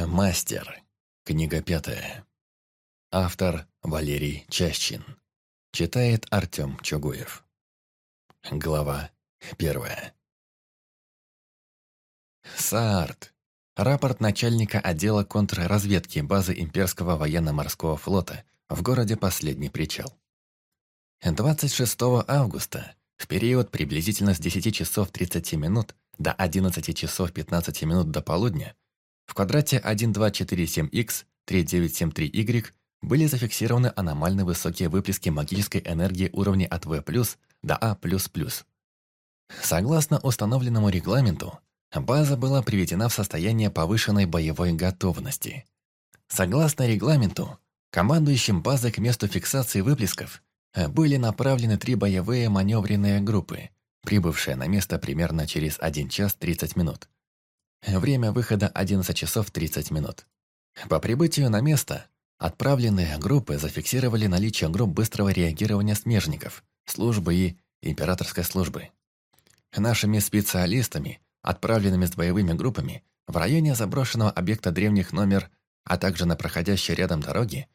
Мастер. Книга пятая. Автор Валерий Чащин. Читает Артем Чугуев. Глава первая. СААРТ. Рапорт начальника отдела контрразведки базы Имперского военно-морского флота в городе Последний причал. 26 августа, в период приблизительно с 10 часов 30 минут до 11 часов 15 минут до полудня, в квадрате 1247X 3973Y были зафиксированы аномально высокие выплески магической энергии уровня от В+, до А++. Согласно установленному регламенту, база была приведена в состояние повышенной боевой готовности. Согласно регламенту, командующим базой к месту фиксации выплесков были направлены три боевые маневренные группы, прибывшие на место примерно через 1 час 30 минут. Время выхода 11 часов 30 минут. По прибытию на место отправленные группы зафиксировали наличие групп быстрого реагирования смежников, службы и императорской службы. Нашими специалистами, отправленными с боевыми группами, в районе заброшенного объекта древних номер, а также на проходящей рядом дороге,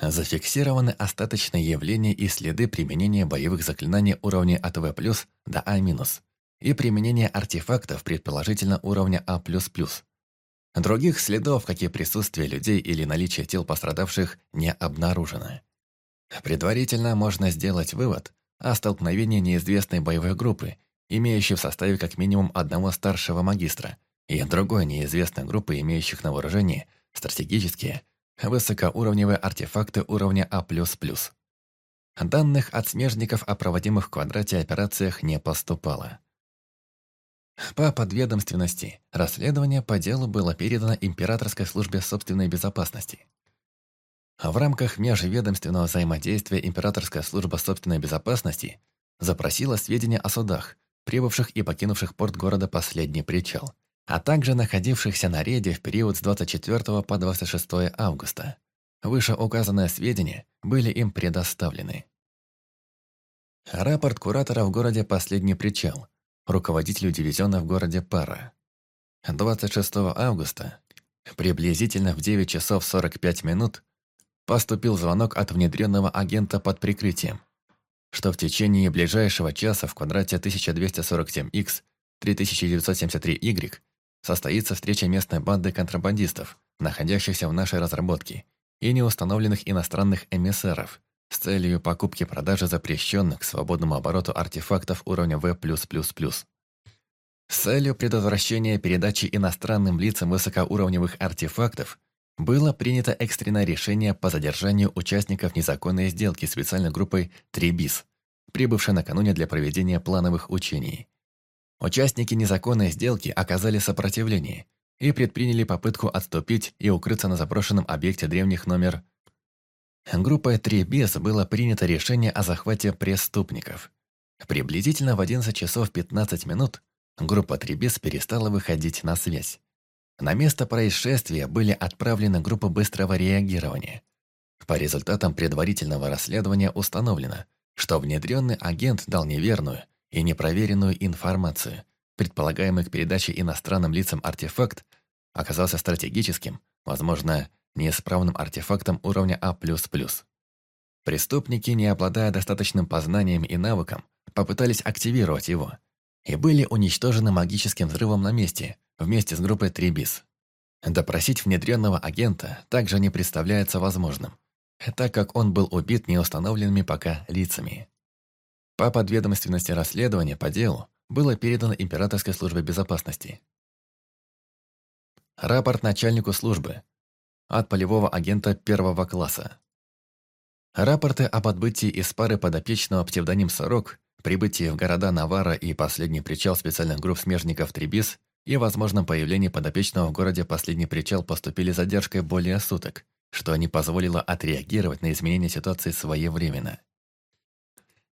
зафиксированы остаточные явления и следы применения боевых заклинаний уровня от В+, до А-, и применения артефактов предположительно уровня А++. Других следов, как и присутствие людей или наличие тел пострадавших, не обнаружено. Предварительно можно сделать вывод о столкновении неизвестной боевой группы, имеющей в составе как минимум одного старшего магистра, и другой неизвестной группы, имеющих на вооружении стратегические, высокоуровневые артефакты уровня А++. Данных от смежников о проводимых в квадрате операциях не поступало. По подведомственности, расследование по делу было передано Императорской службе собственной безопасности. В рамках межведомственного взаимодействия Императорская служба собственной безопасности запросила сведения о судах, прибывших и покинувших порт города Последний причал, а также находившихся на рейде в период с 24 по 26 августа. Вышеуказанные сведения были им предоставлены. Рапорт куратора в городе «Последний причал», руководителю дивизиона в городе Пара. 26 августа, приблизительно в 9 часов 45 минут, поступил звонок от внедренного агента под прикрытием, что в течение ближайшего часа в квадрате 1247X 3973Y состоится встреча местной банды контрабандистов, находящихся в нашей разработке, и неустановленных иностранных эмиссаров, с целью покупки-продажи запрещенных к свободному обороту артефактов уровня В+++. С целью предотвращения передачи иностранным лицам высокоуровневых артефактов было принято экстренное решение по задержанию участников незаконной сделки специальной группой «Трибис», прибывшей накануне для проведения плановых учений. Участники незаконной сделки оказали сопротивление и предприняли попытку отступить и укрыться на заброшенном объекте древних номер Группой 3 БЕС было принято решение о захвате преступников. Приблизительно в 11 часов 15 минут группа 3 БЕС перестала выходить на связь. На место происшествия были отправлены группы быстрого реагирования. По результатам предварительного расследования установлено, что внедренный агент дал неверную и непроверенную информацию. Предполагаемый к передаче иностранным лицам артефакт оказался стратегическим, возможно, неисправным артефактом уровня А++. Преступники, не обладая достаточным познанием и навыком, попытались активировать его и были уничтожены магическим взрывом на месте, вместе с группой Трибис. Допросить внедренного агента также не представляется возможным, так как он был убит неустановленными пока лицами. По подведомственности расследования по делу было передано Императорской службе безопасности. Рапорт начальнику службы от полевого агента первого класса. Рапорты об отбытии из пары подопечного псевдоним «Сорок», прибытии в города Навара и последний причал специальных групп смежников Трибис и возможном появлении подопечного в городе последний причал поступили задержкой более суток, что не позволило отреагировать на изменение ситуации своевременно.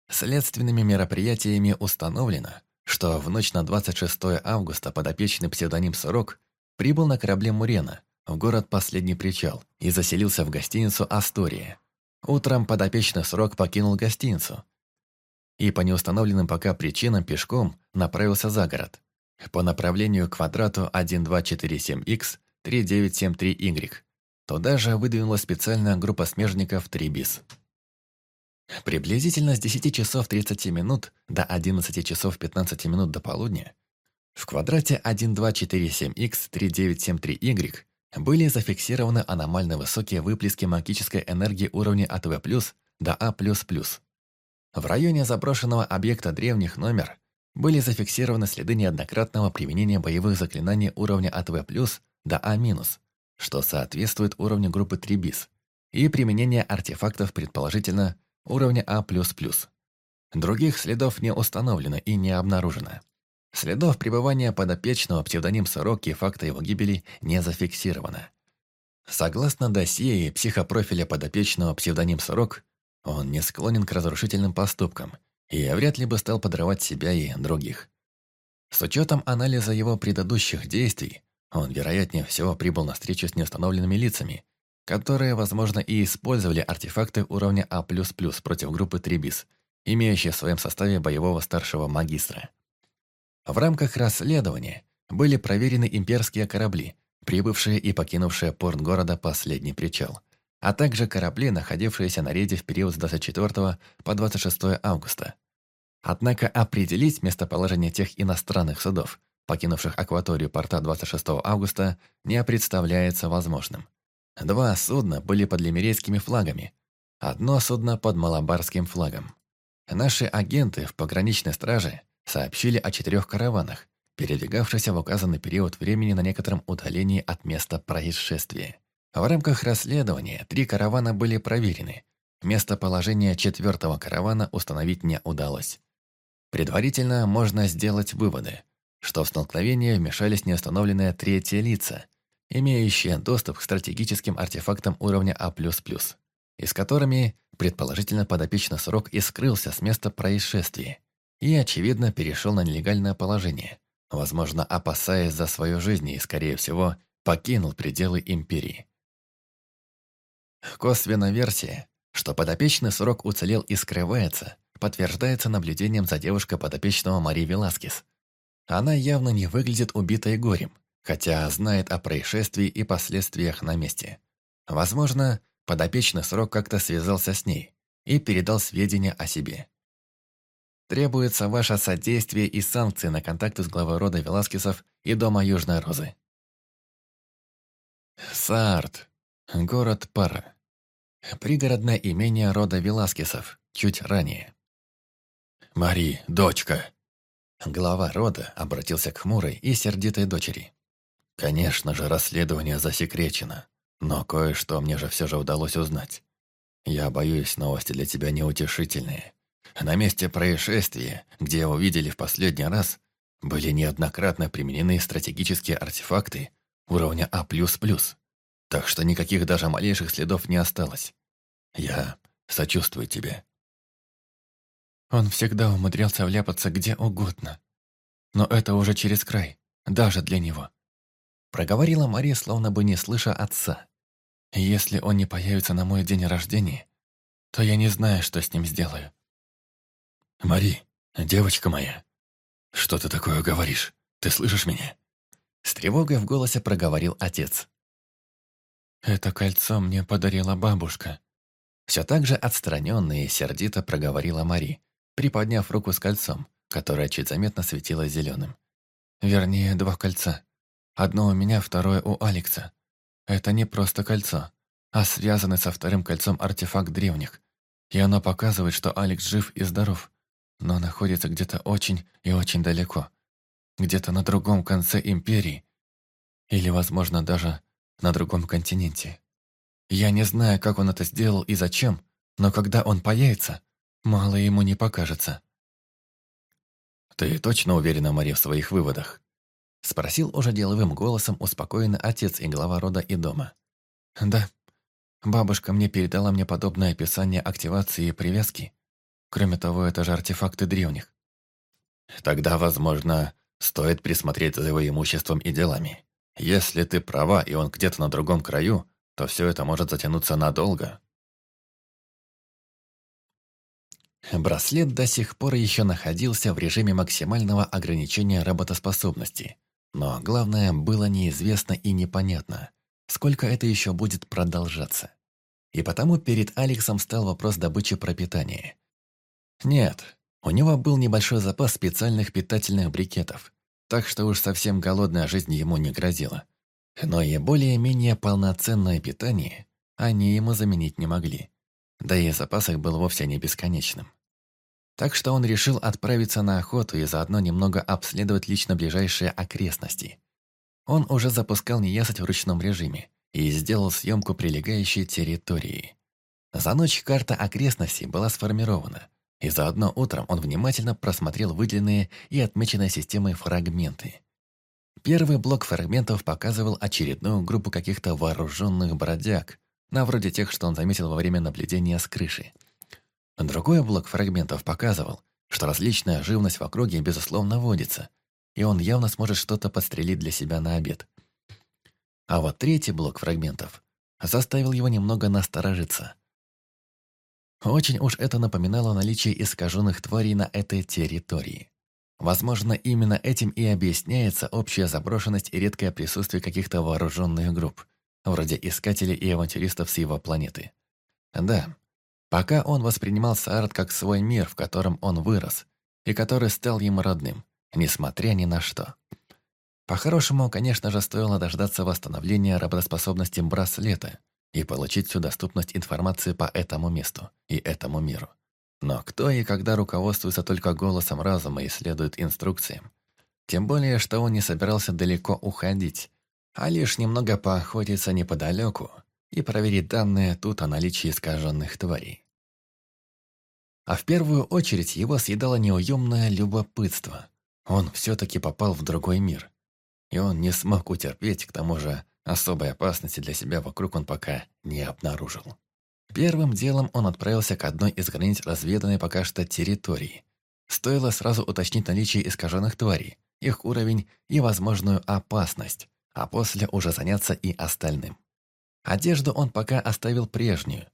Следственными мероприятиями установлено, что в ночь на 26 августа подопечный псевдоним «Сорок» прибыл на корабле «Мурена», в город Последний Причал и заселился в гостиницу «Астория». Утром подопечный срок покинул гостиницу и по неустановленным пока причинам пешком направился за город. По направлению к квадрату 1247X 3973Y. Туда же выдвинулась специальная группа смежников 3 БИС. Приблизительно с 10 часов 30 минут до 11 часов 15 минут до полудня в квадрате 1247X3973Y были зафиксированы аномально высокие выплески магической энергии уровня от В+, до А++. В районе заброшенного объекта древних номер были зафиксированы следы неоднократного применения боевых заклинаний уровня от В+, до А-, что соответствует уровню группы 3 БИС, и применение артефактов, предположительно, уровня А++. Других следов не установлено и не обнаружено. Следов пребывания подопечного псевдоним Сорок и факта его гибели не зафиксировано. Согласно досье и психопрофиля подопечного псевдоним Сорок, он не склонен к разрушительным поступкам и вряд ли бы стал подрывать себя и других. С учетом анализа его предыдущих действий, он, вероятнее всего, прибыл на встречу с неустановленными лицами, которые, возможно, и использовали артефакты уровня А++ против группы Трибис, имеющие в своем составе боевого старшего магистра. В рамках расследования были проверены имперские корабли, прибывшие и покинувшие порт города «Последний причал», а также корабли, находившиеся на рейде в период с 24 по 26 августа. Однако определить местоположение тех иностранных судов, покинувших акваторию порта 26 августа, не представляется возможным. Два судна были под лимерейскими флагами, одно судно под малабарским флагом. Наши агенты в пограничной страже сообщили о четырех караванах, передвигавшихся в указанный период времени на некотором удалении от места происшествия. В рамках расследования три каравана были проверены. Местоположение четвертого каравана установить не удалось. Предварительно можно сделать выводы, что в столкновение вмешались неустановленные третьи лица, имеющие доступ к стратегическим артефактам уровня А++, и с которыми, предположительно, подопечный срок и скрылся с места происшествия и, очевидно, перешел на нелегальное положение, возможно, опасаясь за свою жизнь и, скорее всего, покинул пределы империи. Косвенная версия, что подопечный срок уцелел и скрывается, подтверждается наблюдением за девушкой подопечного Мари Веласкес. Она явно не выглядит убитой горем, хотя знает о происшествии и последствиях на месте. Возможно, подопечный срок как-то связался с ней и передал сведения о себе. Требуется ваше содействие и санкции на контакты с главой рода Веласкесов и дома Южной Розы. Саарт. Город Пара. Пригородное имение рода Веласкесов. Чуть ранее. «Мари, дочка!» Глава рода обратился к хмурой и сердитой дочери. «Конечно же, расследование засекречено, но кое-что мне же все же удалось узнать. Я боюсь, новости для тебя неутешительные. На месте происшествия, где его видели в последний раз, были неоднократно применены стратегические артефакты уровня А++, так что никаких даже малейших следов не осталось. Я сочувствую тебе. Он всегда умудрялся вляпаться где угодно. Но это уже через край, даже для него. Проговорила Мария, словно бы не слыша отца. Если он не появится на мой день рождения, то я не знаю, что с ним сделаю. «Мари, девочка моя, что ты такое говоришь? Ты слышишь меня?» С тревогой в голосе проговорил отец. «Это кольцо мне подарила бабушка». Все так же отстраненно и сердито проговорила Мари, приподняв руку с кольцом, которое чуть заметно светилось зеленым. Вернее, два кольца. Одно у меня, второе у Алекса. Это не просто кольцо, а связанный со вторым кольцом артефакт древних. И оно показывает, что Алекс жив и здоров но находится где-то очень и очень далеко. Где-то на другом конце империи. Или, возможно, даже на другом континенте. Я не знаю, как он это сделал и зачем, но когда он появится, мало ему не покажется. «Ты точно уверена, Мария, в своих выводах?» Спросил уже деловым голосом успокоенный отец и глава рода и дома. «Да. Бабушка мне передала мне подобное описание активации и привязки, Кроме того, это же артефакты древних. Тогда, возможно, стоит присмотреть за его имуществом и делами. Если ты права, и он где-то на другом краю, то все это может затянуться надолго. Браслет до сих пор еще находился в режиме максимального ограничения работоспособности, Но главное, было неизвестно и непонятно, сколько это еще будет продолжаться. И потому перед Алексом стал вопрос добычи пропитания. Нет, у него был небольшой запас специальных питательных брикетов, так что уж совсем голодная жизнь ему не грозила. Но и более-менее полноценное питание они ему заменить не могли. Да и запас их был вовсе не бесконечным. Так что он решил отправиться на охоту и заодно немного обследовать лично ближайшие окрестности. Он уже запускал неясыть в ручном режиме и сделал съемку прилегающей территории. За ночь карта окрестностей была сформирована, и заодно утром он внимательно просмотрел выделенные и отмеченные системой фрагменты. Первый блок фрагментов показывал очередную группу каких-то вооруженных бродяг, на вроде тех, что он заметил во время наблюдения с крыши. Другой блок фрагментов показывал, что различная живность в округе безусловно водится, и он явно сможет что-то подстрелить для себя на обед. А вот третий блок фрагментов заставил его немного насторожиться. Очень уж это напоминало наличие искаженных тварей на этой территории. Возможно, именно этим и объясняется общая заброшенность и редкое присутствие каких-то вооруженных групп, вроде искателей и авантюристов с его планеты. Да, пока он воспринимал Саарт как свой мир, в котором он вырос, и который стал ему родным, несмотря ни на что. По-хорошему, конечно же, стоило дождаться восстановления работоспособности браслета, и получить всю доступность информации по этому месту и этому миру. Но кто и когда руководствуется только голосом разума и следует инструкциям? Тем более, что он не собирался далеко уходить, а лишь немного поохотиться неподалеку и проверить данные тут о наличии искаженных тварей. А в первую очередь его съедало неуемное любопытство. Он все-таки попал в другой мир. И он не смог утерпеть, к тому же Особой опасности для себя вокруг он пока не обнаружил. Первым делом он отправился к одной из границ разведанной пока что территории. Стоило сразу уточнить наличие искаженных тварей, их уровень и возможную опасность, а после уже заняться и остальным. Одежду он пока оставил прежнюю.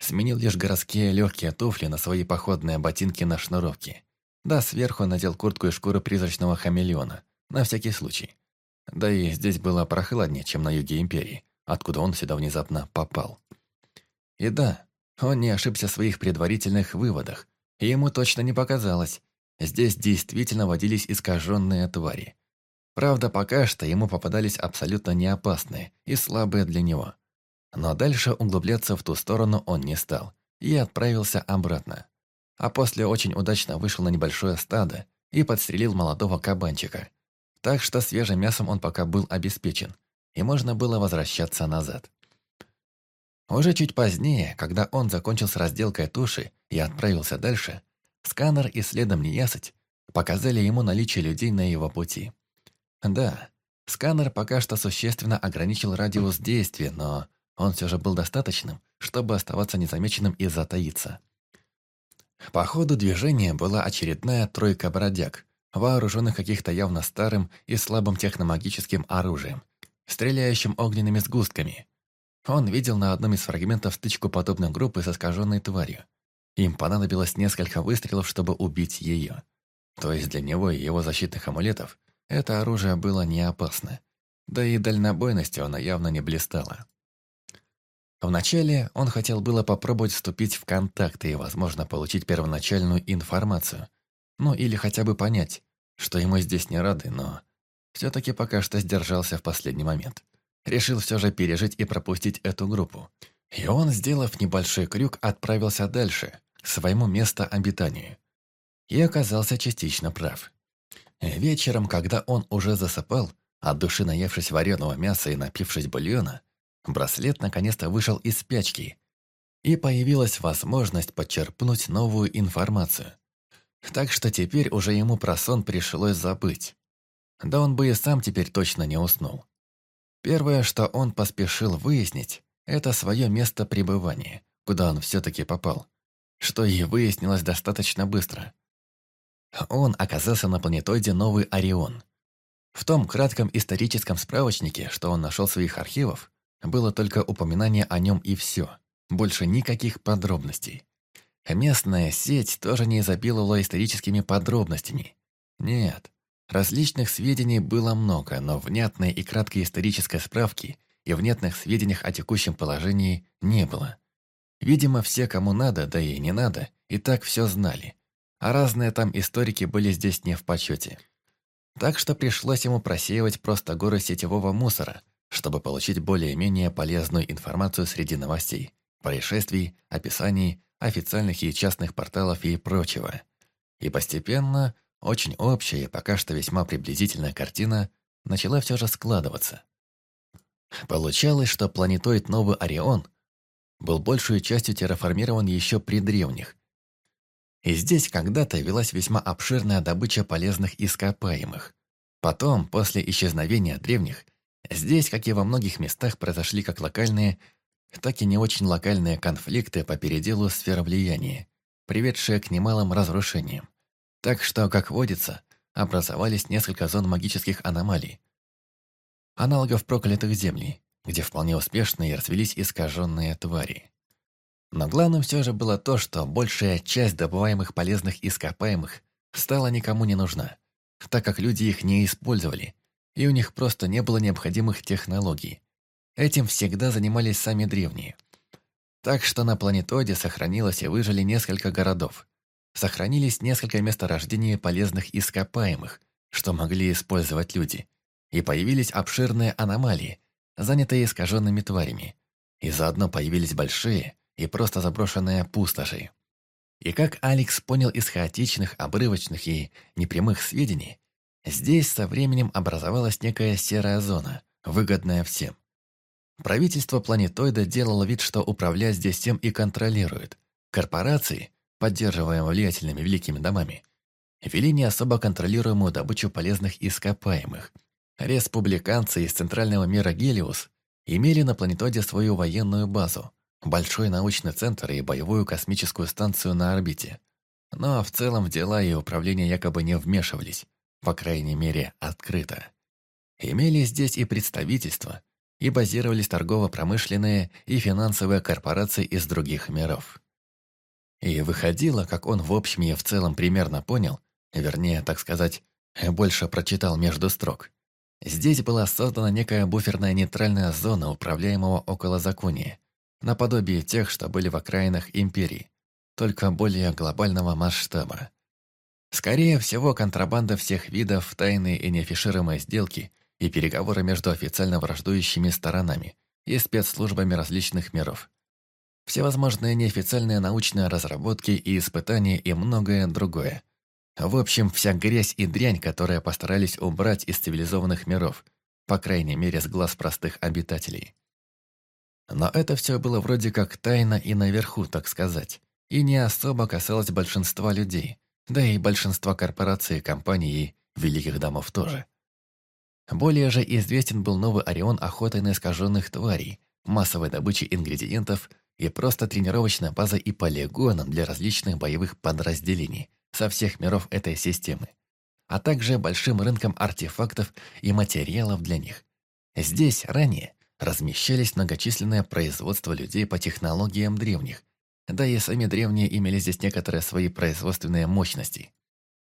Сменил лишь городские легкие туфли на свои походные ботинки на шнуровке. Да, сверху надел куртку из шкуры призрачного хамелеона, на всякий случай. Да и здесь было прохладнее, чем на юге Империи, откуда он сюда внезапно попал. И да, он не ошибся в своих предварительных выводах, и ему точно не показалось. Здесь действительно водились искаженные твари. Правда, пока что ему попадались абсолютно неопасные и слабые для него. Но дальше углубляться в ту сторону он не стал и отправился обратно. А после очень удачно вышел на небольшое стадо и подстрелил молодого кабанчика – так что свежим мясом он пока был обеспечен, и можно было возвращаться назад. Уже чуть позднее, когда он закончил с разделкой туши и отправился дальше, сканер и следом неясыть показали ему наличие людей на его пути. Да, сканер пока что существенно ограничил радиус действия, но он все же был достаточным, чтобы оставаться незамеченным и затаиться. По ходу движения была очередная тройка бродяг, вооруженных каких-то явно старым и слабым техномагическим оружием, стреляющим огненными сгустками. Он видел на одном из фрагментов стычку подобной группы с искаженной тварью. Им понадобилось несколько выстрелов, чтобы убить ее. То есть для него и его защитных амулетов это оружие было не опасно. Да и дальнобойностью оно явно не блистало. Вначале он хотел было попробовать вступить в контакт и, возможно, получить первоначальную информацию – ну или хотя бы понять, что ему здесь не рады, но все-таки пока что сдержался в последний момент. Решил все же пережить и пропустить эту группу. И он, сделав небольшой крюк, отправился дальше, к своему месту обитания. И оказался частично прав. Вечером, когда он уже засыпал, от души наевшись вареного мяса и напившись бульона, браслет наконец-то вышел из спячки, и появилась возможность подчерпнуть новую информацию. Так что теперь уже ему про сон пришлось забыть. Да он бы и сам теперь точно не уснул. Первое, что он поспешил выяснить, это свое место пребывания, куда он все-таки попал, что и выяснилось достаточно быстро. Он оказался на планетоиде Новый Орион. В том кратком историческом справочнике, что он нашел в своих архивов, было только упоминание о нем и все, больше никаких подробностей. Местная сеть тоже не изобиловала историческими подробностями. Нет, Различных сведений было много, но внятной и краткой исторической справки и внятных сведениях о текущем положении не было. Видимо, все, кому надо, да и не надо, и так все знали. А разные там историки были здесь не в почете. Так что пришлось ему просеивать просто горы сетевого мусора, чтобы получить более-менее полезную информацию среди новостей, происшествий, описаний, официальных и частных порталов и прочего. И постепенно, очень общая и пока что весьма приблизительная картина начала все же складываться. Получалось, что планетоид Новый Орион был большую частью терраформирован еще при древних. И здесь когда-то велась весьма обширная добыча полезных ископаемых. Потом, после исчезновения древних, здесь, как и во многих местах, произошли как локальные, так и не очень локальные конфликты по переделу сфер влияния, приведшие к немалым разрушениям. Так что, как водится, образовались несколько зон магических аномалий, аналогов проклятых землей, где вполне успешно и развелись искаженные твари. Но главным все же было то, что большая часть добываемых полезных ископаемых стала никому не нужна, так как люди их не использовали, и у них просто не было необходимых технологий. Этим всегда занимались сами древние. Так что на планетоде сохранилось и выжили несколько городов. Сохранились несколько месторождений полезных ископаемых, что могли использовать люди. И появились обширные аномалии, занятые искаженными тварями. И заодно появились большие и просто заброшенные пустоши. И как Алекс понял из хаотичных, обрывочных и непрямых сведений, здесь со временем образовалась некая серая зона, выгодная всем. Правительство планетоида делало вид, что управляет здесь всем и контролирует. Корпорации, поддерживаемые влиятельными великими домами, вели не особо контролируемую добычу полезных ископаемых, Республиканцы из центрального мира Гелиус имели на планетоде свою военную базу, большой научный центр и боевую космическую станцию на орбите. Но в целом дела и управление якобы не вмешивались, по крайней мере, открыто. Имели здесь и представительства, и базировались торгово-промышленные и финансовые корпорации из других миров. И выходило, как он в общем и в целом примерно понял, вернее, так сказать, больше прочитал между строк, Здесь была создана некая буферная нейтральная зона управляемого околозакония, наподобие тех, что были в окраинах империи, только более глобального масштаба. Скорее всего, контрабанда всех видов, тайные и неафишируемые сделки и переговоры между официально враждующими сторонами и спецслужбами различных миров. Всевозможные неофициальные научные разработки и испытания и многое другое – в общем, вся грязь и дрянь, которая постарались убрать из цивилизованных миров, по крайней мере, с глаз простых обитателей. Но это все было вроде как тайно и наверху, так сказать, и не особо касалось большинства людей, да и большинства корпораций, компаний и великих домов тоже. Более же известен был новый Орион охотой на искаженных тварей, массовой добычей ингредиентов и просто тренировочной базой и полигоном для различных боевых подразделений – со всех миров этой системы, а также большим рынком артефактов и материалов для них. Здесь ранее размещались многочисленное производство людей по технологиям древних, да и сами древние имели здесь некоторые свои производственные мощности.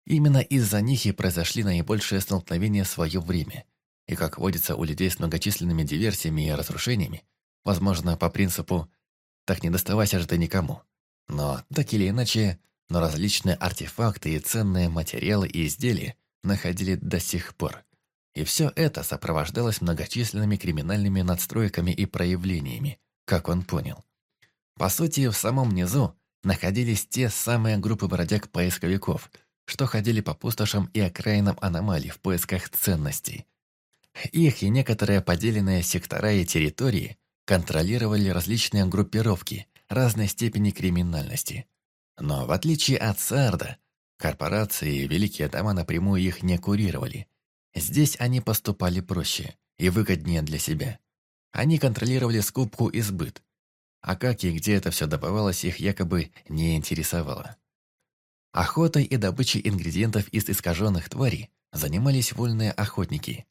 Именно из-за них и произошли наибольшие столкновения в свое время. И как водится у людей с многочисленными диверсиями и разрушениями, возможно, по принципу «так не доставайся же ты никому». Но, так или иначе, но различные артефакты и ценные материалы и изделия находили до сих пор. И все это сопровождалось многочисленными криминальными надстройками и проявлениями, как он понял. По сути, в самом низу находились те самые группы бродяг-поисковиков, что ходили по пустошам и окраинам аномалий в поисках ценностей. Их и некоторые поделенные сектора и территории контролировали различные группировки разной степени криминальности – но в отличие от Сарда, корпорации и великие дома напрямую их не курировали. Здесь они поступали проще и выгоднее для себя. Они контролировали скупку и сбыт. А как и где это все добывалось, их якобы не интересовало. Охотой и добычей ингредиентов из искаженных тварей занимались вольные охотники.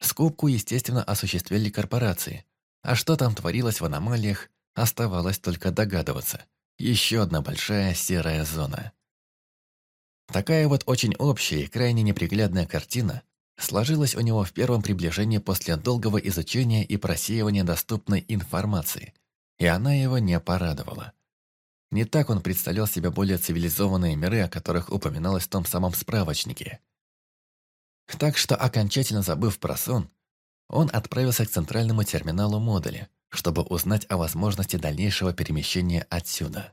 Скупку, естественно, осуществляли корпорации. А что там творилось в аномалиях, оставалось только догадываться – еще одна большая серая зона. Такая вот очень общая и крайне неприглядная картина сложилась у него в первом приближении после долгого изучения и просеивания доступной информации, и она его не порадовала. Не так он представлял себе более цивилизованные миры, о которых упоминалось в том самом справочнике. Так что, окончательно забыв про сон, он отправился к центральному терминалу модуля, чтобы узнать о возможности дальнейшего перемещения отсюда.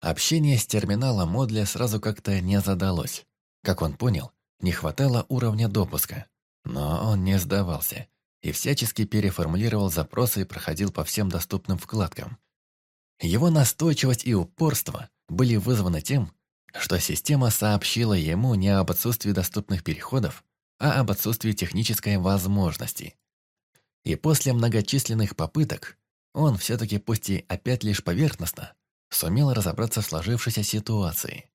Общение с терминалом модуля сразу как-то не задалось. Как он понял, не хватало уровня допуска. Но он не сдавался и всячески переформулировал запросы и проходил по всем доступным вкладкам. Его настойчивость и упорство были вызваны тем, что система сообщила ему не об отсутствии доступных переходов, а об отсутствии технической возможности. И после многочисленных попыток он все-таки, пусть и опять лишь поверхностно, сумел разобраться в сложившейся ситуации.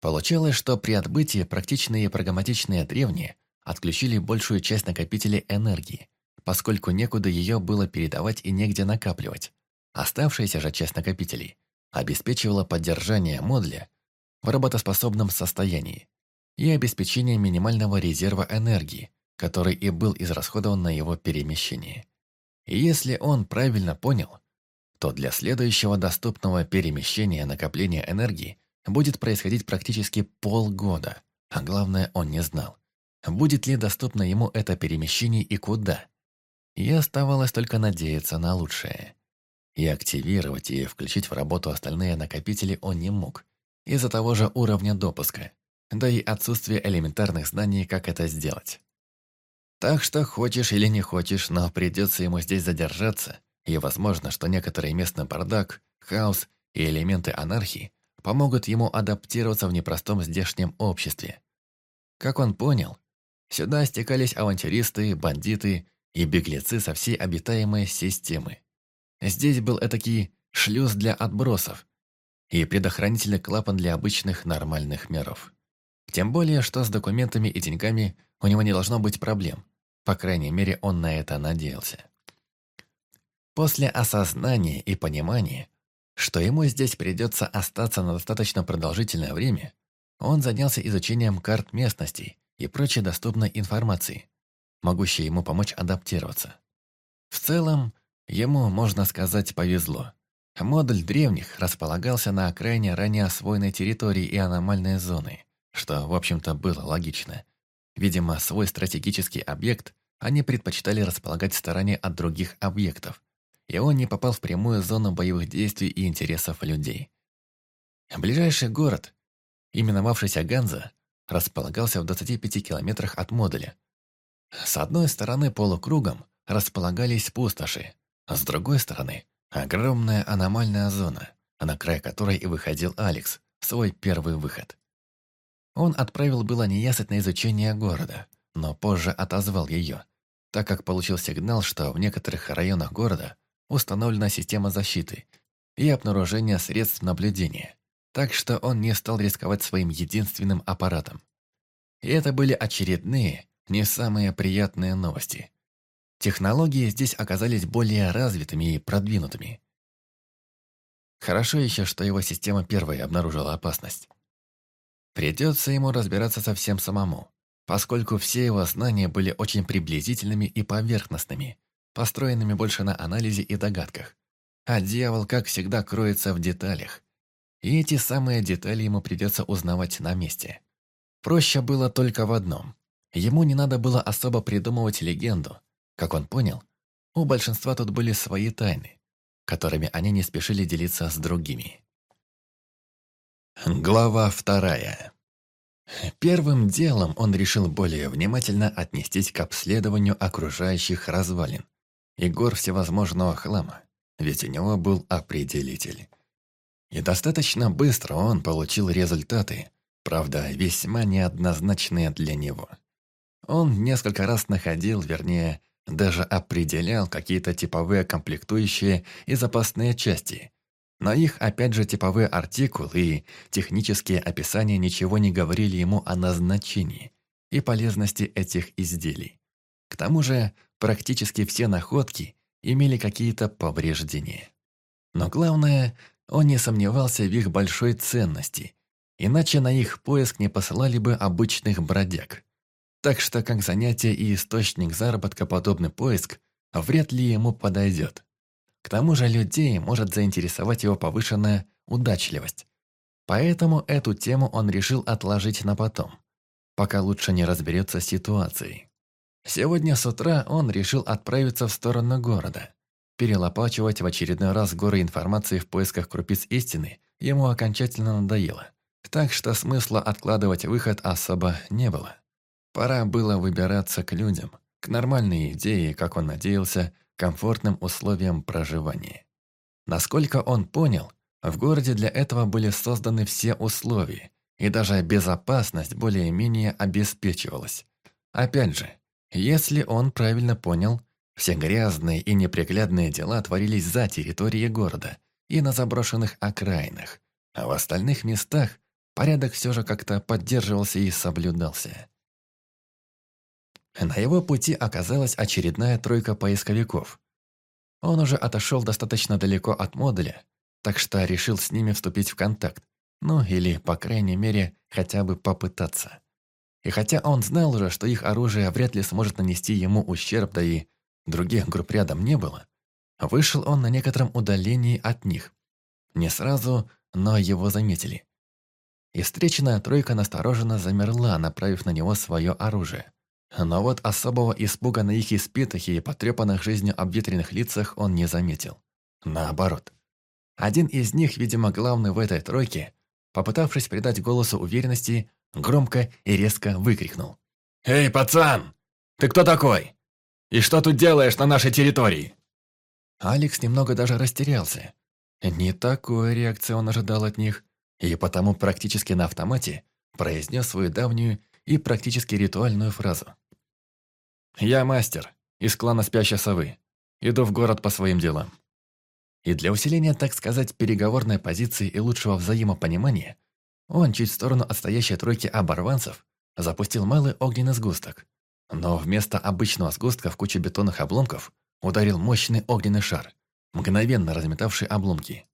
Получалось, что при отбытии практичные и прагматичные древние отключили большую часть накопителей энергии, поскольку некуда ее было передавать и негде накапливать. Оставшаяся же часть накопителей обеспечивала поддержание модуля в работоспособном состоянии и обеспечение минимального резерва энергии, который и был израсходован на его перемещение. И если он правильно понял, то для следующего доступного перемещения накопления энергии будет происходить практически полгода, а главное он не знал, будет ли доступно ему это перемещение и куда. И оставалось только надеяться на лучшее. И активировать и включить в работу остальные накопители он не мог, из-за того же уровня допуска, да и отсутствия элементарных знаний, как это сделать. Так что хочешь или не хочешь, но придется ему здесь задержаться, и возможно, что некоторый местный бардак, хаос и элементы анархии помогут ему адаптироваться в непростом здешнем обществе. Как он понял, сюда стекались авантюристы, бандиты и беглецы со всей обитаемой системы. Здесь был этакий шлюз для отбросов и предохранительный клапан для обычных нормальных миров. Тем более, что с документами и деньгами у него не должно быть проблем. По крайней мере, он на это надеялся. После осознания и понимания, что ему здесь придется остаться на достаточно продолжительное время, он занялся изучением карт местностей и прочей доступной информации, могущей ему помочь адаптироваться. В целом, ему, можно сказать, повезло. Модуль древних располагался на окраине ранее освоенной территории и аномальной зоны, что, в общем-то, было логично. Видимо, свой стратегический объект они предпочитали располагать в стороне от других объектов, и он не попал в прямую зону боевых действий и интересов людей. Ближайший город, именовавшийся Ганза, располагался в 25 километрах от модуля. С одной стороны полукругом располагались пустоши, а с другой стороны – огромная аномальная зона, на край которой и выходил Алекс, свой первый выход. Он отправил было неясыть на изучение города, но позже отозвал ее, так как получил сигнал, что в некоторых районах города установлена система защиты и обнаружения средств наблюдения, так что он не стал рисковать своим единственным аппаратом. И это были очередные, не самые приятные новости. Технологии здесь оказались более развитыми и продвинутыми. Хорошо еще, что его система первой обнаружила опасность. Придется ему разбираться совсем самому, поскольку все его знания были очень приблизительными и поверхностными, построенными больше на анализе и догадках. А дьявол, как всегда, кроется в деталях. И эти самые детали ему придется узнавать на месте. Проще было только в одном. Ему не надо было особо придумывать легенду. Как он понял, у большинства тут были свои тайны, которыми они не спешили делиться с другими. Глава вторая. Первым делом он решил более внимательно отнестись к обследованию окружающих развалин и гор всевозможного хлама, ведь у него был определитель. И достаточно быстро он получил результаты, правда, весьма неоднозначные для него. Он несколько раз находил, вернее, даже определял какие-то типовые комплектующие и запасные части, но их, опять же, типовые артикулы и технические описания ничего не говорили ему о назначении и полезности этих изделий. К тому же, практически все находки имели какие-то повреждения. Но главное, он не сомневался в их большой ценности Иначе на их поиск не посылали бы обычных бродяг. Так что как занятие и источник заработка подобный поиск вряд ли ему подойдет. К тому же людей может заинтересовать его повышенная удачливость. Поэтому эту тему он решил отложить на потом, пока лучше не разберется с ситуацией. Сегодня с утра он решил отправиться в сторону города. Перелопачивать в очередной раз горы информации в поисках крупиц истины ему окончательно надоело. Так что смысла откладывать выход особо не было. Пора было выбираться к людям, к нормальной идее, как он надеялся, комфортным условиям проживания. Насколько он понял, в городе для этого были созданы все условия, и даже безопасность более-менее обеспечивалась. Опять же, если он правильно понял, все грязные и неприглядные дела творились за территорией города и на заброшенных окраинах, а в остальных местах порядок все же как-то поддерживался и соблюдался. На его пути оказалась очередная тройка поисковиков. Он уже отошел достаточно далеко от модуля, так что решил с ними вступить в контакт, ну или, по крайней мере, хотя бы попытаться. И хотя он знал уже, что их оружие вряд ли сможет нанести ему ущерб, да и других групп рядом не было, вышел он на некотором удалении от них. Не сразу, но его заметили. И встреченная тройка настороженно замерла, направив на него свое оружие. Но вот особого испуга на их испитых и потрепанных жизнью обветренных лицах он не заметил. Наоборот. Один из них, видимо, главный в этой тройке, попытавшись придать голосу уверенности, громко и резко выкрикнул. «Эй, пацан! Ты кто такой? И что тут делаешь на нашей территории?» Алекс немного даже растерялся. Не такой реакции он ожидал от них, и потому практически на автомате произнес свою давнюю и практически ритуальную фразу. «Я мастер, из клана Спящей Совы. Иду в город по своим делам». И для усиления, так сказать, переговорной позиции и лучшего взаимопонимания, он чуть в сторону от стоящей тройки оборванцев запустил малый огненный сгусток. Но вместо обычного сгустка в куче бетонных обломков ударил мощный огненный шар, мгновенно разметавший обломки.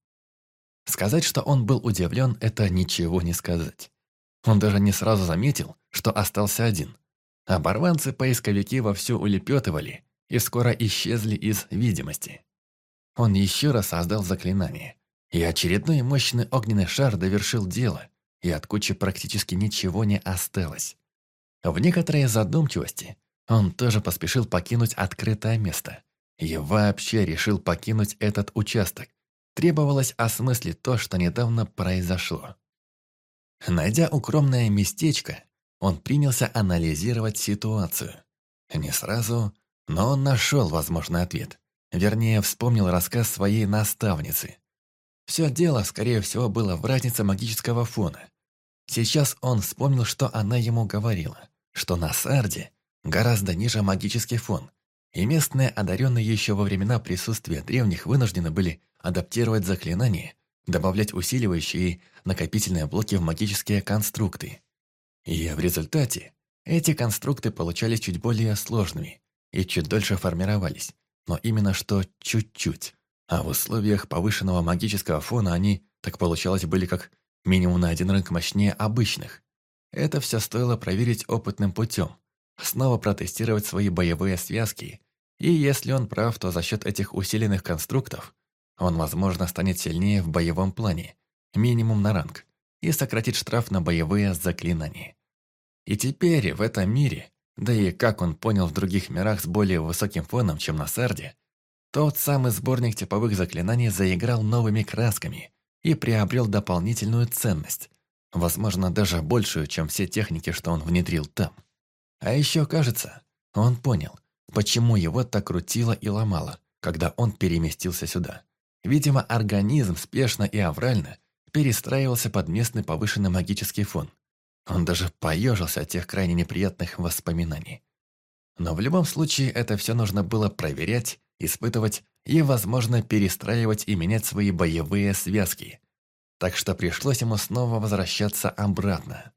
Сказать, что он был удивлен, это ничего не сказать. Он даже не сразу заметил, что остался один. Оборванцы-поисковики вовсю улепетывали и скоро исчезли из видимости. Он еще раз создал заклинание, и очередной мощный огненный шар довершил дело, и от кучи практически ничего не осталось. В некоторой задумчивости он тоже поспешил покинуть открытое место и вообще решил покинуть этот участок. Требовалось осмыслить то, что недавно произошло. Найдя укромное местечко, он принялся анализировать ситуацию. Не сразу, но он нашел возможный ответ. Вернее, вспомнил рассказ своей наставницы. Все дело, скорее всего, было в разнице магического фона. Сейчас он вспомнил, что она ему говорила, что на Сарде гораздо ниже магический фон, и местные одаренные еще во времена присутствия древних вынуждены были адаптировать заклинания, добавлять усиливающие и накопительные блоки в магические конструкты. И в результате эти конструкты получались чуть более сложными и чуть дольше формировались, но именно что чуть-чуть. А в условиях повышенного магического фона они, так получалось, были как минимум на один ранг мощнее обычных. Это все стоило проверить опытным путем, снова протестировать свои боевые связки, и если он прав, то за счет этих усиленных конструктов он, возможно, станет сильнее в боевом плане, минимум на ранг, и сократит штраф на боевые заклинания. И теперь в этом мире, да и как он понял в других мирах с более высоким фоном, чем на Сарде, тот самый сборник типовых заклинаний заиграл новыми красками и приобрел дополнительную ценность, возможно, даже большую, чем все техники, что он внедрил там. А еще, кажется, он понял, почему его так крутило и ломало, когда он переместился сюда. Видимо, организм спешно и аврально перестраивался под местный повышенный магический фон. Он даже поежился от тех крайне неприятных воспоминаний. Но в любом случае это все нужно было проверять, испытывать и, возможно, перестраивать и менять свои боевые связки. Так что пришлось ему снова возвращаться обратно.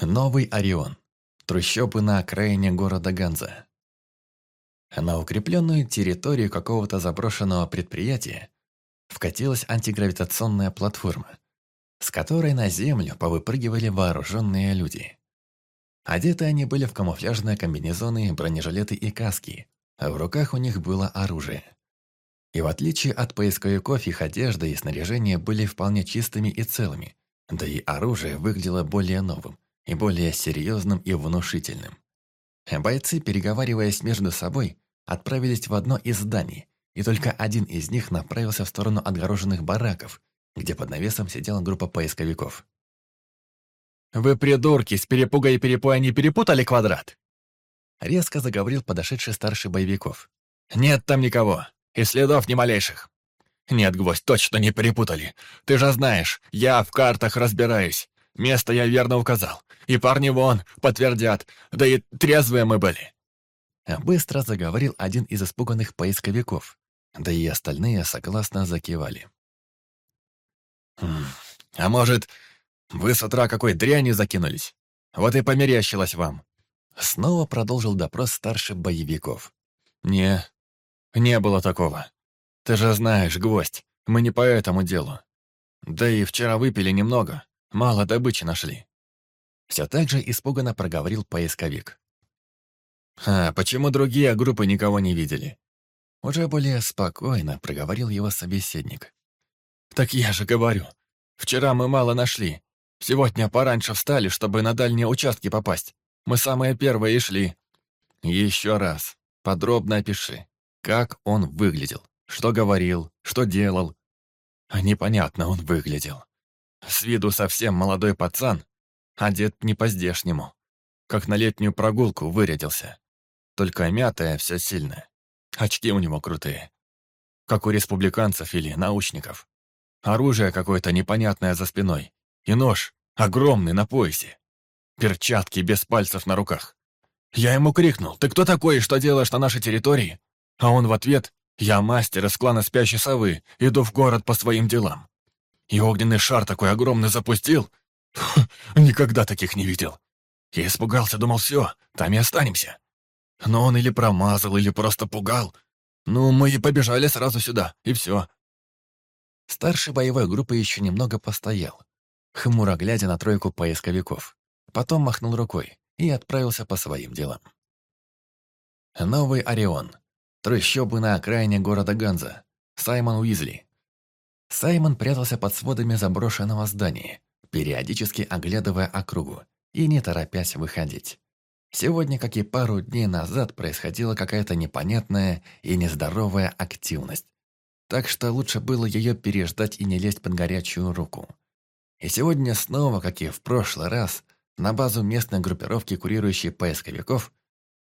Новый Орион. Трущобы на окраине города Ганза. На укрепленную территорию какого-то заброшенного предприятия вкатилась антигравитационная платформа. с которой на землю повыпрыгивали вооруженные люди. Одеты они были в камуфляжные комбинезоны, бронежилеты и каски, а в руках у них было оружие. И в отличие от поисковиков, их одежда и снаряжение были вполне чистыми и целыми, да и оружие выглядело более новым и более серьезным и внушительным. Бойцы, переговариваясь между собой, отправились в одно из зданий, и только один из них направился в сторону отгороженных бараков, где под навесом сидела группа поисковиков. «Вы, придурки, с перепуга и перепоя не перепутали квадрат?» Резко заговорил подошедший старший боевиков. «Нет там никого, и следов ни малейших». «Нет, гвоздь, точно не перепутали. Ты же знаешь, я в картах разбираюсь. Место я верно указал. И парни вон, подтвердят. Да и трезвые мы были». Быстро заговорил один из испуганных поисковиков. Да и остальные согласно закивали. «Хм, «А может, вы с утра какой дрянью закинулись? Вот и померещилось вам». Снова продолжил допрос старших боевиков. «Не, не было такого. Ты же знаешь, гвоздь, мы не по этому делу. Да и вчера выпили немного, мало добычи нашли». Все так же испуганно проговорил поисковик. «А почему другие группы никого не видели?» Уже более спокойно проговорил его собеседник. «Так я же говорю, вчера мы мало нашли. Сегодня пораньше встали, чтобы на дальние участки попасть. Мы самые первые и шли. Еще раз, подробно опиши, как он выглядел, что говорил, что делал. Непонятно он выглядел. С виду совсем молодой пацан, одет не по-здешнему. Как на летнюю прогулку вырядился. Только мятое все сильно. Очки у него крутые. Как у республиканцев или научников. Оружие какое-то непонятное за спиной. И нож огромный на поясе. Перчатки без пальцев на руках. Я ему крикнул, «Ты кто такой и что делаешь на нашей территории?» А он в ответ, «Я мастер из клана Спящей Совы, иду в город по своим делам». И огненный шар такой огромный запустил. Фу, никогда таких не видел. Я испугался, думал, все, там и останемся. Но он или промазал, или просто пугал. Ну, мы и побежали сразу сюда, и все. Старший боевой группы еще немного постоял, хмуро глядя на тройку поисковиков. Потом махнул рукой и отправился по своим делам. Новый Орион. Трущобы на окраине города Ганза. Саймон Уизли. Саймон прятался под сводами заброшенного здания, периодически оглядывая округу и не торопясь выходить. Сегодня, как и пару дней назад, происходила какая-то непонятная и нездоровая активность. Так что лучше было ее переждать и не лезть под горячую руку. И сегодня снова, как и в прошлый раз, на базу местной группировки, курирующей поисковиков,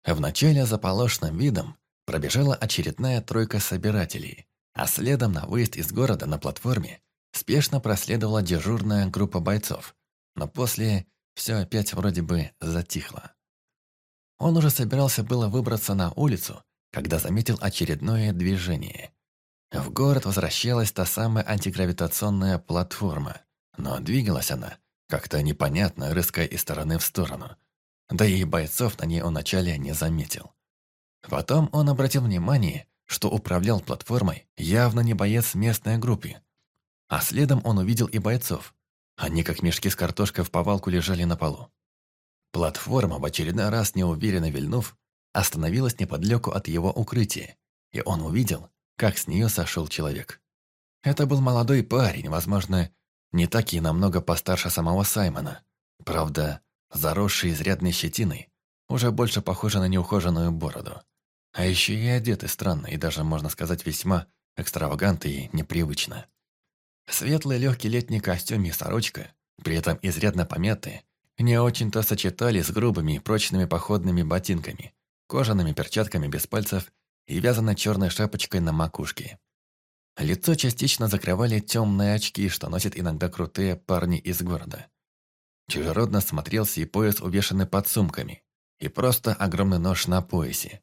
вначале за полошным видом пробежала очередная тройка собирателей, а следом на выезд из города на платформе спешно проследовала дежурная группа бойцов, но после все опять вроде бы затихло. Он уже собирался было выбраться на улицу, когда заметил очередное движение. В город возвращалась та самая антигравитационная платформа, но двигалась она как-то непонятно, рыская из стороны в сторону. Да и бойцов на ней он вначале не заметил. Потом он обратил внимание, что управлял платформой явно не боец местной группы. А следом он увидел и бойцов. Они, как мешки с картошкой в повалку, лежали на полу. Платформа, в очередной раз неуверенно вильнув, остановилась неподалеку от его укрытия, и он увидел, как с нее сошел человек. Это был молодой парень, возможно, не так и намного постарше самого Саймона. Правда, заросший изрядной щетиной, уже больше похожий на неухоженную бороду. А еще и одетый странно, и даже, можно сказать, весьма экстравагантно и непривычно. Светлый легкий летний костюм и сорочка, при этом изрядно помятые, не очень-то сочетались с грубыми прочными походными ботинками, кожаными перчатками без пальцев и вязаной черной шапочкой на макушке. Лицо частично закрывали темные очки, что носят иногда крутые парни из города. Чужеродно смотрелся и пояс, увешанный подсумками, и просто огромный нож на поясе.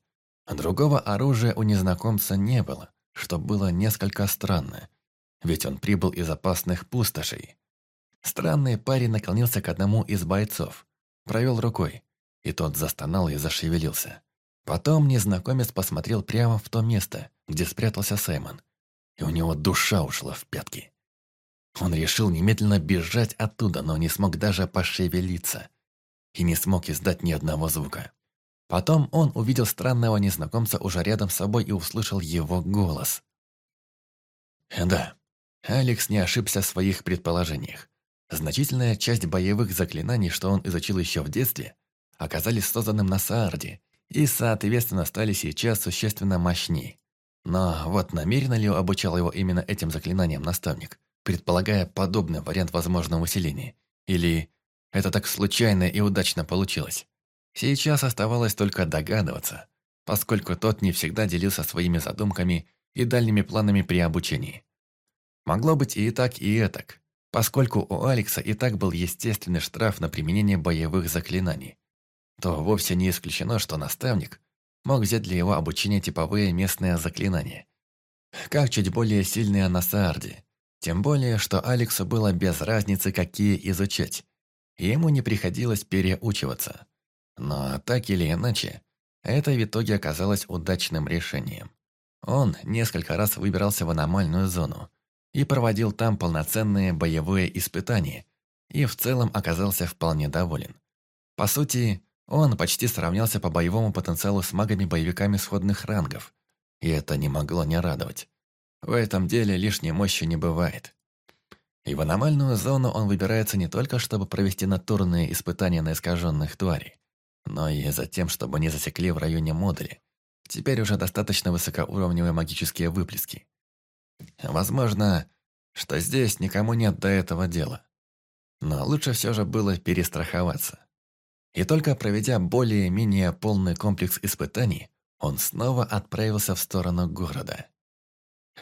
Другого оружия у незнакомца не было, что было несколько странно, ведь он прибыл из опасных пустошей. Странный парень наклонился к одному из бойцов, провел рукой, и тот застонал и зашевелился. Потом незнакомец посмотрел прямо в то место, где спрятался Саймон, и у него душа ушла в пятки. Он решил немедленно бежать оттуда, но не смог даже пошевелиться. И не смог издать ни одного звука. Потом он увидел странного незнакомца уже рядом с собой и услышал его голос. Да, Алекс не ошибся в своих предположениях. Значительная часть боевых заклинаний, что он изучил еще в детстве, оказались созданным на Саарде и, соответственно, стали сейчас существенно мощнее. Но вот намеренно ли обучал его именно этим заклинаниям наставник, предполагая подобный вариант возможного усиления? Или это так случайно и удачно получилось? Сейчас оставалось только догадываться, поскольку тот не всегда делился своими задумками и дальними планами при обучении. Могло быть и так, и этак, поскольку у Алекса и так был естественный штраф на применение боевых заклинаний, то вовсе не исключено, что наставник мог взять для его обучения типовые местные заклинания, как чуть более сильные на Саарде, тем более, что Алексу было без разницы, какие изучать, и ему не приходилось переучиваться. Но так или иначе, это в итоге оказалось удачным решением. Он несколько раз выбирался в аномальную зону и проводил там полноценные боевые испытания, и в целом оказался вполне доволен. По сути, он почти сравнялся по боевому потенциалу с магами-боевиками сходных рангов, и это не могло не радовать. В этом деле лишней мощи не бывает. И в аномальную зону он выбирается не только, чтобы провести натурные испытания на искаженных тварей, но и за тем, чтобы не засекли в районе модули. Теперь уже достаточно высокоуровневые магические выплески. Возможно, что здесь никому нет до этого дела. Но лучше все же было перестраховаться. И только проведя более-менее полный комплекс испытаний, он снова отправился в сторону города.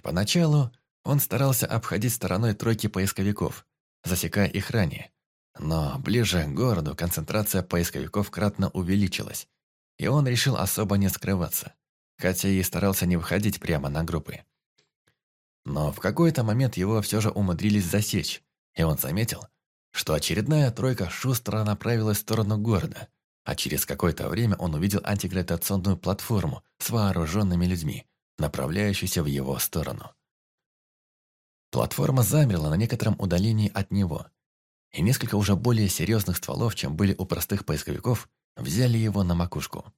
Поначалу он старался обходить стороной тройки поисковиков, засекая их ранее, но ближе к городу концентрация поисковиков кратно увеличилась, и он решил особо не скрываться, хотя и старался не выходить прямо на группы. Но в какой-то момент его все же умудрились засечь, и он заметил, что очередная тройка шустро направилась в сторону города, а через какое-то время он увидел антигравитационную платформу с вооруженными людьми, направляющуюся в его сторону. Платформа замерла на некотором удалении от него – и несколько уже более серьезных стволов, чем были у простых поисковиков, взяли его на макушку.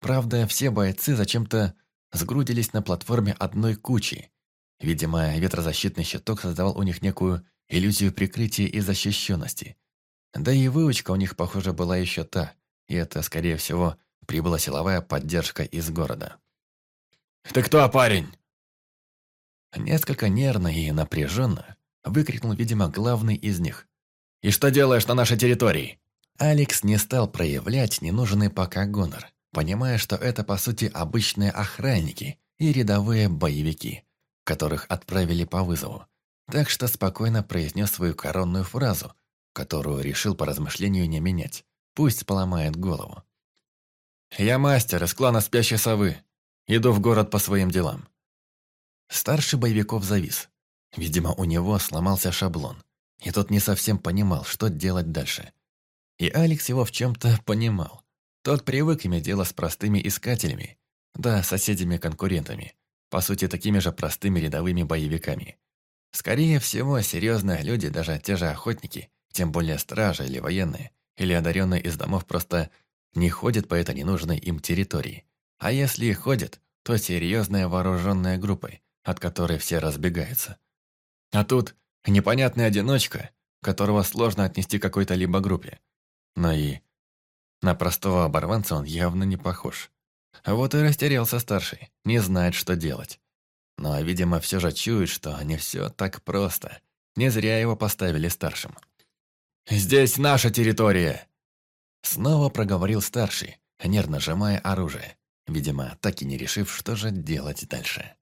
Правда, все бойцы зачем-то сгрудились на платформе одной кучи. Видимо, ветрозащитный щиток создавал у них некую иллюзию прикрытия и защищенности. Да и выучка у них, похоже, была еще та, и это, скорее всего, прибыла силовая поддержка из города. «Ты кто, парень?» Несколько нервно и напряженно выкрикнул, видимо, главный из них, и что делаешь на нашей территории?» Алекс не стал проявлять ненужный пока гонор, понимая, что это, по сути, обычные охранники и рядовые боевики, которых отправили по вызову. Так что спокойно произнес свою коронную фразу, которую решил по размышлению не менять. Пусть поломает голову. «Я мастер из клана Спящей Совы. Иду в город по своим делам». Старший боевиков завис. Видимо, у него сломался шаблон и тот не совсем понимал, что делать дальше. И Алекс его в чем-то понимал. Тот привык иметь дело с простыми искателями, да, соседями-конкурентами, по сути, такими же простыми рядовыми боевиками. Скорее всего, серьезные люди, даже те же охотники, тем более стражи или военные, или одаренные из домов просто не ходят по этой ненужной им территории. А если и ходят, то серьезные вооруженные группы, от которой все разбегаются. А тут Непонятный одиночка, которого сложно отнести к какой-то либо группе. Но и на простого оборванца он явно не похож. Вот и растерялся старший, не знает, что делать. Но, видимо, все же чует, что не все так просто. Не зря его поставили старшим. «Здесь наша территория!» Снова проговорил старший, нервно сжимая оружие. Видимо, так и не решив, что же делать дальше.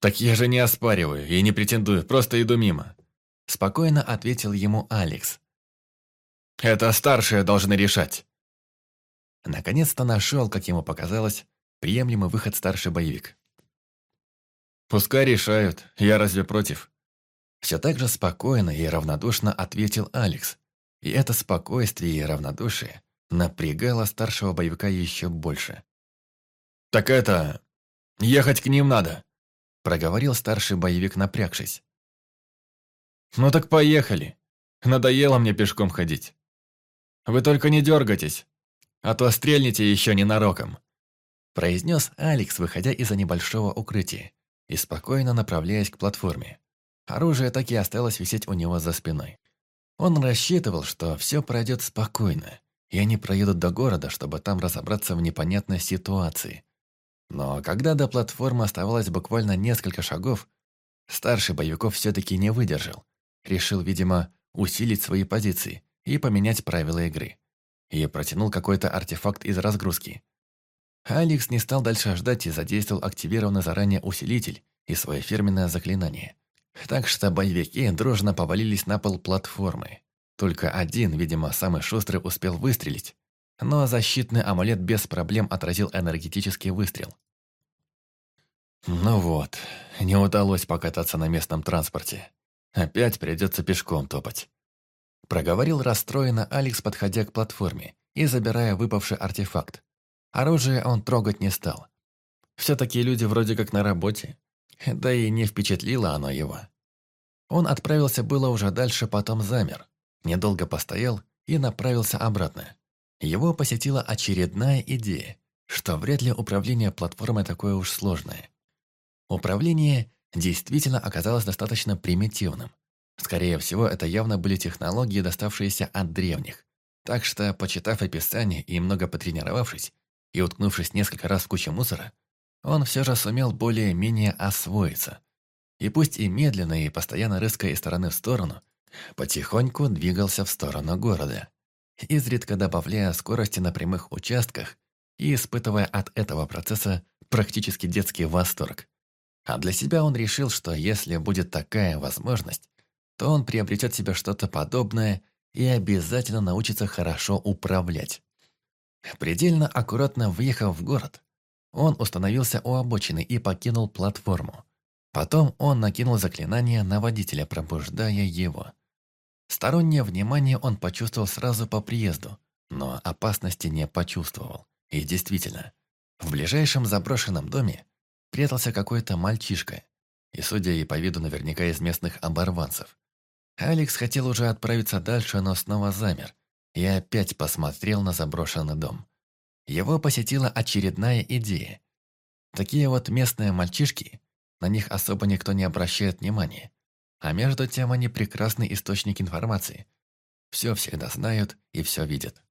«Так я же не оспариваю и не претендую, просто иду мимо», – спокойно ответил ему Алекс. «Это старшие должны решать». Наконец-то нашел, как ему показалось, приемлемый выход старший боевик. «Пускай решают, я разве против?» Все так же спокойно и равнодушно ответил Алекс. И это спокойствие и равнодушие напрягало старшего боевика еще больше. «Так это... ехать к ним надо!» проговорил старший боевик, напрягшись. «Ну так поехали. Надоело мне пешком ходить. Вы только не дергайтесь, а то стрельните еще ненароком», произнес Алекс, выходя из-за небольшого укрытия и спокойно направляясь к платформе. Оружие так и осталось висеть у него за спиной. Он рассчитывал, что все пройдет спокойно, и они проедут до города, чтобы там разобраться в непонятной ситуации. Но когда до платформы оставалось буквально несколько шагов, старший боевиков все-таки не выдержал. Решил, видимо, усилить свои позиции и поменять правила игры. И протянул какой-то артефакт из разгрузки. Алекс не стал дальше ждать и задействовал активированный заранее усилитель и свое фирменное заклинание. Так что боевики дружно повалились на пол платформы. Только один, видимо, самый шустрый успел выстрелить, но защитный амулет без проблем отразил энергетический выстрел. Ну вот, не удалось покататься на местном транспорте. Опять придется пешком топать. Проговорил расстроенно Алекс, подходя к платформе и забирая выпавший артефакт. Оружие он трогать не стал. Все-таки люди вроде как на работе. Да и не впечатлило оно его. Он отправился было уже дальше, потом замер. Недолго постоял и направился обратно. Его посетила очередная идея, что вряд ли управление платформой такое уж сложное. Управление действительно оказалось достаточно примитивным. Скорее всего, это явно были технологии, доставшиеся от древних. Так что, почитав описание и много потренировавшись, и уткнувшись несколько раз в кучу мусора, он все же сумел более-менее освоиться. И пусть и медленно, и постоянно рыская из стороны в сторону, потихоньку двигался в сторону города, изредка добавляя скорости на прямых участках и испытывая от этого процесса практически детский восторг. А для себя он решил, что если будет такая возможность, то он приобретет себе что-то подобное и обязательно научится хорошо управлять. Предельно аккуратно въехав в город, он установился у обочины и покинул платформу. Потом он накинул заклинание на водителя, пробуждая его. Стороннее внимание он почувствовал сразу по приезду, но опасности не почувствовал. И действительно, в ближайшем заброшенном доме прятался какой-то мальчишка, и, судя и по виду, наверняка из местных оборванцев. Алекс хотел уже отправиться дальше, но снова замер и опять посмотрел на заброшенный дом. Его посетила очередная идея. Такие вот местные мальчишки, на них особо никто не обращает внимания. А между тем они прекрасный источник информации. Все всегда знают и все видят.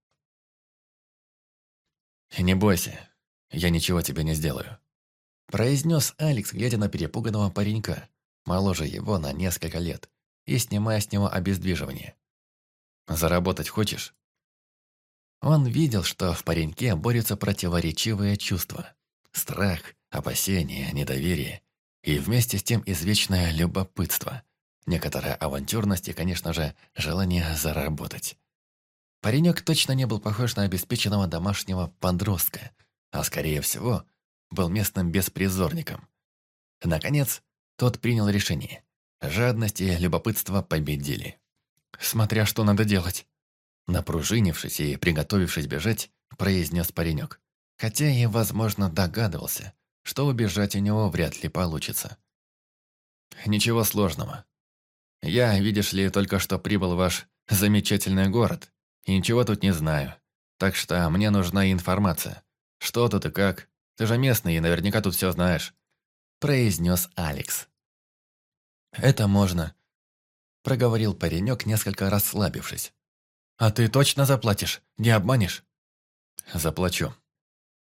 «Не бойся, я ничего тебе не сделаю», произнес Алекс, глядя на перепуганного паренька, моложе его на несколько лет, и снимая с него обездвиживание. Заработать хочешь?» Он видел, что в пареньке борются противоречивые чувства. Страх, опасение, недоверие и вместе с тем извечное любопытство. Некоторая авантюрность и, конечно же, желание заработать. Паренек точно не был похож на обеспеченного домашнего подростка, а, скорее всего, был местным беспризорником. Наконец, тот принял решение. Жадность и любопытство победили. Смотря что надо делать. Напружинившись и приготовившись бежать, произнес паренек. Хотя и, возможно, догадывался, что убежать у него вряд ли получится. «Ничего сложного. Я, видишь ли, только что прибыл в ваш замечательный город, и ничего тут не знаю. Так что мне нужна информация. Что тут и как. Ты же местный и наверняка тут все знаешь», – произнес Алекс. «Это можно», – проговорил паренек, несколько расслабившись. «А ты точно заплатишь? Не обманешь?» «Заплачу.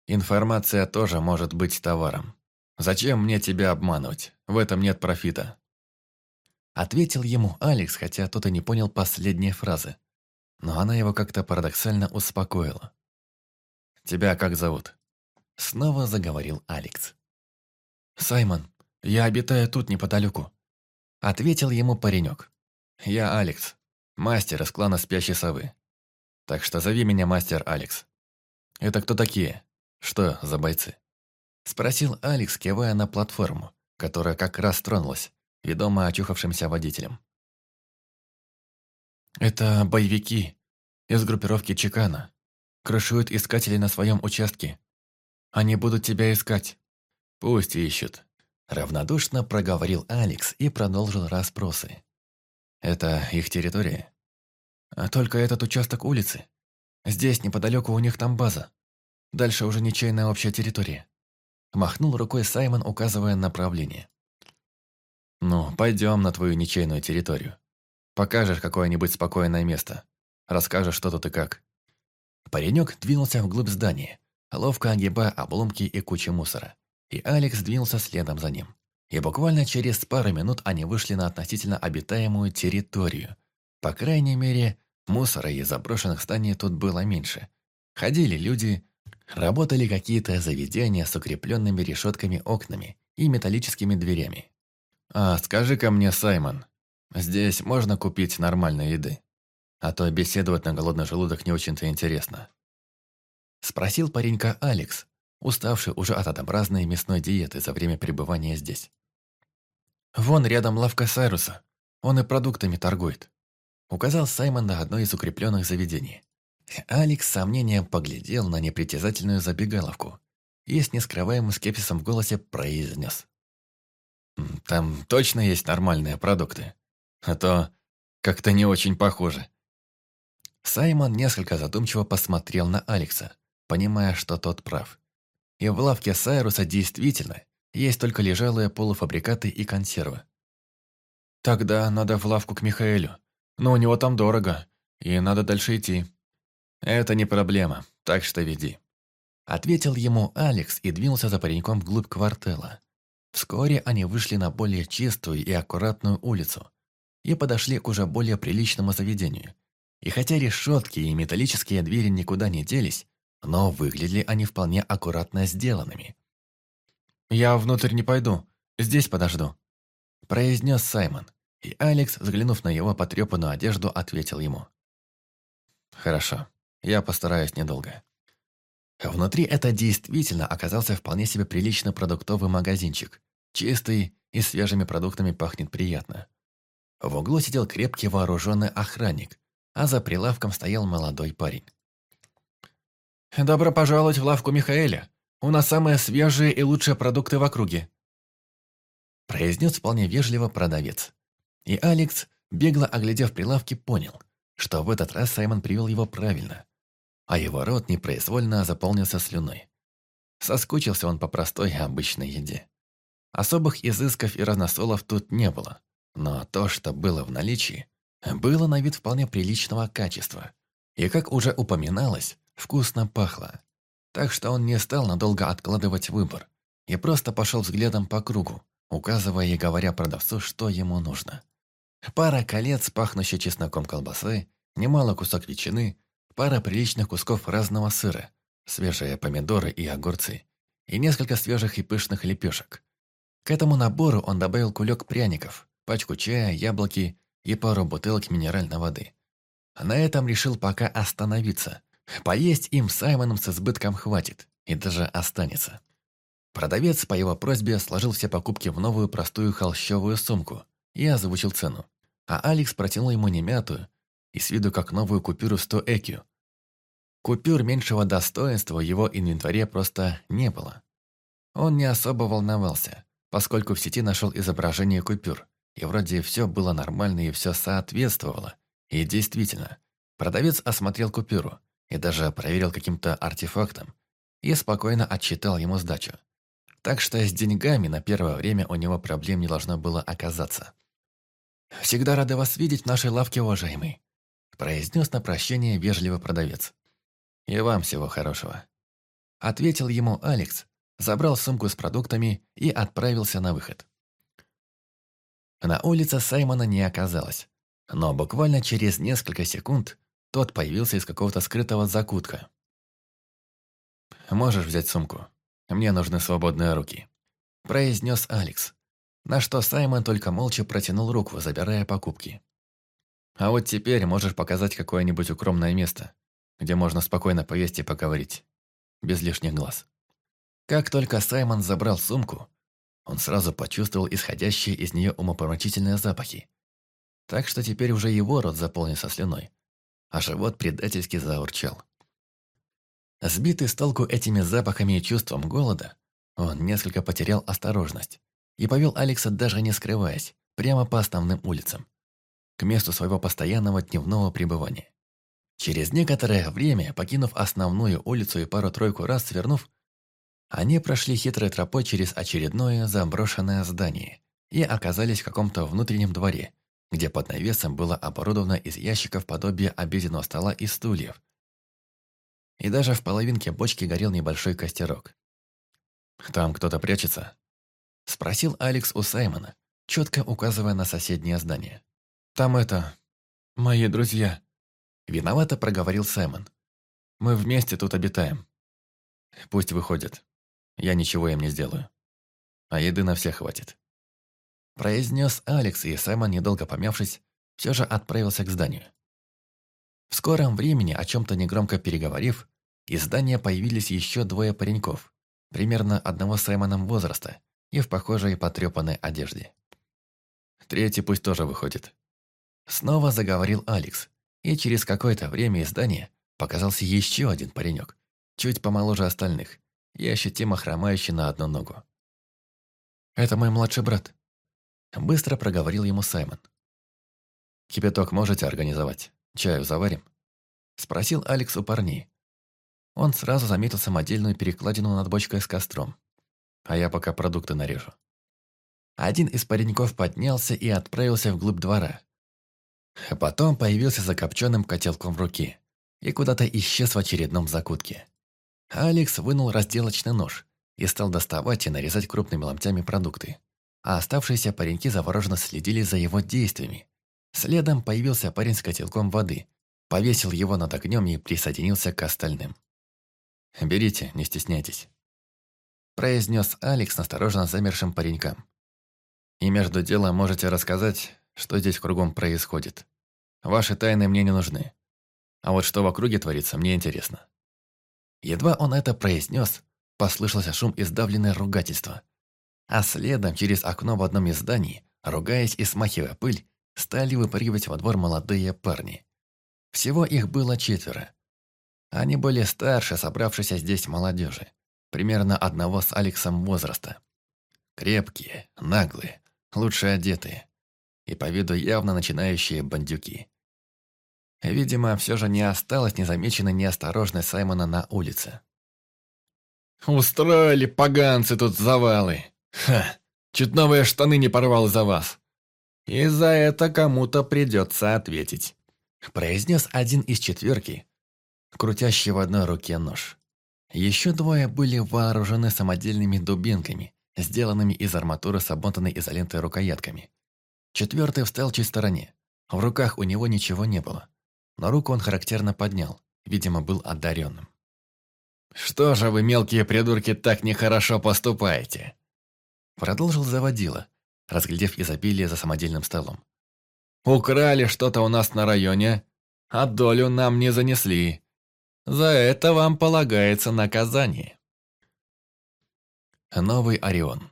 Информация тоже может быть товаром. Зачем мне тебя обманывать? В этом нет профита». Ответил ему Алекс, хотя тот и не понял последней фразы. Но она его как-то парадоксально успокоила. «Тебя как зовут?» Снова заговорил Алекс. «Саймон, я обитаю тут неподалеку. Ответил ему паренек. «Я Алекс, мастер из клана Спящей Совы. Так что зови меня мастер Алекс. Это кто такие? Что за бойцы?» Спросил Алекс, кивая на платформу, которая как раз тронулась, ведомо очухавшимся водителем. «Это боевики из группировки Чекана. Крышуют искателей на своем участке. Они будут тебя искать. Пусть ищут. Равнодушно проговорил Алекс и продолжил расспросы. Это их территория. А только этот участок улицы. Здесь, неподалеку, у них там база. Дальше уже ничейная общая территория. Махнул рукой Саймон, указывая направление. «Ну, пойдем на твою ничейную территорию. Покажешь какое-нибудь спокойное место. Расскажешь, что тут и как». Паренек двинулся вглубь здания, ловко огибая обломки и кучи мусора. И Алекс двинулся следом за ним. И буквально через пару минут они вышли на относительно обитаемую территорию. По крайней мере, мусора и заброшенных зданий тут было меньше. Ходили люди, работали какие-то заведения с укрепленными решетками окнами и металлическими дверями. «А, скажи-ка мне, Саймон, здесь можно купить нормальной еды? А то беседовать на голодный желудок не очень-то интересно». Спросил паренька Алекс, уставший уже от однообразной мясной диеты за время пребывания здесь. «Вон рядом лавка Сайруса. Он и продуктами торгует», — указал Саймон на одно из укрепленных заведений. Алекс с сомнением поглядел на непритязательную забегаловку и с нескрываемым скепсисом в голосе произнес. «Там точно есть нормальные продукты? А то как-то не очень похоже». Саймон несколько задумчиво посмотрел на Алекса, понимая, что тот прав. И в лавке Сайруса действительно есть только лежалые полуфабрикаты и консервы. Тогда надо в лавку к Михаэлю. Но у него там дорого, и надо дальше идти. Это не проблема, так что веди. Ответил ему Алекс и двинулся за пареньком вглубь квартала. Вскоре они вышли на более чистую и аккуратную улицу и подошли к уже более приличному заведению. И хотя решетки и металлические двери никуда не делись, но выглядели они вполне аккуратно сделанными. «Я внутрь не пойду, здесь подожду», – произнес Саймон, и Алекс, взглянув на его потрепанную одежду, ответил ему. «Хорошо, я постараюсь недолго». Внутри это действительно оказался вполне себе приличный продуктовый магазинчик. Чистый и свежими продуктами пахнет приятно. В углу сидел крепкий вооруженный охранник, а за прилавком стоял молодой парень. «Добро пожаловать в лавку Михаэля. У нас самые свежие и лучшие продукты в округе», произнес вполне вежливо продавец. И Алекс, бегло оглядев прилавки, понял, что в этот раз Саймон привел его правильно, а его рот непроизвольно заполнился слюной. Соскучился он по простой обычной еде. Особых изысков и разносолов тут не было, но то, что было в наличии, было на вид вполне приличного качества. И, как уже упоминалось, вкусно пахло. Так что он не стал надолго откладывать выбор и просто пошел взглядом по кругу, указывая и говоря продавцу, что ему нужно. Пара колец, пахнущих чесноком колбасы, немало кусок ветчины, пара приличных кусков разного сыра, свежие помидоры и огурцы, и несколько свежих и пышных лепешек. К этому набору он добавил кулек пряников, пачку чая, яблоки и пару бутылок минеральной воды. На этом решил пока остановиться, Поесть им Саймоном с избытком хватит, и даже останется. Продавец по его просьбе сложил все покупки в новую простую холщовую сумку и озвучил цену. А Алекс протянул ему не мятую и с виду как новую купюру 100 экю. Купюр меньшего достоинства в его инвентаре просто не было. Он не особо волновался, поскольку в сети нашел изображение купюр, и вроде все было нормально и все соответствовало. И действительно, продавец осмотрел купюру, и даже проверил каким-то артефактом и спокойно отчитал ему сдачу. Так что с деньгами на первое время у него проблем не должно было оказаться. «Всегда рада вас видеть в нашей лавке, уважаемый», произнес на прощение вежливо продавец. «И вам всего хорошего», ответил ему Алекс, забрал сумку с продуктами и отправился на выход. На улице Саймона не оказалось, но буквально через несколько секунд тот появился из какого-то скрытого закутка. «Можешь взять сумку? Мне нужны свободные руки», – произнес Алекс. На что Саймон только молча протянул руку, забирая покупки. «А вот теперь можешь показать какое-нибудь укромное место, где можно спокойно поесть и поговорить, без лишних глаз». Как только Саймон забрал сумку, он сразу почувствовал исходящие из нее умопомрачительные запахи. Так что теперь уже его рот заполнился слюной а живот предательски заурчал. Сбитый с толку этими запахами и чувством голода, он несколько потерял осторожность и повел Алекса, даже не скрываясь, прямо по основным улицам. к месту своего постоянного дневного пребывания. Через некоторое время, покинув основную улицу и пару-тройку раз свернув, они прошли хитрой тропой через очередное заброшенное здание и оказались в каком-то внутреннем дворе, где под навесом было оборудовано из ящиков подобие обеденного стола и стульев. И даже в половинке бочки горел небольшой костерок. «Там кто-то прячется?» – спросил Алекс у Саймона, четко указывая на соседнее здание. «Там это... мои друзья», – виновато проговорил Саймон. «Мы вместе тут обитаем. Пусть выходят. Я ничего им не сделаю. А еды на всех хватит». Произнес Алекс, и Саймон, недолго помявшись, все же отправился к зданию. В скором времени, о чем-то негромко переговорив, из здания появились еще двое пареньков, примерно одного с Саймоном возраста и в похожей потрепанной одежде. Третий пусть тоже выходит. Снова заговорил Алекс, и через какое-то время из здания показался еще один паренек, чуть помоложе остальных, и ощутимо хромающий на одну ногу. «Это мой младший брат», Быстро проговорил ему Саймон. «Кипяток можете организовать? Чаю заварим?» Спросил Алекс у парней. Он сразу заметил самодельную перекладину над бочкой с костром. А я пока продукты нарежу. Один из пареньков поднялся и отправился вглубь двора. Потом появился закопченным котелком в руке и куда-то исчез в очередном закутке. Алекс вынул разделочный нож и стал доставать и нарезать крупными ломтями продукты а оставшиеся пареньки завороженно следили за его действиями. Следом появился парень с котелком воды, повесил его над огнем и присоединился к остальным. «Берите, не стесняйтесь», – произнес Алекс настороженно замершим паренькам. «И между делом можете рассказать, что здесь кругом происходит. Ваши тайны мне не нужны. А вот что в округе творится, мне интересно». Едва он это произнес, послышался шум и сдавленное ругательство – а следом через окно в одном из зданий, ругаясь и смахивая пыль, стали выпрыгивать во двор молодые парни. Всего их было четверо. Они были старше собравшейся здесь молодежи, примерно одного с Алексом возраста. Крепкие, наглые, лучше одетые и по виду явно начинающие бандюки. Видимо, все же не осталось незамеченной неосторожность Саймона на улице. «Устроили поганцы тут завалы!» Ха, чуть новые штаны не порвал за вас. И за это кому-то придется ответить. Произнес один из четверки, крутящий в одной руке нож. Еще двое были вооружены самодельными дубинками, сделанными из арматуры с обмотанной изолентой рукоятками. Четвертый встал чуть в стороне. В руках у него ничего не было. Но руку он характерно поднял, видимо, был одаренным. «Что же вы, мелкие придурки, так нехорошо поступаете?» Продолжил заводила, разглядев изобилие за самодельным столом. «Украли что-то у нас на районе, а долю нам не занесли. За это вам полагается наказание». Новый Орион.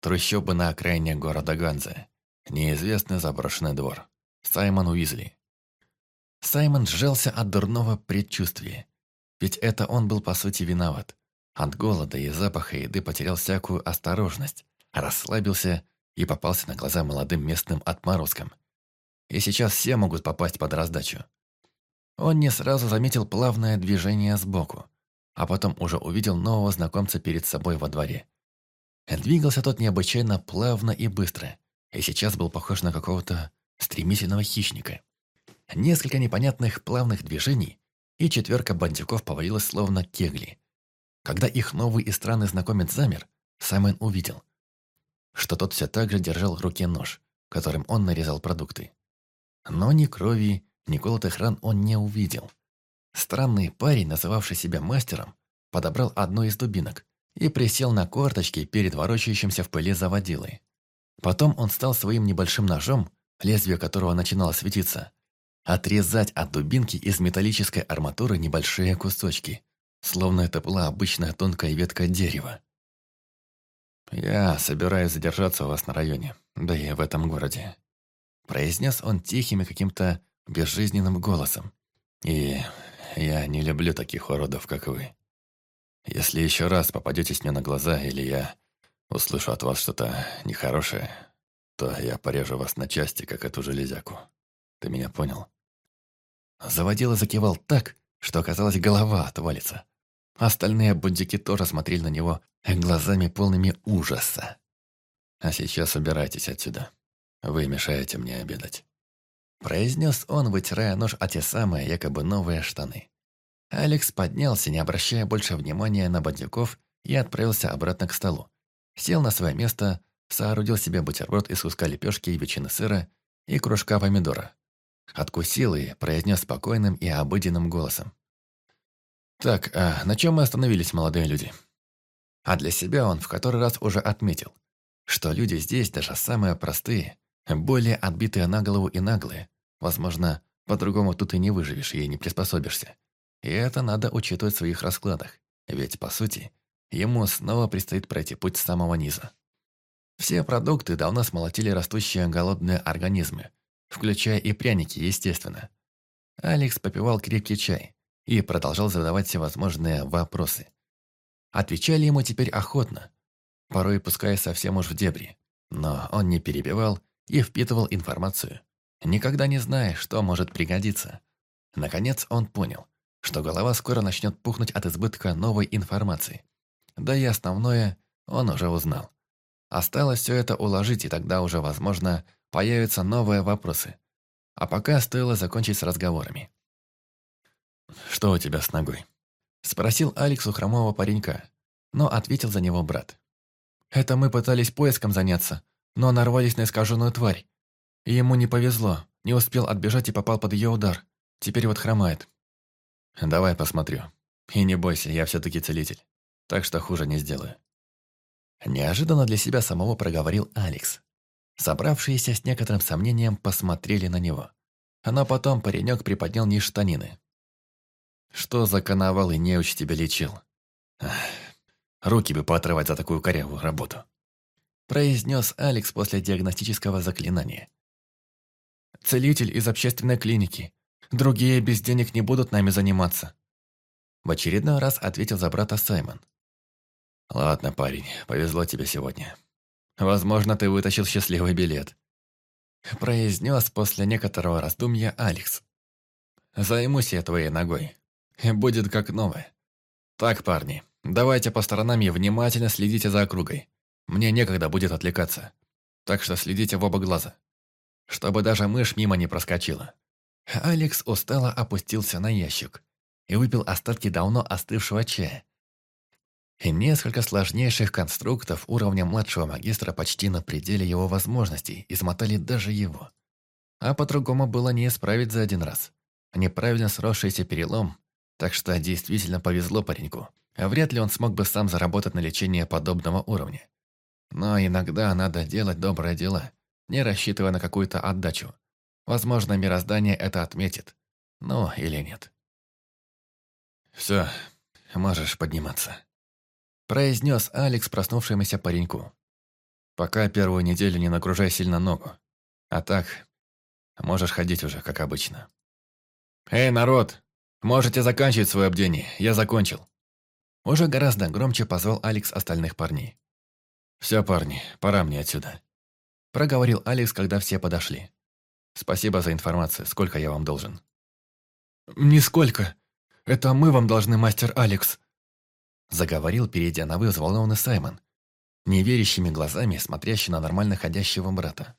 Трущобы на окраине города Ганзе. Неизвестный заброшенный двор. Саймон Уизли. Саймон сжался от дурного предчувствия. Ведь это он был по сути виноват. От голода и запаха еды потерял всякую осторожность расслабился и попался на глаза молодым местным отморозкам. И сейчас все могут попасть под раздачу. Он не сразу заметил плавное движение сбоку, а потом уже увидел нового знакомца перед собой во дворе. Двигался тот необычайно плавно и быстро, и сейчас был похож на какого-то стремительного хищника. Несколько непонятных плавных движений, и четверка бандюков повалилась словно кегли. Когда их новый и странный знакомец замер, Саймон увидел – что тот все так же держал в руке нож, которым он нарезал продукты. Но ни крови, ни колотых ран он не увидел. Странный парень, называвший себя мастером, подобрал одну из дубинок и присел на корточки перед ворочающимся в пыли заводилой. Потом он стал своим небольшим ножом, лезвие которого начинало светиться, отрезать от дубинки из металлической арматуры небольшие кусочки, словно это была обычная тонкая ветка дерева. «Я собираюсь задержаться у вас на районе, да и в этом городе», произнес он тихим и каким-то безжизненным голосом. «И я не люблю таких уродов, как вы. Если еще раз попадетесь мне на глаза, или я услышу от вас что-то нехорошее, то я порежу вас на части, как эту железяку». Ты меня понял?» Заводила закивал так, что, оказалось, голова отвалится. Остальные бандики тоже смотрели на него глазами полными ужаса. «А сейчас убирайтесь отсюда. Вы мешаете мне обедать», — произнес он, вытирая нож о те самые якобы новые штаны. Алекс поднялся, не обращая больше внимания на бандюков, и отправился обратно к столу. Сел на свое место, соорудил себе бутерброд из куска лепешки и ветчины сыра и кружка помидора. Откусил и произнес спокойным и обыденным голосом. «Так, а на чем мы остановились, молодые люди?» А для себя он в который раз уже отметил, что люди здесь, даже самые простые, более отбитые на голову и наглые. Возможно, по-другому тут и не выживешь и не приспособишься. И это надо учитывать в своих раскладах. Ведь, по сути, ему снова предстоит пройти путь с самого низа. Все продукты давно смолотили растущие голодные организмы, включая и пряники, естественно. Алекс попивал крепкий чай и продолжал задавать всевозможные вопросы. Отвечали ему теперь охотно, порой пуская совсем уж в дебри, но он не перебивал и впитывал информацию, никогда не зная, что может пригодиться. Наконец он понял, что голова скоро начнет пухнуть от избытка новой информации. Да и основное он уже узнал. Осталось все это уложить, и тогда уже, возможно, появятся новые вопросы. А пока стоило закончить с разговорами. «Что у тебя с ногой?» Спросил Алекс у хромого паренька, но ответил за него брат. «Это мы пытались поиском заняться, но нарвались на искаженную тварь. И ему не повезло, не успел отбежать и попал под ее удар. Теперь вот хромает». «Давай посмотрю. И не бойся, я все-таки целитель, так что хуже не сделаю». Неожиданно для себя самого проговорил Алекс. Собравшиеся с некоторым сомнением посмотрели на него. Но потом паренек приподнял низ штанины. «Что за коновал и неуч тебя лечил? Ах, руки бы поотрывать за такую корявую работу!» Произнес Алекс после диагностического заклинания. «Целитель из общественной клиники. Другие без денег не будут нами заниматься». В очередной раз ответил за брата Саймон. «Ладно, парень, повезло тебе сегодня. Возможно, ты вытащил счастливый билет», произнес после некоторого раздумья Алекс. «Займусь я твоей ногой. Будет как новая. Так, парни, давайте по сторонам и внимательно следите за округой. Мне некогда будет отвлекаться. Так что следите в оба глаза. Чтобы даже мышь мимо не проскочила». Алекс устало опустился на ящик и выпил остатки давно остывшего чая, и несколько сложнейших конструктов уровня младшего магистра почти на пределе его возможностей измотали даже его. А по-другому было не исправить за один раз. Неправильно сросшийся перелом, так что действительно повезло пареньку. А вряд ли он смог бы сам заработать на лечение подобного уровня. Но иногда надо делать добрые дела, не рассчитывая на какую-то отдачу. Возможно, мироздание это отметит. Ну, или нет. «Все, можешь подниматься», произнес Алекс проснувшемуся пареньку. «Пока первую неделю не нагружай сильно ногу. А так, можешь ходить уже, как обычно». «Эй, народ! Можете заканчивать свое бдение, я закончил». Уже гораздо громче позвал Алекс остальных парней. «Все, парни, пора мне отсюда», – проговорил Алекс, когда все подошли. «Спасибо за информацию. Сколько я вам должен?» «Нисколько. Это мы вам должны, мастер Алекс», Заговорил, перейдя на «вы» взволнованный Саймон, неверящими глазами смотрящий на нормально ходящего брата.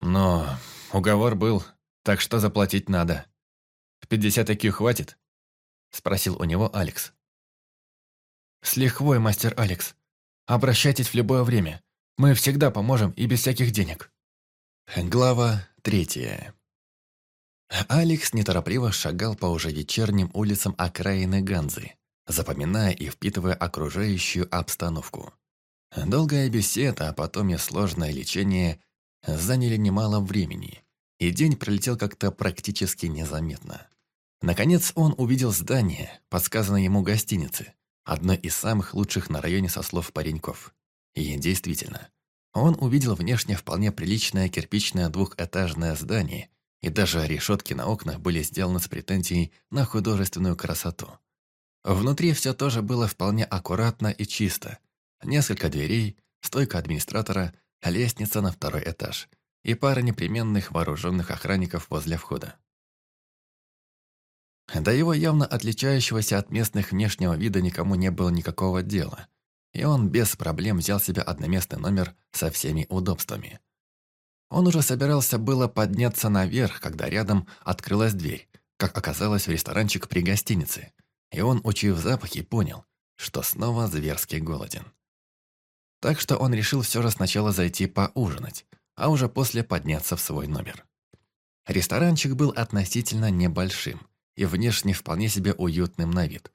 «Но уговор был, так что заплатить надо. Пятьдесят IQ хватит?» Спросил у него Алекс. «С лихвой, мастер Алекс. Обращайтесь в любое время. Мы всегда поможем и без всяких денег». Глава третья. Алекс неторопливо шагал по уже вечерним улицам окраины Ганзы запоминая и впитывая окружающую обстановку. Долгая беседа, а потом и сложное лечение заняли немало времени, и день пролетел как-то практически незаметно. Наконец он увидел здание, подсказанное ему гостиницы, одной из самых лучших на районе со слов пареньков. И действительно, он увидел внешне вполне приличное кирпичное двухэтажное здание, и даже решетки на окнах были сделаны с претензией на художественную красоту. Внутри все тоже было вполне аккуратно и чисто. Несколько дверей, стойка администратора, лестница на второй этаж. И пара непременных вооруженных охранников возле входа. До его явно отличающегося от местных внешнего вида никому не было никакого дела, и он без проблем взял себе одноместный номер со всеми удобствами. Он уже собирался было подняться наверх, когда рядом открылась дверь, как оказалось в ресторанчик при гостинице, и он, учив запахи, понял, что снова зверски голоден. Так что он решил все же сначала зайти поужинать, а уже после подняться в свой номер. Ресторанчик был относительно небольшим и внешне вполне себе уютным на вид.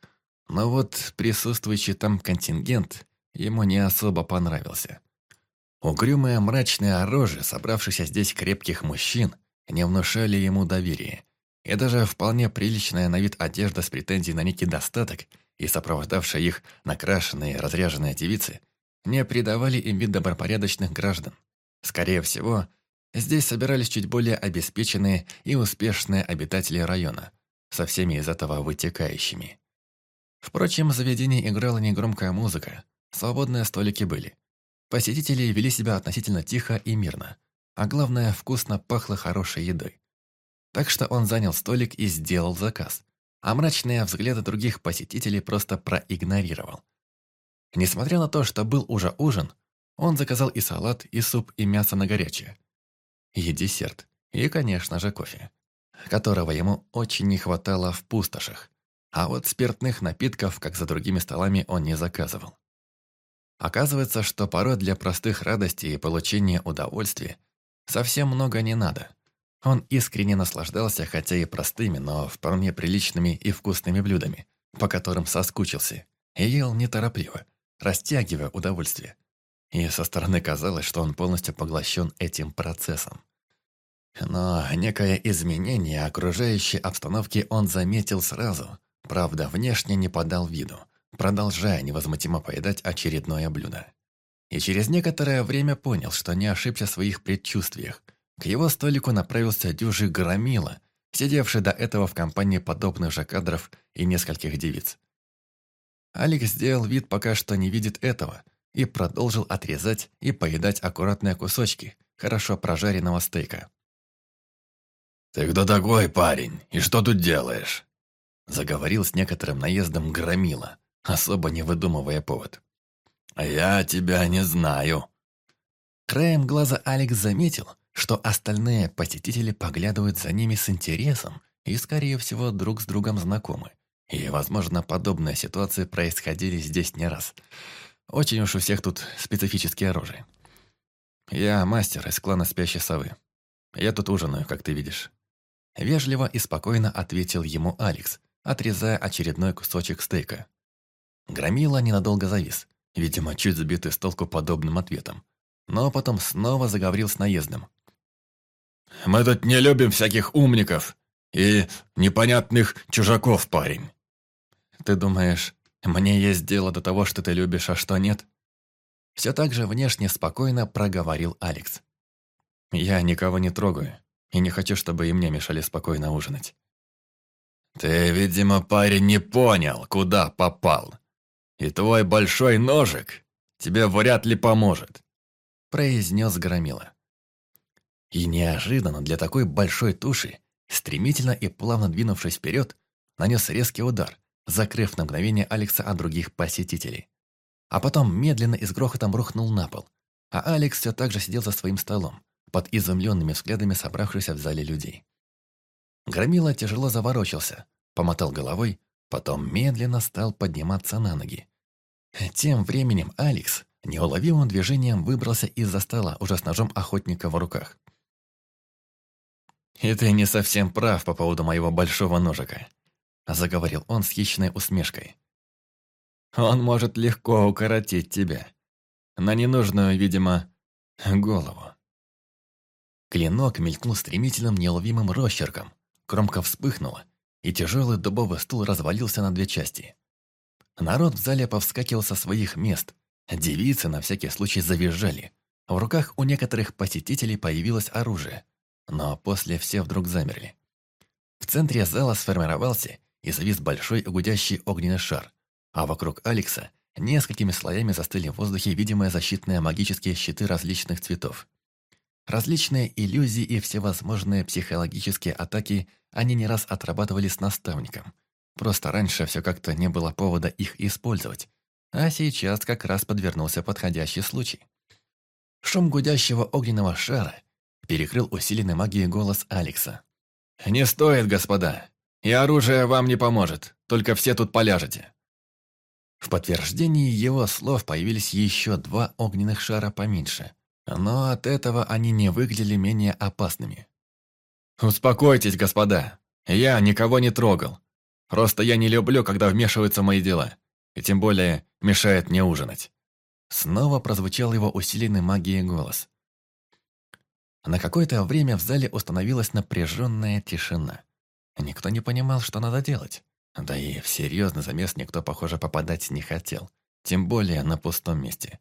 Но вот присутствующий там контингент ему не особо понравился. Угрюмые мрачные рожи собравшихся здесь крепких мужчин не внушали ему доверия, и даже вполне приличная на вид одежда с претензией на некий достаток и сопровождавшие их накрашенные разряженные девицы не придавали им вид добропорядочных граждан. Скорее всего, здесь собирались чуть более обеспеченные и успешные обитатели района, со всеми из этого вытекающими. Впрочем, в заведении играла негромкая музыка, свободные столики были. Посетители вели себя относительно тихо и мирно, а главное, вкусно пахло хорошей едой. Так что он занял столик и сделал заказ, а мрачные взгляды других посетителей просто проигнорировал. Несмотря на то, что был уже ужин, он заказал и салат, и суп, и мясо на горячее. И десерт, и, конечно же, кофе, которого ему очень не хватало в пустошах. А вот спиртных напитков, как за другими столами, он не заказывал. Оказывается, что порой для простых радостей и получения удовольствия совсем много не надо. Он искренне наслаждался, хотя и простыми, но вполне приличными и вкусными блюдами, по которым соскучился, и ел неторопливо, растягивая удовольствие. И со стороны казалось, что он полностью поглощен этим процессом. Но некое изменение окружающей обстановки он заметил сразу, правда, внешне не подал виду, продолжая невозмутимо поедать очередное блюдо. И через некоторое время понял, что не ошибся в своих предчувствиях – к его столику направился дюжий громила, сидевший до этого в компании подобных же кадров и нескольких девиц. Алекс сделал вид пока что не видит этого и продолжил отрезать и поедать аккуратные кусочки хорошо прожаренного стейка. «Ты кто такой, парень, и что тут делаешь?» Заговорил с некоторым наездом громила, особо не выдумывая повод. «Я тебя не знаю». Краем глаза Алекс заметил, что остальные посетители поглядывают за ними с интересом и, скорее всего, друг с другом знакомы. И, возможно, подобные ситуации происходили здесь не раз. Очень уж у всех тут специфические оружия. Я мастер из клана Спящей Совы. Я тут ужинаю, как ты видишь. Вежливо и спокойно ответил ему Алекс, отрезая очередной кусочек стейка. Громила ненадолго завис, видимо, чуть сбитый с толку подобным ответом. Но потом снова заговорил с наездом, мы тут не любим всяких умников и непонятных чужаков, парень. Ты думаешь, мне есть дело до того, что ты любишь, а что нет? Все так же внешне спокойно проговорил Алекс. Я никого не трогаю и не хочу, чтобы и мне мешали спокойно ужинать. Ты, видимо, парень, не понял, куда попал. И твой большой ножик тебе вряд ли поможет, произнес Громила. И неожиданно для такой большой туши, стремительно и плавно двинувшись вперед, нанес резкий удар, закрыв на мгновение Алекса от других посетителей. А потом медленно и с грохотом рухнул на пол, а Алекс все так же сидел за своим столом, под изумленными взглядами собравшихся в зале людей. Громила тяжело заворочился, помотал головой, потом медленно стал подниматься на ноги. Тем временем Алекс неуловимым движением выбрался из-за стола уже с ножом охотника в руках. «И ты не совсем прав по поводу моего большого ножика», заговорил он с хищной усмешкой. «Он может легко укоротить тебя. На ненужную, видимо, голову». Клинок мелькнул стремительным неуловимым росчерком, кромка вспыхнула, и тяжелый дубовый стул развалился на две части. Народ в зале повскакивал со своих мест, девицы на всякий случай завизжали. В руках у некоторых посетителей появилось оружие – но после все вдруг замерли. В центре зала сформировался и завис большой гудящий огненный шар, а вокруг Алекса несколькими слоями застыли в воздухе видимые защитные магические щиты различных цветов. Различные иллюзии и всевозможные психологические атаки они не раз отрабатывали с наставником. Просто раньше все как-то не было повода их использовать. А сейчас как раз подвернулся подходящий случай. Шум гудящего огненного шара перекрыл усиленный магией голос Алекса. «Не стоит, господа. И оружие вам не поможет. Только все тут поляжете». В подтверждении его слов появились еще два огненных шара поменьше, но от этого они не выглядели менее опасными. «Успокойтесь, господа. Я никого не трогал. Просто я не люблю, когда вмешиваются мои дела, и тем более мешает мне ужинать». Снова прозвучал его усиленный магией голос. На какое-то время в зале установилась напряженная тишина. Никто не понимал, что надо делать. Да и в серьезный замес никто, похоже, попадать не хотел. Тем более на пустом месте.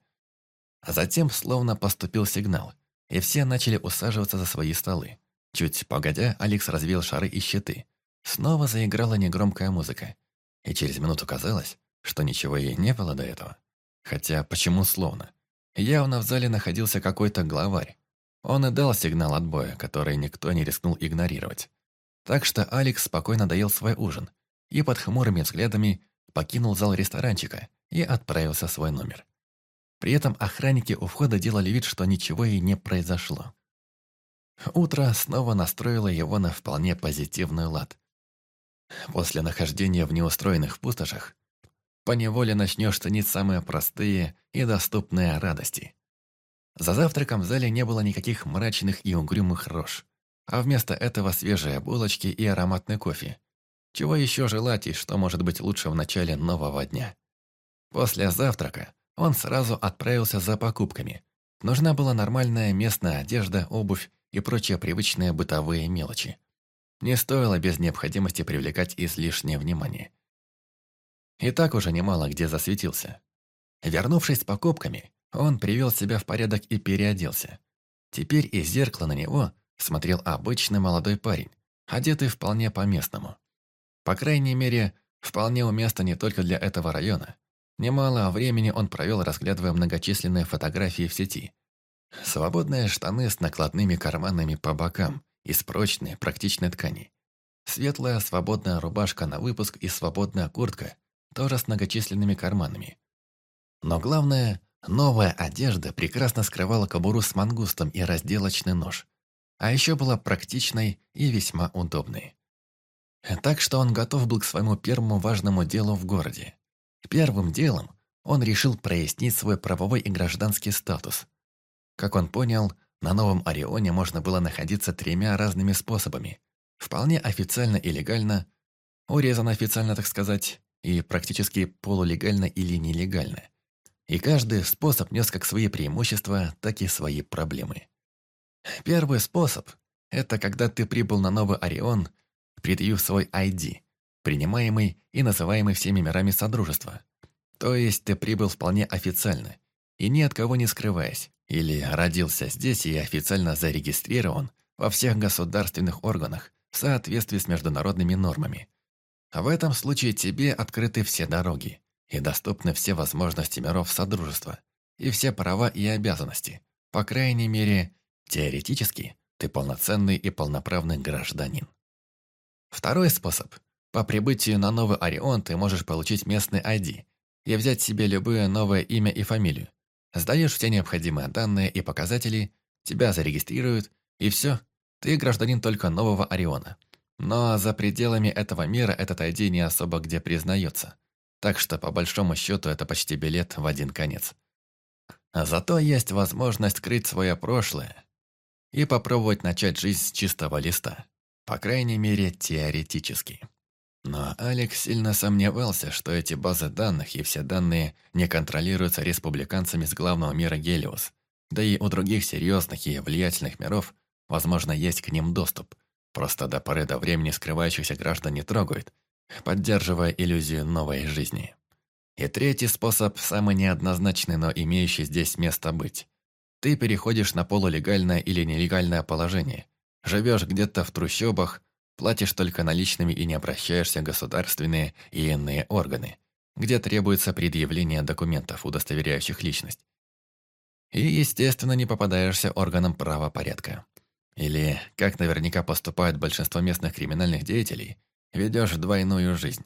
А затем словно поступил сигнал, и все начали усаживаться за свои столы. Чуть погодя, Алекс развеял шары и щиты. Снова заиграла негромкая музыка. И через минуту казалось, что ничего ей не было до этого. Хотя почему словно? Явно в зале находился какой-то главарь. Он и дал сигнал отбоя, который никто не рискнул игнорировать. Так что Алекс спокойно доел свой ужин и под хмурыми взглядами покинул зал ресторанчика и отправился в свой номер. При этом охранники у входа делали вид, что ничего и не произошло. Утро снова настроило его на вполне позитивный лад. После нахождения в неустроенных пустошах поневоле начнешь ценить самые простые и доступные радости. За завтраком в зале не было никаких мрачных и угрюмых рож, а вместо этого свежие булочки и ароматный кофе. Чего еще желать и что может быть лучше в начале нового дня? После завтрака он сразу отправился за покупками. Нужна была нормальная местная одежда, обувь и прочие привычные бытовые мелочи. Не стоило без необходимости привлекать излишнее внимание. И так уже немало где засветился. Вернувшись с покупками, он привел себя в порядок и переоделся. Теперь из зеркала на него смотрел обычный молодой парень, одетый вполне по-местному. По крайней мере, вполне уместно не только для этого района. Немало времени он провел, разглядывая многочисленные фотографии в сети. Свободные штаны с накладными карманами по бокам из прочной, практичной ткани. Светлая свободная рубашка на выпуск и свободная куртка, тоже с многочисленными карманами. Но главное, новая одежда прекрасно скрывала кобуру с мангустом и разделочный нож. А еще была практичной и весьма удобной. Так что он готов был к своему первому важному делу в городе. Первым делом он решил прояснить свой правовой и гражданский статус. Как он понял, на Новом Орионе можно было находиться тремя разными способами. Вполне официально и легально, урезано официально, так сказать, и практически полулегально или нелегально. И каждый способ нес как свои преимущества, так и свои проблемы. Первый способ – это когда ты прибыл на Новый Орион предъявив свой ID, принимаемый и называемый всеми мирами Содружества. То есть ты прибыл вполне официально, и ни от кого не скрываясь, или родился здесь и официально зарегистрирован во всех государственных органах в соответствии с международными нормами. В этом случае тебе открыты все дороги и доступны все возможности миров Содружества и все права и обязанности. По крайней мере, теоретически, ты полноценный и полноправный гражданин. Второй способ. По прибытию на Новый Орион ты можешь получить местный ID и взять себе любое новое имя и фамилию. Сдаешь все необходимые данные и показатели, тебя зарегистрируют, и все, ты гражданин только Нового Ориона. Но за пределами этого мира этот ID не особо где признается. Так что, по большому счету, это почти билет в один конец. Зато есть возможность скрыть свое прошлое и попробовать начать жизнь с чистого листа. По крайней мере, теоретически. Но Алекс сильно сомневался, что эти базы данных и все данные не контролируются республиканцами с главного мира Гелиос. Да и у других серьезных и влиятельных миров, возможно, есть к ним доступ. Просто до поры до времени скрывающихся граждан не трогают, поддерживая иллюзию новой жизни. И третий способ, самый неоднозначный, но имеющий здесь место быть. Ты переходишь на полулегальное или нелегальное положение, Живешь где-то в трущобах, платишь только наличными и не обращаешься в государственные и иные органы, где требуется предъявление документов, удостоверяющих личность. И, естественно, не попадаешься органам правопорядка. Или, как наверняка поступает большинство местных криминальных деятелей, ведешь двойную жизнь.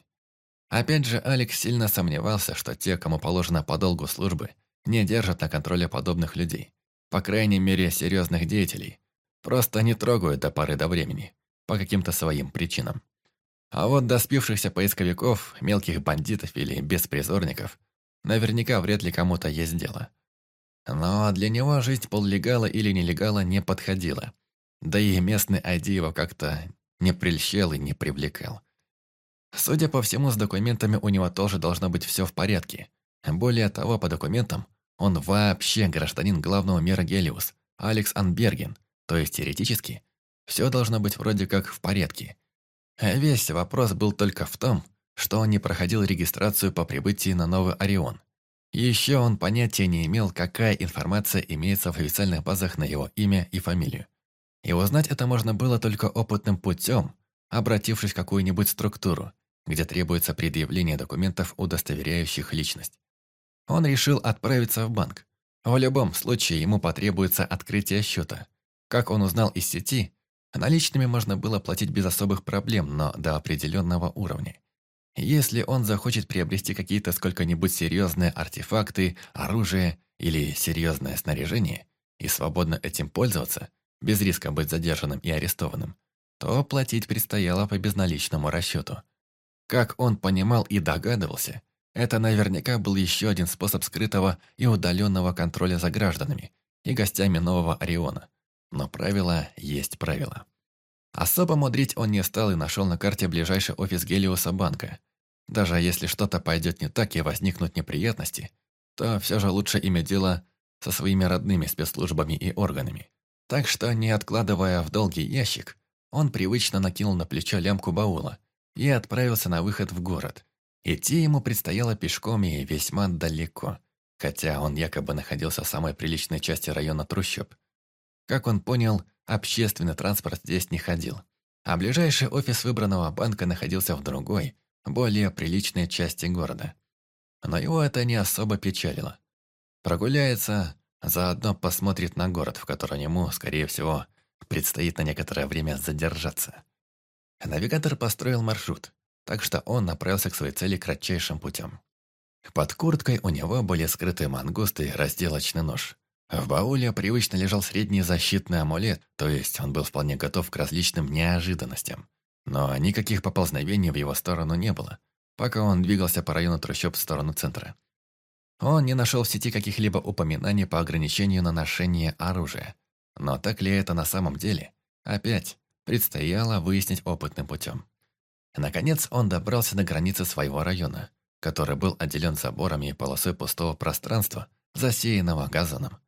Опять же, Алекс сильно сомневался, что те, кому положено по долгу службы, не держат на контроле подобных людей. По крайней мере, серьезных деятелей. Просто не трогают до поры до времени. По каким-то своим причинам. А вот до спившихся поисковиков, мелких бандитов или беспризорников, наверняка вряд ли кому-то есть дело. Но для него жизнь поллегала или нелегала не подходила. Да и местный ID его как-то не прельщал и не привлекал. Судя по всему, с документами у него тоже должно быть все в порядке. Более того, по документам, он вообще гражданин главного мира Гелиус, Алекс Анберген, то есть теоретически, все должно быть вроде как в порядке. Весь вопрос был только в том, что он не проходил регистрацию по прибытии на Новый Орион. Еще он понятия не имел, какая информация имеется в официальных базах на его имя и фамилию. И узнать это можно было только опытным путем, обратившись в какую-нибудь структуру, где требуется предъявление документов, удостоверяющих личность. Он решил отправиться в банк. В любом случае ему потребуется открытие счета. Как он узнал из сети, наличными можно было платить без особых проблем, но до определенного уровня. Если он захочет приобрести какие-то сколько-нибудь серьезные артефакты, оружие или серьезное снаряжение и свободно этим пользоваться, без риска быть задержанным и арестованным, то платить предстояло по безналичному расчету. Как он понимал и догадывался, это наверняка был еще один способ скрытого и удаленного контроля за гражданами и гостями нового Ориона. Но правило есть правило. Особо мудрить он не стал и нашел на карте ближайший офис Гелиоса банка. Даже если что-то пойдет не так и возникнут неприятности, то все же лучше иметь дело со своими родными спецслужбами и органами. Так что, не откладывая в долгий ящик, он привычно накинул на плечо лямку баула и отправился на выход в город. Идти ему предстояло пешком и весьма далеко, хотя он якобы находился в самой приличной части района трущоб. Как он понял, общественный транспорт здесь не ходил, а ближайший офис выбранного банка находился в другой, более приличной части города. Но его это не особо печалило. Прогуляется, заодно посмотрит на город, в котором ему, скорее всего, предстоит на некоторое время задержаться. Навигатор построил маршрут, так что он направился к своей цели кратчайшим путем. Под курткой у него были скрыты мангусты и разделочный нож. В бауле привычно лежал средний защитный амулет, то есть он был вполне готов к различным неожиданностям. Но никаких поползновений в его сторону не было, пока он двигался по району трущоб в сторону центра. Он не нашел в сети каких-либо упоминаний по ограничению на ношение оружия. Но так ли это на самом деле? Опять, предстояло выяснить опытным путем. Наконец он добрался до границы своего района, который был отделен заборами и полосой пустого пространства, засеянного газоном.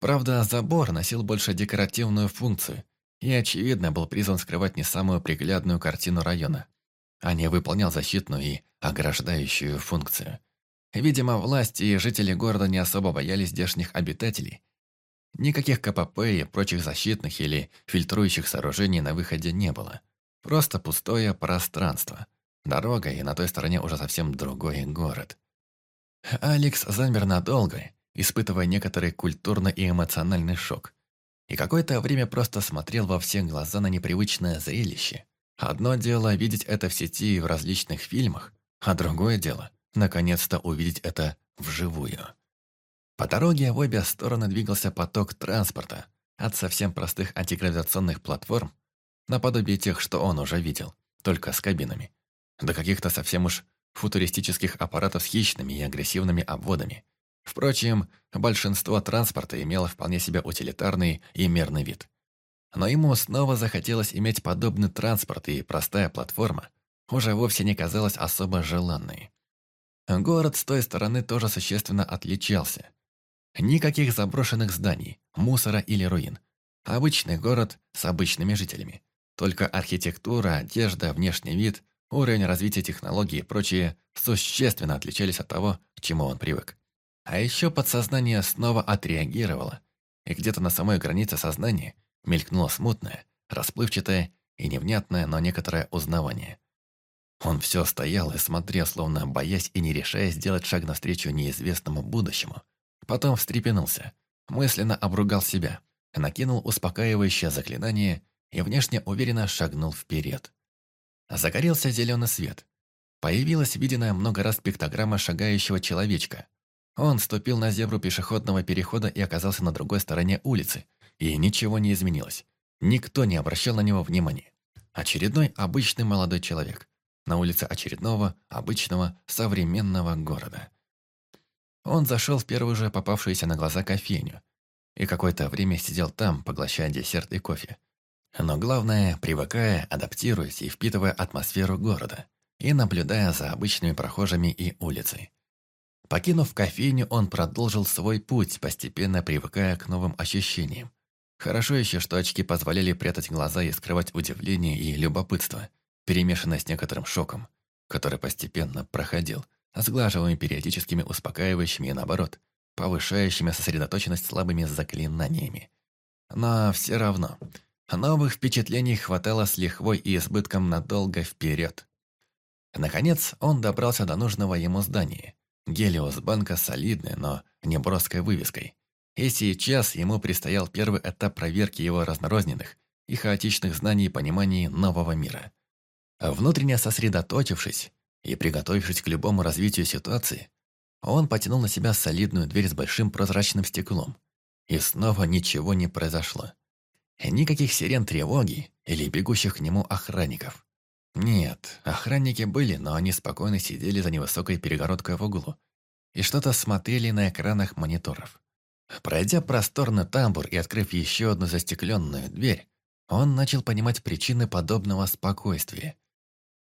Правда, забор носил больше декоративную функцию и, очевидно, был призван скрывать не самую приглядную картину района, а не выполнял защитную и ограждающую функцию. Видимо, власти и жители города не особо боялись здешних обитателей. Никаких КПП и прочих защитных или фильтрующих сооружений на выходе не было. Просто пустое пространство. Дорога, и на той стороне уже совсем другой город. Алекс замер надолго, испытывая некоторый культурно и эмоциональный шок. И какое-то время просто смотрел во все глаза на непривычное зрелище. Одно дело видеть это в сети и в различных фильмах, а другое дело – наконец-то увидеть это вживую. По дороге в обе стороны двигался поток транспорта, от совсем простых антигравитационных платформ, наподобие тех, что он уже видел, только с кабинами, до каких-то совсем уж футуристических аппаратов с хищными и агрессивными обводами – Впрочем, большинство транспорта имело вполне себе утилитарный и мерный вид. Но ему снова захотелось иметь подобный транспорт, и простая платформа уже вовсе не казалась особо желанной. Город с той стороны тоже существенно отличался. Никаких заброшенных зданий, мусора или руин. Обычный город с обычными жителями. Только архитектура, одежда, внешний вид, уровень развития технологий и прочее существенно отличались от того, к чему он привык. А еще подсознание снова отреагировало, и где-то на самой границе сознания мелькнуло смутное, расплывчатое и невнятное, но некоторое узнавание. Он все стоял и смотрел, словно боясь и не решая сделать шаг навстречу неизвестному будущему. Потом встрепенулся, мысленно обругал себя, накинул успокаивающее заклинание и внешне уверенно шагнул вперед. Загорелся зеленый свет. Появилась виденная много раз пиктограмма шагающего человечка. Он ступил на зебру пешеходного перехода и оказался на другой стороне улицы, и ничего не изменилось. Никто не обращал на него внимания. Очередной обычный молодой человек. На улице очередного, обычного, современного города. Он зашел в первую же попавшуюся на глаза кофейню и какое-то время сидел там, поглощая десерт и кофе. Но главное, привыкая, адаптируясь и впитывая атмосферу города, и наблюдая за обычными прохожими и улицей. Покинув кофейню, он продолжил свой путь, постепенно привыкая к новым ощущениям. Хорошо еще, что очки позволяли прятать глаза и скрывать удивление и любопытство, перемешанное с некоторым шоком, который постепенно проходил, сглаживаемый периодическими успокаивающими и наоборот, повышающими сосредоточенность слабыми заклинаниями. Но все равно, новых впечатлений хватало с лихвой и избытком надолго вперед. Наконец, он добрался до нужного ему здания. Гелиос банка солидная, но не броской вывеской. И сейчас ему предстоял первый этап проверки его разнорозненных и хаотичных знаний и пониманий нового мира. Внутренне сосредоточившись и приготовившись к любому развитию ситуации, он потянул на себя солидную дверь с большим прозрачным стеклом. И снова ничего не произошло. Никаких сирен тревоги или бегущих к нему охранников. Нет, охранники были, но они спокойно сидели за невысокой перегородкой в углу и что-то смотрели на экранах мониторов. Пройдя просторный тамбур и открыв еще одну застекленную дверь, он начал понимать причины подобного спокойствия.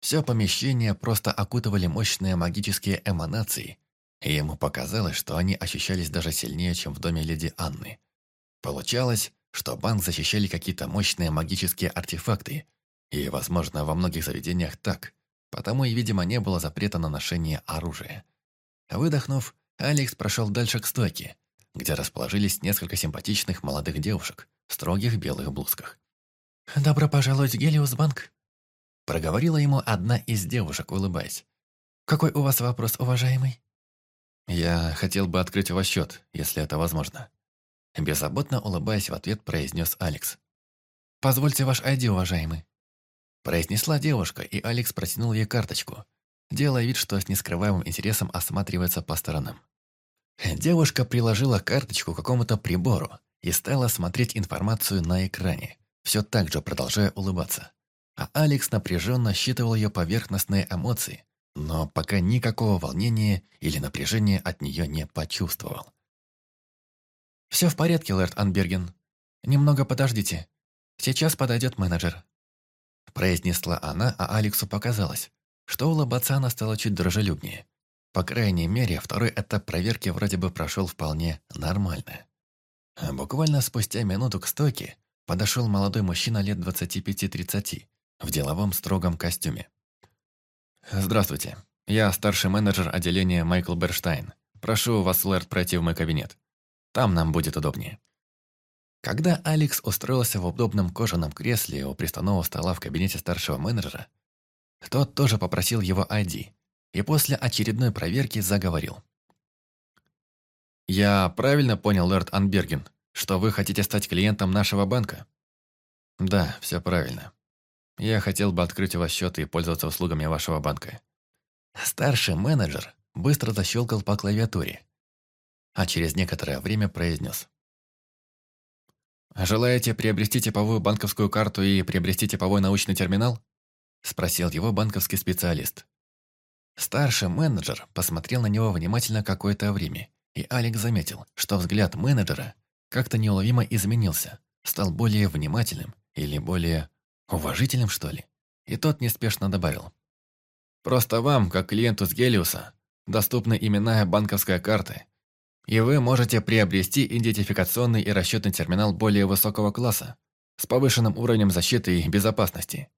Все помещение просто окутывали мощные магические эманации, и ему показалось, что они ощущались даже сильнее, чем в доме леди Анны. Получалось, что банк защищали какие-то мощные магические артефакты, и, возможно, во многих заведениях так, потому и, видимо, не было запрета на ношение оружия. Выдохнув, Алекс прошел дальше к стойке, где расположились несколько симпатичных молодых девушек в строгих белых блузках. «Добро пожаловать в Гелиус Банк», — проговорила ему одна из девушек, улыбаясь. «Какой у вас вопрос, уважаемый?» «Я хотел бы открыть у вас счет, если это возможно». Беззаботно улыбаясь в ответ, произнес Алекс. «Позвольте ваш ID, уважаемый». Произнесла девушка, и Алекс протянул ей карточку, делая вид, что с нескрываемым интересом осматривается по сторонам. Девушка приложила карточку к какому-то прибору и стала смотреть информацию на экране, все так же продолжая улыбаться. А Алекс напряженно считывал ее поверхностные эмоции, но пока никакого волнения или напряжения от нее не почувствовал. «Все в порядке, Лэрд Анберген. Немного подождите. Сейчас подойдет менеджер». Произнесла она, а Алексу показалось, что улыбаться она стала чуть дружелюбнее. По крайней мере, второй этап проверки вроде бы прошел вполне нормально. Буквально спустя минуту к стойке подошел молодой мужчина лет 25-30 в деловом строгом костюме. «Здравствуйте. Я старший менеджер отделения Майкл Берштайн. Прошу вас, Лэрд, пройти в мой кабинет. Там нам будет удобнее». Когда Алекс устроился в удобном кожаном кресле у приставного стола в кабинете старшего менеджера, тот тоже попросил его ID и после очередной проверки заговорил. «Я правильно понял, Лэрд Анберген, что вы хотите стать клиентом нашего банка?» «Да, все правильно. Я хотел бы открыть у вас счет и пользоваться услугами вашего банка». Старший менеджер быстро защелкал по клавиатуре, а через некоторое время произнес. «Желаете приобрести типовую банковскую карту и приобрести типовой научный терминал?» Спросил его банковский специалист. Старший менеджер посмотрел на него внимательно какое-то время, и Алекс заметил, что взгляд менеджера как-то неуловимо изменился, стал более внимательным или более Уважительным, что ли? И тот неспешно добавил. Просто вам, как клиенту с Гелиуса, доступны именная банковская карта, и вы можете приобрести идентификационный и расчетный терминал более высокого класса с повышенным уровнем защиты и безопасности.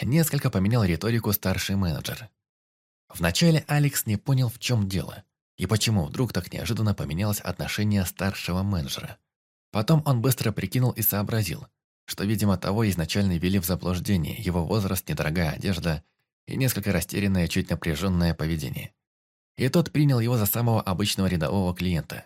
Несколько поменял риторику старший менеджер. Вначале Алекс не понял, в чем дело, и почему вдруг так неожиданно поменялось отношение старшего менеджера. Потом он быстро прикинул и сообразил, что, видимо, того изначально ввели в заблуждение его возраст, недорогая одежда и несколько растерянное, чуть напряженное поведение. И тот принял его за самого обычного рядового клиента.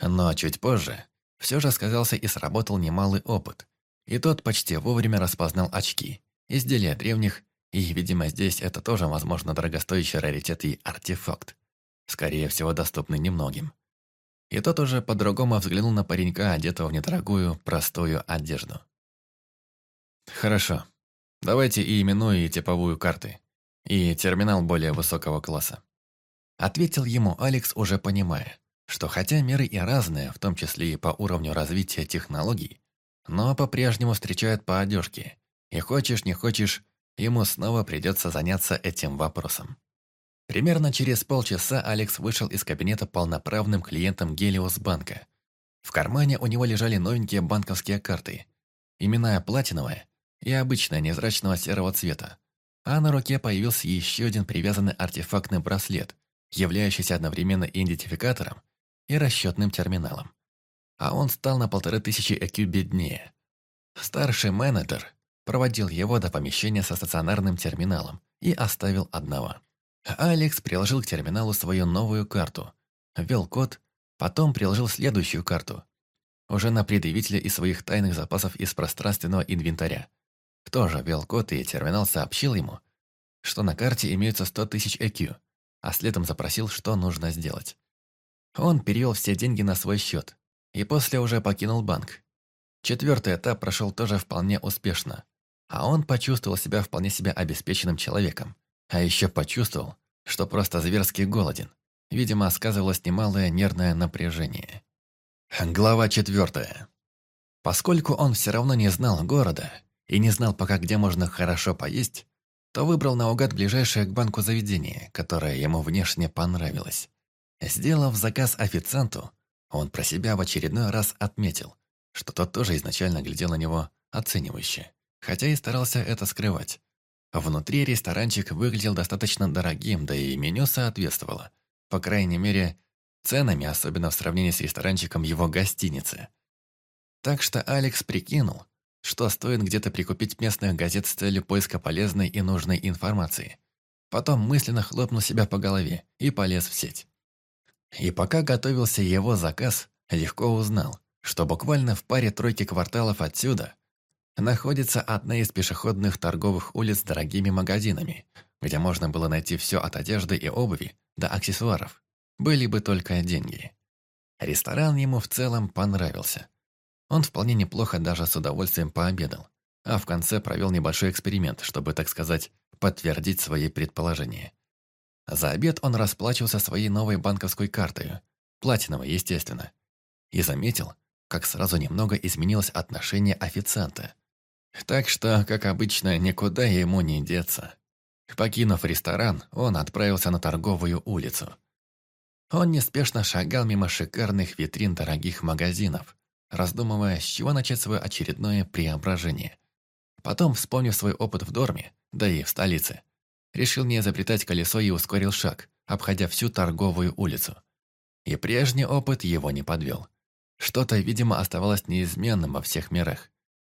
Но чуть позже все же сказался и сработал немалый опыт. И тот почти вовремя распознал очки, изделия древних, и, видимо, здесь это тоже, возможно, дорогостоящий раритет и артефакт. Скорее всего, доступный немногим. И тот уже по-другому взглянул на паренька, одетого в недорогую, простую одежду. «Хорошо. Давайте и именную, и типовую карты. И терминал более высокого класса». Ответил ему Алекс, уже понимая, что хотя меры и разные, в том числе и по уровню развития технологий, но по-прежнему встречают по одежке. И хочешь, не хочешь, ему снова придется заняться этим вопросом. Примерно через полчаса Алекс вышел из кабинета полноправным клиентом Гелиос банка. В кармане у него лежали новенькие банковские карты. Именная платиновая и обычная незрачного серого цвета. А на руке появился еще один привязанный артефактный браслет, являющийся одновременно идентификатором и расчетным терминалом. А он стал на полторы тысячи ЭКЮ беднее. Старший менеджер проводил его до помещения со стационарным терминалом и оставил одного. Алекс приложил к терминалу свою новую карту, ввел код, потом приложил следующую карту, уже на предъявителя из своих тайных запасов из пространственного инвентаря. Тоже ввел код, и терминал сообщил ему, что на карте имеется 100 тысяч ЭКЮ, а следом запросил, что нужно сделать. Он перевел все деньги на свой счет и после уже покинул банк. Четвертый этап прошел тоже вполне успешно, а он почувствовал себя вполне себе обеспеченным человеком. А еще почувствовал, что просто зверски голоден. Видимо, сказывалось немалое нервное напряжение. Глава четвертая. Поскольку он все равно не знал города и не знал пока, где можно хорошо поесть, то выбрал наугад ближайшее к банку заведение, которое ему внешне понравилось. Сделав заказ официанту, он про себя в очередной раз отметил, что тот тоже изначально глядел на него оценивающе, хотя и старался это скрывать. Внутри ресторанчик выглядел достаточно дорогим, да и меню соответствовало. По крайней мере, ценами, особенно в сравнении с ресторанчиком его гостиницы. Так что Алекс прикинул, что стоит где-то прикупить местных газет с целью поиска полезной и нужной информации. Потом мысленно хлопнул себя по голове и полез в сеть. И пока готовился его заказ, легко узнал, что буквально в паре тройки кварталов отсюда находится одна из пешеходных торговых улиц с дорогими магазинами, где можно было найти все от одежды и обуви до аксессуаров. Были бы только деньги. Ресторан ему в целом понравился. Он вполне неплохо даже с удовольствием пообедал, а в конце провел небольшой эксперимент, чтобы, так сказать, подтвердить свои предположения. За обед он расплачивался своей новой банковской картой, платиновой, естественно, и заметил, как сразу немного изменилось отношение официанта. Так что, как обычно, никуда ему не деться. Покинув ресторан, он отправился на торговую улицу. Он неспешно шагал мимо шикарных витрин дорогих магазинов, раздумывая, с чего начать свое очередное преображение. Потом, вспомнив свой опыт в Дорме, да и в столице, решил не изобретать колесо и ускорил шаг, обходя всю торговую улицу. И прежний опыт его не подвел. Что-то, видимо, оставалось неизменным во всех мирах.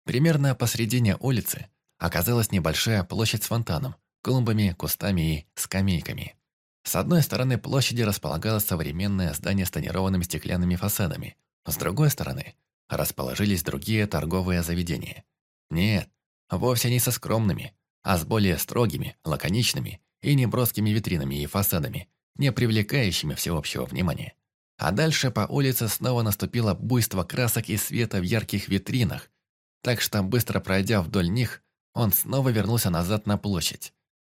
Примерно посредине улицы оказалась небольшая площадь с фонтаном, клумбами, кустами и скамейками. С одной стороны площади располагалось современное здание с тонированными стеклянными фасадами, с другой стороны расположились другие торговые заведения. Нет, вовсе не со скромными, а с более строгими, лаконичными и неброскими витринами и фасадами, не привлекающими всеобщего внимания. А дальше по улице снова наступило буйство красок и света в ярких витринах, так что, быстро пройдя вдоль них, он снова вернулся назад на площадь.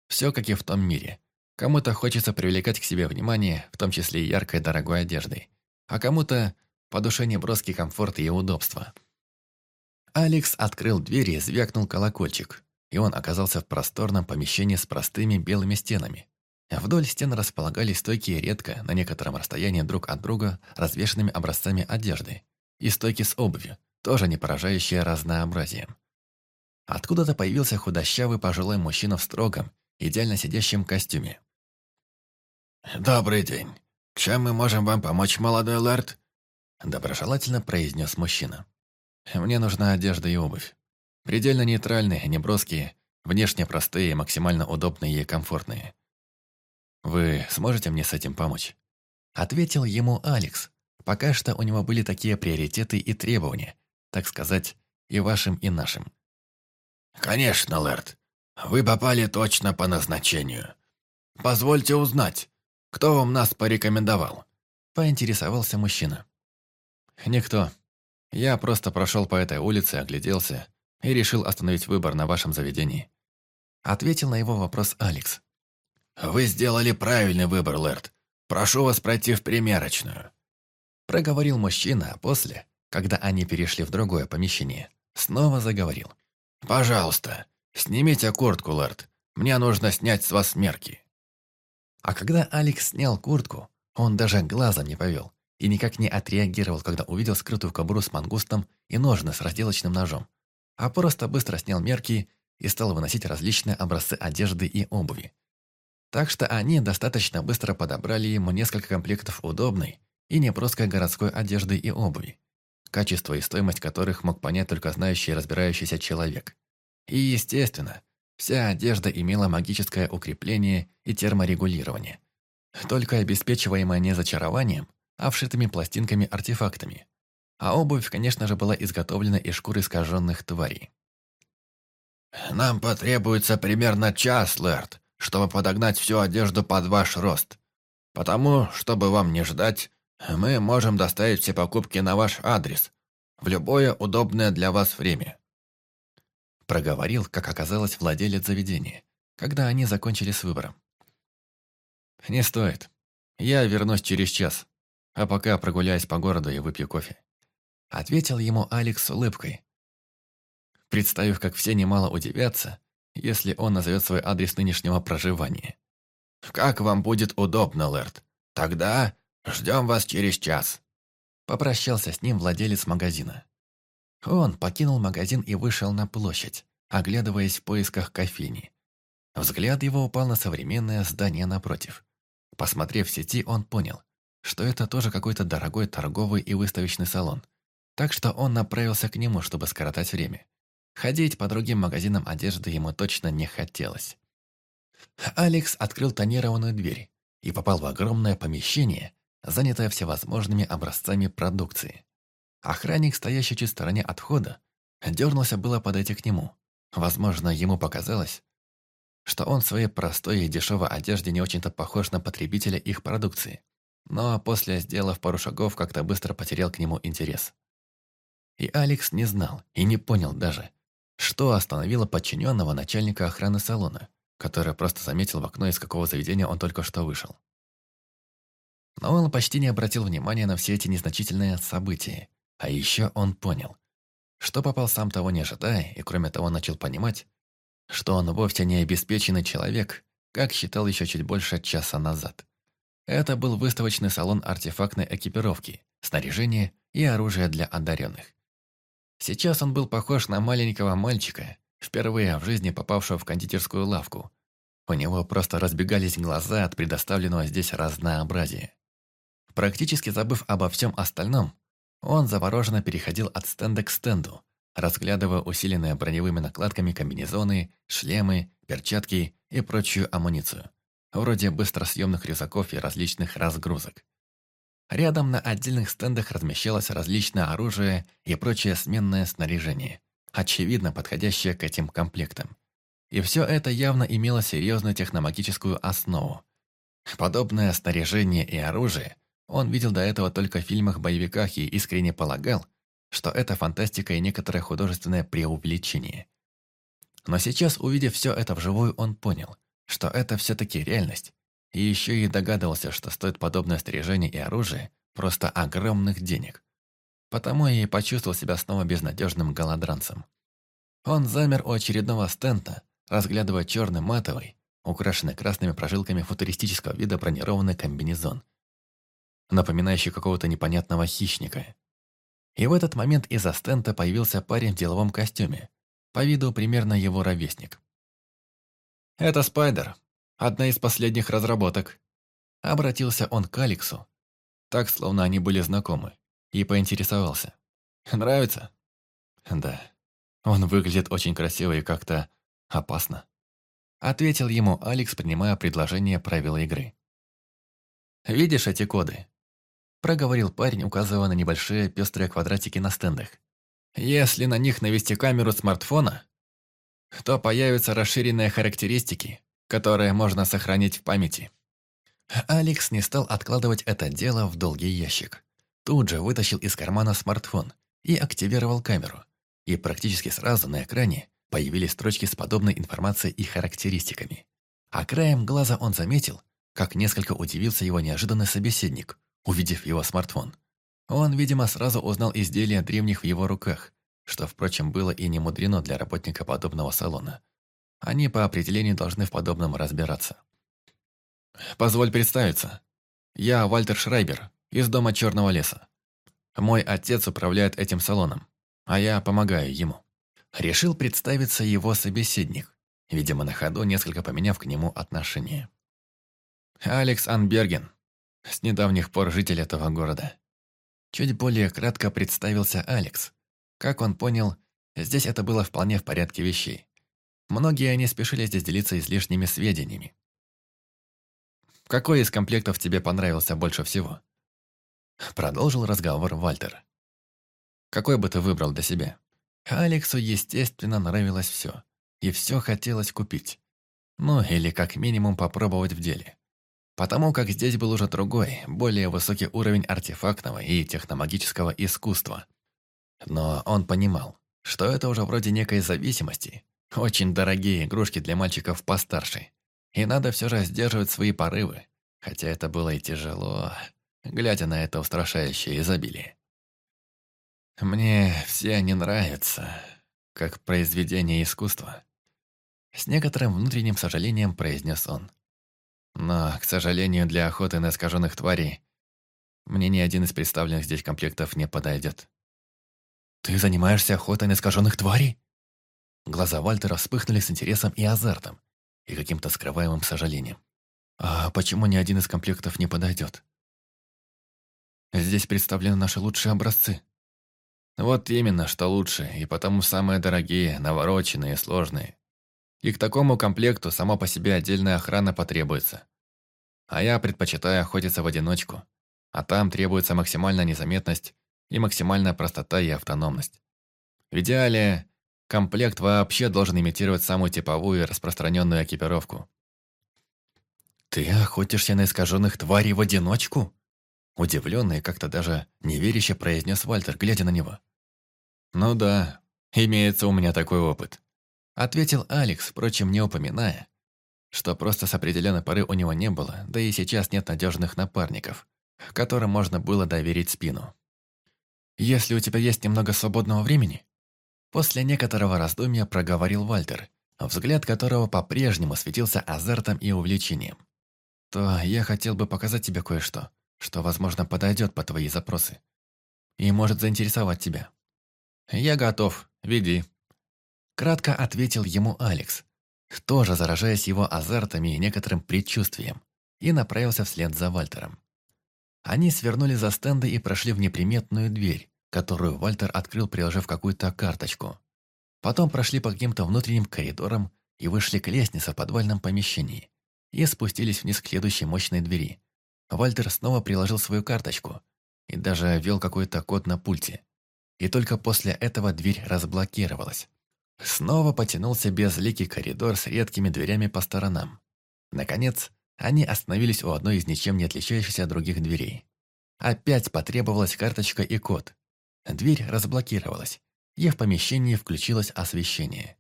Все как и в том мире. Кому-то хочется привлекать к себе внимание, в том числе и яркой дорогой одеждой. А кому-то по душе неброский комфорт и удобство. Алекс открыл дверь и звякнул колокольчик, и он оказался в просторном помещении с простыми белыми стенами. Вдоль стен располагались стойки редко, на некотором расстоянии друг от друга, развешенными образцами одежды, и стойки с обувью, тоже не поражающее разнообразием. Откуда-то появился худощавый пожилой мужчина в строгом, идеально сидящем костюме. «Добрый день. Чем мы можем вам помочь, молодой лэрд?» Доброжелательно произнес мужчина. «Мне нужна одежда и обувь. Предельно нейтральные, неброские, внешне простые, максимально удобные и комфортные. Вы сможете мне с этим помочь?» Ответил ему Алекс, Пока что у него были такие приоритеты и требования, так сказать, и вашим, и нашим. «Конечно, Лэрд. Вы попали точно по назначению. Позвольте узнать, кто вам нас порекомендовал?» Поинтересовался мужчина. «Никто. Я просто прошел по этой улице, огляделся и решил остановить выбор на вашем заведении». Ответил на его вопрос Алекс. «Вы сделали правильный выбор, Лэрд. Прошу вас пройти в примерочную». Проговорил мужчина, а после, когда они перешли в другое помещение, снова заговорил. «Пожалуйста, снимите куртку, Лэрд. Мне нужно снять с вас мерки». А когда Алекс снял куртку, он даже глазом не повел и никак не отреагировал, когда увидел скрытую кобуру с мангустом и ножны с разделочным ножом, а просто быстро снял мерки и стал выносить различные образцы одежды и обуви. Так что они достаточно быстро подобрали ему несколько комплектов удобной и непросткой городской одежды и обуви, качество и стоимость которых мог понять только знающий и разбирающийся человек. И, естественно, вся одежда имела магическое укрепление и терморегулирование, только обеспечиваемое не а вшитыми пластинками-артефактами. А обувь, конечно же, была изготовлена из шкуры искаженных тварей. «Нам потребуется примерно час, Лэрд, чтобы подогнать всю одежду под ваш рост. Потому, чтобы вам не ждать, мы можем доставить все покупки на ваш адрес в любое удобное для вас время». Проговорил, как оказалось, владелец заведения, когда они закончили с выбором. «Не стоит. Я вернусь через час, а пока прогуляюсь по городу и выпью кофе». Ответил ему Алекс с улыбкой, представив, как все немало удивятся, если он назовет свой адрес нынешнего проживания. «Как вам будет удобно, Лэрд? Тогда ждем вас через час». Попрощался с ним владелец магазина. Он покинул магазин и вышел на площадь, оглядываясь в поисках кофейни. Взгляд его упал на современное здание напротив. Посмотрев в сети, он понял, что это тоже какой-то дорогой торговый и выставочный салон. Так что он направился к нему, чтобы скоротать время. Ходить по другим магазинам одежды ему точно не хотелось. Алекс открыл тонированную дверь и попал в огромное помещение, занятое всевозможными образцами продукции. Охранник, стоящий чуть в стороне от входа, дернулся было подойти к нему. Возможно, ему показалось, что он в своей простой и дешевой одежде не очень-то похож на потребителя их продукции. Но после, сделав пару шагов, как-то быстро потерял к нему интерес. И Алекс не знал и не понял даже, что остановило подчиненного начальника охраны салона, который просто заметил в окно, из какого заведения он только что вышел. Но он почти не обратил внимания на все эти незначительные события. А еще он понял, что попал сам того не ожидая, и кроме того начал понимать, что он вовсе не обеспеченный человек, как считал еще чуть больше часа назад. Это был выставочный салон артефактной экипировки, снаряжения и оружия для одаренных. Сейчас он был похож на маленького мальчика, впервые в жизни попавшего в кондитерскую лавку. У него просто разбегались глаза от предоставленного здесь разнообразия. Практически забыв обо всем остальном, он завороженно переходил от стенда к стенду, разглядывая усиленные броневыми накладками комбинезоны, шлемы, перчатки и прочую амуницию, вроде быстросъемных рюкзаков и различных разгрузок. Рядом на отдельных стендах размещалось различное оружие и прочее сменное снаряжение, очевидно подходящее к этим комплектам. И все это явно имело серьезную техномагическую основу. Подобное снаряжение и оружие он видел до этого только в фильмах-боевиках и искренне полагал, что это фантастика и некоторое художественное преувеличение. Но сейчас, увидев все это вживую, он понял, что это все-таки реальность, и еще и догадывался, что стоит подобное снаряжение и оружие просто огромных денег. Потому и почувствовал себя снова безнадежным голодранцем. Он замер у очередного стента, разглядывая черный матовый, украшенный красными прожилками футуристического вида бронированный комбинезон, напоминающий какого-то непонятного хищника. И в этот момент из-за стента появился парень в деловом костюме, по виду примерно его ровесник. «Это Спайдер, одна из последних разработок». Обратился он к Алексу, так, словно они были знакомы, и поинтересовался. «Нравится?» «Да. Он выглядит очень красиво и как-то опасно». Ответил ему Алекс, принимая предложение правила игры. «Видишь эти коды?» проговорил парень, указывая на небольшие пестрые квадратики на стендах. Если на них навести камеру смартфона, то появятся расширенные характеристики, которые можно сохранить в памяти. Алекс не стал откладывать это дело в долгий ящик. Тут же вытащил из кармана смартфон и активировал камеру. И практически сразу на экране появились строчки с подобной информацией и характеристиками. А краем глаза он заметил, как несколько удивился его неожиданный собеседник, увидев его смартфон. Он, видимо, сразу узнал изделия древних в его руках, что, впрочем, было и не мудрено для работника подобного салона. Они по определению должны в подобном разбираться. «Позволь представиться. Я Вальтер Шрайбер, из дома Черного леса. Мой отец управляет этим салоном, а я помогаю ему». Решил представиться его собеседник, видимо, на ходу несколько поменяв к нему отношение. Алекс Анберген, с недавних пор житель этого города. Чуть более кратко представился Алекс. Как он понял, здесь это было вполне в порядке вещей. Многие не спешили здесь делиться излишними сведениями. «Какой из комплектов тебе понравился больше всего?» Продолжил разговор Вальтер. «Какой бы ты выбрал для себя?» Алексу, естественно, нравилось все. И все хотелось купить. Ну, или как минимум попробовать в деле. Потому как здесь был уже другой, более высокий уровень артефактного и техномагического искусства. Но он понимал, что это уже вроде некой зависимости. Очень дорогие игрушки для мальчиков постарше. И надо все же сдерживать свои порывы. Хотя это было и тяжело, глядя на это устрашающее изобилие. Мне все они нравятся, как произведение искусства. С некоторым внутренним сожалением произнес он. Но, к сожалению, для охоты на искаженных тварей мне ни один из представленных здесь комплектов не подойдет. «Ты занимаешься охотой на искаженных тварей?» Глаза Вальтера вспыхнули с интересом и азартом, и каким-то скрываемым сожалением. «А почему ни один из комплектов не подойдет?» «Здесь представлены наши лучшие образцы». «Вот именно, что лучше, и потому самые дорогие, навороченные, сложные. И к такому комплекту сама по себе отдельная охрана потребуется. А я предпочитаю охотиться в одиночку. А там требуется максимальная незаметность и максимальная простота и автономность. В идеале, комплект вообще должен имитировать самую типовую и распространенную экипировку. «Ты охотишься на искаженных тварей в одиночку?» Удивленный, как-то даже неверяще произнес Вальтер, глядя на него. «Ну да, имеется у меня такой опыт», Ответил Алекс, впрочем, не упоминая, что просто с определенной поры у него не было, да и сейчас нет надежных напарников, которым можно было доверить спину. «Если у тебя есть немного свободного времени?» После некоторого раздумья проговорил Вальтер, взгляд которого по-прежнему светился азартом и увлечением. «То я хотел бы показать тебе кое-что, что, возможно, подойдет по твои запросы. И может заинтересовать тебя. Я готов, веди». Кратко ответил ему Алекс, тоже заражаясь его азартами и некоторым предчувствием, и направился вслед за Вальтером. Они свернули за стенды и прошли в неприметную дверь, которую Вальтер открыл, приложив какую-то карточку. Потом прошли по каким-то внутренним коридорам и вышли к лестнице в подвальном помещении и спустились вниз к следующей мощной двери. Вальтер снова приложил свою карточку и даже ввел какой-то код на пульте. И только после этого дверь разблокировалась. Снова потянулся безликий коридор с редкими дверями по сторонам. Наконец, они остановились у одной из ничем не отличающихся от других дверей. Опять потребовалась карточка и код. Дверь разблокировалась, и в помещении включилось освещение.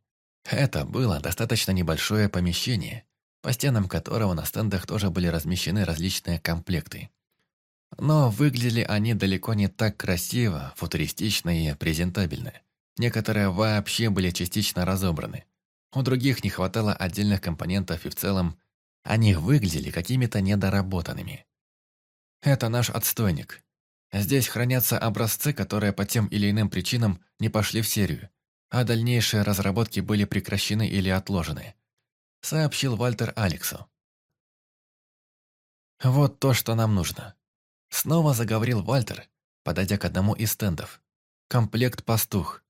Это было достаточно небольшое помещение, по стенам которого на стендах тоже были размещены различные комплекты. Но выглядели они далеко не так красиво, футуристично и презентабельно. Некоторые вообще были частично разобраны. У других не хватало отдельных компонентов и в целом они выглядели какими-то недоработанными. Это наш отстойник. Здесь хранятся образцы, которые по тем или иным причинам не пошли в серию, а дальнейшие разработки были прекращены или отложены, сообщил Вальтер Алексу. Вот то, что нам нужно. Снова заговорил Вальтер, подойдя к одному из стендов. Комплект «Пастух».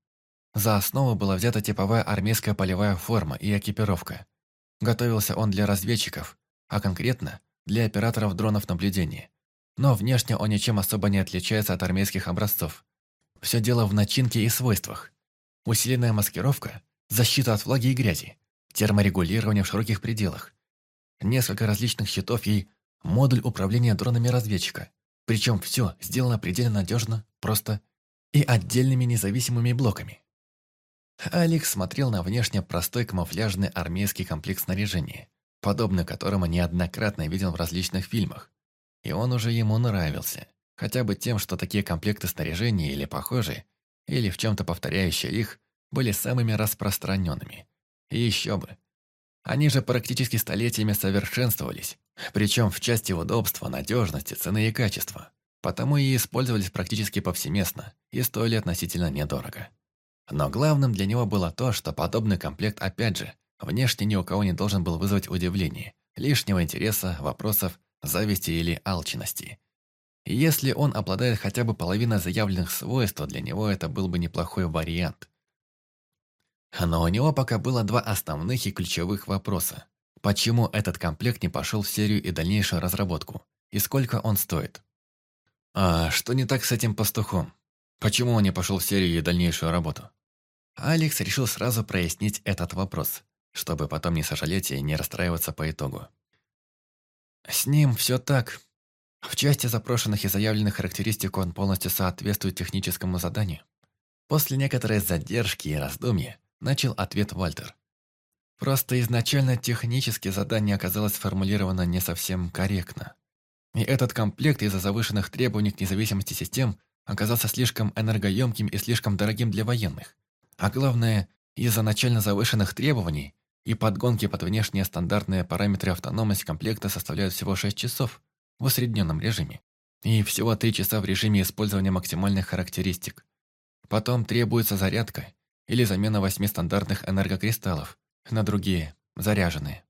За основу была взята типовая армейская полевая форма и экипировка. Готовился он для разведчиков, а конкретно для операторов дронов наблюдения. но внешне он ничем особо не отличается от армейских образцов. Все дело в начинке и свойствах. Усиленная маскировка, защита от влаги и грязи, терморегулирование в широких пределах, несколько различных щитов и модуль управления дронами разведчика. Причем все сделано предельно надежно, просто и отдельными независимыми блоками. Алекс смотрел на внешне простой камуфляжный армейский комплект снаряжения, подобный которому неоднократно видел в различных фильмах. И он уже ему нравился, хотя бы тем, что такие комплекты снаряжения или похожие, или в чем-то повторяющие их, были самыми распространенными. И еще бы. Они же практически столетиями совершенствовались, причем в части удобства, надежности, цены и качества. Потому и использовались практически повсеместно и стоили относительно недорого. Но главным для него было то, что подобный комплект, опять же, внешне ни у кого не должен был вызвать удивление, лишнего интереса, вопросов, зависти или алчности. Если он обладает хотя бы половиной заявленных свойств, то для него это был бы неплохой вариант. Но у него пока было два основных и ключевых вопроса. Почему этот комплект не пошел в серию и дальнейшую разработку? И сколько он стоит? А что не так с этим пастухом? Почему он не пошел в серию и дальнейшую работу? Алекс решил сразу прояснить этот вопрос, чтобы потом не сожалеть и не расстраиваться по итогу. С ним все так. В части запрошенных и заявленных характеристик он полностью соответствует техническому заданию. После некоторой задержки и раздумья начал ответ Вальтер. Просто изначально технически задание оказалось сформулировано не совсем корректно. И этот комплект из-за завышенных требований к независимости систем оказался слишком энергоемким и слишком дорогим для военных. А главное, из-за начально завышенных требований и подгонки под внешние стандартные параметры автономность комплекта составляют всего 6 часов в усредненном режиме и всего 3 часа в режиме использования максимальных характеристик. Потом требуется зарядка или замена восьми стандартных энергокристаллов на другие, заряженные.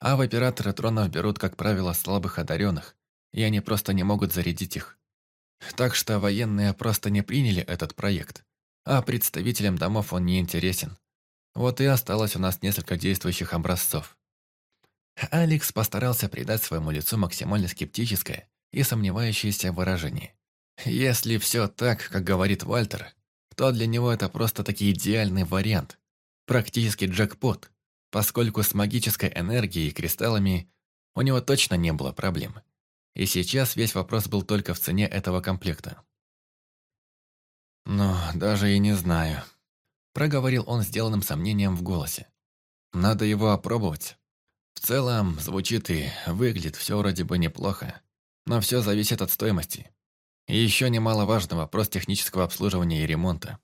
А в операторы тронов берут, как правило, слабых одаренных, и они просто не могут зарядить их. Так что военные просто не приняли этот проект, а представителям домов он не интересен. Вот и осталось у нас несколько действующих образцов. Алекс постарался придать своему лицу максимально скептическое и сомневающееся выражение. Если все так, как говорит Вальтер, то для него это просто-таки идеальный вариант. Практически джекпот, поскольку с магической энергией и кристаллами у него точно не было проблем. И сейчас весь вопрос был только в цене этого комплекта. «Но даже и не знаю», – проговорил он сделанным сомнением в голосе. «Надо его опробовать. В целом, звучит и выглядит все вроде бы неплохо, но все зависит от стоимости. И еще немаловажный вопрос технического обслуживания и ремонта.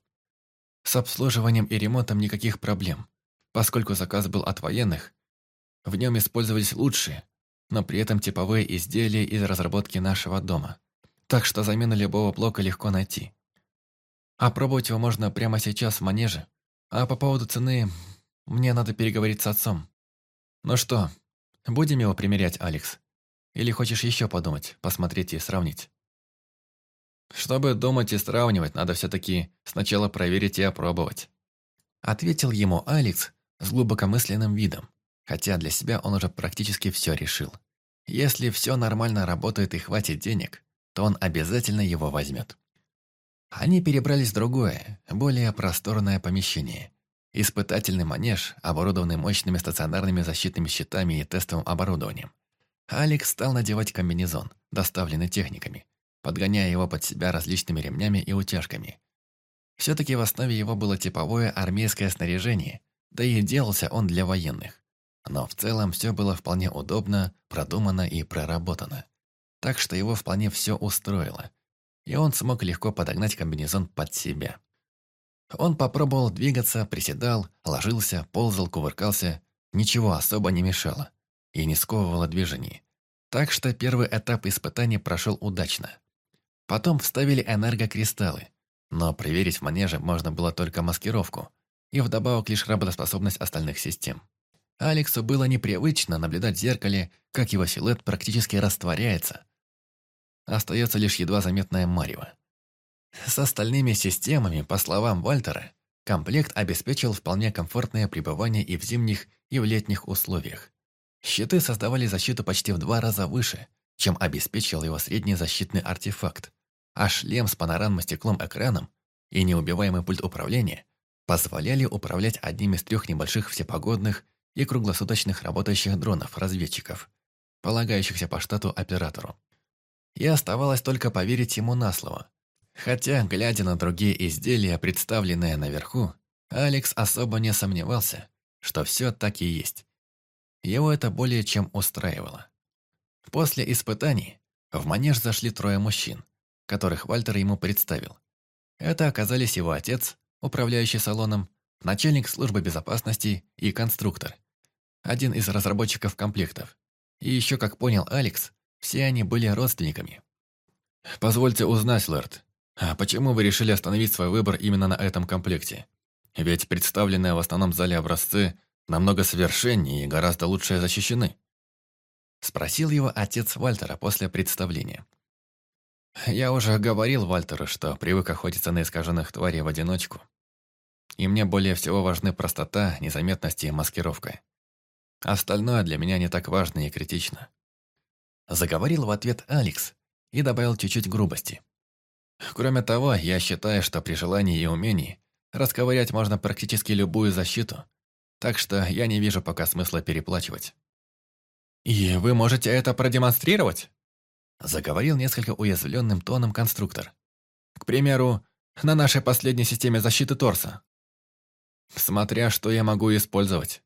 С обслуживанием и ремонтом никаких проблем, поскольку заказ был от военных. В нем использовались лучшие, но при этом типовые изделия из разработки нашего дома. Так что замену любого блока легко найти. А пробовать его можно прямо сейчас в манеже. А по поводу цены, мне надо переговорить с отцом. Ну что, будем его примерять, Алекс? Или хочешь еще подумать, посмотреть и сравнить? Чтобы думать и сравнивать, надо все-таки сначала проверить и опробовать. Ответил ему Алекс с глубокомысленным видом, хотя для себя он уже практически все решил. Если все нормально работает и хватит денег, то он обязательно его возьмет. Они перебрались в другое, более просторное помещение. Испытательный манеж, оборудованный мощными стационарными защитными щитами и тестовым оборудованием. Алекс стал надевать комбинезон, доставленный техниками, подгоняя его под себя различными ремнями и утяжками. Все-таки в основе его было типовое армейское снаряжение, да и делался он для военных. Но в целом все было вполне удобно, продумано и проработано. Так что его вполне все устроило, и он смог легко подогнать комбинезон под себя. Он попробовал двигаться, приседал, ложился, ползал, кувыркался. Ничего особо не мешало и не сковывало движение. Так что первый этап испытаний прошел удачно. Потом вставили энергокристаллы, но проверить в манеже можно было только маскировку и вдобавок лишь работоспособность остальных систем. Алексу было непривычно наблюдать в зеркале, как его силуэт практически растворяется. Остается лишь едва заметная марево. С остальными системами, по словам Вальтера, комплект обеспечил вполне комфортное пребывание и в зимних, и в летних условиях. Щиты создавали защиту почти в два раза выше, чем обеспечил его средний защитный артефакт, а шлем с панорамным стеклом экраном и неубиваемый пульт управления позволяли управлять одним из трех небольших всепогодных и круглосуточных работающих дронов-разведчиков, полагающихся по штату оператору. И оставалось только поверить ему на слово. Хотя, глядя на другие изделия, представленные наверху, Алекс особо не сомневался, что все так и есть. Его это более чем устраивало. После испытаний в манеж зашли трое мужчин, которых Вальтер ему представил. Это оказались его отец, управляющий салоном, начальник службы безопасности и конструктор, один из разработчиков комплектов. И еще, как понял Алекс, все они были родственниками. «Позвольте узнать, Лэрд, а почему вы решили остановить свой выбор именно на этом комплекте? Ведь представленные в основном зале образцы намного совершеннее и гораздо лучше защищены». Спросил его отец Вальтера после представления. «Я уже говорил Вальтеру, что привык охотиться на искаженных тварей в одиночку. И мне более всего важны простота, незаметность и маскировка. Остальное для меня не так важно и критично». Заговорил в ответ Алекс и добавил чуть-чуть грубости. Кроме того, я считаю, что при желании и умении расковырять можно практически любую защиту, так что я не вижу пока смысла переплачивать. «И вы можете это продемонстрировать?» Заговорил несколько уязвленным тоном конструктор. «К примеру, на нашей последней системе защиты торса». «Смотря что я могу использовать»,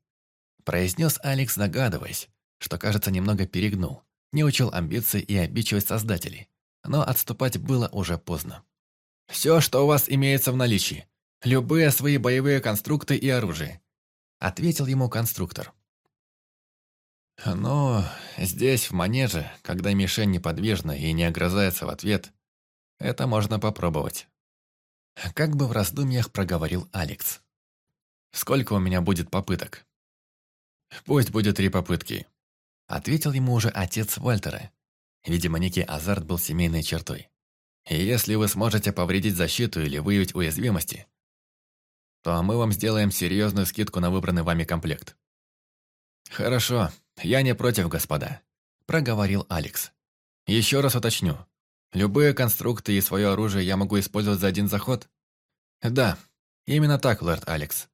произнес Алекс, догадываясь, что, кажется, немного перегнул, не учил амбиции и обидчивость создателей. Но отступать было уже поздно. «Все, что у вас имеется в наличии. Любые свои боевые конструкты и оружие», ответил ему конструктор. Но здесь, в манеже, когда мишень неподвижна и не огрызается в ответ, это можно попробовать. Как бы в раздумьях проговорил Алекс. Сколько у меня будет попыток? Пусть будет три попытки. Ответил ему уже отец Вальтера. Видимо, некий азарт был семейной чертой. И если вы сможете повредить защиту или выявить уязвимости, то мы вам сделаем серьезную скидку на выбранный вами комплект. Хорошо, «Я не против, господа», – проговорил Алекс. «Еще раз уточню. Любые конструкты и свое оружие я могу использовать за один заход?» «Да, именно так, лорд Алекс».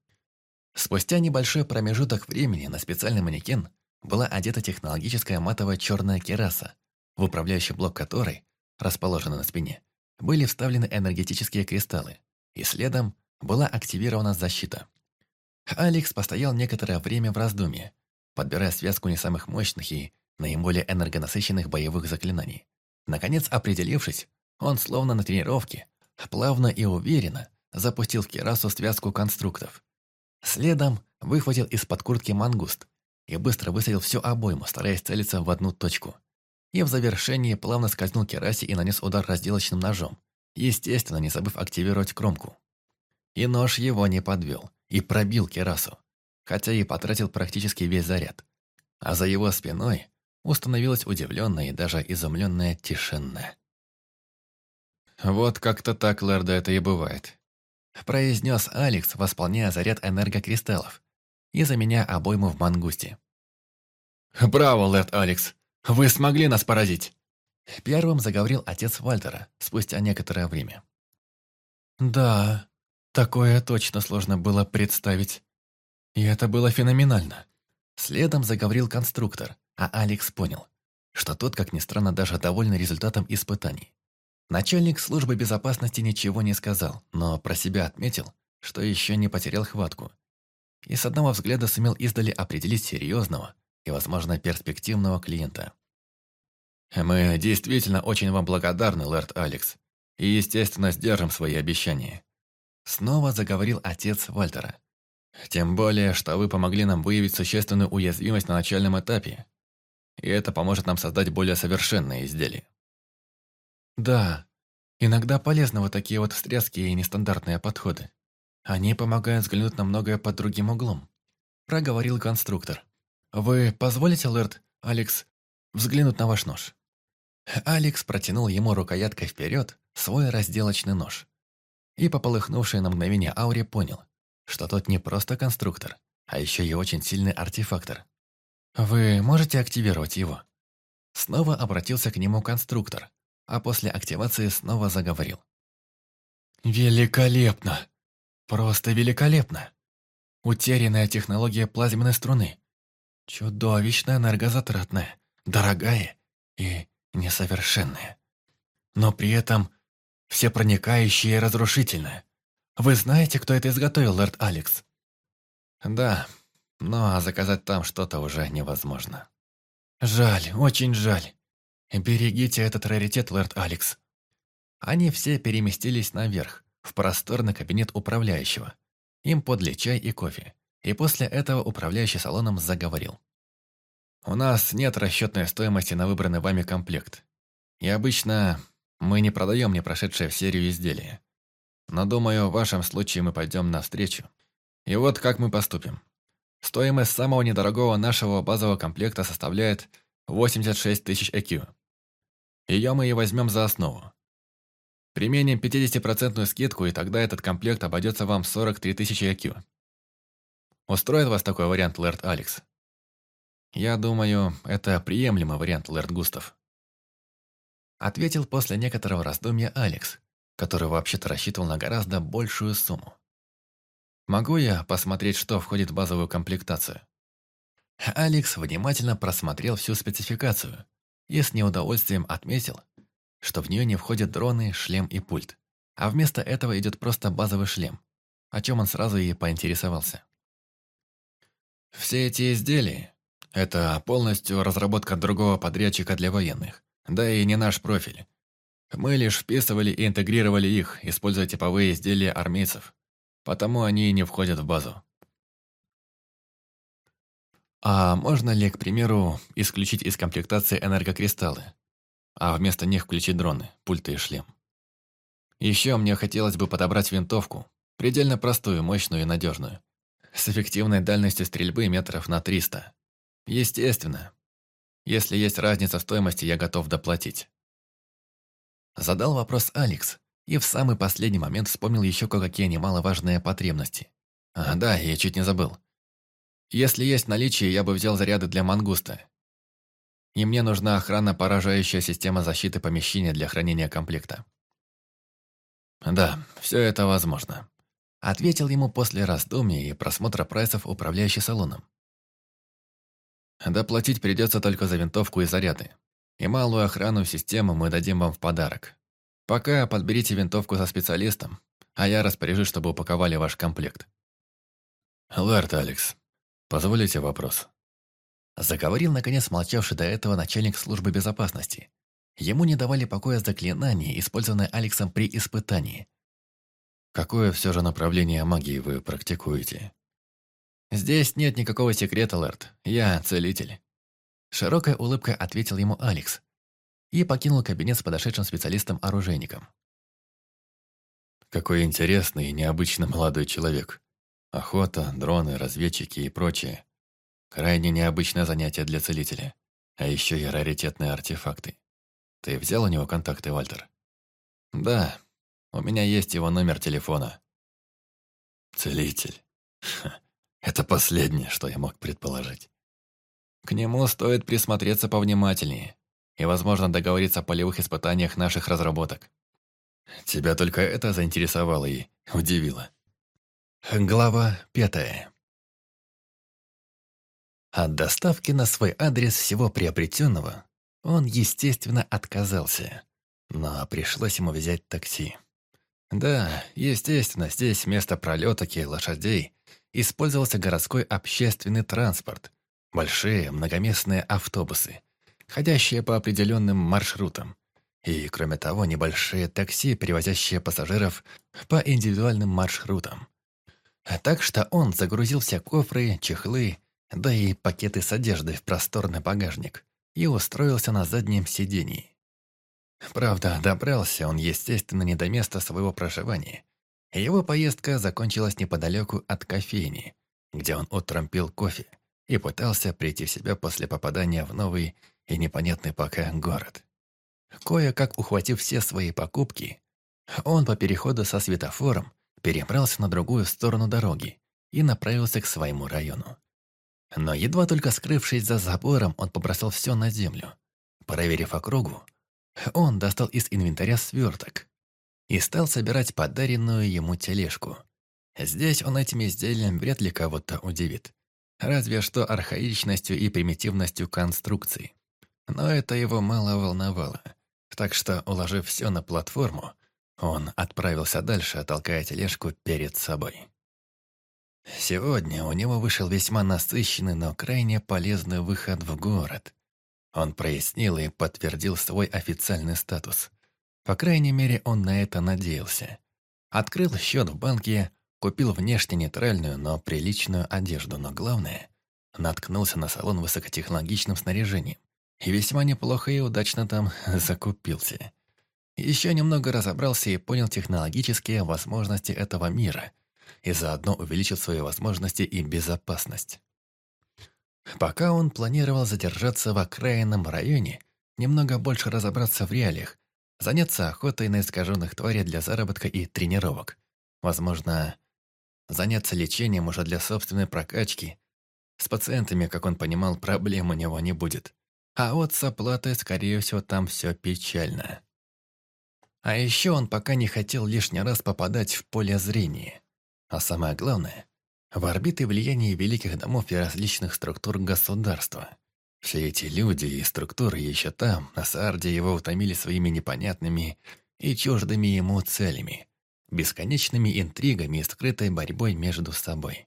Спустя небольшой промежуток времени на специальный манекен была одета технологическая матовая черная кераса, в управляющий блок которой, расположенный на спине, были вставлены энергетические кристаллы, и следом была активирована защита. Алекс постоял некоторое время в раздумье, подбирая связку не самых мощных и наиболее энергонасыщенных боевых заклинаний. Наконец, определившись, он, словно на тренировке, плавно и уверенно запустил в керасу связку конструктов. Следом выхватил из-под куртки мангуст и быстро высадил всю обойму, стараясь целиться в одну точку. И в завершении плавно скользнул к керасе и нанес удар разделочным ножом, естественно, не забыв активировать кромку. И нож его не подвел, и пробил керасу хотя и потратил практически весь заряд. А за его спиной установилась удивленная и даже изумленная тишина. «Вот как-то так, Лерда, это и бывает», – произнес Алекс, восполняя заряд энергокристаллов и заменяя обойму в мангусте. «Браво, Лерд Алекс! Вы смогли нас поразить!» Первым заговорил отец Вальтера спустя некоторое время. «Да, такое точно сложно было представить», и это было феноменально. Следом заговорил конструктор, а Алекс понял, что тот, как ни странно, даже доволен результатом испытаний. Начальник службы безопасности ничего не сказал, но про себя отметил, что еще не потерял хватку. И с одного взгляда сумел издали определить серьезного и, возможно, перспективного клиента. «Мы действительно очень вам благодарны, лэрд Алекс, и, естественно, сдержим свои обещания». Снова заговорил отец Вальтера. Тем более, что вы помогли нам выявить существенную уязвимость на начальном этапе. И это поможет нам создать более совершенные изделия. Да, иногда полезны вот такие вот встряски и нестандартные подходы. Они помогают взглянуть на многое под другим углом. Проговорил конструктор. Вы позволите, Лэрд, Алекс, взглянуть на ваш нож? Алекс протянул ему рукояткой вперед свой разделочный нож. И по полыхнувшей на мгновение ауре понял – что тот не просто конструктор, а еще и очень сильный артефактор. Вы можете активировать его? Снова обратился к нему конструктор, а после активации снова заговорил. «Великолепно! Просто великолепно! Утерянная технология плазменной струны. Чудовищно энергозатратная, дорогая и несовершенная. Но при этом всепроникающая и разрушительная. Вы знаете, кто это изготовил, лорд Алекс?» «Да, но заказать там что-то уже невозможно». «Жаль, очень жаль. Берегите этот раритет, лорд Алекс». Они все переместились наверх, в просторный кабинет управляющего. Им подли чай и кофе, и после этого управляющий салоном заговорил. «У нас нет расчетной стоимости на выбранный вами комплект. И обычно мы не продаем не прошедшие в серию изделия. Но думаю, в вашем случае мы пойдем навстречу. И вот как мы поступим. Стоимость самого недорогого нашего базового комплекта составляет 86 тысяч EQ. Ее мы и возьмем за основу. Применим 50% скидку, и тогда этот комплект обойдется вам 43 тысячи EQ. Устроит вас такой вариант, Лэрд Алекс? Я думаю, это приемлемый вариант, Лэрд Густав. Ответил после некоторого раздумья Алекс, который вообще-то рассчитывал на гораздо большую сумму. Могу я посмотреть, что входит в базовую комплектацию? Алекс внимательно просмотрел всю спецификацию и с неудовольствием отметил, что в нее не входят дроны, шлем и пульт, а вместо этого идет просто базовый шлем, о чем он сразу и поинтересовался. Все эти изделия – это полностью разработка другого подрядчика для военных, да и не наш профиль. Мы лишь вписывали и интегрировали их, используя типовые изделия армейцев, потому они и не входят в базу. А можно ли, к примеру, исключить из комплектации энергокристаллы, а вместо них включить дроны, пульты и шлем? Еще мне хотелось бы подобрать винтовку, предельно простую, мощную и надежную, с эффективной дальностью стрельбы метров на 300. Естественно, если есть разница в стоимости, я готов доплатить. Задал вопрос Алекс, и в самый последний момент вспомнил еще кое-какие немаловажные потребности. А, да, я чуть не забыл. Если есть наличие, я бы взял заряды для мангуста. И мне нужна охрана поражающая система защиты помещения для хранения комплекта. Да, все это возможно. Ответил ему после раздумий и просмотра прайсов управляющий салоном. Доплатить придется только за винтовку и заряды. И малую охрану систему мы дадим вам в подарок. Пока подберите винтовку со специалистом, а я распоряжусь, чтобы упаковали ваш комплект. Лэрд Алекс, позволите вопрос? Заговорил, наконец, молчавший до этого начальник службы безопасности. Ему не давали покоя заклинания, использованные Алексом при испытании. Какое все же направление магии вы практикуете? Здесь нет никакого секрета, Лэрд. Я целитель. Широкая улыбка ответил ему Алекс и покинул кабинет с подошедшим специалистом-оружейником. Какой интересный и необычный молодой человек. Охота, дроны, разведчики и прочее. Крайне необычное занятие для целителя. А еще и раритетные артефакты. Ты взял у него контакты, Вальтер? Да, у меня есть его номер телефона. Целитель. это последнее, что я мог предположить. К нему стоит присмотреться повнимательнее и, возможно, договориться о полевых испытаниях наших разработок. Тебя только это заинтересовало и удивило. Глава пятая. От доставки на свой адрес всего приобретенного он, естественно, отказался, но пришлось ему взять такси. Да, естественно, здесь вместо пролеток лошадей использовался городской общественный транспорт, большие многоместные автобусы, ходящие по определенным маршрутам, и, кроме того, небольшие такси, перевозящие пассажиров по индивидуальным маршрутам. Так что он загрузил все кофры, чехлы, да и пакеты с одеждой в просторный багажник и устроился на заднем сидении. Правда, добрался он, естественно, не до места своего проживания. Его поездка закончилась неподалеку от кофейни, где он утром пил кофе и пытался прийти в себя после попадания в новый и непонятный пока город. Кое-как ухватив все свои покупки, он по переходу со светофором перебрался на другую сторону дороги и направился к своему району. Но едва только скрывшись за забором, он побросал все на землю. Проверив округу, он достал из инвентаря сверток и стал собирать подаренную ему тележку. Здесь он этим изделием вряд ли кого-то удивит. Разве что архаичностью и примитивностью конструкций. Но это его мало волновало. Так что, уложив все на платформу, он отправился дальше, толкая тележку перед собой. Сегодня у него вышел весьма насыщенный, но крайне полезный выход в город. Он прояснил и подтвердил свой официальный статус. По крайней мере, он на это надеялся. Открыл счет в банке, купил внешне нейтральную, но приличную одежду, но главное, наткнулся на салон высокотехнологичным снаряжением и весьма неплохо и удачно там закупился. Еще немного разобрался и понял технологические возможности этого мира и заодно увеличил свои возможности и безопасность. Пока он планировал задержаться в окраинном районе, немного больше разобраться в реалиях, заняться охотой на искаженных тварей для заработка и тренировок. Возможно, заняться лечением уже для собственной прокачки. С пациентами, как он понимал, проблем у него не будет. А вот с оплатой, скорее всего, там все печально. А еще он пока не хотел лишний раз попадать в поле зрения. А самое главное, в орбиты влияния великих домов и различных структур государства. Все эти люди и структуры еще там, на Сарде, его утомили своими непонятными и чуждыми ему целями, бесконечными интригами и скрытой борьбой между собой.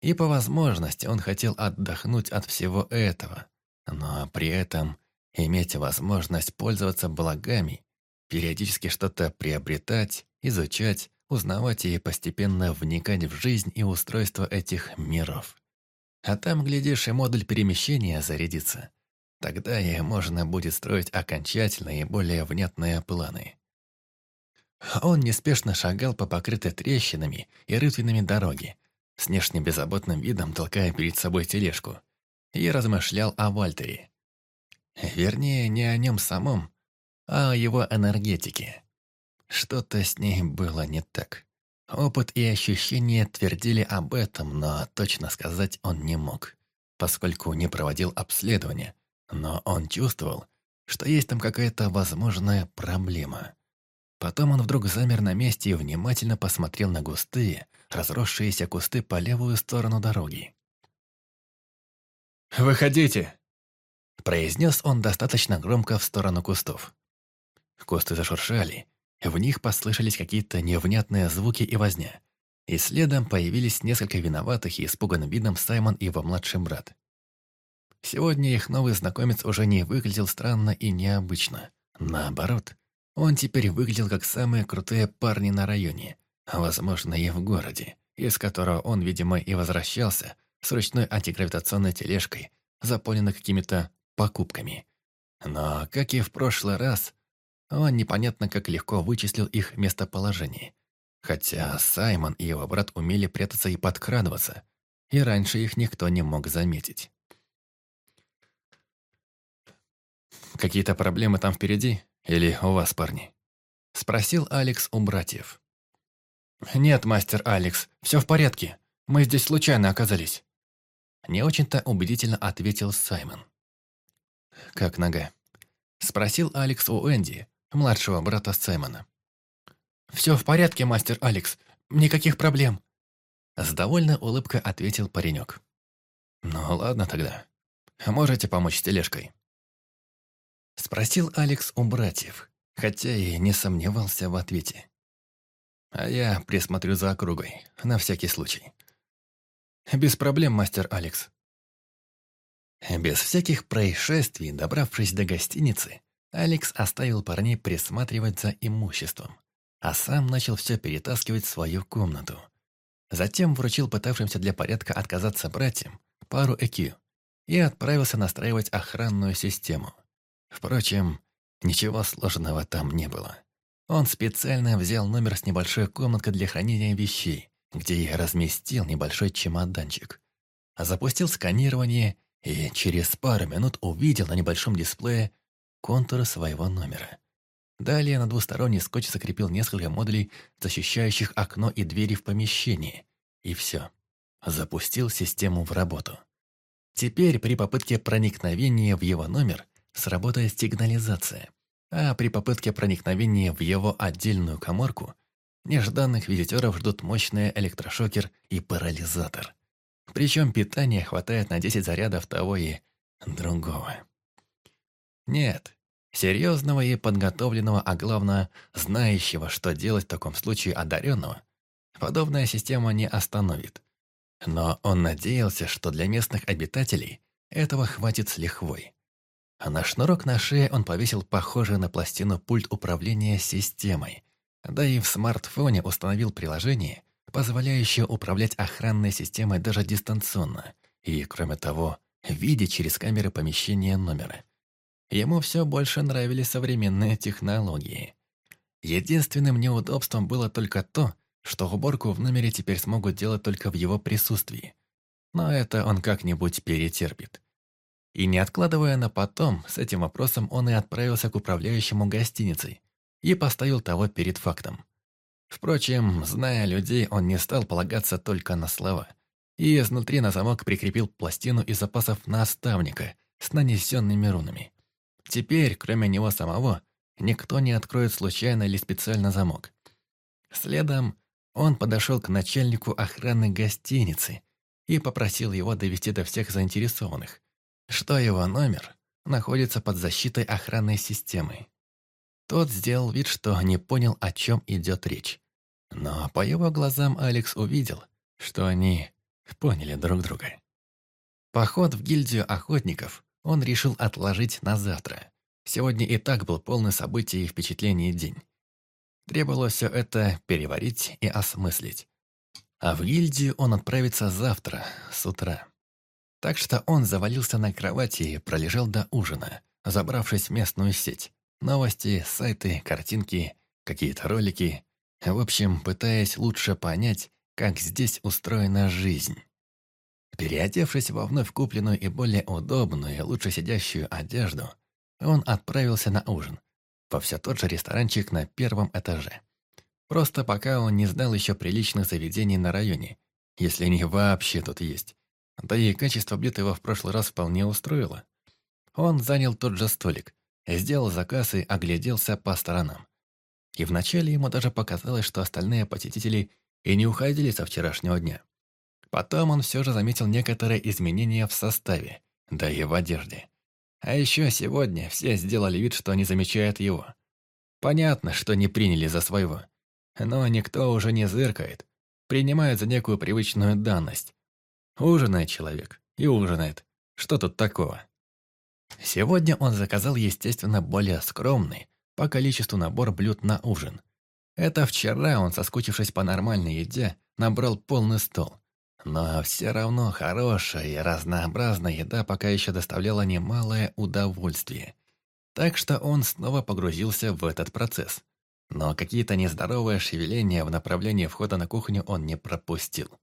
И по возможности он хотел отдохнуть от всего этого, но при этом иметь возможность пользоваться благами, периодически что-то приобретать, изучать, узнавать и постепенно вникать в жизнь и устройство этих миров. А там, глядишь, и модуль перемещения зарядится. Тогда и можно будет строить окончательные и более внятные планы. Он неспешно шагал по покрытой трещинами и рытвинами дороги, с внешне беззаботным видом толкая перед собой тележку, и размышлял о Вальтере. Вернее, не о нем самом, а о его энергетике. Что-то с ней было не так. Опыт и ощущения твердили об этом, но точно сказать он не мог, поскольку не проводил обследования, но он чувствовал, что есть там какая-то возможная проблема. Потом он вдруг замер на месте и внимательно посмотрел на густые, разросшиеся кусты по левую сторону дороги. «Выходите!» Произнес он достаточно громко в сторону кустов. Кусты зашуршали, в них послышались какие-то невнятные звуки и возня. И следом появились несколько виноватых и испуганным видом Саймон и его младший брат. Сегодня их новый знакомец уже не выглядел странно и необычно. Наоборот, он теперь выглядел как самые крутые парни на районе, а возможно и в городе, из которого он, видимо, и возвращался с ручной антигравитационной тележкой, заполненной какими-то покупками. Но, как и в прошлый раз, он непонятно как легко вычислил их местоположение. Хотя Саймон и его брат умели прятаться и подкрадываться, и раньше их никто не мог заметить. «Какие-то проблемы там впереди? Или у вас, парни?» Спросил Алекс у братьев. «Нет, мастер Алекс, все в порядке. Мы здесь случайно оказались». Не очень-то убедительно ответил Саймон. «Как нога?» Спросил Алекс у Энди, младшего брата Саймона. «Все в порядке, мастер Алекс. Никаких проблем». С довольной улыбкой ответил паренек. «Ну ладно тогда. Можете помочь с тележкой?» Спросил Алекс у братьев, хотя и не сомневался в ответе. А я присмотрю за округой, на всякий случай. Без проблем, мастер Алекс. Без всяких происшествий, добравшись до гостиницы, Алекс оставил парней присматривать за имуществом, а сам начал все перетаскивать в свою комнату. Затем вручил пытавшимся для порядка отказаться братьям пару ЭКЮ и отправился настраивать охранную систему. Впрочем, ничего сложного там не было. Он специально взял номер с небольшой комнаткой для хранения вещей, где и разместил небольшой чемоданчик. Запустил сканирование и через пару минут увидел на небольшом дисплее контуры своего номера. Далее на двусторонний скотч закрепил несколько модулей, защищающих окно и двери в помещении. И все. Запустил систему в работу. Теперь при попытке проникновения в его номер сработает сигнализация, а при попытке проникновения в его отдельную коморку нежданных визитеров ждут мощный электрошокер и парализатор. Причем питания хватает на 10 зарядов того и другого. Нет, серьезного и подготовленного, а главное, знающего, что делать в таком случае одаренного, подобная система не остановит. Но он надеялся, что для местных обитателей этого хватит с лихвой. А на шнурок на шее он повесил похожий на пластину пульт управления системой, да и в смартфоне установил приложение, позволяющее управлять охранной системой даже дистанционно, и, кроме того, видеть через камеры помещения номера. Ему все больше нравились современные технологии. Единственным неудобством было только то, что уборку в номере теперь смогут делать только в его присутствии. Но это он как-нибудь перетерпит. И не откладывая на потом, с этим вопросом он и отправился к управляющему гостиницей и поставил того перед фактом. Впрочем, зная людей, он не стал полагаться только на слова. И изнутри на замок прикрепил пластину из запасов наставника с нанесенными рунами. Теперь, кроме него самого, никто не откроет случайно или специально замок. Следом он подошел к начальнику охраны гостиницы и попросил его довести до всех заинтересованных, что его номер находится под защитой охранной системы. Тот сделал вид, что не понял, о чем идет речь. Но по его глазам Алекс увидел, что они поняли друг друга. Поход в гильдию охотников он решил отложить на завтра. Сегодня и так был полный событий и впечатлений день. Требовалось все это переварить и осмыслить. А в гильдию он отправится завтра, с утра. Так что он завалился на кровати и пролежал до ужина, забравшись в местную сеть. Новости, сайты, картинки, какие-то ролики. В общем, пытаясь лучше понять, как здесь устроена жизнь. Переодевшись во вновь купленную и более удобную лучше сидящую одежду, он отправился на ужин, во все тот же ресторанчик на первом этаже. Просто пока он не знал еще приличных заведений на районе, если они вообще тут есть. Да и качество блюд его в прошлый раз вполне устроило. Он занял тот же столик, сделал заказ и огляделся по сторонам. И вначале ему даже показалось, что остальные посетители и не уходили со вчерашнего дня. Потом он все же заметил некоторые изменения в составе, да и в одежде. А еще сегодня все сделали вид, что не замечают его. Понятно, что не приняли за своего. Но никто уже не зыркает. Принимают за некую привычную данность. Ужинает человек и ужинает. Что тут такого? Сегодня он заказал, естественно, более скромный по количеству набор блюд на ужин. Это вчера он, соскучившись по нормальной еде, набрал полный стол. Но все равно хорошая и разнообразная еда пока еще доставляла немалое удовольствие. Так что он снова погрузился в этот процесс. Но какие-то нездоровые шевеления в направлении входа на кухню он не пропустил.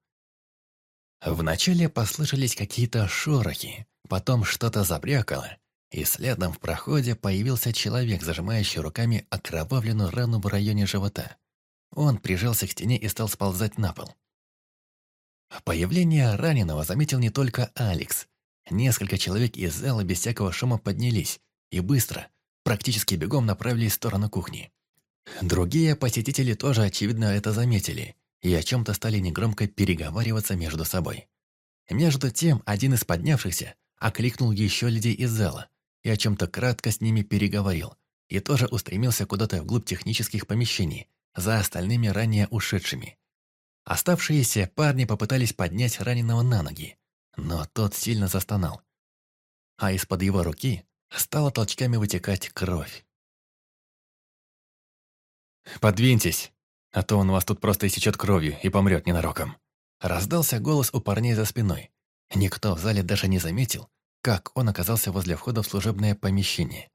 Вначале послышались какие-то шорохи, потом что-то забрякало, и следом в проходе появился человек, зажимающий руками окровавленную рану в районе живота. Он прижался к стене и стал сползать на пол. Появление раненого заметил не только Алекс. Несколько человек из зала без всякого шума поднялись и быстро, практически бегом направились в сторону кухни. Другие посетители тоже, очевидно, это заметили и о чем-то стали негромко переговариваться между собой. Между тем, один из поднявшихся окликнул еще людей из зала и о чем-то кратко с ними переговорил, и тоже устремился куда-то вглубь технических помещений, за остальными ранее ушедшими. Оставшиеся парни попытались поднять раненого на ноги, но тот сильно застонал. А из-под его руки стала толчками вытекать кровь. «Подвиньтесь, а то он вас тут просто истечет кровью и помрет ненароком». Раздался голос у парней за спиной. Никто в зале даже не заметил, как он оказался возле входа в служебное помещение.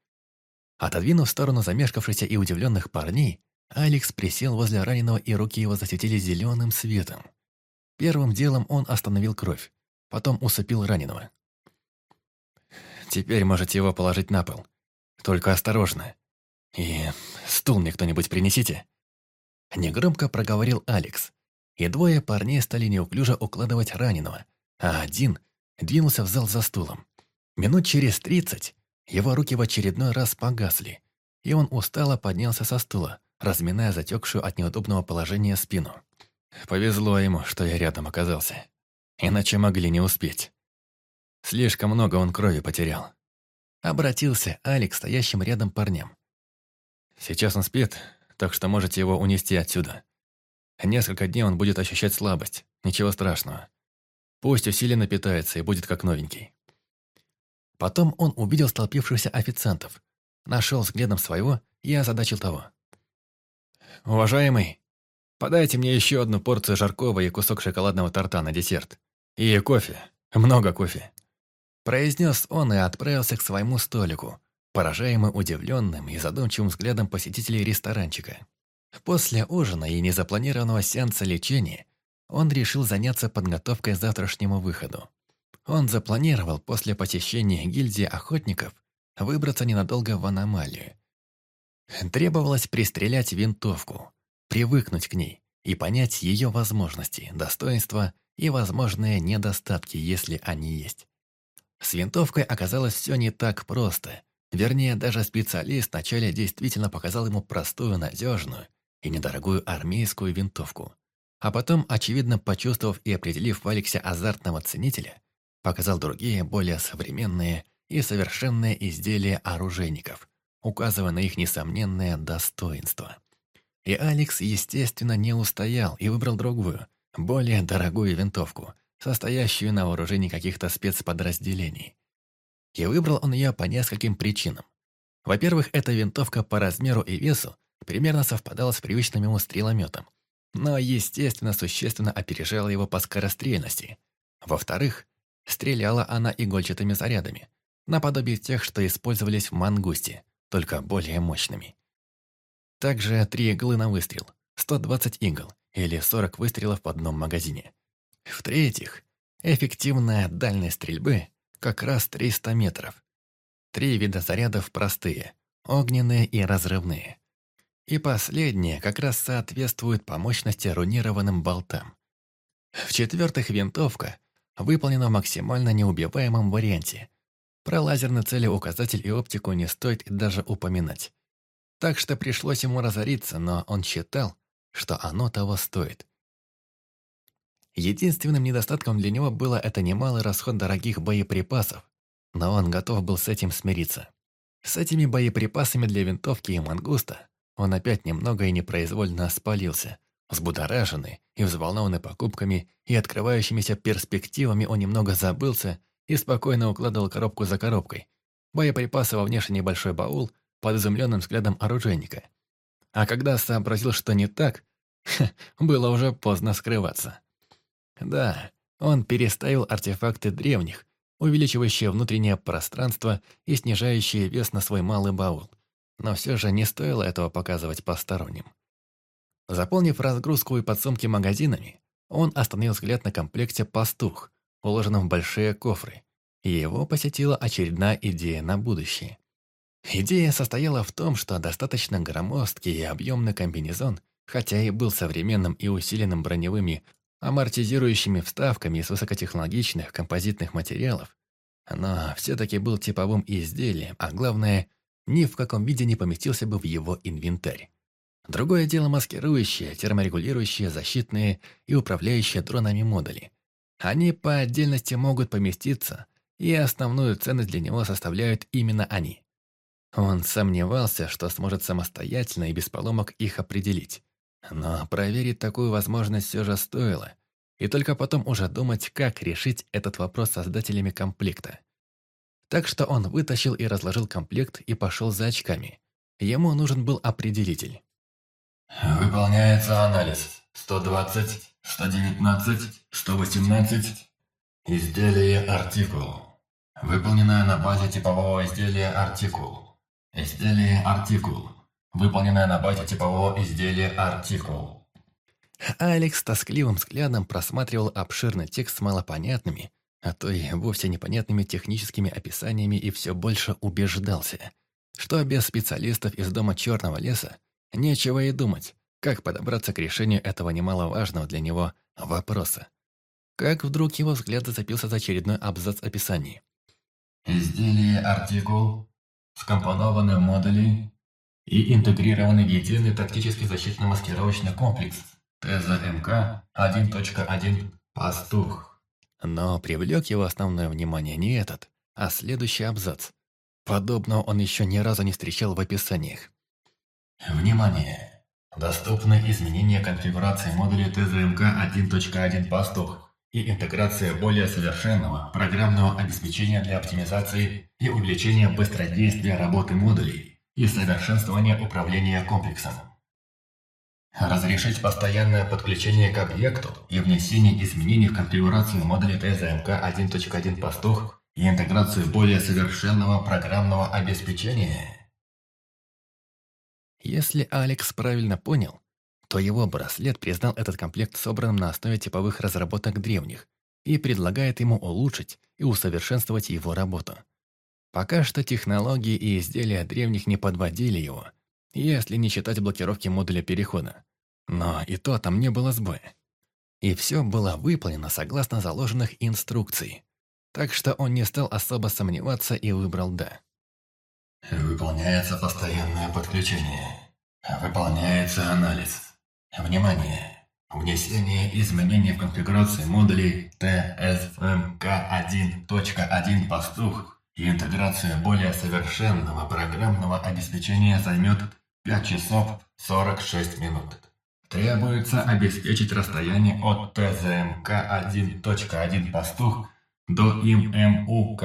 Отодвинув в сторону замешкавшихся и удивленных парней, Алекс присел возле раненого, и руки его засветились зеленым светом. Первым делом он остановил кровь, потом усыпил раненого. «Теперь можете его положить на пол. Только осторожно. И стул мне кто-нибудь принесите». Негромко проговорил Алекс, и двое парней стали неуклюже укладывать раненого, а один двинулся в зал за стулом. Минут через тридцать Его руки в очередной раз погасли, и он устало поднялся со стула, разминая затекшую от неудобного положения спину. Повезло ему, что я рядом оказался. Иначе могли не успеть. Слишком много он крови потерял. Обратился Алекс стоящим рядом парням. Сейчас он спит, так что можете его унести отсюда. Несколько дней он будет ощущать слабость, ничего страшного. Пусть усиленно питается и будет как новенький. Потом он увидел столпившихся официантов, нашел взглядом своего и озадачил того. «Уважаемый, подайте мне еще одну порцию жаркого и кусок шоколадного торта на десерт. И кофе. Много кофе». Произнес он и отправился к своему столику, поражаемый удивленным и задумчивым взглядом посетителей ресторанчика. После ужина и незапланированного сеанса лечения он решил заняться подготовкой к завтрашнему выходу. Он запланировал после посещения гильдии охотников выбраться ненадолго в аномалию. Требовалось пристрелять винтовку, привыкнуть к ней и понять ее возможности, достоинства и возможные недостатки, если они есть. С винтовкой оказалось все не так просто. Вернее, даже специалист вначале действительно показал ему простую, надежную и недорогую армейскую винтовку. А потом, очевидно почувствовав и определив в Алексе азартного ценителя, показал другие, более современные и совершенные изделия оружейников, указывая на их несомненное достоинство. И Алекс, естественно, не устоял и выбрал другую, более дорогую винтовку, состоящую на вооружении каких-то спецподразделений. И выбрал он ее по нескольким причинам. Во-первых, эта винтовка по размеру и весу примерно совпадала с привычным ему стрелометом, но, естественно, существенно опережала его по скорострельности. Во-вторых, Стреляла она игольчатыми зарядами, наподобие тех, что использовались в мангусте, только более мощными. Также три иглы на выстрел, 120 игл или 40 выстрелов в одном магазине. В-третьих, эффективная дальность стрельбы как раз 300 метров. Три вида зарядов простые, огненные и разрывные. И последние как раз соответствуют по мощности рунированным болтам. В-четвертых, винтовка выполнена в максимально неубиваемом варианте. Про лазерный целеуказатель и оптику не стоит даже упоминать. Так что пришлось ему разориться, но он считал, что оно того стоит. Единственным недостатком для него было это немалый расход дорогих боеприпасов, но он готов был с этим смириться. С этими боеприпасами для винтовки и мангуста он опять немного и непроизвольно спалился, Взбудораженный и взволнованный покупками и открывающимися перспективами он немного забылся и спокойно укладывал коробку за коробкой, боеприпасы во внешний небольшой баул под изумленным взглядом оружейника. А когда сообразил, что не так, было уже поздно скрываться. Да, он переставил артефакты древних, увеличивающие внутреннее пространство и снижающие вес на свой малый баул. Но все же не стоило этого показывать посторонним. Заполнив разгрузку и подсумки магазинами, он остановил взгляд на комплекте «Пастух», уложенном в большие кофры, его посетила очередная идея на будущее. Идея состояла в том, что достаточно громоздкий и объемный комбинезон, хотя и был современным и усиленным броневыми амортизирующими вставками из высокотехнологичных композитных материалов, но все-таки был типовым изделием, а главное, ни в каком виде не поместился бы в его инвентарь. Другое дело маскирующие, терморегулирующие, защитные и управляющие дронами модули. Они по отдельности могут поместиться, и основную ценность для него составляют именно они. Он сомневался, что сможет самостоятельно и без поломок их определить. Но проверить такую возможность все же стоило, и только потом уже думать, как решить этот вопрос создателями комплекта. Так что он вытащил и разложил комплект и пошел за очками. Ему нужен был определитель. Выполняется анализ. 120, 119, 118. Изделие артикул. Выполненное на базе типового изделия артикул. Изделие артикул. Выполненное на базе типового изделия артикул. Алекс тоскливым взглядом просматривал обширный текст с малопонятными, а то и вовсе непонятными техническими описаниями и все больше убеждался, что без специалистов из Дома Черного Леса Нечего и думать, как подобраться к решению этого немаловажного для него вопроса. Как вдруг его взгляд зацепился за очередной абзац описаний. Изделие артикул скомпонованные модули и интегрированный единый тактический защитно-маскировочный комплекс ТЗМК 1.1 «Пастух». Но привлек его основное внимание не этот, а следующий абзац. Подобного он еще ни разу не встречал в описаниях. Внимание! Доступны изменения конфигурации модуля ТЗМК 1.1 «Пастух» и интеграция более совершенного программного обеспечения для оптимизации и увеличения быстродействия работы модулей и совершенствования управления комплексом. Разрешить постоянное подключение к объекту и внесение изменений в конфигурацию модуля ТЗМК 1.1 «Пастух» и интеграцию более совершенного программного обеспечения. Если Алекс правильно понял, то его браслет признал этот комплект собранным на основе типовых разработок древних и предлагает ему улучшить и усовершенствовать его работу. Пока что технологии и изделия древних не подводили его, если не считать блокировки модуля перехода. Но и то там не было сбоя. И все было выполнено согласно заложенных инструкций. Так что он не стал особо сомневаться и выбрал «да». Выполняется постоянное подключение. Выполняется анализ. Внимание! Внесение изменений в конфигурации модулей TSMK1.1 «Пастух» и интеграция более совершенного программного обеспечения займет 5 часов 46 минут. Требуется обеспечить расстояние от ТЗМК1.1 «Пастух» до ИММУК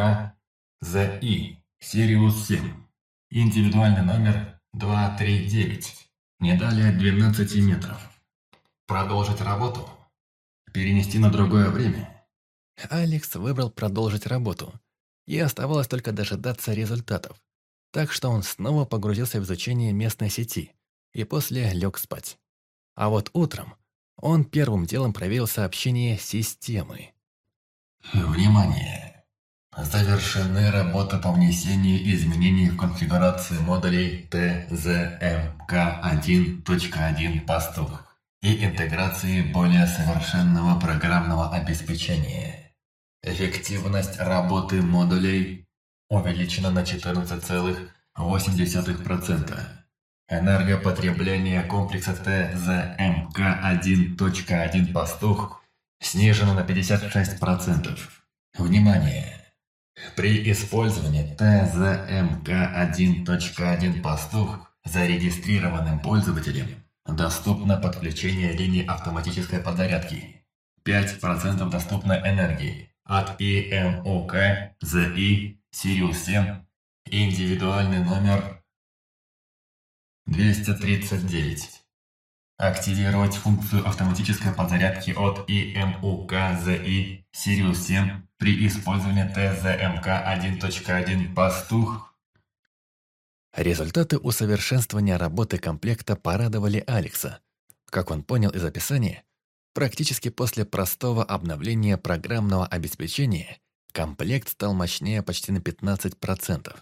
ЗИ Сириус 7. Индивидуальный номер 239. Не далее 12 метров. Продолжить работу. Перенести на другое время. Алекс выбрал продолжить работу. И оставалось только дожидаться результатов. Так что он снова погрузился в изучение местной сети. И после лег спать. А вот утром он первым делом проверил сообщение системы. Внимание! Завершены работы по внесению изменений в конфигурацию модулей ТЗМК1.1 «Пастух» и интеграции более совершенного программного обеспечения. Эффективность работы модулей увеличена на 14,8%. Энергопотребление комплекса ТЗМК1.1 «Пастух» снижено на 56%. Внимание! При использовании ТЗМК1.1 «Пастух» зарегистрированным пользователем доступно подключение линии автоматической подзарядки. 5% доступной энергии от ИМУК ЗИ Сириус 7 индивидуальный номер 239. Активировать функцию автоматической подзарядки от ИМУК ЗИ Сириус 7 при использовании ТЗМК 1.1 «Пастух». Результаты усовершенствования работы комплекта порадовали Алекса. Как он понял из описания, практически после простого обновления программного обеспечения комплект стал мощнее почти на 15%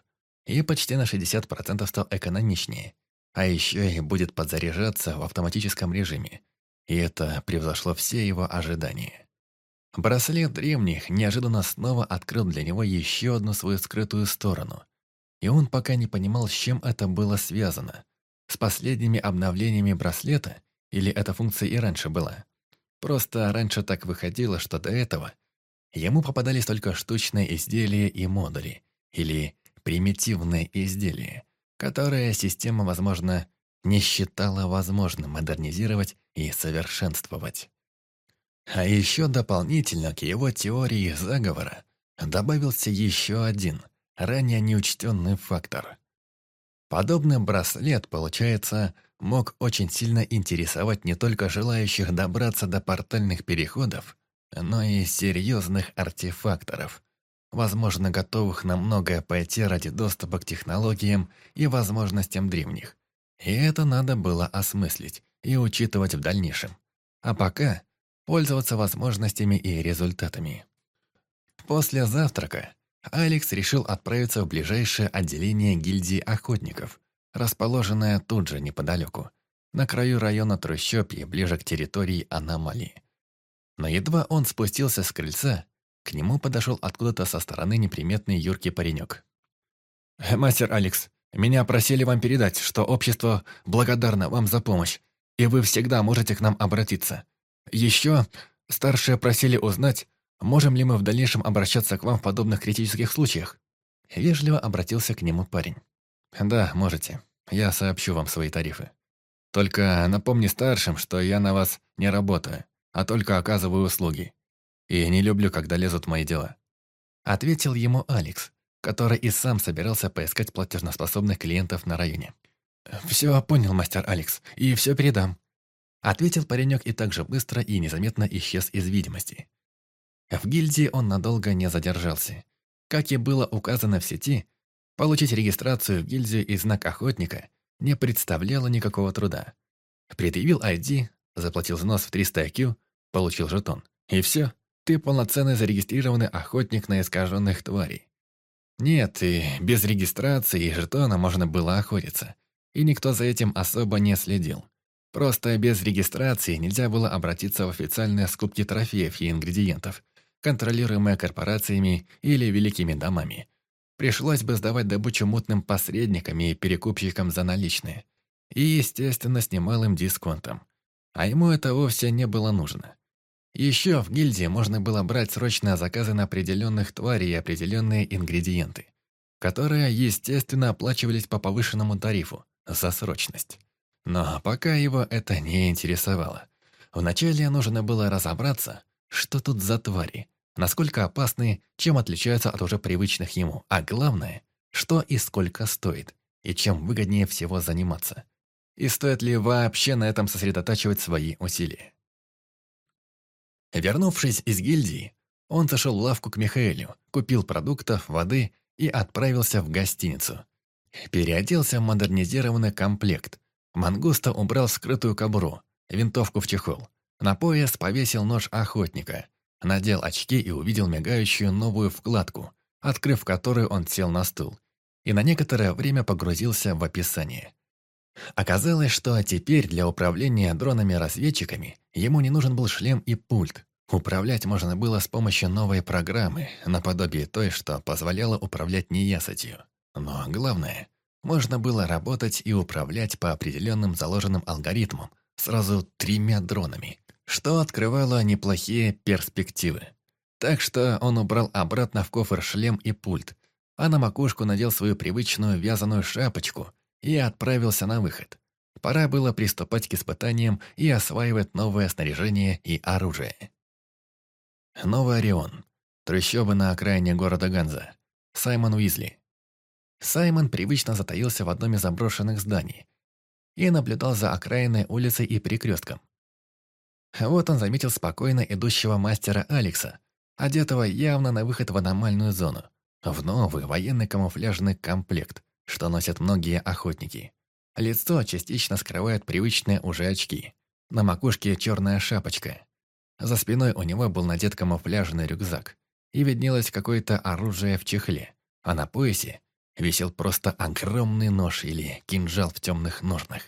и почти на 60% стал экономичнее, а еще и будет подзаряжаться в автоматическом режиме. И это превзошло все его ожидания. Браслет древних неожиданно снова открыл для него еще одну свою скрытую сторону. И он пока не понимал, с чем это было связано. С последними обновлениями браслета, или эта функция и раньше была. Просто раньше так выходило, что до этого ему попадались только штучные изделия и модули, или примитивные изделия, которые система, возможно, не считала возможным модернизировать и совершенствовать. А еще дополнительно к его теории заговора добавился еще один, ранее неучтенный фактор. Подобный браслет, получается, мог очень сильно интересовать не только желающих добраться до портальных переходов, но и серьезных артефакторов, возможно, готовых на многое пойти ради доступа к технологиям и возможностям древних. И это надо было осмыслить и учитывать в дальнейшем. А пока пользоваться возможностями и результатами. После завтрака Алекс решил отправиться в ближайшее отделение гильдии охотников, расположенное тут же неподалеку, на краю района трущоб и ближе к территории аномалии. Но едва он спустился с крыльца, к нему подошел откуда-то со стороны неприметный юркий паренек. «Мастер Алекс, меня просили вам передать, что общество благодарно вам за помощь, и вы всегда можете к нам обратиться. Еще старшие просили узнать, можем ли мы в дальнейшем обращаться к вам в подобных критических случаях». Вежливо обратился к нему парень. «Да, можете. Я сообщу вам свои тарифы. Только напомни старшим, что я на вас не работаю, а только оказываю услуги. И не люблю, когда лезут в мои дела». Ответил ему Алекс, который и сам собирался поискать платежноспособных клиентов на районе. «Все понял, мастер Алекс, и все передам», ответил паренек и так же быстро и незаметно исчез из видимости. В гильдии он надолго не задержался. Как и было указано в сети, получить регистрацию в гильдию и знак охотника не представляло никакого труда. Предъявил ID, заплатил взнос в 300 IQ, получил жетон. И все, ты полноценный зарегистрированный охотник на искаженных тварей. Нет, и без регистрации и жетона можно было охотиться. И никто за этим особо не следил. Просто без регистрации нельзя было обратиться в официальные скупки трофеев и ингредиентов, контролируемые корпорациями или великими домами. Пришлось бы сдавать добычу мутным посредникам и перекупщикам за наличные. И, естественно, с немалым дисконтом. А ему это вовсе не было нужно. Еще в гильдии можно было брать срочные заказы на определенных тварей и определенные ингредиенты, которые, естественно, оплачивались по повышенному тарифу за срочность. Но пока его это не интересовало. Вначале нужно было разобраться, что тут за твари, насколько опасны, чем отличаются от уже привычных ему, а главное, что и сколько стоит, и чем выгоднее всего заниматься. И стоит ли вообще на этом сосредотачивать свои усилия. Вернувшись из гильдии, он зашел в лавку к Михаэлю, купил продуктов, воды и отправился в гостиницу. Переоделся в модернизированный комплект. Мангуста убрал скрытую кобуру, винтовку в чехол. На пояс повесил нож охотника. Надел очки и увидел мигающую новую вкладку, открыв которую он сел на стул. И на некоторое время погрузился в описание. Оказалось, что теперь для управления дронами-разведчиками ему не нужен был шлем и пульт. Управлять можно было с помощью новой программы, наподобие той, что позволяла управлять неясытью. Но главное, можно было работать и управлять по определенным заложенным алгоритмам, сразу тремя дронами, что открывало неплохие перспективы. Так что он убрал обратно в кофр шлем и пульт, а на макушку надел свою привычную вязаную шапочку и отправился на выход. Пора было приступать к испытаниям и осваивать новое снаряжение и оружие. Новый Орион. Трущобы на окраине города Ганза. Саймон Уизли. Саймон привычно затаился в одном из заброшенных зданий и наблюдал за окраинной улицей и перекрестком. Вот он заметил спокойно идущего мастера Алекса, одетого явно на выход в аномальную зону, в новый военный камуфляжный комплект, что носят многие охотники. Лицо частично скрывает привычные уже очки. На макушке черная шапочка. За спиной у него был надет камуфляжный рюкзак. И виднелось какое-то оружие в чехле. А на поясе висел просто огромный нож или кинжал в темных ножнах.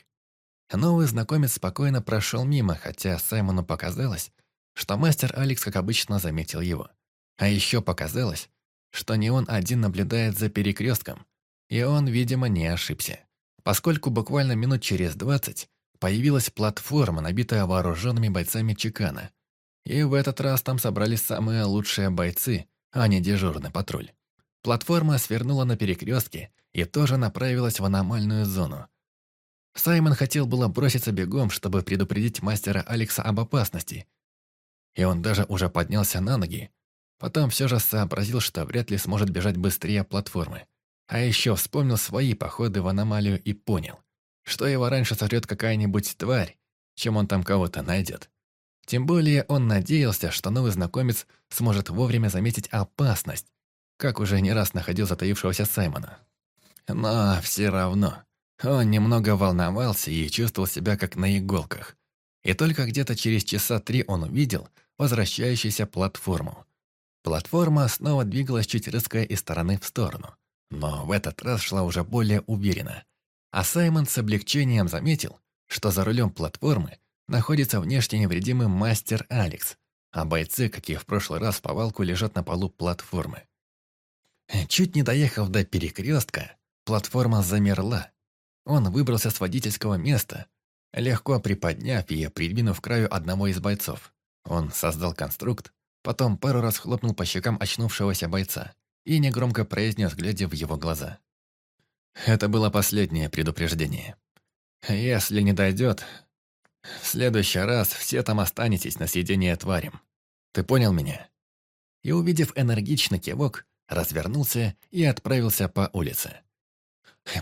Новый знакомец спокойно прошел мимо, хотя Саймону показалось, что мастер Алекс, как обычно, заметил его. А еще показалось, что не он один наблюдает за перекрестком, и он, видимо, не ошибся. Поскольку буквально минут через двадцать появилась платформа, набитая вооруженными бойцами Чекана. И в этот раз там собрались самые лучшие бойцы, а не дежурный патруль. Платформа свернула на перекрестке и тоже направилась в аномальную зону. Саймон хотел было броситься бегом, чтобы предупредить мастера Алекса об опасности. И он даже уже поднялся на ноги. Потом все же сообразил, что вряд ли сможет бежать быстрее платформы. А еще вспомнил свои походы в аномалию и понял, что его раньше сожрет какая-нибудь тварь, чем он там кого-то найдет. Тем более он надеялся, что новый знакомец сможет вовремя заметить опасность, как уже не раз находил затаившегося Саймона. Но все равно он немного волновался и чувствовал себя как на иголках. И только где-то через часа три он увидел возвращающуюся платформу. Платформа снова двигалась чуть рыская из стороны в сторону но в этот раз шла уже более уверенно. А Саймон с облегчением заметил, что за рулем платформы находится внешне невредимый мастер Алекс, а бойцы, как и в прошлый раз, в повалку лежат на полу платформы. Чуть не доехав до перекрестка, платформа замерла. Он выбрался с водительского места, легко приподняв и придвинув к краю одного из бойцов. Он создал конструкт, потом пару раз хлопнул по щекам очнувшегося бойца и негромко произнес, глядя в его глаза. Это было последнее предупреждение. Если не дойдет, в следующий раз все там останетесь на съедение тварям. Ты понял меня?» И, увидев энергичный кивок, развернулся и отправился по улице.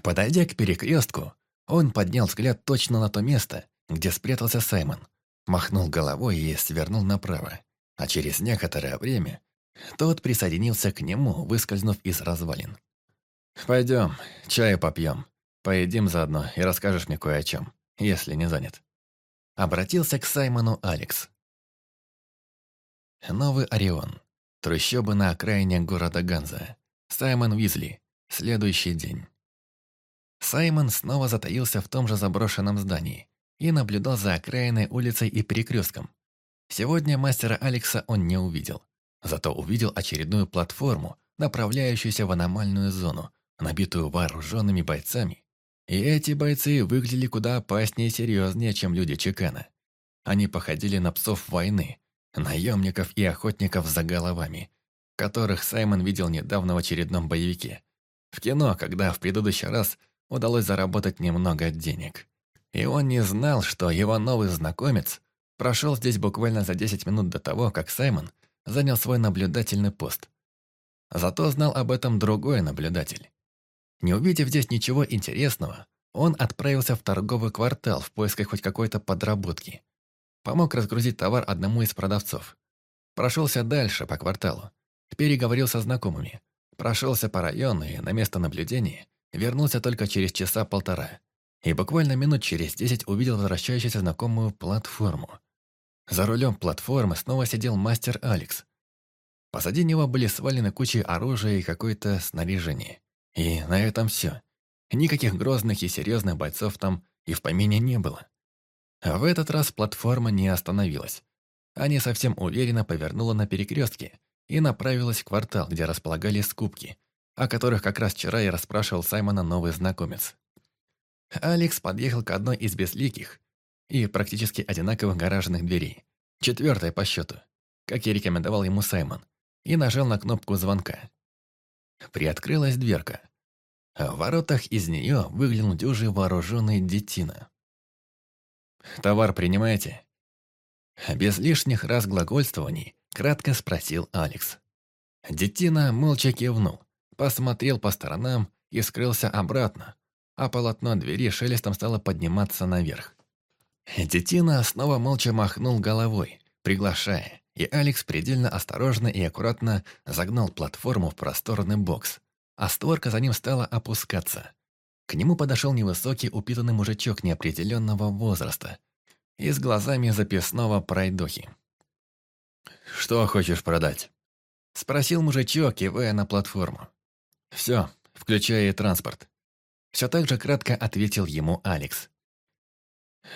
Подойдя к перекрестку, он поднял взгляд точно на то место, где спрятался Саймон, махнул головой и свернул направо. А через некоторое время тот присоединился к нему, выскользнув из развалин. «Пойдем, чаю попьем, поедим заодно и расскажешь мне кое о чем, если не занят». Обратился к Саймону Алекс. Новый Орион. Трущобы на окраине города Ганза. Саймон Уизли. Следующий день. Саймон снова затаился в том же заброшенном здании и наблюдал за окраиной улицей и перекрестком. Сегодня мастера Алекса он не увидел. Зато увидел очередную платформу, направляющуюся в аномальную зону, набитую вооруженными бойцами. И эти бойцы выглядели куда опаснее и серьезнее, чем люди Чекана. Они походили на псов войны, наемников и охотников за головами, которых Саймон видел недавно в очередном боевике. В кино, когда в предыдущий раз удалось заработать немного денег. И он не знал, что его новый знакомец прошел здесь буквально за 10 минут до того, как Саймон занял свой наблюдательный пост. Зато знал об этом другой наблюдатель. Не увидев здесь ничего интересного, он отправился в торговый квартал в поисках хоть какой-то подработки. Помог разгрузить товар одному из продавцов. Прошелся дальше по кварталу. Переговорил со знакомыми. Прошелся по району и на место наблюдения вернулся только через часа полтора. И буквально минут через десять увидел возвращающуюся знакомую платформу. За рулем платформы снова сидел мастер Алекс. Позади него были свалены кучи оружия и какое-то снаряжение. И на этом все. Никаких грозных и серьезных бойцов там и в помине не было. А в этот раз платформа не остановилась. Они совсем уверенно повернула на перекрестке и направилась в квартал, где располагались скупки, о которых как раз вчера и расспрашивал Саймона новый знакомец. Алекс подъехал к одной из безликих и практически одинаковых гаражных дверей, четвертой по счету, как и рекомендовал ему Саймон, и нажал на кнопку звонка. Приоткрылась дверка. В воротах из нее выглянул дюжий вооруженный детина. «Товар принимаете?» Без лишних разглагольствований кратко спросил Алекс. Детина молча кивнул, посмотрел по сторонам и скрылся обратно, а полотно двери шелестом стало подниматься наверх. Детина снова молча махнул головой, приглашая, и Алекс предельно осторожно и аккуратно загнал платформу в просторный бокс, а створка за ним стала опускаться. К нему подошел невысокий упитанный мужичок неопределенного возраста и с глазами записного пройдохи. «Что хочешь продать?» – спросил мужичок, кивая на платформу. «Все, включая и транспорт». Все так же кратко ответил ему Алекс.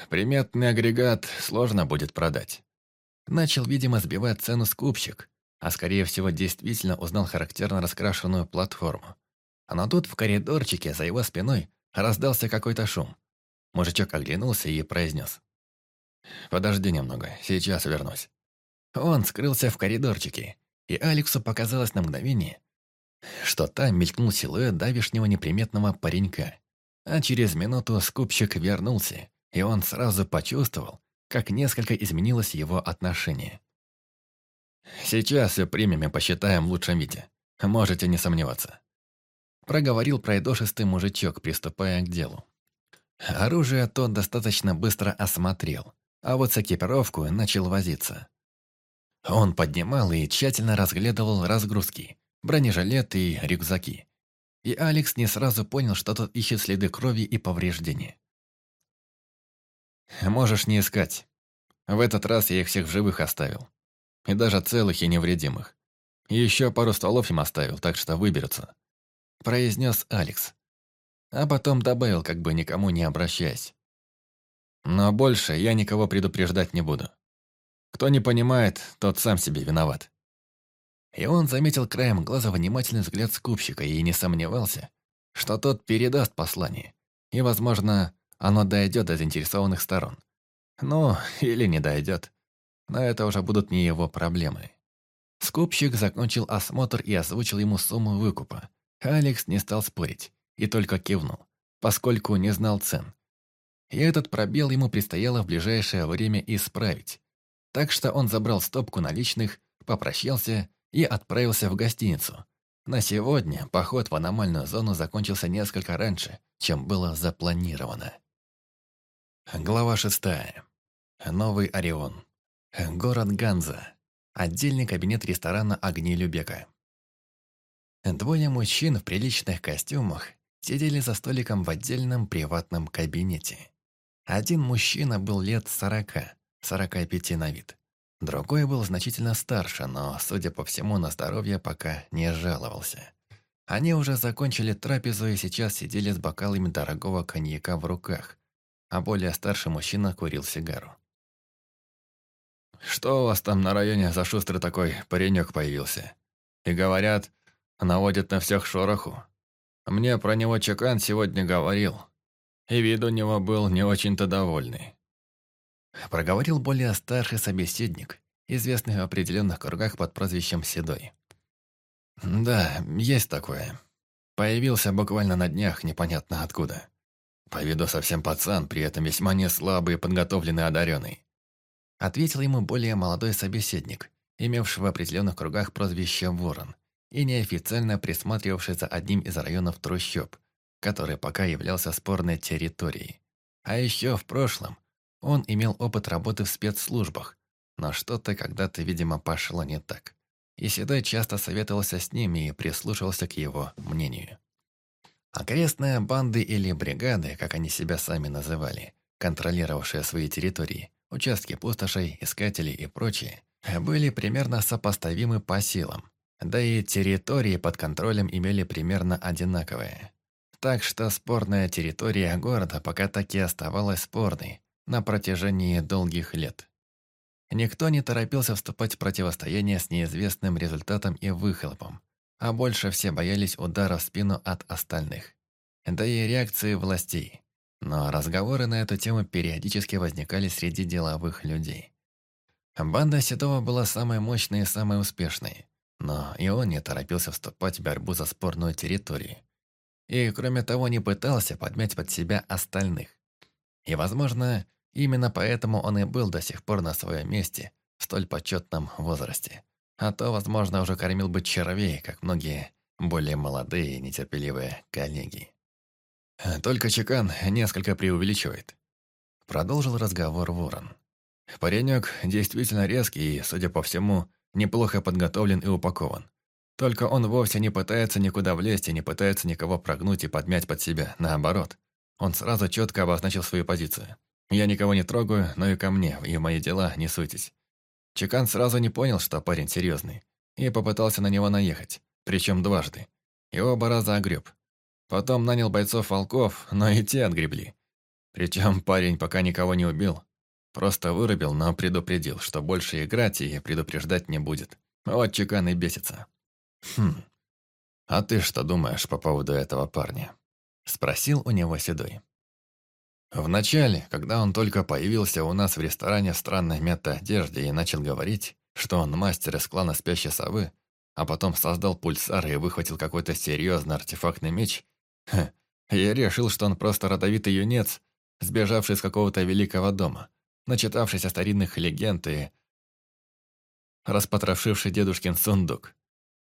«Приметный агрегат сложно будет продать. Начал, видимо, сбивать цену скупщик, а скорее всего действительно узнал характерно раскрашенную платформу. Но тут в коридорчике за его спиной раздался какой-то шум. Мужичок оглянулся и произнес. «Подожди немного, сейчас вернусь». Он скрылся в коридорчике, и Алексу показалось на мгновение, что там мелькнул силуэт давишнего неприметного паренька. А через минуту скупщик вернулся, и он сразу почувствовал, как несколько изменилось его отношение. «Сейчас все примем посчитаем в лучшем виде. Можете не сомневаться», – проговорил пройдошистый мужичок, приступая к делу. Оружие тот достаточно быстро осмотрел, а вот с экипировку начал возиться. Он поднимал и тщательно разглядывал разгрузки, бронежилеты и рюкзаки. И Алекс не сразу понял, что тот ищет следы крови и повреждений. Можешь не искать. В этот раз я их всех в живых оставил. И даже целых и невредимых. Еще пару стволов им оставил, так что выберутся. Произнес Алекс. А потом добавил, как бы никому не обращаясь. Но больше я никого предупреждать не буду. Кто не понимает, тот сам себе виноват. И он заметил краем глаза внимательный взгляд скупщика и не сомневался, что тот передаст послание, и, возможно, оно дойдет до заинтересованных сторон. Ну, или не дойдет. Но это уже будут не его проблемы. Скупщик закончил осмотр и озвучил ему сумму выкупа. Алекс не стал спорить и только кивнул, поскольку не знал цен. И этот пробел ему предстояло в ближайшее время исправить. Так что он забрал стопку наличных, попрощался и отправился в гостиницу. На сегодня поход в аномальную зону закончился несколько раньше, чем было запланировано. Глава шестая. Новый Орион. Город Ганза. Отдельный кабинет ресторана «Огни Любека». Двое мужчин в приличных костюмах сидели за столиком в отдельном приватном кабинете. Один мужчина был лет сорока, сорока пяти на вид. Другой был значительно старше, но, судя по всему, на здоровье пока не жаловался. Они уже закончили трапезу и сейчас сидели с бокалами дорогого коньяка в руках, а более старший мужчина курил сигару. «Что у вас там на районе за шустрый такой паренек появился? И говорят, наводит на всех шороху. Мне про него Чекан сегодня говорил, и вид у него был не очень-то довольный». Проговорил более старший собеседник, известный в определенных кругах под прозвищем Седой. «Да, есть такое. Появился буквально на днях, непонятно откуда. По виду совсем пацан, при этом весьма не слабый, подготовленный, одаренный ответил ему более молодой собеседник, имевший в определенных кругах прозвище «Ворон» и неофициально присматривавший за одним из районов трущоб, который пока являлся спорной территорией. А еще в прошлом он имел опыт работы в спецслужбах, но что-то когда-то, видимо, пошло не так. И Седой часто советовался с ними и прислушивался к его мнению. Окрестные банды или бригады, как они себя сами называли, контролировавшие свои территории, участки пустошей, искателей и прочие, были примерно сопоставимы по силам. Да и территории под контролем имели примерно одинаковые. Так что спорная территория города пока таки оставалась спорной на протяжении долгих лет. Никто не торопился вступать в противостояние с неизвестным результатом и выхлопом, а больше все боялись удара в спину от остальных. Да и реакции властей. Но разговоры на эту тему периодически возникали среди деловых людей. Банда Седова была самой мощной и самой успешной, но и он не торопился вступать в борьбу за спорную территорию. И, кроме того, не пытался подмять под себя остальных. И, возможно, именно поэтому он и был до сих пор на своем месте в столь почетном возрасте. А то, возможно, уже кормил бы червей, как многие более молодые и нетерпеливые коллеги. Только Чекан несколько преувеличивает. Продолжил разговор Ворон. Паренек действительно резкий и, судя по всему, неплохо подготовлен и упакован. Только он вовсе не пытается никуда влезть и не пытается никого прогнуть и подмять под себя. Наоборот, он сразу четко обозначил свою позицию. Я никого не трогаю, но и ко мне, и в мои дела не суйтесь. Чекан сразу не понял, что парень серьезный, и попытался на него наехать, причем дважды. И оба раза огреб. Потом нанял бойцов волков, но и те отгребли. Причем парень пока никого не убил. Просто вырубил, но предупредил, что больше играть и предупреждать не будет. Вот Чекан и бесится. «Хм, а ты что думаешь по поводу этого парня?» Спросил у него Седой. Вначале, когда он только появился у нас в ресторане странной мета-одежде и начал говорить, что он мастер из клана Спящей Совы, а потом создал пульсар и выхватил какой-то серьезный артефактный меч, я решил, что он просто родовитый юнец, сбежавший из какого-то великого дома, начитавшись о старинных легенд и распотрошивший дедушкин сундук.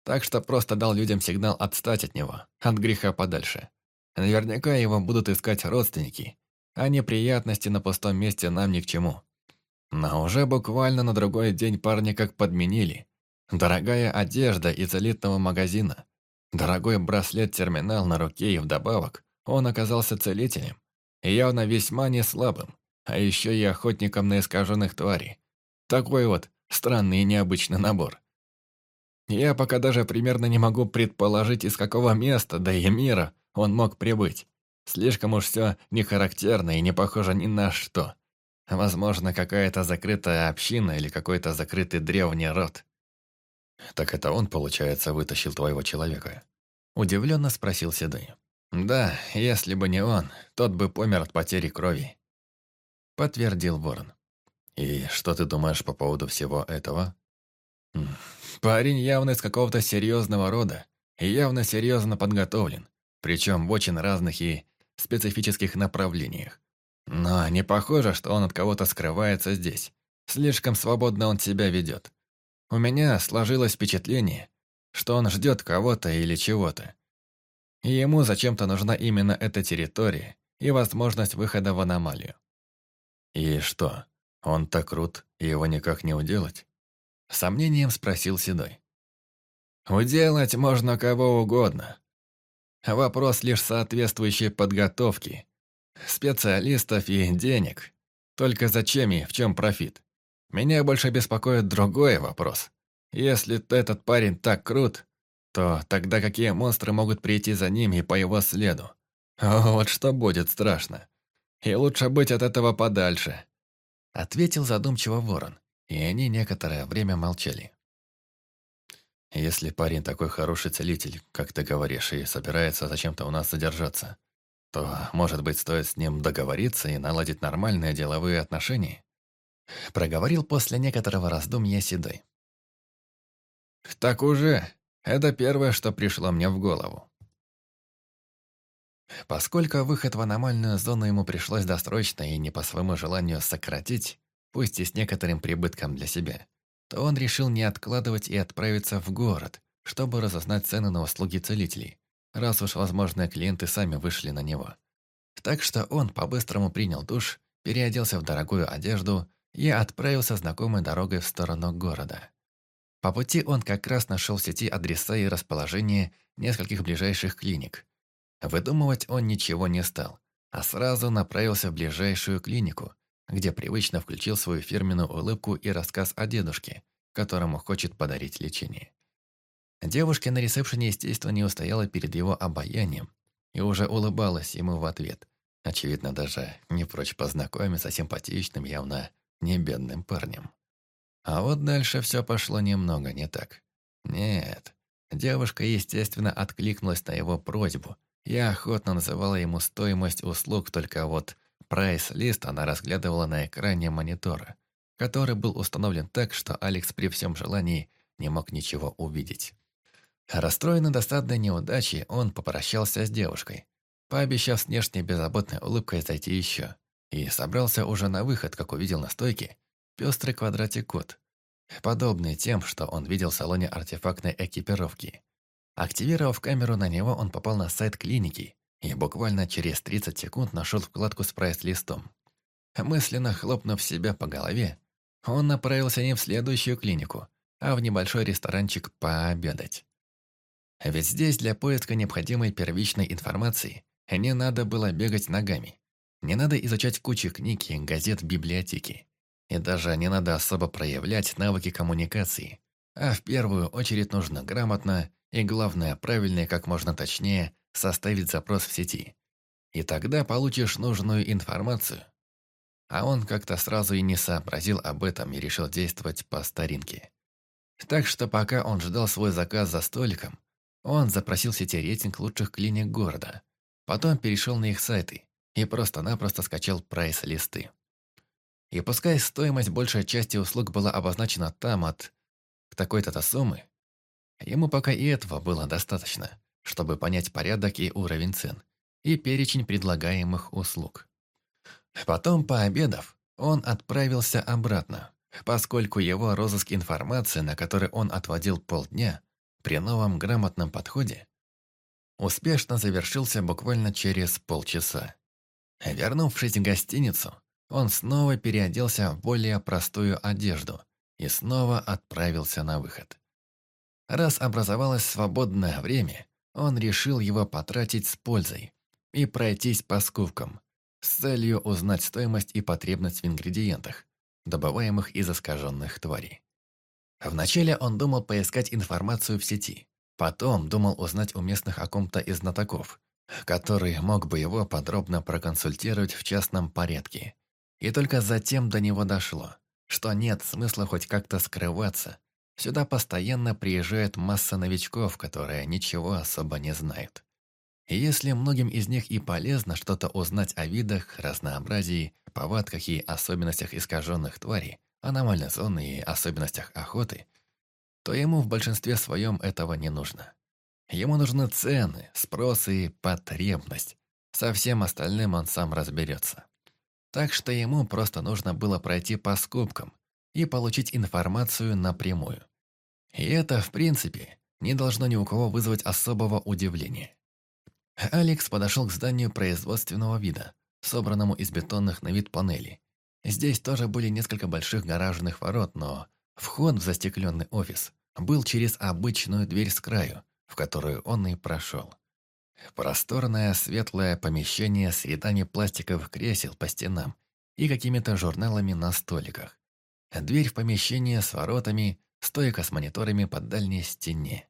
Так что просто дал людям сигнал отстать от него, от греха подальше. Наверняка его будут искать родственники, а неприятности на пустом месте нам ни к чему. Но уже буквально на другой день парни как подменили. Дорогая одежда из элитного магазина, Дорогой браслет-терминал на руке и вдобавок он оказался целителем, явно весьма не слабым, а еще и охотником на искаженных тварей. Такой вот странный и необычный набор. Я пока даже примерно не могу предположить, из какого места, да и мира, он мог прибыть. Слишком уж все нехарактерно и не похоже ни на что. Возможно, какая-то закрытая община или какой-то закрытый древний род. «Так это он, получается, вытащил твоего человека?» Удивленно спросил Седой. «Да, если бы не он, тот бы помер от потери крови», — подтвердил Ворон. «И что ты думаешь по поводу всего этого?» «Парень явно из какого-то серьезного рода и явно серьезно подготовлен, причем в очень разных и специфических направлениях. Но не похоже, что он от кого-то скрывается здесь. Слишком свободно он себя ведет. У меня сложилось впечатление, что он ждет кого-то или чего-то. И ему зачем-то нужна именно эта территория и возможность выхода в аномалию. И что, он так крут, и его никак не уделать? Сомнением спросил Седой. Уделать можно кого угодно. Вопрос лишь соответствующей подготовки, специалистов и денег. Только зачем и в чем профит? Меня больше беспокоит другой вопрос. Если этот парень так крут, то тогда какие монстры могут прийти за ним и по его следу? Вот что будет страшно. И лучше быть от этого подальше. Ответил задумчиво ворон, и они некоторое время молчали. Если парень такой хороший целитель, как ты говоришь, и собирается зачем-то у нас задержаться, то, может быть, стоит с ним договориться и наладить нормальные деловые отношения?» Проговорил после некоторого раздумья Седой. «Так уже. Это первое, что пришло мне в голову». Поскольку выход в аномальную зону ему пришлось досрочно и не по своему желанию сократить, пусть и с некоторым прибытком для себя, то он решил не откладывать и отправиться в город, чтобы разузнать цены на услуги целителей, раз уж возможные клиенты сами вышли на него. Так что он по-быстрому принял душ, переоделся в дорогую одежду и отправился знакомой дорогой в сторону города. По пути он как раз нашел в сети адреса и расположение нескольких ближайших клиник. Выдумывать он ничего не стал, а сразу направился в ближайшую клинику, где привычно включил свою фирменную улыбку и рассказ о дедушке, которому хочет подарить лечение. Девушка на ресепшене, естественно, не устояла перед его обаянием и уже улыбалась ему в ответ. Очевидно, даже не прочь познакомиться с симпатичным, явно не бедным парнем. А вот дальше все пошло немного не так. Нет, девушка, естественно, откликнулась на его просьбу. Я охотно называла ему стоимость услуг, только вот прайс-лист она разглядывала на экране монитора, который был установлен так, что Алекс при всем желании не мог ничего увидеть. Расстроенный досадной неудачей, он попрощался с девушкой, пообещав с внешней беззаботной улыбкой зайти еще, и собрался уже на выход, как увидел на стойке пестрый квадратик код, подобный тем, что он видел в салоне артефактной экипировки. Активировав камеру на него, он попал на сайт клиники и буквально через 30 секунд нашел вкладку с прайс-листом. Мысленно хлопнув себя по голове, он направился не в следующую клинику, а в небольшой ресторанчик пообедать. Ведь здесь для поиска необходимой первичной информации не надо было бегать ногами. Не надо изучать кучу книг и газет в библиотеке. И даже не надо особо проявлять навыки коммуникации. А в первую очередь нужно грамотно и, главное, правильно как можно точнее составить запрос в сети. И тогда получишь нужную информацию. А он как-то сразу и не сообразил об этом и решил действовать по старинке. Так что пока он ждал свой заказ за столиком, он запросил в сети рейтинг лучших клиник города. Потом перешел на их сайты и просто-напросто скачал прайс-листы. И пускай стоимость большей части услуг была обозначена там от такой-то суммы, ему пока и этого было достаточно, чтобы понять порядок и уровень цен, и перечень предлагаемых услуг. Потом, пообедав, он отправился обратно, поскольку его розыск информации, на который он отводил полдня, при новом грамотном подходе успешно завершился буквально через полчаса. Вернувшись в гостиницу, он снова переоделся в более простую одежду и снова отправился на выход. Раз образовалось свободное время, он решил его потратить с пользой и пройтись по скупкам с целью узнать стоимость и потребность в ингредиентах, добываемых из искаженных тварей. Вначале он думал поискать информацию в сети. Потом думал узнать у местных о ком-то из знатоков, который мог бы его подробно проконсультировать в частном порядке. И только затем до него дошло, что нет смысла хоть как-то скрываться. Сюда постоянно приезжает масса новичков, которые ничего особо не знают. И если многим из них и полезно что-то узнать о видах, разнообразии, повадках и особенностях искаженных тварей, аномальной зоны и особенностях охоты, то ему в большинстве своем этого не нужно. Ему нужны цены, спрос и потребность. Со всем остальным он сам разберется. Так что ему просто нужно было пройти по скобкам и получить информацию напрямую. И это, в принципе, не должно ни у кого вызвать особого удивления. Алекс подошел к зданию производственного вида, собранному из бетонных на вид панелей. Здесь тоже были несколько больших гаражных ворот, но вход в застекленный офис был через обычную дверь с краю, в которую он и прошел. Просторное светлое помещение с рядами пластиковых кресел по стенам и какими-то журналами на столиках. Дверь в помещение с воротами, стойка с мониторами под дальней стене.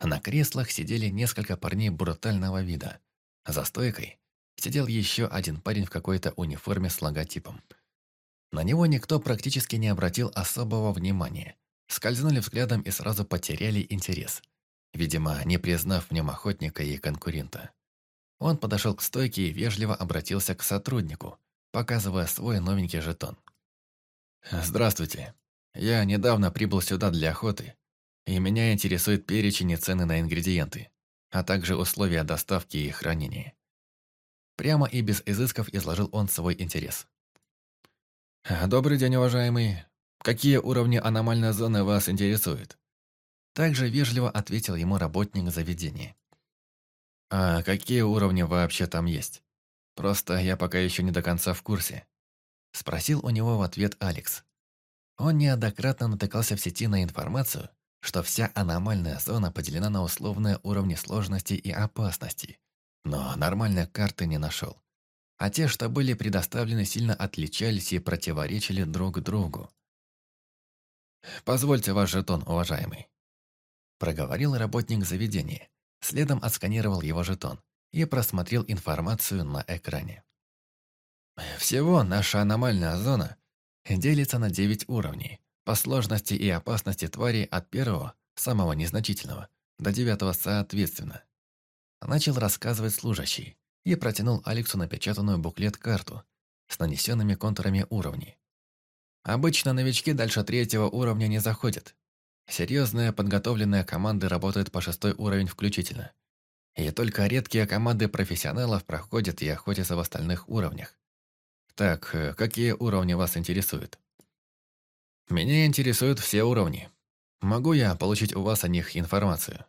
На креслах сидели несколько парней брутального вида. За стойкой сидел еще один парень в какой-то униформе с логотипом. На него никто практически не обратил особого внимания. Скользнули взглядом и сразу потеряли интерес. Видимо, не признав в нем охотника и конкурента. Он подошел к стойке и вежливо обратился к сотруднику, показывая свой новенький жетон. «Здравствуйте. Я недавно прибыл сюда для охоты и меня интересует перечень и цены на ингредиенты, а также условия доставки и хранения. Прямо и без изысков изложил он свой интерес. «Добрый день, уважаемый. Какие уровни аномальной зоны вас интересуют?» Также вежливо ответил ему работник заведения. «А какие уровни вообще там есть? Просто я пока еще не до конца в курсе». Спросил у него в ответ Алекс. Он неоднократно натыкался в сети на информацию, что вся аномальная зона поделена на условные уровни сложности и опасности, но нормальной карты не нашел. А те, что были предоставлены, сильно отличались и противоречили друг другу. «Позвольте ваш жетон, уважаемый», – проговорил работник заведения. Следом отсканировал его жетон и просмотрел информацию на экране. Всего наша аномальная зона делится на 9 уровней, по сложности и опасности твари от первого, самого незначительного, до девятого соответственно. Начал рассказывать служащий и протянул Алексу напечатанную буклет-карту с нанесенными контурами уровней. Обычно новички дальше третьего уровня не заходят. Серьезные подготовленные команды работают по шестой уровень включительно. И только редкие команды профессионалов проходят и охотятся в остальных уровнях. Так, э, какие уровни вас интересуют? Меня интересуют все уровни. Могу я получить у вас о них информацию?»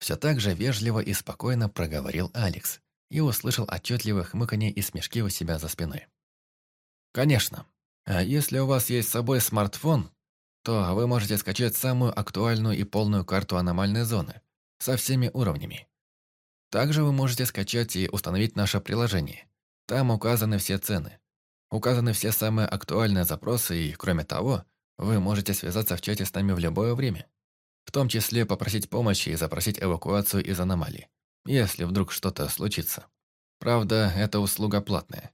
Все так же вежливо и спокойно проговорил Алекс и услышал отчетливое хмыканье и смешки у себя за спиной. «Конечно. А если у вас есть с собой смартфон, то вы можете скачать самую актуальную и полную карту аномальной зоны со всеми уровнями. Также вы можете скачать и установить наше приложение. Там указаны все цены, Указаны все самые актуальные запросы, и, кроме того, вы можете связаться в чате с нами в любое время. В том числе попросить помощи и запросить эвакуацию из аномалии, если вдруг что-то случится. Правда, это услуга платная.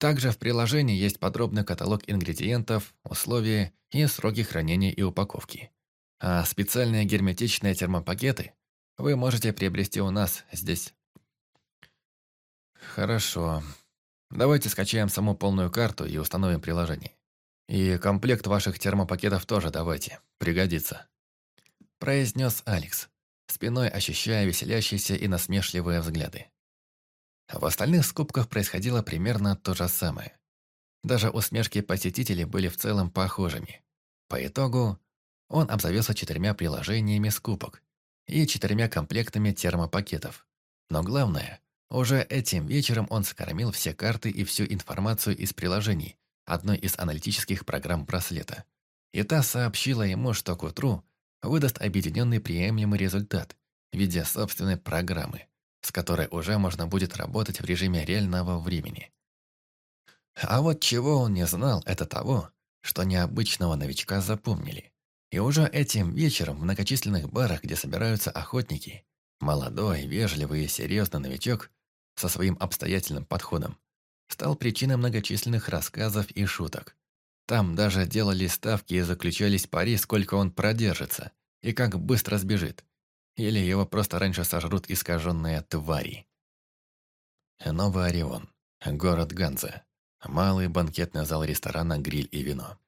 Также в приложении есть подробный каталог ингредиентов, условия и сроки хранения и упаковки. А специальные герметичные термопакеты вы можете приобрести у нас здесь. Хорошо. Давайте скачаем саму полную карту и установим приложение. И комплект ваших термопакетов тоже давайте, пригодится. Произнес Алекс, спиной ощущая веселящиеся и насмешливые взгляды. В остальных скупках происходило примерно то же самое. Даже усмешки посетителей были в целом похожими. По итогу он обзавелся четырьмя приложениями скупок и четырьмя комплектами термопакетов. Но главное, уже этим вечером он скормил все карты и всю информацию из приложений, одной из аналитических программ браслета. И та сообщила ему, что к утру выдаст объединенный приемлемый результат в виде собственной программы, с которой уже можно будет работать в режиме реального времени. А вот чего он не знал, это того, что необычного новичка запомнили. И уже этим вечером в многочисленных барах, где собираются охотники, молодой, вежливый и серьезный новичок со своим обстоятельным подходом, стал причиной многочисленных рассказов и шуток. Там даже делали ставки и заключались пари, сколько он продержится и как быстро сбежит. или его просто раньше сожрут искаженные твари. Новый Орион, город Ганза, малый банкетный зал ресторана «Гриль и вино».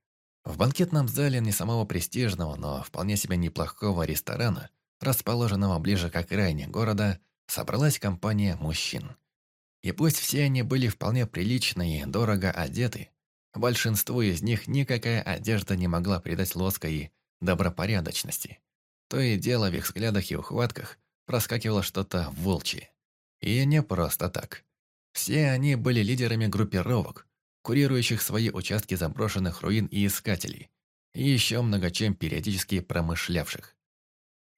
В банкетном зале не самого престижного, но вполне себе неплохого ресторана, расположенного ближе к окраине города, собралась компания мужчин. И пусть все они были вполне приличные и дорого одеты, большинству из них никакая одежда не могла придать лоска и добропорядочности. То и дело в их взглядах и ухватках проскакивало что-то волчье. И не просто так. Все они были лидерами группировок, курирующих свои участки заброшенных руин и искателей, и еще много чем периодически промышлявших.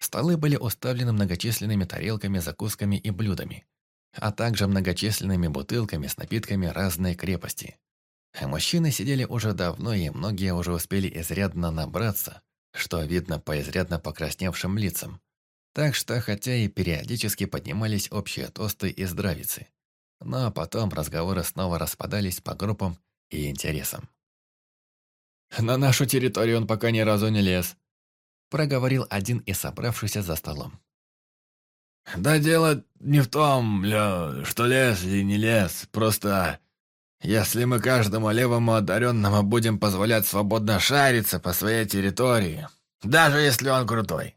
Столы были уставлены многочисленными тарелками, закусками и блюдами, а также многочисленными бутылками с напитками разной крепости. Мужчины сидели уже давно, и многие уже успели изрядно набраться, что видно по изрядно покрасневшим лицам. Так что, хотя и периодически поднимались общие тосты и здравицы, но потом разговоры снова распадались по группам и интересам. «На нашу территорию он пока ни разу не лез», проговорил один из собравшихся за столом. «Да дело не в том, что лез или не лез, просто если мы каждому левому одаренному будем позволять свободно шариться по своей территории, даже если он крутой,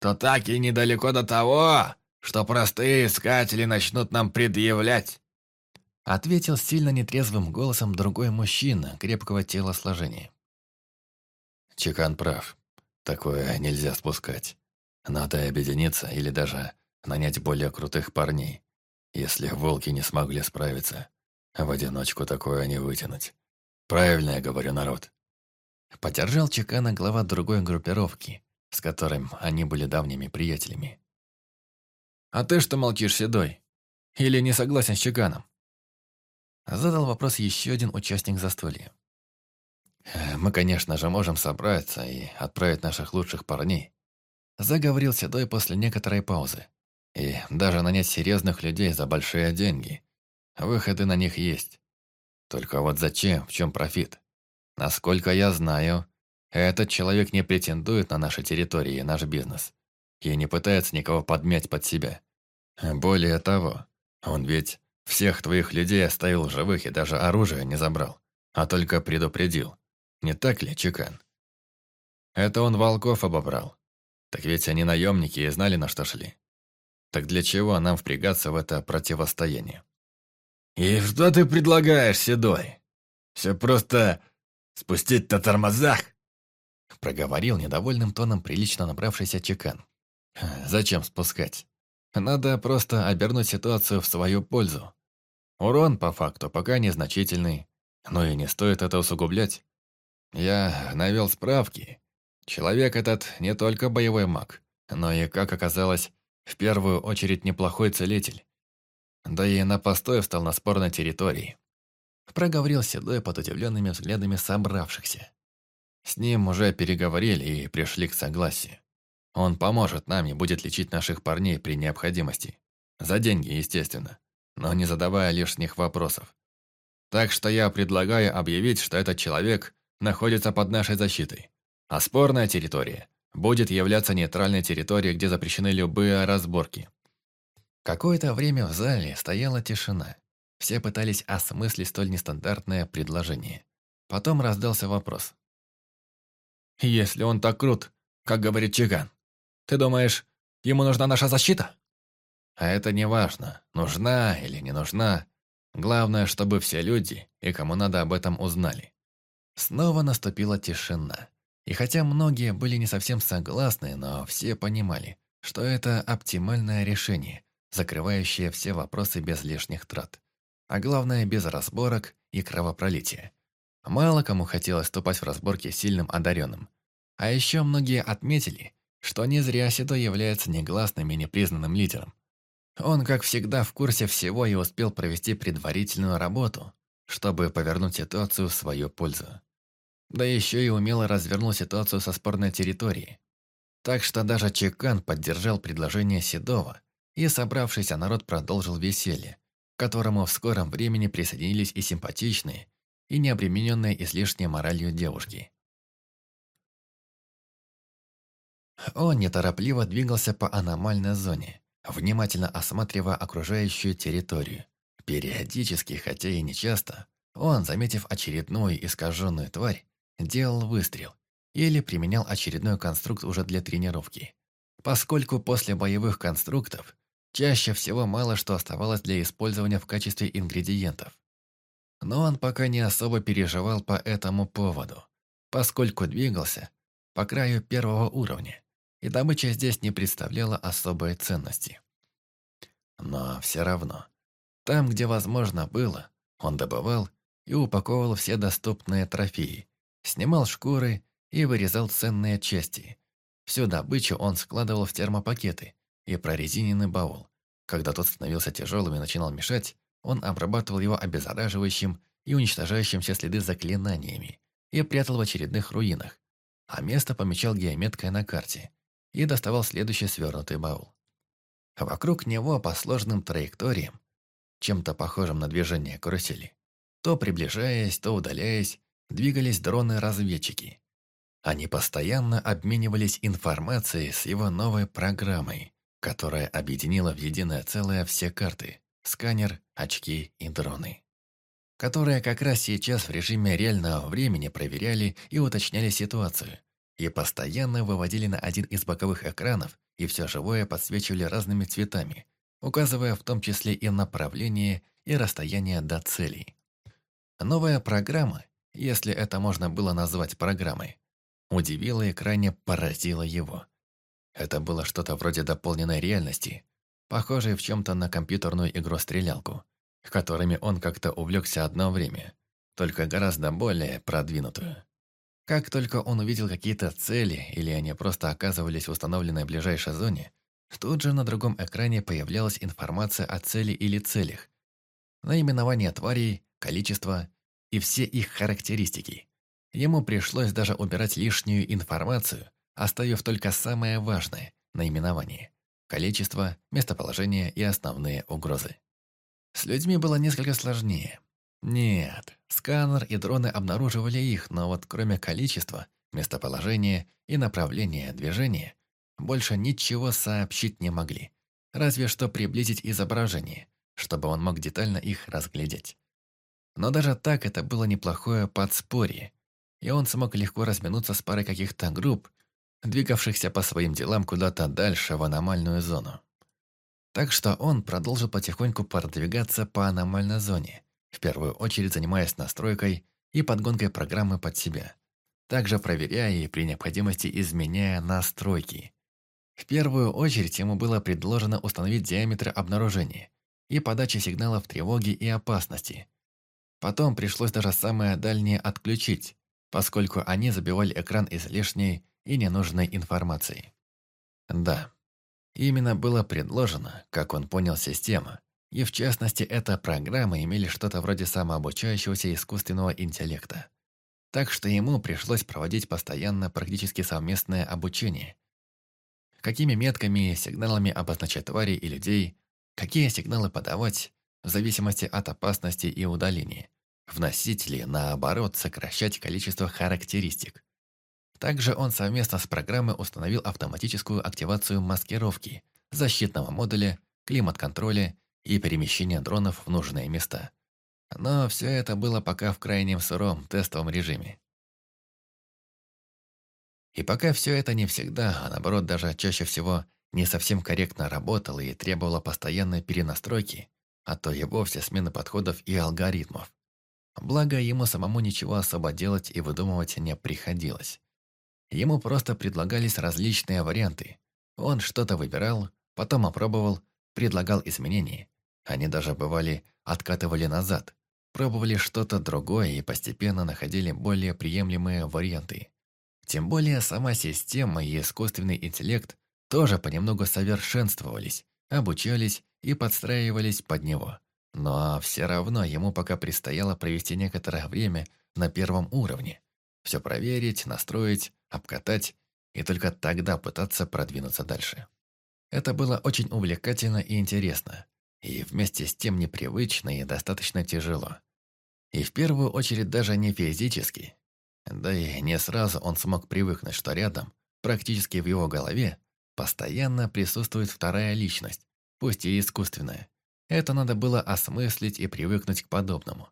то так и недалеко до того, что простые искатели начнут нам предъявлять. Ответил сильно нетрезвым голосом другой мужчина крепкого телосложения. Чекан прав. Такое нельзя спускать. Надо объединиться или даже нанять более крутых парней, если волки не смогли справиться. В одиночку такое не вытянуть. Правильно я говорю, народ. Поддержал Чекана глава другой группировки, с которым они были давними приятелями. «А ты что молчишь, Седой? Или не согласен с Чеканом?» Задал вопрос еще один участник застолья. «Мы, конечно же, можем собраться и отправить наших лучших парней», заговорил Седой после некоторой паузы. «И даже нанять серьезных людей за большие деньги, Выходы на них есть. Только вот зачем, в чем профит? Насколько я знаю, этот человек не претендует на наши территории и наш бизнес. И не пытается никого подмять под себя. Более того, он ведь всех твоих людей оставил живых и даже оружие не забрал, а только предупредил. Не так ли, Чекан? Это он волков обобрал. Так ведь они наемники и знали, на что шли. Так для чего нам впрягаться в это противостояние? «И что ты предлагаешь, Седой? Все просто спустить на тормозах?» Проговорил недовольным тоном прилично набравшийся чекан. «Зачем спускать? Надо просто обернуть ситуацию в свою пользу. Урон, по факту, пока незначительный, но и не стоит это усугублять. Я навел справки. Человек этот не только боевой маг, но и, как оказалось, в первую очередь неплохой целитель. Да и на постой встал на спорной территории. Проговорил Седой под удивленными взглядами собравшихся. С ним уже переговорили и пришли к согласию. Он поможет нам и будет лечить наших парней при необходимости. За деньги, естественно, но не задавая лишних вопросов. Так что я предлагаю объявить, что этот человек находится под нашей защитой. А спорная территория будет являться нейтральной территорией, где запрещены любые разборки. Какое-то время в зале стояла тишина. Все пытались осмыслить столь нестандартное предложение. Потом раздался вопрос. «Если он так крут, как говорит Чиган, ты думаешь, ему нужна наша защита?» А это не важно, нужна или не нужна. Главное, чтобы все люди и кому надо об этом узнали. Снова наступила тишина. И хотя многие были не совсем согласны, но все понимали, что это оптимальное решение, закрывающая все вопросы без лишних трат. А главное, без разборок и кровопролития. Мало кому хотелось вступать в разборки с сильным одаренным. А еще многие отметили, что не зря Седо является негласным и непризнанным лидером. Он, как всегда, в курсе всего и успел провести предварительную работу, чтобы повернуть ситуацию в свою пользу. Да еще и умело развернул ситуацию со спорной территорией. Так что даже Чекан поддержал предложение Седова и собравшийся народ продолжил веселье, к которому в скором времени присоединились и симпатичные, и необремененные излишней моралью девушки. Он неторопливо двигался по аномальной зоне, внимательно осматривая окружающую территорию. Периодически, хотя и не часто, он, заметив очередную искаженную тварь, делал выстрел или применял очередной конструкт уже для тренировки. Поскольку после боевых конструктов чаще всего мало что оставалось для использования в качестве ингредиентов. Но он пока не особо переживал по этому поводу, поскольку двигался по краю первого уровня, и добыча здесь не представляла особой ценности. Но все равно, там, где возможно было, он добывал и упаковывал все доступные трофеи, снимал шкуры и вырезал ценные части. Всю добычу он складывал в термопакеты и прорезиненный баул. Когда тот становился тяжелым и начинал мешать, он обрабатывал его обеззараживающим и уничтожающим все следы заклинаниями и прятал в очередных руинах, а место помечал геометкой на карте и доставал следующий свернутый баул. Вокруг него по сложным траекториям, чем-то похожим на движение карусели, то приближаясь, то удаляясь, двигались дроны-разведчики. Они постоянно обменивались информацией с его новой программой, которая объединила в единое целое все карты, сканер, очки и дроны. Которые как раз сейчас в режиме реального времени проверяли и уточняли ситуацию, и постоянно выводили на один из боковых экранов и все живое подсвечивали разными цветами, указывая в том числе и направление и расстояние до целей. Новая программа, если это можно было назвать программой, удивила и крайне поразила его. Это было что-то вроде дополненной реальности, похожей в чем-то на компьютерную игру-стрелялку, которыми он как-то увлекся одно время, только гораздо более продвинутую. Как только он увидел какие-то цели, или они просто оказывались в установленной ближайшей зоне, тут же на другом экране появлялась информация о цели или целях, наименование тварей, количество и все их характеристики. Ему пришлось даже убирать лишнюю информацию, оставив только самое важное – наименование, количество, местоположение и основные угрозы. С людьми было несколько сложнее. Нет, сканер и дроны обнаруживали их, но вот кроме количества, местоположения и направления движения, больше ничего сообщить не могли. Разве что приблизить изображение, чтобы он мог детально их разглядеть. Но даже так это было неплохое подспорье, и он смог легко разминуться с парой каких-то групп, двигавшихся по своим делам куда-то дальше в аномальную зону. Так что он продолжил потихоньку продвигаться по аномальной зоне, в первую очередь занимаясь настройкой и подгонкой программы под себя, также проверяя и при необходимости изменяя настройки. В первую очередь ему было предложено установить диаметры обнаружения и подачи сигналов тревоги и опасности. Потом пришлось даже самое дальнее отключить, поскольку они забивали экран излишней и ненужной информацией. Да, именно было предложено, как он понял, система, и в частности эта программа имели что-то вроде самообучающегося искусственного интеллекта. Так что ему пришлось проводить постоянно практически совместное обучение. Какими метками, сигналами обозначать твари и людей, какие сигналы подавать, в зависимости от опасности и удаления. Вносить ли, наоборот, сокращать количество характеристик. Также он совместно с программой установил автоматическую активацию маскировки, защитного модуля, климат-контроля и перемещения дронов в нужные места. Но все это было пока в крайнем сыром тестовом режиме. И пока все это не всегда, а наоборот даже чаще всего не совсем корректно работало и требовало постоянной перенастройки, а то и вовсе смены подходов и алгоритмов. Благо, ему самому ничего особо делать и выдумывать не приходилось. Ему просто предлагались различные варианты. Он что-то выбирал, потом опробовал, предлагал изменения. Они даже бывали откатывали назад, пробовали что-то другое и постепенно находили более приемлемые варианты. Тем более сама система и искусственный интеллект тоже понемногу совершенствовались, обучались и подстраивались под него. Но все равно ему пока предстояло провести некоторое время на первом уровне. Все проверить, настроить, обкатать и только тогда пытаться продвинуться дальше. Это было очень увлекательно и интересно, и вместе с тем непривычно и достаточно тяжело. И в первую очередь даже не физически. Да и не сразу он смог привыкнуть, что рядом практически в его голове, постоянно присутствует вторая личность, пусть и искусственная. Это надо было осмыслить и привыкнуть к подобному.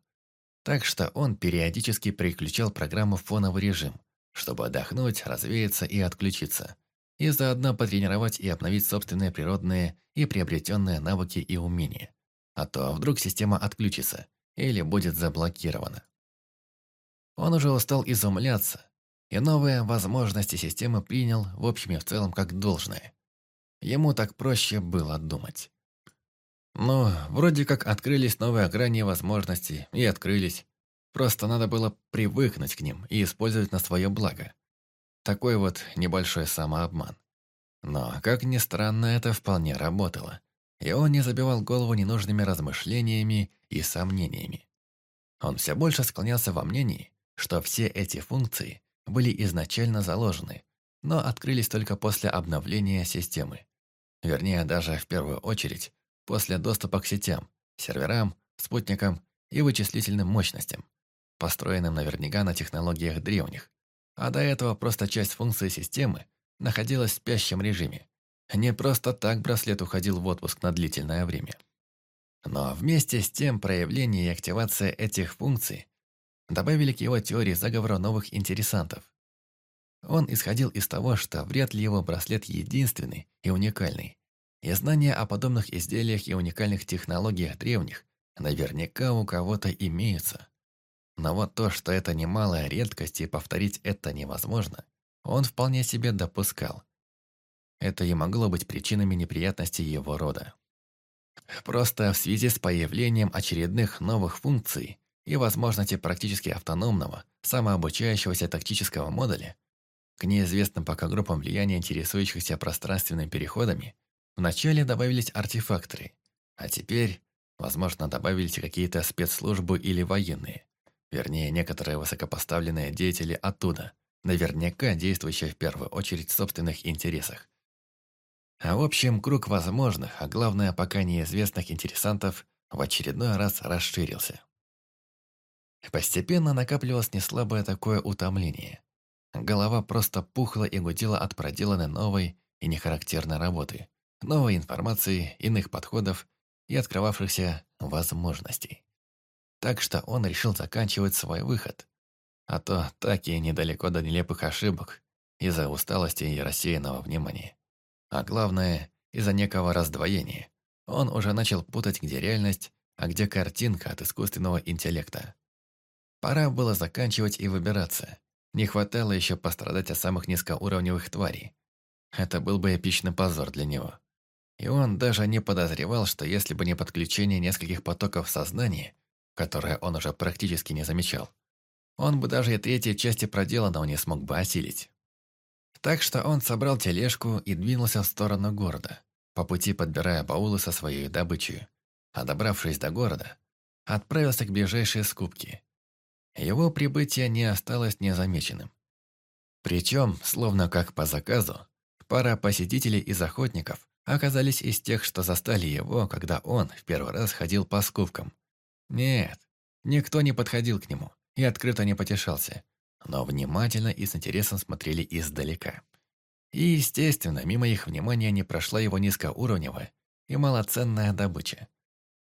Так что он периодически переключал программу в фоновый режим, чтобы отдохнуть, развеяться и отключиться, и заодно потренировать и обновить собственные природные и приобретенные навыки и умения. А то вдруг система отключится или будет заблокирована. Он уже устал изумляться, и новые возможности системы принял в общем и в целом как должное. Ему так проще было думать. Ну, вроде как открылись новые грани возможностей, и открылись. Просто надо было привыкнуть к ним и использовать на свое благо. Такой вот небольшой самообман. Но, как ни странно, это вполне работало. И он не забивал голову ненужными размышлениями и сомнениями. Он все больше склонялся во мнении, что все эти функции были изначально заложены, но открылись только после обновления системы. Вернее, даже в первую очередь, после доступа к сетям, серверам, спутникам и вычислительным мощностям, построенным наверняка на технологиях древних. А до этого просто часть функций системы находилась в спящем режиме. Не просто так браслет уходил в отпуск на длительное время. Но вместе с тем проявление и активация этих функций добавили к его теории заговора новых интересантов. Он исходил из того, что вряд ли его браслет единственный и уникальный, и знания о подобных изделиях и уникальных технологиях древних наверняка у кого-то имеются. Но вот то, что это немалая редкость и повторить это невозможно, он вполне себе допускал. Это и могло быть причинами неприятностей его рода. Просто в связи с появлением очередных новых функций и возможности практически автономного, самообучающегося тактического модуля, к неизвестным пока группам влияния, интересующихся пространственными переходами, вначале добавились артефакторы, а теперь, возможно, добавились какие-то спецслужбы или военные, вернее, некоторые высокопоставленные деятели оттуда, наверняка действующие в первую очередь в собственных интересах. А в общем, круг возможных, а главное, пока неизвестных интересантов в очередной раз расширился. Постепенно накапливалось неслабое такое утомление. Голова просто пухла и гудела от проделанной новой и нехарактерной работы, новой информации, иных подходов и открывавшихся возможностей. Так что он решил заканчивать свой выход. А то так и недалеко до нелепых ошибок из-за усталости и рассеянного внимания. А главное, из-за некого раздвоения. Он уже начал путать, где реальность, а где картинка от искусственного интеллекта. Пора было заканчивать и выбираться. Не хватало еще пострадать от самых низкоуровневых тварей. Это был бы эпичный позор для него. И он даже не подозревал, что если бы не подключение нескольких потоков сознания, которое он уже практически не замечал, он бы даже и третьей части проделанного не смог бы осилить. Так что он собрал тележку и двинулся в сторону города, по пути подбирая баулы со своей добычей. А добравшись до города, отправился к ближайшей скупке, его прибытие не осталось незамеченным. Причем, словно как по заказу, пара посетителей из охотников оказались из тех, что застали его, когда он в первый раз ходил по скупкам. Нет, никто не подходил к нему и открыто не потешался, но внимательно и с интересом смотрели издалека. И, естественно, мимо их внимания не прошла его низкоуровневая и малоценная добыча.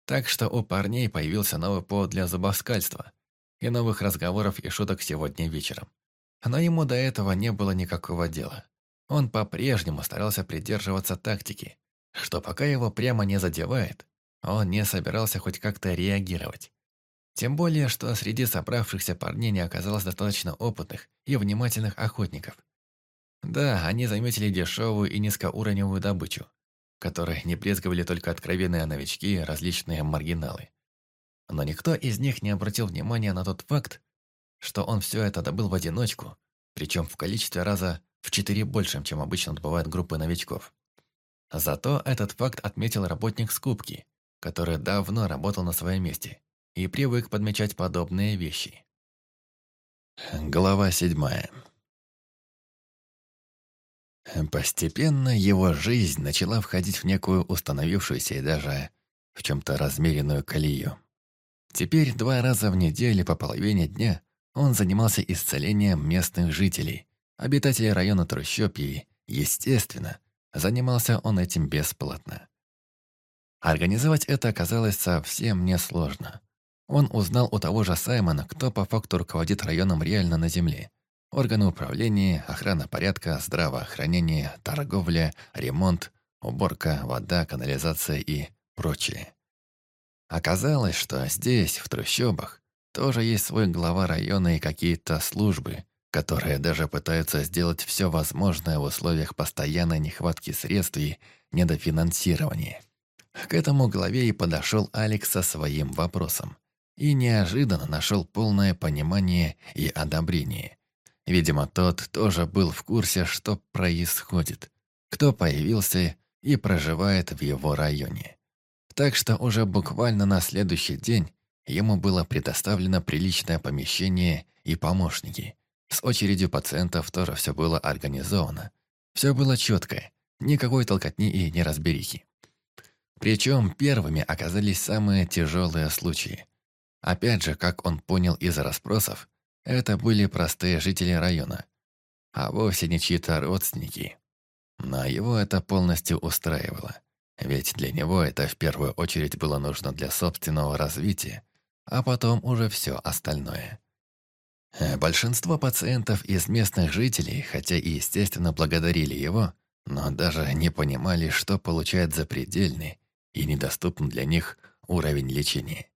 Так что у парней появился новый повод для зубоскальства – и новых разговоров и шуток сегодня вечером. Но ему до этого не было никакого дела. Он по-прежнему старался придерживаться тактики, что пока его прямо не задевает, он не собирался хоть как-то реагировать. Тем более, что среди собравшихся парней не оказалось достаточно опытных и внимательных охотников. Да, они заметили дешевую и низкоуровневую добычу, которой не брезговали только откровенные новички и различные маргиналы. Но никто из них не обратил внимания на тот факт, что он все это добыл в одиночку, причем в количестве раза в четыре большем, чем обычно добывают группы новичков. Зато этот факт отметил работник скупки, который давно работал на своем месте и привык подмечать подобные вещи. Глава седьмая Постепенно его жизнь начала входить в некую установившуюся и даже в чем-то размеренную колею. Теперь два раза в неделю по половине дня он занимался исцелением местных жителей, обитателей района трущоб и, естественно, занимался он этим бесплатно. Организовать это оказалось совсем несложно. Он узнал у того же Саймона, кто по факту руководит районом реально на Земле. Органы управления, охрана порядка, здравоохранение, торговля, ремонт, уборка, вода, канализация и прочее. Оказалось, что здесь, в трущобах, тоже есть свой глава района и какие-то службы, которые даже пытаются сделать все возможное в условиях постоянной нехватки средств и недофинансирования. К этому главе и подошел Алекс со своим вопросом. И неожиданно нашел полное понимание и одобрение. Видимо, тот тоже был в курсе, что происходит, кто появился и проживает в его районе. Так что уже буквально на следующий день ему было предоставлено приличное помещение и помощники. С очередью пациентов тоже все было организовано. Все было четко, никакой толкотни и неразберихи. Причем первыми оказались самые тяжелые случаи. Опять же, как он понял из расспросов, это были простые жители района, а вовсе не чьи-то родственники. Но его это полностью устраивало, ведь для него это в первую очередь было нужно для собственного развития, а потом уже все остальное. Большинство пациентов из местных жителей, хотя и естественно благодарили его, но даже не понимали, что получает запредельный и недоступен для них уровень лечения.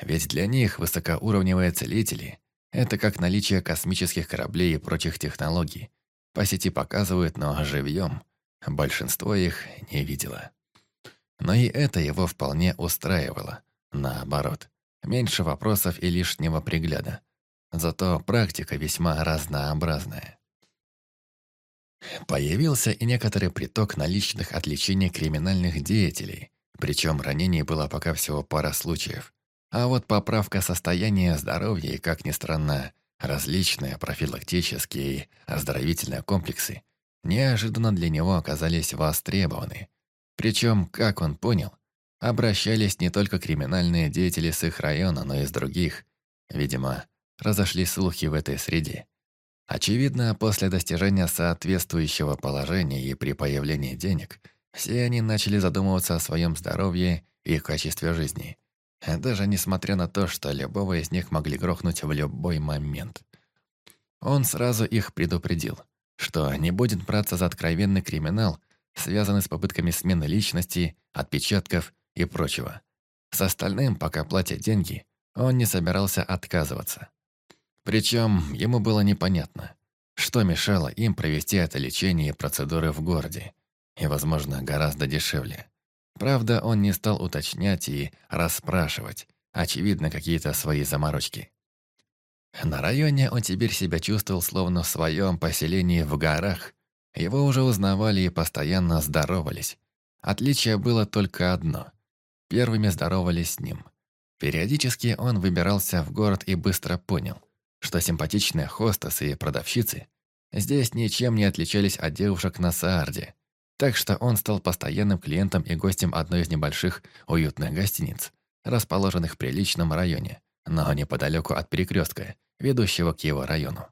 Ведь для них высокоуровневые целители – это как наличие космических кораблей и прочих технологий. По сети показывают, но живьем большинство их не видело. Но и это его вполне устраивало. Наоборот, меньше вопросов и лишнего пригляда. Зато практика весьма разнообразная. Появился и некоторый приток наличных от лечения криминальных деятелей, причем ранений было пока всего пара случаев. А вот поправка состояния здоровья и, как ни странно, различные профилактические и оздоровительные комплексы неожиданно для него оказались востребованы. Причем, как он понял, обращались не только криминальные деятели с их района, но и с других. Видимо, разошли слухи в этой среде. Очевидно, после достижения соответствующего положения и при появлении денег – все они начали задумываться о своем здоровье и качестве жизни. Даже несмотря на то, что любого из них могли грохнуть в любой момент. Он сразу их предупредил, что не будет браться за откровенный криминал, связанный с попытками смены личности, отпечатков и прочего. С остальным, пока платят деньги, он не собирался отказываться. Причем ему было непонятно, что мешало им провести это лечение и процедуры в городе и, возможно, гораздо дешевле. Правда, он не стал уточнять и расспрашивать. Очевидно, какие-то свои заморочки. На районе он теперь себя чувствовал словно в своем поселении в горах. Его уже узнавали и постоянно здоровались. Отличие было только одно. Первыми здоровались с ним. Периодически он выбирался в город и быстро понял, что симпатичные хостесы и продавщицы здесь ничем не отличались от девушек на Саарде. Так что он стал постоянным клиентом и гостем одной из небольших уютных гостиниц, расположенных в приличном районе, но неподалеку от перекрестка, ведущего к его району.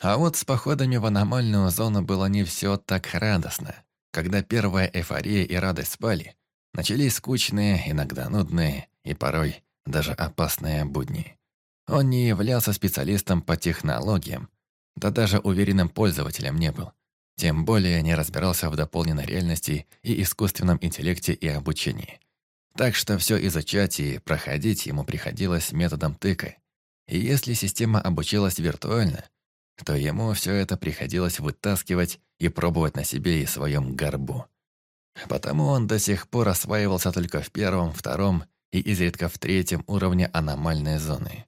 А вот с походами в аномальную зону было не все так радостно. Когда первая эйфория и радость спали, начались скучные, иногда нудные и порой даже опасные будни. Он не являлся специалистом по технологиям, да даже уверенным пользователем не был, тем более не разбирался в дополненной реальности и искусственном интеллекте и обучении. Так что все изучать и проходить ему приходилось методом тыка. И если система обучилась виртуально, то ему все это приходилось вытаскивать и пробовать на себе и своем горбу. Потому он до сих пор осваивался только в первом, втором и изредка в третьем уровне аномальной зоны.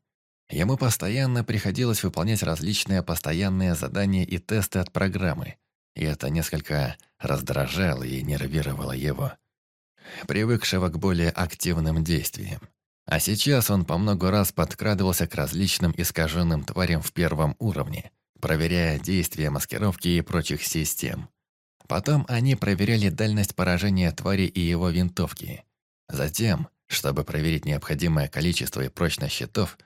Ему постоянно приходилось выполнять различные постоянные задания и тесты от программы, и это несколько раздражало и нервировало его, привыкшего к более активным действиям. А сейчас он по много раз подкрадывался к различным искаженным тварям в первом уровне, проверяя действия маскировки и прочих систем. Потом они проверяли дальность поражения твари и его винтовки. Затем, чтобы проверить необходимое количество и прочность щитов,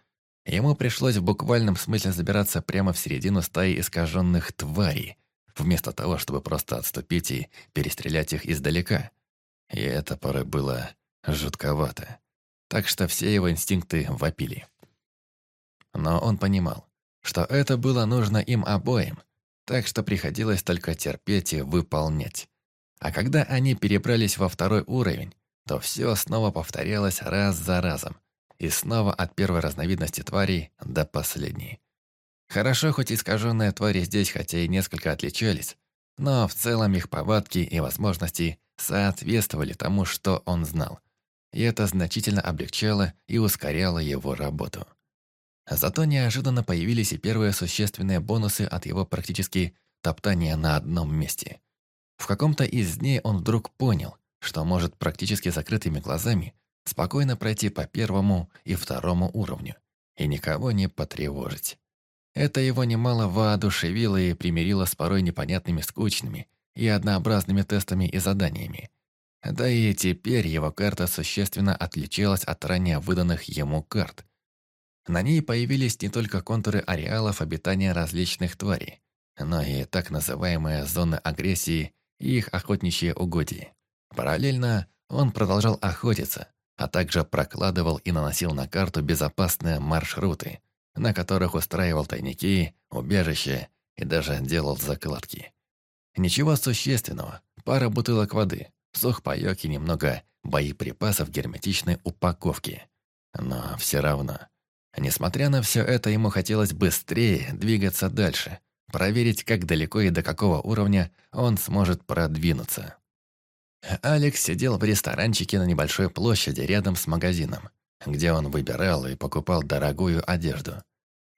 Ему пришлось в буквальном смысле забираться прямо в середину стаи искаженных тварей, вместо того, чтобы просто отступить и перестрелять их издалека. И это порой было жутковато. Так что все его инстинкты вопили. Но он понимал, что это было нужно им обоим, так что приходилось только терпеть и выполнять. А когда они перебрались во второй уровень, то все снова повторялось раз за разом, и снова от первой разновидности тварей до последней. Хорошо, хоть искаженные твари здесь хотя и несколько отличались, но в целом их повадки и возможности соответствовали тому, что он знал. И это значительно облегчало и ускоряло его работу. Зато неожиданно появились и первые существенные бонусы от его практически топтания на одном месте. В каком-то из дней он вдруг понял, что может практически закрытыми глазами спокойно пройти по первому и второму уровню и никого не потревожить. Это его немало воодушевило и примирило с порой непонятными скучными и однообразными тестами и заданиями. Да и теперь его карта существенно отличалась от ранее выданных ему карт. На ней появились не только контуры ареалов обитания различных тварей, но и так называемые зоны агрессии и их охотничьи угодья. Параллельно он продолжал охотиться, а также прокладывал и наносил на карту безопасные маршруты, на которых устраивал тайники, убежища и даже делал закладки. Ничего существенного, пара бутылок воды, сухпайок и немного боеприпасов герметичной упаковки. Но все равно, несмотря на все это, ему хотелось быстрее двигаться дальше, проверить, как далеко и до какого уровня он сможет продвинуться. Алекс сидел в ресторанчике на небольшой площади рядом с магазином, где он выбирал и покупал дорогую одежду.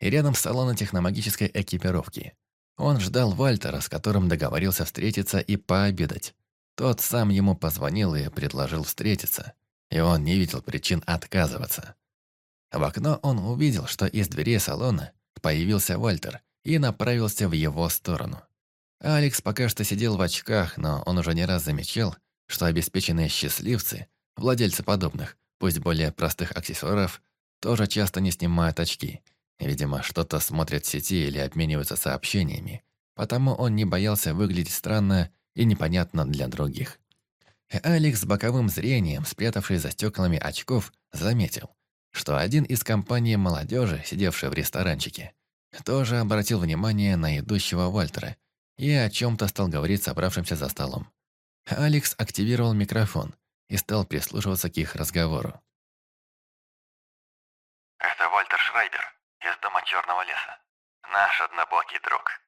И рядом салоном техномагической экипировки. Он ждал Вальтера, с которым договорился встретиться и пообедать. Тот сам ему позвонил и предложил встретиться, и он не видел причин отказываться. В окно он увидел, что из дверей салона появился Вальтер и направился в его сторону. Алекс пока что сидел в очках, но он уже не раз замечал, что обеспеченные счастливцы, владельцы подобных, пусть более простых аксессуаров, тоже часто не снимают очки. Видимо, что-то смотрят в сети или обмениваются сообщениями, потому он не боялся выглядеть странно и непонятно для других. Алекс с боковым зрением, спрятавший за стеклами очков, заметил, что один из компаний молодежи, сидевший в ресторанчике, тоже обратил внимание на идущего Вальтера и о чем-то стал говорить собравшимся за столом. Алекс активировал микрофон и стал прислушиваться к их разговору. «Это Вальтер Шрайбер из Дома Черного леса. Наш однобокий друг».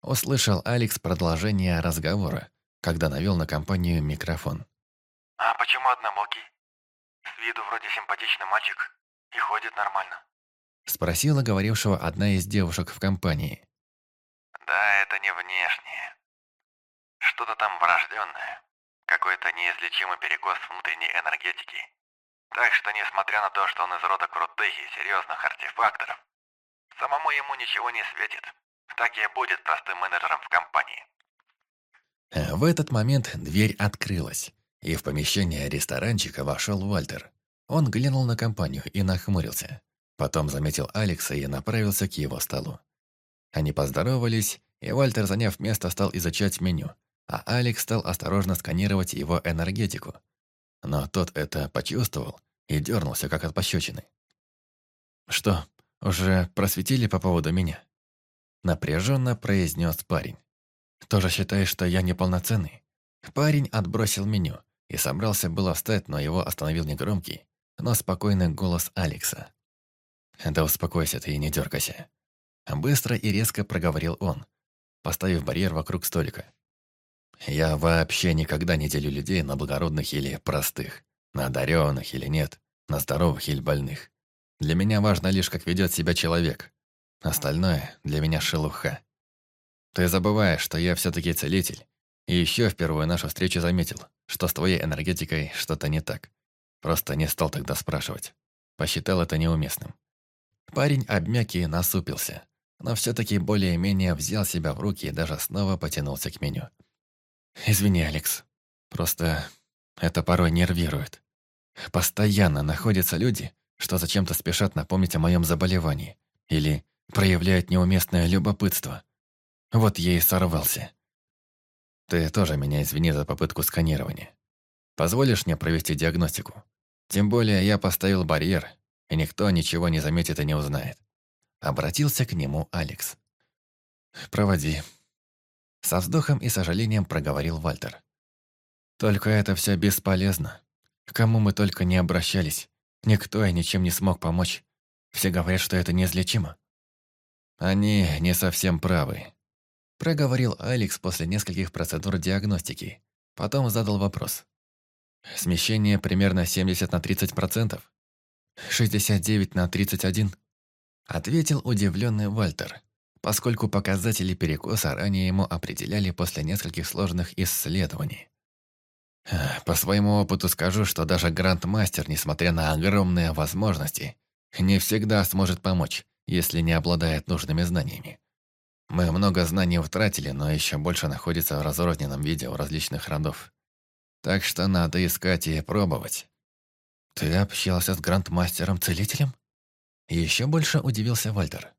Услышал Алекс продолжение разговора, когда навел на компанию микрофон. «А почему однобокий? С виду вроде симпатичный мальчик и ходит нормально». Спросила говорившего одна из девушек в компании. «Да, это не внешнее. Что-то там врожденное. Какой-то неизлечимый перекос внутренней энергетики. Так что, несмотря на то, что он из рода крутых и серьезных артефакторов, самому ему ничего не светит. Так и будет простым менеджером в компании. В этот момент дверь открылась, и в помещение ресторанчика вошел Вальтер. Он глянул на компанию и нахмурился. Потом заметил Алекса и направился к его столу. Они поздоровались, и Вальтер, заняв место, стал изучать меню, а Алекс стал осторожно сканировать его энергетику. Но тот это почувствовал и дернулся, как от пощечины. «Что, уже просветили по поводу меня?» Напряженно произнес парень. «Тоже считаешь, что я неполноценный?» Парень отбросил меню и собрался было встать, но его остановил негромкий, но спокойный голос Алекса. «Да успокойся ты и не дергайся». Быстро и резко проговорил он, поставив барьер вокруг столика. Я вообще никогда не делю людей на благородных или простых, на одаренных или нет, на здоровых или больных. Для меня важно лишь, как ведет себя человек. Остальное для меня шелуха. Ты забываешь, что я все-таки целитель. И еще в первую нашу встречу заметил, что с твоей энергетикой что-то не так. Просто не стал тогда спрашивать. Посчитал это неуместным. Парень обмяк и насупился, но все-таки более-менее взял себя в руки и даже снова потянулся к меню. «Извини, Алекс. Просто это порой нервирует. Постоянно находятся люди, что зачем-то спешат напомнить о моем заболевании или проявляют неуместное любопытство. Вот я и сорвался. Ты тоже меня извини за попытку сканирования. Позволишь мне провести диагностику? Тем более я поставил барьер, и никто ничего не заметит и не узнает. Обратился к нему Алекс. «Проводи». Со вздохом и сожалением проговорил Вальтер. «Только это все бесполезно. К кому мы только не обращались. Никто и ничем не смог помочь. Все говорят, что это неизлечимо». «Они не совсем правы», – проговорил Алекс после нескольких процедур диагностики. Потом задал вопрос. «Смещение примерно 70 на 30%? 69 на 31?» Ответил удивленный Вальтер, поскольку показатели перекоса ранее ему определяли после нескольких сложных исследований. По своему опыту скажу, что даже грандмастер, несмотря на огромные возможности, не всегда сможет помочь, если не обладает нужными знаниями. Мы много знаний утратили, но еще больше находится в разрозненном виде у различных родов. Так что надо искать и пробовать. Ты общался с грандмастером-целителем? Еще больше удивился Вальтер.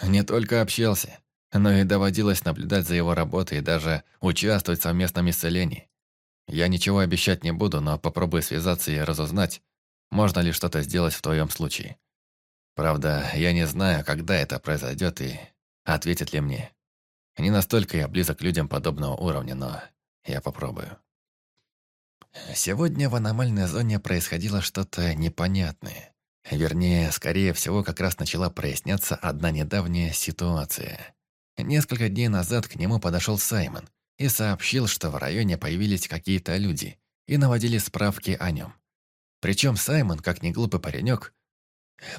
Не только общался, но и доводилось наблюдать за его работой и даже участвовать в совместном исцелении. Я ничего обещать не буду, но попробую связаться и разузнать, можно ли что-то сделать в твоем случае. Правда, я не знаю, когда это произойдет и ответит ли мне. Не настолько я близок к людям подобного уровня, но я попробую. Сегодня в аномальной зоне происходило что-то непонятное. Вернее, скорее всего, как раз начала проясняться одна недавняя ситуация. Несколько дней назад к нему подошел Саймон и сообщил, что в районе появились какие-то люди и наводили справки о нем. Причем Саймон, как не глупый паренек,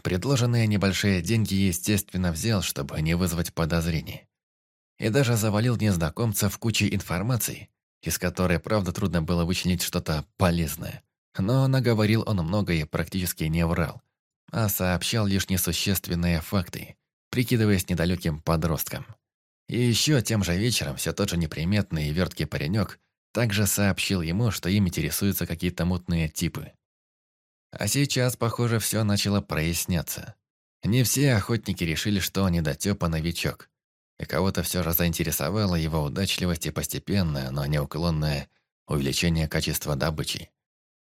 предложенные небольшие деньги, естественно, взял, чтобы не вызвать подозрений. И даже завалил незнакомцев кучей информации, из которой, правда, трудно было вычленить что-то полезное. Но наговорил он много и практически не врал, а сообщал лишь несущественные факты, прикидываясь недалеким подростком. И еще тем же вечером все тот же неприметный и верткий паренек также сообщил ему, что им интересуются какие-то мутные типы. А сейчас, похоже, все начало проясняться. Не все охотники решили, что недотёпа новичок. И кого-то все же заинтересовала его удачливость и постепенное, но неуклонное увеличение качества добычи.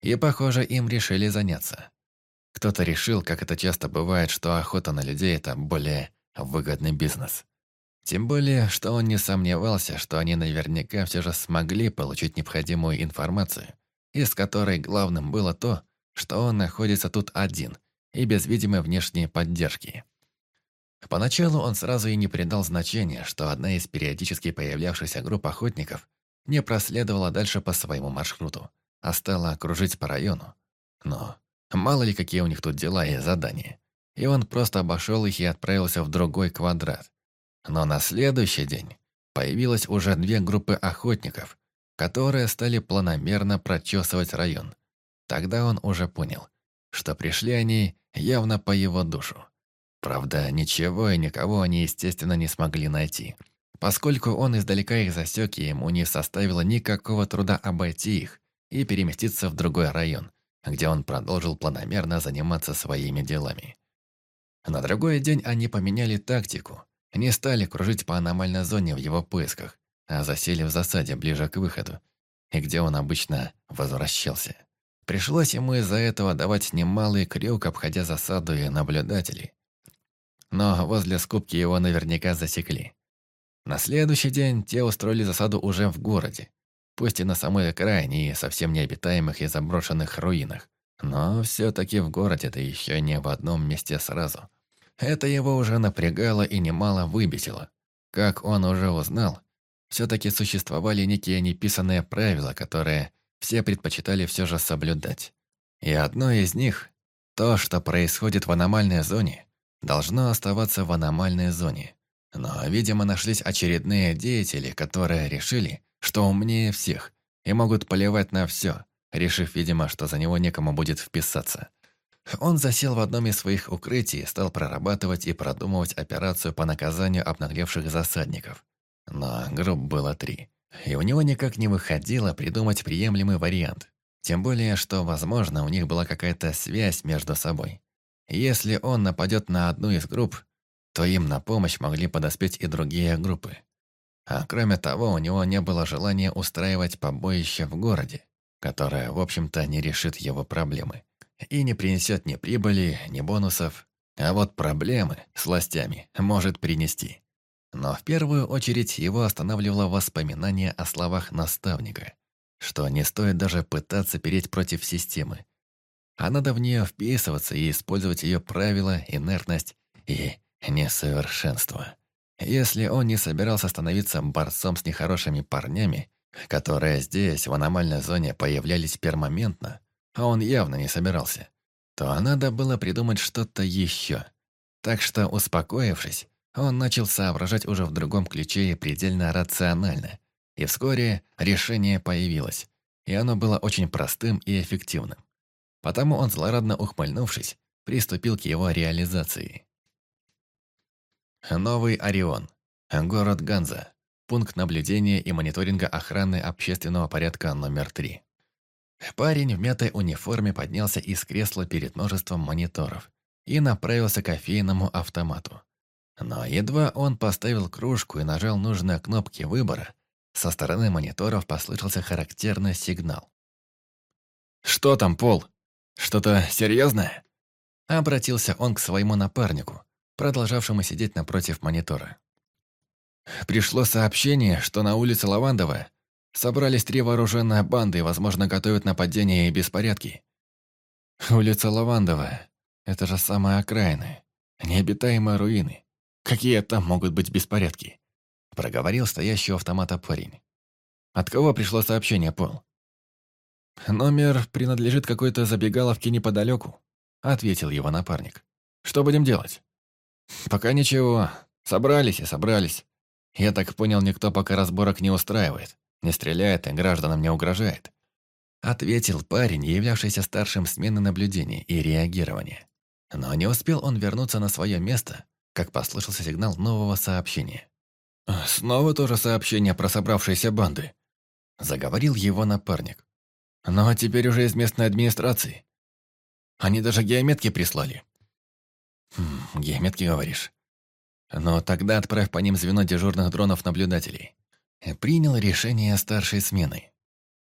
И, похоже, им решили заняться. Кто-то решил, как это часто бывает, что охота на людей – это более выгодный бизнес. Тем более, что он не сомневался, что они наверняка все же смогли получить необходимую информацию, из которой главным было то, что он находится тут один и без видимой внешней поддержки. Поначалу он сразу и не придал значения, что одна из периодически появлявшихся групп охотников не проследовала дальше по своему маршруту, а стала кружить по району. Но мало ли какие у них тут дела и задания. И он просто обошел их и отправился в другой квадрат, но на следующий день появилось уже две группы охотников, которые стали планомерно прочесывать район. Тогда он уже понял, что пришли они явно по его душу. Правда, ничего и никого они, естественно, не смогли найти, поскольку он издалека их засек, и ему не составило никакого труда обойти их и переместиться в другой район, где он продолжил планомерно заниматься своими делами. На другой день они поменяли тактику не стали кружить по аномальной зоне в его поисках, а засели в засаде ближе к выходу, и где он обычно возвращался. Пришлось ему из-за этого давать немалый крюк, обходя засаду и наблюдателей. Но возле скупки его наверняка засекли. На следующий день те устроили засаду уже в городе, пусть и на самой окраине и совсем необитаемых и заброшенных руинах, но все-таки в городе, да еще не в одном месте сразу – это его уже напрягало и немало выбесило. Как он уже узнал, все-таки существовали некие неписанные правила, которые все предпочитали все же соблюдать. И одно из них – то, что происходит в аномальной зоне, должно оставаться в аномальной зоне. Но, видимо, нашлись очередные деятели, которые решили, что умнее всех, и могут поливать на все, решив, видимо, что за него некому будет вписаться. Он засел в одном из своих укрытий и стал прорабатывать и продумывать операцию по наказанию обнаглевших засадников. Но групп было три, и у него никак не выходило придумать приемлемый вариант. Тем более, что, возможно, у них была какая-то связь между собой. Если он нападет на одну из групп, то им на помощь могли подоспеть и другие группы. А кроме того, у него не было желания устраивать побоище в городе, которое, в общем-то, не решит его проблемы и не принесет ни прибыли, ни бонусов, а вот проблемы с властями может принести. Но в первую очередь его останавливало воспоминание о словах наставника, что не стоит даже пытаться переть против системы, а надо в нее вписываться и использовать ее правила, инертность и несовершенство. Если он не собирался становиться борцом с нехорошими парнями, которые здесь, в аномальной зоне, появлялись пермоментно, а он явно не собирался, то надо было придумать что-то еще. Так что, успокоившись, он начал соображать уже в другом ключе и предельно рационально. И вскоре решение появилось, и оно было очень простым и эффективным. Потому он, злорадно ухмыльнувшись, приступил к его реализации. Новый Орион. Город Ганза. Пункт наблюдения и мониторинга охраны общественного порядка номер 3. Парень в мятой униформе поднялся из кресла перед множеством мониторов и направился к кофейному автомату. Но едва он поставил кружку и нажал нужные кнопки выбора, со стороны мониторов послышался характерный сигнал. «Что там, Пол? Что-то серьезное?» Обратился он к своему напарнику, продолжавшему сидеть напротив монитора. Пришло сообщение, что на улице Лавандовая собрались три вооруженные банды и, возможно, готовят нападение и беспорядки. Улица Лавандовая – это же самая окраина, необитаемые руины. Какие там могут быть беспорядки? Проговорил стоящий у автомата парень. От кого пришло сообщение, Пол? Номер принадлежит какой-то забегаловке неподалеку, ответил его напарник. Что будем делать? Пока ничего. Собрались и собрались. Я так понял, никто пока разборок не устраивает, не стреляет и гражданам не угрожает. Ответил парень, являвшийся старшим смены наблюдения и реагирования. Но не успел он вернуться на свое место, как послышался сигнал нового сообщения. «Снова тоже сообщение про собравшиеся банды», — заговорил его напарник. «Но теперь уже из местной администрации. Они даже геометки прислали». Хм, «Геометки, говоришь?» «Но тогда отправь по ним звено дежурных дронов-наблюдателей». Принял решение старшей смены.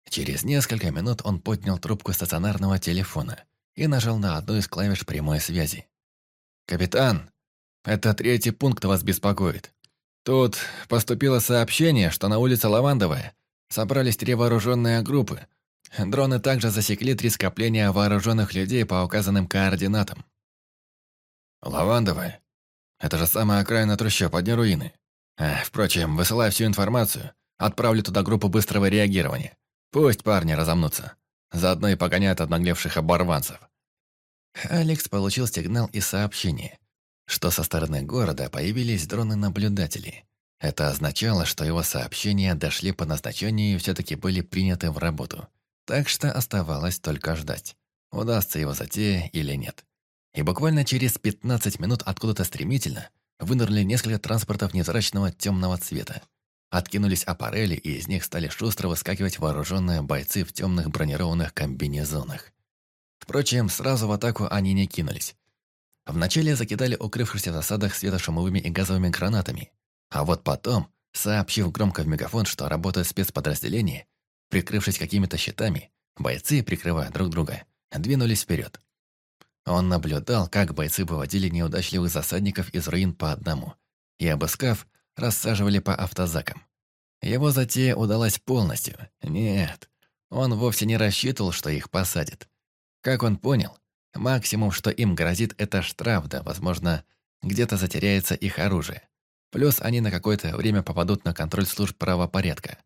Через несколько минут он поднял трубку стационарного телефона и нажал на одну из клавиш прямой связи. «Капитан, это третий пункт вас беспокоит. Тут поступило сообщение, что на улице Лавандовая собрались три вооруженные группы. Дроны также засекли три скопления вооруженных людей по указанным координатам. Лавандовая? Это же самая окраина трущоб, одни руины. А, впрочем, высылай всю информацию, отправлю туда группу быстрого реагирования. Пусть парни разомнутся. Заодно и погоняют обнаглевших оборванцев. Алекс получил сигнал и сообщение что со стороны города появились дроны-наблюдатели. Это означало, что его сообщения дошли по назначению и все-таки были приняты в работу. Так что оставалось только ждать, удастся его затея или нет. И буквально через 15 минут откуда-то стремительно вынырнули несколько транспортов невзрачного темного цвета. Откинулись аппарели, и из них стали шустро выскакивать вооруженные бойцы в темных бронированных комбинезонах. Впрочем, сразу в атаку они не кинулись. Вначале закидали укрывшихся в засадах светошумовыми и газовыми гранатами, а вот потом, сообщив громко в мегафон, что работает спецподразделение, прикрывшись какими-то щитами, бойцы, прикрывая друг друга, двинулись вперед. Он наблюдал, как бойцы выводили неудачливых засадников из руин по одному и, обыскав, рассаживали по автозакам. Его затея удалась полностью. Нет, он вовсе не рассчитывал, что их посадят. Как он понял, Максимум, что им грозит, это штраф, да, возможно, где-то затеряется их оружие. Плюс они на какое-то время попадут на контроль служб правопорядка.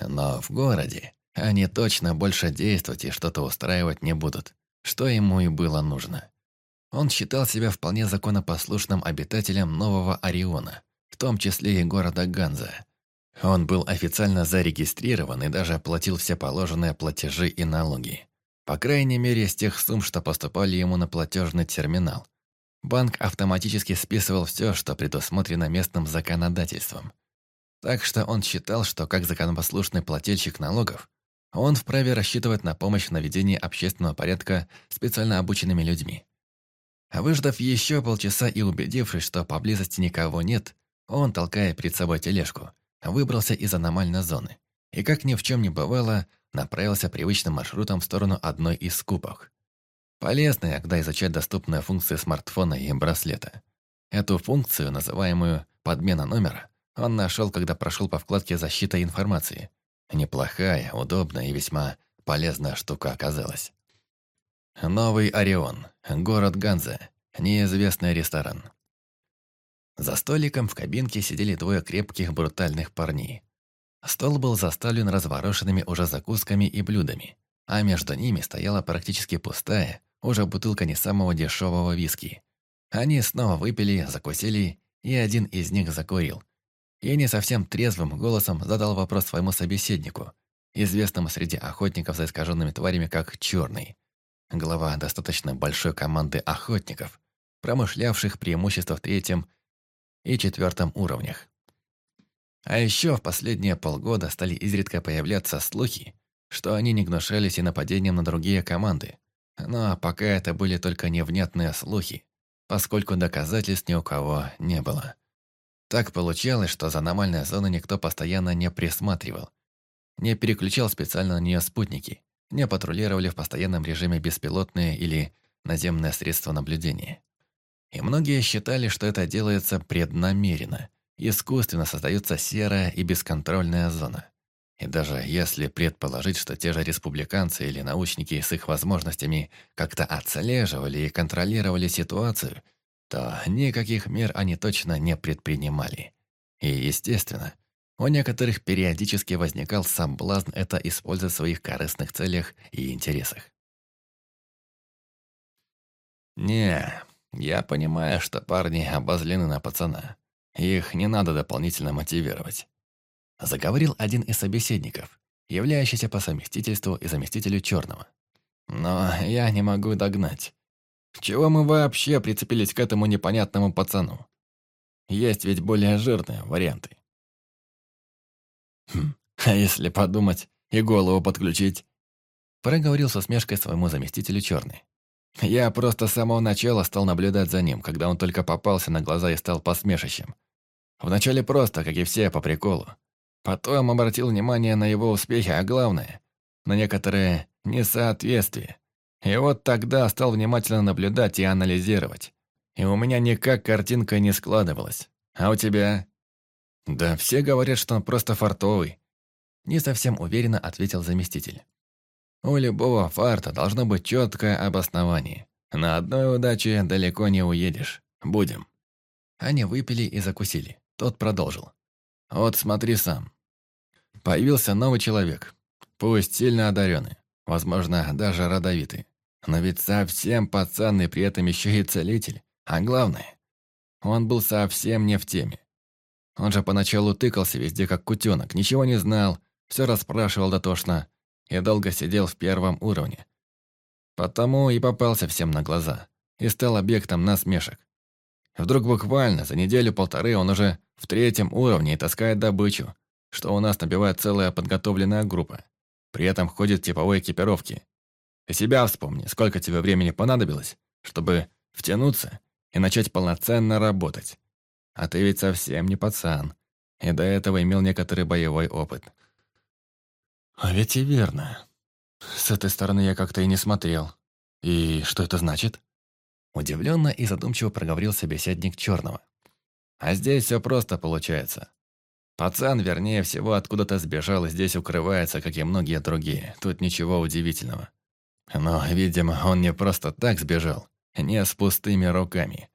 Но в городе они точно больше действовать и что-то устраивать не будут, что ему и было нужно. Он считал себя вполне законопослушным обитателем Нового Ориона, в том числе и города Ганза. Он был официально зарегистрирован и даже оплатил все положенные платежи и налоги. По крайней мере, с тех сумм, что поступали ему на платежный терминал. Банк автоматически списывал все, что предусмотрено местным законодательством. Так что он считал, что как законопослушный плательщик налогов, он вправе рассчитывать на помощь в наведении общественного порядка специально обученными людьми. Выждав еще полчаса и убедившись, что поблизости никого нет, он, толкая перед собой тележку, выбрался из аномальной зоны и, как ни в чем не бывало, направился привычным маршрутом в сторону одной из скупок. Полезно когда изучать доступные функции смартфона и браслета. Эту функцию, называемую «подмена номера», он нашел, когда прошел по вкладке «Защита информации». Неплохая, удобная и весьма полезная штука оказалась. Новый Орион, город Ганза, неизвестный ресторан. За столиком в кабинке сидели двое крепких брутальных парней. Стол был заставлен разворошенными уже закусками и блюдами, а между ними стояла практически пустая, уже бутылка не самого дешевого виски. Они снова выпили, закусили, и один из них закурил. И не совсем трезвым голосом задал вопрос своему собеседнику, известному среди охотников за искаженными тварями как «Черный». Глава достаточно большой команды охотников, промышлявших преимущество в третьем и четвертом уровнях. А еще в последние полгода стали изредка появляться слухи, что они не гнушались и нападением на другие команды. Но пока это были только невнятные слухи, поскольку доказательств ни у кого не было. Так получалось, что за аномальной зоной никто постоянно не присматривал, не переключал специально на нее спутники, не патрулировали в постоянном режиме беспилотные или наземные средства наблюдения. И многие считали, что это делается преднамеренно, искусственно создается серая и бесконтрольная зона. И даже если предположить, что те же республиканцы или научники с их возможностями как-то отслеживали и контролировали ситуацию, то никаких мер они точно не предпринимали. И, естественно, у некоторых периодически возникал соблазн это использовать в своих корыстных целях и интересах. «Не, я понимаю, что парни обозлены на пацана. Их не надо дополнительно мотивировать. Заговорил один из собеседников, являющийся по совместительству и заместителю Черного. Но я не могу догнать. Чего мы вообще прицепились к этому непонятному пацану? Есть ведь более жирные варианты. Хм, а если подумать и голову подключить? Проговорил со смешкой своему заместителю Черный. Я просто с самого начала стал наблюдать за ним, когда он только попался на глаза и стал посмешищем. Вначале просто, как и все, по приколу. Потом обратил внимание на его успехи, а главное, на некоторые несоответствия. И вот тогда стал внимательно наблюдать и анализировать. И у меня никак картинка не складывалась. А у тебя? Да все говорят, что он просто фартовый. Не совсем уверенно ответил заместитель. У любого фарта должно быть четкое обоснование. На одной удаче далеко не уедешь. Будем. Они выпили и закусили. Тот продолжил. «Вот смотри сам. Появился новый человек. Пусть сильно одаренный. Возможно, даже родовитый. Но ведь совсем пацан и при этом еще и целитель. А главное, он был совсем не в теме. Он же поначалу тыкался везде как кутенок, ничего не знал, все расспрашивал дотошно и долго сидел в первом уровне. Потому и попался всем на глаза и стал объектом насмешек. Вдруг буквально за неделю-полторы он уже в третьем уровне и таскает добычу, что у нас набивает целая подготовленная группа. При этом ходит в типовой экипировке. И себя вспомни, сколько тебе времени понадобилось, чтобы втянуться и начать полноценно работать. А ты ведь совсем не пацан, и до этого имел некоторый боевой опыт. А ведь и верно. С этой стороны я как-то и не смотрел. И что это значит? Удивленно и задумчиво проговорил собеседник Черного. А здесь все просто получается. Пацан, вернее всего, откуда-то сбежал и здесь укрывается, как и многие другие. Тут ничего удивительного. Но, видимо, он не просто так сбежал, не с пустыми руками.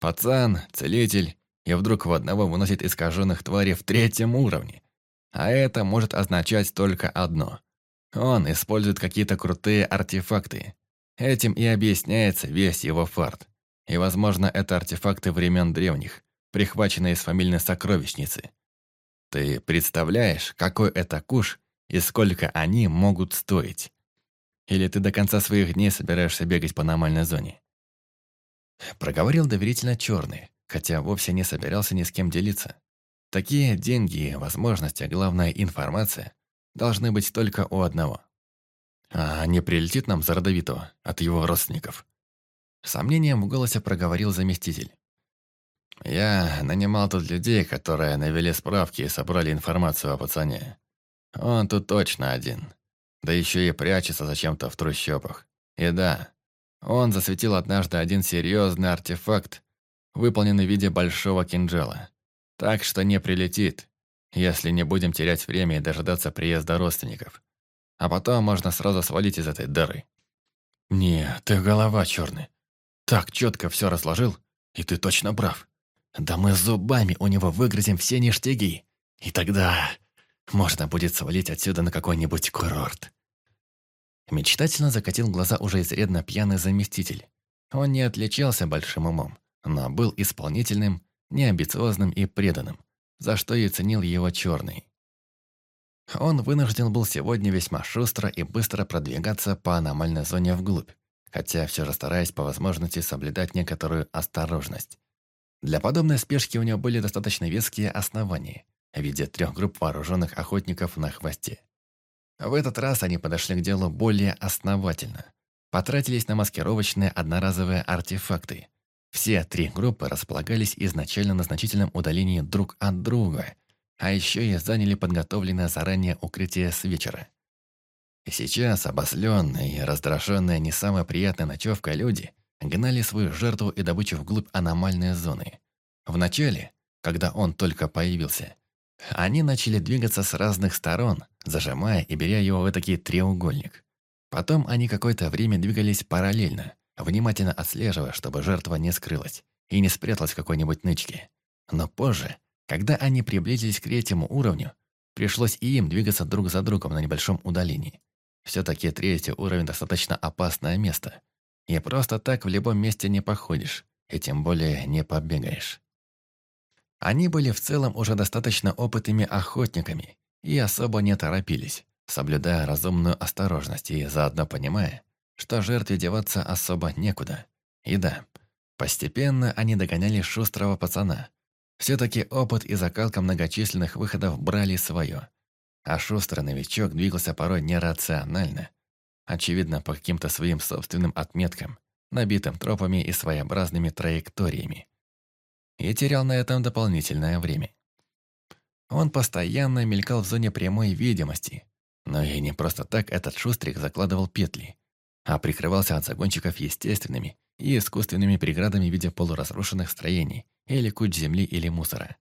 Пацан, целитель, и вдруг в одного выносит искаженных тварей в третьем уровне. А это может означать только одно. Он использует какие-то крутые артефакты, Этим и объясняется весь его фарт. И, возможно, это артефакты времен древних, прихваченные из фамильной сокровищницы. Ты представляешь, какой это куш и сколько они могут стоить? Или ты до конца своих дней собираешься бегать по аномальной зоне? Проговорил доверительно черный, хотя вовсе не собирался ни с кем делиться. Такие деньги, возможности, а главная информация должны быть только у одного. А не прилетит нам за родовитого от его родственников? Сомнением в голосе проговорил заместитель. «Я нанимал тут людей, которые навели справки и собрали информацию о пацане. Он тут точно один. Да еще и прячется зачем-то в трущобах. И да, он засветил однажды один серьезный артефакт, выполненный в виде большого кинжала. Так что не прилетит, если не будем терять время и дожидаться приезда родственников. А потом можно сразу свалить из этой дыры. «Не, ты голова черный. Так четко все разложил, и ты точно прав. Да мы зубами у него выгрызем все ништяги, и тогда можно будет свалить отсюда на какой-нибудь курорт». Мечтательно закатил глаза уже изрядно пьяный заместитель. Он не отличался большим умом, но был исполнительным, неамбициозным и преданным, за что и ценил его черный. Он вынужден был сегодня весьма шустро и быстро продвигаться по аномальной зоне вглубь, хотя все же стараясь по возможности соблюдать некоторую осторожность. Для подобной спешки у него были достаточно веские основания в виде трех групп вооруженных охотников на хвосте. В этот раз они подошли к делу более основательно. Потратились на маскировочные одноразовые артефакты. Все три группы располагались изначально на значительном удалении друг от друга – а еще и заняли подготовленное заранее укрытие с вечера. Сейчас обосленные и раздраженные не самой приятной ночевкой люди гнали свою жертву и добычу вглубь аномальной зоны. Вначале, когда он только появился, они начали двигаться с разных сторон, зажимая и беря его в такой треугольник. Потом они какое-то время двигались параллельно, внимательно отслеживая, чтобы жертва не скрылась и не спряталась в какой-нибудь нычке. Но позже когда они приблизились к третьему уровню, пришлось и им двигаться друг за другом на небольшом удалении. Все-таки третий уровень достаточно опасное место. И просто так в любом месте не походишь, и тем более не побегаешь. Они были в целом уже достаточно опытными охотниками и особо не торопились, соблюдая разумную осторожность и заодно понимая, что жертве деваться особо некуда. И да, постепенно они догоняли шустрого пацана, все-таки опыт и закалка многочисленных выходов брали свое. А шустрый новичок двигался порой нерационально. Очевидно, по каким-то своим собственным отметкам, набитым тропами и своеобразными траекториями. И терял на этом дополнительное время. Он постоянно мелькал в зоне прямой видимости, но и не просто так этот шустрик закладывал петли, а прикрывался от загонщиков естественными и искусственными преградами в виде полуразрушенных строений, или куч земли или мусора.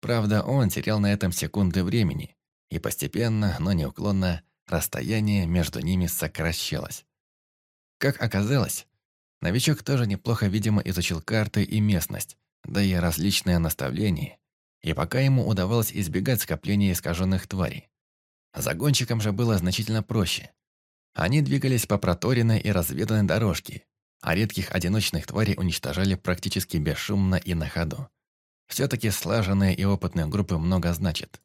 Правда, он терял на этом секунды времени, и постепенно, но неуклонно, расстояние между ними сокращалось. Как оказалось, новичок тоже неплохо, видимо, изучил карты и местность, да и различные наставления, и пока ему удавалось избегать скопления искаженных тварей. Загонщикам же было значительно проще. Они двигались по проторенной и разведанной дорожке, а редких одиночных тварей уничтожали практически бесшумно и на ходу. Все-таки слаженные и опытные группы много значат.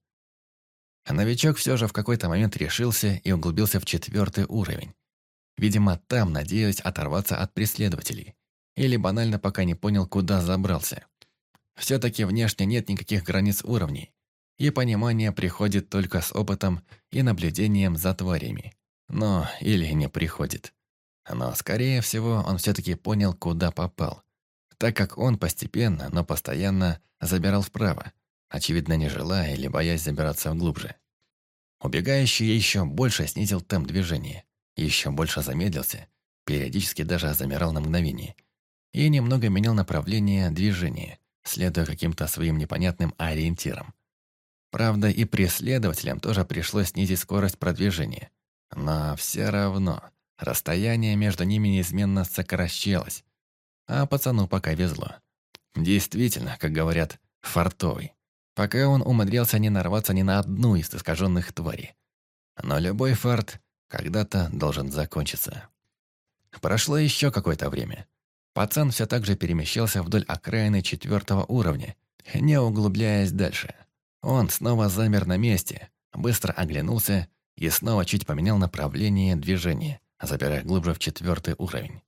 Новичок все же в какой-то момент решился и углубился в четвертый уровень. Видимо, там надеялись оторваться от преследователей. Или банально пока не понял, куда забрался. Все-таки внешне нет никаких границ уровней, и понимание приходит только с опытом и наблюдением за тварями. Но или не приходит. Но, скорее всего, он все-таки понял, куда попал, так как он постепенно, но постоянно забирал вправо, очевидно, не желая или боясь забираться глубже. Убегающий еще больше снизил темп движения, еще больше замедлился, периодически даже замирал на мгновение, и немного менял направление движения, следуя каким-то своим непонятным ориентирам. Правда, и преследователям тоже пришлось снизить скорость продвижения. Но все равно Расстояние между ними неизменно сокращалось, а пацану пока везло. Действительно, как говорят, фартовый. Пока он умудрялся не нарваться ни на одну из искаженных тварей. Но любой фарт когда-то должен закончиться. Прошло еще какое-то время. Пацан все так же перемещался вдоль окраины четвертого уровня, не углубляясь дальше. Он снова замер на месте, быстро оглянулся и снова чуть поменял направление движения, забирая глубже в четвертый уровень.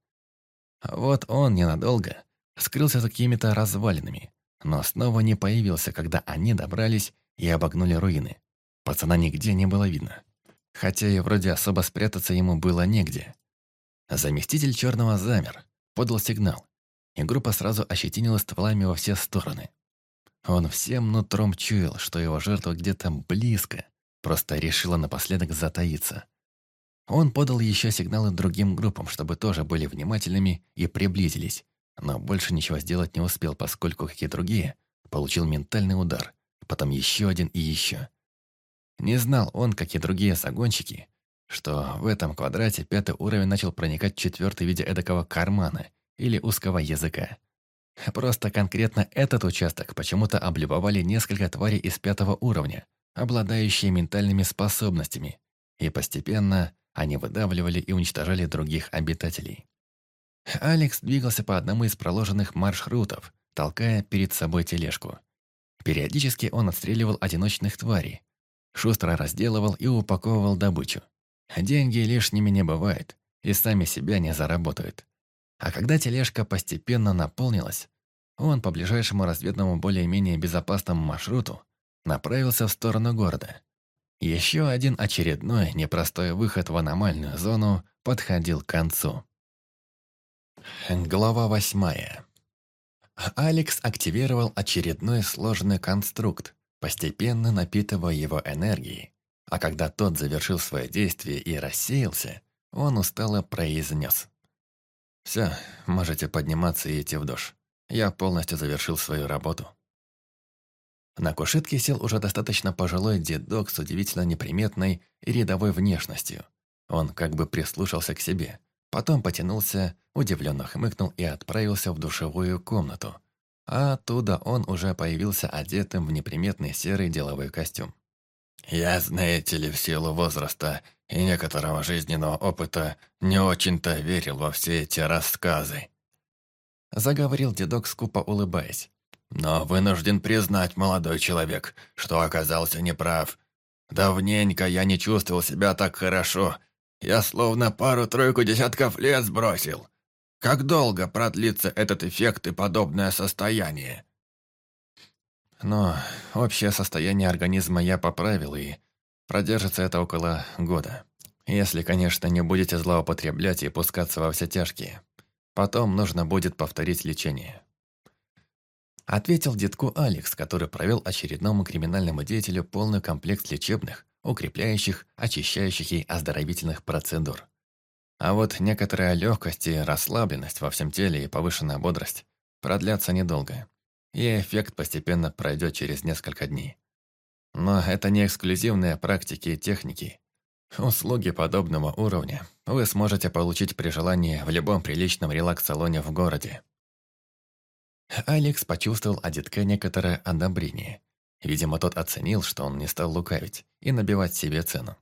Вот он ненадолго скрылся за какими-то развалинами, но снова не появился, когда они добрались и обогнули руины. Пацана нигде не было видно. Хотя и вроде особо спрятаться ему было негде. Заместитель черного замер, подал сигнал, и группа сразу ощетинилась стволами во все стороны. Он всем нутром чуял, что его жертва где-то близко, просто решила напоследок затаиться. Он подал еще сигналы другим группам, чтобы тоже были внимательными и приблизились, но больше ничего сделать не успел, поскольку, как и другие, получил ментальный удар, потом еще один и еще. Не знал он, как и другие загонщики, что в этом квадрате пятый уровень начал проникать в четвертый в виде эдакого кармана или узкого языка. Просто конкретно этот участок почему-то облюбовали несколько тварей из пятого уровня, обладающие ментальными способностями, и постепенно они выдавливали и уничтожали других обитателей. Алекс двигался по одному из проложенных маршрутов, толкая перед собой тележку. Периодически он отстреливал одиночных тварей, шустро разделывал и упаковывал добычу. Деньги лишними не бывают, и сами себя не заработают. А когда тележка постепенно наполнилась, он по ближайшему разведному более-менее безопасному маршруту направился в сторону города. Еще один очередной непростой выход в аномальную зону подходил к концу. Глава восьмая. Алекс активировал очередной сложный конструкт, постепенно напитывая его энергией, а когда тот завершил свое действие и рассеялся, он устало произнес. «Все, можете подниматься и идти в душ. Я полностью завершил свою работу». На кушетке сел уже достаточно пожилой дедок с удивительно неприметной и рядовой внешностью. Он как бы прислушался к себе, потом потянулся, удивленно хмыкнул и отправился в душевую комнату. А оттуда он уже появился одетым в неприметный серый деловой костюм. «Я, знаете ли, в силу возраста и некоторого жизненного опыта не очень-то верил во все эти рассказы», заговорил дедок, скупо улыбаясь. Но вынужден признать, молодой человек, что оказался неправ. Давненько я не чувствовал себя так хорошо. Я словно пару-тройку десятков лет сбросил. Как долго продлится этот эффект и подобное состояние? Но общее состояние организма я поправил, и продержится это около года. Если, конечно, не будете злоупотреблять и пускаться во все тяжкие. Потом нужно будет повторить лечение. Ответил детку Алекс, который провел очередному криминальному деятелю полный комплект лечебных, укрепляющих, очищающих и оздоровительных процедур. А вот некоторая легкость и расслабленность во всем теле и повышенная бодрость продлятся недолго, и эффект постепенно пройдет через несколько дней. Но это не эксклюзивные практики и техники. Услуги подобного уровня вы сможете получить при желании в любом приличном релакс-салоне в городе. Алекс почувствовал от детка некоторое одобрение. Видимо, тот оценил, что он не стал лукавить и набивать себе цену.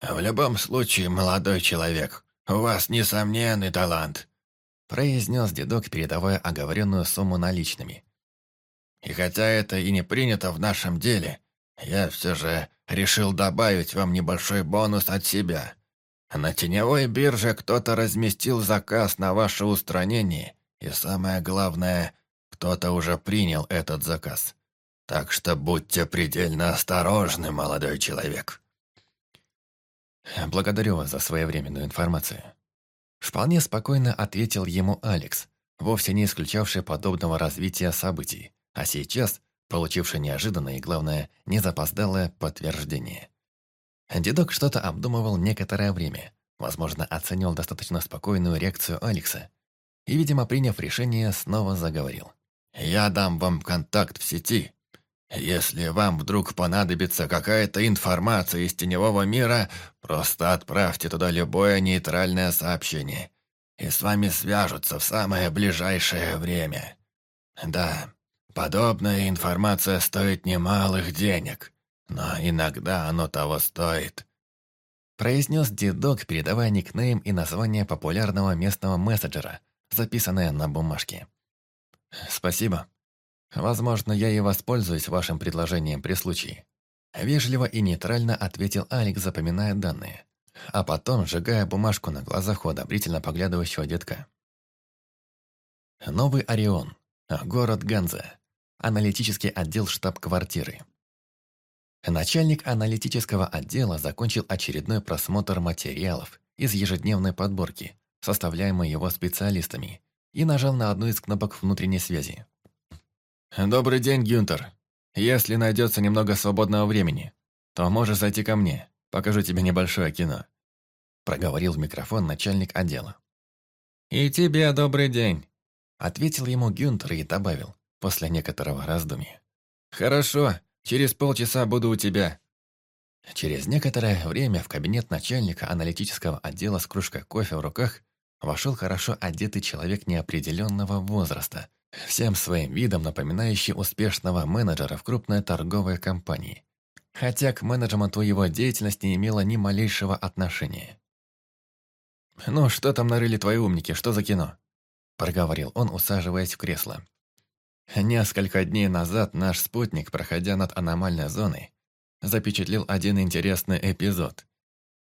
«В любом случае, молодой человек, у вас несомненный талант», произнес дедок, передавая оговоренную сумму наличными. «И хотя это и не принято в нашем деле, я все же решил добавить вам небольшой бонус от себя. На теневой бирже кто-то разместил заказ на ваше устранение, и самое главное – кто-то уже принял этот заказ. Так что будьте предельно осторожны, молодой человек. Благодарю вас за своевременную информацию. Вполне спокойно ответил ему Алекс, вовсе не исключавший подобного развития событий, а сейчас получивший неожиданное и, главное, не запоздалое подтверждение. Дедок что-то обдумывал некоторое время, возможно, оценил достаточно спокойную реакцию Алекса и, видимо, приняв решение, снова заговорил. Я дам вам контакт в сети. Если вам вдруг понадобится какая-то информация из теневого мира, просто отправьте туда любое нейтральное сообщение, и с вами свяжутся в самое ближайшее время. Да, подобная информация стоит немалых денег, но иногда оно того стоит. Произнес дедок, передавая никнейм и название популярного местного мессенджера, записанное на бумажке. «Спасибо. Возможно, я и воспользуюсь вашим предложением при случае». Вежливо и нейтрально ответил Алекс, запоминая данные, а потом сжигая бумажку на глазах у одобрительно поглядывающего детка. Новый Орион. Город Ганза. Аналитический отдел штаб-квартиры. Начальник аналитического отдела закончил очередной просмотр материалов из ежедневной подборки, составляемой его специалистами, и нажал на одну из кнопок внутренней связи. «Добрый день, Гюнтер. Если найдется немного свободного времени, то можешь зайти ко мне. Покажу тебе небольшое кино», — проговорил в микрофон начальник отдела. «И тебе добрый день», — ответил ему Гюнтер и добавил, после некоторого раздумья. «Хорошо, через полчаса буду у тебя». Через некоторое время в кабинет начальника аналитического отдела с кружкой кофе в руках вошел хорошо одетый человек неопределенного возраста, всем своим видом напоминающий успешного менеджера в крупной торговой компании. Хотя к менеджменту его деятельность не имела ни малейшего отношения. «Ну, что там нарыли твои умники, что за кино?» Проговорил он, усаживаясь в кресло. Несколько дней назад наш спутник, проходя над аномальной зоной, запечатлел один интересный эпизод.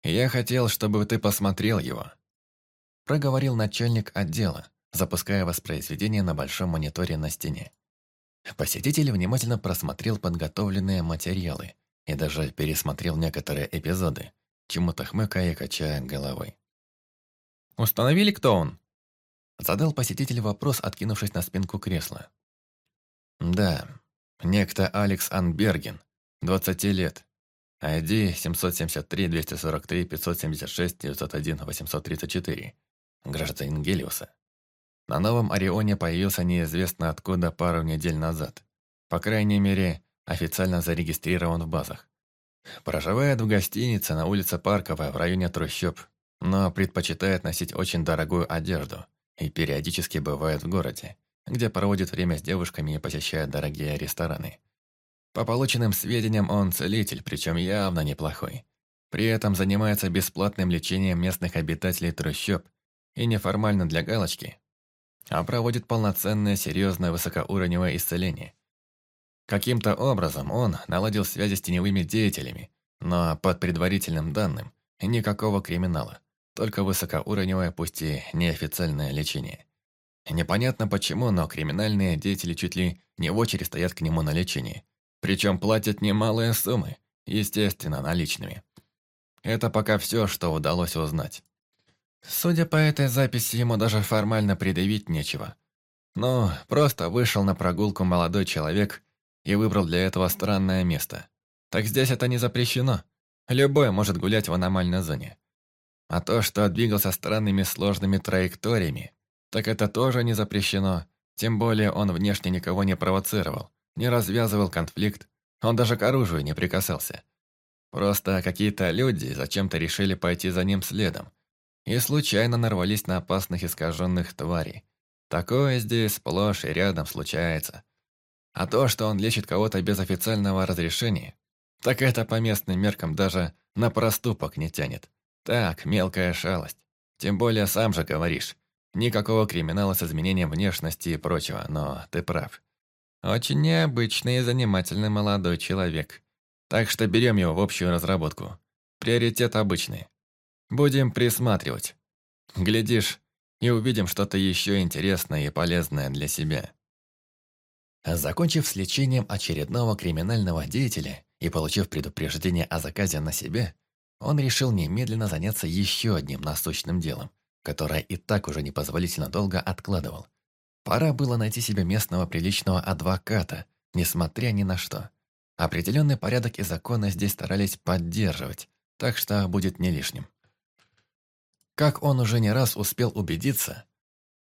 Я хотел, чтобы ты посмотрел его. Проговорил начальник отдела, запуская воспроизведение на большом мониторе на стене. Посетитель внимательно просмотрел подготовленные материалы и даже пересмотрел некоторые эпизоды, чему-то хмыкая и качая головой. «Установили, кто он?» Задал посетитель вопрос, откинувшись на спинку кресла. Да, некто Алекс Анберген, 20 лет. ID 773-243-576-901-834. Гражданин Гелиуса. На новом Орионе появился неизвестно откуда пару недель назад. По крайней мере, официально зарегистрирован в базах. Проживает в гостинице на улице Парковая в районе трущоб, но предпочитает носить очень дорогую одежду и периодически бывает в городе где проводит время с девушками и посещает дорогие рестораны. По полученным сведениям, он целитель, причем явно неплохой. При этом занимается бесплатным лечением местных обитателей трущоб и неформально для галочки, а проводит полноценное, серьезное, высокоуровневое исцеление. Каким-то образом он наладил связи с теневыми деятелями, но под предварительным данным никакого криминала, только высокоуровневое, пусть и неофициальное лечение. Непонятно почему, но криминальные деятели чуть ли не в очередь стоят к нему на лечение. Причем платят немалые суммы, естественно, наличными. Это пока все, что удалось узнать. Судя по этой записи, ему даже формально предъявить нечего. Ну, просто вышел на прогулку молодой человек и выбрал для этого странное место. Так здесь это не запрещено. Любой может гулять в аномальной зоне. А то, что двигался странными сложными траекториями, так это тоже не запрещено. Тем более он внешне никого не провоцировал, не развязывал конфликт, он даже к оружию не прикасался. Просто какие-то люди зачем-то решили пойти за ним следом и случайно нарвались на опасных искаженных тварей. Такое здесь сплошь и рядом случается. А то, что он лечит кого-то без официального разрешения, так это по местным меркам даже на проступок не тянет. Так, мелкая шалость. Тем более сам же говоришь, Никакого криминала с изменением внешности и прочего, но ты прав. Очень необычный и занимательный молодой человек. Так что берем его в общую разработку. Приоритет обычный. Будем присматривать. Глядишь, и увидим что-то еще интересное и полезное для себя. Закончив с лечением очередного криминального деятеля и получив предупреждение о заказе на себе, он решил немедленно заняться еще одним насущным делом которое и так уже непозволительно долго откладывал. Пора было найти себе местного приличного адвоката, несмотря ни на что. Определенный порядок и законы здесь старались поддерживать, так что будет не лишним. Как он уже не раз успел убедиться,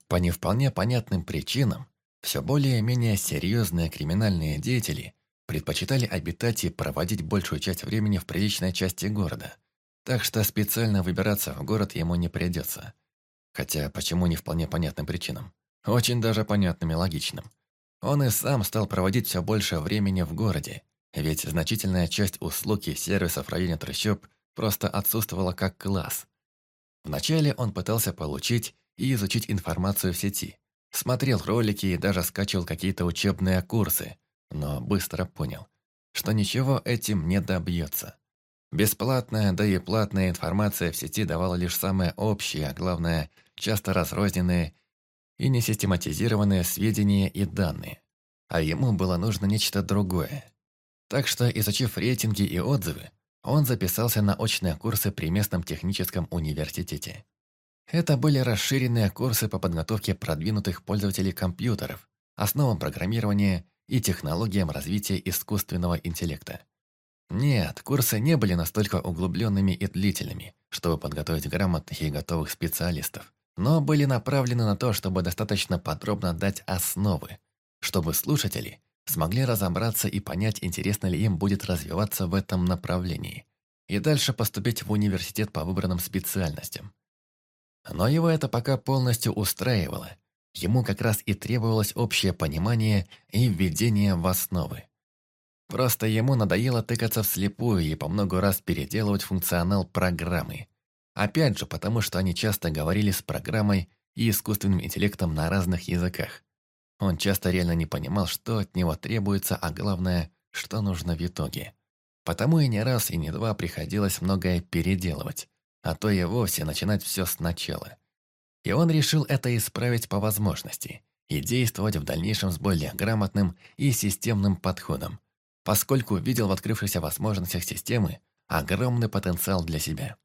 по не вполне понятным причинам, все более-менее серьезные криминальные деятели предпочитали обитать и проводить большую часть времени в приличной части города, так что специально выбираться в город ему не придется. Хотя почему не вполне понятным причинам? Очень даже понятным и логичным. Он и сам стал проводить все больше времени в городе, ведь значительная часть услуг и сервисов в районе трущоб просто отсутствовала как класс. Вначале он пытался получить и изучить информацию в сети, смотрел ролики и даже скачивал какие-то учебные курсы, но быстро понял, что ничего этим не добьется. Бесплатная, да и платная информация в сети давала лишь самое общее, а главное – часто разрозненные и несистематизированные сведения и данные. А ему было нужно нечто другое. Так что, изучив рейтинги и отзывы, он записался на очные курсы при местном техническом университете. Это были расширенные курсы по подготовке продвинутых пользователей компьютеров, основам программирования и технологиям развития искусственного интеллекта. Нет, курсы не были настолько углубленными и длительными, чтобы подготовить грамотных и готовых специалистов, но были направлены на то, чтобы достаточно подробно дать основы, чтобы слушатели смогли разобраться и понять, интересно ли им будет развиваться в этом направлении, и дальше поступить в университет по выбранным специальностям. Но его это пока полностью устраивало. Ему как раз и требовалось общее понимание и введение в основы. Просто ему надоело тыкаться вслепую и по много раз переделывать функционал программы. Опять же, потому что они часто говорили с программой и искусственным интеллектом на разных языках. Он часто реально не понимал, что от него требуется, а главное, что нужно в итоге. Потому и не раз, и не два приходилось многое переделывать, а то и вовсе начинать все сначала. И он решил это исправить по возможности и действовать в дальнейшем с более грамотным и системным подходом, поскольку видел в открывшихся возможностях системы огромный потенциал для себя.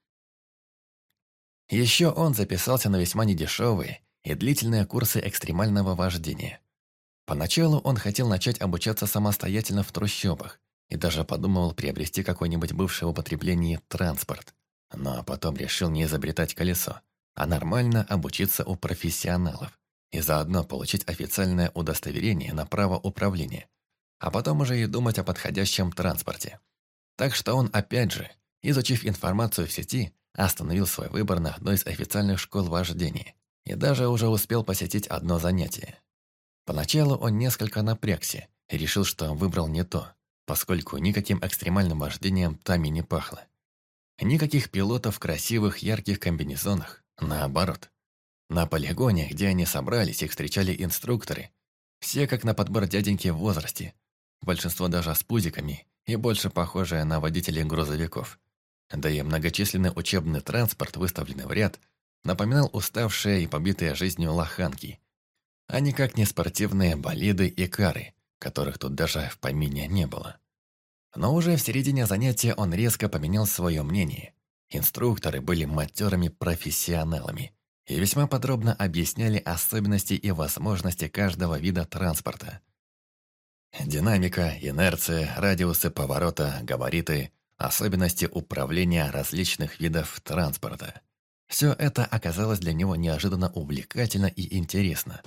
Еще он записался на весьма недешевые и длительные курсы экстремального вождения. Поначалу он хотел начать обучаться самостоятельно в трущобах и даже подумывал приобрести какой-нибудь бывший в употреблении транспорт, но потом решил не изобретать колесо, а нормально обучиться у профессионалов и заодно получить официальное удостоверение на право управления, а потом уже и думать о подходящем транспорте. Так что он опять же, изучив информацию в сети, остановил свой выбор на одной из официальных школ вождения и даже уже успел посетить одно занятие. Поначалу он несколько напрягся и решил, что выбрал не то, поскольку никаким экстремальным вождением там и не пахло. Никаких пилотов в красивых ярких комбинезонах, наоборот. На полигоне, где они собрались, их встречали инструкторы, все как на подбор дяденьки в возрасте, большинство даже с пузиками и больше похожие на водителей грузовиков. Да и многочисленный учебный транспорт, выставленный в ряд, напоминал уставшие и побитые жизнью лоханки, а никак не спортивные болиды и кары, которых тут даже в помине не было. Но уже в середине занятия он резко поменял свое мнение. Инструкторы были матерыми профессионалами и весьма подробно объясняли особенности и возможности каждого вида транспорта – Динамика, инерция, радиусы поворота, габариты, особенности управления различных видов транспорта. Все это оказалось для него неожиданно увлекательно и интересно.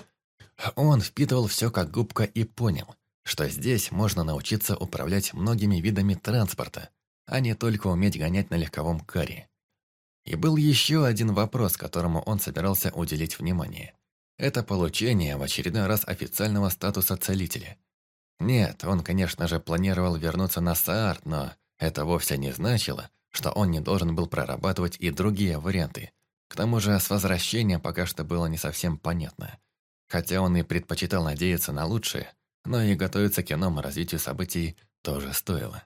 Он впитывал все как губка и понял, что здесь можно научиться управлять многими видами транспорта, а не только уметь гонять на легковом каре. И был еще один вопрос, которому он собирался уделить внимание. Это получение в очередной раз официального статуса целителя – нет, он, конечно же, планировал вернуться на Саарт, но это вовсе не значило, что он не должен был прорабатывать и другие варианты. К тому же с возвращением пока что было не совсем понятно. Хотя он и предпочитал надеяться на лучшее, но и готовиться к иному развитию событий тоже стоило.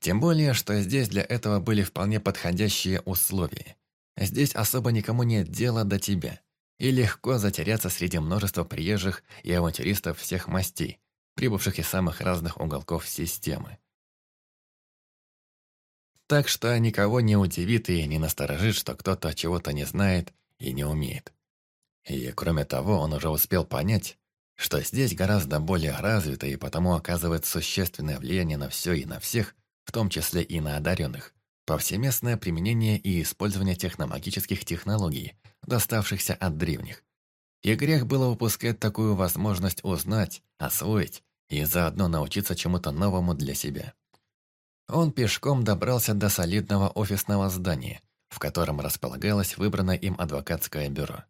Тем более, что здесь для этого были вполне подходящие условия. Здесь особо никому нет дела до тебя и легко затеряться среди множества приезжих и авантюристов всех мастей, прибывших из самых разных уголков системы. Так что никого не удивит и не насторожит, что кто-то чего-то не знает и не умеет. И кроме того, он уже успел понять, что здесь гораздо более развито и потому оказывает существенное влияние на все и на всех, в том числе и на одаренных, повсеместное применение и использование техномагических технологий, доставшихся от древних. И грех было упускать такую возможность узнать, освоить и заодно научиться чему-то новому для себя. Он пешком добрался до солидного офисного здания, в котором располагалось выбранное им адвокатское бюро.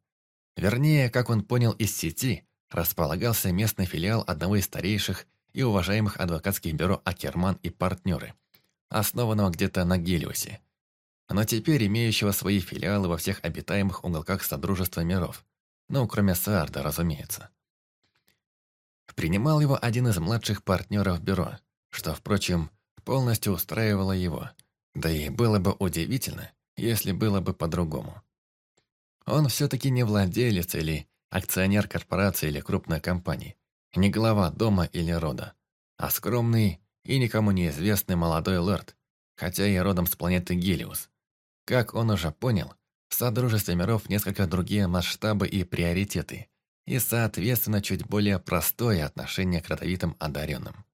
Вернее, как он понял из сети, располагался местный филиал одного из старейших и уважаемых адвокатских бюро «Акерман и партнеры», основанного где-то на Гелиосе, но теперь имеющего свои филиалы во всех обитаемых уголках Содружества миров, ну, кроме Саарда, разумеется. Принимал его один из младших партнеров бюро, что, впрочем, полностью устраивало его, да и было бы удивительно, если было бы по-другому. Он все-таки не владелец или акционер корпорации или крупной компании, не глава дома или рода, а скромный и никому неизвестный молодой лорд, хотя и родом с планеты Гелиус. Как он уже понял, В Содружестве миров несколько другие масштабы и приоритеты, и, соответственно, чуть более простое отношение к родовитым одаренным.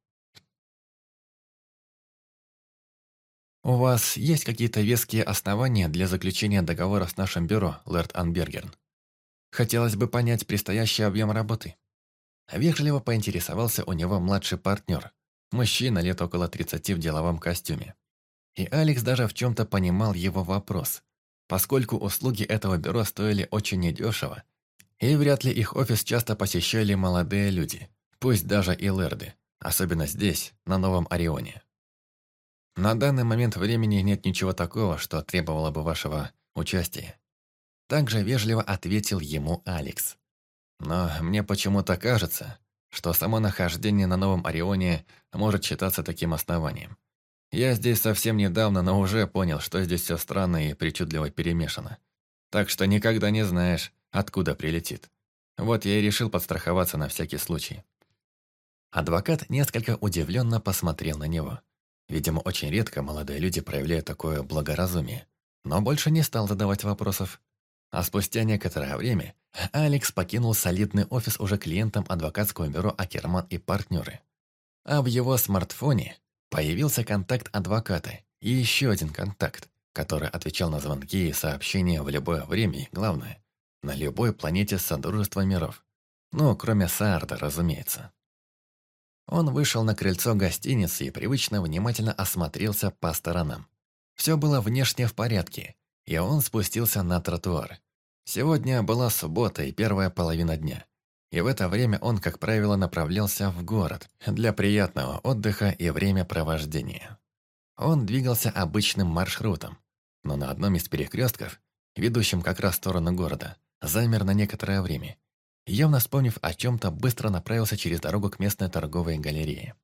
«У вас есть какие-то веские основания для заключения договора с нашим бюро, Лэрд Анбергерн? Хотелось бы понять предстоящий объем работы». Вежливо поинтересовался у него младший партнер, мужчина лет около 30 в деловом костюме. И Алекс даже в чем-то понимал его вопрос, поскольку услуги этого бюро стоили очень недешево, и вряд ли их офис часто посещали молодые люди, пусть даже и лэрды, особенно здесь, на Новом Орионе. На данный момент времени нет ничего такого, что требовало бы вашего участия. Также вежливо ответил ему Алекс. Но мне почему-то кажется, что само нахождение на Новом Орионе может считаться таким основанием. Я здесь совсем недавно, но уже понял, что здесь все странно и причудливо перемешано. Так что никогда не знаешь, откуда прилетит. Вот я и решил подстраховаться на всякий случай. Адвокат несколько удивленно посмотрел на него. Видимо, очень редко молодые люди проявляют такое благоразумие. Но больше не стал задавать вопросов. А спустя некоторое время Алекс покинул солидный офис уже клиентом адвокатского бюро «Акерман и партнеры». А в его смартфоне появился контакт адвоката и еще один контакт, который отвечал на звонки и сообщения в любое время и, главное, на любой планете Содружества миров. Ну, кроме Саарда, разумеется. Он вышел на крыльцо гостиницы и привычно внимательно осмотрелся по сторонам. Все было внешне в порядке, и он спустился на тротуар. Сегодня была суббота и первая половина дня. И в это время он, как правило, направлялся в город для приятного отдыха и времяпровождения. Он двигался обычным маршрутом, но на одном из перекрестков, ведущем как раз в сторону города, замер на некоторое время явно вспомнив о чем-то, быстро направился через дорогу к местной торговой галерее.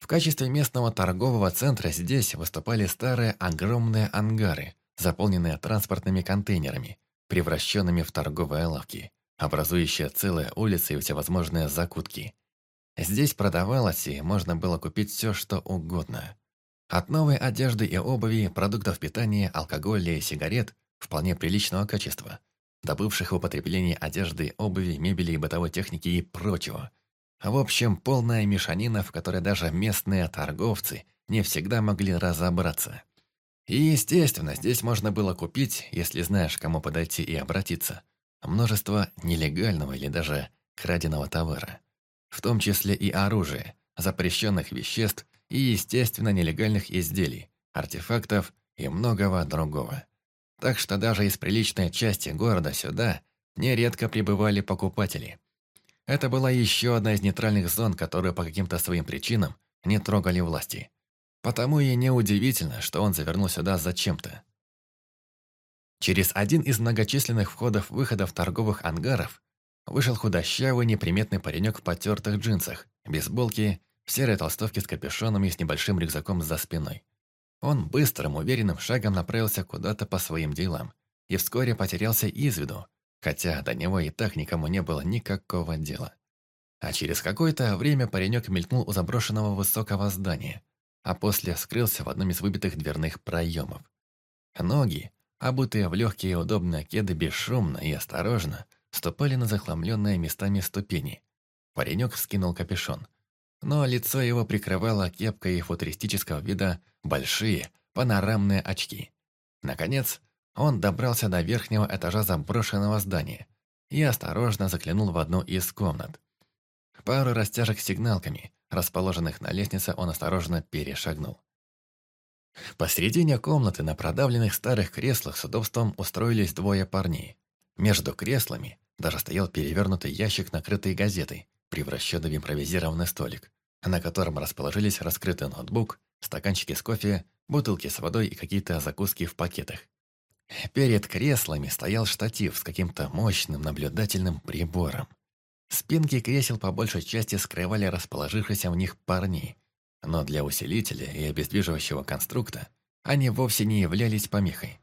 В качестве местного торгового центра здесь выступали старые огромные ангары, заполненные транспортными контейнерами, превращенными в торговые лавки, образующие целые улицы и всевозможные закутки. Здесь продавалось и можно было купить все, что угодно. От новой одежды и обуви, продуктов питания, алкоголя и сигарет вполне приличного качества – добывших в употреблении одежды, обуви, мебели бытовой техники и прочего. В общем, полная мешанина, в которой даже местные торговцы не всегда могли разобраться. И, естественно, здесь можно было купить, если знаешь, кому подойти и обратиться, множество нелегального или даже краденого товара. В том числе и оружие, запрещенных веществ и, естественно, нелегальных изделий, артефактов и многого другого. Так что даже из приличной части города сюда нередко прибывали покупатели. Это была еще одна из нейтральных зон, которые по каким-то своим причинам не трогали власти. Потому и неудивительно, что он завернул сюда зачем-то. Через один из многочисленных входов-выходов торговых ангаров вышел худощавый неприметный паренек в потертых джинсах, бейсболке, в серой толстовке с капюшоном и с небольшим рюкзаком за спиной. Он быстрым, уверенным шагом направился куда-то по своим делам и вскоре потерялся из виду, хотя до него и так никому не было никакого дела. А через какое-то время паренек мелькнул у заброшенного высокого здания, а после скрылся в одном из выбитых дверных проемов. Ноги, обутые в легкие и удобные кеды, бесшумно и осторожно ступали на захламленные местами ступени. Паренек скинул капюшон – но лицо его прикрывало кепкой и футуристического вида большие панорамные очки. Наконец, он добрался до верхнего этажа заброшенного здания и осторожно заглянул в одну из комнат. Пару растяжек с сигналками, расположенных на лестнице, он осторожно перешагнул. Посредине комнаты на продавленных старых креслах с удобством устроились двое парней. Между креслами даже стоял перевернутый ящик, накрытый газетой, превращенный в импровизированный столик, на котором расположились раскрытый ноутбук, стаканчики с кофе, бутылки с водой и какие-то закуски в пакетах. Перед креслами стоял штатив с каким-то мощным наблюдательным прибором. Спинки кресел по большей части скрывали расположившихся в них парней, но для усилителя и обездвиживающего конструкта они вовсе не являлись помехой.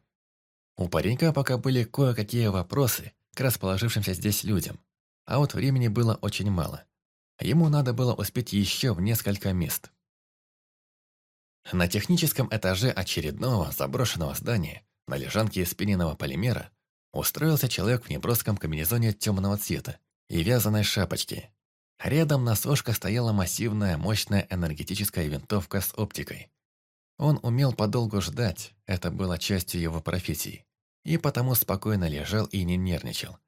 У паренька пока были кое-какие вопросы к расположившимся здесь людям, а вот времени было очень мало. Ему надо было успеть еще в несколько мест. На техническом этаже очередного заброшенного здания На лежанке из спиненного полимера устроился человек в неброском комбинезоне темного цвета и вязаной шапочке. Рядом на сошках стояла массивная, мощная энергетическая винтовка с оптикой. Он умел подолгу ждать, это было частью его профессии, и потому спокойно лежал и не нервничал.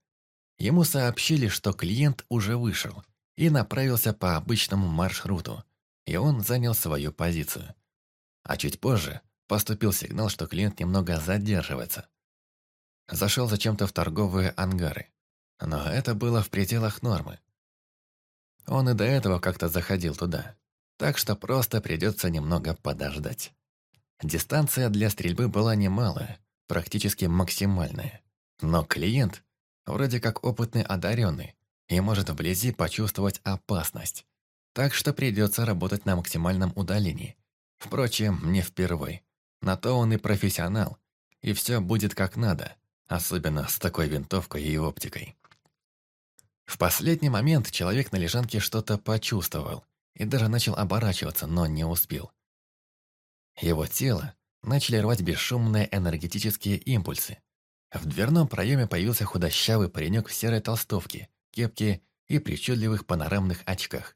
Ему сообщили, что клиент уже вышел и направился по обычному маршруту, и он занял свою позицию. А чуть позже поступил сигнал, что клиент немного задерживается. Зашел зачем-то в торговые ангары. Но это было в пределах нормы. Он и до этого как-то заходил туда. Так что просто придется немного подождать. Дистанция для стрельбы была немалая, практически максимальная. Но клиент вроде как опытный одаренный и может вблизи почувствовать опасность. Так что придется работать на максимальном удалении. Впрочем, не впервой. На то он и профессионал, и все будет как надо, особенно с такой винтовкой и оптикой. В последний момент человек на лежанке что-то почувствовал и даже начал оборачиваться, но не успел. Его тело начали рвать бесшумные энергетические импульсы. В дверном проеме появился худощавый паренек в серой толстовке, кепке и причудливых панорамных очках.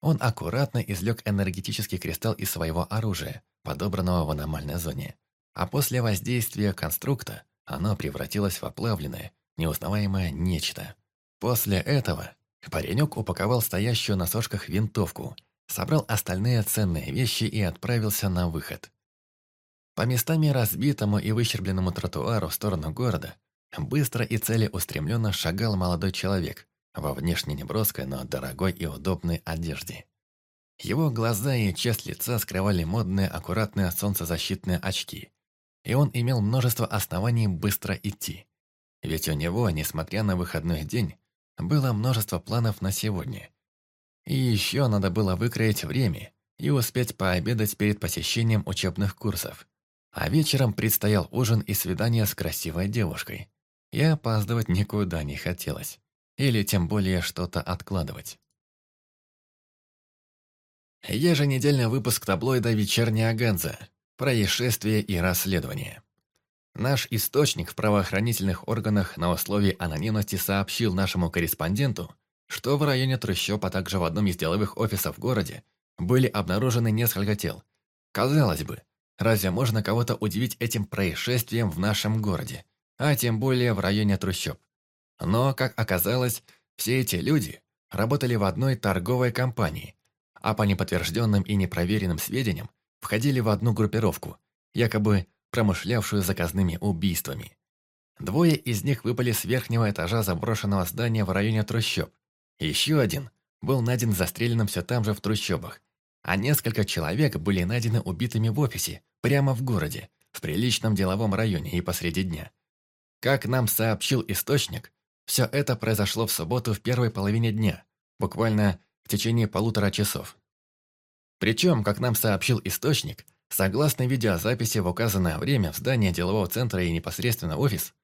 Он аккуратно извлек энергетический кристалл из своего оружия, подобранного в аномальной зоне. А после воздействия конструкта оно превратилось в оплавленное, неузнаваемое нечто. После этого паренек упаковал стоящую на сошках винтовку, собрал остальные ценные вещи и отправился на выход. По местами разбитому и выщербленному тротуару в сторону города быстро и целеустремленно шагал молодой человек во внешне неброской, но дорогой и удобной одежде. Его глаза и часть лица скрывали модные, аккуратные солнцезащитные очки. И он имел множество оснований быстро идти. Ведь у него, несмотря на выходной день, было множество планов на сегодня. И еще надо было выкроить время и успеть пообедать перед посещением учебных курсов. А вечером предстоял ужин и свидание с красивой девушкой. И опаздывать никуда не хотелось. Или тем более что-то откладывать. Еженедельный выпуск таблоида «Вечерняя Ганза». Происшествие и расследование. Наш источник в правоохранительных органах на условии анонимности сообщил нашему корреспонденту, что в районе трущоб, а также в одном из деловых офисов в городе, были обнаружены несколько тел. Казалось бы, разве можно кого-то удивить этим происшествием в нашем городе, а тем более в районе трущоб? Но, как оказалось, все эти люди работали в одной торговой компании, а по неподтвержденным и непроверенным сведениям входили в одну группировку, якобы промышлявшую заказными убийствами. Двое из них выпали с верхнего этажа заброшенного здания в районе трущоб. Еще один был найден застреленным все там же в трущобах, а несколько человек были найдены убитыми в офисе, прямо в городе, в приличном деловом районе и посреди дня. Как нам сообщил источник, все это произошло в субботу в первой половине дня, буквально в течение полутора часов. Причем, как нам сообщил источник, согласно видеозаписи в указанное время в здание делового центра и непосредственно офис,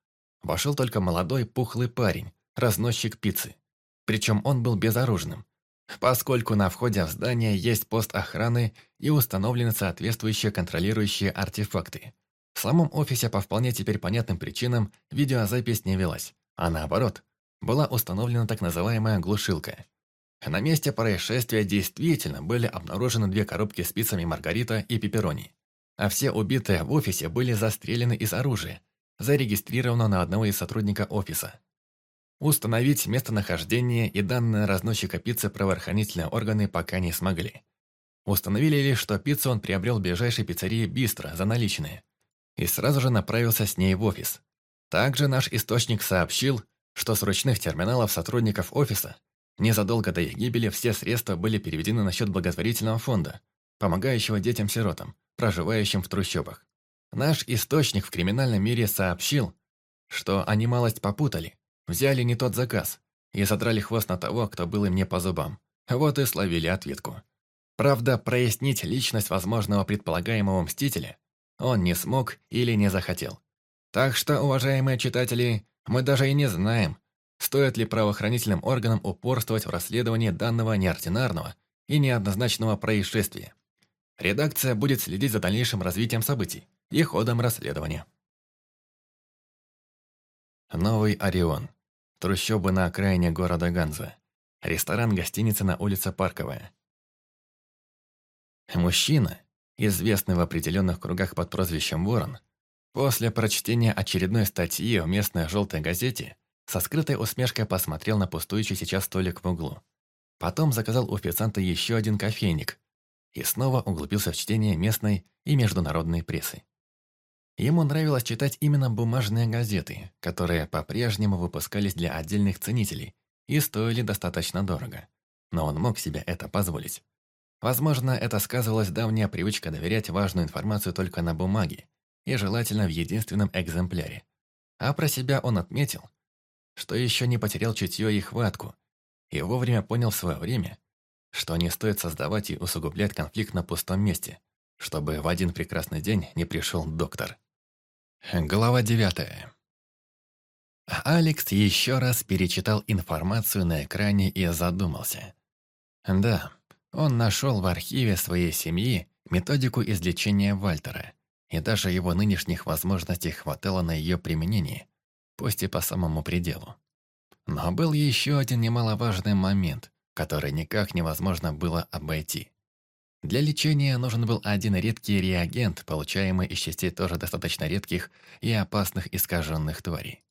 вошел только молодой пухлый парень, разносчик пиццы. Причем он был безоружным, поскольку на входе в здание есть пост охраны и установлены соответствующие контролирующие артефакты. В самом офисе по вполне теперь понятным причинам видеозапись не велась, а наоборот, была установлена так называемая глушилка. На месте происшествия действительно были обнаружены две коробки с пиццами Маргарита и Пепперони. А все убитые в офисе были застрелены из оружия, зарегистрировано на одного из сотрудников офиса. Установить местонахождение и данные разносчика пиццы правоохранительные органы пока не смогли. Установили лишь, что пиццу он приобрел в ближайшей пиццерии «Бистро» за наличные. И сразу же направился с ней в офис. Также наш источник сообщил, что с ручных терминалов сотрудников офиса Незадолго до их гибели все средства были переведены на счет благотворительного фонда, помогающего детям-сиротам, проживающим в трущобах. Наш источник в криминальном мире сообщил, что они малость попутали, взяли не тот заказ и задрали хвост на того, кто был им не по зубам. Вот и словили ответку. Правда, прояснить личность возможного предполагаемого мстителя он не смог или не захотел. Так что, уважаемые читатели, мы даже и не знаем, стоит ли правоохранительным органам упорствовать в расследовании данного неординарного и неоднозначного происшествия. Редакция будет следить за дальнейшим развитием событий и ходом расследования. Новый Орион. Трущобы на окраине города Ганза. Ресторан-гостиница на улице Парковая. Мужчина, известный в определенных кругах под прозвищем Ворон, после прочтения очередной статьи в местной желтой газете со скрытой усмешкой посмотрел на пустующий сейчас столик в углу. Потом заказал у официанта еще один кофейник и снова углубился в чтение местной и международной прессы. Ему нравилось читать именно бумажные газеты, которые по-прежнему выпускались для отдельных ценителей и стоили достаточно дорого. Но он мог себе это позволить. Возможно, это сказывалась давняя привычка доверять важную информацию только на бумаге и желательно в единственном экземпляре. А про себя он отметил, что еще не потерял чутье и хватку, и вовремя понял в свое время, что не стоит создавать и усугублять конфликт на пустом месте, чтобы в один прекрасный день не пришел доктор. Глава девятая. Алекс еще раз перечитал информацию на экране и задумался. Да, он нашел в архиве своей семьи методику излечения Вальтера, и даже его нынешних возможностей хватало на ее применение, пусть и по самому пределу. Но был еще один немаловажный момент, который никак невозможно было обойти. Для лечения нужен был один редкий реагент, получаемый из частей тоже достаточно редких и опасных искаженных тварей.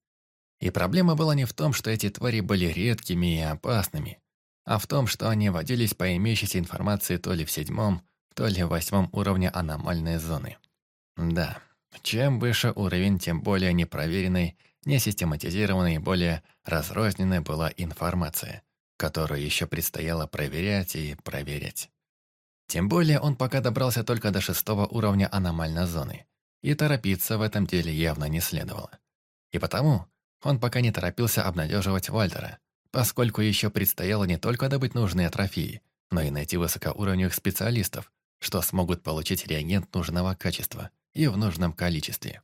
И проблема была не в том, что эти твари были редкими и опасными, а в том, что они водились по имеющейся информации то ли в седьмом, то ли в восьмом уровне аномальной зоны. Да, чем выше уровень, тем более непроверенной, несистематизированной и более разрозненной была информация, которую еще предстояло проверять и проверять. Тем более он пока добрался только до шестого уровня аномальной зоны, и торопиться в этом деле явно не следовало. И потому он пока не торопился обнадеживать Вальтера, поскольку еще предстояло не только добыть нужные трофеи, но и найти высокоуровневых специалистов, что смогут получить реагент нужного качества и в нужном количестве.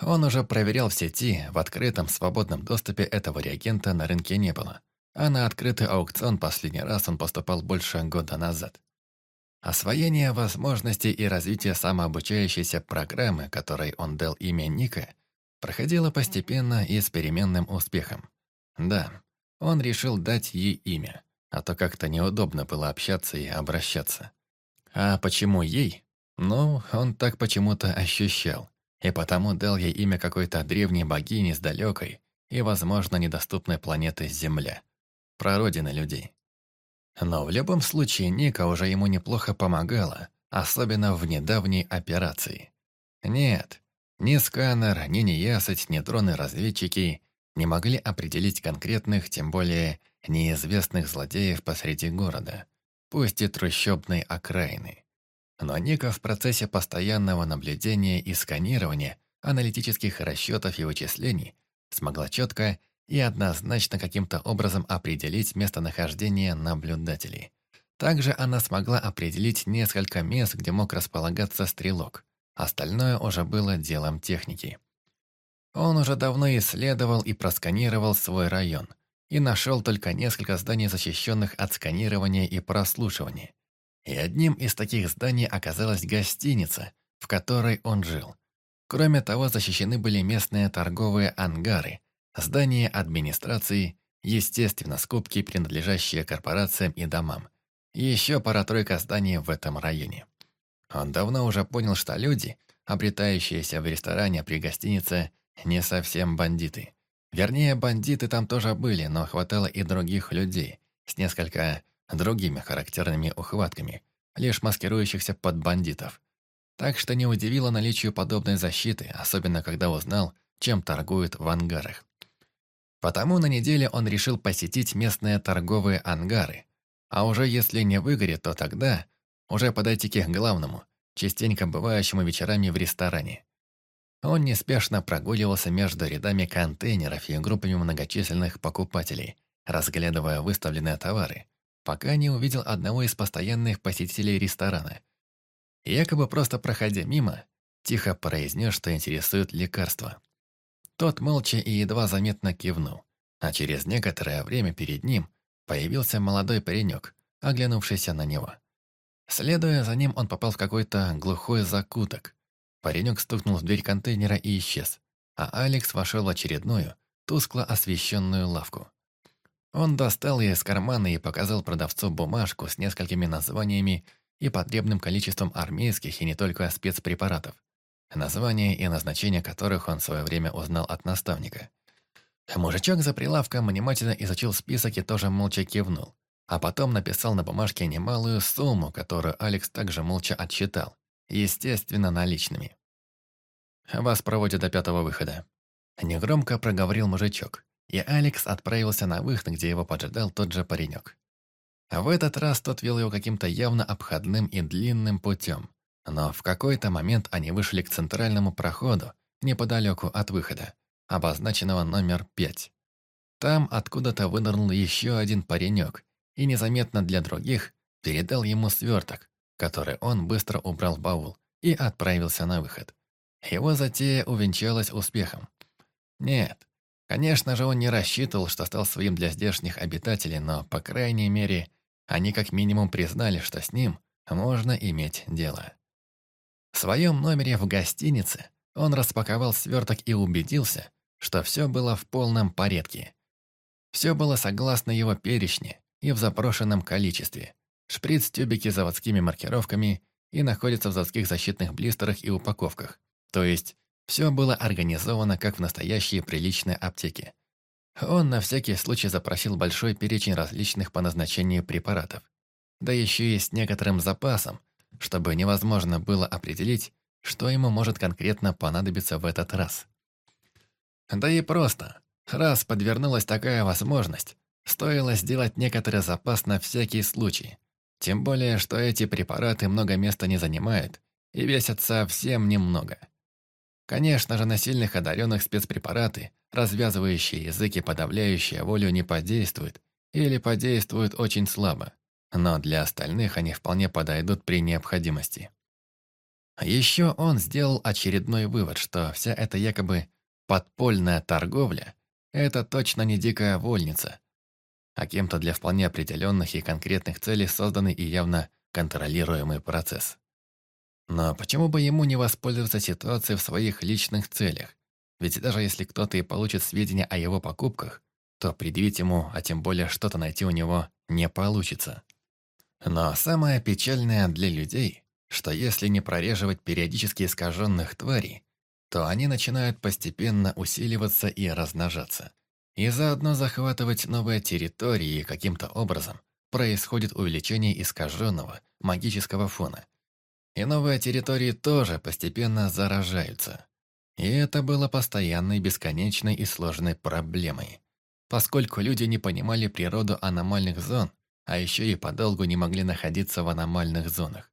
Он уже проверял в сети, в открытом свободном доступе этого реагента на рынке не было, а на открытый аукцион последний раз он поступал больше года назад. Освоение возможностей и развитие самообучающейся программы, которой он дал имя Ника, проходило постепенно и с переменным успехом. Да, он решил дать ей имя, а то как-то неудобно было общаться и обращаться. А почему ей? Ну, он так почему-то ощущал, и потому дал ей имя какой-то древней богини с далекой и, возможно, недоступной планеты Земля, прародины людей. Но в любом случае Ника уже ему неплохо помогала, особенно в недавней операции. Нет, ни сканер, ни неясыть, ни дроны-разведчики не могли определить конкретных, тем более неизвестных злодеев посреди города, пусть и трущобной окраины. Но Ника в процессе постоянного наблюдения и сканирования аналитических расчетов и вычислений смогла четко и однозначно каким-то образом определить местонахождение наблюдателей. Также она смогла определить несколько мест, где мог располагаться стрелок. Остальное уже было делом техники. Он уже давно исследовал и просканировал свой район и нашел только несколько зданий, защищенных от сканирования и прослушивания. И одним из таких зданий оказалась гостиница, в которой он жил. Кроме того, защищены были местные торговые ангары, Здание администрации, естественно, скупки, принадлежащие корпорациям и домам. еще пара-тройка зданий в этом районе. Он давно уже понял, что люди, обретающиеся в ресторане при гостинице, не совсем бандиты. Вернее, бандиты там тоже были, но хватало и других людей, с несколько другими характерными ухватками, лишь маскирующихся под бандитов. Так что не удивило наличию подобной защиты, особенно когда узнал, чем торгуют в ангарах. Потому на неделе он решил посетить местные торговые ангары. А уже если не выгорит, то тогда уже подойти к главному, частенько бывающему вечерами в ресторане. Он неспешно прогуливался между рядами контейнеров и группами многочисленных покупателей, разглядывая выставленные товары, пока не увидел одного из постоянных посетителей ресторана. Якобы просто проходя мимо, тихо произнес, что интересует лекарства. Тот молча и едва заметно кивнул, а через некоторое время перед ним появился молодой паренек, оглянувшийся на него. Следуя за ним, он попал в какой-то глухой закуток. Паренек стукнул в дверь контейнера и исчез, а Алекс вошел в очередную, тускло освещенную лавку. Он достал ее из кармана и показал продавцу бумажку с несколькими названиями и потребным количеством армейских и не только спецпрепаратов, названия и назначения которых он в свое время узнал от наставника. Мужичок за прилавком внимательно изучил список и тоже молча кивнул, а потом написал на бумажке немалую сумму, которую Алекс также молча отсчитал, естественно, наличными. «Вас проводят до пятого выхода», – негромко проговорил мужичок, и Алекс отправился на выход, где его поджидал тот же паренек. В этот раз тот вел его каким-то явно обходным и длинным путем, но в какой-то момент они вышли к центральному проходу, неподалеку от выхода, обозначенного номер пять. Там откуда-то вынырнул еще один паренек и незаметно для других передал ему сверток, который он быстро убрал в баул и отправился на выход. Его затея увенчалась успехом. Нет, конечно же, он не рассчитывал, что стал своим для здешних обитателей, но, по крайней мере, они как минимум признали, что с ним можно иметь дело. В своем номере в гостинице он распаковал сверток и убедился, что все было в полном порядке. Все было согласно его перечне и в запрошенном количестве. Шприц-тюбики с заводскими маркировками и находятся в заводских защитных блистерах и упаковках. То есть, все было организовано как в настоящей приличной аптеке. Он на всякий случай запросил большой перечень различных по назначению препаратов. Да еще и с некоторым запасом, чтобы невозможно было определить, что ему может конкретно понадобиться в этот раз. Да и просто, раз подвернулась такая возможность, стоило сделать некоторый запас на всякий случай. Тем более, что эти препараты много места не занимают и весят совсем немного. Конечно же, на сильных одаренных спецпрепараты, развязывающие языки, подавляющие волю, не подействуют или подействуют очень слабо, но для остальных они вполне подойдут при необходимости. Еще он сделал очередной вывод, что вся эта якобы подпольная торговля – это точно не дикая вольница, а кем-то для вполне определенных и конкретных целей созданный и явно контролируемый процесс. Но почему бы ему не воспользоваться ситуацией в своих личных целях? Ведь даже если кто-то и получит сведения о его покупках, то предъявить ему, а тем более что-то найти у него, не получится. Но самое печальное для людей, что если не прореживать периодически искаженных тварей, то они начинают постепенно усиливаться и размножаться. И заодно захватывать новые территории, каким-то образом происходит увеличение искаженного магического фона. И новые территории тоже постепенно заражаются. И это было постоянной, бесконечной и сложной проблемой. Поскольку люди не понимали природу аномальных зон, а еще и подолгу не могли находиться в аномальных зонах.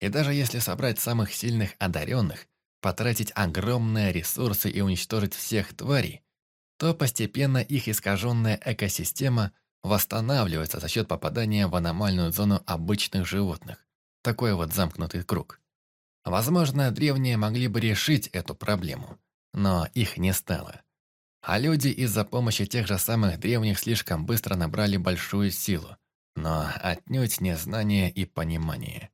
И даже если собрать самых сильных одаренных, потратить огромные ресурсы и уничтожить всех тварей, то постепенно их искаженная экосистема восстанавливается за счет попадания в аномальную зону обычных животных. Такой вот замкнутый круг. Возможно, древние могли бы решить эту проблему, но их не стало. А люди из-за помощи тех же самых древних слишком быстро набрали большую силу, но отнюдь не знание и понимание.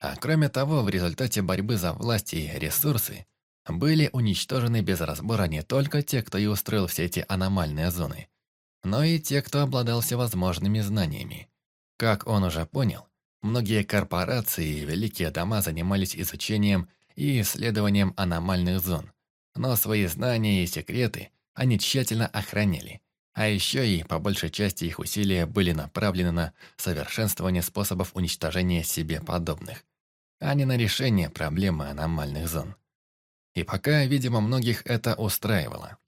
А кроме того, в результате борьбы за власть и ресурсы были уничтожены без разбора не только те, кто и устроил все эти аномальные зоны, но и те, кто обладал всевозможными знаниями. Как он уже понял, многие корпорации и великие дома занимались изучением и исследованием аномальных зон, но свои знания и секреты они тщательно охраняли, а еще и, по большей части, их усилия были направлены на совершенствование способов уничтожения себе подобных, а не на решение проблемы аномальных зон. И пока, видимо, многих это устраивало.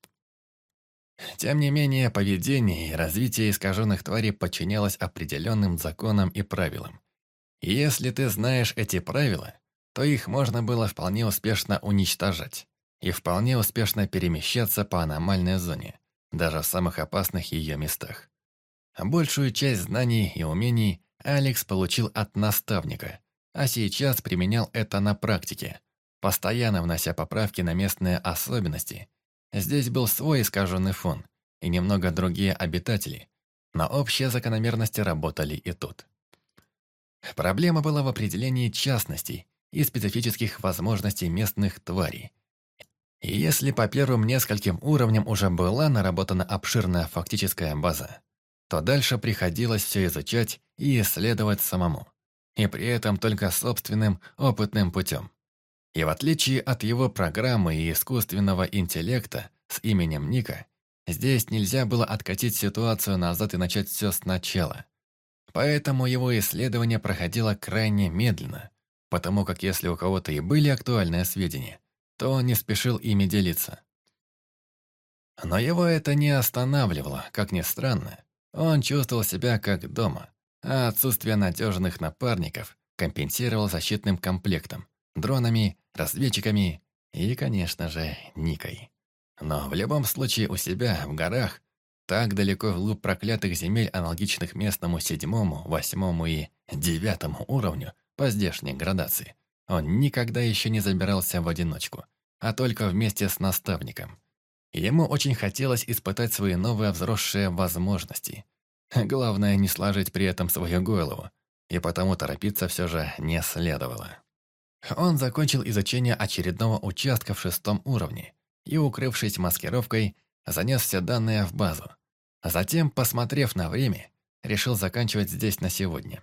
Тем не менее, поведение и развитие искаженных тварей подчинялось определенным законам и правилам. И если ты знаешь эти правила, то их можно было вполне успешно уничтожать и вполне успешно перемещаться по аномальной зоне, даже в самых опасных ее местах. Большую часть знаний и умений Алекс получил от наставника, а сейчас применял это на практике, постоянно внося поправки на местные особенности. Здесь был свой искаженный фон и немного другие обитатели, но общие закономерности работали и тут. Проблема была в определении частностей и специфических возможностей местных тварей. И если по первым нескольким уровням уже была наработана обширная фактическая база, то дальше приходилось все изучать и исследовать самому. И при этом только собственным опытным путем. И в отличие от его программы и искусственного интеллекта с именем Ника, здесь нельзя было откатить ситуацию назад и начать все сначала. Поэтому его исследование проходило крайне медленно, потому как если у кого-то и были актуальные сведения, то он не спешил ими делиться. Но его это не останавливало, как ни странно. Он чувствовал себя как дома, а отсутствие надежных напарников компенсировал защитным комплектом, дронами, разведчиками и, конечно же, Никой. Но в любом случае у себя, в горах, так далеко вглубь проклятых земель, аналогичных местному седьмому, восьмому и девятому уровню по здешней градации, он никогда еще не забирался в одиночку, а только вместе с наставником. Ему очень хотелось испытать свои новые взросшие возможности. Главное, не сложить при этом свою голову, и потому торопиться все же не следовало. Он закончил изучение очередного участка в шестом уровне и, укрывшись маскировкой, занес все данные в базу. Затем, посмотрев на время, решил заканчивать здесь на сегодня.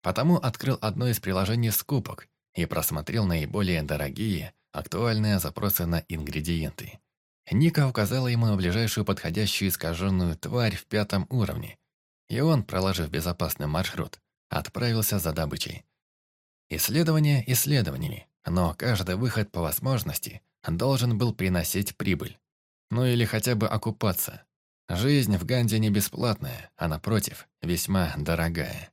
Потому открыл одно из приложений скупок и просмотрел наиболее дорогие, актуальные запросы на ингредиенты. Ника указала ему ближайшую подходящую искаженную тварь в пятом уровне, и он, проложив безопасный маршрут, отправился за добычей. Исследования исследованиями, но каждый выход по возможности должен был приносить прибыль. Ну или хотя бы окупаться. Жизнь в Ганде не бесплатная, а напротив, весьма дорогая.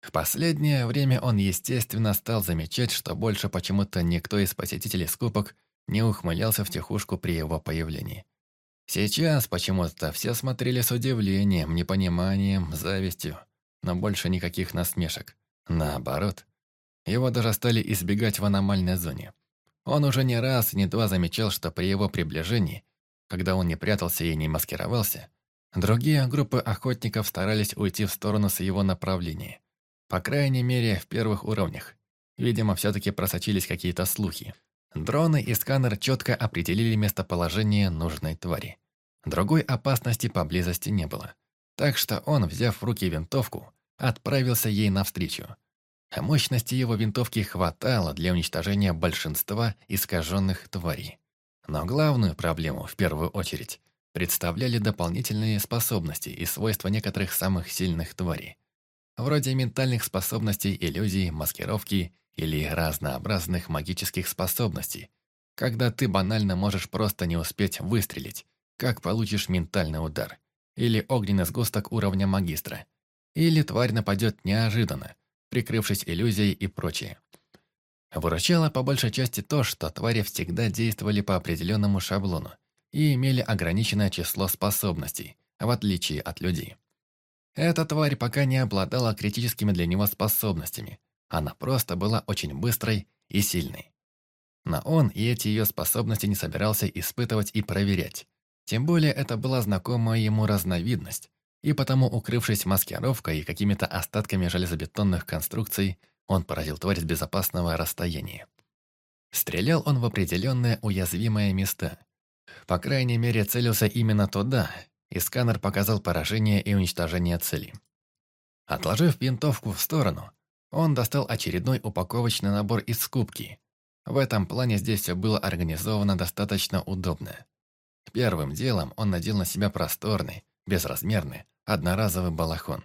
В последнее время он, естественно, стал замечать, что больше почему-то никто из посетителей скупок не ухмылялся в тихушку при его появлении. Сейчас почему-то все смотрели с удивлением, непониманием, завистью, но больше никаких насмешек. Наоборот, его даже стали избегать в аномальной зоне. Он уже не раз и не два замечал, что при его приближении, когда он не прятался и не маскировался, другие группы охотников старались уйти в сторону с его направления. По крайней мере, в первых уровнях. Видимо, все-таки просочились какие-то слухи. Дроны и сканер четко определили местоположение нужной твари. Другой опасности поблизости не было. Так что он, взяв в руки винтовку, отправился ей навстречу. Мощности его винтовки хватало для уничтожения большинства искаженных тварей. Но главную проблему, в первую очередь, представляли дополнительные способности и свойства некоторых самых сильных тварей вроде ментальных способностей, иллюзий, маскировки или разнообразных магических способностей, когда ты банально можешь просто не успеть выстрелить, как получишь ментальный удар, или огненный сгусток уровня магистра, или тварь нападет неожиданно, прикрывшись иллюзией и прочее. Выручало по большей части то, что твари всегда действовали по определенному шаблону и имели ограниченное число способностей, в отличие от людей. Эта тварь пока не обладала критическими для него способностями. Она просто была очень быстрой и сильной. Но он и эти ее способности не собирался испытывать и проверять. Тем более это была знакомая ему разновидность, и потому, укрывшись маскировкой и какими-то остатками железобетонных конструкций, он поразил тварь с безопасного расстояния. Стрелял он в определенные уязвимые места. По крайней мере, целился именно туда, и сканер показал поражение и уничтожение цели. Отложив винтовку в сторону, он достал очередной упаковочный набор из скупки. В этом плане здесь все было организовано достаточно удобно. Первым делом он надел на себя просторный, безразмерный, одноразовый балахон.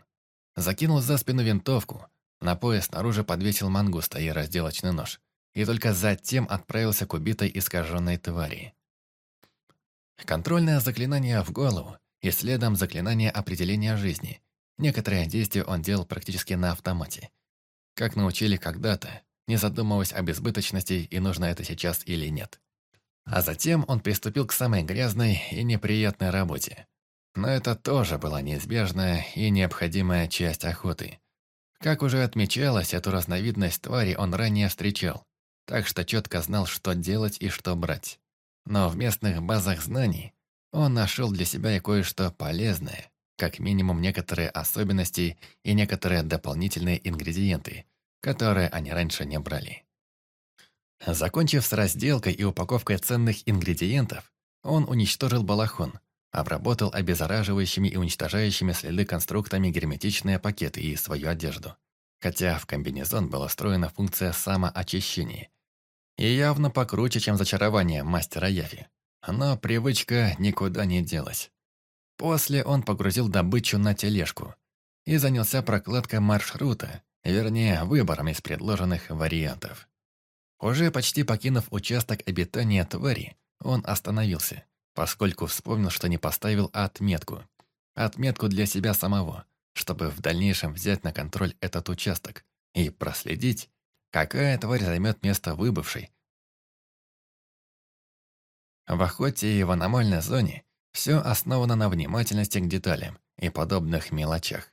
Закинул за спину винтовку, на пояс снаружи подвесил мангуста и разделочный нож, и только затем отправился к убитой искаженной твари. Контрольное заклинание в голову и следом заклинание определения жизни. Некоторые действия он делал практически на автомате. Как научили когда-то, не задумываясь об избыточности и нужно это сейчас или нет. А затем он приступил к самой грязной и неприятной работе. Но это тоже была неизбежная и необходимая часть охоты. Как уже отмечалось, эту разновидность твари он ранее встречал, так что четко знал, что делать и что брать. Но в местных базах знаний он нашел для себя и кое-что полезное, как минимум некоторые особенности и некоторые дополнительные ингредиенты, которые они раньше не брали. Закончив с разделкой и упаковкой ценных ингредиентов, он уничтожил балахон, обработал обеззараживающими и уничтожающими следы конструктами герметичные пакеты и свою одежду. Хотя в комбинезон была встроена функция самоочищения. И явно покруче, чем зачарование мастера Яви. Но привычка никуда не делась. После он погрузил добычу на тележку и занялся прокладкой маршрута, вернее, выбором из предложенных вариантов. Уже почти покинув участок обитания твари, он остановился, поскольку вспомнил, что не поставил отметку. Отметку для себя самого, чтобы в дальнейшем взять на контроль этот участок и проследить, какая тварь займет место выбывшей. В охоте и в аномальной зоне все основано на внимательности к деталям и подобных мелочах.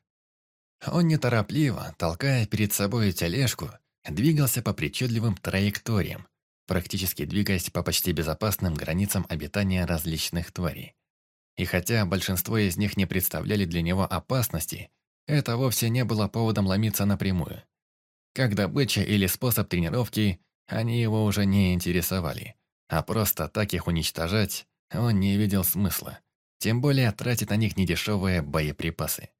Он неторопливо, толкая перед собой тележку, двигался по причудливым траекториям, практически двигаясь по почти безопасным границам обитания различных тварей. И хотя большинство из них не представляли для него опасности, это вовсе не было поводом ломиться напрямую. Как добыча или способ тренировки, они его уже не интересовали, а просто так их уничтожать он не видел смысла, тем более тратить на них недешевые боеприпасы.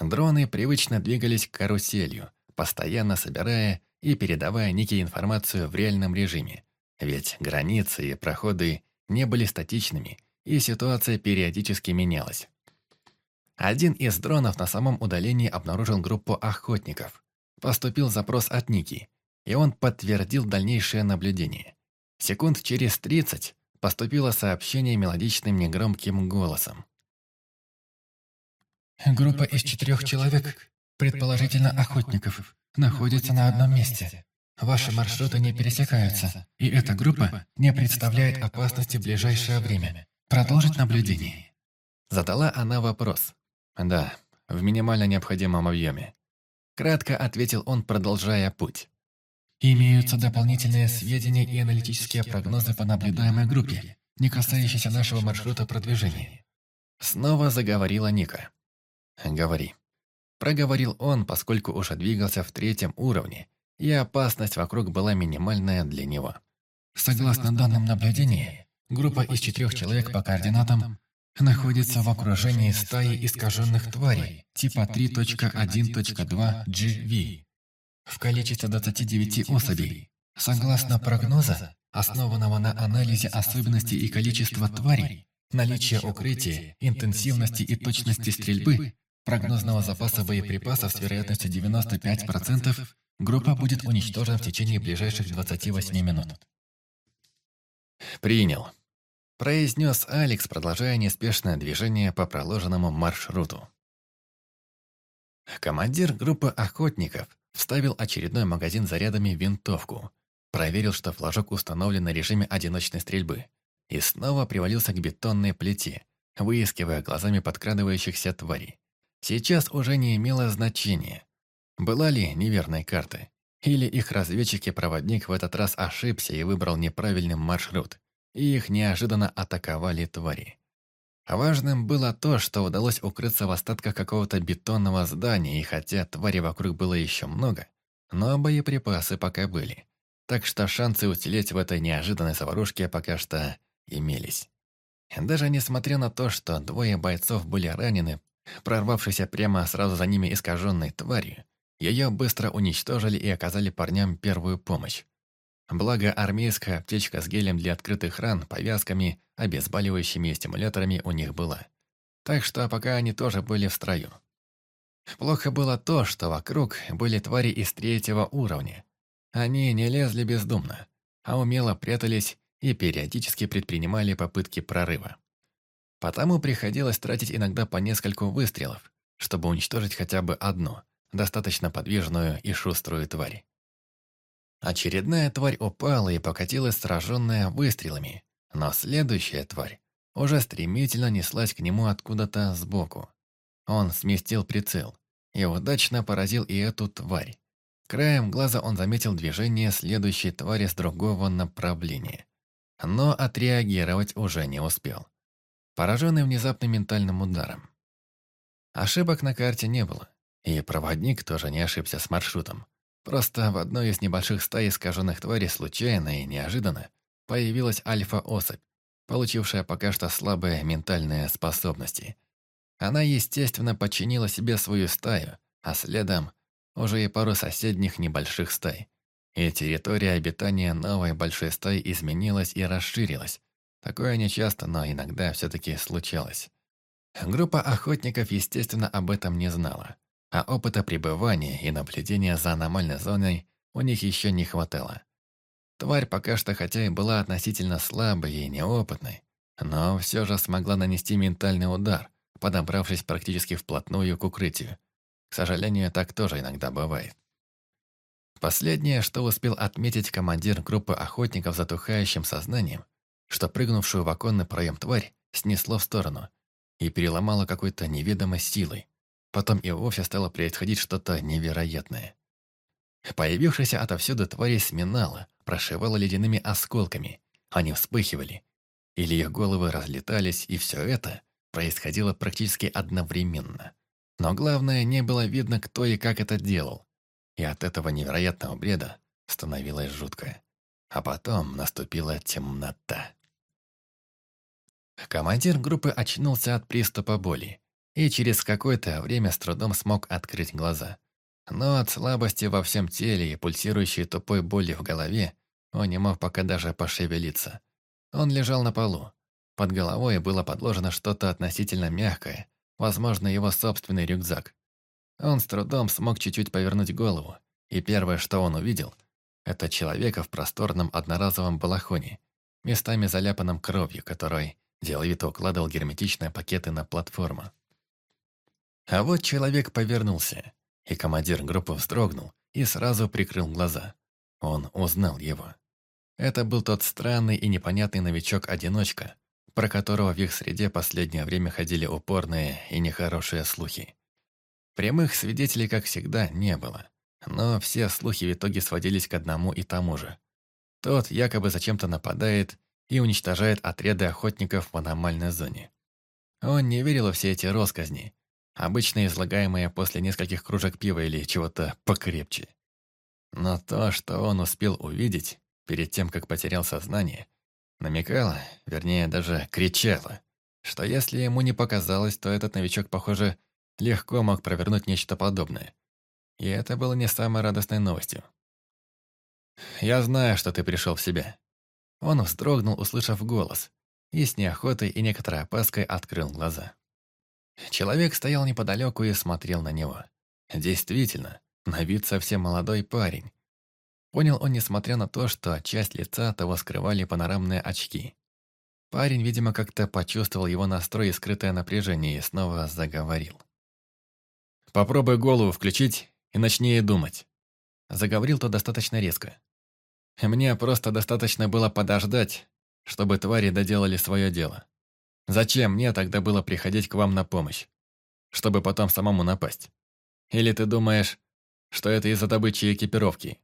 Дроны привычно двигались каруселью, постоянно собирая и передавая Нике информацию в реальном режиме. Ведь границы и проходы не были статичными, и ситуация периодически менялась. Один из дронов на самом удалении обнаружил группу охотников. Поступил запрос от Ники, и он подтвердил дальнейшее наблюдение. Секунд через 30 поступило сообщение мелодичным негромким голосом. Группа из четырех человек, предположительно охотников, находится на одном месте. Ваши маршруты не пересекаются, и эта группа не представляет опасности в ближайшее время. Продолжить наблюдение. Задала она вопрос. Да, в минимально необходимом объеме. Кратко ответил он, продолжая путь. Имеются дополнительные сведения и аналитические прогнозы по наблюдаемой группе, не касающиеся нашего маршрута продвижения. Снова заговорила Ника. «Говори». Проговорил он, поскольку уже двигался в третьем уровне, и опасность вокруг была минимальная для него. Согласно данным наблюдений, группа из четырех человек по координатам находится в окружении стаи искаженных тварей типа 3.1.2 GV в количестве 29 особей. Согласно прогноза, основанного на анализе особенностей и количества тварей, наличия укрытия, интенсивности и точности стрельбы, прогнозного запаса боеприпасов с вероятностью 95%, группа будет уничтожена в течение ближайших 28 минут. «Принял», – произнес Алекс, продолжая неспешное движение по проложенному маршруту. Командир группы охотников вставил очередной магазин зарядами в винтовку, проверил, что флажок установлен на режиме одиночной стрельбы, и снова привалился к бетонной плите, выискивая глазами подкрадывающихся тварей. Сейчас уже не имело значения, была ли неверной карты, или их разведчик и проводник в этот раз ошибся и выбрал неправильный маршрут, и их неожиданно атаковали твари. Важным было то, что удалось укрыться в остатках какого-то бетонного здания, и хотя твари вокруг было еще много, но боеприпасы пока были. Так что шансы уцелеть в этой неожиданной заварушке пока что имелись. Даже несмотря на то, что двое бойцов были ранены Прорвавшись прямо сразу за ними искаженной тварью, ее быстро уничтожили и оказали парням первую помощь. Благо, армейская аптечка с гелем для открытых ран, повязками, обезболивающими и стимуляторами у них была. Так что пока они тоже были в строю. Плохо было то, что вокруг были твари из третьего уровня. Они не лезли бездумно, а умело прятались и периодически предпринимали попытки прорыва. Потому приходилось тратить иногда по нескольку выстрелов, чтобы уничтожить хотя бы одну, достаточно подвижную и шуструю тварь. Очередная тварь упала и покатилась, сраженная выстрелами, но следующая тварь уже стремительно неслась к нему откуда-то сбоку. Он сместил прицел и удачно поразил и эту тварь. Краем глаза он заметил движение следующей твари с другого направления, но отреагировать уже не успел пораженный внезапным ментальным ударом. Ошибок на карте не было, и проводник тоже не ошибся с маршрутом. Просто в одной из небольших стай искаженных тварей случайно и неожиданно появилась альфа-особь, получившая пока что слабые ментальные способности. Она, естественно, подчинила себе свою стаю, а следом уже и пару соседних небольших стай. И территория обитания новой большой стаи изменилась и расширилась. Такое нечасто, но иногда все-таки случалось. Группа охотников, естественно, об этом не знала, а опыта пребывания и наблюдения за аномальной зоной у них еще не хватало. Тварь пока что хотя и была относительно слабой и неопытной, но все же смогла нанести ментальный удар, подобравшись практически вплотную к укрытию. К сожалению, так тоже иногда бывает. Последнее, что успел отметить командир группы охотников затухающим сознанием, что прыгнувшую в оконный проем тварь снесло в сторону и переломало какой-то неведомой силой. Потом и вовсе стало происходить что-то невероятное. Появившаяся отовсюду тварь сминала, прошивала ледяными осколками. Они вспыхивали. Или их головы разлетались, и все это происходило практически одновременно. Но главное, не было видно, кто и как это делал. И от этого невероятного бреда становилось жутко. А потом наступила темнота. Командир группы очнулся от приступа боли и через какое-то время с трудом смог открыть глаза. Но от слабости во всем теле и пульсирующей тупой боли в голове он не мог пока даже пошевелиться. Он лежал на полу. Под головой было подложено что-то относительно мягкое, возможно, его собственный рюкзак. Он с трудом смог чуть-чуть повернуть голову, и первое, что он увидел, это человека в просторном одноразовом балахоне, местами заляпанном кровью, который деловито укладывал герметичные пакеты на платформу. А вот человек повернулся, и командир группы вздрогнул и сразу прикрыл глаза. Он узнал его. Это был тот странный и непонятный новичок-одиночка, про которого в их среде последнее время ходили упорные и нехорошие слухи. Прямых свидетелей, как всегда, не было, но все слухи в итоге сводились к одному и тому же. Тот якобы зачем-то нападает и уничтожает отряды охотников в аномальной зоне. Он не верил во все эти росказни, обычно излагаемые после нескольких кружек пива или чего-то покрепче. Но то, что он успел увидеть перед тем, как потерял сознание, намекало, вернее, даже кричало, что если ему не показалось, то этот новичок, похоже, легко мог провернуть нечто подобное. И это было не самой радостной новостью. «Я знаю, что ты пришел в себя». Он вздрогнул, услышав голос, и с неохотой и некоторой опаской открыл глаза. Человек стоял неподалеку и смотрел на него. Действительно, на вид совсем молодой парень. Понял он, несмотря на то, что часть лица того скрывали панорамные очки. Парень, видимо, как-то почувствовал его настрой и скрытое напряжение и снова заговорил. «Попробуй голову включить и начни думать», — заговорил то достаточно резко. «Мне просто достаточно было подождать, чтобы твари доделали свое дело. Зачем мне тогда было приходить к вам на помощь? Чтобы потом самому напасть? Или ты думаешь, что это из-за добычи экипировки?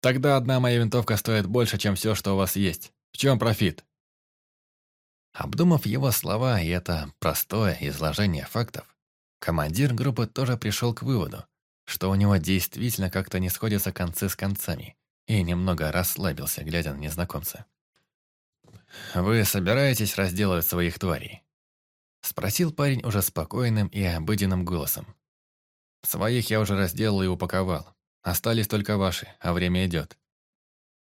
Тогда одна моя винтовка стоит больше, чем все, что у вас есть. В чем профит?» Обдумав его слова и это простое изложение фактов, командир группы тоже пришел к выводу, что у него действительно как-то не сходятся концы с концами, и немного расслабился, глядя на незнакомца. «Вы собираетесь разделывать своих тварей?» Спросил парень уже спокойным и обыденным голосом. «Своих я уже разделал и упаковал. Остались только ваши, а время идет».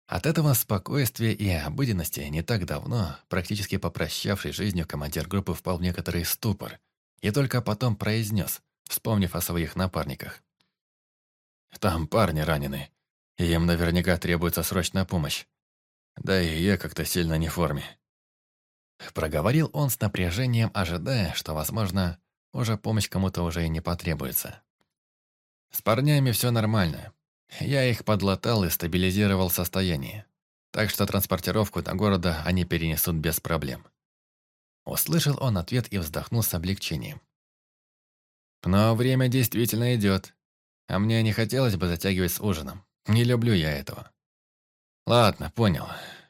От этого спокойствия и обыденности не так давно, практически попрощавшись жизнью, командир группы впал в некоторый ступор и только потом произнес, вспомнив о своих напарниках. «Там парни ранены, и им наверняка требуется срочная помощь. Да и я как-то сильно не в форме. Проговорил он с напряжением, ожидая, что, возможно, уже помощь кому-то уже и не потребуется. С парнями все нормально. Я их подлатал и стабилизировал состояние. Так что транспортировку до города они перенесут без проблем. Услышал он ответ и вздохнул с облегчением. Но время действительно идет. А мне не хотелось бы затягивать с ужином. Не люблю я этого. «Ладно, понял.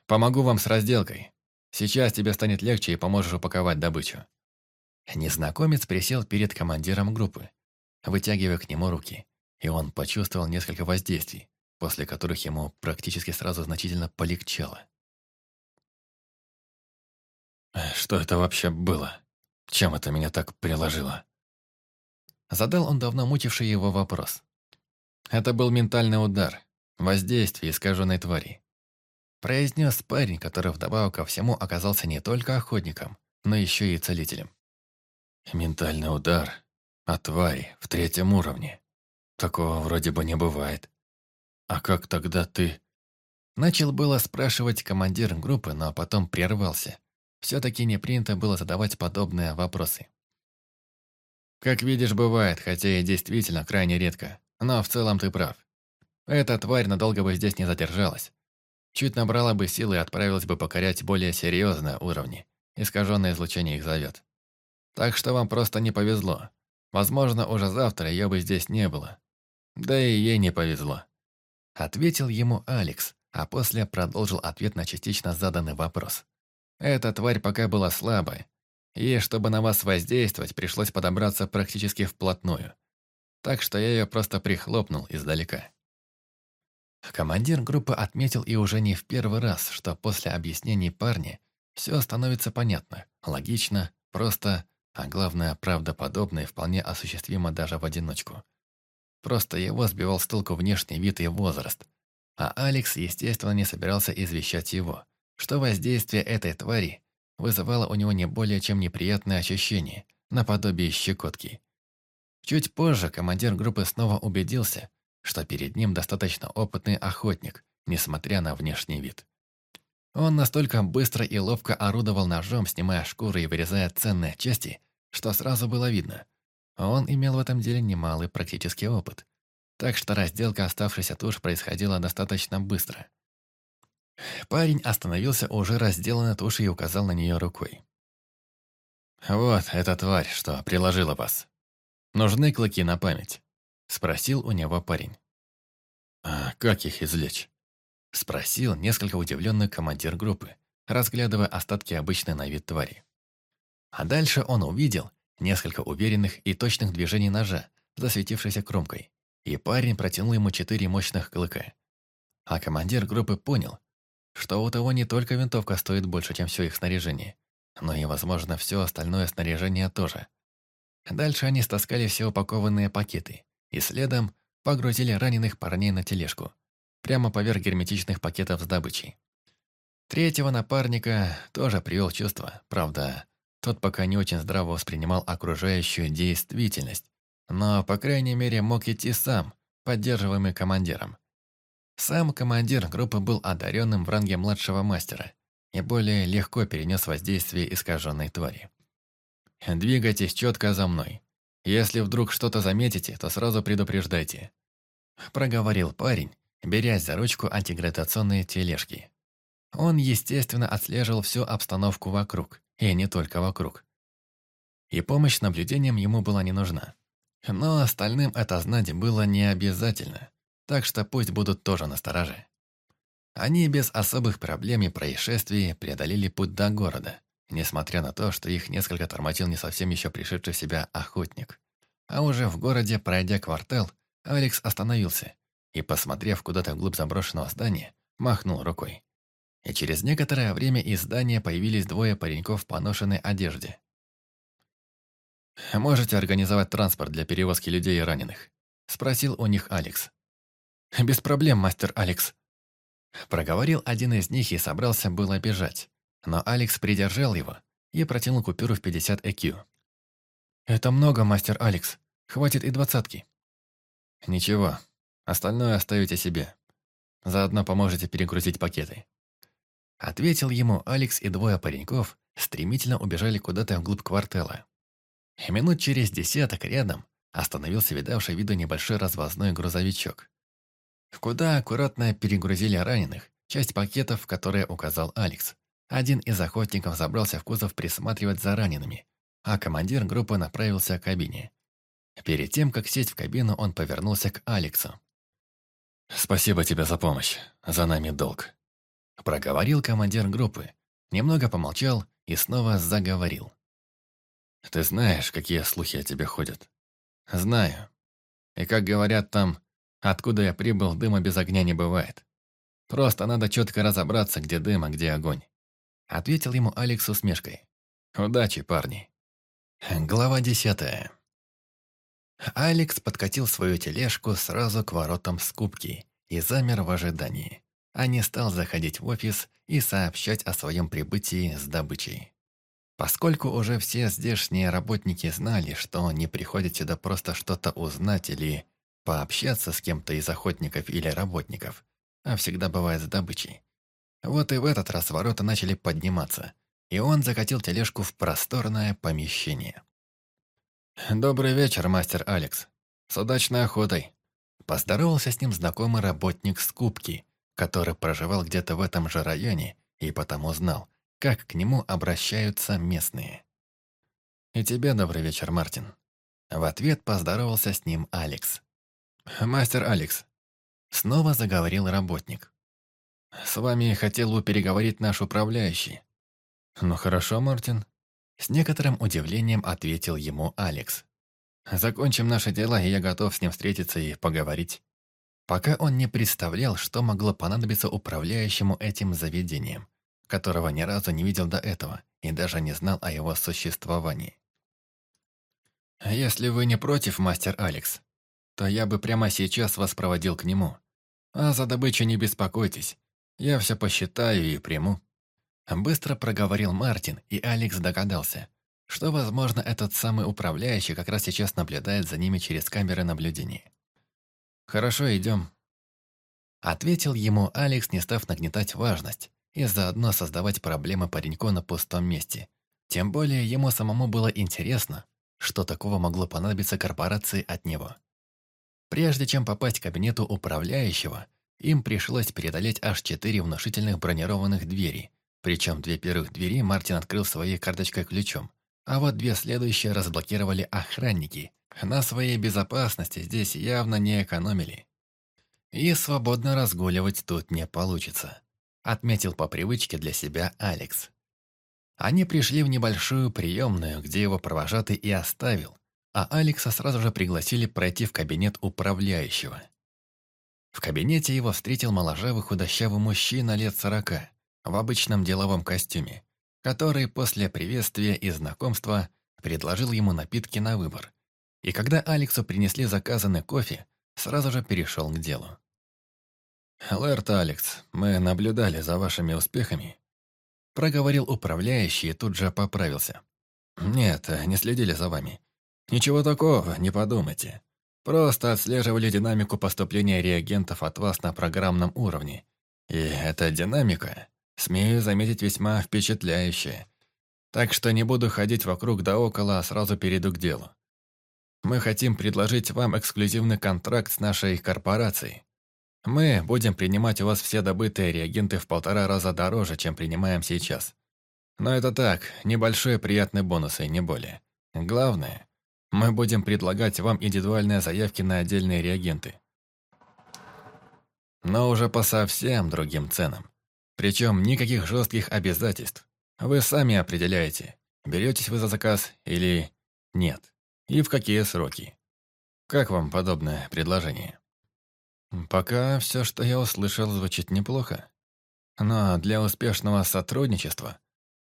Помогу вам с разделкой. Сейчас тебе станет легче и поможешь упаковать добычу». Незнакомец присел перед командиром группы, вытягивая к нему руки, и он почувствовал несколько воздействий, после которых ему практически сразу значительно полегчало. «Что это вообще было? Чем это меня так приложило?» Задал он давно мучивший его вопрос. Это был ментальный удар, воздействие искаженной твари. Произнес парень, который вдобавок ко всему оказался не только охотником, но еще и целителем. Ментальный удар от твари в третьем уровне. Такого вроде бы не бывает. А как тогда ты... Начал было спрашивать командир группы, но потом прервался. Все-таки не принято было задавать подобные вопросы. Как видишь, бывает, хотя и действительно крайне редко. Но в целом ты прав. Эта тварь надолго бы здесь не задержалась. Чуть набрала бы силы и отправилась бы покорять более серьезные уровни. Искаженное излучение их зовет. Так что вам просто не повезло. Возможно, уже завтра ее бы здесь не было. Да и ей не повезло. Ответил ему Алекс, а после продолжил ответ на частично заданный вопрос. Эта тварь пока была слабой, и чтобы на вас воздействовать, пришлось подобраться практически вплотную. Так что я ее просто прихлопнул издалека. Командир группы отметил и уже не в первый раз, что после объяснений парня все становится понятно, логично, просто, а главное, правдоподобно и вполне осуществимо даже в одиночку. Просто его сбивал с толку внешний вид и возраст. А Алекс, естественно, не собирался извещать его, что воздействие этой твари вызывало у него не более чем неприятное ощущение, наподобие щекотки. Чуть позже командир группы снова убедился, что перед ним достаточно опытный охотник, несмотря на внешний вид. Он настолько быстро и ловко орудовал ножом, снимая шкуры и вырезая ценные части, что сразу было видно. Он имел в этом деле немалый практический опыт. Так что разделка оставшейся туш происходила достаточно быстро. Парень остановился уже разделанной туши и указал на нее рукой. «Вот эта тварь, что приложила вас. Нужны клыки на память?» Спросил у него парень. «А как их извлечь?» Спросил несколько удивленный командир группы, разглядывая остатки обычной на вид твари. А дальше он увидел несколько уверенных и точных движений ножа, засветившейся кромкой, и парень протянул ему четыре мощных клыка. А командир группы понял, что у того не только винтовка стоит больше, чем все их снаряжение, но и, возможно, все остальное снаряжение тоже. Дальше они стаскали все упакованные пакеты и следом погрузили раненых парней на тележку, прямо поверх герметичных пакетов с добычей. Третьего напарника тоже привел чувство, правда, тот пока не очень здраво воспринимал окружающую действительность, но, по крайней мере, мог идти сам, поддерживаемый командиром. Сам командир группы был одаренным в ранге младшего мастера и более легко перенес воздействие искаженной твари. «Двигайтесь четко за мной. Если вдруг что-то заметите, то сразу предупреждайте», проговорил парень, берясь за ручку антигравитационной тележки. Он, естественно, отслеживал всю обстановку вокруг, и не только вокруг. И помощь наблюдением ему была не нужна. Но остальным это знать было не обязательно, так что пусть будут тоже настороже. Они без особых проблем и происшествий преодолели путь до города, несмотря на то, что их несколько тормозил не совсем еще пришедший в себя охотник. А уже в городе, пройдя квартал, Алекс остановился и, посмотрев куда-то вглубь заброшенного здания, махнул рукой. И через некоторое время из здания появились двое пареньков в поношенной одежде. «Можете организовать транспорт для перевозки людей и раненых?» – спросил у них Алекс. «Без проблем, мастер Алекс». Проговорил один из них и собрался было бежать, но Алекс придержал его и протянул купюру в 50 ЭКЮ. «Это много, мастер Алекс. Хватит и двадцатки». «Ничего, остальное оставите себе. Заодно поможете перегрузить пакеты». Ответил ему Алекс и двое пареньков стремительно убежали куда-то вглубь квартала. И минут через десяток рядом остановился видавший виду небольшой развозной грузовичок. Куда аккуратно перегрузили раненых, часть пакетов, которые указал Алекс. Один из охотников забрался в кузов присматривать за ранеными, а командир группы направился к кабине. Перед тем, как сесть в кабину, он повернулся к Алексу. «Спасибо тебе за помощь. За нами долг», – проговорил командир группы. Немного помолчал и снова заговорил. «Ты знаешь, какие слухи о тебе ходят?» «Знаю. И как говорят там, откуда я прибыл, дыма без огня не бывает. Просто надо четко разобраться, где дым, а где огонь. Ответил ему Алекс усмешкой. Удачи, парни. Глава десятая. Алекс подкатил свою тележку сразу к воротам скупки и замер в ожидании, а не стал заходить в офис и сообщать о своем прибытии с добычей. Поскольку уже все здешние работники знали, что он не приходит сюда просто что-то узнать или пообщаться с кем-то из охотников или работников, а всегда бывает с добычей. Вот и в этот раз ворота начали подниматься, и он закатил тележку в просторное помещение. «Добрый вечер, мастер Алекс. С удачной охотой!» Поздоровался с ним знакомый работник скупки, который проживал где-то в этом же районе и потому знал, как к нему обращаются местные. «И тебе добрый вечер, Мартин». В ответ поздоровался с ним Алекс. «Мастер Алекс». Снова заговорил работник. «С вами хотел бы переговорить наш управляющий». «Ну хорошо, Мартин». С некоторым удивлением ответил ему Алекс. «Закончим наши дела, и я готов с ним встретиться и поговорить». Пока он не представлял, что могло понадобиться управляющему этим заведением, которого ни разу не видел до этого и даже не знал о его существовании. «Если вы не против, мастер Алекс, то я бы прямо сейчас вас проводил к нему. А за добычу не беспокойтесь, я все посчитаю и приму». Быстро проговорил Мартин, и Алекс догадался, что, возможно, этот самый управляющий как раз сейчас наблюдает за ними через камеры наблюдения. «Хорошо, идем», — ответил ему Алекс, не став нагнетать важность и заодно создавать проблемы пареньку на пустом месте. Тем более ему самому было интересно, что такого могло понадобиться корпорации от него. Прежде чем попасть к кабинету управляющего, им пришлось преодолеть аж четыре внушительных бронированных двери, причем две первых двери Мартин открыл своей карточкой ключом, а вот две следующие разблокировали охранники. На своей безопасности здесь явно не экономили. И свободно разгуливать тут не получится, отметил по привычке для себя Алекс. Они пришли в небольшую приемную, где его провожатый и оставил, а Алекса сразу же пригласили пройти в кабинет управляющего. В кабинете его встретил моложавый худощавый мужчина лет сорока, в обычном деловом костюме, который после приветствия и знакомства предложил ему напитки на выбор. И когда Алексу принесли заказанный кофе, сразу же перешел к делу. «Лэрт Алекс, мы наблюдали за вашими успехами», проговорил управляющий и тут же поправился. «Нет, не следили за вами. Ничего такого, не подумайте. Просто отслеживали динамику поступления реагентов от вас на программном уровне. И эта динамика Смею заметить, весьма впечатляющее. Так что не буду ходить вокруг да около, а сразу перейду к делу. Мы хотим предложить вам эксклюзивный контракт с нашей корпорацией. Мы будем принимать у вас все добытые реагенты в полтора раза дороже, чем принимаем сейчас. Но это так, небольшой приятный бонус и не более. Главное, мы будем предлагать вам индивидуальные заявки на отдельные реагенты. Но уже по совсем другим ценам. Причем никаких жестких обязательств. Вы сами определяете, беретесь вы за заказ или нет, и в какие сроки. Как вам подобное предложение? Пока все, что я услышал, звучит неплохо. Но для успешного сотрудничества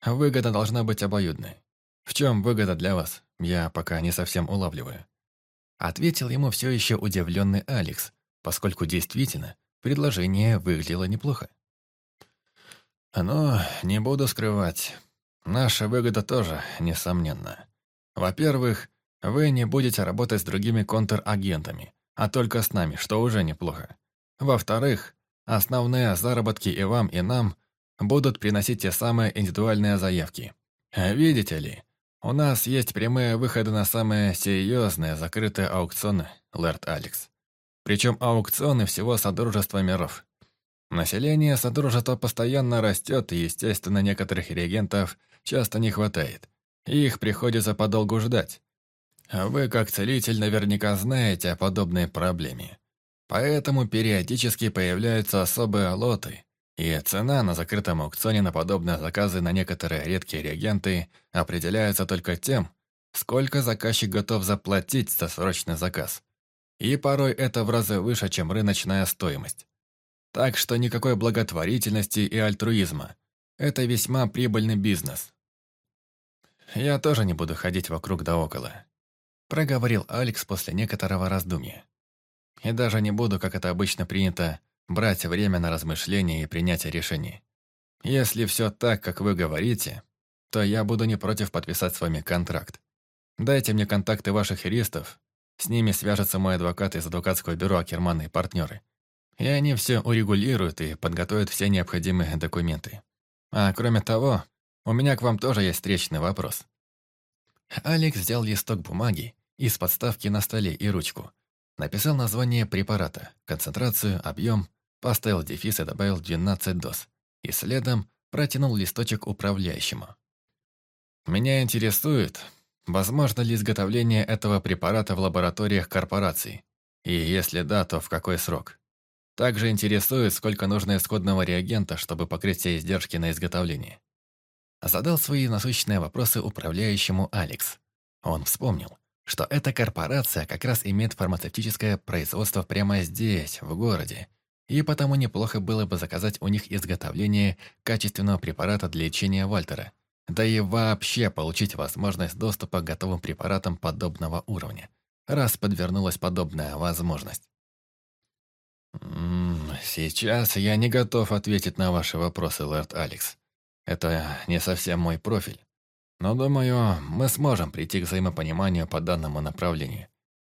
выгода должна быть обоюдной. В чем выгода для вас, я пока не совсем улавливаю. Ответил ему все еще удивленный Алекс, поскольку действительно предложение выглядело неплохо. Но не буду скрывать. Наша выгода тоже, несомненно. Во-первых, вы не будете работать с другими контрагентами, а только с нами, что уже неплохо. Во-вторых, основные заработки и вам, и нам будут приносить те самые индивидуальные заявки. Видите ли, у нас есть прямые выходы на самые серьезные закрытые аукционы, Лэрд Алекс. Причем аукционы всего Содружества миров. Население Содружества постоянно растет, и, естественно, некоторых реагентов часто не хватает. Их приходится подолгу ждать. Вы, как целитель, наверняка знаете о подобной проблеме. Поэтому периодически появляются особые лоты, и цена на закрытом аукционе на подобные заказы на некоторые редкие реагенты определяется только тем, сколько заказчик готов заплатить за срочный заказ. И порой это в разы выше, чем рыночная стоимость. Так что никакой благотворительности и альтруизма. Это весьма прибыльный бизнес. Я тоже не буду ходить вокруг да около. Проговорил Алекс после некоторого раздумья. И даже не буду, как это обычно принято, брать время на размышления и принятие решений. Если все так, как вы говорите, то я буду не против подписать с вами контракт. Дайте мне контакты ваших юристов, с ними свяжется мой адвокат из адвокатского бюро Акермана и партнеры. И они все урегулируют и подготовят все необходимые документы. А кроме того, у меня к вам тоже есть встречный вопрос. Алекс взял листок бумаги из подставки на столе и ручку. Написал название препарата, концентрацию, объем, поставил дефис и добавил 12 доз. И следом протянул листочек управляющему. «Меня интересует, возможно ли изготовление этого препарата в лабораториях корпораций, и если да, то в какой срок. Также интересует, сколько нужно исходного реагента, чтобы покрыть все издержки на изготовление». Задал свои насущные вопросы управляющему Алекс. Он вспомнил, что эта корпорация как раз имеет фармацевтическое производство прямо здесь, в городе, и потому неплохо было бы заказать у них изготовление качественного препарата для лечения Вальтера, да и вообще получить возможность доступа к готовым препаратам подобного уровня, раз подвернулась подобная возможность. «Сейчас я не готов ответить на ваши вопросы, лорд Алекс. Это не совсем мой профиль. Но, думаю, мы сможем прийти к взаимопониманию по данному направлению.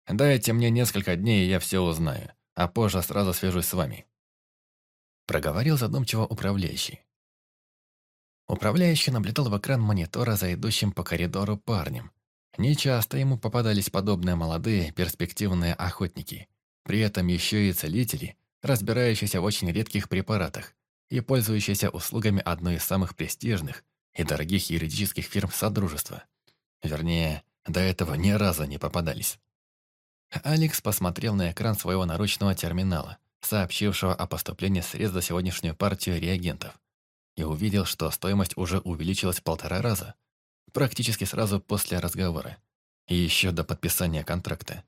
Дайте мне несколько дней, и я все узнаю а позже сразу свяжусь с вами», — проговорил задумчиво управляющий. Управляющий наблюдал в экран монитора за идущим по коридору парнем. Нечасто ему попадались подобные молодые, перспективные охотники. При этом еще и целители, разбирающиеся в очень редких препаратах и пользующиеся услугами одной из самых престижных и дорогих юридических фирм Содружества. Вернее, до этого ни разу не попадались. Алекс посмотрел на экран своего наручного терминала, сообщившего о поступлении средств за сегодняшнюю партию реагентов, и увидел, что стоимость уже увеличилась в полтора раза, практически сразу после разговора, и еще до подписания контракта.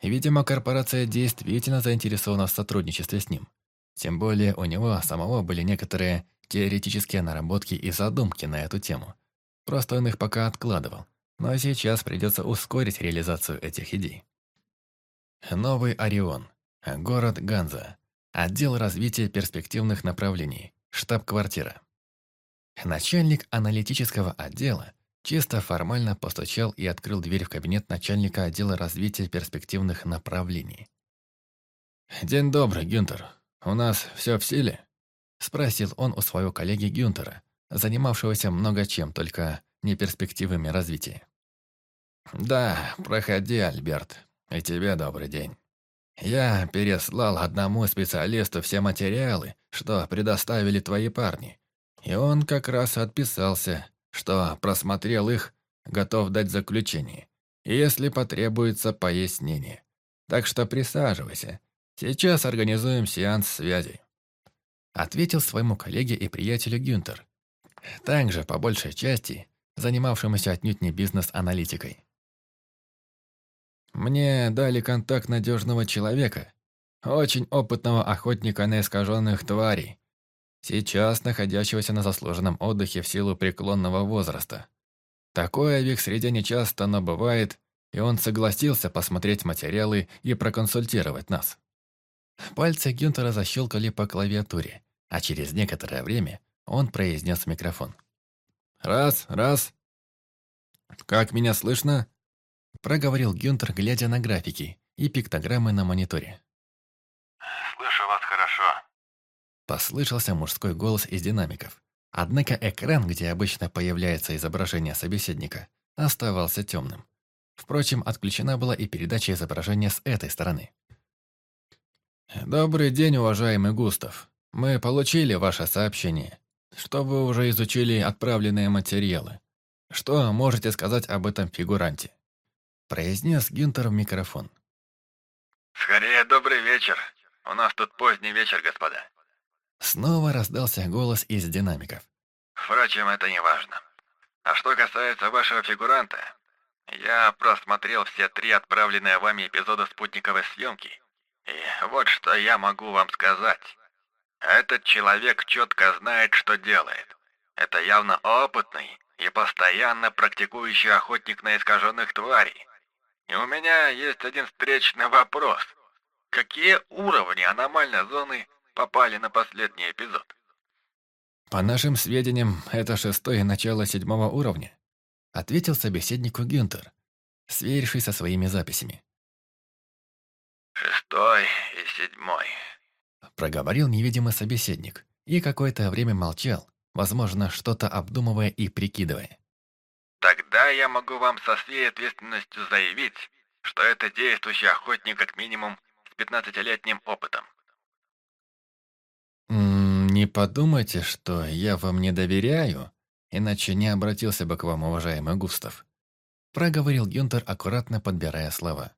Видимо, корпорация действительно заинтересована в сотрудничестве с ним. Тем более у него самого были некоторые теоретические наработки и задумки на эту тему. Просто он их пока откладывал, но сейчас придется ускорить реализацию этих идей. Новый Орион. Город Ганза. Отдел развития перспективных направлений. Штаб-квартира. Начальник аналитического отдела чисто формально постучал и открыл дверь в кабинет начальника отдела развития перспективных направлений. «День добрый, Гюнтер. У нас все в силе?» Спросил он у своего коллеги Гюнтера, занимавшегося много чем, только не перспективами развития. «Да, проходи, Альберт. И тебе добрый день. Я переслал одному специалисту все материалы, что предоставили твои парни. И он как раз отписался, что просмотрел их, готов дать заключение, если потребуется пояснение. Так что присаживайся. Сейчас организуем сеанс связи. Ответил своему коллеге и приятелю Гюнтер. Также, по большей части, занимавшемуся отнюдь не бизнес-аналитикой. Мне дали контакт надежного человека, очень опытного охотника на искаженных тварей, сейчас находящегося на заслуженном отдыхе в силу преклонного возраста. Такое в их среде нечасто, но бывает, и он согласился посмотреть материалы и проконсультировать нас. Пальцы Гюнтера защелкали по клавиатуре, а через некоторое время он произнес в микрофон. «Раз, раз. Как меня слышно?» Проговорил Гюнтер, глядя на графики и пиктограммы на мониторе. «Слышу вас хорошо», — послышался мужской голос из динамиков. Однако экран, где обычно появляется изображение собеседника, оставался темным. Впрочем, отключена была и передача изображения с этой стороны. «Добрый день, уважаемый Густав. Мы получили ваше сообщение, что вы уже изучили отправленные материалы. Что можете сказать об этом фигуранте?» Произнес Гюнтер в микрофон. «Скорее, добрый вечер. У нас тут поздний вечер, господа». Снова раздался голос из динамиков. «Впрочем, это не важно. А что касается вашего фигуранта, Я просмотрел все три отправленные вами эпизода спутниковой съемки. И вот что я могу вам сказать. Этот человек четко знает, что делает. Это явно опытный и постоянно практикующий охотник на искаженных тварей. И у меня есть один встречный вопрос. Какие уровни аномальной зоны попали на последний эпизод? По нашим сведениям, это шестой и начало седьмого уровня, ответил собеседнику Гюнтер, сверившись со своими записями. Шестой и седьмой. Проговорил невидимый собеседник и какое-то время молчал, возможно, что-то обдумывая и прикидывая. Тогда я могу вам со всей ответственностью заявить, что это действующий охотник как минимум с пятнадцатилетним опытом. «Не подумайте, что я вам не доверяю, иначе не обратился бы к вам, уважаемый Густав», проговорил Гюнтер, аккуратно подбирая слова.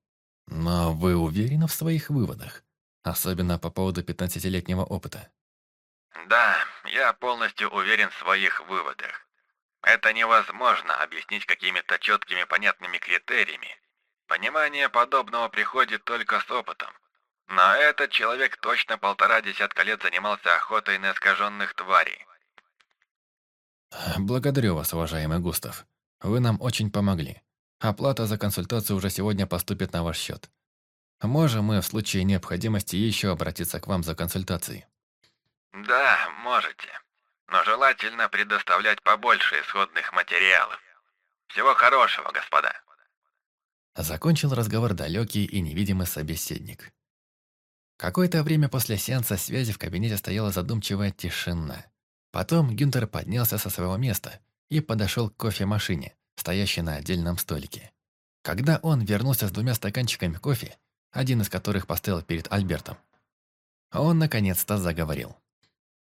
«Но вы уверены в своих выводах, особенно по поводу пятнадцатилетнего опыта?» Да, я полностью уверен в своих выводах. Это невозможно объяснить какими-то четкими понятными критериями. Понимание подобного приходит только с опытом. Но этот человек точно полтора десятка лет занимался охотой на искаженных тварей. Благодарю вас, уважаемый Густав. Вы нам очень помогли. Оплата за консультацию уже сегодня поступит на ваш счет. Можем мы в случае необходимости еще обратиться к вам за консультацией? Да, можете. Но желательно предоставлять побольше исходных материалов. Всего хорошего, господа. Закончил разговор далекий и невидимый собеседник. Какое-то время после сеанса связи в кабинете стояла задумчивая тишина. Потом Гюнтер поднялся со своего места и подошел к кофемашине, стоящей на отдельном столике. Когда он вернулся с двумя стаканчиками кофе, один из которых поставил перед Альбертом, он наконец-то заговорил.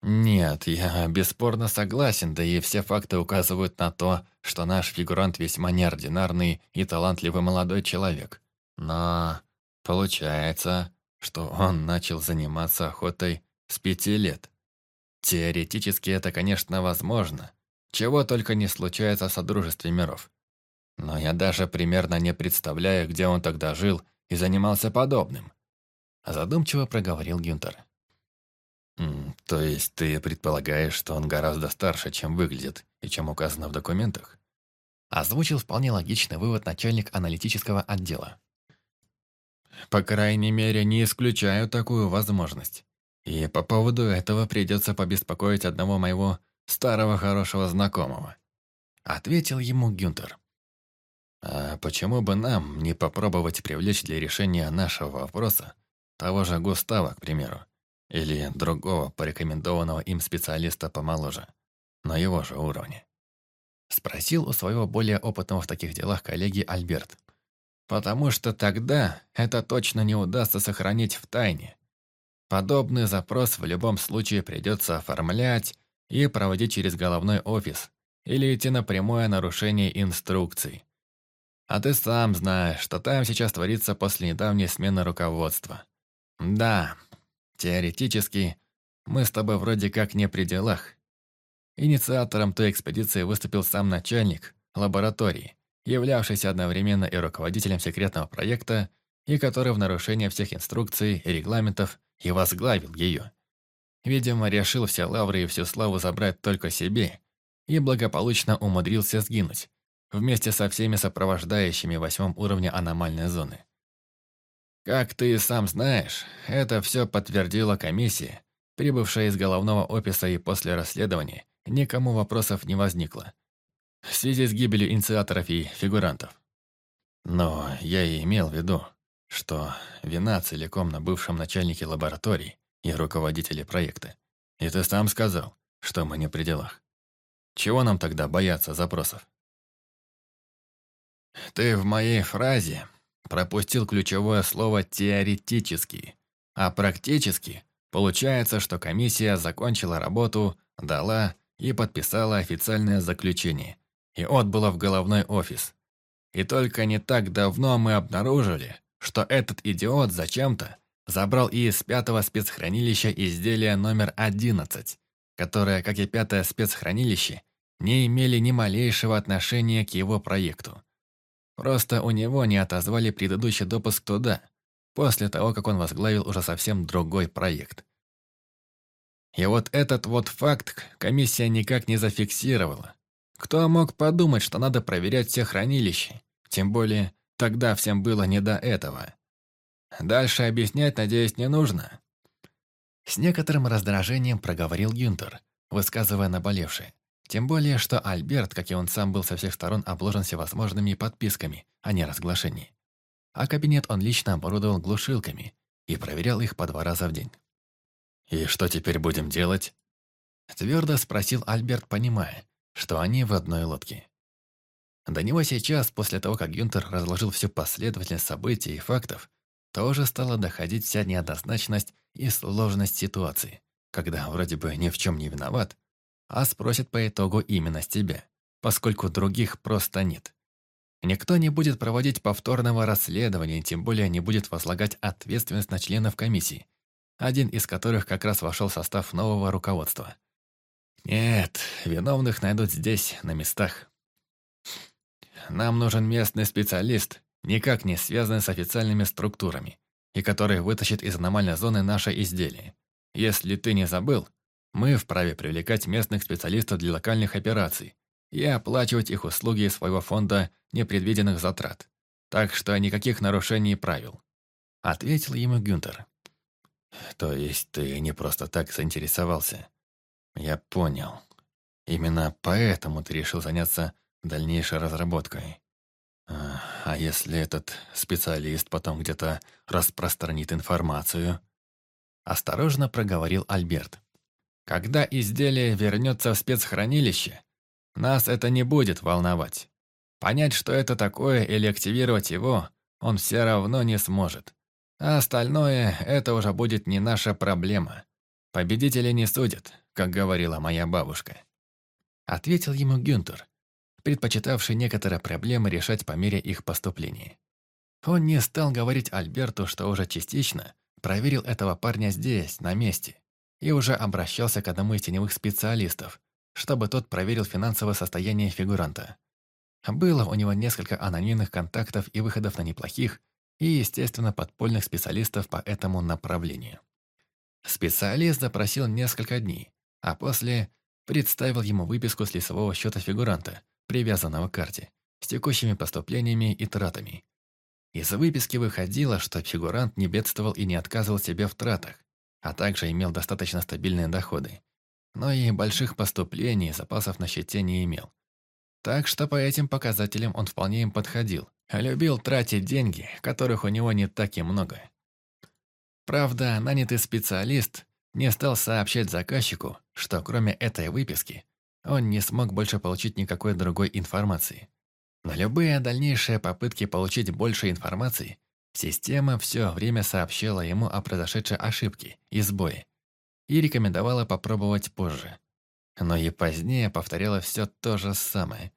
«Нет, я бесспорно согласен, да и все факты указывают на то, что наш фигурант весьма неординарный и талантливый молодой человек. Но получается, что он начал заниматься охотой с пяти лет. Теоретически это, конечно, возможно. Чего только не случается в Содружестве миров. Но я даже примерно не представляю, где он тогда жил и занимался подобным. Задумчиво проговорил Гюнтер. «То есть ты предполагаешь, что он гораздо старше, чем выглядит и чем указано в документах?» Озвучил вполне логичный вывод начальник аналитического отдела. По крайней мере, не исключаю такую возможность. И по поводу этого придется побеспокоить одного моего старого хорошего знакомого. Ответил ему Гюнтер. А почему бы нам не попробовать привлечь для решения нашего вопроса того же Густава, к примеру, или другого порекомендованного им специалиста помоложе, на его же уровне? Спросил у своего более опытного в таких делах коллеги Альберт. Потому что тогда это точно не удастся сохранить в тайне. Подобный запрос в любом случае придется оформлять и проводить через головной офис или идти на прямое нарушение инструкций. А ты сам знаешь, что там сейчас творится после недавней смены руководства. Да, теоретически, мы с тобой вроде как не при делах. Инициатором той экспедиции выступил сам начальник лаборатории, являвшийся одновременно и руководителем секретного проекта, и который в нарушение всех инструкций и регламентов и возглавил ее. Видимо, решил все лавры и всю славу забрать только себе и благополучно умудрился сгинуть, вместе со всеми сопровождающими восьмом уровне аномальной зоны. Как ты сам знаешь, это все подтвердила комиссия, прибывшая из головного офиса и после расследования никому вопросов не возникло в связи с гибелью инициаторов и фигурантов. Но я и имел в виду, что вина целиком на бывшем начальнике лабораторий и руководителе проекта. И ты сам сказал, что мы не при делах. Чего нам тогда бояться запросов? Ты в моей фразе пропустил ключевое слово «теоретически», а практически получается, что комиссия закончила работу, дала и подписала официальное заключение – и отбыла в головной офис. И только не так давно мы обнаружили, что этот идиот зачем-то забрал и из пятого спецхранилища изделие номер 11, которое, как и пятое спецхранилище, не имели ни малейшего отношения к его проекту. Просто у него не отозвали предыдущий допуск туда, после того, как он возглавил уже совсем другой проект. И вот этот вот факт комиссия никак не зафиксировала. Кто мог подумать, что надо проверять все хранилища? Тем более, тогда всем было не до этого. Дальше объяснять, надеюсь, не нужно. С некоторым раздражением проговорил Гюнтер, высказывая наболевшее. Тем более, что Альберт, как и он сам, был со всех сторон обложен всевозможными подписками, а не разглашений. А кабинет он лично оборудовал глушилками и проверял их по два раза в день. «И что теперь будем делать?» Твердо спросил Альберт, понимая, что они в одной лодке. До него сейчас, после того, как Гюнтер разложил всю последовательность событий и фактов, тоже стала доходить вся неоднозначность и сложность ситуации, когда вроде бы ни в чем не виноват, а спросят по итогу именно с тебя, поскольку других просто нет. Никто не будет проводить повторного расследования, тем более не будет возлагать ответственность на членов комиссии, один из которых как раз вошел в состав нового руководства. Нет, виновных найдут здесь, на местах. Нам нужен местный специалист, никак не связанный с официальными структурами, и который вытащит из аномальной зоны наше изделие. Если ты не забыл, мы вправе привлекать местных специалистов для локальных операций и оплачивать их услуги из своего фонда непредвиденных затрат. Так что никаких нарушений правил. Ответил ему Гюнтер. То есть ты не просто так заинтересовался? Я понял. Именно поэтому ты решил заняться дальнейшей разработкой. А, а если этот специалист потом где-то распространит информацию? Осторожно проговорил Альберт. Когда изделие вернется в спецхранилище, нас это не будет волновать. Понять, что это такое, или активировать его, он все равно не сможет. А остальное – это уже будет не наша проблема. Победители не судят, как говорила моя бабушка. Ответил ему Гюнтер, предпочитавший некоторые проблемы решать по мере их поступления. Он не стал говорить Альберту, что уже частично проверил этого парня здесь, на месте, и уже обращался к одному из теневых специалистов, чтобы тот проверил финансовое состояние фигуранта. Было у него несколько анонимных контактов и выходов на неплохих и, естественно, подпольных специалистов по этому направлению. Специалист запросил несколько дней, а после представил ему выписку с лицевого счета фигуранта, привязанного к карте, с текущими поступлениями и тратами. Из выписки выходило, что фигурант не бедствовал и не отказывал себе в тратах, а также имел достаточно стабильные доходы. Но и больших поступлений запасов на счете не имел. Так что по этим показателям он вполне им подходил. Любил тратить деньги, которых у него не так и много. Правда, нанятый специалист не стал сообщать заказчику, что кроме этой выписки он не смог больше получить никакой другой информации. На любые дальнейшие попытки получить больше информации, система все время сообщала ему о произошедшей ошибке и сбое и рекомендовала попробовать позже. Но и позднее повторяла все то же самое.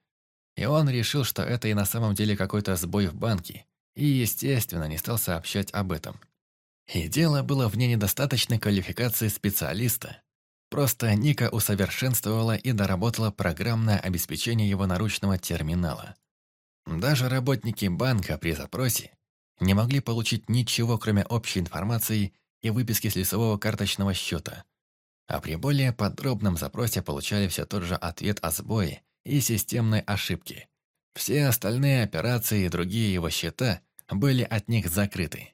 И он решил, что это и на самом деле какой-то сбой в банке, и, естественно, не стал сообщать об этом. И дело было в недостаточной квалификации специалиста, Просто Ника усовершенствовала и доработала программное обеспечение его наручного терминала. Даже работники банка при запросе не могли получить ничего, кроме общей информации и выписки с лицевого карточного счета. А при более подробном запросе получали все тот же ответ о сбое и системной ошибке. Все остальные операции и другие его счета были от них закрыты.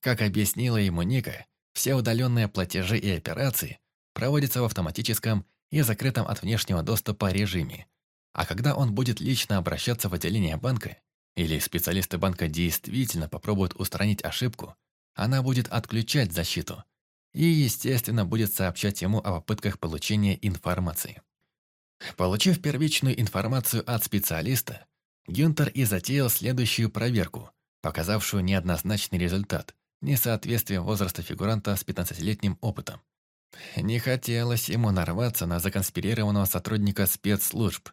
Как объяснила ему Ника, все удаленные платежи и операции проводится в автоматическом и закрытом от внешнего доступа режиме. А когда он будет лично обращаться в отделение банка, или специалисты банка действительно попробуют устранить ошибку, она будет отключать защиту и, естественно, будет сообщать ему о попытках получения информации. Получив первичную информацию от специалиста, Гюнтер и затеял следующую проверку, показавшую неоднозначный результат – несоответствие возраста фигуранта с 15-летним опытом. Не хотелось ему нарваться на законспирированного сотрудника спецслужб,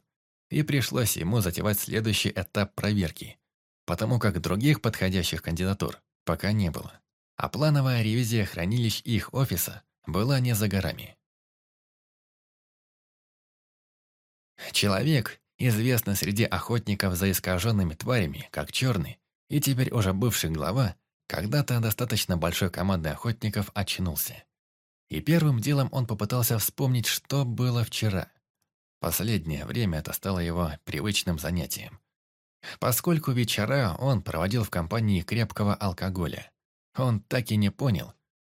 и пришлось ему затевать следующий этап проверки, потому как других подходящих кандидатур пока не было, а плановая ревизия хранилищ их офиса была не за горами. Человек, известный среди охотников за искаженными тварями, как Черный, и теперь уже бывший глава, когда-то достаточно большой команды охотников очнулся. И первым делом он попытался вспомнить, что было вчера. Последнее время это стало его привычным занятием. Поскольку вечера он проводил в компании крепкого алкоголя, он так и не понял,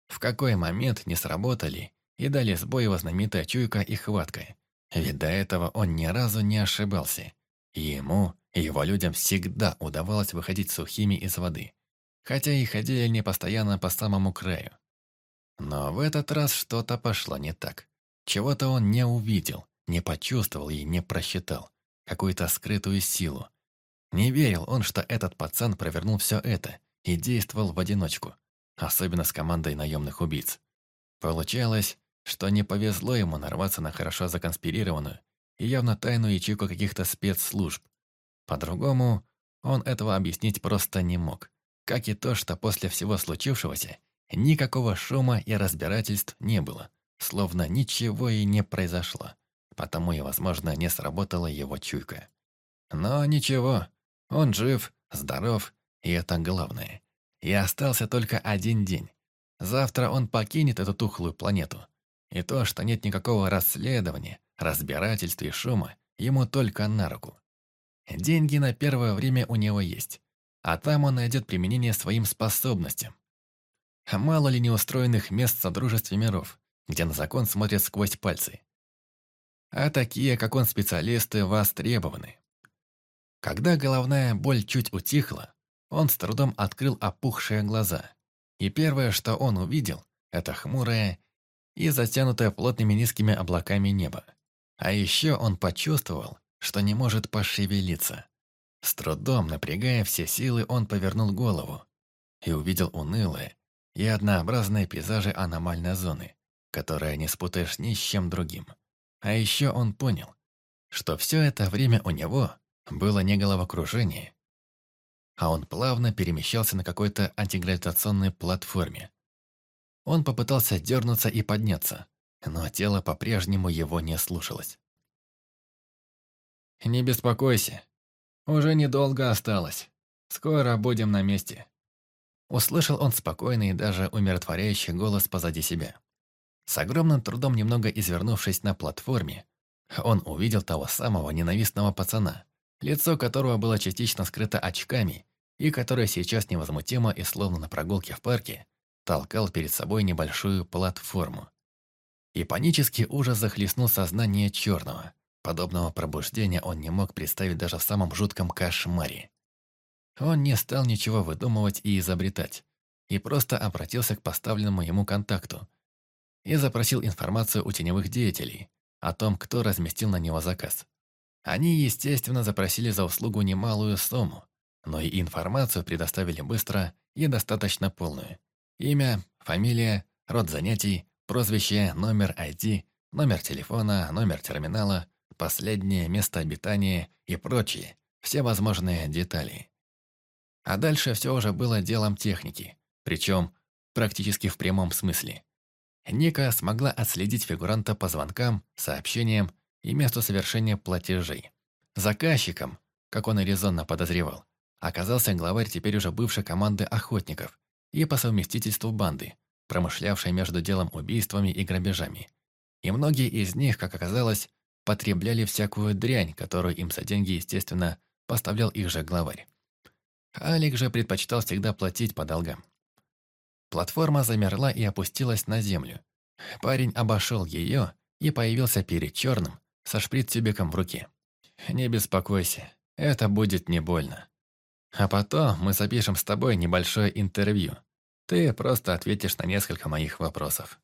в какой момент не сработали и дали сбой его знаменитая чуйка и хватка. Ведь до этого он ни разу не ошибался. И ему, и его людям всегда удавалось выходить сухими из воды. Хотя и ходили не постоянно по самому краю. Но в этот раз что-то пошло не так. Чего-то он не увидел, не почувствовал и не просчитал. Какую-то скрытую силу. Не верил он, что этот пацан провернул все это и действовал в одиночку. Особенно с командой наемных убийц. Получалось, что не повезло ему нарваться на хорошо законспирированную и явно тайную ячейку каких-то спецслужб. По-другому он этого объяснить просто не мог. Как и то, что после всего случившегося никакого шума и разбирательств не было, словно ничего и не произошло. Потому и, возможно, не сработала его чуйка. Но ничего, он жив, здоров, и это главное. И остался только один день. Завтра он покинет эту тухлую планету. И то, что нет никакого расследования, разбирательства и шума, ему только на руку. Деньги на первое время у него есть, а там он найдет применение своим способностям. Мало ли неустроенных мест в Содружестве миров, где на закон смотрят сквозь пальцы. А такие, как он, специалисты, востребованы. Когда головная боль чуть утихла, он с трудом открыл опухшие глаза. И первое, что он увидел, это хмурое и затянутое плотными низкими облаками небо. А еще он почувствовал, что не может пошевелиться. С трудом, напрягая все силы, он повернул голову и увидел унылые и однообразные пейзажи аномальной зоны, которые не спутаешь ни с чем другим. А еще он понял, что все это время у него было не головокружение, а он плавно перемещался на какой-то антигравитационной платформе. Он попытался дернуться и подняться, но тело по-прежнему его не слушалось. «Не беспокойся, уже недолго осталось. Скоро будем на месте». Услышал он спокойный и даже умиротворяющий голос позади себя. С огромным трудом немного извернувшись на платформе, он увидел того самого ненавистного пацана, лицо которого было частично скрыто очками и который сейчас невозмутимо и словно на прогулке в парке толкал перед собой небольшую платформу. И панический ужас захлестнул сознание черного. Подобного пробуждения он не мог представить даже в самом жутком кошмаре. Он не стал ничего выдумывать и изобретать, и просто обратился к поставленному ему контакту и запросил информацию у теневых деятелей о том, кто разместил на него заказ. Они, естественно, запросили за услугу немалую сумму, но и информацию предоставили быстро и достаточно полную. Имя, фамилия, род занятий, прозвище, номер ID, номер телефона, номер терминала, последнее место обитания и прочие, все возможные детали. А дальше все уже было делом техники, причем практически в прямом смысле. Ника смогла отследить фигуранта по звонкам, сообщениям и месту совершения платежей. Заказчиком, как он и резонно подозревал, оказался главарь теперь уже бывшей команды охотников и по совместительству банды, промышлявшей между делом убийствами и грабежами. И многие из них, как оказалось, потребляли всякую дрянь, которую им за деньги, естественно, поставлял их же главарь. Алик же предпочитал всегда платить по долгам. Платформа замерла и опустилась на землю. Парень обошел ее и появился перед черным, со шприц-тюбиком в руке. «Не беспокойся, это будет не больно. А потом мы запишем с тобой небольшое интервью. Ты просто ответишь на несколько моих вопросов».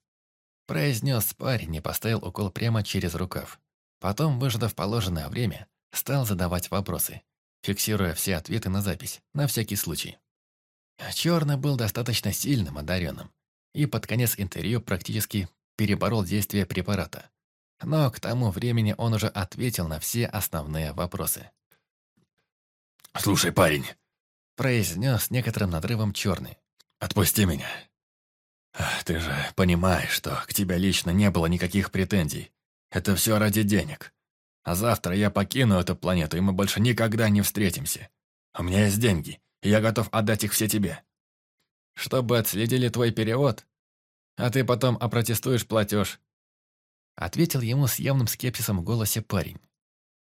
Произнес парень и поставил укол прямо через рукав. Потом, выждав положенное время, стал задавать вопросы, фиксируя все ответы на запись, на всякий случай. Черный был достаточно сильным одаренным, и под конец интервью практически переборол действие препарата. Но к тому времени он уже ответил на все основные вопросы. «Слушай, парень», — произнес некоторым надрывом черный. «Отпусти меня. Ты же понимаешь, что к тебе лично не было никаких претензий. Это все ради денег. А завтра я покину эту планету, и мы больше никогда не встретимся. У меня есть деньги, я готов отдать их все тебе. Чтобы отследили твой перевод, а ты потом опротестуешь платеж. Ответил ему с явным скепсисом в голосе парень.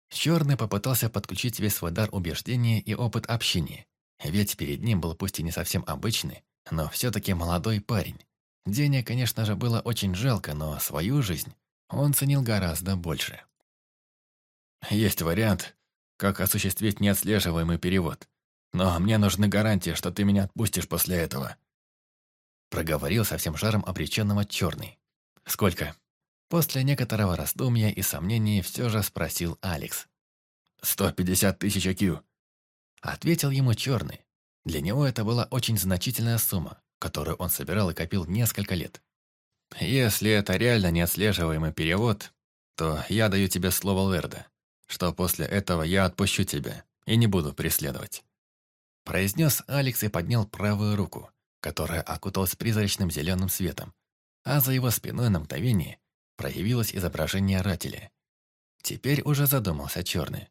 Черный попытался подключить весь свой дар убеждения и опыт общения, ведь перед ним был пусть и не совсем обычный, но все-таки молодой парень. Денег, конечно же, было очень жалко, но свою жизнь он ценил гораздо больше. Есть вариант, как осуществить неотслеживаемый перевод. Но мне нужны гарантии, что ты меня отпустишь после этого. Проговорил со всем жаром обреченного черный. Сколько? После некоторого раздумья и сомнений все же спросил Алекс. «Сто пятьдесят тысяч IQ», — ответил ему черный. Для него это была очень значительная сумма, которую он собирал и копил несколько лет. «Если это реально неотслеживаемый перевод, то я даю тебе слово Лерда, что после этого я отпущу тебя и не буду преследовать». Произнес Алекс и поднял правую руку, которая окуталась призрачным зеленым светом, а за его спиной на мгновение проявилось изображение рателя. Теперь уже задумался черный.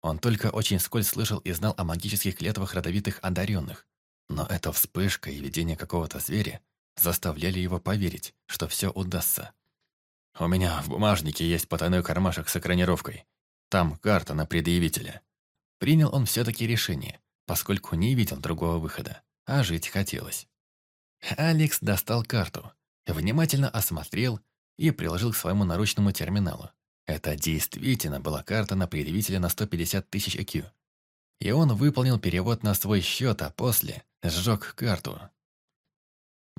Он только очень сколь слышал и знал о магических клетвах родовитых одаренных, но эта вспышка и видение какого-то зверя заставляли его поверить, что все удастся. «У меня в бумажнике есть потайной кармашек с экранировкой. Там карта на предъявителя». Принял он все-таки решение, поскольку не видел другого выхода, а жить хотелось. Алекс достал карту, внимательно осмотрел и приложил к своему наручному терминалу. Это действительно была карта на предъявителя на 150 тысяч IQ. И он выполнил перевод на свой счет, а после сжег карту.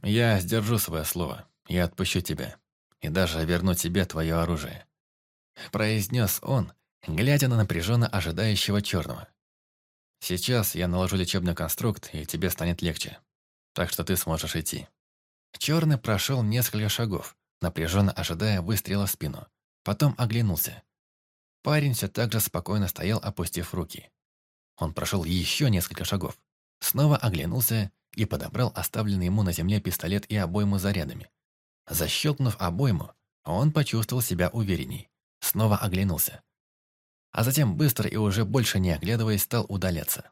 «Я сдержу свое слово и отпущу тебя, и даже верну тебе твое оружие», произнес он, глядя на напряженно ожидающего черного. «Сейчас я наложу лечебный конструкт, и тебе станет легче, так что ты сможешь идти». Черный прошел несколько шагов, напряженно ожидая выстрела в спину, потом оглянулся. Парень все так же спокойно стоял, опустив руки. Он прошел еще несколько шагов, снова оглянулся и подобрал оставленный ему на земле пистолет и обойму зарядами. Защелкнув обойму, он почувствовал себя уверенней, снова оглянулся. А затем быстро и уже больше не оглядываясь стал удаляться.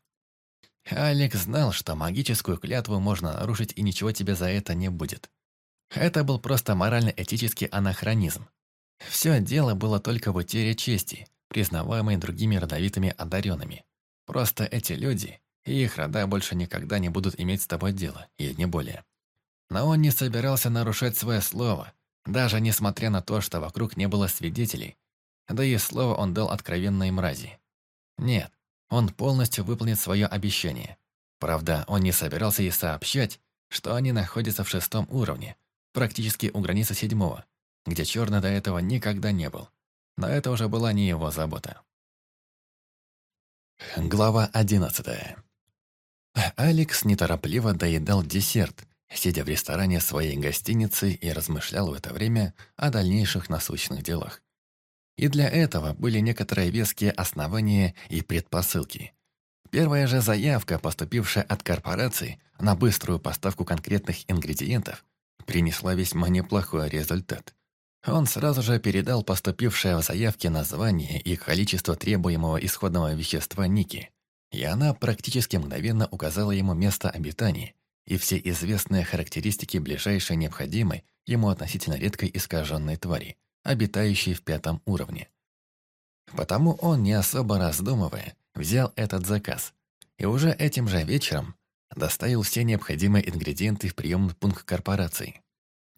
Алекс знал, что магическую клятву можно нарушить и ничего тебе за это не будет. Это был просто морально-этический анахронизм. Все дело было только в утере чести, признаваемой другими родовитыми одаренными. Просто эти люди и их рода больше никогда не будут иметь с тобой дело, и не более. Но он не собирался нарушать свое слово, даже несмотря на то, что вокруг не было свидетелей, да и слово он дал откровенной мрази. Нет, он полностью выполнит свое обещание. Правда, он не собирался ей сообщать, что они находятся в шестом уровне, практически у границы седьмого, где черный до этого никогда не был. Но это уже была не его забота. Глава одиннадцатая. Алекс неторопливо доедал десерт, сидя в ресторане своей гостиницы и размышлял в это время о дальнейших насущных делах. И для этого были некоторые веские основания и предпосылки. Первая же заявка, поступившая от корпорации на быструю поставку конкретных ингредиентов, принесла весьма неплохой результат. Он сразу же передал поступившее в заявке название и количество требуемого исходного вещества Ники, и она практически мгновенно указала ему место обитания и все известные характеристики ближайшей необходимой ему относительно редкой искаженной твари, обитающей в пятом уровне. Потому он, не особо раздумывая, взял этот заказ, и уже этим же вечером доставил все необходимые ингредиенты в приемный пункт корпорации.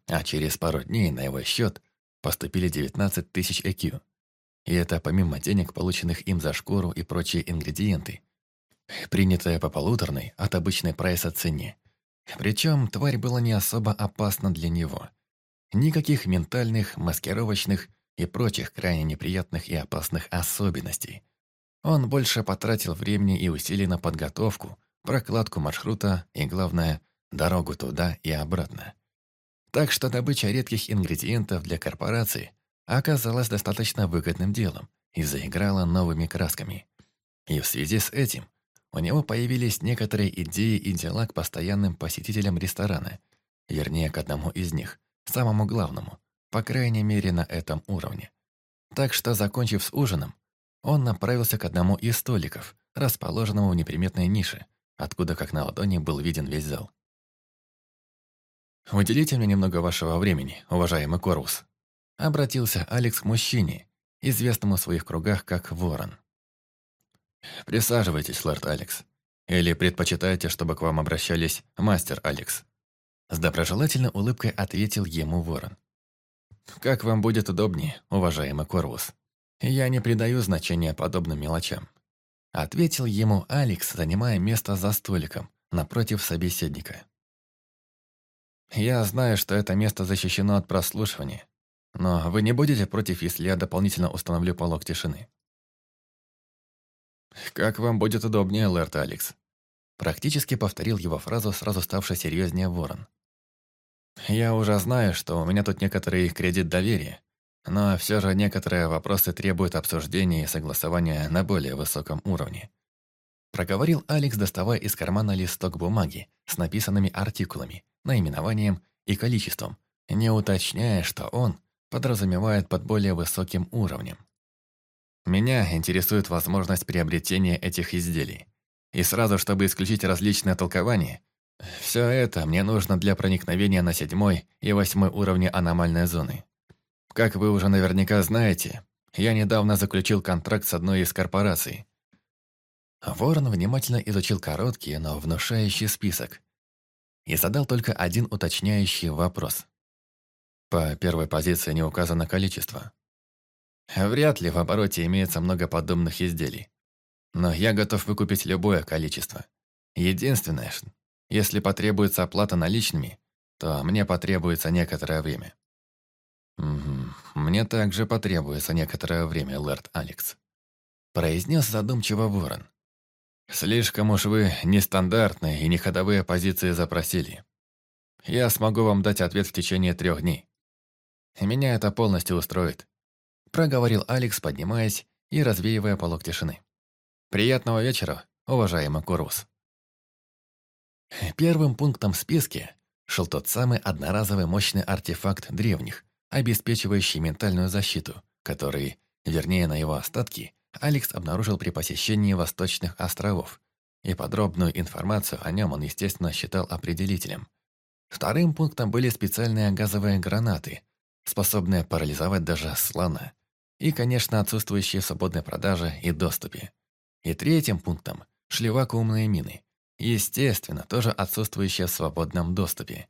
А через пару дней на его счет поступили 19 тысяч ЭКЮ. И это помимо денег, полученных им за шкуру и прочие ингредиенты, принятая по полуторной от обычной прайса цене. Причем тварь была не особо опасна для него. Никаких ментальных, маскировочных и прочих крайне неприятных и опасных особенностей. Он больше потратил времени и усилий на подготовку, прокладку маршрута и, главное, дорогу туда и обратно. Так что добыча редких ингредиентов для корпорации оказалась достаточно выгодным делом и заиграла новыми красками. И в связи с этим у него появились некоторые идеи и дела к постоянным посетителям ресторана, вернее, к одному из них, самому главному, по крайней мере, на этом уровне. Так что, закончив с ужином, он направился к одному из столиков, расположенному в неприметной нише, откуда, как на ладони, был виден весь зал. «Уделите мне немного вашего времени, уважаемый Корвус», обратился Алекс к мужчине, известному в своих кругах как Ворон. «Присаживайтесь, лорд Алекс. Или предпочитаете, чтобы к вам обращались мастер Алекс?» С доброжелательной улыбкой ответил ему Ворон. «Как вам будет удобнее, уважаемый Корвус. Я не придаю значения подобным мелочам». Ответил ему Алекс, занимая место за столиком, напротив собеседника. «Я знаю, что это место защищено от прослушивания, но вы не будете против, если я дополнительно установлю полог тишины?» «Как вам будет удобнее, Лэрт Алекс?» Практически повторил его фразу, сразу ставший серьезнее Ворон. «Я уже знаю, что у меня тут некоторый кредит доверия, но все же некоторые вопросы требуют обсуждения и согласования на более высоком уровне». Проговорил Алекс, доставая из кармана листок бумаги с написанными артикулами, наименованием и количеством, не уточняя, что он подразумевает под более высоким уровнем. Меня интересует возможность приобретения этих изделий. И сразу, чтобы исключить различные толкования, все это мне нужно для проникновения на седьмой и восьмой уровне аномальной зоны. Как вы уже наверняка знаете, я недавно заключил контракт с одной из корпораций. Ворон внимательно изучил короткий, но внушающий список и задал только один уточняющий вопрос. По первой позиции не указано количество. Вряд ли в обороте имеется много подобных изделий. Но я готов выкупить любое количество. Единственное, если потребуется оплата наличными, то мне потребуется некоторое время. Мне также потребуется некоторое время, лэрд Алекс. Произнес задумчиво Ворон. Слишком уж вы нестандартные и неходовые позиции запросили. Я смогу вам дать ответ в течение трех дней. Меня это полностью устроит проговорил Алекс, поднимаясь и развеивая полог тишины. «Приятного вечера, уважаемый Курус». Первым пунктом в списке шел тот самый одноразовый мощный артефакт древних, обеспечивающий ментальную защиту, который, вернее на его остатки, Алекс обнаружил при посещении Восточных островов, и подробную информацию о нем он, естественно, считал определителем. Вторым пунктом были специальные газовые гранаты, способные парализовать даже слона. И, конечно, отсутствующие в свободной продаже и доступе. И третьим пунктом шли вакуумные мины. Естественно, тоже отсутствующие в свободном доступе.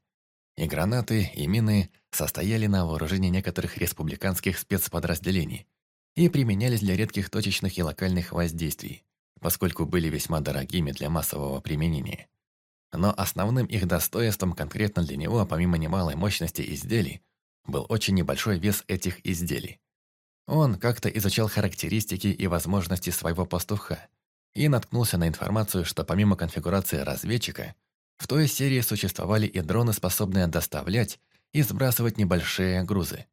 И гранаты, и мины состояли на вооружении некоторых республиканских спецподразделений и применялись для редких точечных и локальных воздействий, поскольку были весьма дорогими для массового применения. Но основным их достоинством конкретно для него, помимо немалой мощности изделий, был очень небольшой вес этих изделий. Он как-то изучал характеристики и возможности своего пастуха и наткнулся на информацию, что помимо конфигурации разведчика, в той серии существовали и дроны, способные доставлять и сбрасывать небольшие грузы.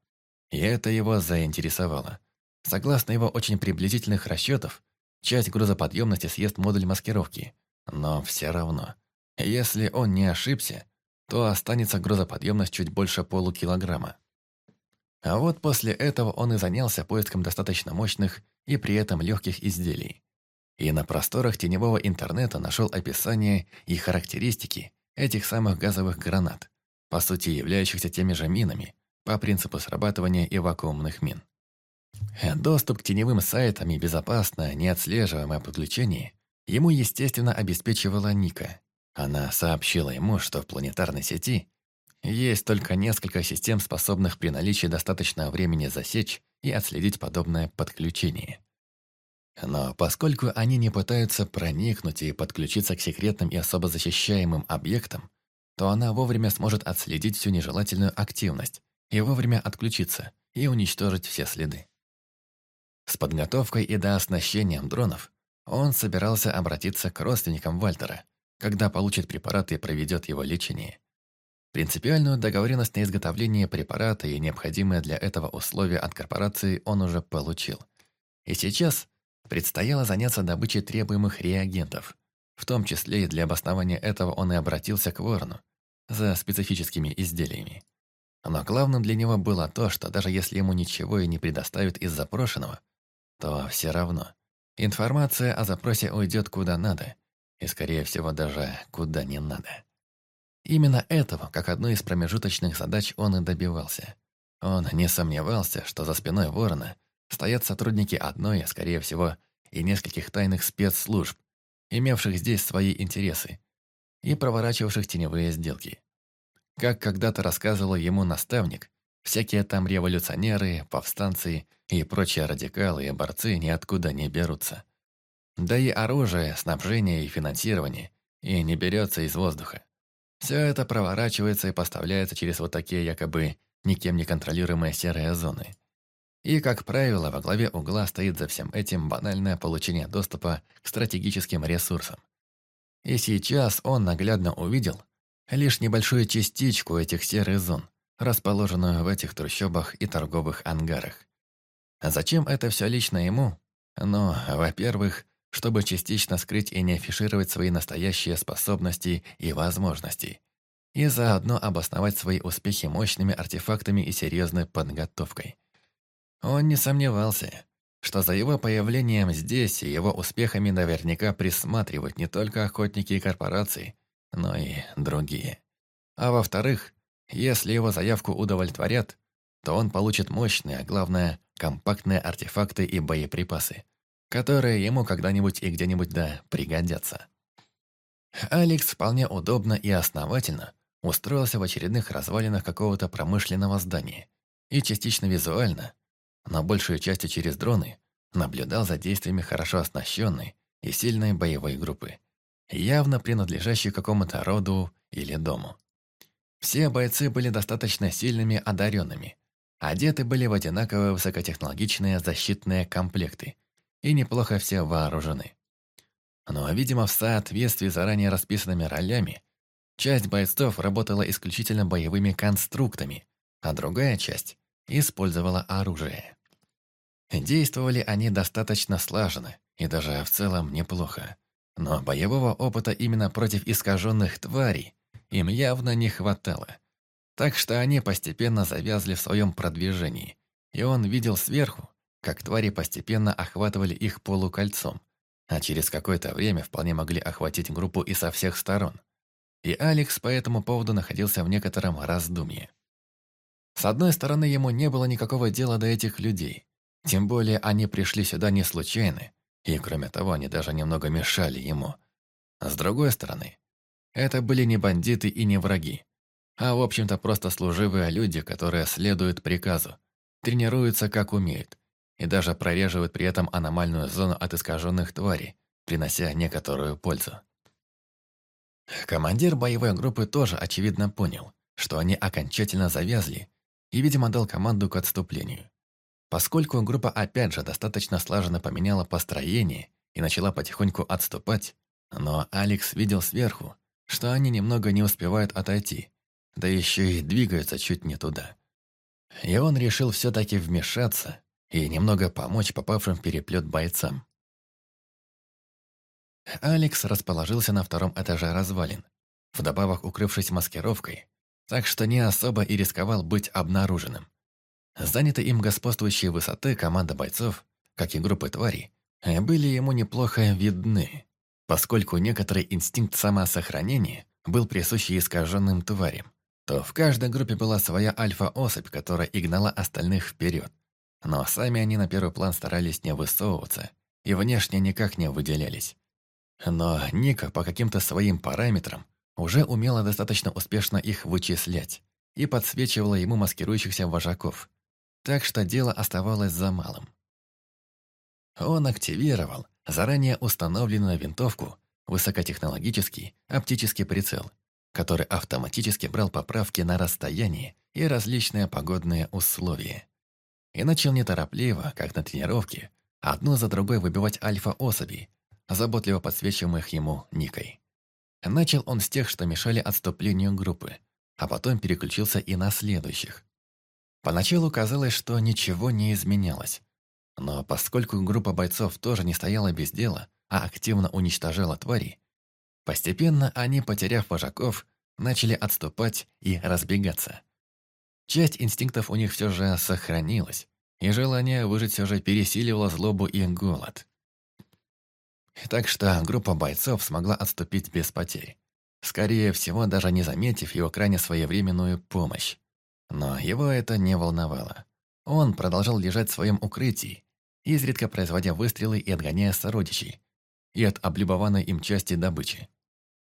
И это его заинтересовало. Согласно его очень приблизительных расчетов, часть грузоподъемности съест модуль маскировки. Но все равно, если он не ошибся, то останется грузоподъемность чуть больше полукилограмма. А вот после этого он и занялся поиском достаточно мощных и при этом легких изделий. И на просторах теневого интернета нашел описание и характеристики этих самых газовых гранат, по сути являющихся теми же минами, по принципу срабатывания и вакуумных мин. Доступ к теневым сайтам и безопасное, неотслеживаемое подключение ему, естественно, обеспечивала Ника. Она сообщила ему, что в планетарной сети есть только несколько систем, способных при наличии достаточного времени засечь и отследить подобное подключение. Но поскольку они не пытаются проникнуть и подключиться к секретным и особо защищаемым объектам, то она вовремя сможет отследить всю нежелательную активность и вовремя отключиться и уничтожить все следы. С подготовкой и дооснащением дронов он собирался обратиться к родственникам Вальтера, когда получит препарат и проведет его лечение. Принципиальную договоренность на изготовление препарата и необходимые для этого условия от корпорации он уже получил. И сейчас предстояло заняться добычей требуемых реагентов. В том числе и для обоснования этого он и обратился к Ворону за специфическими изделиями. Но главным для него было то, что даже если ему ничего и не предоставят из запрошенного, то все равно информация о запросе уйдет куда надо, и, скорее всего, даже куда не надо. Именно этого, как одной из промежуточных задач, он и добивался. Он не сомневался, что за спиной Ворона стоят сотрудники одной, скорее всего, и нескольких тайных спецслужб, имевших здесь свои интересы и проворачивавших теневые сделки. Как когда-то рассказывал ему наставник, всякие там революционеры, повстанцы и прочие радикалы и борцы ниоткуда не берутся. Да и оружие, снабжение и финансирование и не берется из воздуха. Все это проворачивается и поставляется через вот такие якобы никем не контролируемые серые зоны. И, как правило, во главе угла стоит за всем этим банальное получение доступа к стратегическим ресурсам. И сейчас он наглядно увидел лишь небольшую частичку этих серых зон, расположенную в этих трущобах и торговых ангарах. Зачем это все лично ему? Ну, во-первых, чтобы частично скрыть и не афишировать свои настоящие способности и возможности, и заодно обосновать свои успехи мощными артефактами и серьезной подготовкой. Он не сомневался, что за его появлением здесь и его успехами наверняка присматривают не только охотники и корпорации, но и другие. А во-вторых, если его заявку удовлетворят, то он получит мощные, а главное, компактные артефакты и боеприпасы, которые ему когда-нибудь и где-нибудь да пригодятся. Алекс вполне удобно и основательно устроился в очередных развалинах какого-то промышленного здания и частично визуально, но большую частью через дроны, наблюдал за действиями хорошо оснащенной и сильной боевой группы, явно принадлежащей какому-то роду или дому. Все бойцы были достаточно сильными одаренными, одеты были в одинаковые высокотехнологичные защитные комплекты и неплохо все вооружены. Но, видимо, в соответствии с заранее расписанными ролями, часть бойцов работала исключительно боевыми конструктами, а другая часть использовала оружие. Действовали они достаточно слаженно и даже в целом неплохо. Но боевого опыта именно против искаженных тварей им явно не хватало. Так что они постепенно завязли в своем продвижении, и он видел сверху, как твари постепенно охватывали их полукольцом, а через какое-то время вполне могли охватить группу и со всех сторон. И Алекс по этому поводу находился в некотором раздумье. С одной стороны, ему не было никакого дела до этих людей, тем более они пришли сюда не случайно, и кроме того, они даже немного мешали ему. С другой стороны, это были не бандиты и не враги, а в общем-то просто служивые люди, которые следуют приказу, тренируются как умеют, и даже прореживают при этом аномальную зону от искаженных тварей, принося некоторую пользу. Командир боевой группы тоже очевидно понял, что они окончательно завязли, и, видимо, дал команду к отступлению. Поскольку группа опять же достаточно слаженно поменяла построение и начала потихоньку отступать, но Алекс видел сверху, что они немного не успевают отойти, да еще и двигаются чуть не туда. И он решил все-таки вмешаться и немного помочь попавшим в переплет бойцам. Алекс расположился на втором этаже развалин, вдобавок укрывшись маскировкой, так что не особо и рисковал быть обнаруженным. Заняты им господствующие высоты команда бойцов, как и группы тварей, были ему неплохо видны, поскольку некоторый инстинкт самосохранения был присущ искаженным тварям, то в каждой группе была своя альфа-особь, которая и гнала остальных вперед. Но сами они на первый план старались не высовываться и внешне никак не выделялись. Но Ника по каким-то своим параметрам уже умела достаточно успешно их вычислять и подсвечивала ему маскирующихся вожаков, так что дело оставалось за малым. Он активировал заранее установленную винтовку высокотехнологический оптический прицел, который автоматически брал поправки на расстояние и различные погодные условия. И начал неторопливо, как на тренировке, одну за другой выбивать альфа-особей, заботливо подсвечиваемых ему никой. Начал он с тех, что мешали отступлению группы, а потом переключился и на следующих, Поначалу казалось, что ничего не изменялось. Но поскольку группа бойцов тоже не стояла без дела, а активно уничтожала твари, постепенно они, потеряв вожаков, начали отступать и разбегаться. Часть инстинктов у них все же сохранилась, и желание выжить все же пересиливало злобу и голод. Так что группа бойцов смогла отступить без потерь. Скорее всего, даже не заметив его крайне своевременную помощь. Но его это не волновало. Он продолжал лежать в своем укрытии, изредка производя выстрелы и отгоняя сородичей, и от облюбованной им части добычи.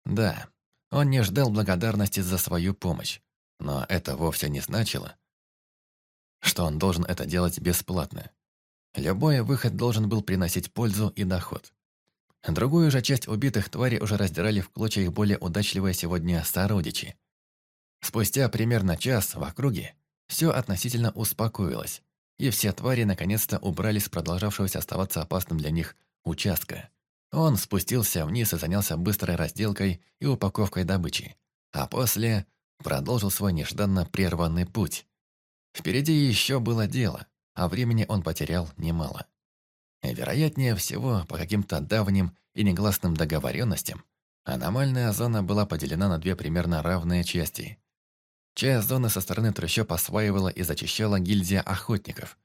Да, он не ждал благодарности за свою помощь, но это вовсе не значило, что он должен это делать бесплатно. Любой выход должен был приносить пользу и доход. Другую же часть убитых тварей уже раздирали в клочья их более удачливые сегодня сородичи. Спустя примерно час в округе все относительно успокоилось, и все твари наконец-то убрались с продолжавшегося оставаться опасным для них участка. Он спустился вниз и занялся быстрой разделкой и упаковкой добычи, а после продолжил свой нежданно прерванный путь. Впереди еще было дело, а времени он потерял немало. Вероятнее всего, по каким-то давним и негласным договоренностям, аномальная зона была поделена на две примерно равные части. Часть зоны со стороны трущоб осваивала и зачищала гильдия охотников.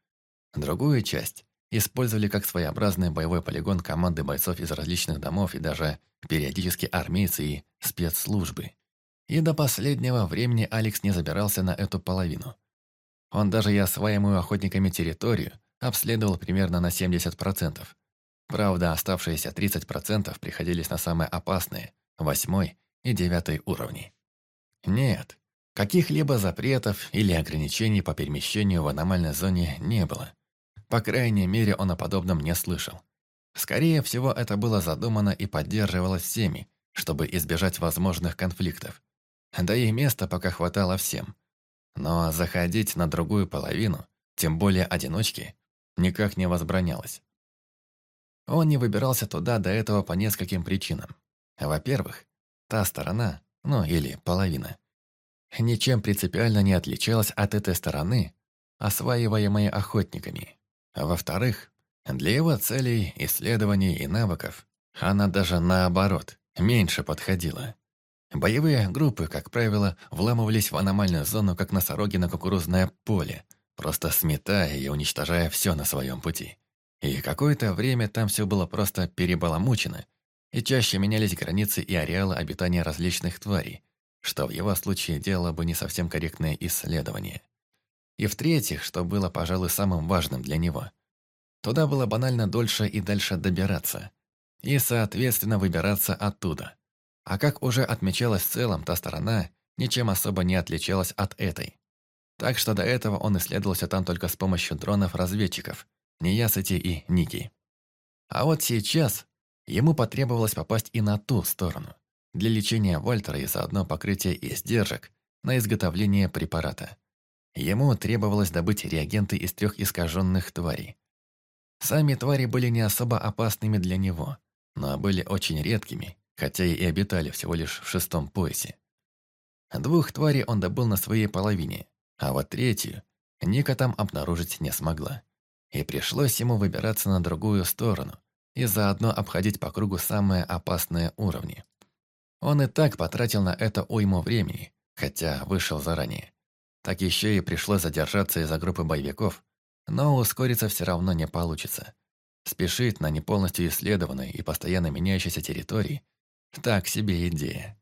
Другую часть использовали как своеобразный боевой полигон команды бойцов из различных домов и даже периодически армейцы и спецслужбы. И до последнего времени Алекс не забирался на эту половину. Он даже и осваиваемую охотниками территорию обследовал примерно на 70%. Правда, оставшиеся 30% приходились на самые опасные, восьмой и девятый уровни. Нет, каких-либо запретов или ограничений по перемещению в аномальной зоне не было. По крайней мере, он о подобном не слышал. Скорее всего, это было задумано и поддерживалось всеми, чтобы избежать возможных конфликтов. Да и места пока хватало всем. Но заходить на другую половину, тем более одиночки, никак не возбранялось. Он не выбирался туда до этого по нескольким причинам. Во-первых, та сторона, ну или половина, ничем принципиально не отличалась от этой стороны, осваиваемой охотниками. Во-вторых, для его целей, исследований и навыков она даже наоборот, меньше подходила. Боевые группы, как правило, вламывались в аномальную зону, как носороги на кукурузное поле, просто сметая и уничтожая все на своем пути. И какое-то время там все было просто перебаламучено, и чаще менялись границы и ареалы обитания различных тварей, что в его случае делало бы не совсем корректное исследование. И в-третьих, что было, пожалуй, самым важным для него, туда было банально дольше и дальше добираться, и, соответственно, выбираться оттуда. А как уже отмечалось в целом, та сторона ничем особо не отличалась от этой. Так что до этого он исследовался там только с помощью дронов-разведчиков, Неясыти и Ники. А вот сейчас ему потребовалось попасть и на ту сторону, для лечения Вольтера и заодно покрытия издержек на изготовление препарата. Ему требовалось добыть реагенты из трех искаженных тварей. Сами твари были не особо опасными для него, но были очень редкими, хотя и обитали всего лишь в шестом поясе. Двух тварей он добыл на своей половине, а вот третью Ника там обнаружить не смогла. И пришлось ему выбираться на другую сторону и заодно обходить по кругу самые опасные уровни. Он и так потратил на это уйму времени, хотя вышел заранее. Так еще и пришлось задержаться из-за группы боевиков, но ускориться все равно не получится. Спешить на не полностью исследованной и постоянно меняющейся территории – так себе идея.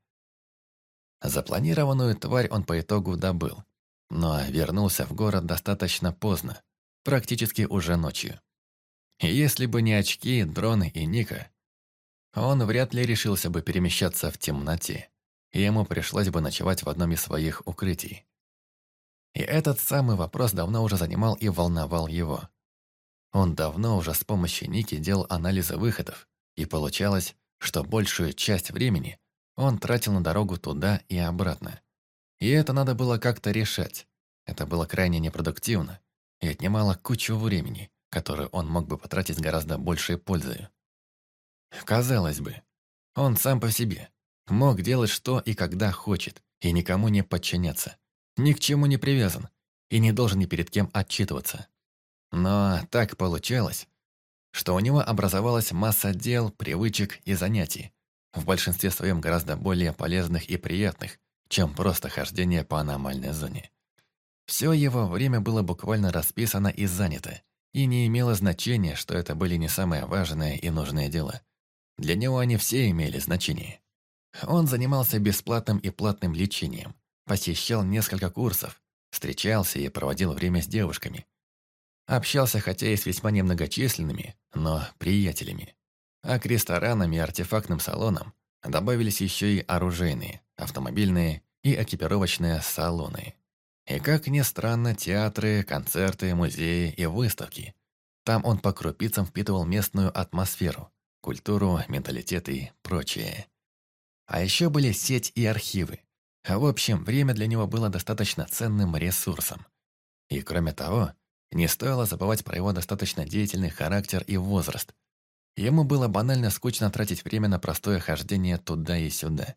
Запланированную тварь он по итогу добыл, но вернулся в город достаточно поздно, практически уже ночью. если бы не очки, дроны и Ника, он вряд ли решился бы перемещаться в темноте, и ему пришлось бы ночевать в одном из своих укрытий. И этот самый вопрос давно уже занимал и волновал его. Он давно уже с помощью Ники делал анализы выходов, и получалось, что большую часть времени он тратил на дорогу туда и обратно. И это надо было как-то решать. Это было крайне непродуктивно и отнимало кучу времени, которое он мог бы потратить гораздо большей пользой. Казалось бы, он сам по себе мог делать что и когда хочет, и никому не подчиняться, ни к чему не привязан и не должен ни перед кем отчитываться. Но так получалось, что у него образовалась масса дел, привычек и занятий, в большинстве своем гораздо более полезных и приятных, чем просто хождение по аномальной зоне. Все его время было буквально расписано и занято, и не имело значения, что это были не самые важные и нужные дела. Для него они все имели значение. Он занимался бесплатным и платным лечением, посещал несколько курсов, встречался и проводил время с девушками. Общался хотя и с весьма немногочисленными, но приятелями. А к ресторанам и артефактным салонам добавились еще и оружейные, автомобильные и экипировочные салоны. И как ни странно, театры, концерты, музеи и выставки. Там он по крупицам впитывал местную атмосферу, культуру, менталитет и прочее. А еще были сеть и архивы. В общем, время для него было достаточно ценным ресурсом. И кроме того, не стоило забывать про его достаточно деятельный характер и возраст. Ему было банально скучно тратить время на простое хождение туда и сюда.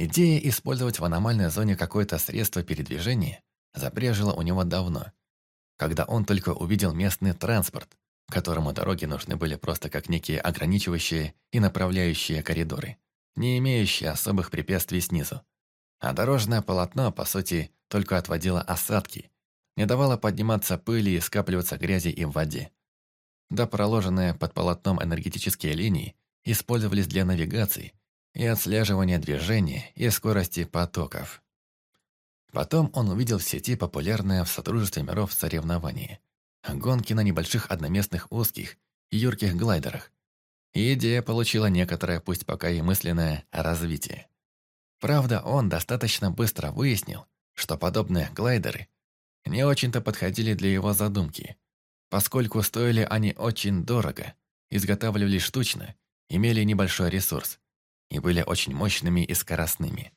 Идея использовать в аномальной зоне какое-то средство передвижения забрежила у него давно, когда он только увидел местный транспорт, которому дороги нужны были просто как некие ограничивающие и направляющие коридоры, не имеющие особых препятствий снизу. А дорожное полотно, по сути, только отводило осадки, не давало подниматься пыли и скапливаться грязи и в воде. Да проложенные под полотном энергетические линии использовались для навигации и отслеживания движения и скорости потоков. Потом он увидел в сети популярное в Содружестве миров соревнование. Гонки на небольших одноместных узких юрких глайдерах. И идея получила некоторое, пусть пока и мысленное, развитие. Правда, он достаточно быстро выяснил, что подобные глайдеры не очень-то подходили для его задумки, поскольку стоили они очень дорого, изготавливались штучно, имели небольшой ресурс и были очень мощными и скоростными.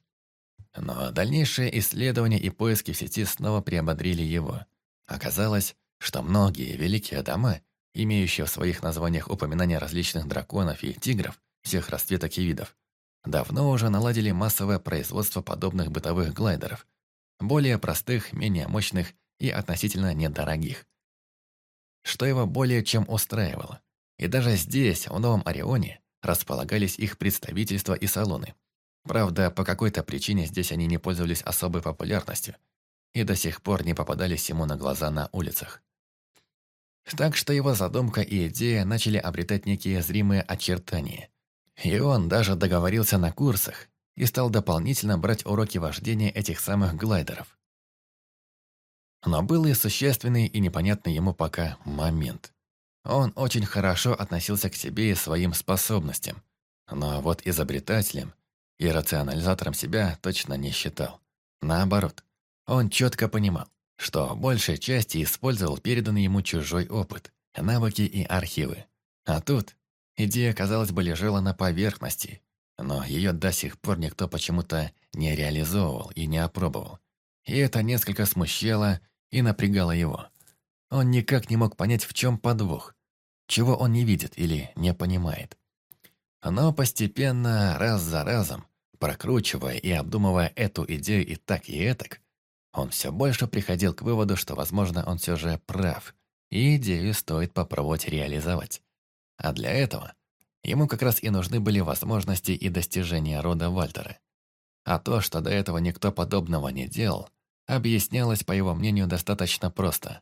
Но дальнейшие исследования и поиски в сети снова приободрили его. Оказалось, что многие великие дома, имеющие в своих названиях упоминания различных драконов и тигров всех расцветок и видов, давно уже наладили массовое производство подобных бытовых глайдеров, более простых, менее мощных и относительно недорогих. Что его более чем устраивало. И даже здесь, в Новом Орионе, располагались их представительства и салоны. Правда, по какой-то причине здесь они не пользовались особой популярностью и до сих пор не попадались ему на глаза на улицах. Так что его задумка и идея начали обретать некие зримые очертания. И он даже договорился на курсах и стал дополнительно брать уроки вождения этих самых глайдеров. Но был и существенный и непонятный ему пока момент. Он очень хорошо относился к себе и своим способностям, но вот изобретателем и рационализатором себя точно не считал. Наоборот, он четко понимал, что большей части использовал переданный ему чужой опыт, навыки и архивы. А тут идея, казалось бы, лежала на поверхности, но ее до сих пор никто почему-то не реализовывал и не опробовал. И это несколько смущало и напрягало его. Он никак не мог понять, в чем подвох, чего он не видит или не понимает. Но постепенно, раз за разом, прокручивая и обдумывая эту идею и так, и этак, он все больше приходил к выводу, что, возможно, он все же прав, и идею стоит попробовать реализовать. А для этого ему как раз и нужны были возможности и достижения рода Вальтера. А то, что до этого никто подобного не делал, объяснялось, по его мнению, достаточно просто.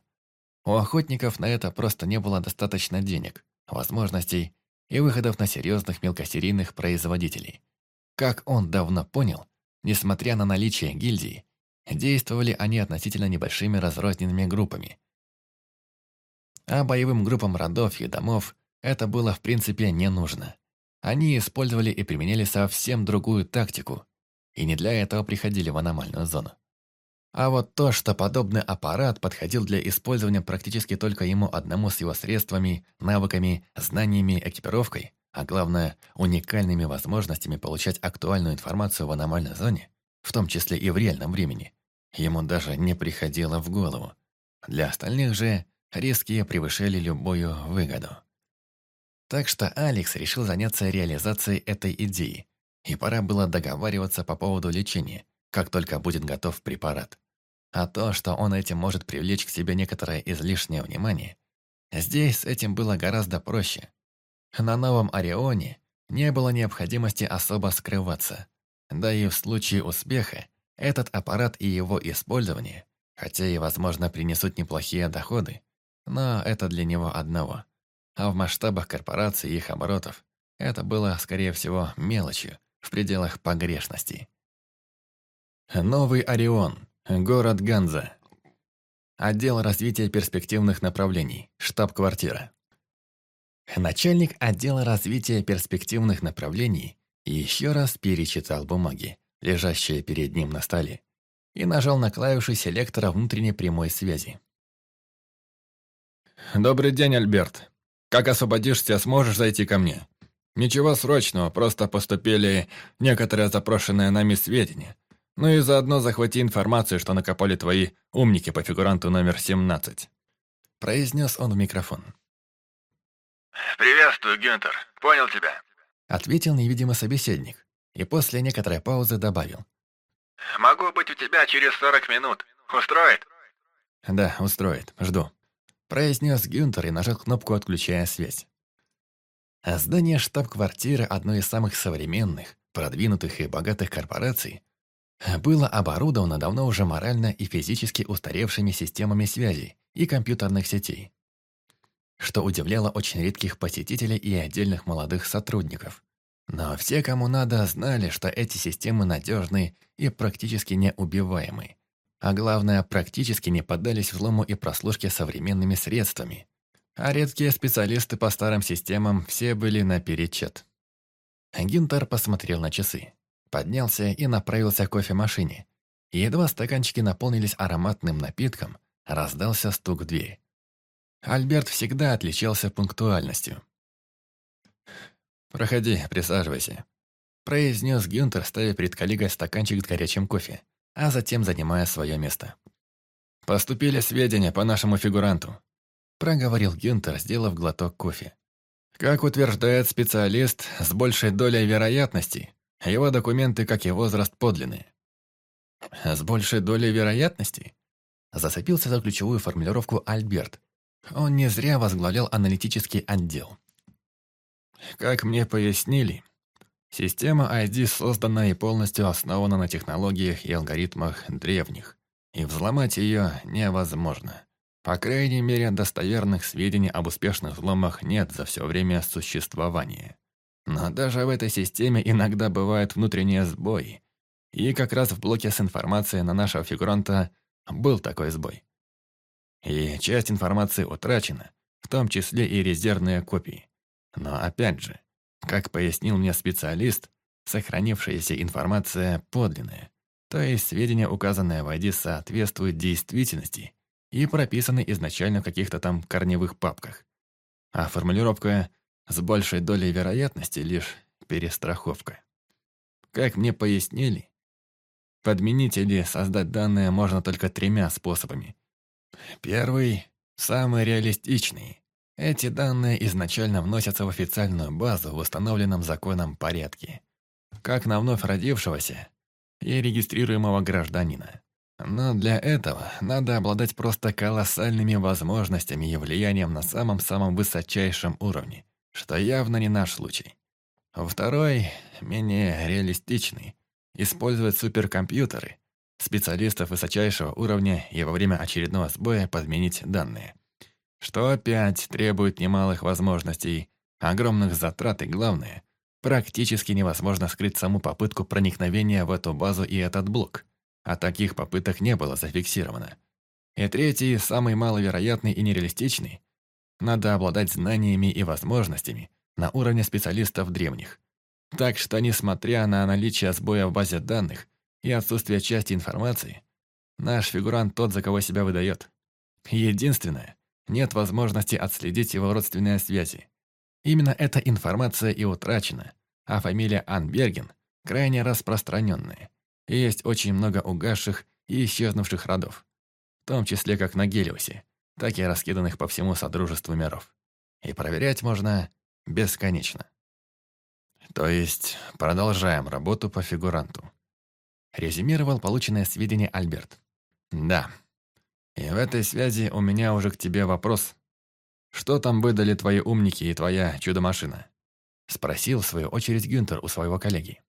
У охотников на это просто не было достаточно денег, возможностей и выходов на серьезных мелкосерийных производителей. Как он давно понял, несмотря на наличие гильдии, действовали они относительно небольшими разрозненными группами. А боевым группам родов и домов это было в принципе не нужно. Они использовали и применяли совсем другую тактику, и не для этого приходили в аномальную зону. А вот то, что подобный аппарат подходил для использования практически только ему одному с его средствами, навыками, знаниями, экипировкой, а главное, уникальными возможностями получать актуальную информацию в аномальной зоне, в том числе и в реальном времени, ему даже не приходило в голову. Для остальных же риски превышали любую выгоду. Так что Алекс решил заняться реализацией этой идеи, и пора было договариваться по поводу лечения, как только будет готов препарат. А то, что он этим может привлечь к себе некоторое излишнее внимание, здесь с этим было гораздо проще. На новом Орионе не было необходимости особо скрываться. Да и в случае успеха этот аппарат и его использование хотя и, возможно, принесут неплохие доходы, но это для него одного. А в масштабах корпораций и их оборотов это было, скорее всего, мелочью, в пределах погрешности. Новый Орион, город Ганза. Отдел развития перспективных направлений, штаб-квартира. Начальник отдела развития перспективных направлений еще раз перечитал бумаги, лежащие перед ним на столе, и нажал на клавишу селектора внутренней прямой связи. «Добрый день, Альберт. Как освободишься, сможешь зайти ко мне? Ничего срочного, просто поступили некоторые запрошенные нами сведения. Ну и заодно захвати информацию, что накопали твои умники по фигуранту номер 17». Произнес он в микрофон. «Приветствую, Гюнтер. Понял тебя». Ответил невидимый собеседник и после некоторой паузы добавил. «Могу быть у тебя через 40 минут. Устроит?» «Да, устроит. Жду», – произнес Гюнтер и нажал кнопку, отключая связь. А здание штаб-квартиры одной из самых современных, продвинутых и богатых корпораций было оборудовано давно уже морально и физически устаревшими системами связи и компьютерных сетей, что удивляло очень редких посетителей и отдельных молодых сотрудников. Но все, кому надо, знали, что эти системы надежны и практически неубиваемы. А главное, практически не поддались взлому и прослушке современными средствами. А редкие специалисты по старым системам все были на перечет. Гинтер посмотрел на часы, поднялся и направился к кофемашине. Едва стаканчики наполнились ароматным напитком, раздался стук в дверь. Альберт всегда отличался пунктуальностью. «Проходи, присаживайся», – произнес Гюнтер, ставя перед коллегой стаканчик с горячим кофе, а затем занимая свое место. «Поступили сведения по нашему фигуранту», – проговорил Гюнтер, сделав глоток кофе. «Как утверждает специалист, с большей долей вероятности, его документы, как и возраст, подлинные». «С большей долей вероятности?» Зацепился за ключевую формулировку Альберт. Он не зря возглавлял аналитический отдел. Как мне пояснили, система ID создана и полностью основана на технологиях и алгоритмах древних, и взломать ее невозможно. По крайней мере, достоверных сведений об успешных взломах нет за все время существования. Но даже в этой системе иногда бывают внутренние сбои. И как раз в блоке с информацией на нашего фигуранта был такой сбой. И часть информации утрачена, в том числе и резервные копии. Но опять же, как пояснил мне специалист, сохранившаяся информация подлинная, то есть сведения, указанные в ID, соответствуют действительности и прописаны изначально в каких-то там корневых папках. А формулировка «с большей долей вероятности» лишь перестраховка. Как мне пояснили, подменить или создать данные можно только тремя способами. Первый – самый реалистичный, эти данные изначально вносятся в официальную базу в установленном законом порядке, как на вновь родившегося и регистрируемого гражданина. Но для этого надо обладать просто колоссальными возможностями и влиянием на самом-самом высочайшем уровне, что явно не наш случай. Второй, менее реалистичный, использовать суперкомпьютеры, специалистов высочайшего уровня и во время очередного сбоя подменить данные что опять требует немалых возможностей, огромных затрат и, главное, практически невозможно скрыть саму попытку проникновения в эту базу и этот блок, а таких попыток не было зафиксировано. И третий, самый маловероятный и нереалистичный, надо обладать знаниями и возможностями на уровне специалистов древних. Так что, несмотря на наличие сбоя в базе данных и отсутствие части информации, наш фигурант тот, за кого себя выдает. Единственное, нет возможности отследить его родственные связи. Именно эта информация и утрачена, а фамилия Анберген крайне распространенная. И есть очень много угасших и исчезнувших родов, в том числе как на Гелиусе, так и раскиданных по всему Содружеству миров. И проверять можно бесконечно. То есть продолжаем работу по фигуранту. Резюмировал полученное сведения Альберт. Да, и в этой связи у меня уже к тебе вопрос. Что там выдали твои умники и твоя чудо-машина? Спросил в свою очередь Гюнтер у своего коллеги.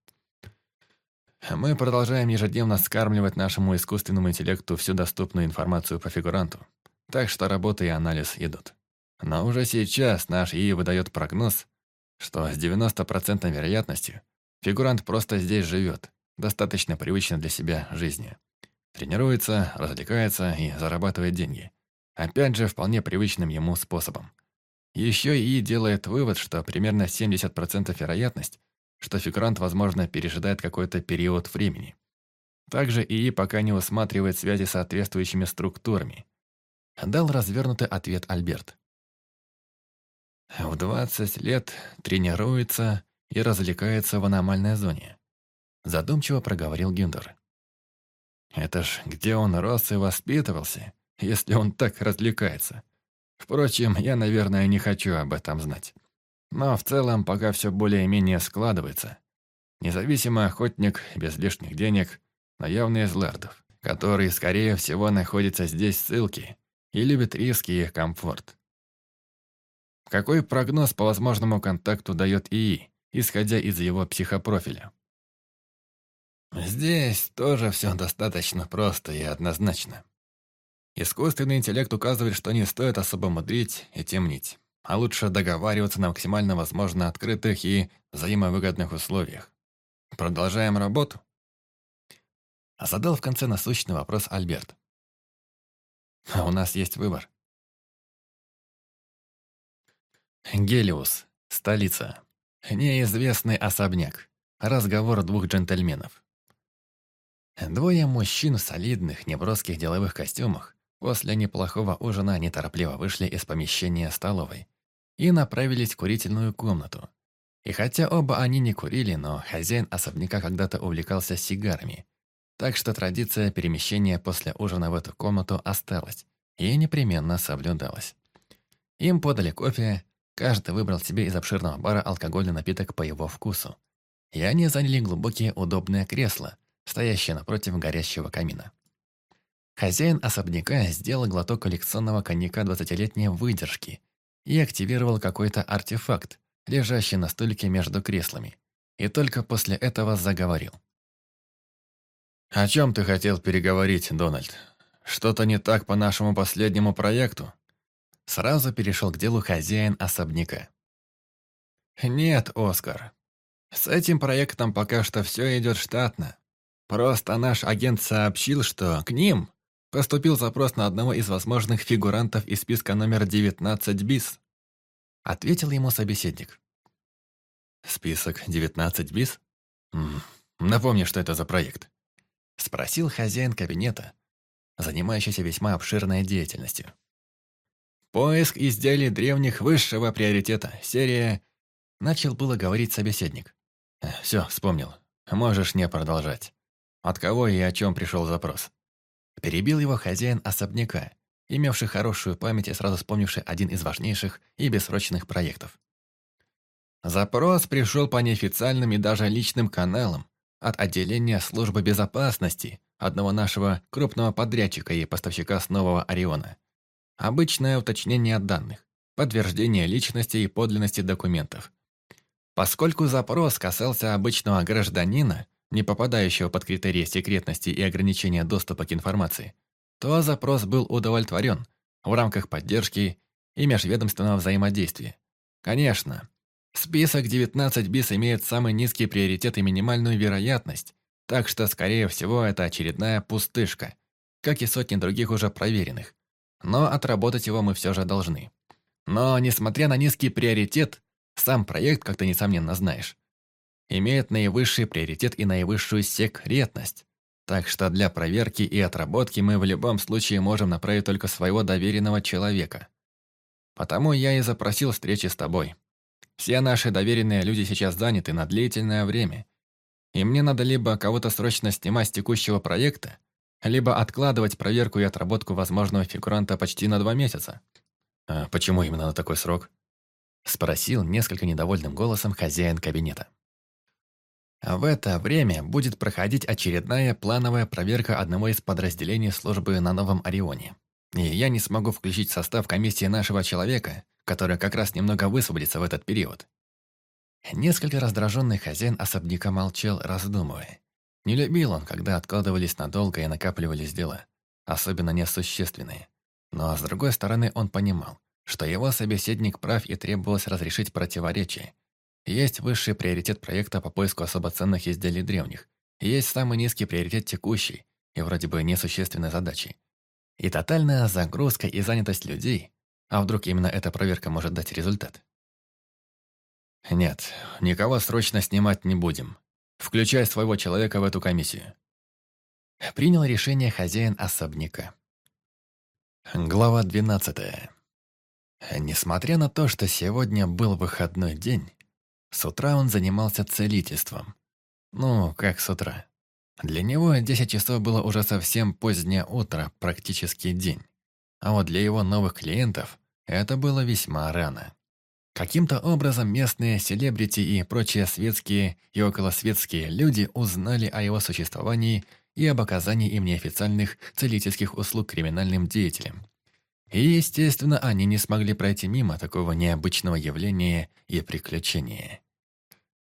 Мы продолжаем ежедневно скармливать нашему искусственному интеллекту всю доступную информацию по фигуранту, так что работа и анализ идут. Но уже сейчас наш ИИ выдает прогноз, что с 90% вероятностью фигурант просто здесь живет, достаточно привычно для себя жизни. Тренируется, развлекается и зарабатывает деньги. Опять же, вполне привычным ему способом. Еще ИИ делает вывод, что примерно 70% вероятность, что фигурант, возможно, пережидает какой-то период времени. Также ИИ пока не усматривает связи с соответствующими структурами. Дал развернутый ответ Альберт. В 20 лет тренируется и развлекается в аномальной зоне. Задумчиво проговорил Гюндер. Это ж где он рос и воспитывался, если он так развлекается. Впрочем, я, наверное, не хочу об этом знать. Но в целом пока все более-менее складывается. Независимый охотник, без лишних денег, но явный из лэрдов, который, скорее всего, находится здесь в ссылке и любит риски и комфорт. Какой прогноз по возможному контакту дает ИИ, исходя из его психопрофиля? Здесь тоже все достаточно просто и однозначно. Искусственный интеллект указывает, что не стоит особо мудрить и темнить, а лучше договариваться на максимально возможно открытых и взаимовыгодных условиях. Продолжаем работу? Задал в конце насущный вопрос Альберт. А у нас есть выбор. Гелиус, столица. Неизвестный особняк. Разговор двух джентльменов. Двое мужчин в солидных, неброских деловых костюмах после неплохого ужина неторопливо вышли из помещения столовой и направились в курительную комнату. И хотя оба они не курили, но хозяин особняка когда-то увлекался сигарами, так что традиция перемещения после ужина в эту комнату осталась и непременно соблюдалась. Им подали кофе, каждый выбрал себе из обширного бара алкогольный напиток по его вкусу. И они заняли глубокие удобные кресла, стоящие напротив горящего камина. Хозяин особняка сделал глоток коллекционного коньяка двадцатилетней выдержки и активировал какой-то артефакт, лежащий на столике между креслами, и только после этого заговорил. «О чем ты хотел переговорить, Дональд? Что-то не так по нашему последнему проекту?» Сразу перешел к делу хозяин особняка. «Нет, Оскар. С этим проектом пока что все идет штатно. Просто наш агент сообщил, что к ним поступил запрос на одного из возможных фигурантов из списка номер 19 БИС. Ответил ему собеседник. «Список 19 БИС? Напомни, что это за проект?» Спросил хозяин кабинета, занимающийся весьма обширной деятельностью. «Поиск изделий древних высшего приоритета. Серия...» Начал было говорить собеседник. «Все, вспомнил. Можешь не продолжать. От кого и о чем пришел запрос?» Перебил его хозяин особняка, имевший хорошую память и сразу вспомнивший один из важнейших и бессрочных проектов. Запрос пришел по неофициальным и даже личным каналам от отделения службы безопасности одного нашего крупного подрядчика и поставщика с Нового Ориона. Обычное уточнение данных, подтверждение личности и подлинности документов. Поскольку запрос касался обычного гражданина, не попадающего под критерии секретности и ограничения доступа к информации, то запрос был удовлетворен в рамках поддержки и межведомственного взаимодействия. Конечно, список 19 БИС имеет самый низкий приоритет и минимальную вероятность, так что, скорее всего, это очередная пустышка, как и сотни других уже проверенных. Но отработать его мы все же должны. Но, несмотря на низкий приоритет, сам проект, как ты несомненно знаешь, имеет наивысший приоритет и наивысшую секретность. Так что для проверки и отработки мы в любом случае можем направить только своего доверенного человека. Потому я и запросил встречи с тобой. Все наши доверенные люди сейчас заняты на длительное время. И мне надо либо кого-то срочно снимать с текущего проекта, либо откладывать проверку и отработку возможного фигуранта почти на два месяца. А почему именно на такой срок? Спросил несколько недовольным голосом хозяин кабинета. В это время будет проходить очередная плановая проверка одного из подразделений службы на Новом Орионе. И я не смогу включить состав комиссии нашего человека, который как раз немного высвободится в этот период. Несколько раздраженный хозяин особняка молчал, раздумывая. Не любил он, когда откладывались надолго и накапливались дела, особенно несущественные. Но, с другой стороны, он понимал, что его собеседник прав и требовалось разрешить противоречие. Есть высший приоритет проекта по поиску особо ценных изделий древних, есть самый низкий приоритет текущей и вроде бы несущественной задачи. И тотальная загрузка и занятость людей, а вдруг именно эта проверка может дать результат? Нет, никого срочно снимать не будем. Включай своего человека в эту комиссию. Принял решение хозяин особняка. Глава 12. Несмотря на то, что сегодня был выходной день, с утра он занимался целительством. Ну, как с утра. Для него 10 часов было уже совсем позднее утро, практически день. А вот для его новых клиентов это было весьма рано. Каким-то образом местные селебрити и прочие светские и околосветские люди узнали о его существовании и об оказании им неофициальных целительских услуг криминальным деятелям. И, естественно, они не смогли пройти мимо такого необычного явления и приключения.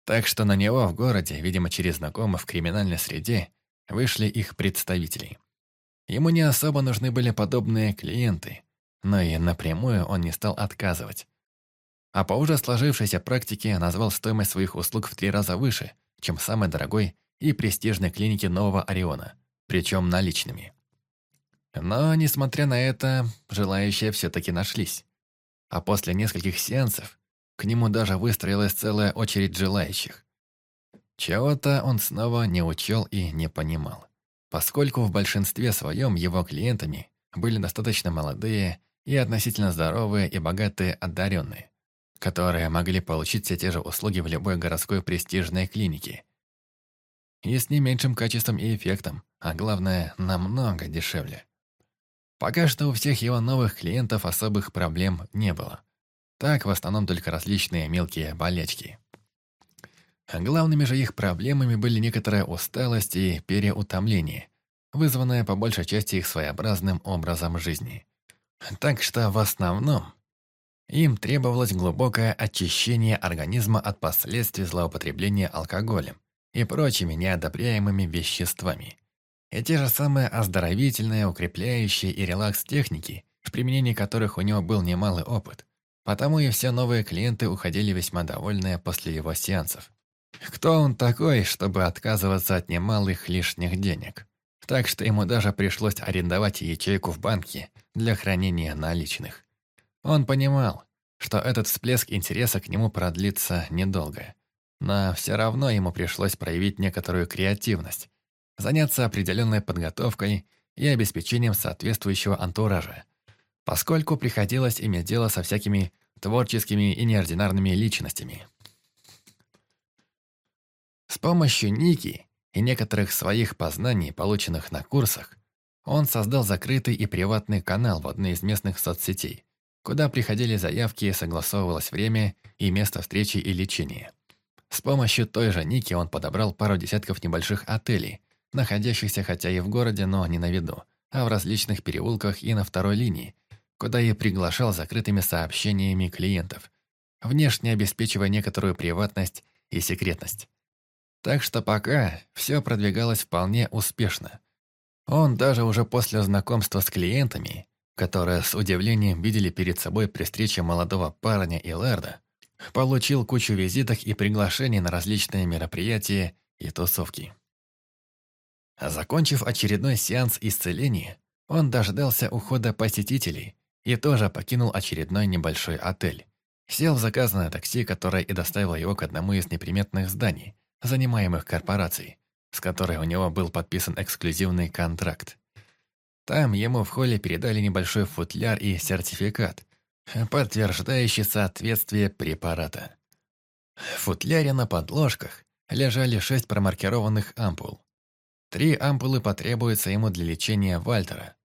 Так что на него в городе, видимо, через знакомых в криминальной среде, вышли их представители. Ему не особо нужны были подобные клиенты, но и напрямую он не стал отказывать. А по уже сложившейся практике назвал стоимость своих услуг в три раза выше, чем в самой дорогой и престижной клинике Нового Ориона, причем наличными. Но, несмотря на это, желающие все-таки нашлись. А после нескольких сеансов к нему даже выстроилась целая очередь желающих. Чего-то он снова не учел и не понимал, поскольку в большинстве своем его клиентами были достаточно молодые и относительно здоровые и богатые одаренные, которые могли получить все те же услуги в любой городской престижной клинике. И с не меньшим качеством и эффектом, а главное, намного дешевле. Пока что у всех его новых клиентов особых проблем не было. Так, в основном только различные мелкие болячки. Главными же их проблемами были некоторая усталость и переутомление, вызванная по большей части их своеобразным образом жизни. Так что в основном им требовалось глубокое очищение организма от последствий злоупотребления алкоголем и прочими неодобряемыми веществами. И те же самые оздоровительные, укрепляющие и релакс-техники, в применении которых у него был немалый опыт. Потому и все новые клиенты уходили весьма довольные после его сеансов. Кто он такой, чтобы отказываться от немалых лишних денег? Так что ему даже пришлось арендовать ячейку в банке для хранения наличных. Он понимал, что этот всплеск интереса к нему продлится недолго. Но все равно ему пришлось проявить некоторую креативность, заняться определенной подготовкой и обеспечением соответствующего антуража, поскольку приходилось иметь дело со всякими творческими и неординарными личностями. С помощью Ники и некоторых своих познаний, полученных на курсах, он создал закрытый и приватный канал в одной из местных соцсетей, куда приходили заявки согласовывалось время и место встречи и лечения. С помощью той же Ники он подобрал пару десятков небольших отелей, находящихся хотя и в городе, но не на виду, а в различных переулках и на второй линии, куда и приглашал закрытыми сообщениями клиентов, внешне обеспечивая некоторую приватность и секретность. Так что пока все продвигалось вполне успешно. Он даже уже после знакомства с клиентами, которые с удивлением видели перед собой при встрече молодого парня и Лерда, получил кучу визиток и приглашений на различные мероприятия и тусовки. Закончив очередной сеанс исцеления, он дождался ухода посетителей и тоже покинул очередной небольшой отель. Сел в заказанное такси, которое и доставило его к одному из неприметных зданий, занимаемых корпорацией, с которой у него был подписан эксклюзивный контракт. Там ему в холле передали небольшой футляр и сертификат, подтверждающий соответствие препарата. В футляре на подложках лежали шесть промаркированных ампул, Три ампулы потребуются ему для лечения Вальтера,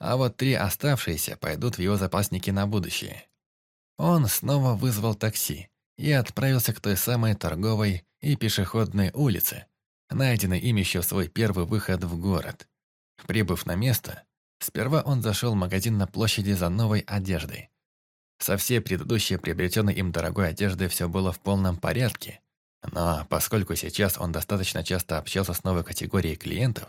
а вот три оставшиеся пойдут в его запасники на будущее. Он снова вызвал такси и отправился к той самой торговой и пешеходной улице, найденной им еще свой первый выход в город. Прибыв на место, сперва он зашел в магазин на площади за новой одеждой. Со всей предыдущей приобретенной им дорогой одеждой все было в полном порядке, Но поскольку сейчас он достаточно часто общался с новой категорией клиентов,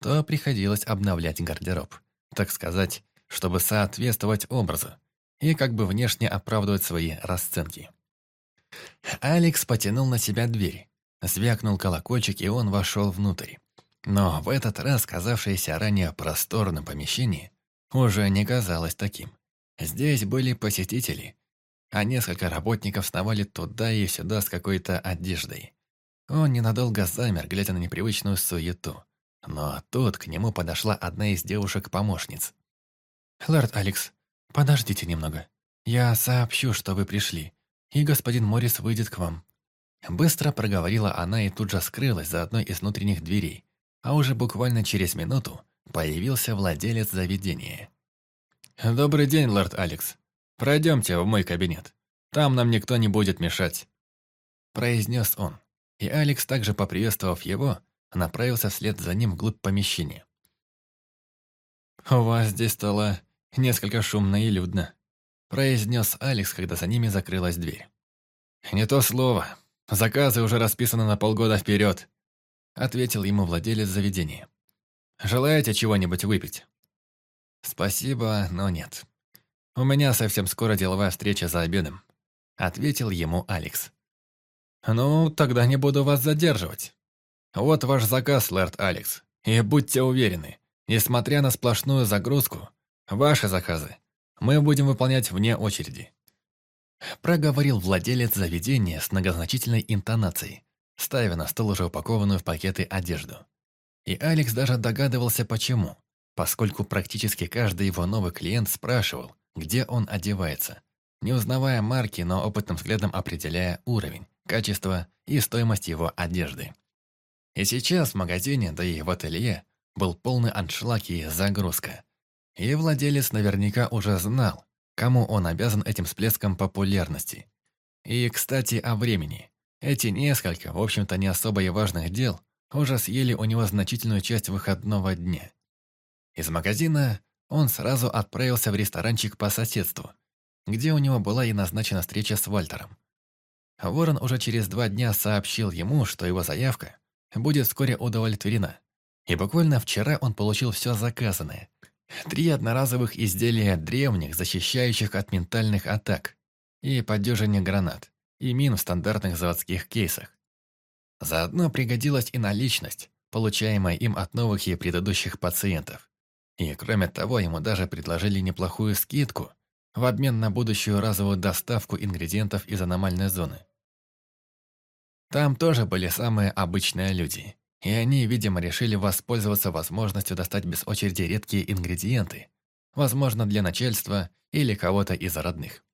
то приходилось обновлять гардероб, так сказать, чтобы соответствовать образу и как бы внешне оправдывать свои расценки. Алекс потянул на себя дверь, звякнул колокольчик, и он вошел внутрь. Но в этот раз казавшееся ранее просторным помещение уже не казалось таким. Здесь были посетители, а несколько работников сновали туда и сюда с какой-то одеждой. Он ненадолго замер, глядя на непривычную суету. Но тут к нему подошла одна из девушек-помощниц. «Лорд Алекс, подождите немного. Я сообщу, что вы пришли, и господин Моррис выйдет к вам». Быстро проговорила она и тут же скрылась за одной из внутренних дверей, а уже буквально через минуту появился владелец заведения. «Добрый день, лорд Алекс. Пройдемте в мой кабинет. Там нам никто не будет мешать», – произнес он. И Алекс, также поприветствовав его, направился вслед за ним вглубь помещения. «У вас здесь стало несколько шумно и людно», – произнес Алекс, когда за ними закрылась дверь. «Не то слово. Заказы уже расписаны на полгода вперед», – ответил ему владелец заведения. «Желаете чего-нибудь выпить?» «Спасибо, но нет. У меня совсем скоро деловая встреча за обедом», — ответил ему Алекс. «Ну, тогда не буду вас задерживать. Вот ваш заказ, лэрд Алекс. И будьте уверены, несмотря на сплошную загрузку, ваши заказы мы будем выполнять вне очереди». Проговорил владелец заведения с многозначительной интонацией, ставя на стол уже упакованную в пакеты одежду. И Алекс даже догадывался, почему поскольку практически каждый его новый клиент спрашивал, где он одевается, не узнавая марки, но опытным взглядом определяя уровень, качество и стоимость его одежды. И сейчас в магазине, да и в ателье, был полный аншлаг и загрузка. И владелец наверняка уже знал, кому он обязан этим всплеском популярности. И, кстати, о времени. Эти несколько, в общем-то, не особо и важных дел уже съели у него значительную часть выходного дня. Из магазина он сразу отправился в ресторанчик по соседству, где у него была и назначена встреча с Вальтером. Ворон уже через два дня сообщил ему, что его заявка будет вскоре удовлетворена. И буквально вчера он получил все заказанное. Три одноразовых изделия древних, защищающих от ментальных атак, и поддержание гранат, и мин в стандартных заводских кейсах. Заодно пригодилась и наличность, получаемая им от новых и предыдущих пациентов. И кроме того, ему даже предложили неплохую скидку в обмен на будущую разовую доставку ингредиентов из аномальной зоны. Там тоже были самые обычные люди, и они, видимо, решили воспользоваться возможностью достать без очереди редкие ингредиенты, возможно, для начальства или кого-то из родных.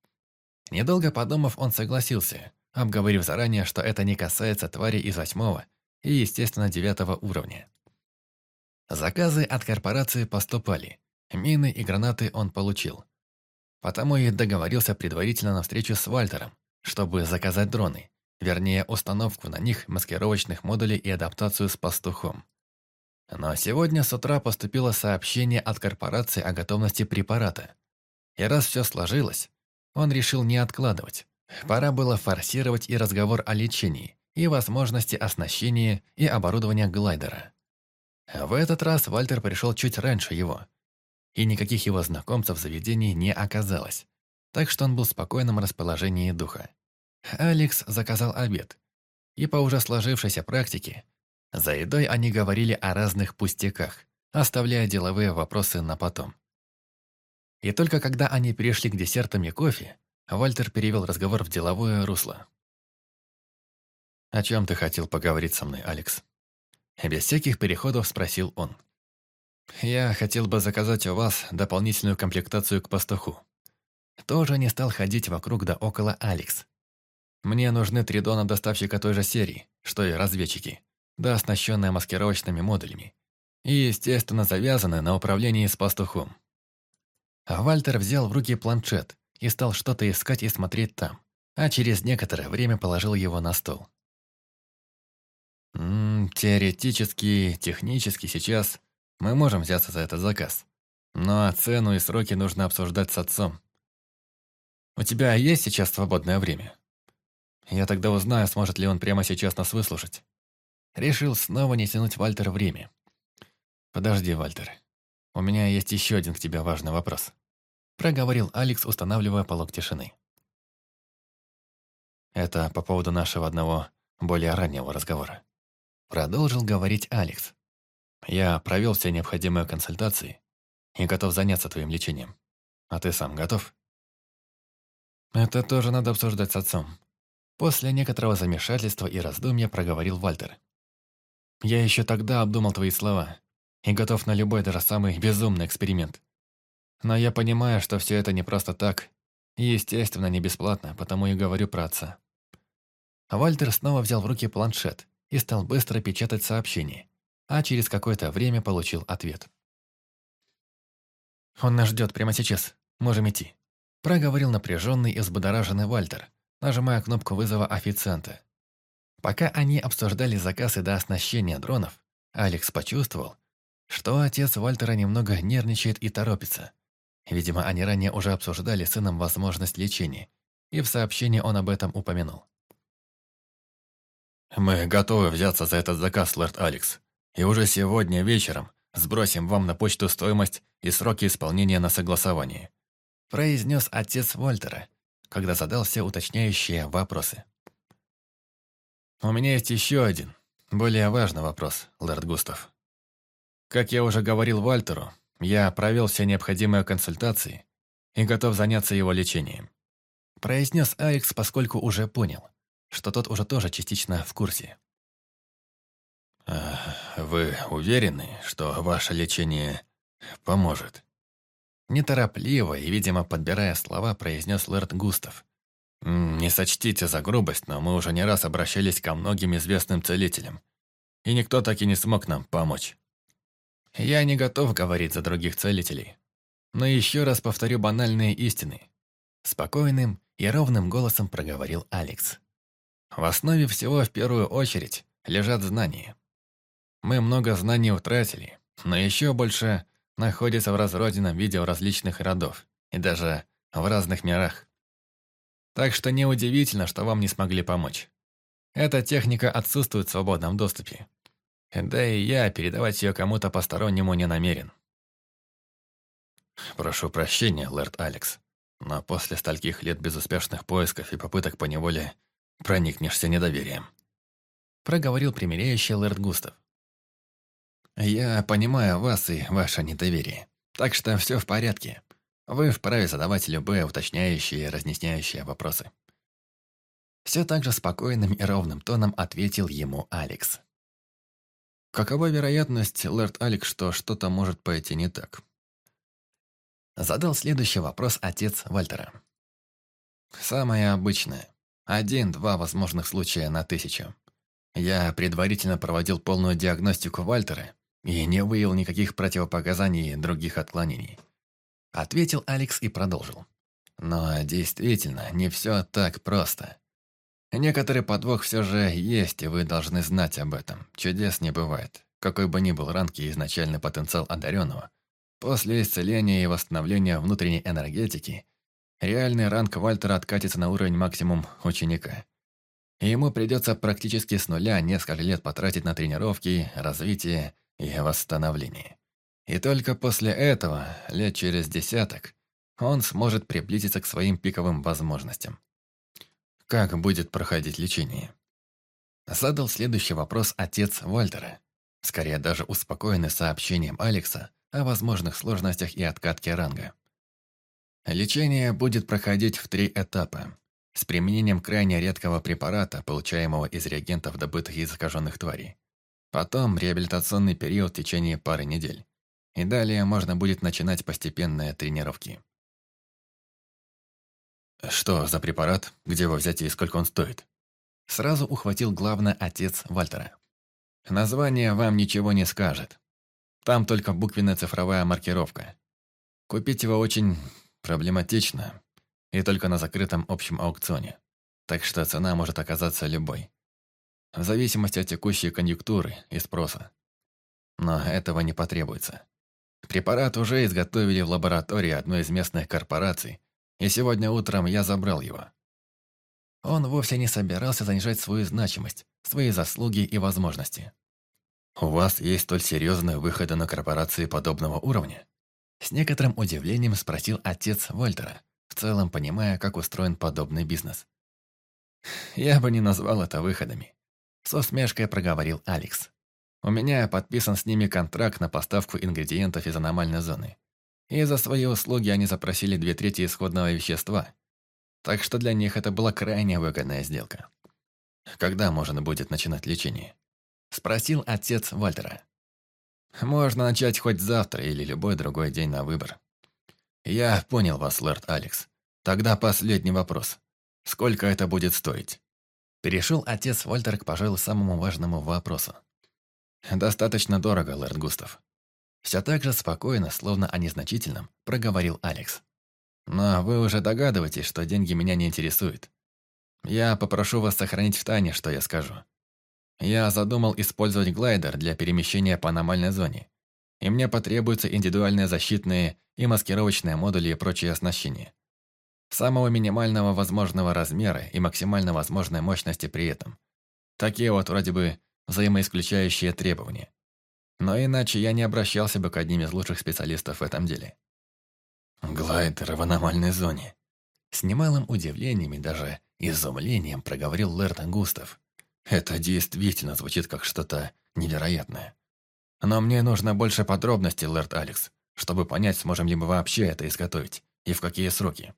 Недолго подумав, он согласился, обговорив заранее, что это не касается твари из восьмого и, естественно, девятого уровня. Заказы от корпорации поступали. Мины и гранаты он получил. Потому и договорился предварительно на встречу с Вальтером, чтобы заказать дроны, вернее, установку на них маскировочных модулей и адаптацию с пастухом. Но сегодня с утра поступило сообщение от корпорации о готовности препарата. И раз все сложилось, он решил не откладывать. Пора было форсировать и разговор о лечении, и возможности оснащения и оборудования глайдера. В этот раз Вальтер пришел чуть раньше его, и никаких его знакомцев в заведении не оказалось, так что он был в спокойном расположении духа. Алекс заказал обед, и по уже сложившейся практике, за едой они говорили о разных пустяках, оставляя деловые вопросы на потом. И только когда они перешли к десертам и кофе, Вальтер перевел разговор в деловое русло. «О чем ты хотел поговорить со мной, Алекс?» Без всяких переходов спросил он. «Я хотел бы заказать у вас дополнительную комплектацию к пастуху». Тоже не стал ходить вокруг да около Алекс. «Мне нужны три дона доставщика той же серии, что и разведчики, да оснащенные маскировочными модулями. И, естественно, завязаны на управлении с пастухом». Вальтер взял в руки планшет и стал что-то искать и смотреть там, а через некоторое время положил его на стол. М -м, теоретически, технически сейчас мы можем взяться за этот заказ. Но цену и сроки нужно обсуждать с отцом. У тебя есть сейчас свободное время? Я тогда узнаю, сможет ли он прямо сейчас нас выслушать. Решил снова не тянуть Вальтер время. Подожди, Вальтер. У меня есть еще один к тебе важный вопрос. Проговорил Алекс, устанавливая полог тишины. Это по поводу нашего одного более раннего разговора. Продолжил говорить Алекс. Я провел все необходимые консультации и готов заняться твоим лечением. А ты сам готов? Это тоже надо обсуждать с отцом. После некоторого замешательства и раздумья проговорил Вальтер. Я еще тогда обдумал твои слова и готов на любой, даже самый безумный эксперимент. Но я понимаю, что все это не просто так, и, естественно, не бесплатно, потому и говорю про отца. Вальтер снова взял в руки планшет и стал быстро печатать сообщение, а через какое-то время получил ответ. «Он нас ждет прямо сейчас. Можем идти», – проговорил напряженный и взбудораженный Вальтер, нажимая кнопку вызова официанта. Пока они обсуждали заказ и до оснащения дронов, Алекс почувствовал, что отец Вальтера немного нервничает и торопится. Видимо, они ранее уже обсуждали с сыном возможность лечения, и в сообщении он об этом упомянул. «Мы готовы взяться за этот заказ, лорд Алекс, и уже сегодня вечером сбросим вам на почту стоимость и сроки исполнения на согласование», произнес отец Вальтера, когда задал все уточняющие вопросы. «У меня есть еще один, более важный вопрос, лорд Густав. Как я уже говорил Вальтеру, я провел все необходимые консультации и готов заняться его лечением», произнес Алекс, поскольку уже понял – что тот уже тоже частично в курсе. «Вы уверены, что ваше лечение поможет?» Неторопливо и, видимо, подбирая слова, произнес лэрд Густав. «Не сочтите за грубость, но мы уже не раз обращались ко многим известным целителям, и никто так и не смог нам помочь». «Я не готов говорить за других целителей, но еще раз повторю банальные истины». Спокойным и ровным голосом проговорил Алекс. В основе всего, в первую очередь, лежат знания. Мы много знаний утратили, но еще больше находится в разрозненном виде у различных родов и даже в разных мирах. Так что неудивительно, что вам не смогли помочь. Эта техника отсутствует в свободном доступе. Да и я передавать ее кому-то постороннему не намерен. Прошу прощения, лорд Алекс, но после стольких лет безуспешных поисков и попыток по неволе проникнешься недоверием. Проговорил примиряющий лэрд Густав. Я понимаю вас и ваше недоверие. Так что все в порядке. Вы вправе задавать любые уточняющие и разъясняющие вопросы. Все так же спокойным и ровным тоном ответил ему Алекс. Какова вероятность, лэрд Алекс, что что-то может пойти не так? Задал следующий вопрос отец Вальтера. Самое обычное. Один-два возможных случая на тысячу. Я предварительно проводил полную диагностику Вальтера и не выявил никаких противопоказаний и других отклонений. Ответил Алекс и продолжил. Но действительно, не все так просто. Некоторый подвох все же есть, и вы должны знать об этом. Чудес не бывает. Какой бы ни был ранг и изначальный потенциал одаренного, после исцеления и восстановления внутренней энергетики – Реальный ранг Вальтера откатится на уровень максимум ученика. И ему придется практически с нуля несколько лет потратить на тренировки, развитие и восстановление. И только после этого, лет через десяток, он сможет приблизиться к своим пиковым возможностям. Как будет проходить лечение? Задал следующий вопрос отец Вальтера, скорее даже успокоенный сообщением Алекса о возможных сложностях и откатке ранга. Лечение будет проходить в три этапа. С применением крайне редкого препарата, получаемого из реагентов, добытых из искаженных тварей. Потом реабилитационный период в течение пары недель. И далее можно будет начинать постепенные тренировки. Что за препарат? Где его взять и сколько он стоит? Сразу ухватил главный отец Вальтера. Название вам ничего не скажет. Там только буквенная цифровая маркировка. Купить его очень Проблематично. И только на закрытом общем аукционе. Так что цена может оказаться любой. В зависимости от текущей конъюнктуры и спроса. Но этого не потребуется. Препарат уже изготовили в лаборатории одной из местных корпораций, и сегодня утром я забрал его. Он вовсе не собирался занижать свою значимость, свои заслуги и возможности. «У вас есть столь серьезные выходы на корпорации подобного уровня?» С некоторым удивлением спросил отец Вольтера, в целом понимая, как устроен подобный бизнес. «Я бы не назвал это выходами», — с усмешкой проговорил Алекс. «У меня подписан с ними контракт на поставку ингредиентов из аномальной зоны. И за свои услуги они запросили две трети исходного вещества. Так что для них это была крайне выгодная сделка. Когда можно будет начинать лечение?» Спросил отец Вальтера. «Можно начать хоть завтра или любой другой день на выбор». «Я понял вас, лорд Алекс. Тогда последний вопрос. Сколько это будет стоить?» Перешел отец Вальтер к, пожалуй, самому важному вопросу. «Достаточно дорого, лорд Густав». Все так же спокойно, словно о незначительном, проговорил Алекс. «Но вы уже догадываетесь, что деньги меня не интересуют. Я попрошу вас сохранить в тайне, что я скажу. Я задумал использовать глайдер для перемещения по аномальной зоне, и мне потребуются индивидуальные защитные и маскировочные модули и прочее оснащение. Самого минимального возможного размера и максимально возможной мощности при этом. Такие вот вроде бы взаимоисключающие требования. Но иначе я не обращался бы к одним из лучших специалистов в этом деле. Глайдер в аномальной зоне. С немалым удивлением и даже изумлением проговорил Лэрт Густав. Это действительно звучит как что-то невероятное. Но мне нужно больше подробностей, Лэрд Алекс, чтобы понять, сможем ли мы вообще это изготовить и в какие сроки.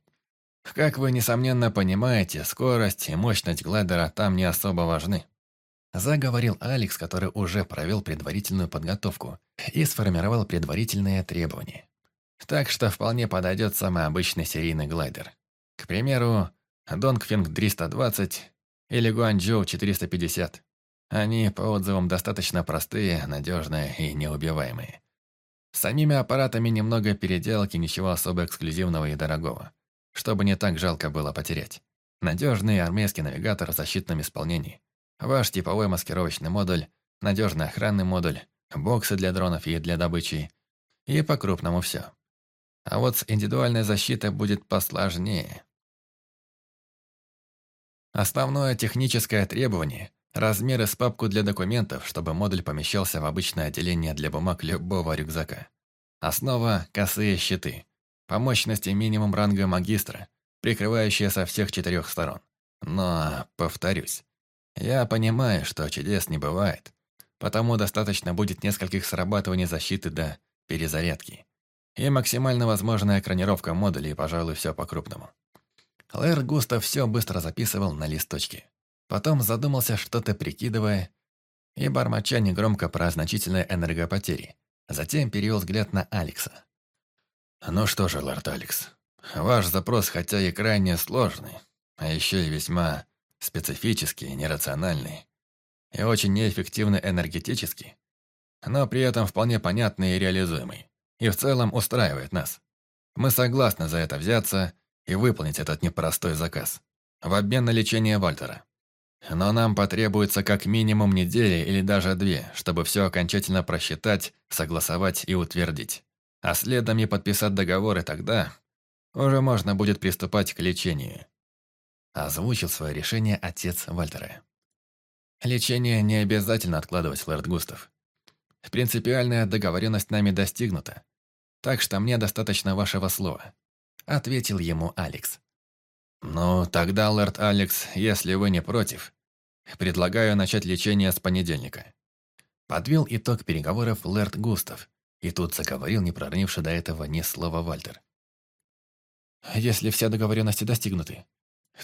Как вы, несомненно, понимаете, скорость и мощность глайдера там не особо важны. Заговорил Алекс, который уже провел предварительную подготовку и сформировал предварительные требования. Так что вполне подойдет самый обычный серийный глайдер. К примеру, Донгфинг 320 или Гуанчжоу 450. Они, по отзывам, достаточно простые, надежные и неубиваемые. С самими аппаратами немного переделки, ничего особо эксклюзивного и дорогого. Чтобы не так жалко было потерять. Надежный армейский навигатор в защитном исполнении. Ваш типовой маскировочный модуль, надежный охранный модуль, боксы для дронов и для добычи. И по-крупному все. А вот с индивидуальной защитой будет посложнее. Основное техническое требование – размеры с папку для документов, чтобы модуль помещался в обычное отделение для бумаг любого рюкзака. Основа – косые щиты. По мощности минимум ранга магистра, прикрывающие со всех четырех сторон. Но, повторюсь, я понимаю, что чудес не бывает, потому достаточно будет нескольких срабатываний защиты до перезарядки. И максимально возможная экранировка модулей, пожалуй, все по-крупному. Лэр Густав все быстро записывал на листочке. Потом задумался, что-то прикидывая, и бормоча негромко про значительные энергопотери. Затем перевел взгляд на Алекса. «Ну что же, лорд Алекс, ваш запрос хотя и крайне сложный, а еще и весьма специфический, нерациональный и очень неэффективный энергетически, но при этом вполне понятный и реализуемый, и в целом устраивает нас. Мы согласны за это взяться и выполнить этот непростой заказ. В обмен на лечение Вальтера. Но нам потребуется как минимум недели или даже две, чтобы все окончательно просчитать, согласовать и утвердить. А следом и подписать договор, и тогда уже можно будет приступать к лечению. Озвучил свое решение отец Вальтера. Лечение не обязательно откладывать, лорд Густав. Принципиальная договоренность нами достигнута. Так что мне достаточно вашего слова ответил ему Алекс. «Ну, тогда, лорд Алекс, если вы не против, предлагаю начать лечение с понедельника». Подвел итог переговоров лорд Густав, и тут заговорил не проронивший до этого ни слова Вальтер. «Если все договоренности достигнуты,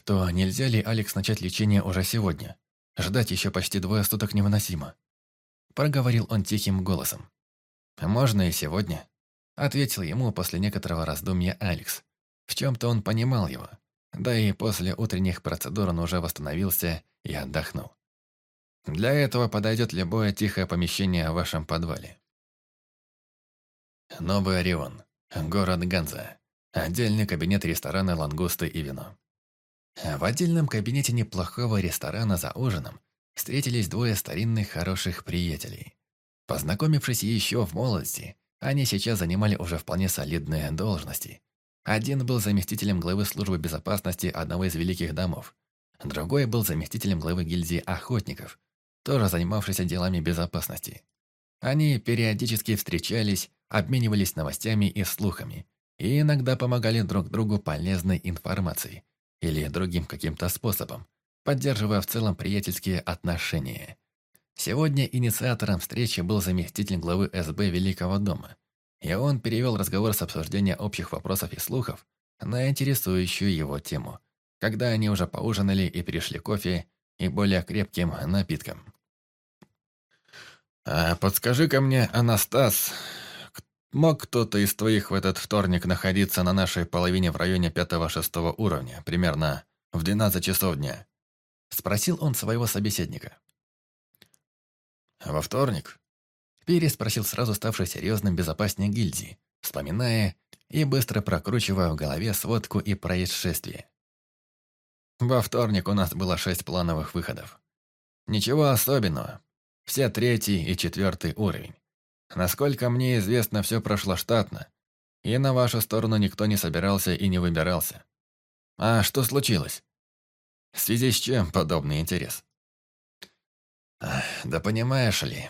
то нельзя ли, Алекс, начать лечение уже сегодня? Ждать еще почти двое суток невыносимо». Проговорил он тихим голосом. «Можно и сегодня», — ответил ему после некоторого раздумья Алекс. В чем-то он понимал его. Да и после утренних процедур он уже восстановился и отдохнул. Для этого подойдет любое тихое помещение в вашем подвале. Новый Орион. Город Ганза. Отдельный кабинет ресторана «Лангусты и вино». В отдельном кабинете неплохого ресторана за ужином встретились двое старинных хороших приятелей. Познакомившись еще в молодости, они сейчас занимали уже вполне солидные должности, один был заместителем главы службы безопасности одного из великих домов, Другой был заместителем главы гильдии охотников, тоже занимавшийся делами безопасности. Они периодически встречались, обменивались новостями и слухами, и иногда помогали друг другу полезной информацией или другим каким-то способом, поддерживая в целом приятельские отношения. Сегодня инициатором встречи был заместитель главы СБ Великого дома, и он перевел разговор с обсуждения общих вопросов и слухов на интересующую его тему, когда они уже поужинали и перешли кофе и более крепким напиткам. «А подскажи-ка мне, Анастас, мог кто-то из твоих в этот вторник находиться на нашей половине в районе пятого-шестого уровня, примерно в 12 часов дня?» Спросил он своего собеседника. «Во вторник?» Переспросил сразу ставший серьезным безопасник гильдии, вспоминая и быстро прокручивая в голове сводку и происшествие. Во вторник у нас было шесть плановых выходов. Ничего особенного. Все третий и четвертый уровень. Насколько мне известно, все прошло штатно. И на вашу сторону никто не собирался и не выбирался. А что случилось? В связи с чем подобный интерес? Да понимаешь ли,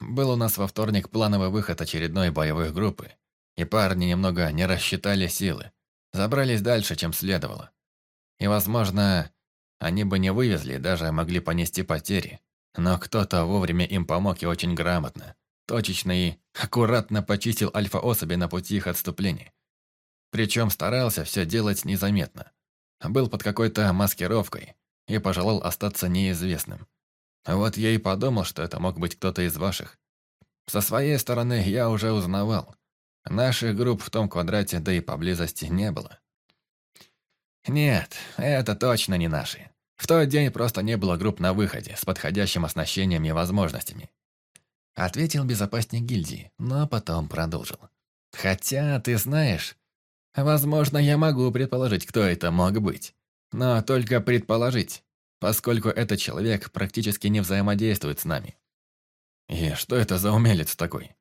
был у нас во вторник плановый выход очередной боевой группы, и парни немного не рассчитали силы, забрались дальше, чем следовало. И, возможно, они бы не вывезли, даже могли понести потери, но кто-то вовремя им помог и очень грамотно, точечно и аккуратно почистил альфа-особи на пути их отступления. Причем старался все делать незаметно. Был под какой-то маскировкой и пожелал остаться неизвестным. Вот я и подумал, что это мог быть кто-то из ваших. Со своей стороны я уже узнавал. Наших групп в том квадрате, да и поблизости не было. Нет, это точно не наши. В тот день просто не было групп на выходе с подходящим оснащением и возможностями. Ответил безопасник гильдии, но потом продолжил. Хотя, ты знаешь, возможно, я могу предположить, кто это мог быть. Но только предположить поскольку этот человек практически не взаимодействует с нами. «И что это за умелец такой?»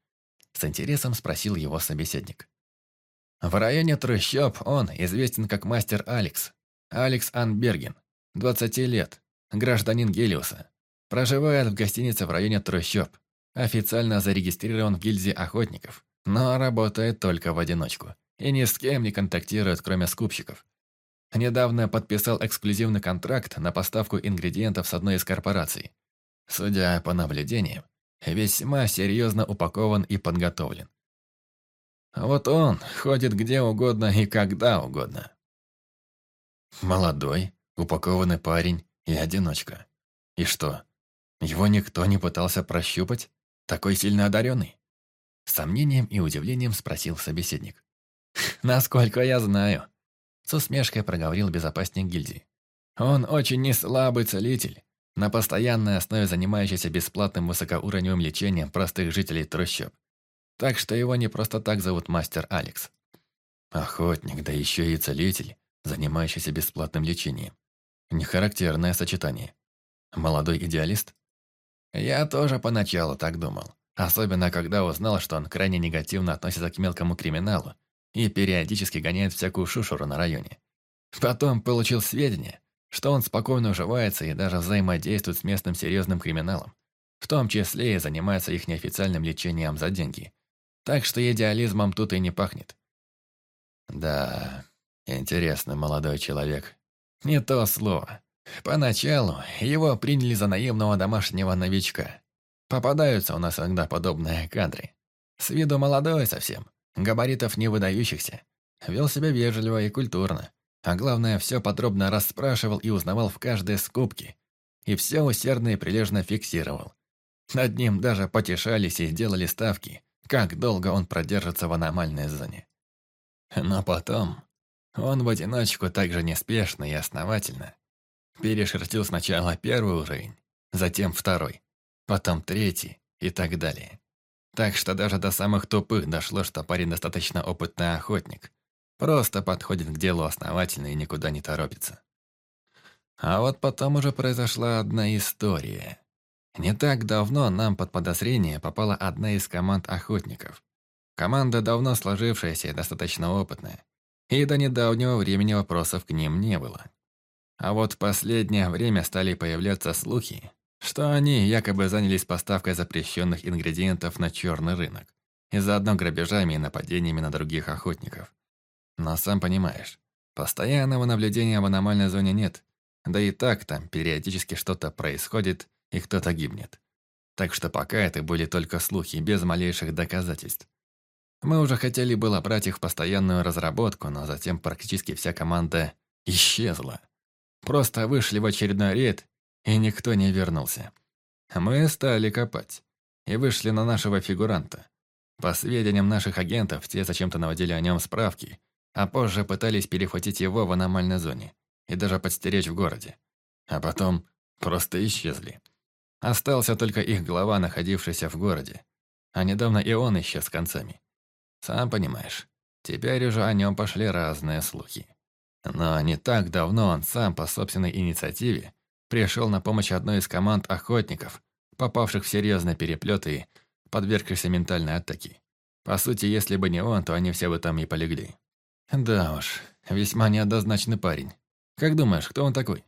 С интересом спросил его собеседник. В районе трущоб он известен как мастер Алекс. Алекс Анберген, 20 лет, гражданин Гелиуса. Проживает в гостинице в районе трущоб. Официально зарегистрирован в гильдии охотников, но работает только в одиночку и ни с кем не контактирует, кроме скупщиков. Недавно подписал эксклюзивный контракт на поставку ингредиентов с одной из корпораций. Судя по наблюдениям, весьма серьезно упакован и подготовлен. Вот он ходит где угодно и когда угодно. Молодой, упакованный парень и одиночка. И что, его никто не пытался прощупать? Такой сильно одаренный? С сомнением и удивлением спросил собеседник. «Насколько я знаю, с усмешкой проговорил безопасник гильдии. «Он очень неслабый целитель, на постоянной основе занимающийся бесплатным высокоуровневым лечением простых жителей трущоб. Так что его не просто так зовут мастер Алекс. Охотник, да еще и целитель, занимающийся бесплатным лечением. Нехарактерное сочетание. Молодой идеалист? Я тоже поначалу так думал. Особенно, когда узнал, что он крайне негативно относится к мелкому криминалу и периодически гоняет всякую шушуру на районе. Потом получил сведения, что он спокойно уживается и даже взаимодействует с местным серьезным криминалом, в том числе и занимается их неофициальным лечением за деньги. Так что идеализмом тут и не пахнет. Да, интересный молодой человек. Не то слово. Поначалу его приняли за наемного домашнего новичка. Попадаются у нас иногда подобные кадры. С виду молодой совсем, Габаритов не выдающихся. Вел себя вежливо и культурно. А главное, все подробно расспрашивал и узнавал в каждой скупке. И все усердно и прилежно фиксировал. Над ним даже потешались и делали ставки, как долго он продержится в аномальной зоне. Но потом он в одиночку так же неспешно и основательно перешертил сначала первый уровень, затем второй, потом третий и так далее. Так что даже до самых тупых дошло, что парень достаточно опытный охотник. Просто подходит к делу основательно и никуда не торопится. А вот потом уже произошла одна история. Не так давно нам под подозрение попала одна из команд охотников. Команда давно сложившаяся и достаточно опытная. И до недавнего времени вопросов к ним не было. А вот в последнее время стали появляться слухи, что они якобы занялись поставкой запрещенных ингредиентов на черный рынок и заодно грабежами и нападениями на других охотников. Но сам понимаешь, постоянного наблюдения в аномальной зоне нет, да и так там периодически что-то происходит и кто-то гибнет. Так что пока это были только слухи, без малейших доказательств. Мы уже хотели было брать их в постоянную разработку, но затем практически вся команда исчезла. Просто вышли в очередной рейд, и никто не вернулся. Мы стали копать и вышли на нашего фигуранта. По сведениям наших агентов, те зачем-то наводили о нем справки, а позже пытались перехватить его в аномальной зоне и даже подстеречь в городе. А потом просто исчезли. Остался только их глава, находившийся в городе. А недавно и он исчез с концами. Сам понимаешь, теперь уже о нем пошли разные слухи. Но не так давно он сам по собственной инициативе пришел на помощь одной из команд охотников, попавших в серьезные переплеты и подвергшихся ментальной атаке. По сути, если бы не он, то они все бы там и полегли. Да уж, весьма неоднозначный парень. Как думаешь, кто он такой?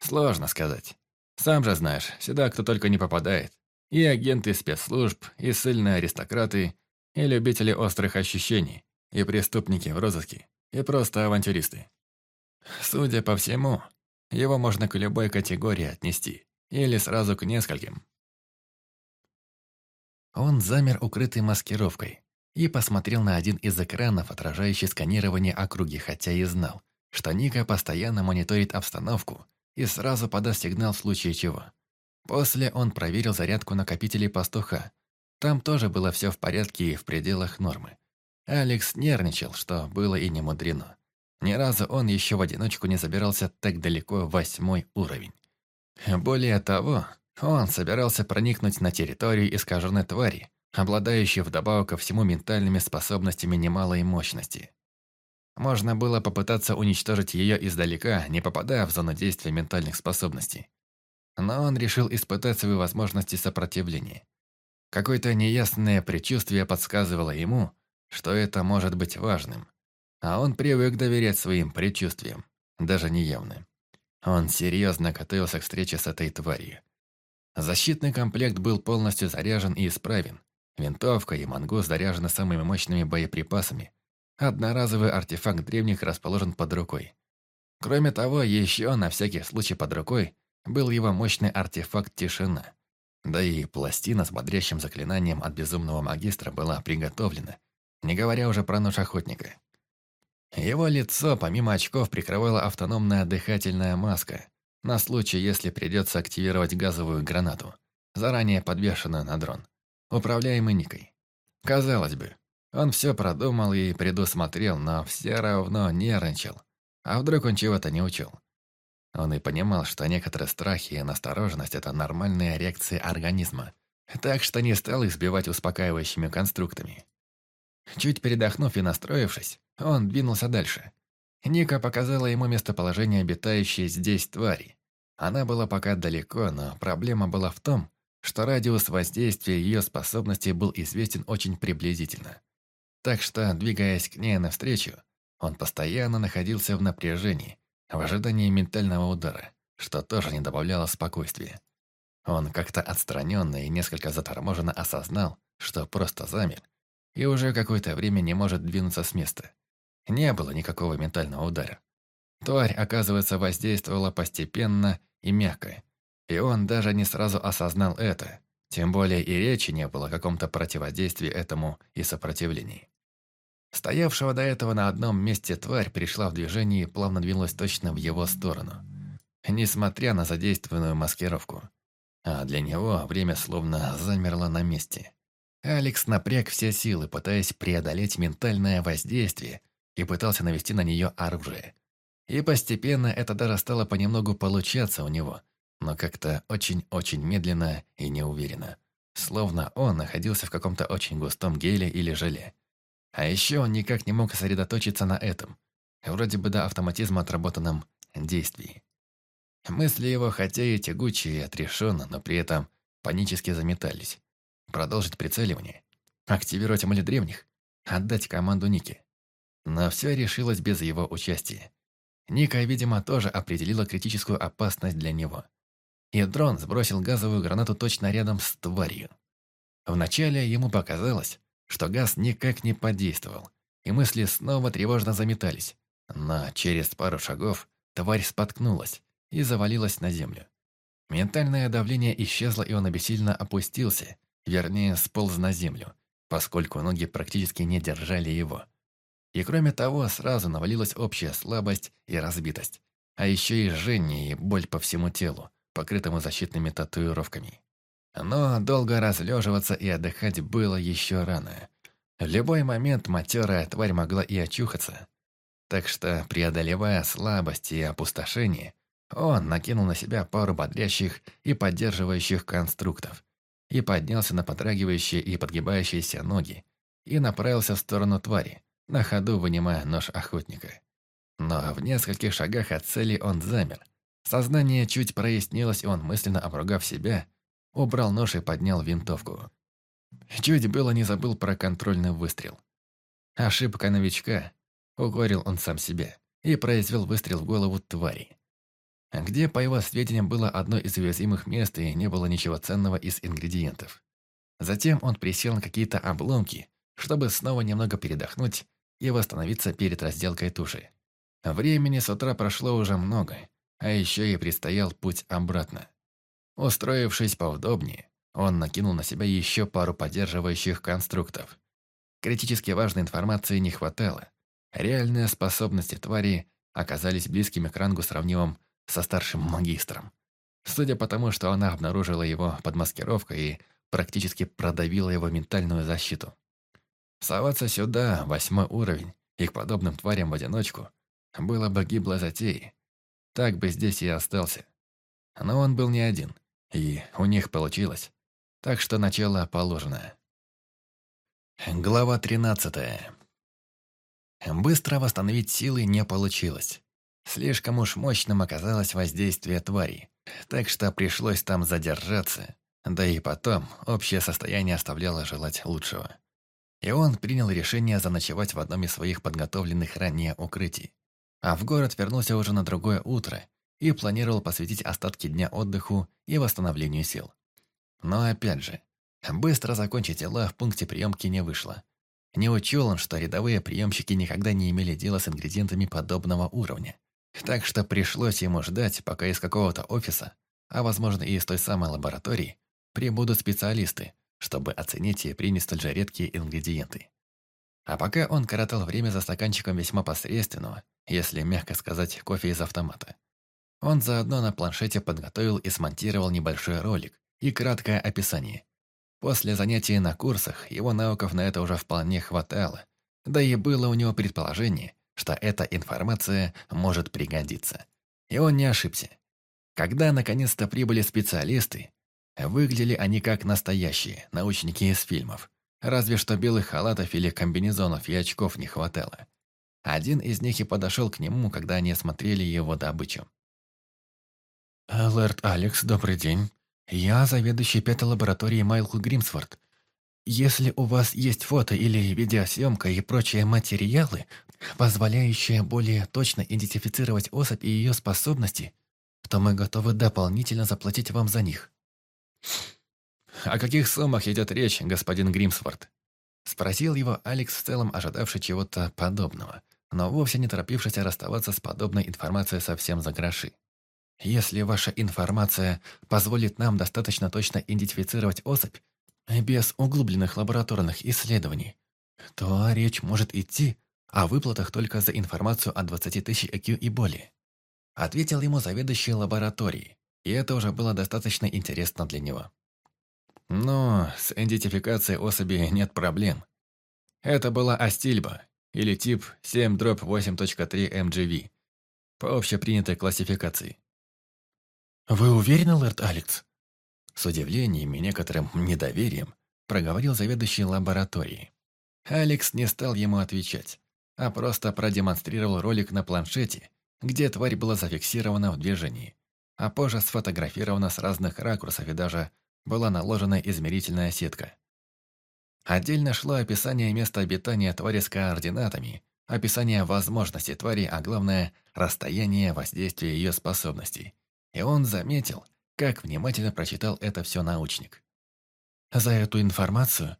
Сложно сказать. Сам же знаешь, сюда кто только не попадает. И агенты спецслужб, и сильные аристократы, и любители острых ощущений, и преступники в розыске, и просто авантюристы. Судя по всему, его можно к любой категории отнести, или сразу к нескольким. Он замер, укрытый маскировкой, и посмотрел на один из экранов, отражающий сканирование округи, хотя и знал, что Ника постоянно мониторит обстановку и сразу подаст сигнал в случае чего. После он проверил зарядку накопителей пастуха. Там тоже было все в порядке и в пределах нормы. Алекс нервничал, что было и не мудрено. Ни разу он еще в одиночку не забирался так далеко в восьмой уровень. Более того, он собирался проникнуть на территорию искаженной твари, обладающей вдобавок ко всему ментальными способностями немалой мощности. Можно было попытаться уничтожить ее издалека, не попадая в зону действия ментальных способностей. Но он решил испытать свои возможности сопротивления. Какое-то неясное предчувствие подсказывало ему, что это может быть важным. А он привык доверять своим предчувствиям, даже неявным. Он серьезно готовился к встрече с этой тварью. Защитный комплект был полностью заряжен и исправен. Винтовка и мангус заряжены самыми мощными боеприпасами, Одноразовый артефакт древних расположен под рукой. Кроме того, еще на всякий случай под рукой был его мощный артефакт «Тишина». Да и пластина с бодрящим заклинанием от безумного магистра была приготовлена, не говоря уже про нож охотника. Его лицо, помимо очков, прикрывала автономная дыхательная маска, на случай, если придется активировать газовую гранату, заранее подвешенную на дрон, управляемый Никой. Казалось бы, он все продумал и предусмотрел, но все равно нервничал. А вдруг он чего-то не учил? Он и понимал, что некоторые страхи и настороженность – это нормальные реакции организма, так что не стал их сбивать успокаивающими конструктами. Чуть передохнув и настроившись, он двинулся дальше. Ника показала ему местоположение обитающей здесь твари. Она была пока далеко, но проблема была в том, что радиус воздействия ее способностей был известен очень приблизительно. Так что, двигаясь к ней навстречу, он постоянно находился в напряжении, в ожидании ментального удара, что тоже не добавляло спокойствия. Он как-то отстраненно и несколько заторможенно осознал, что просто замер, и уже какое-то время не может двинуться с места. Не было никакого ментального удара. Тварь, оказывается, воздействовала постепенно и мягко, и он даже не сразу осознал это, тем более и речи не было о каком-то противодействии этому и сопротивлении. Стоявшего до этого на одном месте тварь пришла в движение и плавно двинулась точно в его сторону. Несмотря на задействованную маскировку. А для него время словно замерло на месте. Алекс напряг все силы, пытаясь преодолеть ментальное воздействие, и пытался навести на нее оружие. И постепенно это даже стало понемногу получаться у него, но как-то очень-очень медленно и неуверенно. Словно он находился в каком-то очень густом геле или желе. А еще он никак не мог сосредоточиться на этом, вроде бы до автоматизма отработанном действии. Мысли его, хотя и тягучие и отрешенно, но при этом панически заметались. Продолжить прицеливание, активировать амулет древних, отдать команду Нике. Но все решилось без его участия. Ника, видимо, тоже определила критическую опасность для него. И дрон сбросил газовую гранату точно рядом с тварью. Вначале ему показалось, что газ никак не подействовал, и мысли снова тревожно заметались. Но через пару шагов тварь споткнулась и завалилась на землю. Ментальное давление исчезло, и он обессильно опустился, вернее, сполз на землю, поскольку ноги практически не держали его. И кроме того, сразу навалилась общая слабость и разбитость, а еще и жжение и боль по всему телу, покрытому защитными татуировками. Но долго разлеживаться и отдыхать было еще рано. В любой момент матерая тварь могла и очухаться. Так что, преодолевая слабость и опустошение, он накинул на себя пару бодрящих и поддерживающих конструктов и поднялся на подрагивающие и подгибающиеся ноги и направился в сторону твари, на ходу вынимая нож охотника. Но в нескольких шагах от цели он замер. Сознание чуть прояснилось, и он, мысленно обругав себя, убрал нож и поднял винтовку. Чуть было не забыл про контрольный выстрел. Ошибка новичка, укорил он сам себя, и произвел выстрел в голову твари. Где, по его сведениям, было одно из уязвимых мест и не было ничего ценного из ингредиентов. Затем он присел на какие-то обломки, чтобы снова немного передохнуть и восстановиться перед разделкой туши. Времени с утра прошло уже много, а еще и предстоял путь обратно. Устроившись поудобнее, он накинул на себя еще пару поддерживающих конструктов. Критически важной информации не хватало. Реальные способности твари оказались близкими к рангу сравнимым со старшим магистром. Судя по тому, что она обнаружила его под маскировкой и практически продавила его ментальную защиту. Соваться сюда, восьмой уровень, и к подобным тварям в одиночку, было бы гибло затеей. Так бы здесь и остался. Но он был не один, и у них получилось. Так что начало положено. Глава 13. Быстро восстановить силы не получилось. Слишком уж мощным оказалось воздействие твари, так что пришлось там задержаться. Да и потом, общее состояние оставляло желать лучшего. И он принял решение заночевать в одном из своих подготовленных ранее укрытий. А в город вернулся уже на другое утро и планировал посвятить остатки дня отдыху и восстановлению сил. Но опять же, быстро закончить дела в пункте приемки не вышло. Не учел он, что рядовые приемщики никогда не имели дела с ингредиентами подобного уровня. Так что пришлось ему ждать, пока из какого-то офиса, а возможно и из той самой лаборатории, прибудут специалисты, чтобы оценить и принять столь же редкие ингредиенты. А пока он коротал время за стаканчиком весьма посредственного, если мягко сказать, кофе из автомата. Он заодно на планшете подготовил и смонтировал небольшой ролик и краткое описание. После занятий на курсах его навыков на это уже вполне хватало, да и было у него предположение, что эта информация может пригодиться. И он не ошибся. Когда наконец-то прибыли специалисты, выглядели они как настоящие научники из фильмов. Разве что белых халатов или комбинезонов и очков не хватало. Один из них и подошел к нему, когда они осмотрели его добычу. «Лэрд Алекс, добрый день. Я заведующий пятой лаборатории Майкл Гримсворт. Если у вас есть фото или видеосъемка и прочие материалы, позволяющие более точно идентифицировать особь и ее способности, то мы готовы дополнительно заплатить вам за них». «О каких суммах идет речь, господин Гримсворт?» Спросил его Алекс, в целом ожидавший чего-то подобного, но вовсе не торопившийся расставаться с подобной информацией совсем за гроши. «Если ваша информация позволит нам достаточно точно идентифицировать особь, без углубленных лабораторных исследований, то речь может идти о выплатах только за информацию от 20 тысяч IQ и более. Ответил ему заведующий лабораторией, и это уже было достаточно интересно для него. Но с идентификацией особи нет проблем. Это была Астильба, или тип 7-8.3 MGV, по общепринятой классификации. «Вы уверены, Лэрд Алекс?» С удивлением и некоторым недоверием проговорил заведующий лабораторией. Алекс не стал ему отвечать, а просто продемонстрировал ролик на планшете, где тварь была зафиксирована в движении, а позже сфотографирована с разных ракурсов и даже была наложена измерительная сетка. Отдельно шло описание места обитания твари с координатами, описание возможностей твари, а главное – расстояние воздействия ее способностей. И он заметил, как внимательно прочитал это все научник. «За эту информацию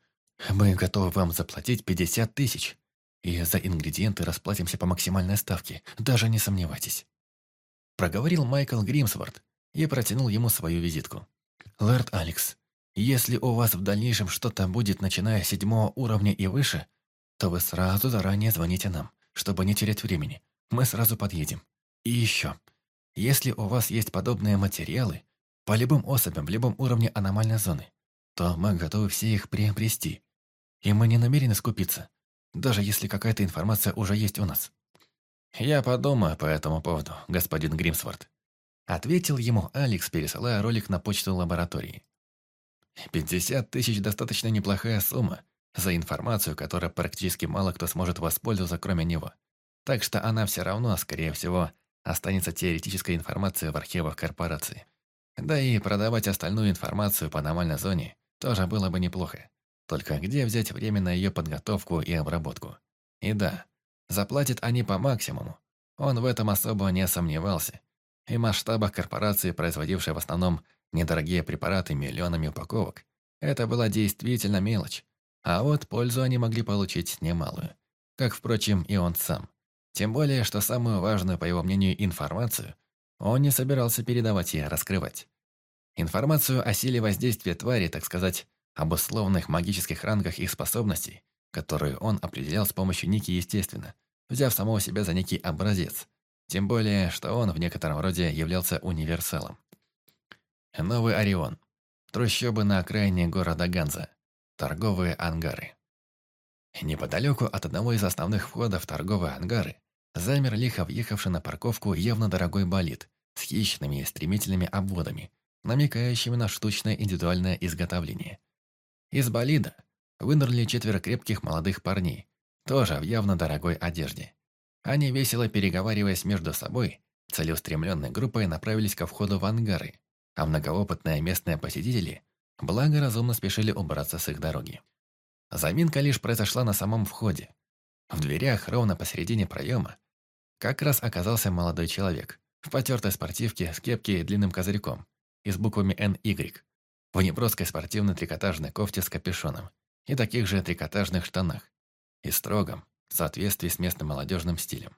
мы готовы вам заплатить 50 тысяч, и за ингредиенты расплатимся по максимальной ставке, даже не сомневайтесь». Проговорил Майкл Гримсворт и протянул ему свою визитку. «Лэрд Алекс, если у вас в дальнейшем что-то будет, начиная с седьмого уровня и выше, то вы сразу заранее звоните нам, чтобы не терять времени. Мы сразу подъедем. И еще, если у вас есть подобные материалы, по любым особям в любом уровне аномальной зоны, то мы готовы все их приобрести. И мы не намерены скупиться, даже если какая-то информация уже есть у нас. «Я подумаю по этому поводу, господин Гримсворт», ответил ему Алекс, пересылая ролик на почту лаборатории. «Пятьдесят тысяч – достаточно неплохая сумма за информацию, которой практически мало кто сможет воспользоваться, кроме него. Так что она все равно, скорее всего, останется теоретической информацией в архивах корпорации. Да и продавать остальную информацию по аномальной зоне тоже было бы неплохо. Только где взять время на ее подготовку и обработку? И да, заплатят они по максимуму. Он в этом особо не сомневался. И масштабах корпорации, производившей в основном недорогие препараты миллионами упаковок, это была действительно мелочь. А вот пользу они могли получить немалую. Как, впрочем, и он сам. Тем более, что самую важную, по его мнению, информацию он не собирался передавать и раскрывать. Информацию о силе воздействия твари, так сказать, об условных магических рангах их способностей, которые он определял с помощью Ники естественно, взяв самого себя за некий образец. Тем более, что он в некотором роде являлся универсалом. Новый Орион. Трущобы на окраине города Ганза. Торговые ангары. Неподалеку от одного из основных входов торговые ангары замер лихо въехавший на парковку явно дорогой болид с хищными и стремительными обводами, намекающими на штучное индивидуальное изготовление. Из болида вынырли четверо крепких молодых парней, тоже в явно дорогой одежде. Они, весело переговариваясь между собой, целеустремленной группой направились ко входу в ангары, а многоопытные местные посетители благоразумно спешили убраться с их дороги. Заминка лишь произошла на самом входе. В дверях, ровно посередине проема, как раз оказался молодой человек в потертой спортивке с кепки и длинным козырьком и с буквами NY, в неброской спортивной трикотажной кофте с капюшоном и таких же трикотажных штанах, и строгом, в соответствии с местным молодежным стилем.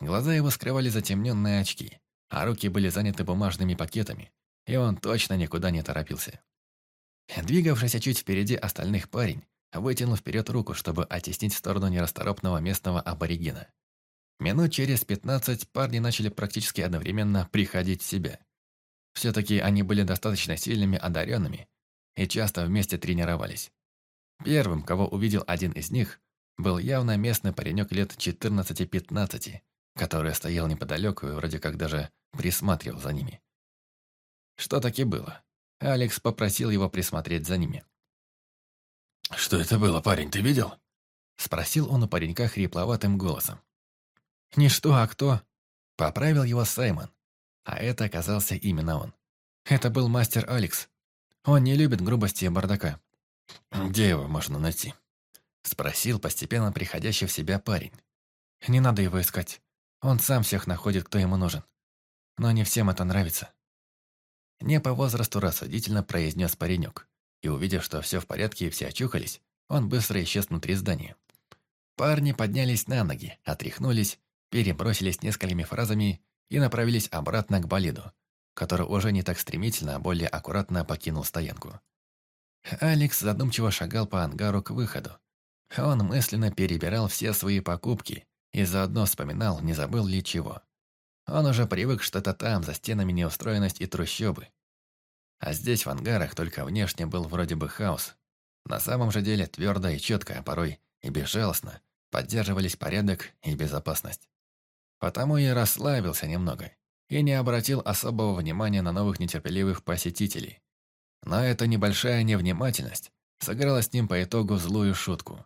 Глаза его скрывали затемненные очки, а руки были заняты бумажными пакетами, и он точно никуда не торопился. Двигавшийся чуть впереди остальных парень вытянул вперед руку, чтобы оттеснить в сторону нерасторопного местного аборигена. Минут через пятнадцать парни начали практически одновременно приходить в себя – все-таки они были достаточно сильными одаренными и часто вместе тренировались. Первым, кого увидел один из них, был явно местный паренек лет 14-15, который стоял неподалеку и вроде как даже присматривал за ними. Что таки было? Алекс попросил его присмотреть за ними. «Что это было, парень, ты видел?» Спросил он у паренька хрипловатым голосом. «Не что, а кто?» Поправил его Саймон, а это оказался именно он. Это был мастер Алекс. Он не любит грубости и бардака. «Где его можно найти?» Спросил постепенно приходящий в себя парень. «Не надо его искать. Он сам всех находит, кто ему нужен. Но не всем это нравится». Не по возрасту рассудительно произнес паренек. И увидев, что все в порядке и все очухались, он быстро исчез внутри здания. Парни поднялись на ноги, отряхнулись, перебросились несколькими фразами и направились обратно к болиду, который уже не так стремительно, а более аккуратно покинул стоянку. Алекс задумчиво шагал по ангару к выходу. Он мысленно перебирал все свои покупки и заодно вспоминал, не забыл ли чего. Он уже привык, что это там, за стенами неустроенность и трущобы. А здесь, в ангарах, только внешне был вроде бы хаос. На самом же деле твердо и четко, а порой и безжалостно, поддерживались порядок и безопасность. Потому я расслабился немного и не обратил особого внимания на новых нетерпеливых посетителей. Но эта небольшая невнимательность сыграла с ним по итогу злую шутку.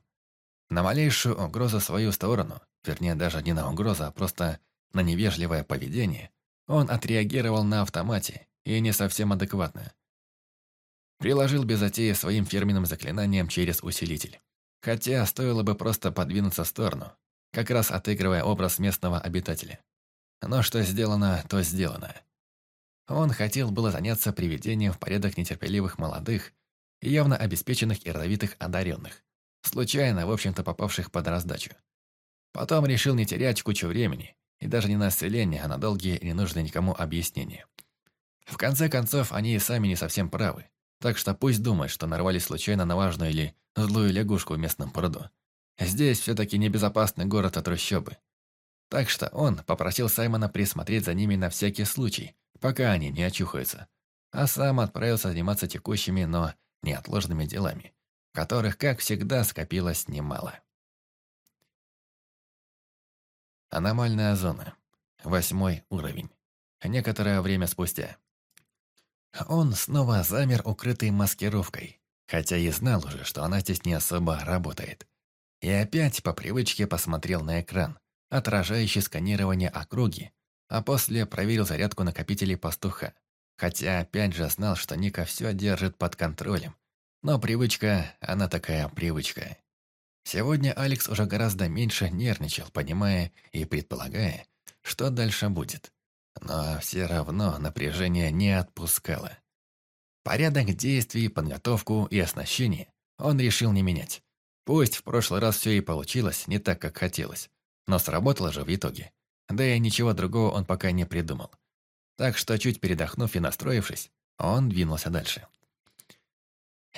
На малейшую угрозу свою сторону, вернее даже не на угрозу, а просто на невежливое поведение, он отреагировал на автомате и не совсем адекватно. Приложил без затеи своим фирменным заклинанием через усилитель. Хотя стоило бы просто подвинуться в сторону, как раз отыгрывая образ местного обитателя. Но что сделано, то сделано. Он хотел было заняться приведением в порядок нетерпеливых молодых, явно обеспеченных и родовитых одаренных, случайно, в общем-то, попавших под раздачу. Потом решил не терять кучу времени, и даже не на исцеление, а на долгие и ненужные никому объяснения. В конце концов, они и сами не совсем правы, так что пусть думают, что нарвались случайно на важную или злую лягушку в местном пруду. Здесь все-таки небезопасный город от трущобы. Так что он попросил Саймона присмотреть за ними на всякий случай, пока они не очухаются, а сам отправился заниматься текущими, но неотложными делами, которых, как всегда, скопилось немало. Аномальная зона. Восьмой уровень. Некоторое время спустя. Он снова замер, укрытый маскировкой, хотя и знал уже, что она здесь не особо работает. И опять по привычке посмотрел на экран, отражающий сканирование округи, а после проверил зарядку накопителей пастуха. Хотя опять же знал, что Ника все держит под контролем. Но привычка, она такая привычка. Сегодня Алекс уже гораздо меньше нервничал, понимая и предполагая, что дальше будет. Но все равно напряжение не отпускало. Порядок действий, подготовку и оснащение он решил не менять. Пусть в прошлый раз все и получилось не так, как хотелось, но сработало же в итоге. Да и ничего другого он пока не придумал. Так что, чуть передохнув и настроившись, он двинулся дальше.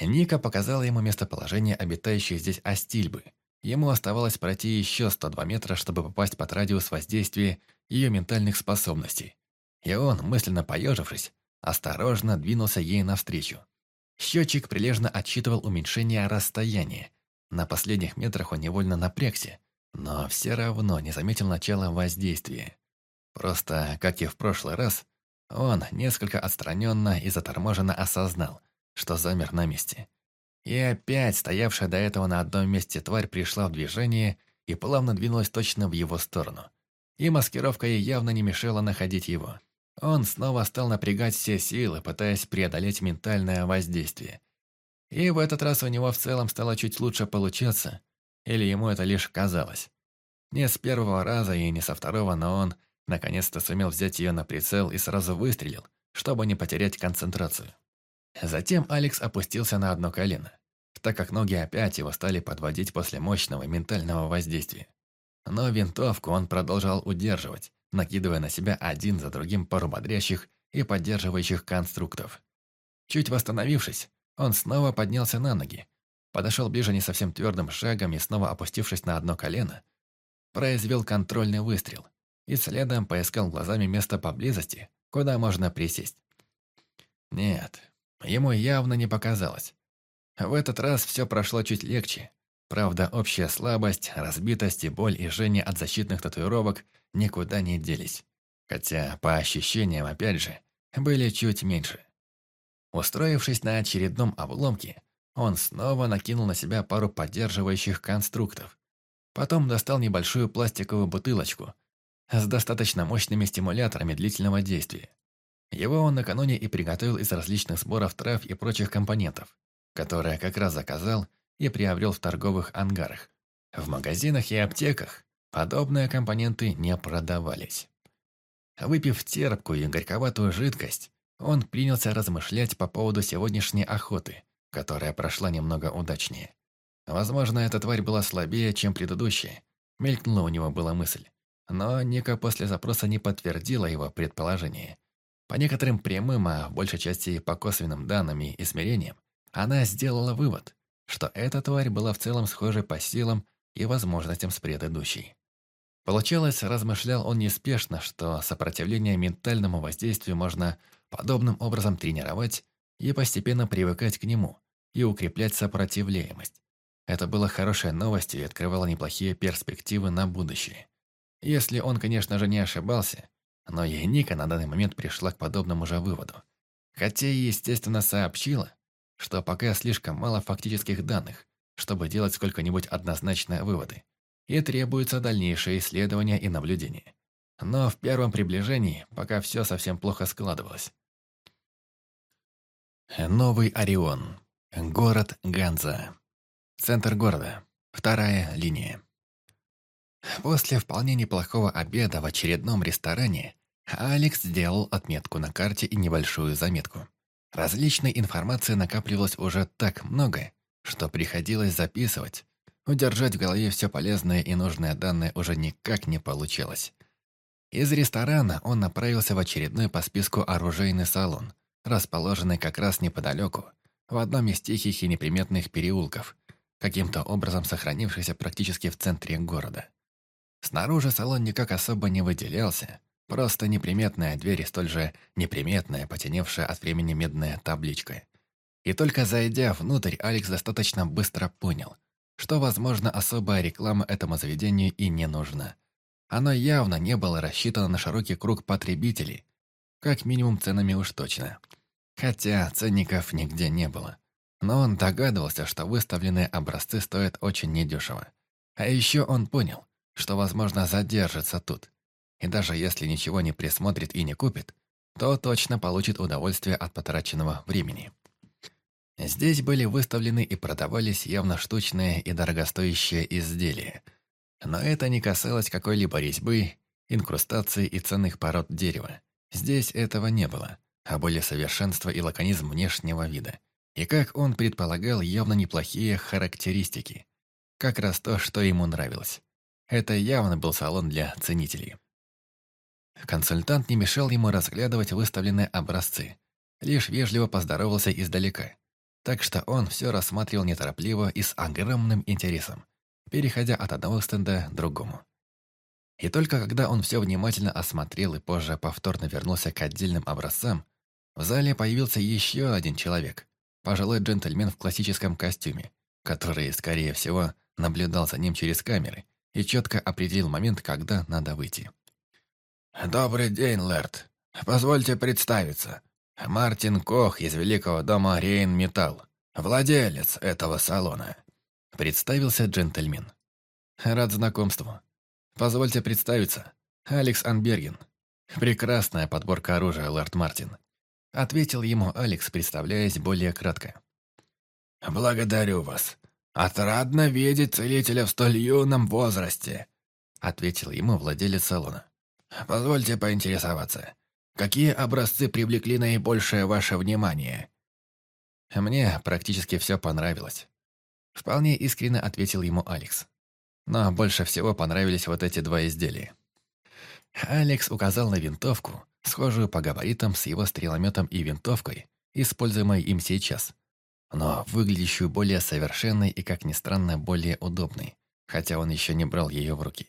Ника показала ему местоположение обитающей здесь Астильбы. Ему оставалось пройти еще 102 метра, чтобы попасть под радиус воздействия ее ментальных способностей. И он, мысленно поежившись, осторожно двинулся ей навстречу. Счетчик прилежно отсчитывал уменьшение расстояния. На последних метрах он невольно напрягся, но все равно не заметил начала воздействия. Просто, как и в прошлый раз, он несколько отстраненно и заторможенно осознал, что замер на месте. И опять стоявшая до этого на одном месте тварь пришла в движение и плавно двинулась точно в его сторону. И маскировка ей явно не мешала находить его. Он снова стал напрягать все силы, пытаясь преодолеть ментальное воздействие. И в этот раз у него в целом стало чуть лучше получаться, или ему это лишь казалось. Не с первого раза и не со второго, но он наконец-то сумел взять ее на прицел и сразу выстрелил, чтобы не потерять концентрацию. Затем Алекс опустился на одно колено, так как ноги опять его стали подводить после мощного ментального воздействия. Но винтовку он продолжал удерживать, накидывая на себя один за другим пару бодрящих и поддерживающих конструктов. Чуть восстановившись, он снова поднялся на ноги, подошел ближе не совсем твердым шагом и снова опустившись на одно колено, произвел контрольный выстрел и следом поискал глазами место поблизости, куда можно присесть. Нет, ему явно не показалось. В этот раз все прошло чуть легче. Правда, общая слабость, разбитость и боль и жжение от защитных татуировок никуда не делись. Хотя, по ощущениям, опять же, были чуть меньше. Устроившись на очередном обломке, он снова накинул на себя пару поддерживающих конструктов. Потом достал небольшую пластиковую бутылочку с достаточно мощными стимуляторами длительного действия. Его он накануне и приготовил из различных сборов трав и прочих компонентов, которые как раз заказал и приобрел в торговых ангарах. В магазинах и аптеках подобные компоненты не продавались. Выпив терпкую и горьковатую жидкость, он принялся размышлять по поводу сегодняшней охоты, которая прошла немного удачнее. Возможно, эта тварь была слабее, чем предыдущая. Мелькнула у него была мысль. Но Ника после запроса не подтвердила его предположение. По некоторым прямым, а в большей части по косвенным данным и измерениям, она сделала вывод, что эта тварь была в целом схожей по силам и возможностям с предыдущей. Получалось, размышлял он неспешно, что сопротивление ментальному воздействию можно подобным образом тренировать и постепенно привыкать к нему и укреплять сопротивляемость. Это было хорошей новостью и открывало неплохие перспективы на будущее. Если он, конечно же, не ошибался, но и Ника на данный момент пришла к подобному же выводу. Хотя и, естественно, сообщила, что пока слишком мало фактических данных, чтобы делать сколько-нибудь однозначные выводы, и требуются дальнейшие исследования и наблюдения. Но в первом приближении пока все совсем плохо складывалось. Новый Орион. Город Ганза. Центр города. Вторая линия. После вполне неплохого обеда в очередном ресторане Алекс сделал отметку на карте и небольшую заметку. Различной информации накапливалось уже так много, что приходилось записывать. Удержать в голове все полезное и нужное данное уже никак не получилось. Из ресторана он направился в очередной по списку оружейный салон, расположенный как раз неподалеку, в одном из тихих и неприметных переулков, каким-то образом сохранившийся практически в центре города. Снаружи салон никак особо не выделялся, просто неприметная дверь и столь же неприметная, потеневшая от времени медная табличка. И только зайдя внутрь, Алекс достаточно быстро понял, что, возможно, особая реклама этому заведению и не нужна. Оно явно не было рассчитано на широкий круг потребителей, как минимум ценами уж точно. Хотя ценников нигде не было. Но он догадывался, что выставленные образцы стоят очень недешево. А еще он понял, что, возможно, задержится тут. И даже если ничего не присмотрит и не купит, то точно получит удовольствие от потраченного времени. Здесь были выставлены и продавались явно штучные и дорогостоящие изделия. Но это не касалось какой-либо резьбы, инкрустации и ценных пород дерева. Здесь этого не было, а более совершенство и лаконизм внешнего вида. И, как он предполагал, явно неплохие характеристики. Как раз то, что ему нравилось. Это явно был салон для ценителей. Консультант не мешал ему разглядывать выставленные образцы. Лишь вежливо поздоровался издалека. Так что он все рассматривал неторопливо и с огромным интересом, переходя от одного стенда к другому. И только когда он все внимательно осмотрел и позже повторно вернулся к отдельным образцам, в зале появился еще один человек, пожилой джентльмен в классическом костюме, который, скорее всего, наблюдал за ним через камеры и четко определил момент, когда надо выйти. «Добрый день, Лэрд. Позвольте представиться. Мартин Кох из Великого дома Рейн Металл, владелец этого салона», — представился джентльмен. «Рад знакомству. Позвольте представиться. Алекс Анберген. Прекрасная подборка оружия, Лэрд Мартин», — ответил ему Алекс, представляясь более кратко. «Благодарю вас. Отрадно видеть целителя в столь юном возрасте», — ответил ему владелец салона. «Позвольте поинтересоваться, какие образцы привлекли наибольшее ваше внимание?» «Мне практически все понравилось», — вполне искренне ответил ему Алекс. «Но больше всего понравились вот эти два изделия». Алекс указал на винтовку, схожую по габаритам с его стрелометом и винтовкой, используемой им сейчас, но выглядящую более совершенной и, как ни странно, более удобной, хотя он еще не брал ее в руки.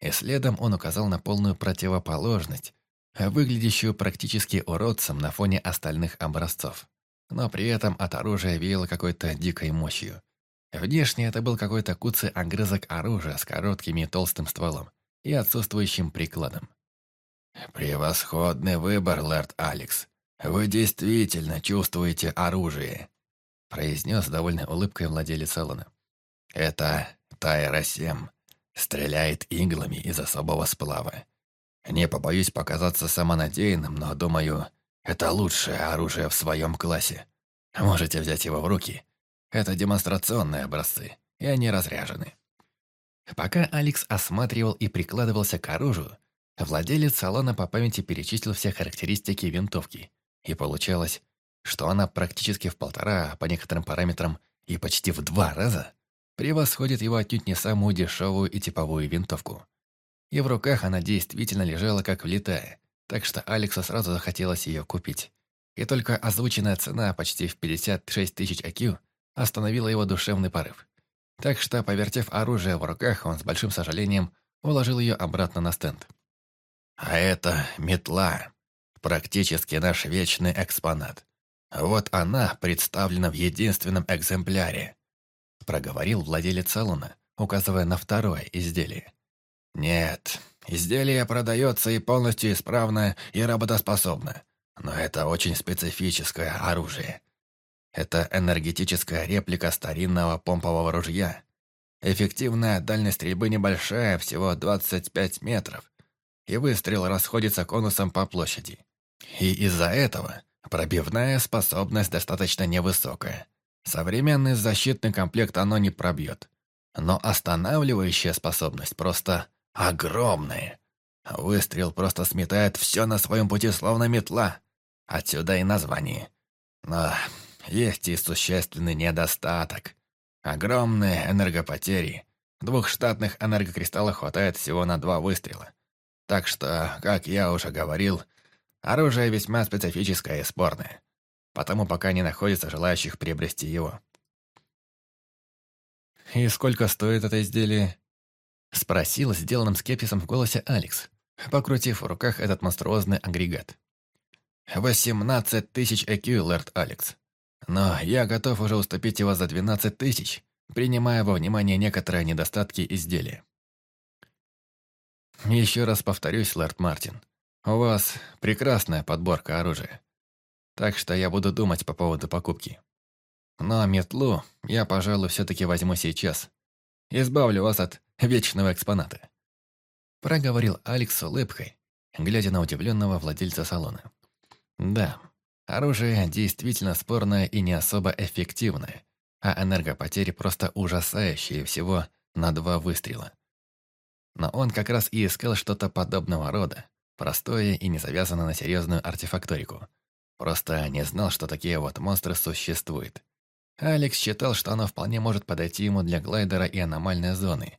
И следом он указал на полную противоположность, выглядящую практически уродцем на фоне остальных образцов. Но при этом от оружия веяло какой-то дикой мощью. Внешне это был какой-то куцый огрызок оружия с коротким и толстым стволом и отсутствующим прикладом. «Превосходный выбор, лорд Алекс. Вы действительно чувствуете оружие», произнес с довольной улыбкой владелец салона. «Это Тайра-7. Стреляет иглами из особого сплава. Не побоюсь показаться самонадеянным, но, думаю, это лучшее оружие в своем классе. Можете взять его в руки. Это демонстрационные образцы, и они разряжены». Пока Алекс осматривал и прикладывался к оружию, владелец салона по памяти перечислил все характеристики винтовки. И получалось, что она практически в полтора, а по некоторым параметрам и почти в два раза, превосходит его отнюдь не самую дешевую и типовую винтовку. И в руках она действительно лежала как влитая, так что Алексу сразу захотелось ее купить. И только озвученная цена почти в 56 тысяч IQ остановила его душевный порыв. Так что, повертев оружие в руках, он с большим сожалением уложил ее обратно на стенд. «А это метла. Практически наш вечный экспонат. Вот она представлена в единственном экземпляре», — проговорил владелец салона, указывая на второе изделие. «Нет, изделие продается и полностью исправно и работоспособно, но это очень специфическое оружие. Это энергетическая реплика старинного помпового ружья. Эффективная дальность стрельбы небольшая, всего 25 метров, и выстрел расходится конусом по площади. И из-за этого Пробивная способность достаточно невысокая. Современный защитный комплект оно не пробьет. Но останавливающая способность просто огромные. Выстрел просто сметает все на своем пути, словно метла. Отсюда и название. Но есть и существенный недостаток. Огромные энергопотери. Двух штатных энергокристаллов хватает всего на два выстрела. Так что, как я уже говорил, оружие весьма специфическое и спорное. Потому пока не находится желающих приобрести его. «И сколько стоит это изделие?» Спросил сделанным скепсисом в голосе Алекс, покрутив в руках этот монструозный агрегат. «Восемнадцать тысяч EQ, Лэрд Алекс. Но я готов уже уступить его за двенадцать тысяч, принимая во внимание некоторые недостатки изделия». «Еще раз повторюсь, Лэрд Мартин, у вас прекрасная подборка оружия, так что я буду думать по поводу покупки. Но метлу я, пожалуй, все-таки возьму сейчас. Избавлю вас от вечного экспоната. Проговорил Алекс с улыбкой, глядя на удивленного владельца салона. Да, оружие действительно спорное и не особо эффективное, а энергопотери просто ужасающие всего на два выстрела. Но он как раз и искал что-то подобного рода, простое и не завязанное на серьезную артефакторику. Просто не знал, что такие вот монстры существуют. Алекс считал, что оно вполне может подойти ему для глайдера и аномальной зоны,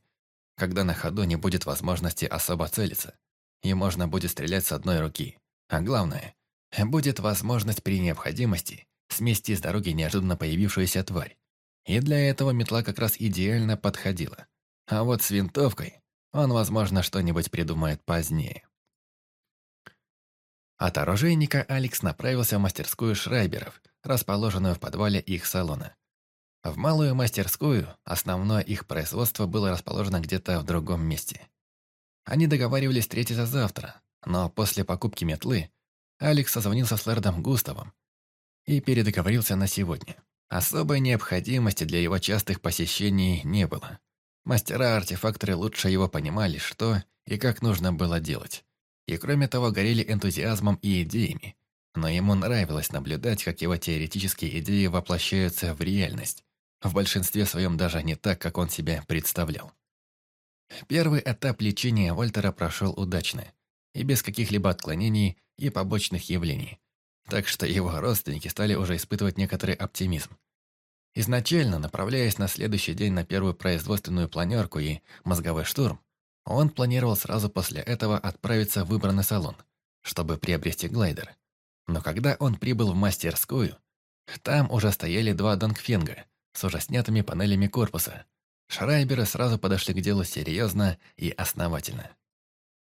когда на ходу не будет возможности особо целиться, и можно будет стрелять с одной руки. А главное, будет возможность при необходимости смести с дороги неожиданно появившуюся тварь. И для этого метла как раз идеально подходила. А вот с винтовкой он, возможно, что-нибудь придумает позднее. От оружейника Алекс направился в мастерскую Шрайберов – расположенную в подвале их салона. В малую мастерскую основное их производство было расположено где-то в другом месте. Они договаривались встретиться завтра, но после покупки метлы Алекс созвонился с лэрдом Густавом и передоговорился на сегодня. Особой необходимости для его частых посещений не было. Мастера-артефакторы лучше его понимали, что и как нужно было делать. И кроме того, горели энтузиазмом и идеями, но ему нравилось наблюдать, как его теоретические идеи воплощаются в реальность, в большинстве своем даже не так, как он себе представлял. Первый этап лечения Вольтера прошел удачно и без каких-либо отклонений и побочных явлений, так что его родственники стали уже испытывать некоторый оптимизм. Изначально, направляясь на следующий день на первую производственную планерку и мозговой штурм, он планировал сразу после этого отправиться в выбранный салон, чтобы приобрести глайдер. Но когда он прибыл в мастерскую, там уже стояли два Донгфенга с уже снятыми панелями корпуса. Шрайберы сразу подошли к делу серьезно и основательно.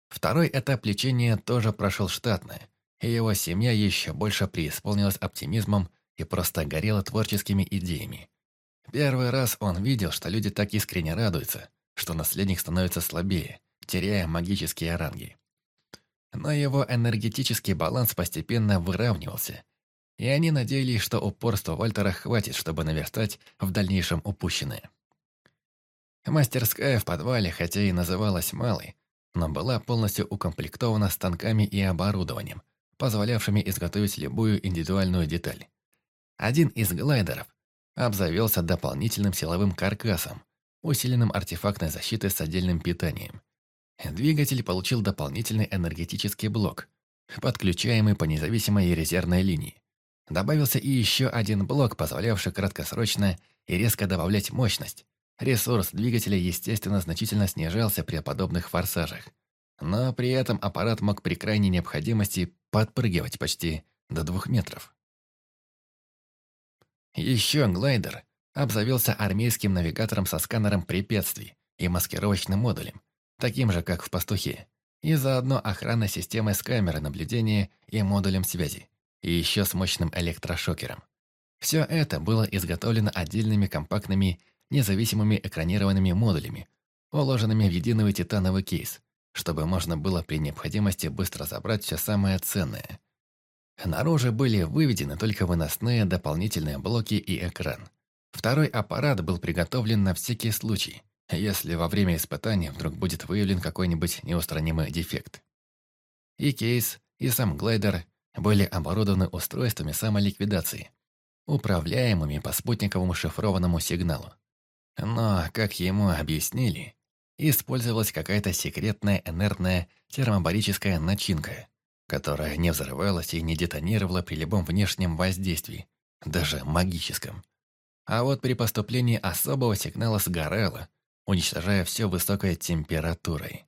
Второй этап лечения тоже прошел штатно, и его семья еще больше преисполнилась оптимизмом и просто горела творческими идеями. Первый раз он видел, что люди так искренне радуются, что наследник становится слабее, теряя магические ранги но его энергетический баланс постепенно выравнивался, и они надеялись, что упорства Вальтера хватит, чтобы наверстать в дальнейшем упущенное. Мастерская в подвале, хотя и называлась малой, но была полностью укомплектована станками и оборудованием, позволявшими изготовить любую индивидуальную деталь. Один из глайдеров обзавелся дополнительным силовым каркасом, усиленным артефактной защитой с отдельным питанием. Двигатель получил дополнительный энергетический блок, подключаемый по независимой резервной линии. Добавился и еще один блок, позволявший краткосрочно и резко добавлять мощность. Ресурс двигателя, естественно, значительно снижался при подобных форсажах. Но при этом аппарат мог при крайней необходимости подпрыгивать почти до двух метров. Еще глайдер обзавелся армейским навигатором со сканером препятствий и маскировочным модулем, таким же, как в «Пастухе», и заодно охрана системы с камерой наблюдения и модулем связи, и еще с мощным электрошокером. Все это было изготовлено отдельными компактными, независимыми экранированными модулями, уложенными в единый титановый кейс, чтобы можно было при необходимости быстро забрать все самое ценное. Наружу были выведены только выносные дополнительные блоки и экран. Второй аппарат был приготовлен на всякий случай – если во время испытания вдруг будет выявлен какой-нибудь неустранимый дефект. И кейс, и сам глайдер были оборудованы устройствами самоликвидации, управляемыми по спутниковому шифрованному сигналу. Но, как ему объяснили, использовалась какая-то секретная инертная термобарическая начинка, которая не взрывалась и не детонировала при любом внешнем воздействии, даже магическом. А вот при поступлении особого сигнала сгорала, уничтожая все высокой температурой.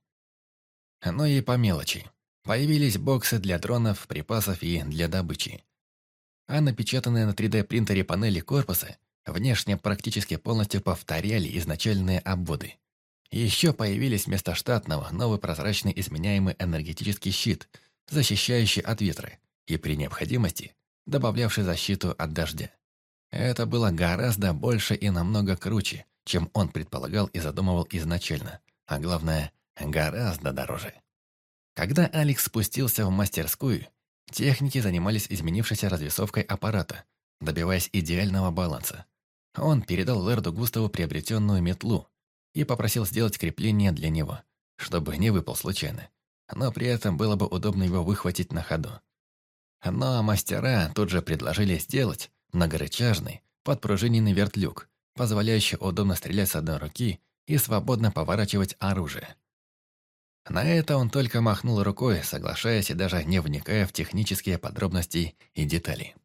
Ну и по мелочи. Появились боксы для дронов, припасов и для добычи. А напечатанные на 3D-принтере панели корпуса внешне практически полностью повторяли изначальные обводы. Еще появились вместо штатного новый прозрачный изменяемый энергетический щит, защищающий от ветра и при необходимости добавлявший защиту от дождя. Это было гораздо больше и намного круче, чем он предполагал и задумывал изначально, а главное, гораздо дороже. Когда Алекс спустился в мастерскую, техники занимались изменившейся развесовкой аппарата, добиваясь идеального баланса. Он передал Лерду Густаву приобретенную метлу и попросил сделать крепление для него, чтобы не выпал случайно, но при этом было бы удобно его выхватить на ходу. Но мастера тут же предложили сделать многорычажный, подпружиненный вертлюк, позволяющий удобно стрелять с одной руки и свободно поворачивать оружие. На это он только махнул рукой, соглашаясь и даже не вникая в технические подробности и детали.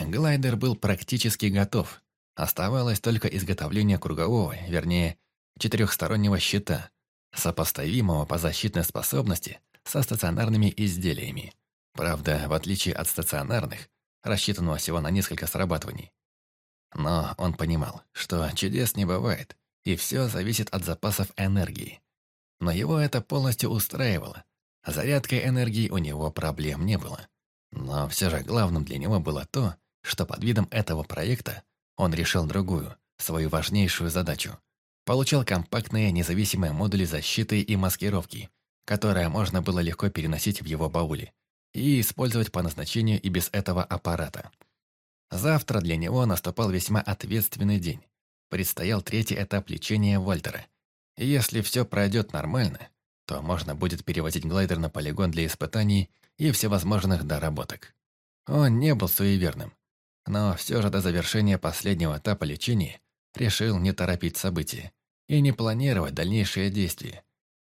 Глайдер был практически готов. Оставалось только изготовление кругового, вернее, четырехстороннего щита, сопоставимого по защитной способности со стационарными изделиями. Правда, в отличие от стационарных, рассчитанного всего на несколько срабатываний. Но он понимал, что чудес не бывает, и все зависит от запасов энергии. Но его это полностью устраивало. Зарядкой энергии у него проблем не было. Но все же главным для него было то, что под видом этого проекта он решил другую, свою важнейшую задачу. Получал компактные независимые модули защиты и маскировки, которые можно было легко переносить в его бауле и использовать по назначению и без этого аппарата. Завтра для него наступал весьма ответственный день. Предстоял третий этап лечения Вольтера – если все пройдет нормально, то можно будет перевозить глайдер на полигон для испытаний и всевозможных доработок. Он не был суеверным, но все же до завершения последнего этапа лечения решил не торопить события и не планировать дальнейшие действия.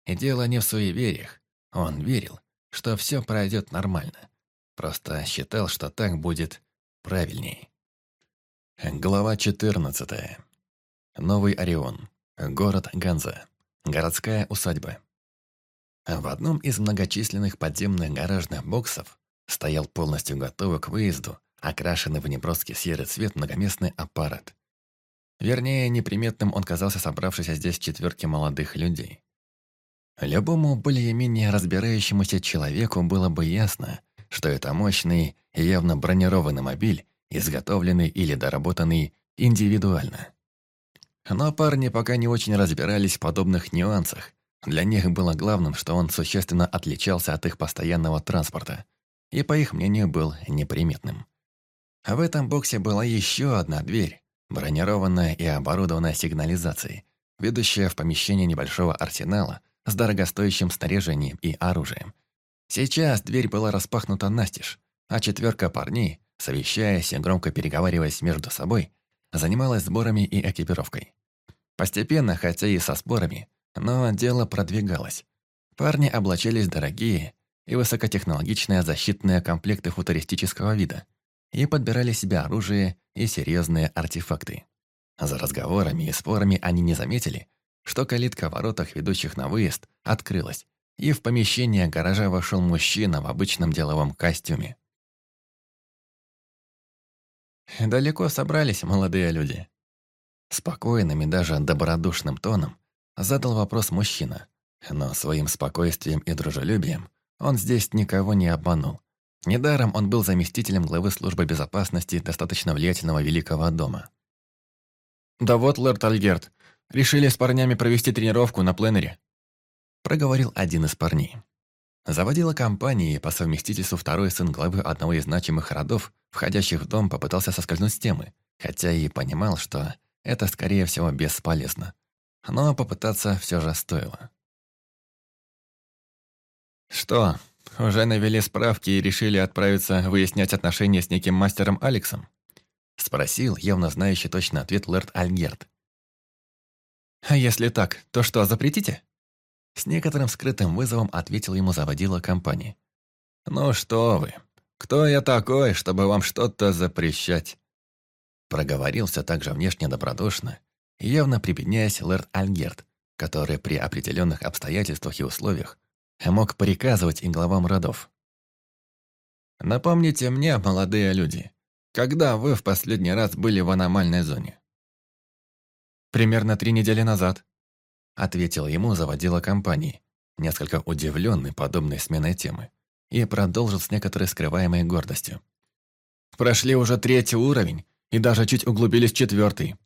И дело не в суевериях. Он верил, что все пройдет нормально. Просто считал, что так будет правильней. Глава 14. Новый Орион. Город Ганза. Городская усадьба. В одном из многочисленных подземных гаражных боксов стоял полностью готовый к выезду, окрашенный в неброский серый цвет многоместный аппарат. Вернее, неприметным он казался собравшейся здесь четверки молодых людей. Любому более-менее разбирающемуся человеку было бы ясно, что это мощный и явно бронированный мобиль, изготовленный или доработанный индивидуально. Но парни пока не очень разбирались в подобных нюансах. Для них было главным, что он существенно отличался от их постоянного транспорта. И, по их мнению, был неприметным. В этом боксе была еще одна дверь, бронированная и оборудованная сигнализацией, ведущая в помещение небольшого арсенала с дорогостоящим снаряжением и оружием. Сейчас дверь была распахнута настежь, а четверка парней, совещаясь и громко переговариваясь между собой, занималась сборами и экипировкой. Постепенно, хотя и со спорами, но дело продвигалось. Парни облачались дорогие и высокотехнологичные защитные комплекты футуристического вида и подбирали себе оружие и серьезные артефакты. За разговорами и спорами они не заметили, что калитка в воротах, ведущих на выезд, открылась, и в помещение гаража вошел мужчина в обычном деловом костюме. «Далеко собрались молодые люди?» Спокойным и даже добродушным тоном задал вопрос мужчина, но своим спокойствием и дружелюбием он здесь никого не обманул. Недаром он был заместителем главы службы безопасности достаточно влиятельного Великого дома. «Да вот, лорд Альгерт, решили с парнями провести тренировку на пленере», проговорил один из парней. Заводила компании по совместительству второй сын главы одного из значимых родов, входящих в дом, попытался соскользнуть с темы, хотя и понимал, что это, скорее всего, бесполезно. Но попытаться все же стоило. «Что, уже навели справки и решили отправиться выяснять отношения с неким мастером Алексом?» Спросил, явно знающий точно ответ Лэрд Альгерт. «А если так, то что, запретите?» С некоторым скрытым вызовом ответил ему заводила компании. «Ну что вы, кто я такой, чтобы вам что-то запрещать?» Проговорился также внешне добродушно, явно припедняясь лэрд Альгерт, который при определенных обстоятельствах и условиях мог приказывать и главам родов. «Напомните мне, молодые люди, когда вы в последний раз были в аномальной зоне?» «Примерно три недели назад», — ответил ему заводила компании, несколько удивленный подобной сменой темы, и продолжил с некоторой скрываемой гордостью. «Прошли уже третий уровень и даже чуть углубились в четвертый.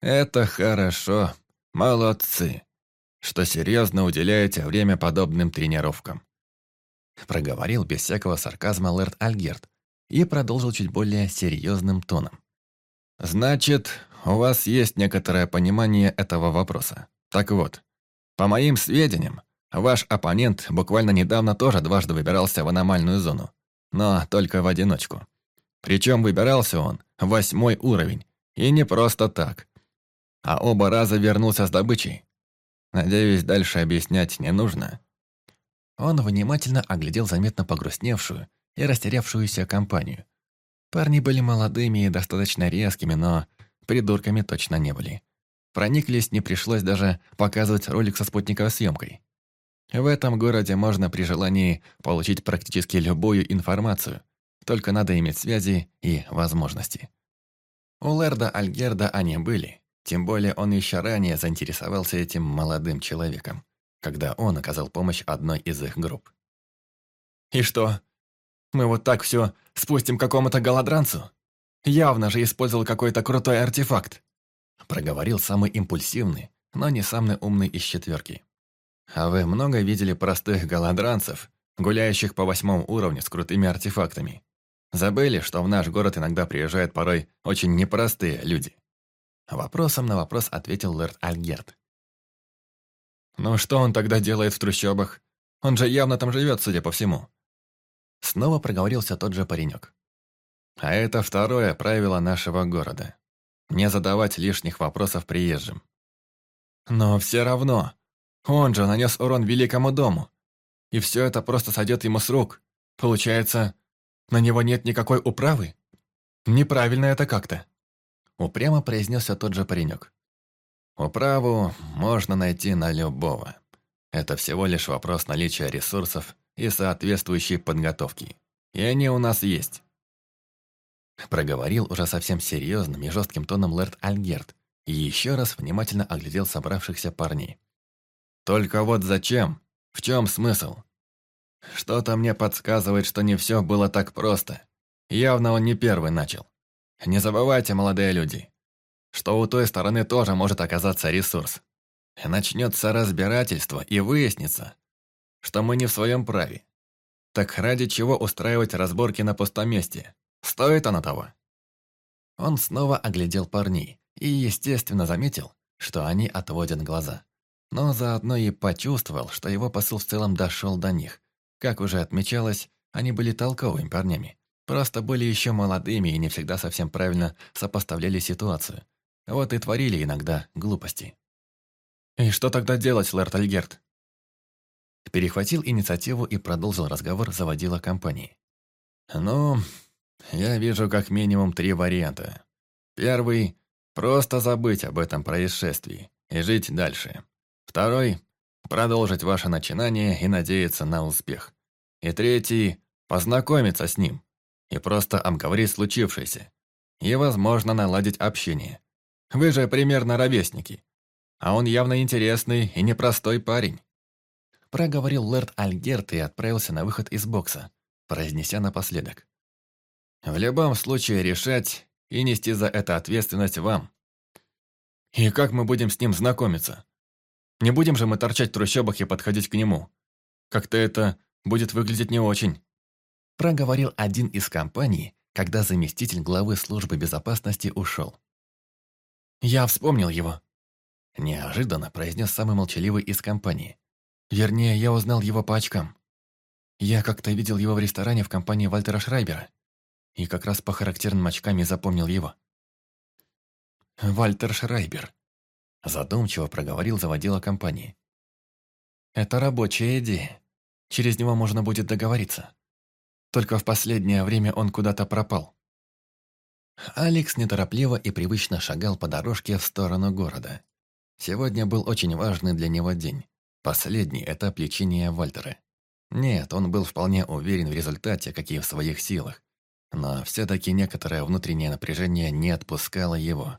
Это хорошо, молодцы, что серьезно уделяете время подобным тренировкам. Проговорил без всякого сарказма Лэрд Альгерт и продолжил чуть более серьезным тоном. «Значит, у вас есть некоторое понимание этого вопроса. Так вот, по моим сведениям, ваш оппонент буквально недавно тоже дважды выбирался в аномальную зону, но только в одиночку. Причем выбирался он восьмой уровень, и не просто так. А оба раза вернулся с добычей. Надеюсь, дальше объяснять не нужно. Он внимательно оглядел заметно погрустневшую и растерявшуюся компанию. Парни были молодыми и достаточно резкими, но придурками точно не были. Прониклись не пришлось даже показывать ролик со спутниковой съемкой. В этом городе можно при желании получить практически любую информацию, только надо иметь связи и возможности. У Лерда Альгерда они были, тем более он еще ранее заинтересовался этим молодым человеком, когда он оказал помощь одной из их групп. «И что? Мы вот так все спустим какому-то голодранцу? Явно же использовал какой-то крутой артефакт!» Проговорил самый импульсивный, но не самый умный из четверки. «А вы много видели простых голодранцев, гуляющих по восьмому уровню с крутыми артефактами?» Забыли, что в наш город иногда приезжают порой очень непростые люди?» Вопросом на вопрос ответил лэрд Альгерт. «Ну что он тогда делает в трущобах? Он же явно там живет, судя по всему». Снова проговорился тот же паренек. «А это второе правило нашего города. Не задавать лишних вопросов приезжим». «Но все равно, он же нанес урон великому дому. И все это просто сойдет ему с рук. Получается, на него нет никакой управы? Неправильно это как-то. Упрямо произнесся тот же паренек. Управу можно найти на любого. Это всего лишь вопрос наличия ресурсов и соответствующей подготовки. И они у нас есть. Проговорил уже совсем серьезным и жестким тоном Лэрд Альгерт и еще раз внимательно оглядел собравшихся парней. «Только вот зачем? В чем смысл? Что-то мне подсказывает, что не все было так просто. Явно он не первый начал. Не забывайте, молодые люди, что у той стороны тоже может оказаться ресурс. Начнется разбирательство и выяснится, что мы не в своем праве. Так ради чего устраивать разборки на пустом месте? Стоит оно того? Он снова оглядел парней и, естественно, заметил, что они отводят глаза. Но заодно и почувствовал, что его посыл в целом дошел до них, как уже отмечалось, они были толковыми парнями. Просто были еще молодыми и не всегда совсем правильно сопоставляли ситуацию. Вот и творили иногда глупости. «И что тогда делать, Лэрт Альгерт?» Перехватил инициативу и продолжил разговор заводила компании. «Ну, я вижу как минимум три варианта. Первый – просто забыть об этом происшествии и жить дальше. Второй продолжить ваше начинание и надеяться на успех. И третий – познакомиться с ним и просто обговорить случившееся. И, возможно, наладить общение. Вы же примерно ровесники. А он явно интересный и непростой парень. Проговорил лэрд Альгерт и отправился на выход из бокса, произнеся напоследок. В любом случае решать и нести за это ответственность вам. И как мы будем с ним знакомиться? Не будем же мы торчать в трущобах и подходить к нему. Как-то это будет выглядеть не очень. Проговорил один из компаний, когда заместитель главы службы безопасности ушел. «Я вспомнил его», – неожиданно произнес самый молчаливый из компании. Вернее, я узнал его по очкам. Я как-то видел его в ресторане в компании Вальтера Шрайбера. И как раз по характерным очкам и запомнил его. Вальтер Шрайбер. Задумчиво проговорил заводила компании. Это рабочая идея. Через него можно будет договориться. Только в последнее время он куда-то пропал. Алекс неторопливо и привычно шагал по дорожке в сторону города. Сегодня был очень важный для него день. Последний этап лечения Вальтера. Нет, он был вполне уверен в результате, какие в своих силах. Но все-таки некоторое внутреннее напряжение не отпускало его.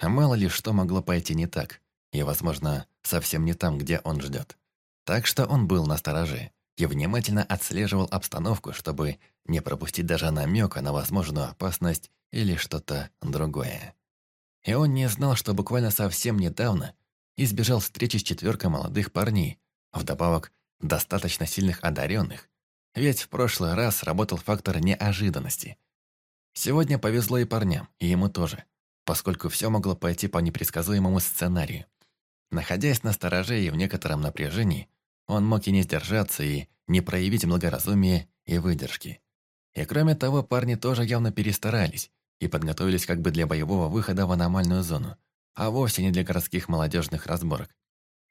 Мало ли что могло пойти не так. И, возможно, совсем не там, где он ждет. Так что он был настороже и внимательно отслеживал обстановку, чтобы не пропустить даже намека на возможную опасность или что-то другое. И он не знал, что буквально совсем недавно избежал встречи с четверкой молодых парней, вдобавок достаточно сильных одаренных, ведь в прошлый раз работал фактор неожиданности. Сегодня повезло и парням, и ему тоже, поскольку все могло пойти по непредсказуемому сценарию. Находясь на стороже и в некотором напряжении, он мог и не сдержаться, и не проявить благоразумия и выдержки. И кроме того, парни тоже явно перестарались и подготовились как бы для боевого выхода в аномальную зону, а вовсе не для городских молодежных разборок.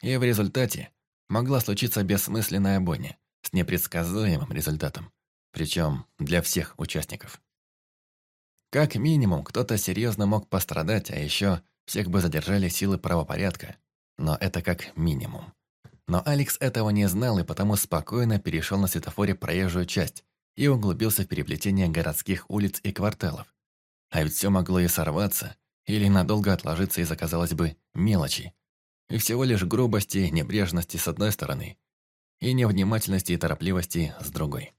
И в результате могла случиться бессмысленная бойня с непредсказуемым результатом, причем для всех участников. Как минимум, кто-то серьезно мог пострадать, а еще всех бы задержали силы правопорядка, но это как минимум. Но Алекс этого не знал и потому спокойно перешел на светофоре проезжую часть и углубился в переплетение городских улиц и кварталов. А ведь все могло и сорваться, или надолго отложиться из-за, казалось бы, мелочи. И всего лишь грубости, небрежности с одной стороны, и невнимательности и торопливости с другой.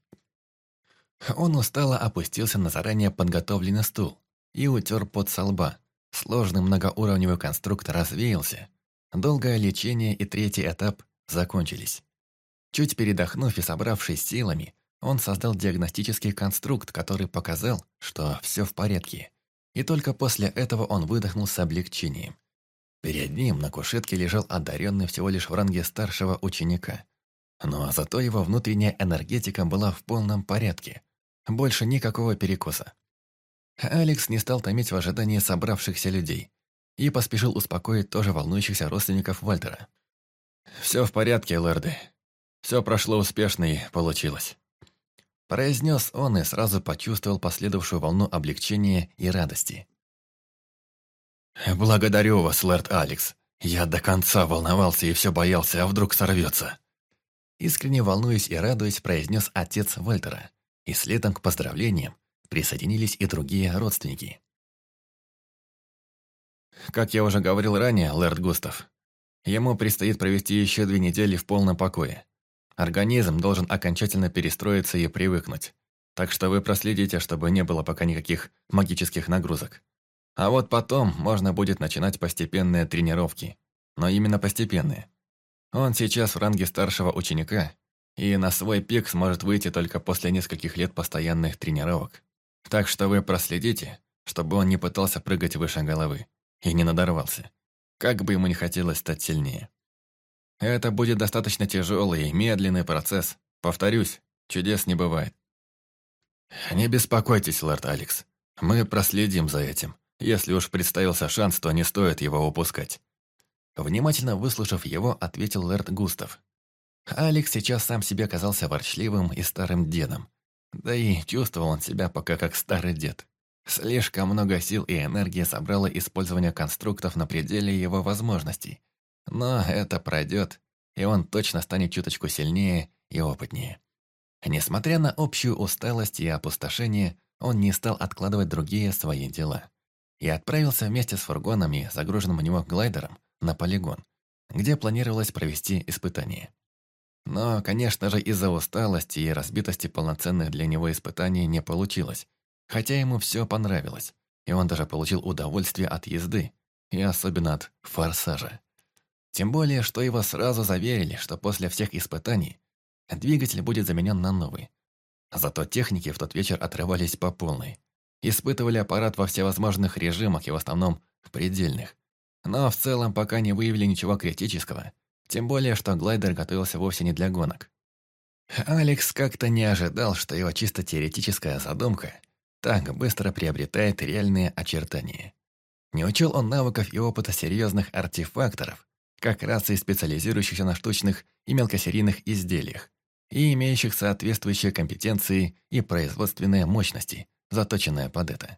Он устало опустился на заранее подготовленный стул и утер под со лба. Сложный многоуровневый конструкт развеялся. Долгое лечение и третий этап закончились. Чуть передохнув и собравшись силами, он создал диагностический конструкт, который показал, что все в порядке. И только после этого он выдохнул с облегчением. Перед ним на кушетке лежал одаренный всего лишь в ранге старшего ученика. Но зато его внутренняя энергетика была в полном порядке. Больше никакого перекоса. Алекс не стал томить в ожидании собравшихся людей и поспешил успокоить тоже волнующихся родственников Вальтера. «Все в порядке, лэрды. Все прошло успешно и получилось». Произнес он и сразу почувствовал последовавшую волну облегчения и радости. «Благодарю вас, лэрд Алекс. Я до конца волновался и все боялся, а вдруг сорвется». Искренне волнуясь и радуясь, произнес отец Вальтера. И следом к поздравлениям присоединились и другие родственники. Как я уже говорил ранее, лэрд Густав, Ему предстоит провести еще две недели в полном покое. Организм должен окончательно перестроиться и привыкнуть. Так что вы проследите, чтобы не было пока никаких магических нагрузок. А вот потом можно будет начинать постепенные тренировки. Но именно постепенные. Он сейчас в ранге старшего ученика, и на свой пик сможет выйти только после нескольких лет постоянных тренировок. Так что вы проследите, чтобы он не пытался прыгать выше головы и не надорвался как бы ему не хотелось стать сильнее. Это будет достаточно тяжелый и медленный процесс. Повторюсь, чудес не бывает. Не беспокойтесь, лорд Алекс. Мы проследим за этим. Если уж представился шанс, то не стоит его упускать. Внимательно выслушав его, ответил лорд Густав. Алекс сейчас сам себе казался ворчливым и старым дедом. Да и чувствовал он себя пока как старый дед. Слишком много сил и энергии собрало использование конструктов на пределе его возможностей. Но это пройдет, и он точно станет чуточку сильнее и опытнее. Несмотря на общую усталость и опустошение, он не стал откладывать другие свои дела. И отправился вместе с фургоном и загруженным в него глайдером на полигон, где планировалось провести испытание. Но, конечно же, из-за усталости и разбитости полноценных для него испытаний не получилось, Хотя ему все понравилось, и он даже получил удовольствие от езды, и особенно от форсажа. Тем более, что его сразу заверили, что после всех испытаний двигатель будет заменен на новый. Зато техники в тот вечер отрывались по полной. Испытывали аппарат во всевозможных режимах и в основном в предельных. Но в целом пока не выявили ничего критического. Тем более, что глайдер готовился вовсе не для гонок. Алекс как-то не ожидал, что его чисто теоретическая задумка так быстро приобретает реальные очертания. Не учел он навыков и опыта серьезных артефакторов, как раз и специализирующихся на штучных и мелкосерийных изделиях, и имеющих соответствующие компетенции и производственные мощности, заточенные под это.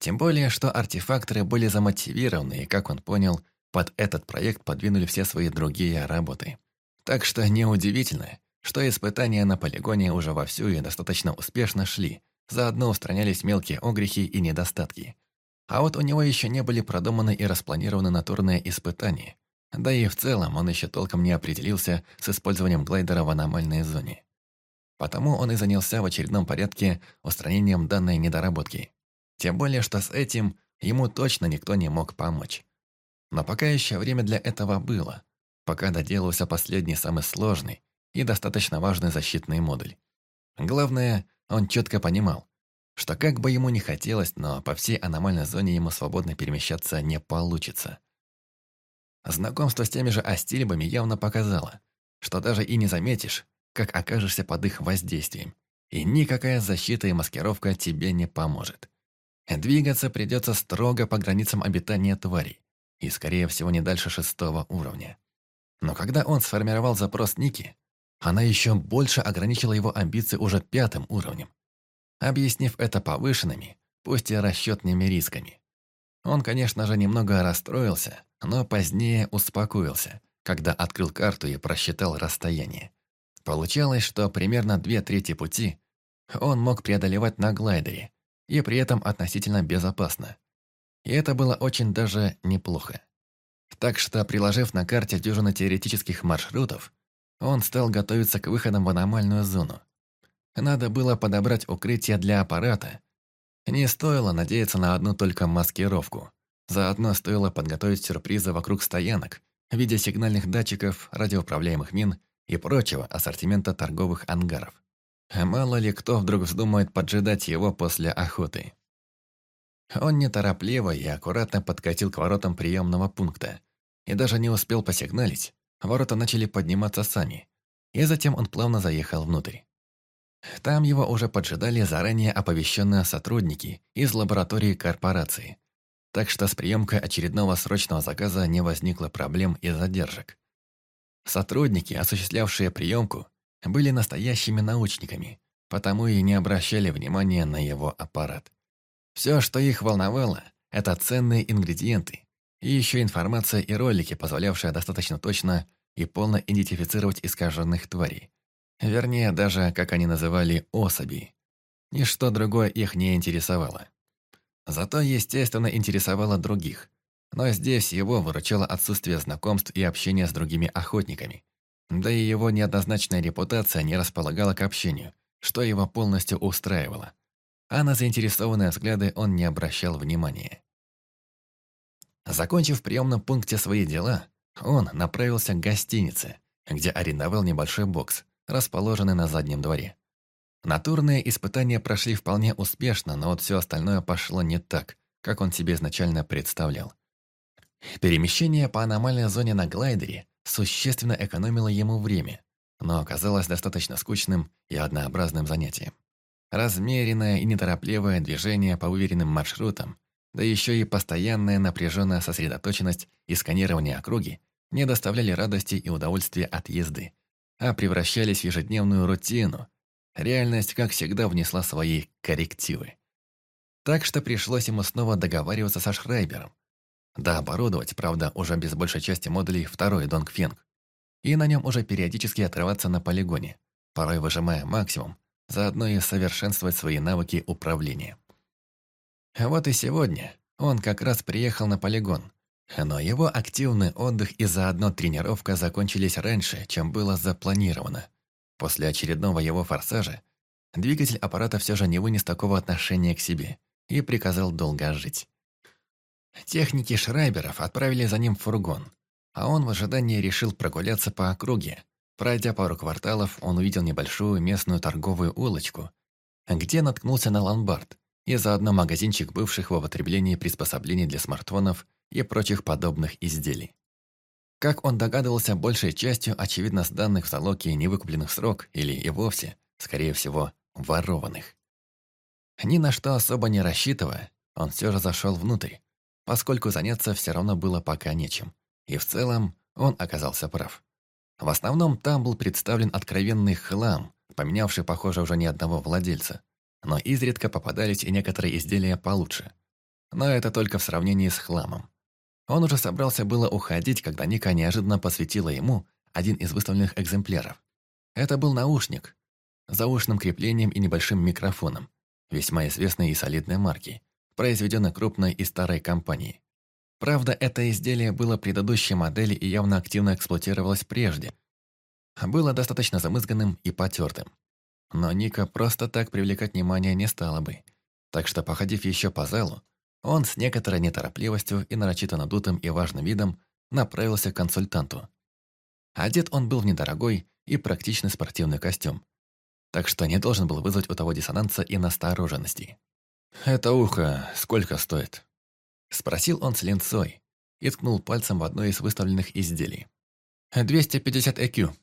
Тем более, что артефакторы были замотивированы и, как он понял, под этот проект подвинули все свои другие работы. Так что неудивительно, что испытания на полигоне уже вовсю и достаточно успешно шли, заодно устранялись мелкие огрехи и недостатки. А вот у него еще не были продуманы и распланированы натурные испытания, да и в целом он еще толком не определился с использованием глайдера в аномальной зоне. Потому он и занялся в очередном порядке устранением данной недоработки. Тем более, что с этим ему точно никто не мог помочь. Но пока еще время для этого было, пока доделался последний самый сложный и достаточно важный защитный модуль. Главное, он четко понимал, что как бы ему ни хотелось, но по всей аномальной зоне ему свободно перемещаться не получится. Знакомство с теми же астильбами явно показало, что даже и не заметишь, как окажешься под их воздействием, и никакая защита и маскировка тебе не поможет. Двигаться придется строго по границам обитания тварей, и, скорее всего, не дальше шестого уровня. Но когда он сформировал запрос Ники, она еще больше ограничила его амбиции уже пятым уровнем, объяснив это повышенными, пусть и расчетными рисками. Он, конечно же, немного расстроился, но позднее успокоился, когда открыл карту и просчитал расстояние. Получалось, что примерно две трети пути он мог преодолевать на глайдере, и при этом относительно безопасно. И это было очень даже неплохо. Так что, приложив на карте дюжину теоретических маршрутов, он стал готовиться к выходам в аномальную зону. Надо было подобрать укрытие для аппарата. Не стоило надеяться на одну только маскировку. Заодно стоило подготовить сюрпризы вокруг стоянок в виде сигнальных датчиков, радиоуправляемых мин и прочего ассортимента торговых ангаров. Мало ли кто вдруг вздумает поджидать его после охоты. Он неторопливо и аккуратно подкатил к воротам приемного пункта и даже не успел посигналить. Ворота начали подниматься сами, и затем он плавно заехал внутрь. Там его уже поджидали заранее оповещенные сотрудники из лаборатории корпорации, так что с приемкой очередного срочного заказа не возникло проблем и задержек. Сотрудники, осуществлявшие приемку, были настоящими научниками, потому и не обращали внимания на его аппарат. Все, что их волновало, это ценные ингредиенты и еще информация и ролики, позволявшие достаточно точно и полно идентифицировать искаженных тварей. Вернее, даже, как они называли, особи. Ничто другое их не интересовало. Зато, естественно, интересовало других. Но здесь его выручало отсутствие знакомств и общения с другими охотниками. Да и его неоднозначная репутация не располагала к общению, что его полностью устраивало. А на заинтересованные взгляды он не обращал внимания. Закончив в приемном пункте свои дела, он направился к гостинице, где арендовал небольшой бокс, расположенный на заднем дворе. Натурные испытания прошли вполне успешно, но вот все остальное пошло не так, как он себе изначально представлял. Перемещение по аномальной зоне на глайдере существенно экономило ему время, но оказалось достаточно скучным и однообразным занятием. Размеренное и неторопливое движение по уверенным маршрутам, да еще и постоянная напряженная сосредоточенность и сканирование округи не доставляли радости и удовольствия от езды, а превращались в ежедневную рутину. Реальность, как всегда, внесла свои коррективы. Так что пришлось ему снова договариваться со Шрайбером, да оборудовать, правда, уже без большей части модулей второй Донгфенг. И на нем уже периодически отрываться на полигоне, порой выжимая максимум, заодно и совершенствовать свои навыки управления. Вот и сегодня он как раз приехал на полигон, но его активный отдых и заодно тренировка закончились раньше, чем было запланировано. После очередного его форсажа двигатель аппарата все же не вынес такого отношения к себе и приказал долго жить. Техники Шрайберов отправили за ним фургон, а он в ожидании решил прогуляться по округе. Пройдя пару кварталов, он увидел небольшую местную торговую улочку, где наткнулся на ломбард и заодно магазинчик бывших в употреблении приспособлений для смартфонов и прочих подобных изделий. Как он догадывался, большей частью, очевидно, сданных в залоге невыкупленных срок или и вовсе, скорее всего, ворованных. Ни на что особо не рассчитывая, он все же зашел внутрь поскольку заняться все равно было пока нечем. И в целом он оказался прав. В основном там был представлен откровенный хлам, поменявший, похоже, уже ни одного владельца. Но изредка попадались и некоторые изделия получше. Но это только в сравнении с хламом. Он уже собрался было уходить, когда Ника неожиданно посвятила ему один из выставленных экземпляров. Это был наушник с заушным креплением и небольшим микрофоном, весьма известной и солидной марки, произведенной крупной и старой компанией. Правда, это изделие было предыдущей модели и явно активно эксплуатировалось прежде. Было достаточно замызганным и потертым. Но Ника просто так привлекать внимание не стала бы. Так что, походив еще по залу, он с некоторой неторопливостью и нарочито надутым и важным видом направился к консультанту. Одет он был в недорогой и практичный спортивный костюм, так что не должен был вызвать у того диссонанса и настороженности. «Это ухо сколько стоит?» Спросил он с ленцой и ткнул пальцем в одно из выставленных изделий. «250 ЭКЮ.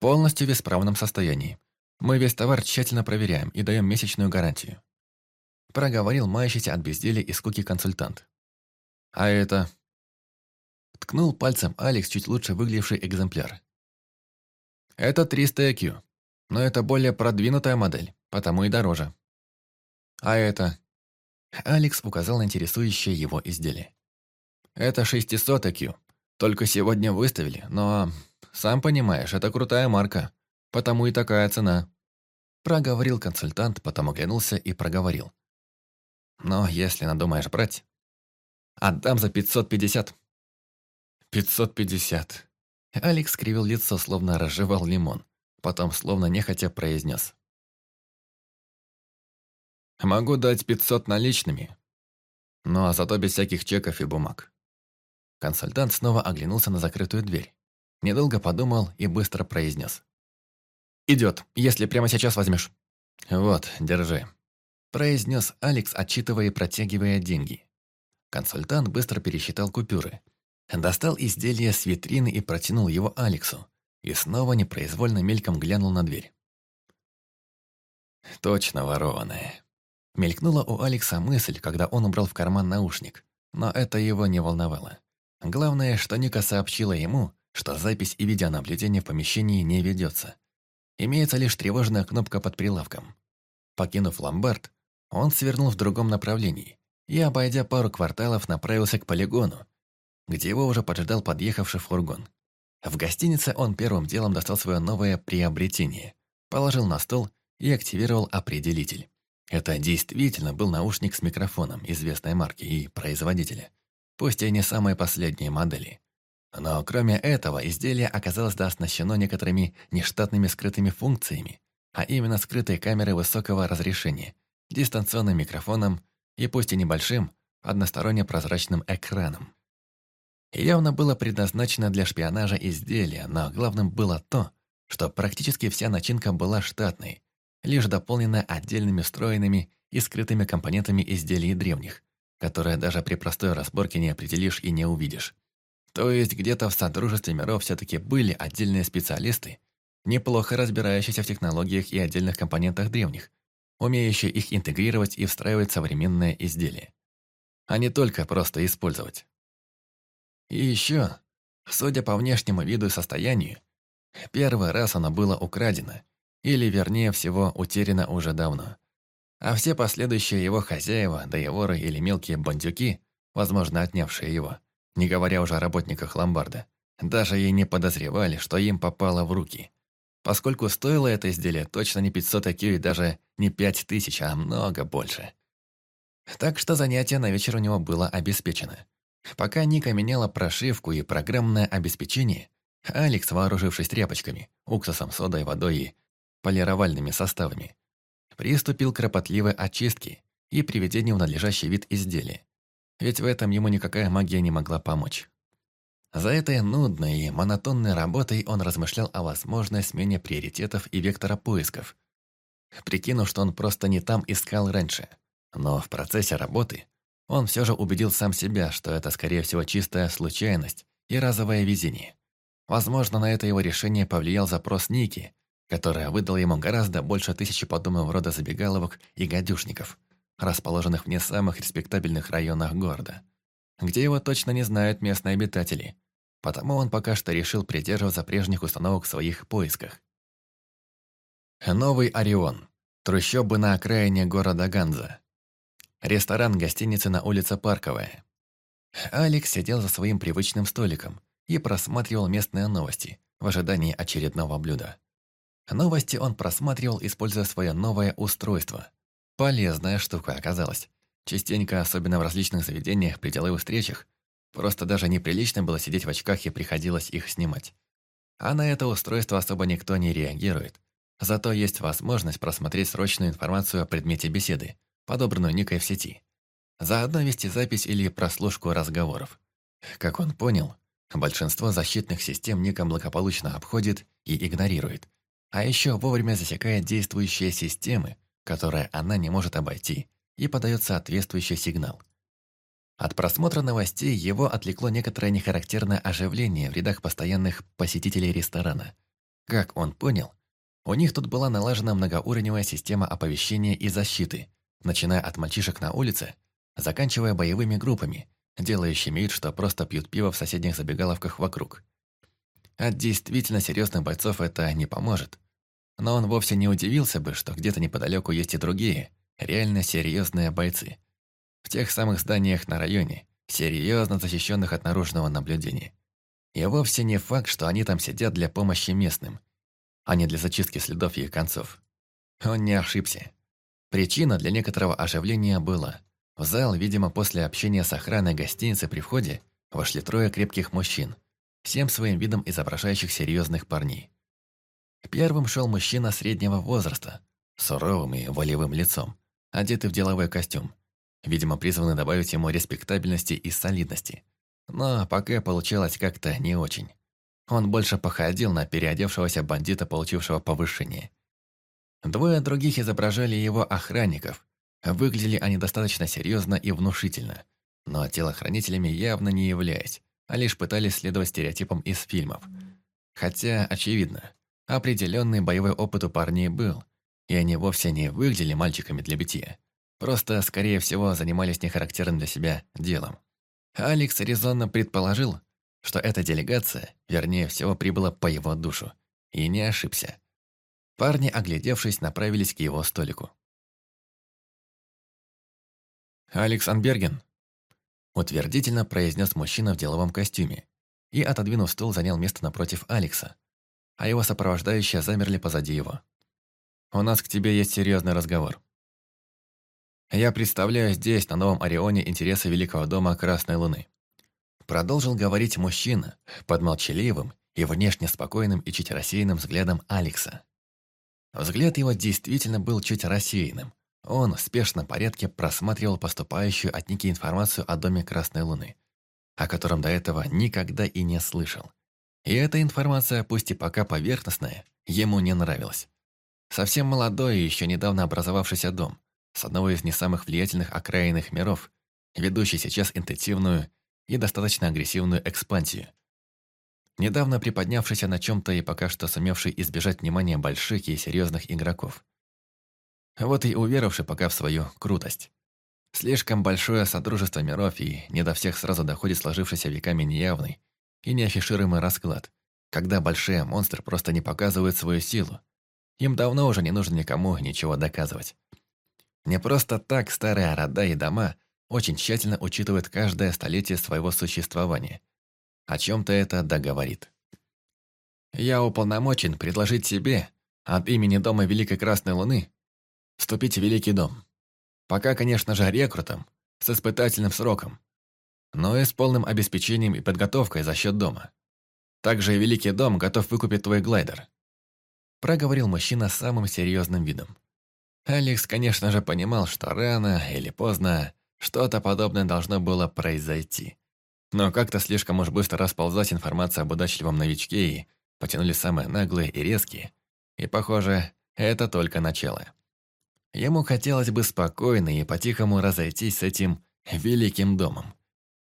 Полностью в исправном состоянии. Мы весь товар тщательно проверяем и даем месячную гарантию». Проговорил мающийся от безделия и скуки консультант. «А это...» Ткнул пальцем Алекс чуть лучше выглядевший экземпляр. «Это 300 EQ, но это более продвинутая модель, потому и дороже. А это...» Алекс указал на интересующее его изделие. «Это 600 EQ. Только сегодня выставили, но, сам понимаешь, это крутая марка, потому и такая цена». Проговорил консультант, потом оглянулся и проговорил. «Но если надумаешь брать, отдам за 550». «550». Алекс скривил лицо, словно разжевал лимон, потом словно нехотя произнес. Могу дать 500 наличными. Ну а зато без всяких чеков и бумаг. Консультант снова оглянулся на закрытую дверь. Недолго подумал и быстро произнес. «Идет, если прямо сейчас возьмешь». «Вот, держи», – произнес Алекс, отчитывая и протягивая деньги. Консультант быстро пересчитал купюры. Достал изделие с витрины и протянул его Алексу. И снова непроизвольно мельком глянул на дверь. «Точно ворованное», Мелькнула у Алекса мысль, когда он убрал в карман наушник. Но это его не волновало. Главное, что Ника сообщила ему, что запись и видеонаблюдение в помещении не ведется. Имеется лишь тревожная кнопка под прилавком. Покинув ломбард, он свернул в другом направлении и, обойдя пару кварталов, направился к полигону, где его уже поджидал подъехавший фургон. В гостинице он первым делом достал свое новое приобретение, положил на стол и активировал определитель. Это действительно был наушник с микрофоном известной марки и производителя, пусть и не самой последней модели. Но кроме этого, изделие оказалось дооснащено некоторыми нештатными скрытыми функциями, а именно скрытой камерой высокого разрешения, дистанционным микрофоном и пусть и небольшим, односторонне прозрачным экраном. явно было предназначено для шпионажа изделия, но главным было то, что практически вся начинка была штатной, лишь дополнена отдельными встроенными и скрытыми компонентами изделий древних, которые даже при простой разборке не определишь и не увидишь. То есть где-то в Содружестве миров все-таки были отдельные специалисты, неплохо разбирающиеся в технологиях и отдельных компонентах древних, умеющие их интегрировать и встраивать современные изделия, а не только просто использовать. И еще, судя по внешнему виду и состоянию, первый раз оно было украдено – или, вернее всего, утеряно уже давно. А все последующие его хозяева, да и воры или мелкие бандюки, возможно, отнявшие его, не говоря уже о работниках ломбарда, даже и не подозревали, что им попало в руки. Поскольку стоило это изделие точно не 500 IQ и даже не 5000, а много больше. Так что занятие на вечер у него было обеспечено. Пока Ника меняла прошивку и программное обеспечение, Алекс, вооружившись тряпочками, уксусом, содой, водой и полировальными составами, приступил к кропотливой очистке и приведению в надлежащий вид изделия. Ведь в этом ему никакая магия не могла помочь. За этой нудной и монотонной работой он размышлял о возможной смене приоритетов и вектора поисков, прикинув, что он просто не там искал раньше. Но в процессе работы он все же убедил сам себя, что это, скорее всего, чистая случайность и разовое везение. Возможно, на это его решение повлиял запрос Ники, которая выдала ему гораздо больше тысячи подобного рода забегаловок и гадюшников, расположенных в не самых респектабельных районах города. где его точно не знают местные обитатели, потому он пока что решил придерживаться прежних установок в своих поисках. Новый Орион. Трущобы на окраине города Ганза. Ресторан гостиницы на улице Парковая. Алекс сидел за своим привычным столиком и просматривал местные новости в ожидании очередного блюда. Новости он просматривал, используя свое новое устройство. Полезная штука оказалась. Частенько, особенно в различных заведениях, при деловых встречах, просто даже неприлично было сидеть в очках и приходилось их снимать. А на это устройство особо никто не реагирует. Зато есть возможность просмотреть срочную информацию о предмете беседы, подобранную Никой в сети. Заодно вести запись или прослушку разговоров. Как он понял, большинство защитных систем Ника благополучно обходит и игнорирует. А еще вовремя засекает действующие системы, которые она не может обойти, и подает соответствующий сигнал. От просмотра новостей его отвлекло некоторое нехарактерное оживление в рядах постоянных посетителей ресторана. Как он понял, у них тут была налажена многоуровневая система оповещения и защиты, начиная от мальчишек на улице, заканчивая боевыми группами, делающими вид, что просто пьют пиво в соседних забегаловках вокруг. От действительно серьезных бойцов это не поможет. Но он вовсе не удивился бы, что где-то неподалеку есть и другие, реально серьезные бойцы. В тех самых зданиях на районе, серьезно защищенных от наружного наблюдения. И вовсе не факт, что они там сидят для помощи местным – а не для зачистки следов их концов. Он не ошибся. Причина для некоторого оживления была. В зал, видимо, после общения с охраной гостиницы при входе, вошли трое крепких мужчин, всем своим видом изображающих серьезных парней. Первым шел мужчина среднего возраста, суровым и волевым лицом, одетый в деловой костюм, видимо, призванный добавить ему респектабельности и солидности. Но пока получалось как-то не очень. Он больше походил на переодевшегося бандита, получившего повышение. Двое других изображали его охранников. Выглядели они достаточно серьезно и внушительно, но телохранителями явно не являясь, а лишь пытались следовать стереотипам из фильмов. Хотя, очевидно, определенный боевой опыт у парней был, и они вовсе не выглядели мальчиками для битья. Просто, скорее всего, занимались нехарактерным для себя делом. Алекс резонно предположил, что эта делегация, вернее всего, прибыла по его душу. И не ошибся. Парни, оглядевшись, направились к его столику. «Алекс Анберген», – утвердительно произнес мужчина в деловом костюме и, отодвинув стул, занял место напротив Алекса, а его сопровождающие замерли позади его. «У нас к тебе есть серьезный разговор. Я представляю здесь, на Новом Орионе, интересы Великого дома Красной Луны. Продолжил говорить мужчина под молчаливым и внешне спокойным и чуть рассеянным взглядом Алекса. Взгляд его действительно был чуть рассеянным. Он в спешном порядке просматривал поступающую от Ники информацию о доме Красной Луны, о котором до этого никогда и не слышал. И эта информация, пусть и пока поверхностная, ему не нравилась. Совсем молодой и еще недавно образовавшийся дом, с одного из не самых влиятельных окраинных миров, ведущий сейчас интенсивную и достаточно агрессивную экспансию. Недавно приподнявшийся на чем-то и пока что сумевший избежать внимания больших и серьезных игроков. Вот и уверовавший пока в свою крутость. Слишком большое содружество миров и не до всех сразу доходит сложившийся веками неявный и неафишируемый расклад, когда большие монстры просто не показывают свою силу. Им давно уже не нужно никому ничего доказывать. Не просто так старые рода и дома очень тщательно учитывает каждое столетие своего существования. О чем-то это договорит. Я уполномочен предложить себе от имени Дома Великой Красной Луны вступить в Великий Дом. Пока, конечно же, рекрутом, с испытательным сроком, но и с полным обеспечением и подготовкой за счет дома. Также и Великий Дом готов выкупить твой глайдер. Проговорил мужчина с самым серьезным видом. Алекс, конечно же, понимал, что рано или поздно что-то подобное должно было произойти. Но как-то слишком уж быстро расползлась информация об удачливом новичке и потянули самые наглые и резкие. И, похоже, это только начало. Ему хотелось бы спокойно и по-тихому разойтись с этим великим домом.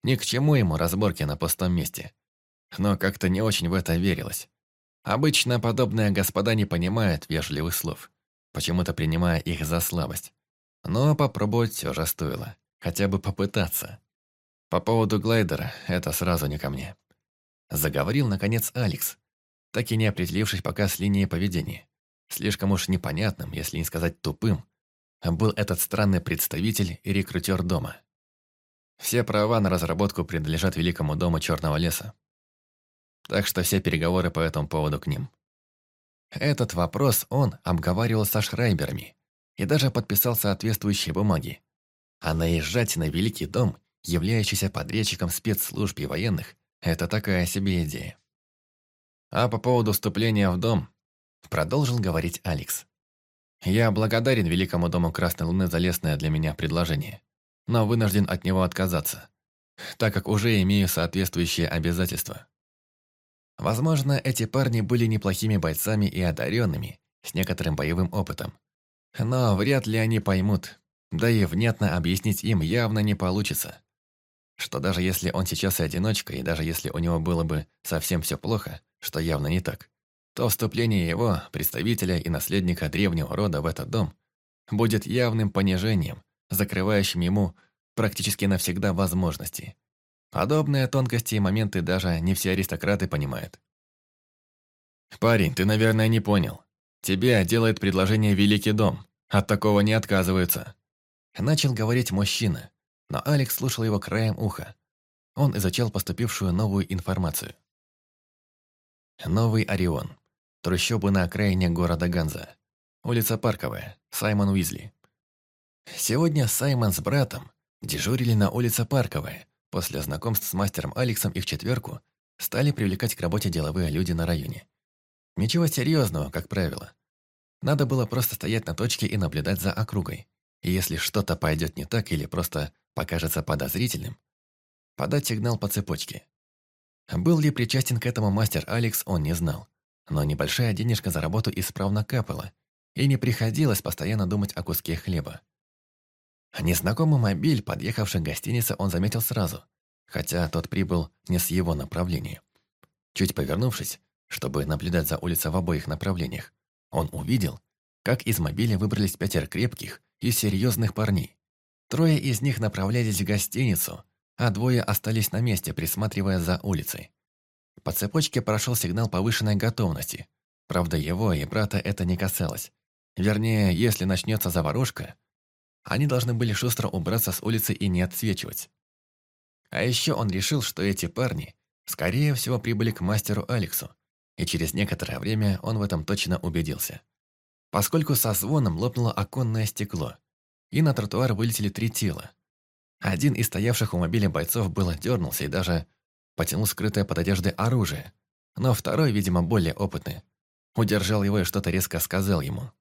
Ни к чему ему разборки на пустом месте. Но как-то не очень в это верилось. Обычно подобные господа не понимают вежливых слов, почему-то принимая их за слабость. Но попробовать все же стоило хотя бы попытаться. По поводу глайдера, это сразу не ко мне. Заговорил, наконец, Алекс, так и не определившись пока с линией поведения. Слишком уж непонятным, если не сказать тупым, был этот странный представитель и рекрутер дома. Все права на разработку принадлежат Великому дому Черного леса. Так что все переговоры по этому поводу к ним. Этот вопрос он обговаривал со Шрайберами и даже подписал соответствующие бумаги. А наезжать на Великий дом, являющийся подрядчиком спецслужб и военных, это такая себе идея. А по поводу вступления в дом, продолжил говорить Алекс. Я благодарен Великому дому Красной Луны за лестное для меня предложение, но вынужден от него отказаться, так как уже имею соответствующие обязательства. Возможно, эти парни были неплохими бойцами и одаренными, с некоторым боевым опытом. Но вряд ли они поймут, да и внятно объяснить им явно не получится. Что даже если он сейчас и одиночка, и даже если у него было бы совсем все плохо, что явно не так, то вступление его, представителя и наследника древнего рода в этот дом, будет явным понижением, закрывающим ему практически навсегда возможности. Подобные тонкости и моменты даже не все аристократы понимают. «Парень, ты, наверное, не понял. Тебе делает предложение Великий дом. От такого не отказываются». Начал говорить мужчина, но Алекс слушал его краем уха. Он изучал поступившую новую информацию. Новый Орион. Трущобы на окраине города Ганза. Улица Парковая. Саймон Уизли. Сегодня Саймон с братом дежурили на улице Парковая. После знакомств с мастером Алексом их четверку стали привлекать к работе деловые люди на районе. Ничего серьезного, как правило. Надо было просто стоять на точке и наблюдать за округой. И если что-то пойдет не так или просто покажется подозрительным, подать сигнал по цепочке. Был ли причастен к этому мастер Алекс, он не знал но небольшая денежка за работу исправно капала, и не приходилось постоянно думать о куске хлеба. Незнакомый мобиль, подъехавший к гостинице, он заметил сразу, хотя тот прибыл не с его направления. Чуть повернувшись, чтобы наблюдать за улицей в обоих направлениях, он увидел, как из мобиля выбрались пятеро крепких и серьезных парней. Трое из них направлялись в гостиницу, а двое остались на месте, присматривая за улицей. По цепочке прошел сигнал повышенной готовности. Правда, его и брата это не касалось. Вернее, если начнется заварушка, они должны были шустро убраться с улицы и не отсвечивать. А еще он решил, что эти парни, скорее всего, прибыли к мастеру Алексу, и через некоторое время он в этом точно убедился. Поскольку со звоном лопнуло оконное стекло, и на тротуар вылетели три тела. Один из стоявших у мобиля бойцов было дернулся и даже потянул скрытое под одеждой оружие, но второй, видимо, более опытный, удержал его и что-то резко сказал ему.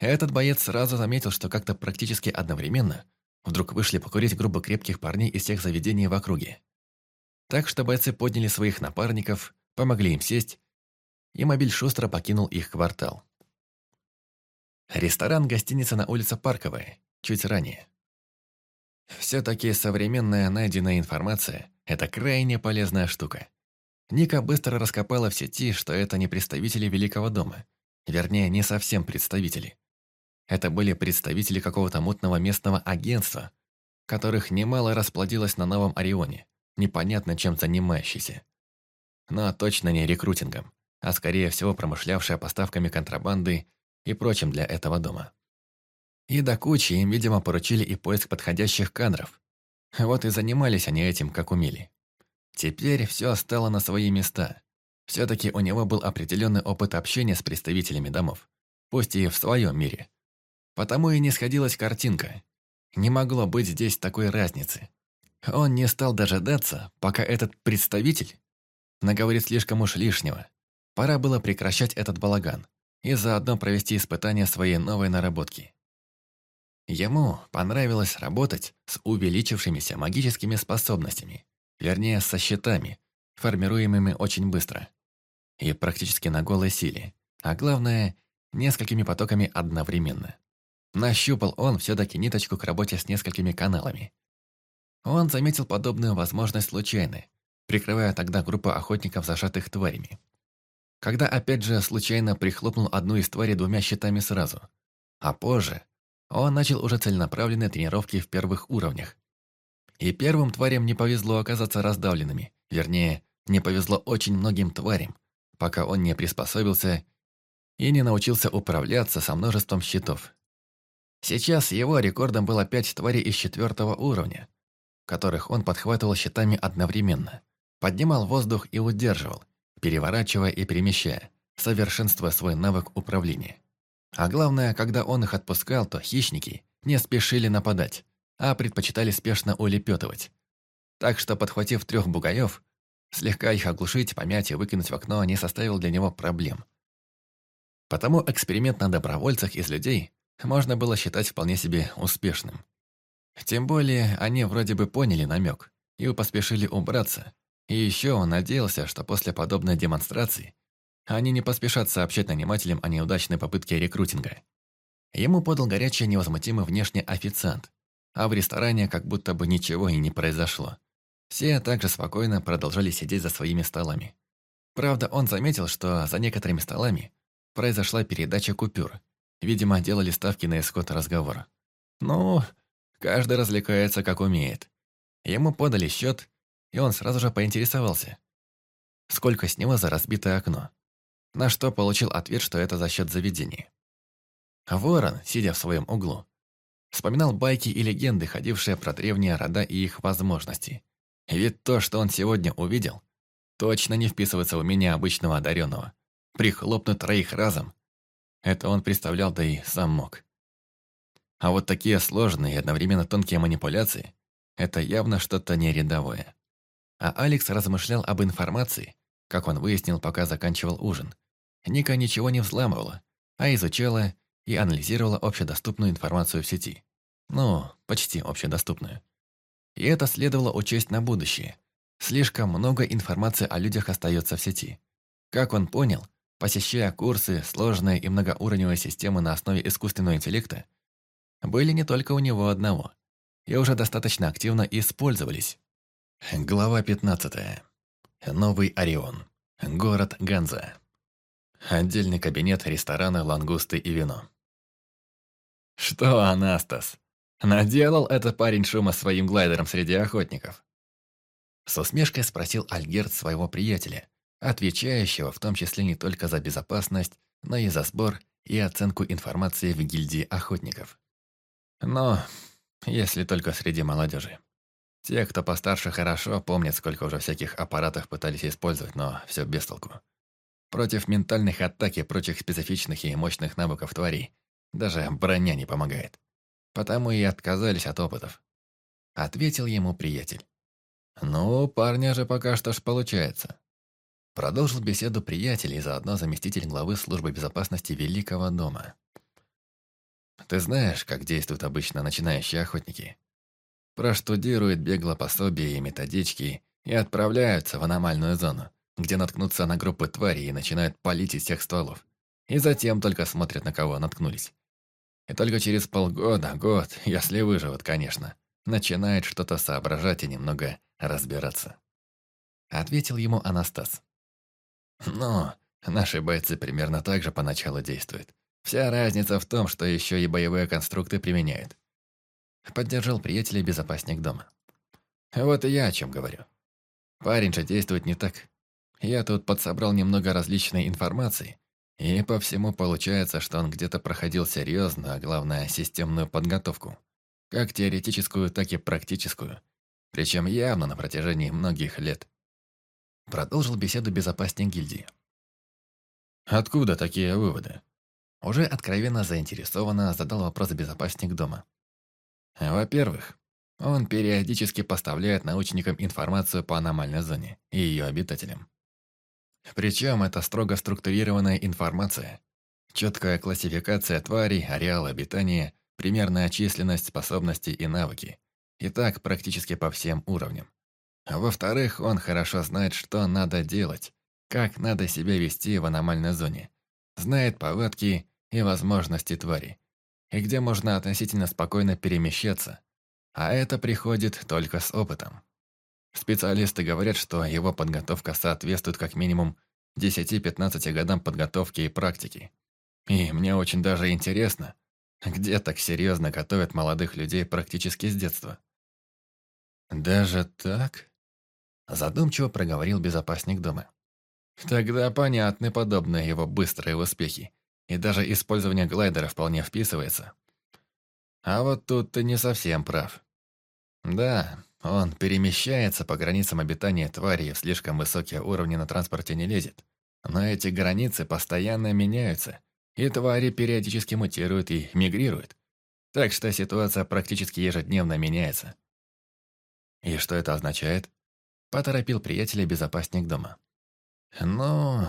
Этот боец сразу заметил, что как-то практически одновременно вдруг вышли покурить грубо крепких парней из всех заведений в округе. Так что бойцы подняли своих напарников, помогли им сесть, и мобиль шустро покинул их квартал. Ресторан-гостиница на улице Парковая, чуть ранее. Все-таки современная найденная информация – это крайне полезная штука. Ника быстро раскопала в сети, что это не представители Великого дома. Вернее, не совсем представители. Это были представители какого-то мутного местного агентства, которых немало расплодилось на Новом Орионе, непонятно чем занимающийся. Но точно не рекрутингом, а скорее всего промышлявшая поставками контрабанды и прочим для этого дома. И до кучи им, видимо, поручили и поиск подходящих кадров. Вот и занимались они этим, как умели. Теперь все стало на свои места. Все-таки у него был определенный опыт общения с представителями домов, пусть и в своем мире. Потому и не сходилась картинка. Не могло быть здесь такой разницы. Он не стал дожидаться, пока этот представитель наговорит слишком уж лишнего. Пора было прекращать этот балаган и заодно провести испытание своей новой наработки. Ему понравилось работать с увеличившимися магическими способностями, вернее, со щитами, формируемыми очень быстро. И практически на голой силе, а главное, несколькими потоками одновременно. Нащупал он все-таки ниточку к работе с несколькими каналами. Он заметил подобную возможность случайно, прикрывая тогда группу охотников, зажатых тварями. Когда опять же случайно прихлопнул одну из тварей двумя щитами сразу, а позже он начал уже целенаправленные тренировки в первых уровнях. И первым тварям не повезло оказаться раздавленными. Вернее, не повезло очень многим тварям, пока он не приспособился и не научился управляться со множеством щитов. Сейчас его рекордом было пять тварей из четвертого уровня, которых он подхватывал щитами одновременно, поднимал воздух и удерживал, переворачивая и перемещая, совершенствуя свой навык управления. А главное, когда он их отпускал, то хищники не спешили нападать, а предпочитали спешно улепетывать. Так что, подхватив трех бугаев, слегка их оглушить, помять и выкинуть в окно не составил для него проблем. Потому эксперимент на добровольцах из людей можно было считать вполне себе успешным. Тем более, они вроде бы поняли намек и поспешили убраться. И еще он надеялся, что после подобной демонстрации они не поспешат сообщать нанимателям о неудачной попытке рекрутинга. Ему подал горячий невозмутимый внешний официант, а в ресторане как будто бы ничего и не произошло. Все также спокойно продолжали сидеть за своими столами. Правда, он заметил, что за некоторыми столами произошла передача купюр. Видимо, делали ставки на исход разговора. Ну, каждый развлекается как умеет. Ему подали счет, и он сразу же поинтересовался. Сколько с него за разбитое окно? На что получил ответ, что это за счет заведения. Ворон, сидя в своем углу, вспоминал байки и легенды, ходившие про древние рода и их возможности. Ведь то, что он сегодня увидел, точно не вписывается в умение обычного одаренного. Прихлопнуть троих разом. Это он представлял, да и сам мог. А вот такие сложные и одновременно тонкие манипуляции – это явно что-то нерядовое. А Алекс размышлял об информации, как он выяснил, пока заканчивал ужин. Ника ничего не взламывала, а изучала и анализировала общедоступную информацию в сети. Ну, почти общедоступную. И это следовало учесть на будущее. Слишком много информации о людях остается в сети. Как он понял, посещая курсы, сложные и многоуровневые системы на основе искусственного интеллекта, были не только у него одного, и уже достаточно активно использовались. Глава 15. Новый Орион. Город Ганза. Отдельный кабинет ресторана «Лангусты и вино». «Что, Анастас, наделал этот парень шума своим глайдером среди охотников?» С усмешкой спросил Альгерт своего приятеля, отвечающего в том числе не только за безопасность, но и за сбор и оценку информации в гильдии охотников. Но если только среди молодежи. Те, кто постарше, хорошо помнят, сколько уже всяких аппаратов пытались использовать, но все без толку. Против ментальных атак и прочих специфичных и мощных навыков тварей даже броня не помогает. Потому и отказались от опытов. Ответил ему приятель. «Ну, парня же пока что ж получается». Продолжил беседу приятель и заодно заместитель главы службы безопасности Великого дома. «Ты знаешь, как действуют обычно начинающие охотники?» проштудируют бегло пособия и методички и отправляются в аномальную зону, где наткнутся на группы тварей и начинают палить из всех стволов. И затем только смотрят, на кого наткнулись. И только через полгода, год, если выживут, конечно, начинает что-то соображать и немного разбираться. Ответил ему Анастас. «Ну, наши бойцы примерно так же поначалу действуют. Вся разница в том, что еще и боевые конструкты применяют. Поддержал приятеля безопасник дома. Вот и я о чем говорю. Парень же действует не так. Я тут подсобрал немного различной информации, и по всему получается, что он где-то проходил серьезную, а главное, системную подготовку. Как теоретическую, так и практическую. Причем явно на протяжении многих лет. Продолжил беседу безопасник гильдии. «Откуда такие выводы?» Уже откровенно заинтересованно задал вопрос безопасник дома. Во-первых, он периодически поставляет научникам информацию по аномальной зоне и ее обитателям. Причем это строго структурированная информация. Четкая классификация тварей, ареал обитания, примерная численность, способности и навыки. И так практически по всем уровням. Во-вторых, он хорошо знает, что надо делать, как надо себя вести в аномальной зоне. Знает повадки и возможности твари и где можно относительно спокойно перемещаться. А это приходит только с опытом. Специалисты говорят, что его подготовка соответствует как минимум 10-15 годам подготовки и практики. И мне очень даже интересно, где так серьезно готовят молодых людей практически с детства. «Даже так?» Задумчиво проговорил безопасник дома. «Тогда понятны подобные его быстрые успехи, и даже использование глайдера вполне вписывается. А вот тут ты не совсем прав. Да, он перемещается по границам обитания твари и в слишком высокие уровни на транспорте не лезет. Но эти границы постоянно меняются, и твари периодически мутируют и мигрируют. Так что ситуация практически ежедневно меняется. И что это означает? Поторопил приятеля безопасник дома. Ну,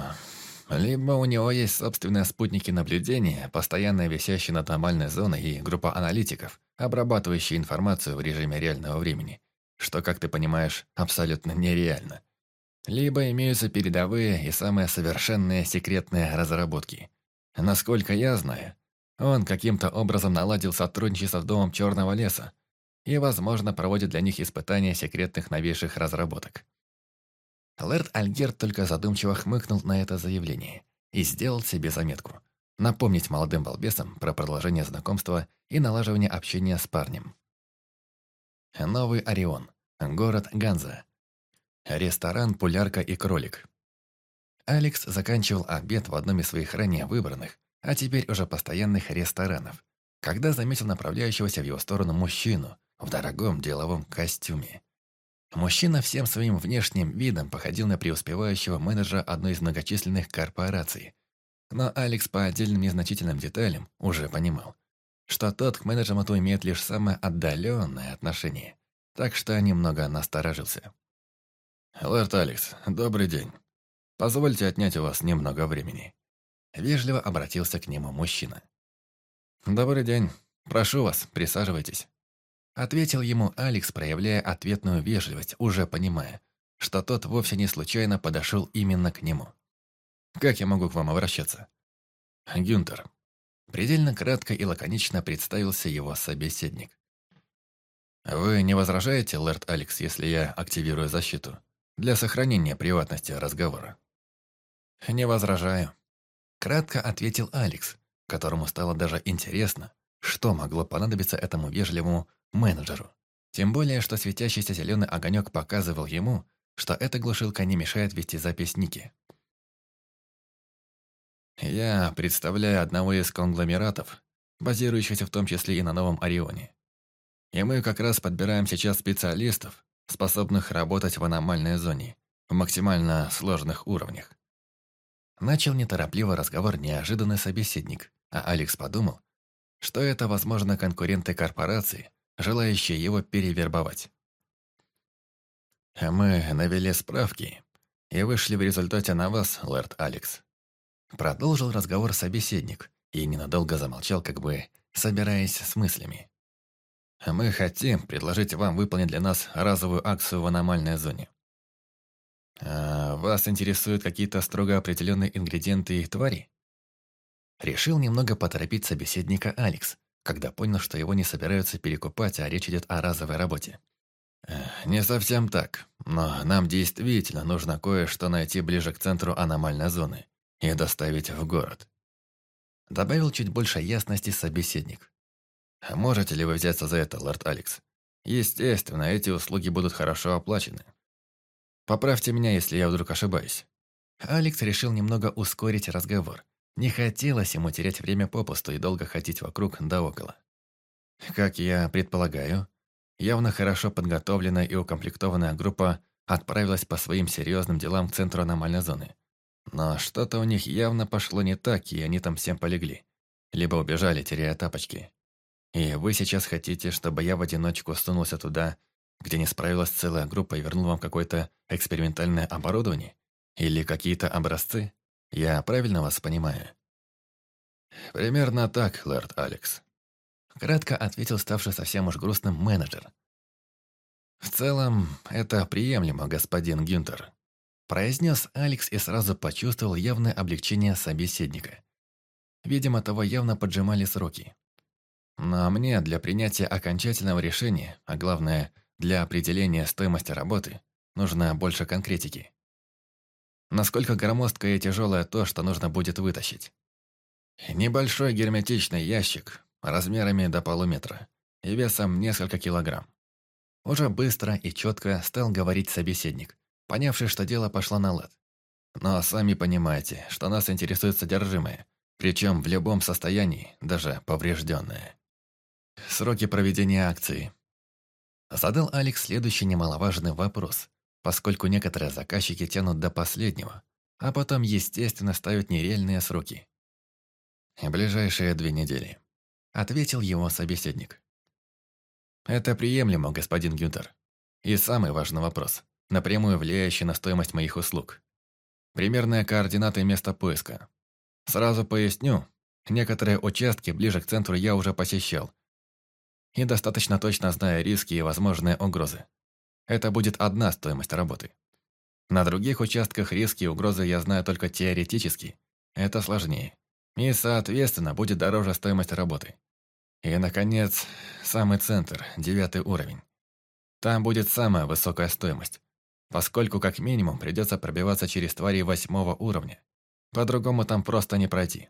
либо у него есть собственные спутники наблюдения, постоянно висящие над нормальной зоной и группа аналитиков, обрабатывающие информацию в режиме реального времени, что, как ты понимаешь, абсолютно нереально. Либо имеются передовые и самые совершенные секретные разработки. Насколько я знаю, он каким-то образом наладил сотрудничество с Домом Черного Леса и, возможно, проводит для них испытания секретных новейших разработок. Лэрд Альгерт только задумчиво хмыкнул на это заявление и сделал себе заметку – напомнить молодым балбесам про продолжение знакомства и налаживание общения с парнем. Новый Орион. Город Ганза. Ресторан «Пулярка и кролик». Алекс заканчивал обед в одном из своих ранее выбранных, а теперь уже постоянных ресторанов, когда заметил направляющегося в его сторону мужчину в дорогом деловом костюме. Мужчина всем своим внешним видом походил на преуспевающего менеджера одной из многочисленных корпораций. Но Алекс по отдельным незначительным деталям уже понимал, что тот к менеджменту имеет лишь самое отдаленное отношение, так что немного насторожился. «Лэрд Алекс, добрый день. Позвольте отнять у вас немного времени». Вежливо обратился к нему мужчина. «Добрый день. Прошу вас, присаживайтесь». Ответил ему Алекс, проявляя ответную вежливость, уже понимая, что тот вовсе не случайно подошел именно к нему. «Как я могу к вам обращаться?» «Гюнтер». Предельно кратко и лаконично представился его собеседник. «Вы не возражаете, лэрд Алекс, если я активирую защиту? Для сохранения приватности разговора?» «Не возражаю», — кратко ответил Алекс, которому стало даже интересно, что могло понадобиться этому вежливому менеджеру. Тем более, что светящийся зеленый огонек показывал ему, что эта глушилка не мешает вести запись Ники. Я представляю одного из конгломератов, базирующихся в том числе и на Новом Орионе. И мы как раз подбираем сейчас специалистов, способных работать в аномальной зоне, в максимально сложных уровнях. Начал неторопливо разговор неожиданный собеседник, а Алекс подумал, что это, возможно, конкуренты корпорации, желающие его перевербовать. «Мы навели справки и вышли в результате на вас, лорд Алекс». Продолжил разговор собеседник и ненадолго замолчал, как бы собираясь с мыслями. «Мы хотим предложить вам выполнить для нас разовую акцию в аномальной зоне. А вас интересуют какие-то строго определенные ингредиенты и твари?» Решил немного поторопить собеседника Алекс, когда понял, что его не собираются перекупать, а речь идет о разовой работе. «Не совсем так, но нам действительно нужно кое-что найти ближе к центру аномальной зоны и доставить в город». Добавил чуть больше ясности собеседник. «Можете ли вы взяться за это, лорд Алекс? Естественно, эти услуги будут хорошо оплачены. Поправьте меня, если я вдруг ошибаюсь». Алекс решил немного ускорить разговор, не хотелось ему терять время попусту и долго ходить вокруг да около. Как я предполагаю, явно хорошо подготовленная и укомплектованная группа отправилась по своим серьезным делам к центру аномальной зоны. Но что-то у них явно пошло не так, и они там всем полегли. Либо убежали, теряя тапочки. И вы сейчас хотите, чтобы я в одиночку сунулся туда, где не справилась целая группа и вернул вам какое-то экспериментальное оборудование? Или какие-то образцы? Я правильно вас понимаю?» «Примерно так, лорд Алекс», — кратко ответил ставший совсем уж грустным менеджер. «В целом, это приемлемо, господин Гюнтер», — произнес Алекс и сразу почувствовал явное облегчение собеседника. Видимо, того явно поджимали сроки. Но мне для принятия окончательного решения, а главное, для определения стоимости работы, нужно больше конкретики. Насколько громоздкое и тяжелое то, что нужно будет вытащить. Небольшой герметичный ящик, размерами до полуметра и весом несколько килограмм. Уже быстро и четко стал говорить собеседник, понявший, что дело пошло на лад. Но сами понимаете, что нас интересует содержимое, причем в любом состоянии, даже поврежденное. Сроки проведения акции. Задал Алекс следующий немаловажный вопрос, поскольку некоторые заказчики тянут до последнего, а потом, естественно, ставят нереальные сроки. «Ближайшие две недели», — ответил его собеседник. «Это приемлемо, господин Гюнтер. И самый важный вопрос, напрямую влияющий на стоимость моих услуг. Примерные координаты места поиска. Сразу поясню, некоторые участки ближе к центру я уже посещал. И достаточно точно знаю риски и возможные угрозы. Это будет одна стоимость работы. На других участках риски и угрозы я знаю только теоретически. Это сложнее. И, соответственно, будет дороже стоимость работы. И, наконец, самый центр, девятый уровень. Там будет самая высокая стоимость поскольку как минимум придется пробиваться через твари восьмого уровня. По-другому там просто не пройти.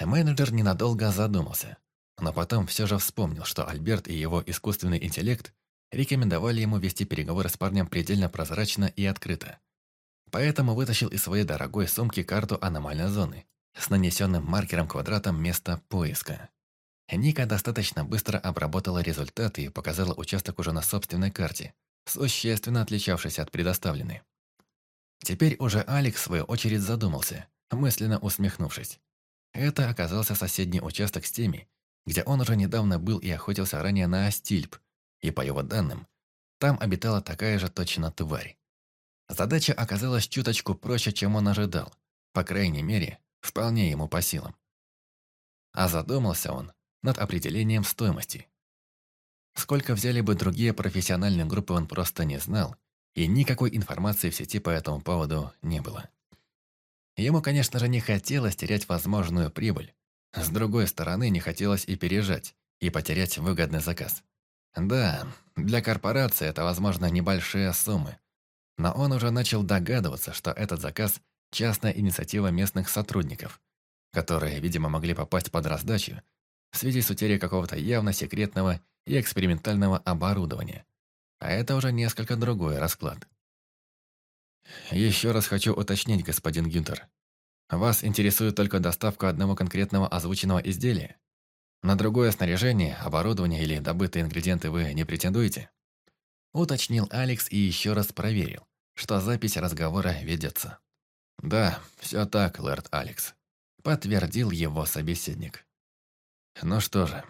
Менеджер ненадолго задумался, но потом все же вспомнил, что Альберт и его искусственный интеллект рекомендовали ему вести переговоры с парнем предельно прозрачно и открыто. Поэтому вытащил из своей дорогой сумки карту аномальной зоны с нанесенным маркером квадратом места поиска. Ника достаточно быстро обработала результаты и показала участок уже на собственной карте, существенно отличавшийся от предоставленной. Теперь уже Алекс в свою очередь задумался, мысленно усмехнувшись. Это оказался соседний участок с теми, где он уже недавно был и охотился ранее на Астильп, и, по его данным, там обитала такая же точно тварь. Задача оказалась чуточку проще, чем он ожидал, по крайней мере, вполне ему по силам. А задумался он над определением стоимости. Сколько взяли бы другие профессиональные группы, он просто не знал, и никакой информации в сети по этому поводу не было. Ему, конечно же, не хотелось терять возможную прибыль. С другой стороны, не хотелось и пережать, и потерять выгодный заказ. Да, для корпорации это, возможно, небольшие суммы. Но он уже начал догадываться, что этот заказ – частная инициатива местных сотрудников, которые, видимо, могли попасть под раздачу в связи с утерей какого-то явно секретного и экспериментального оборудования. А это уже несколько другой расклад. Еще раз хочу уточнить, господин Гюнтер. Вас интересует только доставка одного конкретного озвученного изделия? На другое снаряжение, оборудование или добытые ингредиенты вы не претендуете? Уточнил Алекс и еще раз проверил, что запись разговора ведется. «Да, все так, лэрд Алекс», — подтвердил его собеседник. «Ну что же,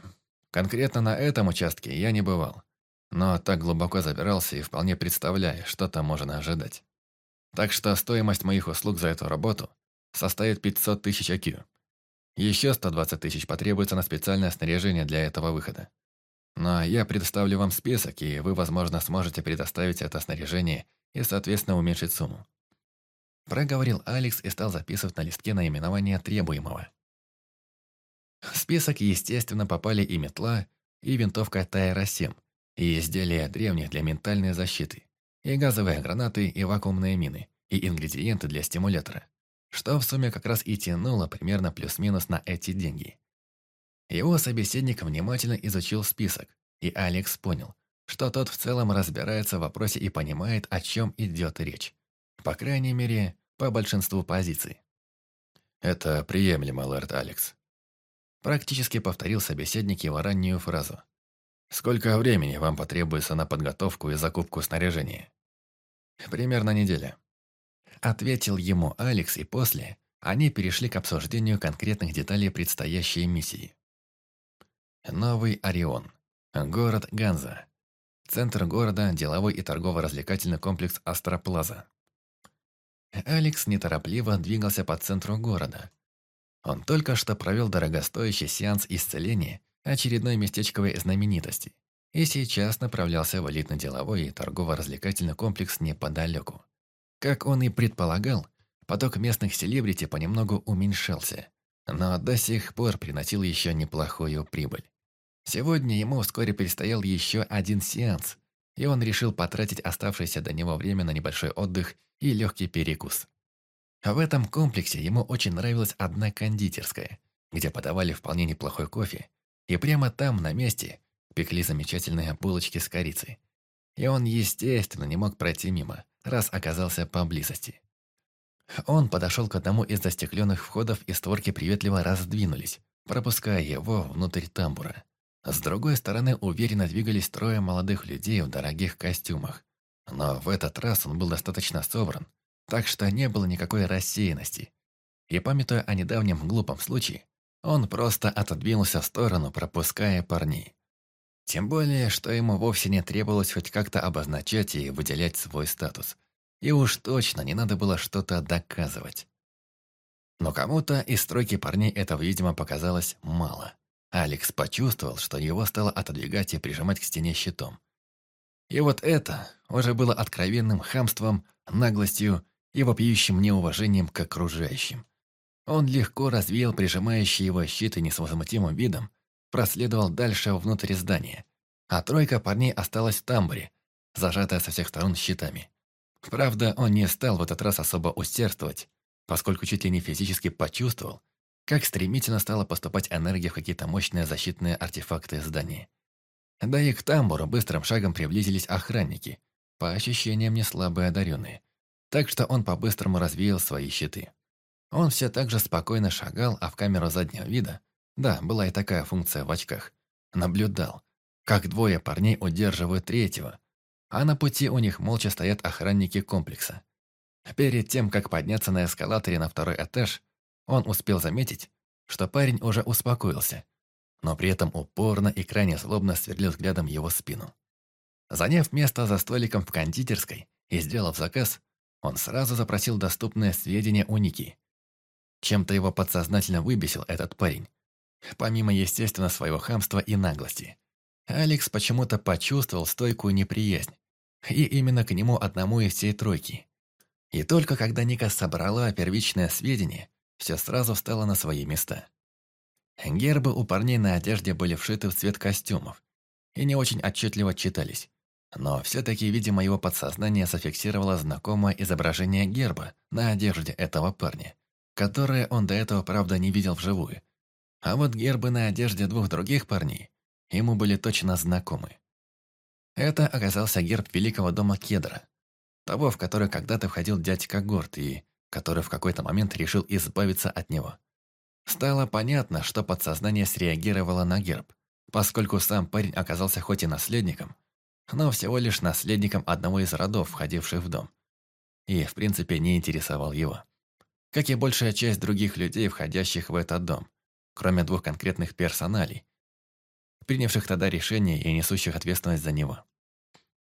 Конкретно на этом участке я не бывал, но так глубоко забирался и вполне представляю, что там можно ожидать. Так что стоимость моих услуг за эту работу составит 500 тысяч IQ. Еще 120 тысяч потребуется на специальное снаряжение для этого выхода. Но я предоставлю вам список, и вы, возможно, сможете предоставить это снаряжение и, соответственно, уменьшить сумму. Проговорил Алекс и стал записывать на листке наименование требуемого. В список, естественно, попали и метла, и винтовка Тайра-7, и изделия древних для ментальной защиты, и газовые гранаты, и вакуумные мины, и ингредиенты для стимулятора, что в сумме как раз и тянуло примерно плюс-минус на эти деньги. Его собеседник внимательно изучил список, и Алекс понял, что тот в целом разбирается в вопросе и понимает, о чем идет речь. По крайней мере, по большинству позиций. «Это приемлемо, лорд Алекс», Практически повторил собеседник его раннюю фразу. «Сколько времени вам потребуется на подготовку и закупку снаряжения?» «Примерно неделя». Ответил ему Алекс, и после они перешли к обсуждению конкретных деталей предстоящей миссии. Новый Орион. Город Ганза. Центр города – деловой и торгово-развлекательный комплекс Астроплаза. Алекс неторопливо двигался по центру города, он только что провел дорогостоящий сеанс исцеления очередной местечковой знаменитости и сейчас направлялся в элитно-деловой и торгово-развлекательный комплекс неподалеку. Как он и предполагал, поток местных селебрити понемногу уменьшался, но до сих пор приносил еще неплохую прибыль. Сегодня ему вскоре предстоял еще один сеанс, и он решил потратить оставшееся до него время на небольшой отдых и легкий перекус. В этом комплексе ему очень нравилась одна кондитерская, где подавали вполне неплохой кофе, и прямо там, на месте, пекли замечательные булочки с корицей. и он, естественно, не мог пройти мимо, раз оказался поблизости. Он подошел к одному из застекленных входов, и створки приветливо раздвинулись, пропуская его внутрь тамбура. С другой стороны уверенно двигались трое молодых людей в дорогих костюмах. Но в этот раз он был достаточно собран, так что не было никакой рассеянности. И памятуя о недавнем глупом случае, он просто отодвинулся в сторону, пропуская парней. Тем более, что ему вовсе не требовалось хоть как-то обозначать и выделять свой статус. И уж точно не надо было что-то доказывать. Но кому-то из стройки парней этого, видимо, показалось мало. Алекс почувствовал, что его стало отодвигать и прижимать к стене щитом. И вот это уже было откровенным хамством, наглостью и вопиющим неуважением к окружающим. Он легко развеял прижимающий его щит и невозмутимым видом проследовал дальше внутрь здания, а тройка парней осталась в тамбуре, зажатая со всех сторон щитами. Правда, он не стал в этот раз особо усердствовать, поскольку чуть ли не физически почувствовал, как стремительно стала поступать энергия в какие-то мощные защитные артефакты здания. Да и к тамбуру быстрым шагом приблизились охранники, по ощущениям не слабые одаренные, так что он по-быстрому развеял свои щиты. Он все так же спокойно шагал, а в камеру заднего вида, да, была и такая функция в очках, наблюдал, как двое парней удерживают третьего, а на пути у них молча стоят охранники комплекса. Перед тем, как подняться на эскалаторе на второй этаж, он успел заметить, что парень уже успокоился, но при этом упорно и крайне злобно сверлил взглядом его спину. Заняв место за столиком в кондитерской и сделав заказ, он сразу запросил доступные сведения у Ники. Чем-то его подсознательно выбесил этот парень. Помимо, естественно, своего хамства и наглости. Алекс почему-то почувствовал стойкую неприязнь. И именно к нему одному из всей тройки. И только когда Ника собрала первичное сведения, все сразу встало на свои места. Гербы у парней на одежде были вшиты в цвет костюмов и не очень отчетливо читались. Но все-таки, видимо, его подсознание зафиксировало знакомое изображение герба на одежде этого парня, которое он до этого, правда, не видел вживую. А вот гербы на одежде двух других парней ему были точно знакомы. Это оказался герб великого дома Кедра, того, в который когда-то входил дядька Горд и который в какой-то момент решил избавиться от него. Стало понятно, что подсознание среагировало на герб, поскольку сам парень оказался хоть и наследником, но всего лишь наследником одного из родов, входивших в дом. И, в принципе, не интересовал его. Как и большая часть других людей, входящих в этот дом, кроме двух конкретных персоналей, принявших тогда решение и несущих ответственность за него.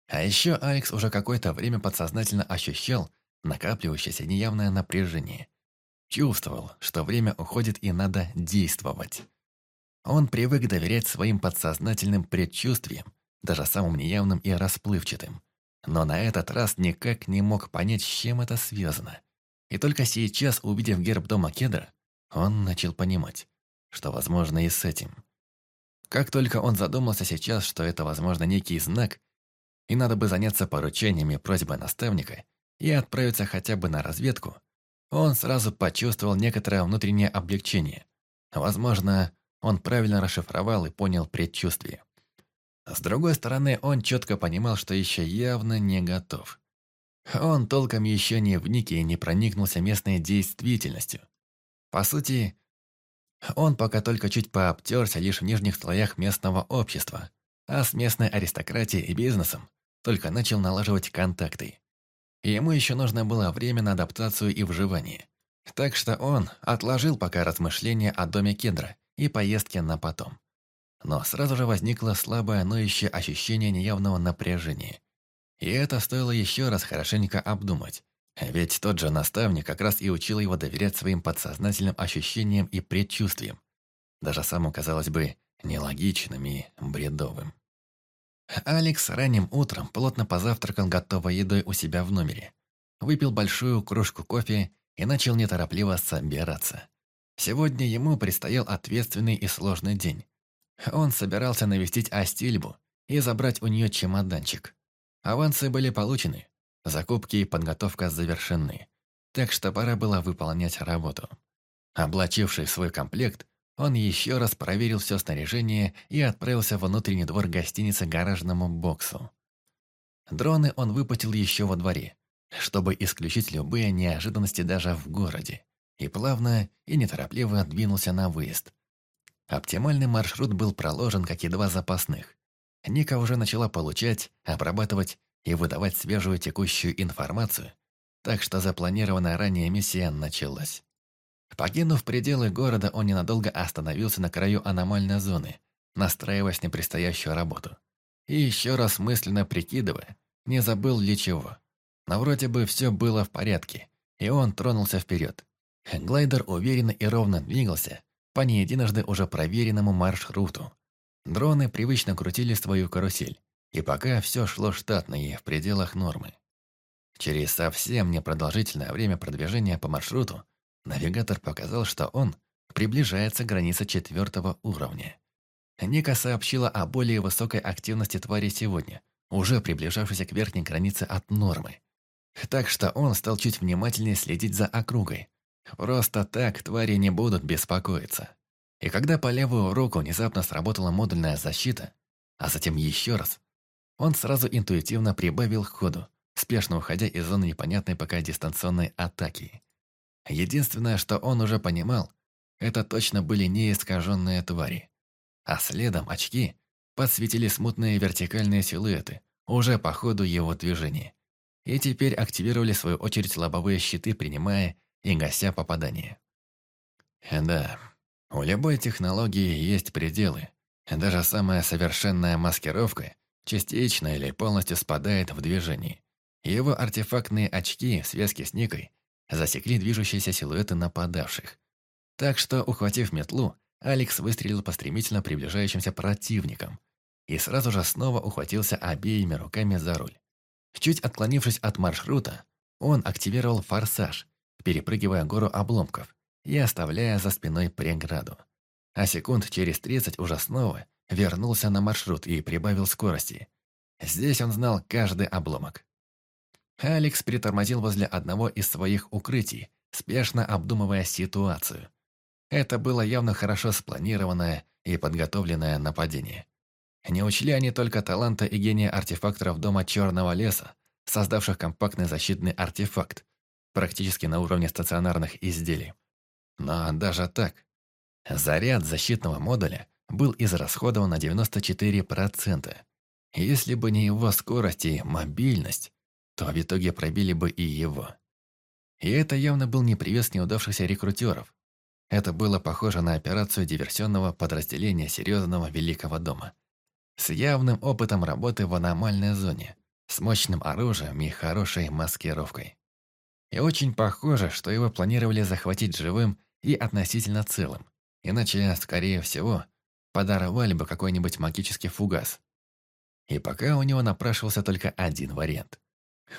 А еще Алекс уже какое-то время подсознательно ощущал накапливающееся неявное напряжение. Чувствовал, что время уходит и надо действовать. Он привык доверять своим подсознательным предчувствиям, даже самым неявным и расплывчатым. Но на этот раз никак не мог понять, с чем это связано. И только сейчас, увидев герб дома Кедра, он начал понимать, что возможно и с этим. Как только он задумался сейчас, что это, возможно, некий знак, и надо бы заняться поручениями просьбой наставника и отправиться хотя бы на разведку, он сразу почувствовал некоторое внутреннее облегчение. Возможно, он правильно расшифровал и понял предчувствие. С другой стороны, он четко понимал, что еще явно не готов. Он толком еще не вник и не проникнулся местной действительностью. По сути, он пока только чуть пообтерся лишь в нижних слоях местного общества, а с местной аристократией и бизнесом только начал налаживать контакты. ему еще нужно было время на адаптацию и вживание. Так что он отложил пока размышления о доме Кедра и поездке на потом. Но сразу же возникло слабое ноющее ощущение неявного напряжения. И это стоило еще раз хорошенько обдумать. Ведь тот же наставник как раз и учил его доверять своим подсознательным ощущениям и предчувствиям. Даже самым, казалось бы, нелогичным и бредовым. Алекс ранним утром плотно позавтракал готовой едой у себя в номере. Выпил большую кружку кофе и начал неторопливо собираться. Сегодня ему предстоял ответственный и сложный день. Он собирался навестить Астильбу и забрать у нее чемоданчик. Авансы были получены, Закупки и подготовка завершены, так что пора было выполнять работу. Облачившись в свой комплект, он еще раз проверил все снаряжение и отправился в внутренний двор гостиницы гаражному боксу. Дроны он выпустил еще во дворе, чтобы исключить любые неожиданности даже в городе, и плавно и неторопливо двинулся на выезд. Оптимальный маршрут был проложен, как два запасных. Ника уже начала получать, обрабатывать и выдавать свежую текущую информацию, так что запланированная ранее миссия началась. Покинув пределы города, он ненадолго остановился на краю аномальной зоны, настраиваясь на предстоящую работу. И еще раз мысленно прикидывая, не забыл ли чего. Но вроде бы все было в порядке, и он тронулся вперед. Глайдер уверенно и ровно двигался по не единожды уже проверенному маршруту. Дроны привычно крутили свою карусель, и пока все шло штатно и в пределах нормы. Через совсем непродолжительное время продвижения по маршруту навигатор показал, что он приближается к границе четвертого уровня. Ника сообщила о более высокой активности твари сегодня, уже приближавшейся к верхней границе от нормы. Так что он стал чуть внимательнее следить за округой. Просто так твари не будут беспокоиться. И когда по левую руку внезапно сработала модульная защита, а затем еще раз, он сразу интуитивно прибавил ходу, спешно уходя из зоны непонятной пока дистанционной атаки. Единственное, что он уже понимал, это точно были не искаженные твари. А следом очки подсветили смутные вертикальные силуэты, уже по ходу его движения. И теперь активировали в свою очередь лобовые щиты, принимая и гася попадания. Да, у любой технологии есть пределы. Даже самая совершенная маскировка частично или полностью спадает в движении. Его артефактные очки в связке с Никой засекли движущиеся силуэты нападавших. Так что, ухватив метлу, Алекс выстрелил по стремительно приближающимся противникам и сразу же снова ухватился обеими руками за руль. Чуть отклонившись от маршрута, он активировал форсаж, перепрыгивая гору обломков и оставляя за спиной преграду. А секунд через 30 уже снова вернулся на маршрут и прибавил скорости. Здесь он знал каждый обломок. Алекс притормозил возле одного из своих укрытий, спешно обдумывая ситуацию. Это было явно хорошо спланированное и подготовленное нападение. Не учли они только таланта и гения артефакторов Дома Черного Леса, создавших компактный защитный артефакт, практически на уровне стационарных изделий. Но даже так, заряд защитного модуля был израсходован на 94%. Если бы не его скорость и мобильность, то в итоге пробили бы и его. И это явно был не привес неудавшихся рекрутеров. Это было похоже на операцию диверсионного подразделения серьезного Великого дома. С явным опытом работы в аномальной зоне, с мощным оружием и хорошей маскировкой. И очень похоже, что его планировали захватить живым и относительно целым. Иначе, скорее всего, подорвали бы какой-нибудь магический фугас. И пока у него напрашивался только один вариант.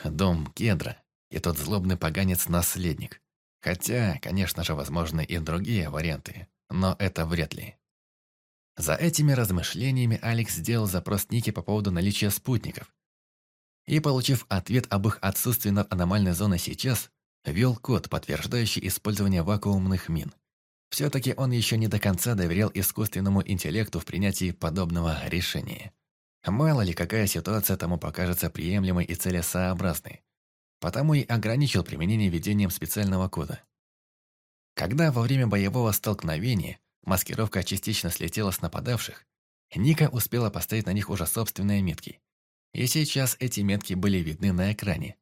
Дом Кедра и тот злобный поганец-наследник. Хотя, конечно же, возможны и другие варианты, но это вряд ли. За этими размышлениями Алекс сделал запрос Ники по поводу наличия спутников. И, получив ответ об их отсутствии над аномальной зоной сейчас, ввел код, подтверждающий использование вакуумных мин. Все-таки он еще не до конца доверял искусственному интеллекту в принятии подобного решения. Мало ли, какая ситуация тому покажется приемлемой и целесообразной. Потому и ограничил применение введением специального кода. Когда во время боевого столкновения маскировка частично слетела с нападавших, Ника успела поставить на них уже собственные метки. И сейчас эти метки были видны на экране.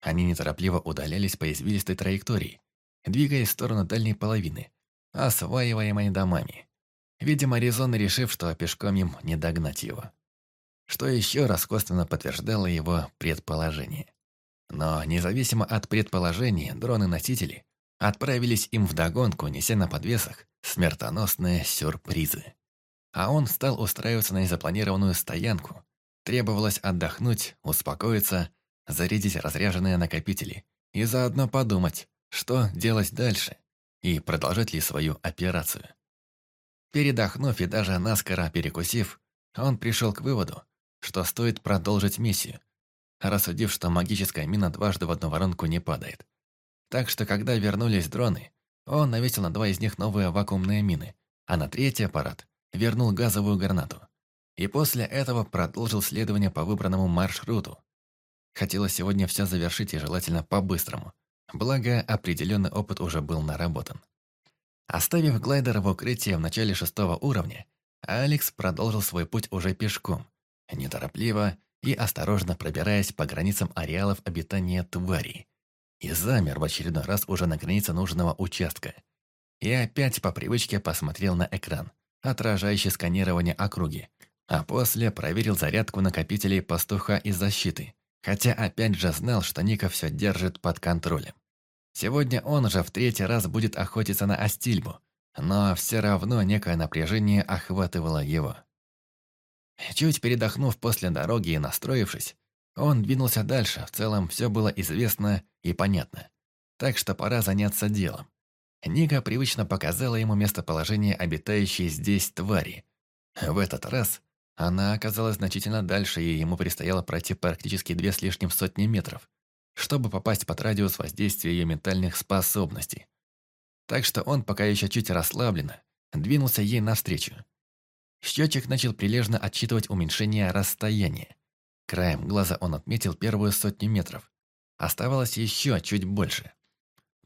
Они неторопливо удалялись по извилистой траектории, двигаясь в сторону дальней половины, осваиваемой домами. Видимо, резонно решив, что пешком им не догнать его что еще раз косвенно подтверждало его предположение. Но независимо от предположений, дроны-носители отправились им вдогонку, неся на подвесах смертоносные сюрпризы. А он стал устраиваться на незапланированную стоянку. Требовалось отдохнуть, успокоиться, зарядить разряженные накопители и заодно подумать, что делать дальше и продолжать ли свою операцию. Передохнув и даже наскоро перекусив, он пришел к выводу, что стоит продолжить миссию, рассудив, что магическая мина дважды в одну воронку не падает. Так что, когда вернулись дроны, он навесил на два из них новые вакуумные мины, а на третий аппарат вернул газовую гранату. И после этого продолжил следование по выбранному маршруту, Хотелось сегодня все завершить и желательно по-быстрому. Благо, определенный опыт уже был наработан. Оставив глайдер в укрытии в начале шестого уровня, Алекс продолжил свой путь уже пешком, неторопливо и осторожно пробираясь по границам ареалов обитания тварей. И замер в очередной раз уже на границе нужного участка. И опять по привычке посмотрел на экран, отражающий сканирование округи, а после проверил зарядку накопителей пастуха и защиты, хотя опять же знал, что Ника все держит под контролем. Сегодня он же в третий раз будет охотиться на Астильбу, но все равно некое напряжение охватывало его. Чуть передохнув после дороги и настроившись, он двинулся дальше, в целом все было известно и понятно. Так что пора заняться делом. Ника привычно показала ему местоположение обитающей здесь твари. В этот раз она оказалась значительно дальше, и ему предстояло пройти практически две с лишним сотни метров, чтобы попасть под радиус воздействия ее ментальных способностей. Так что он, пока еще чуть расслабленно, двинулся ей навстречу. Счетчик начал прилежно отсчитывать уменьшение расстояния. Краем глаза он отметил первую сотню метров. Оставалось еще чуть больше.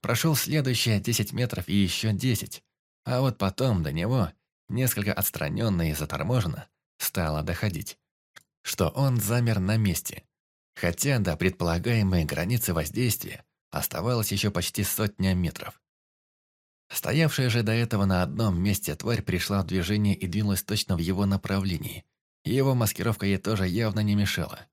Прошел следующие 10 метров и еще 10. А вот потом до него, несколько отстраненно и заторможенно, стало доходить, что он замер на месте. Хотя до предполагаемой границы воздействия оставалось еще почти сотня метров. Стоявшая же до этого на одном месте тварь пришла в движение и двинулась точно в его направлении. Его маскировка ей тоже явно не мешала.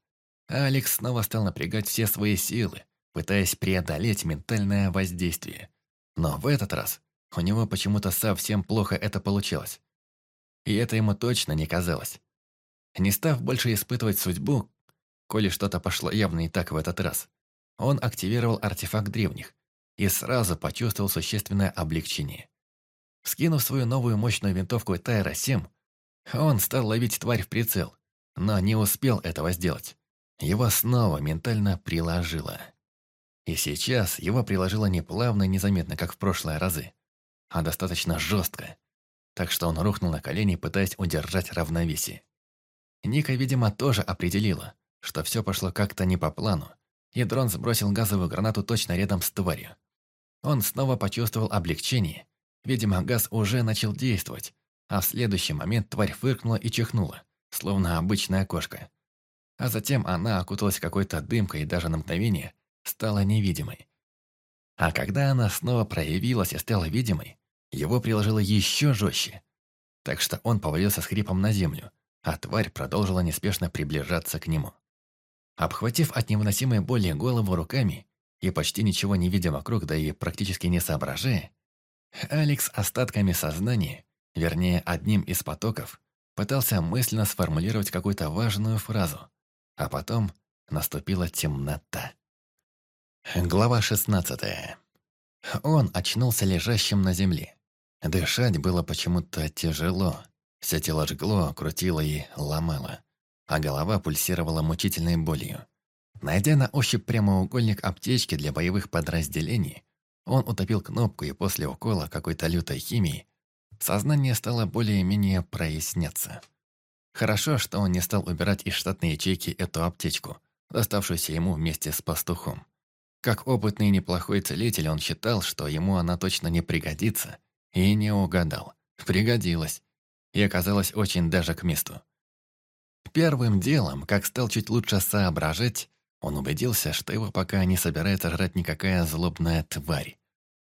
Алекс снова стал напрягать все свои силы, пытаясь преодолеть ментальное воздействие. Но в этот раз у него почему-то совсем плохо это получилось. И это ему точно не казалось. Не став больше испытывать судьбу, коли что-то пошло явно не так в этот раз, он активировал артефакт древних, и сразу почувствовал существенное облегчение. Скинув свою новую мощную винтовку Тайра-7, он стал ловить тварь в прицел, но не успел этого сделать. Его снова ментально приложило. И сейчас его приложило не плавно и незаметно, как в прошлые разы, а достаточно жестко, так что он рухнул на колени, пытаясь удержать равновесие. Ника, видимо, тоже определила, что все пошло как-то не по плану, и дрон сбросил газовую гранату точно рядом с тварью. Он снова почувствовал облегчение. Видимо, газ уже начал действовать, а в следующий момент тварь фыркнула и чихнула, словно обычная кошка. А затем она окуталась какой-то дымкой и даже на мгновение стала невидимой. А когда она снова проявилась и стала видимой, его приложило еще жестче. Так что он повалился с хрипом на землю, а тварь продолжила неспешно приближаться к нему. Обхватив от невыносимой боли голову руками, и почти ничего не видя вокруг, да и практически не соображая, Алекс остатками сознания, вернее, одним из потоков, пытался мысленно сформулировать какую-то важную фразу, а потом наступила темнота. Глава 16. Он очнулся лежащим на земле. Дышать было почему-то тяжело. Все тело жгло, крутило и ломало, а голова пульсировала мучительной болью. Найдя на ощупь прямоугольник аптечки для боевых подразделений, он утопил кнопку и после укола какой-то лютой химии сознание стало более-менее проясняться. Хорошо, что он не стал убирать из штатной ячейки эту аптечку, доставшуюся ему вместе с пастухом. Как опытный неплохой целитель, он считал, что ему она точно не пригодится, и не угадал. Пригодилась. И оказалась очень даже к месту. Первым делом, как стал чуть лучше соображать, он убедился, что его пока не собирается жрать никакая злобная тварь.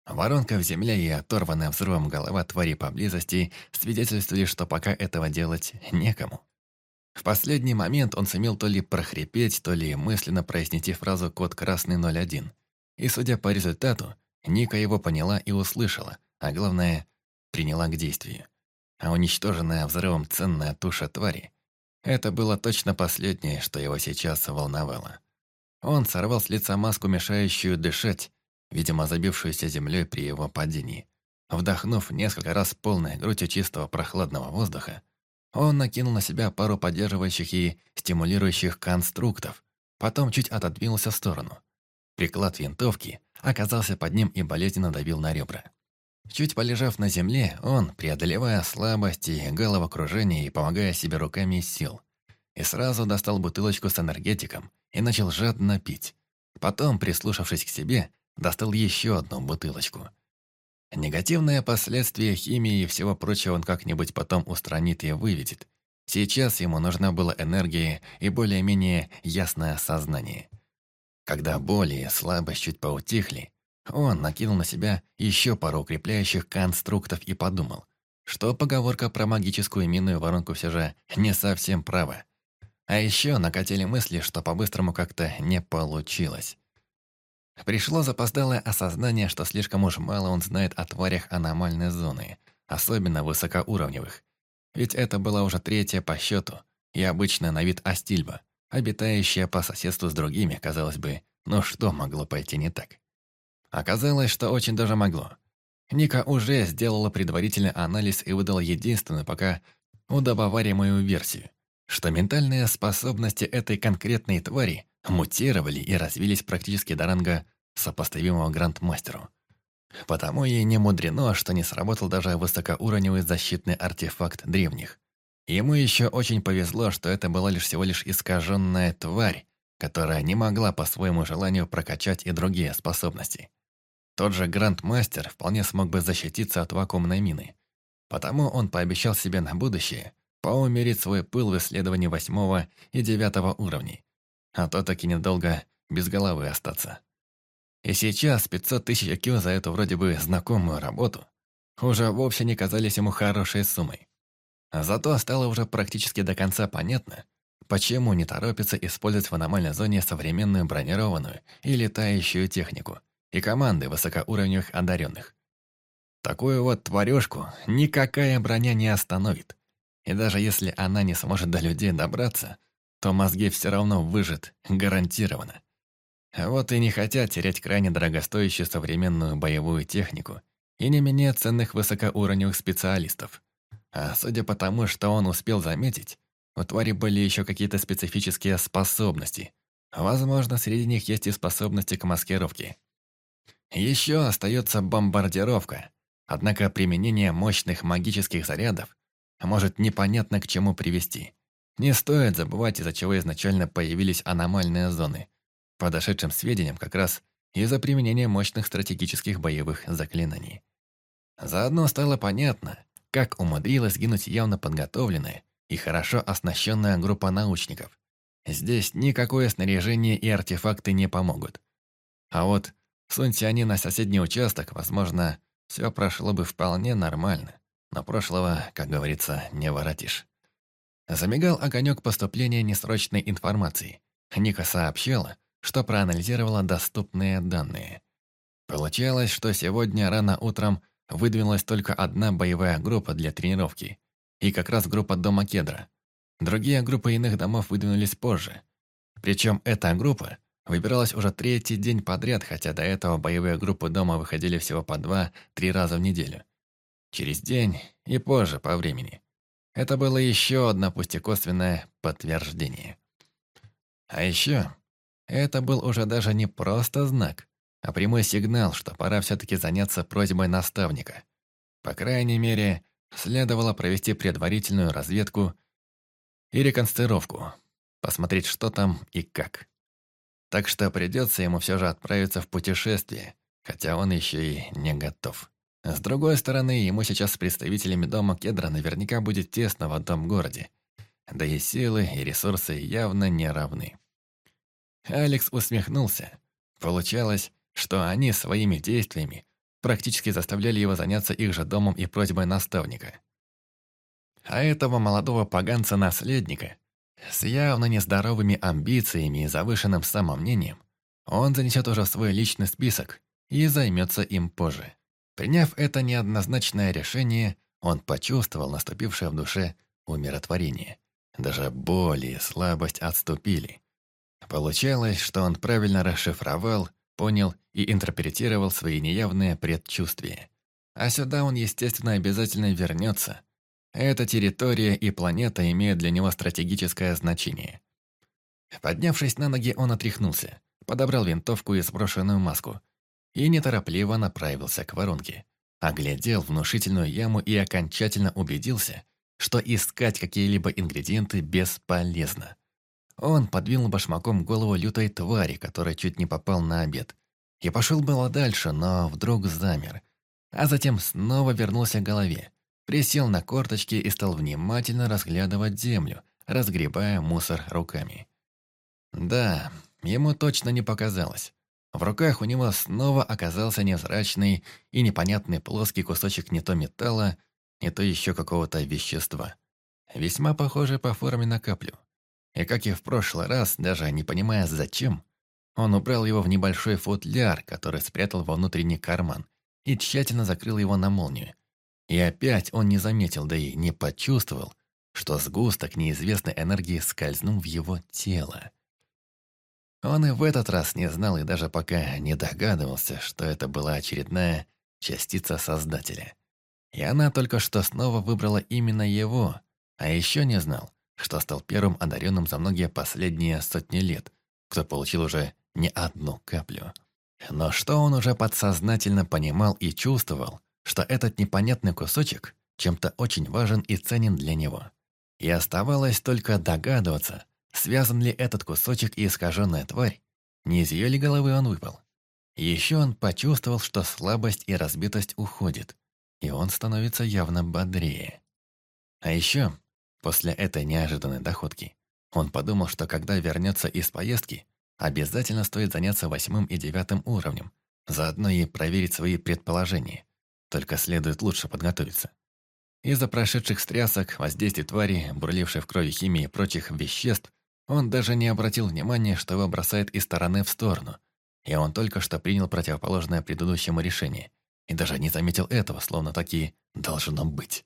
Воронка в земле и оторванная взрывом голова твари поблизости свидетельствовали, что пока этого делать некому. В последний момент он сумел то ли прохрипеть, то ли мысленно произнести фразу «Код красный 01». И, судя по результату, Ника его поняла и услышала, а главное, приняла к действию. А уничтоженная взрывом ценная туша твари – это было точно последнее, что его сейчас волновало. Он сорвал с лица маску, мешающую дышать, видимо, забившуюся землей при его падении. Вдохнув несколько раз полной грудью чистого прохладного воздуха, он накинул на себя пару поддерживающих и стимулирующих конструктов, потом чуть отодвинулся в сторону. Приклад винтовки оказался под ним и болезненно давил на ребра. Чуть полежав на земле, он, преодолевая слабости, головокружение и помогая себе руками из сил, и сразу достал бутылочку с энергетиком и начал жадно пить. Потом, прислушавшись к себе, достал еще одну бутылочку. Негативные последствия химии и всего прочего он как-нибудь потом устранит и выведет. Сейчас ему нужна была энергия и более-менее ясное сознание. Когда боли и слабость чуть поутихли, он накинул на себя еще пару укрепляющих конструктов и подумал, что поговорка про магическую минную воронку все же не совсем права. А еще накатили мысли, что по-быстрому как-то не получилось. Пришло запоздалое осознание, что слишком уж мало он знает о тварях аномальной зоны, особенно высокоуровневых. Ведь это была уже третья по счету и обычная на вид Астильба, обитающая по соседству с другими, казалось бы, ну что могло пойти не так? Оказалось, что очень даже могло. Ника уже сделала предварительный анализ и выдала единственную пока удобоваримую версию, что ментальные способности этой конкретной твари мутировали и развились практически до ранга сопоставимого грандмастеру. Потому и не мудрено, что не сработал даже высокоуровневый защитный артефакт древних. Ему еще очень повезло, что это была лишь всего лишь искаженная тварь, которая не могла по своему желанию прокачать и другие способности. Тот же Грандмастер вполне смог бы защититься от вакуумной мины. Потому он пообещал себе на будущее поумерить свой пыл в исследовании восьмого и девятого уровней, а то таки недолго без головы остаться. И сейчас 500 тысяч IQ за эту вроде бы знакомую работу уже вовсе не казались ему хорошей суммой. Зато стало уже практически до конца понятно, почему не торопится использовать в аномальной зоне современную бронированную и летающую технику – и команды высокоуровневых одаренных. Такую вот тварёшку никакая броня не остановит. И даже если она не сможет до людей добраться, то мозги все равно выжат, гарантированно. Вот и не хотят терять крайне дорогостоящую современную боевую технику и не менее ценных высокоуровневых специалистов. А судя по тому, что он успел заметить, у твари были еще какие-то специфические способности. Возможно, среди них есть и способности к маскировке. Еще остается бомбардировка. Однако применение мощных магических зарядов может непонятно к чему привести. Не стоит забывать, из-за чего изначально появились аномальные зоны. По дошедшим сведениям, как раз из-за применения мощных стратегических боевых заклинаний. Заодно стало понятно, как умудрилась гинуть явно подготовленная и хорошо оснащенная группа научников. Здесь никакое снаряжение и артефакты не помогут. А вот Суньте они на соседний участок, возможно, все прошло бы вполне нормально. Но прошлого, как говорится, не воротишь. Замигал огонек поступления несрочной информации. Ника сообщила, что проанализировала доступные данные. Получалось, что сегодня рано утром выдвинулась только одна боевая группа для тренировки. И как раз группа дома Кедра. Другие группы иных домов выдвинулись позже. Причем эта группа Выбиралась уже третий день подряд, хотя до этого боевые группы дома выходили всего по два-три раза в неделю. Через день и позже по времени. Это было еще одно пусть и косвенное подтверждение. А еще это был уже даже не просто знак, а прямой сигнал, что пора все-таки заняться просьбой наставника. По крайней мере, следовало провести предварительную разведку и реконструировку, посмотреть, что там и как. Так что придется ему все же отправиться в путешествие, хотя он еще и не готов. С другой стороны, ему сейчас с представителями дома Кедра наверняка будет тесно в одном городе. Да и силы, и ресурсы явно не равны. Алекс усмехнулся. Получалось, что они своими действиями практически заставляли его заняться их же домом и просьбой наставника. А этого молодого поганца-наследника с явно нездоровыми амбициями и завышенным самомнением, он занесет уже в свой личный список и займется им позже. Приняв это неоднозначное решение, он почувствовал наступившее в душе умиротворение. Даже боль и слабость отступили. Получалось, что он правильно расшифровал, понял и интерпретировал свои неявные предчувствия. А сюда он, естественно, обязательно вернется – эта территория и планета имеют для него стратегическое значение. Поднявшись на ноги, он отряхнулся, подобрал винтовку и сброшенную маску и неторопливо направился к воронке. Оглядел внушительную яму и окончательно убедился, что искать какие-либо ингредиенты бесполезно. Он подвинул башмаком голову лютой твари, которая чуть не попал на обед. И пошел было дальше, но вдруг замер. А затем снова вернулся к голове. Присел на корточки и стал внимательно разглядывать землю, разгребая мусор руками. Да, ему точно не показалось. В руках у него снова оказался невзрачный и непонятный плоский кусочек не то металла, не то еще какого-то вещества. Весьма похожий по форме на каплю. И как и в прошлый раз, даже не понимая зачем, он убрал его в небольшой футляр, который спрятал во внутренний карман, и тщательно закрыл его на молнию. И опять он не заметил, да и не почувствовал, что сгусток неизвестной энергии скользнул в его тело. Он и в этот раз не знал и даже пока не догадывался, что это была очередная частица Создателя. И она только что снова выбрала именно его, а еще не знал, что стал первым одаренным за многие последние сотни лет, кто получил уже не одну каплю. Но что он уже подсознательно понимал и чувствовал, что этот непонятный кусочек чем-то очень важен и ценен для него. И оставалось только догадываться, Связан ли этот кусочек и искаженная тварь? Не из ее ли головы он выпал? Еще он почувствовал, что слабость и разбитость уходит, и он становится явно бодрее. А еще, после этой неожиданной доходки, он подумал, что когда вернется из поездки, обязательно стоит заняться восьмым и девятым уровнем, заодно и проверить свои предположения. Только следует лучше подготовиться. Из-за прошедших стрясок, воздействий твари, бурлившей в крови химии и прочих веществ, он даже не обратил внимания, что его бросает из стороны в сторону, и он только что принял противоположное предыдущему решение, и даже не заметил этого, словно таки должно быть.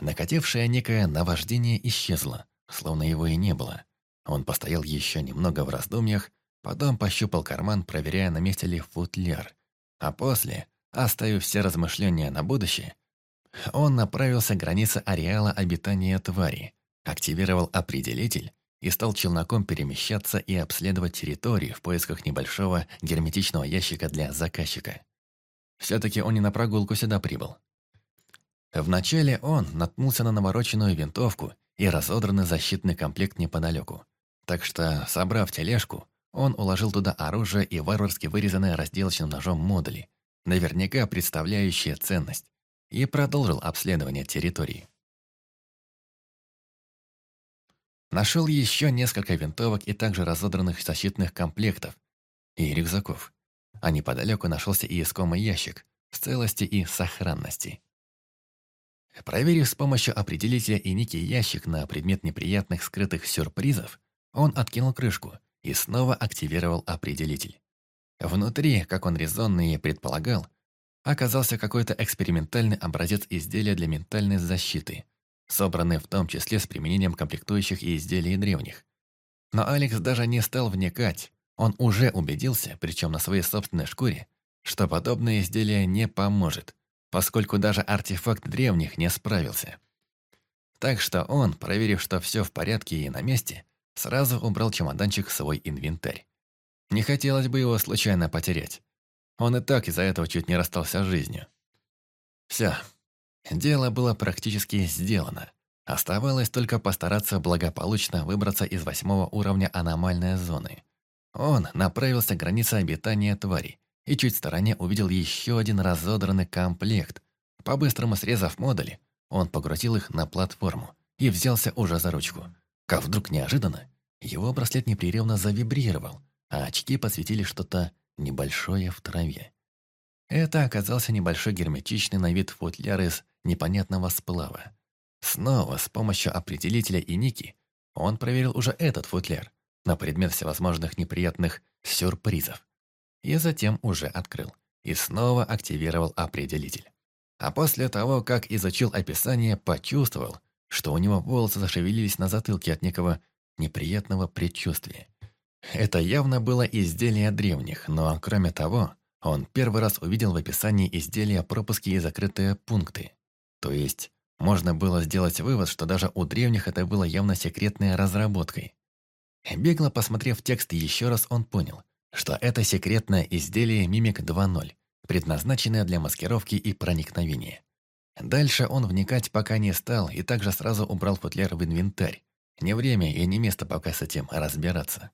Накатившее некое наваждение исчезло, словно его и не было. Он постоял еще немного в раздумьях, потом пощупал карман, проверяя, на месте ли футляр. А после, оставив все размышления на будущее, он направился к границе ареала обитания твари, активировал определитель и стал челноком перемещаться и обследовать территорию в поисках небольшого герметичного ящика для заказчика. Все-таки он не на прогулку сюда прибыл. Вначале он наткнулся на навороченную винтовку и разодранный защитный комплект неподалеку. Так что, собрав тележку, он уложил туда оружие и варварски вырезанные разделочным ножом модули, наверняка представляющие ценность, и продолжил обследование территории. Нашел еще несколько винтовок и также разодранных защитных комплектов и рюкзаков. А неподалеку нашелся и искомый ящик в целости и сохранности. Проверив с помощью определителя и некий ящик на предмет неприятных скрытых сюрпризов, он откинул крышку и снова активировал определитель. Внутри, как он резонно и предполагал, оказался какой-то экспериментальный образец изделия для ментальной защиты – собранные в том числе с применением комплектующих и изделий древних. Но Алекс даже не стал вникать. Он уже убедился, причем на своей собственной шкуре, что подобное изделие не поможет, поскольку даже артефакт древних не справился. Так что он, проверив, что все в порядке и на месте, сразу убрал чемоданчик в свой инвентарь. Не хотелось бы его случайно потерять. Он и так из-за этого чуть не расстался с жизнью. Все, Дело было практически сделано. Оставалось только постараться благополучно выбраться из восьмого уровня аномальной зоны. Он направился к границе обитания твари и чуть в стороне увидел еще один разодранный комплект. По-быстрому срезав модули, он погрузил их на платформу и взялся уже за ручку. Как вдруг неожиданно его браслет непрерывно завибрировал, а очки посветили что-то небольшое в траве. Это оказался небольшой герметичный на вид футляр из непонятного сплава. Снова с помощью определителя и ники он проверил уже этот футляр на предмет всевозможных неприятных сюрпризов. И затем уже открыл. И снова активировал определитель. А после того, как изучил описание, почувствовал, что у него волосы зашевелились на затылке от некого неприятного предчувствия. Это явно было изделие древних, но кроме того, он первый раз увидел в описании изделия пропуски и закрытые пункты. То есть, можно было сделать вывод, что даже у древних это было явно секретной разработкой. Бегло посмотрев текст еще раз, он понял, что это секретное изделие Мимик 2.0, предназначенное для маскировки и проникновения. Дальше он вникать пока не стал и также сразу убрал футляр в инвентарь. Не время и не место пока с этим разбираться.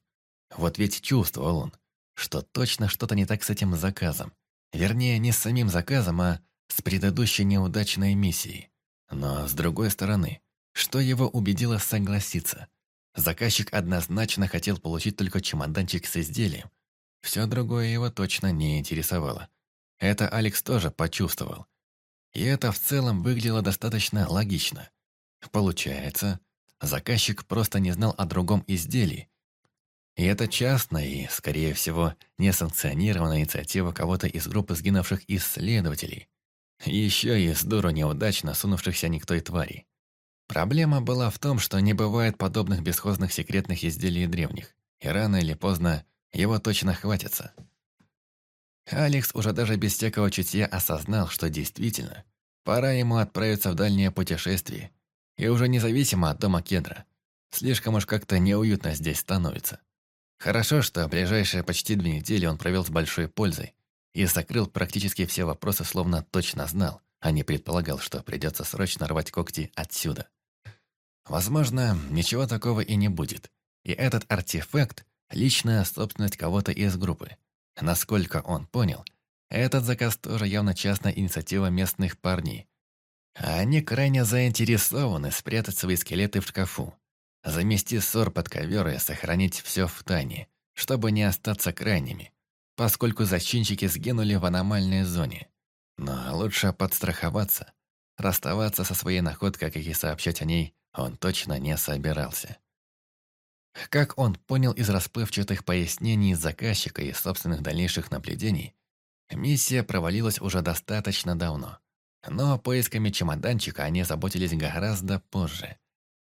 Вот ведь чувствовал он, что точно что-то не так с этим заказом. Вернее, не с самим заказом, а с предыдущей неудачной миссией. Но, с другой стороны, что его убедило согласиться? Заказчик однозначно хотел получить только чемоданчик с изделием. Все другое его точно не интересовало. Это Алекс тоже почувствовал. И это в целом выглядело достаточно логично. Получается, заказчик просто не знал о другом изделии. И это частная и, скорее всего, несанкционированная инициатива кого-то из группы сгинувших исследователей. Еще и с неудачно сунувшихся никто и тварей. Проблема была в том, что не бывает подобных бесхозных секретных изделий древних, и рано или поздно его точно хватится. Алекс уже даже без всякого чутья осознал, что действительно пора ему отправиться в дальнее путешествие, и уже независимо от дома Кедра. Слишком уж как-то неуютно здесь становится. Хорошо, что ближайшие почти две недели он провел с большой пользой и закрыл практически все вопросы, словно точно знал, а не предполагал, что придется срочно рвать когти отсюда. Возможно, ничего такого и не будет, и этот артефакт – личная собственность кого-то из группы – Насколько он понял, этот заказ тоже явно частная инициатива местных парней. Они крайне заинтересованы спрятать свои скелеты в шкафу, замести ссор под ковер и сохранить все в тайне, чтобы не остаться крайними, поскольку зачинщики сгинули в аномальной зоне. Но лучше подстраховаться. Расставаться со своей находкой, как и сообщать о ней, он точно не собирался. Как он понял из расплывчатых пояснений заказчика и собственных дальнейших наблюдений, миссия провалилась уже достаточно давно. Но поисками чемоданчика они заботились гораздо позже.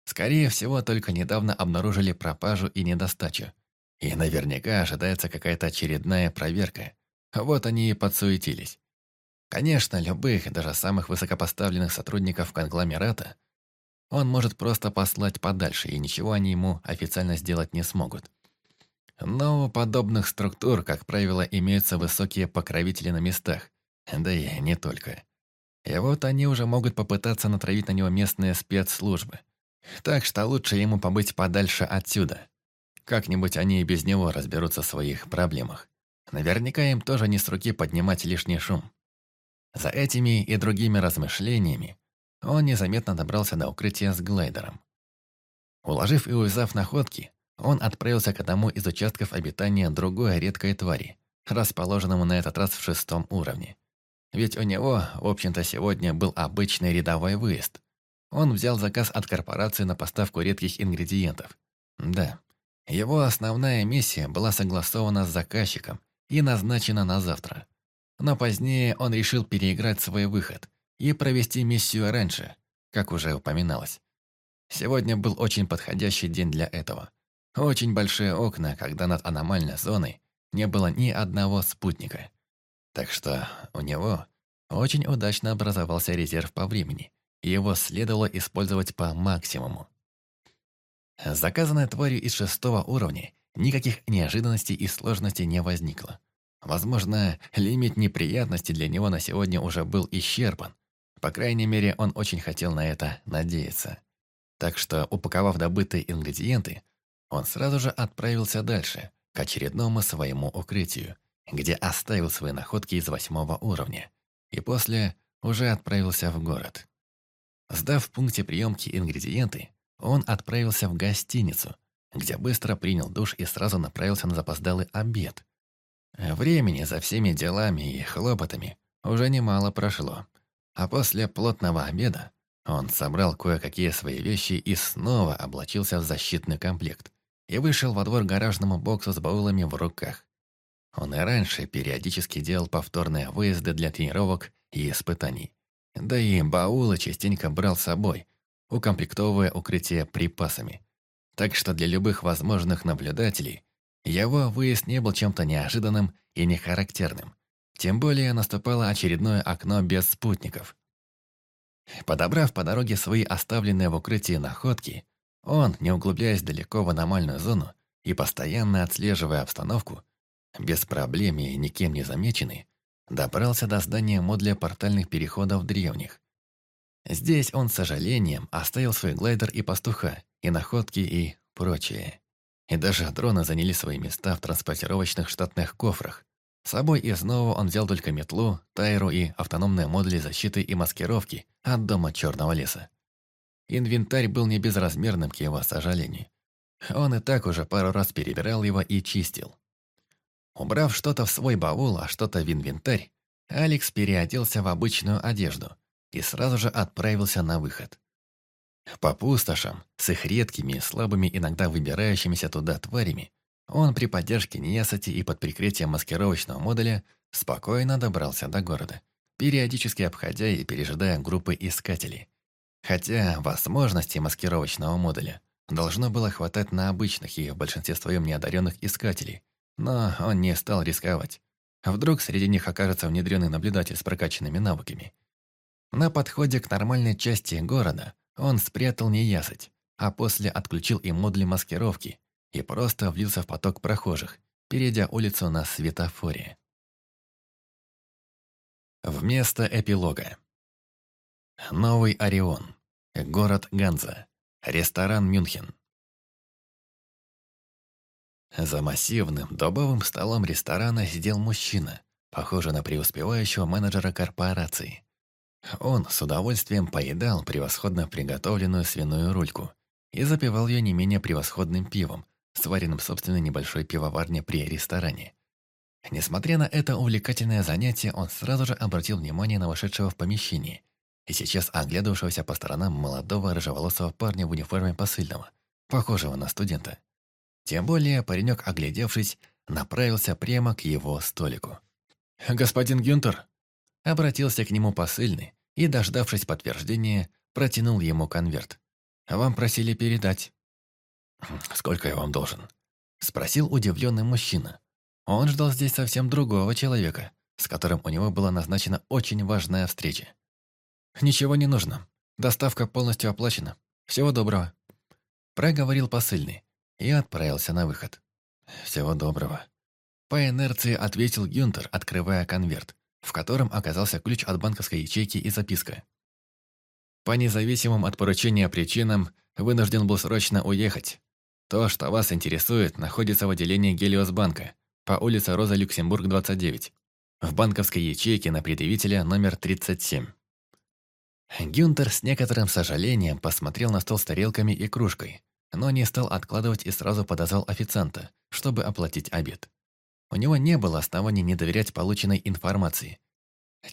Скорее всего, только недавно обнаружили пропажу и недостачу. И наверняка ожидается какая-то очередная проверка. Вот они и подсуетились. Конечно, любых, даже самых высокопоставленных сотрудников конгломерата он может просто послать подальше, и ничего они ему официально сделать не смогут. Но у подобных структур, как правило, имеются высокие покровители на местах. Да и не только. И вот они уже могут попытаться натравить на него местные спецслужбы. Так что лучше ему побыть подальше отсюда. Как-нибудь они и без него разберутся в своих проблемах. Наверняка им тоже не с руки поднимать лишний шум. За этими и другими размышлениями он незаметно добрался до укрытия с глайдером. Уложив и увязав находки, он отправился к одному из участков обитания другой редкой твари, расположенному на этот раз в шестом уровне. Ведь у него, в общем-то, сегодня был обычный рядовой выезд. Он взял заказ от корпорации на поставку редких ингредиентов. Да, его основная миссия была согласована с заказчиком и назначена на завтра. Но позднее он решил переиграть свой выход и провести миссию раньше, как уже упоминалось. Сегодня был очень подходящий день для этого. Очень большие окна, когда над аномальной зоной не было ни одного спутника. Так что у него очень удачно образовался резерв по времени, его следовало использовать по максимуму. Заказанной тварью из шестого уровня никаких неожиданностей и сложностей не возникло. Возможно, лимит неприятностей для него на сегодня уже был исчерпан, по крайней мере, он очень хотел на это надеяться. Так что, упаковав добытые ингредиенты, он сразу же отправился дальше, к очередному своему укрытию, где оставил свои находки из восьмого уровня, и после уже отправился в город. Сдав в пункте приемки ингредиенты, он отправился в гостиницу, где быстро принял душ и сразу направился на запоздалый обед. Времени за всеми делами и хлопотами уже немало прошло, а после плотного обеда он собрал кое-какие свои вещи и снова облачился в защитный комплект и вышел во двор гаражному боксу с баулами в руках. Он и раньше периодически делал повторные выезды для тренировок и испытаний. Да и баулы частенько брал с собой, укомплектовывая укрытие припасами. Так что для любых возможных наблюдателей его выезд не был чем-то неожиданным и нехарактерным. Тем более наступало очередное окно без спутников. Подобрав по дороге свои оставленные в укрытии находки, он, не углубляясь далеко в аномальную зону и постоянно отслеживая обстановку, без проблем и никем не замеченный, добрался до здания модуля портальных переходов древних. Здесь он с сожалением оставил свой глайдер и пастуха, и находки, и прочее. И даже дроны заняли свои места в транспортировочных штатных кофрах. С собой из нового он взял только метлу, тайру и автономные модули защиты и маскировки от дома Черного леса. Инвентарь был не безразмерным, к его сожалению. Он и так уже пару раз перебирал его и чистил. Убрав что-то в свой баул, а что-то в инвентарь, Алекс переоделся в обычную одежду и сразу же отправился на выход. По пустошам, с их редкими, слабыми, иногда выбирающимися туда тварями, он при поддержке неясыти и под прикрытием маскировочного модуля спокойно добрался до города, периодически обходя и пережидая группы искателей. Хотя возможностей маскировочного модуля должно было хватать на обычных и в большинстве своем неодаренных искателей, но он не стал рисковать. Вдруг среди них окажется внедренный наблюдатель с прокачанными навыками. На подходе к нормальной части города он спрятал неясыть, а после отключил и модули маскировки и просто влился в поток прохожих, перейдя улицу на светофоре. Вместо эпилога. Новый Орион. Город Ганза. Ресторан Мюнхен. За массивным дубовым столом ресторана сидел мужчина, похожий на преуспевающего менеджера корпорации. Он с удовольствием поедал превосходно приготовленную свиную рульку и запивал ее не менее превосходным пивом, сваренным в собственной небольшой пивоварне при ресторане. Несмотря на это увлекательное занятие, он сразу же обратил внимание на вошедшего в помещение и сейчас оглядывавшегося по сторонам молодого рыжеволосого парня в униформе посыльного, похожего на студента. Тем более паренек, оглядевшись, направился прямо к его столику. «Господин Гюнтер!» Обратился к нему посыльный и, дождавшись подтверждения, протянул ему конверт. «Вам просили передать». «Сколько я вам должен?» Спросил удивленный мужчина. Он ждал здесь совсем другого человека, с которым у него была назначена очень важная встреча. «Ничего не нужно. Доставка полностью оплачена. Всего доброго», – проговорил посыльный и отправился на выход. «Всего доброго». По инерции ответил Гюнтер, открывая конверт, в котором оказался ключ от банковской ячейки и записка. По независимым от поручения причинам вынужден был срочно уехать. То, что вас интересует, находится в отделении Гелиосбанка по улице Роза Люксембург, 29, в банковской ячейке на предъявителя номер 37. Гюнтер с некоторым сожалением посмотрел на стол с тарелками и кружкой, но не стал откладывать и сразу подозвал официанта, чтобы оплатить обед. У него не было оснований не доверять полученной информации.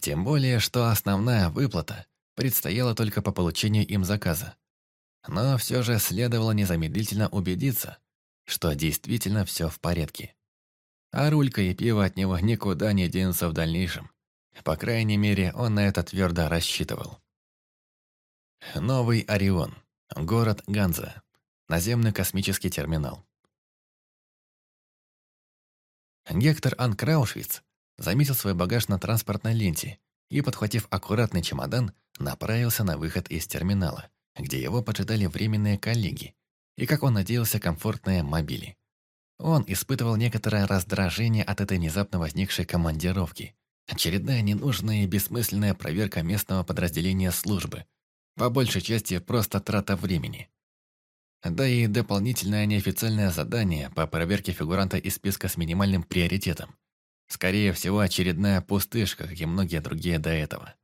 Тем более, что основная выплата предстояла только по получению им заказа. Но все же следовало незамедлительно убедиться, что действительно все в порядке. А рулька и пиво от него никуда не денутся в дальнейшем. По крайней мере, он на это твердо рассчитывал. Новый Орион. Город Ганза. Наземный космический терминал. Гектор Анкраушвиц заметил свой багаж на транспортной ленте и, подхватив аккуратный чемодан, направился на выход из терминала, где его поджидали временные коллеги и, как он надеялся, комфортные мобили. Он испытывал некоторое раздражение от этой внезапно возникшей командировки. Очередная ненужная и бессмысленная проверка местного подразделения службы. По большей части просто трата времени. Да и дополнительное неофициальное задание по проверке фигуранта из списка с минимальным приоритетом. Скорее всего, очередная пустышка, как и многие другие до этого.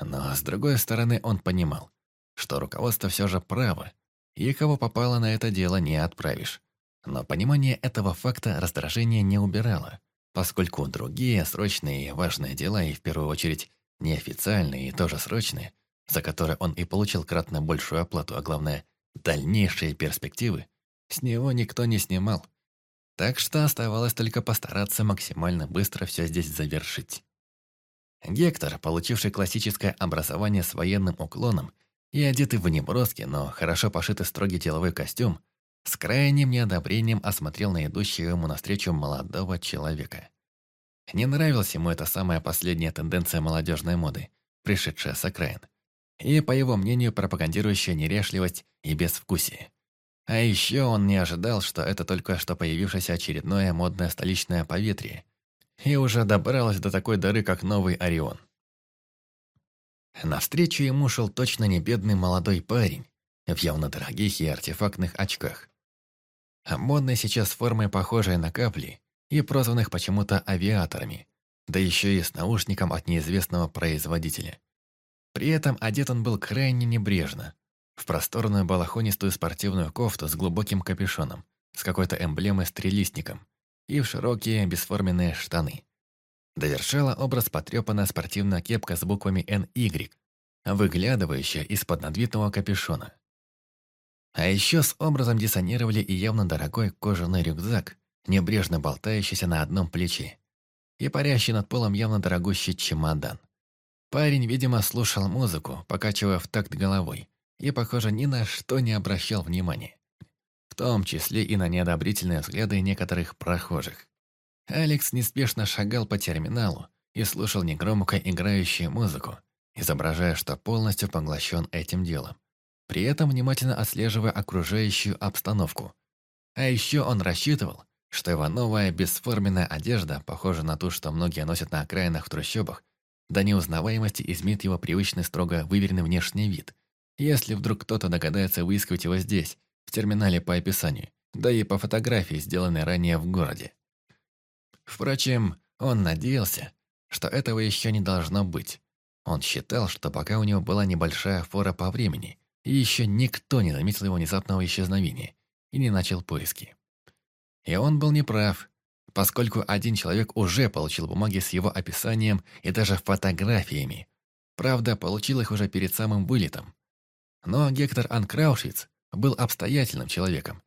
Но, с другой стороны, он понимал, что руководство все же право, и кого попало на это дело не отправишь. Но понимание этого факта раздражения не убирало, поскольку другие срочные и важные дела, и в первую очередь неофициальные и тоже срочные, за которые он и получил кратно большую оплату, а главное – дальнейшие перспективы с него никто не снимал. Так что оставалось только постараться максимально быстро все здесь завершить. Гектор, получивший классическое образование с военным уклоном и одетый в неброский, но хорошо пошитый строгий деловой костюм, с крайним неодобрением осмотрел на идущего ему навстречу молодого человека. Не нравилась ему эта самая последняя тенденция молодежной моды, пришедшая с окраин и, по его мнению, пропагандирующая неряшливость и безвкусие. А еще он не ожидал, что это только что появившееся очередное модное столичное поветрие, и уже добралось до такой дыры, как Новый Орион. Навстречу ему шел точно не бедный молодой парень в явно дорогих и артефактных очках. Модной сейчас формой, похожей на капли, и прозванных почему-то авиаторами, да еще и с наушником от неизвестного производителя. При этом одет он был крайне небрежно, в просторную балахонистую спортивную кофту с глубоким капюшоном, с какой-то эмблемой с трилистником, и в широкие бесформенные штаны. Довершала образ потрепанная спортивная кепка с буквами NY, выглядывающая из-под надвитого капюшона. А еще с образом диссонировали и явно дорогой кожаный рюкзак, небрежно болтающийся на одном плече, и парящий над полом явно дорогущий чемодан. Парень, видимо, слушал музыку, покачивая в такт головой, и, похоже, ни на что не обращал внимания. В том числе и на неодобрительные взгляды некоторых прохожих. Алекс неспешно шагал по терминалу и слушал негромко играющую музыку, изображая, что полностью поглощен этим делом при этом внимательно отслеживая окружающую обстановку. А еще он рассчитывал, что его новая бесформенная одежда, похожа на ту, что многие носят на окраинах в трущобах, до неузнаваемости изменит его привычный строго выверенный внешний вид, если вдруг кто-то догадается выискивать его здесь, в терминале по описанию, да и по фотографии, сделанной ранее в городе. Впрочем, он надеялся, что этого еще не должно быть. Он считал, что пока у него была небольшая фора по времени, и еще никто не заметил его внезапного исчезновения и не начал поиски. И он был неправ, поскольку один человек уже получил бумаги с его описанием и даже фотографиями. Правда, получил их уже перед самым вылетом. Но Гектор Анкраушиц был обстоятельным человеком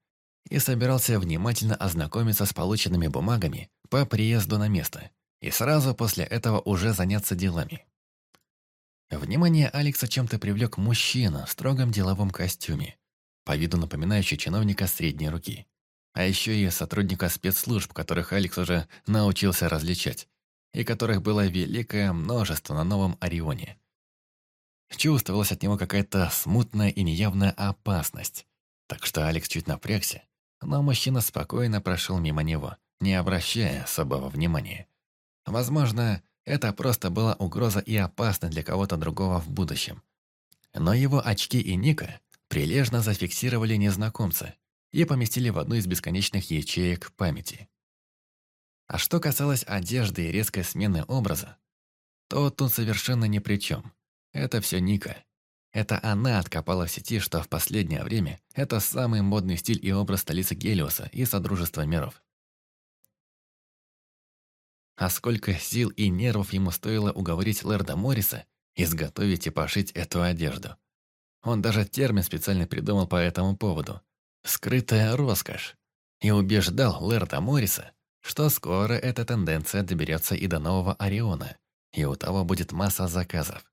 и собирался внимательно ознакомиться с полученными бумагами по приезду на место и сразу после этого уже заняться делами. Внимание Алекса чем-то привлек мужчина в строгом деловом костюме, по виду напоминающий чиновника средней руки. А еще и сотрудника спецслужб, которых Алекс уже научился различать, и которых было великое множество на Новом Орионе. Чувствовалась от него какая-то смутная и неявная опасность, так что Алекс чуть напрягся, но мужчина спокойно прошел мимо него, не обращая особого внимания. Возможно, это просто была угроза и опасность для кого-то другого в будущем. Но его очки и Ника прилежно зафиксировали незнакомца и поместили в одну из бесконечных ячеек памяти. А что касалось одежды и резкой смены образа, то тут совершенно ни при чем. Это все Ника. Это она откопала в сети, что в последнее время это самый модный стиль и образ столицы Гелиоса и Содружества миров. А сколько сил и нервов ему стоило уговорить Лэрда Морриса изготовить и пошить эту одежду. Он даже термин специально придумал по этому поводу – «скрытая роскошь», и убеждал Лэрда Морриса, что скоро эта тенденция доберется и до нового Ориона, и у того будет масса заказов.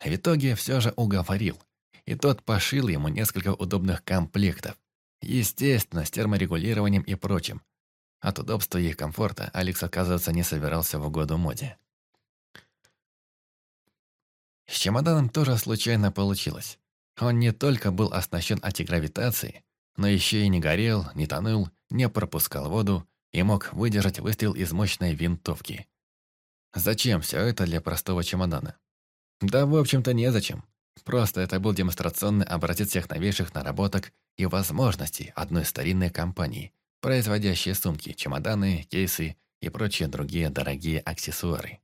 В итоге все же уговорил, и тот пошил ему несколько удобных комплектов, естественно, с терморегулированием и прочим, от удобства и комфорта Алекс отказываться не собирался в угоду моде. С чемоданом тоже случайно получилось. Он не только был оснащен антигравитацией, но еще и не горел, не тонул, не пропускал воду и мог выдержать выстрел из мощной винтовки. Зачем все это для простого чемодана? Да, в общем-то, незачем. Просто это был демонстрационный образец всех новейших наработок и возможностей одной старинной компании, производящие сумки, чемоданы, кейсы и прочие другие дорогие аксессуары.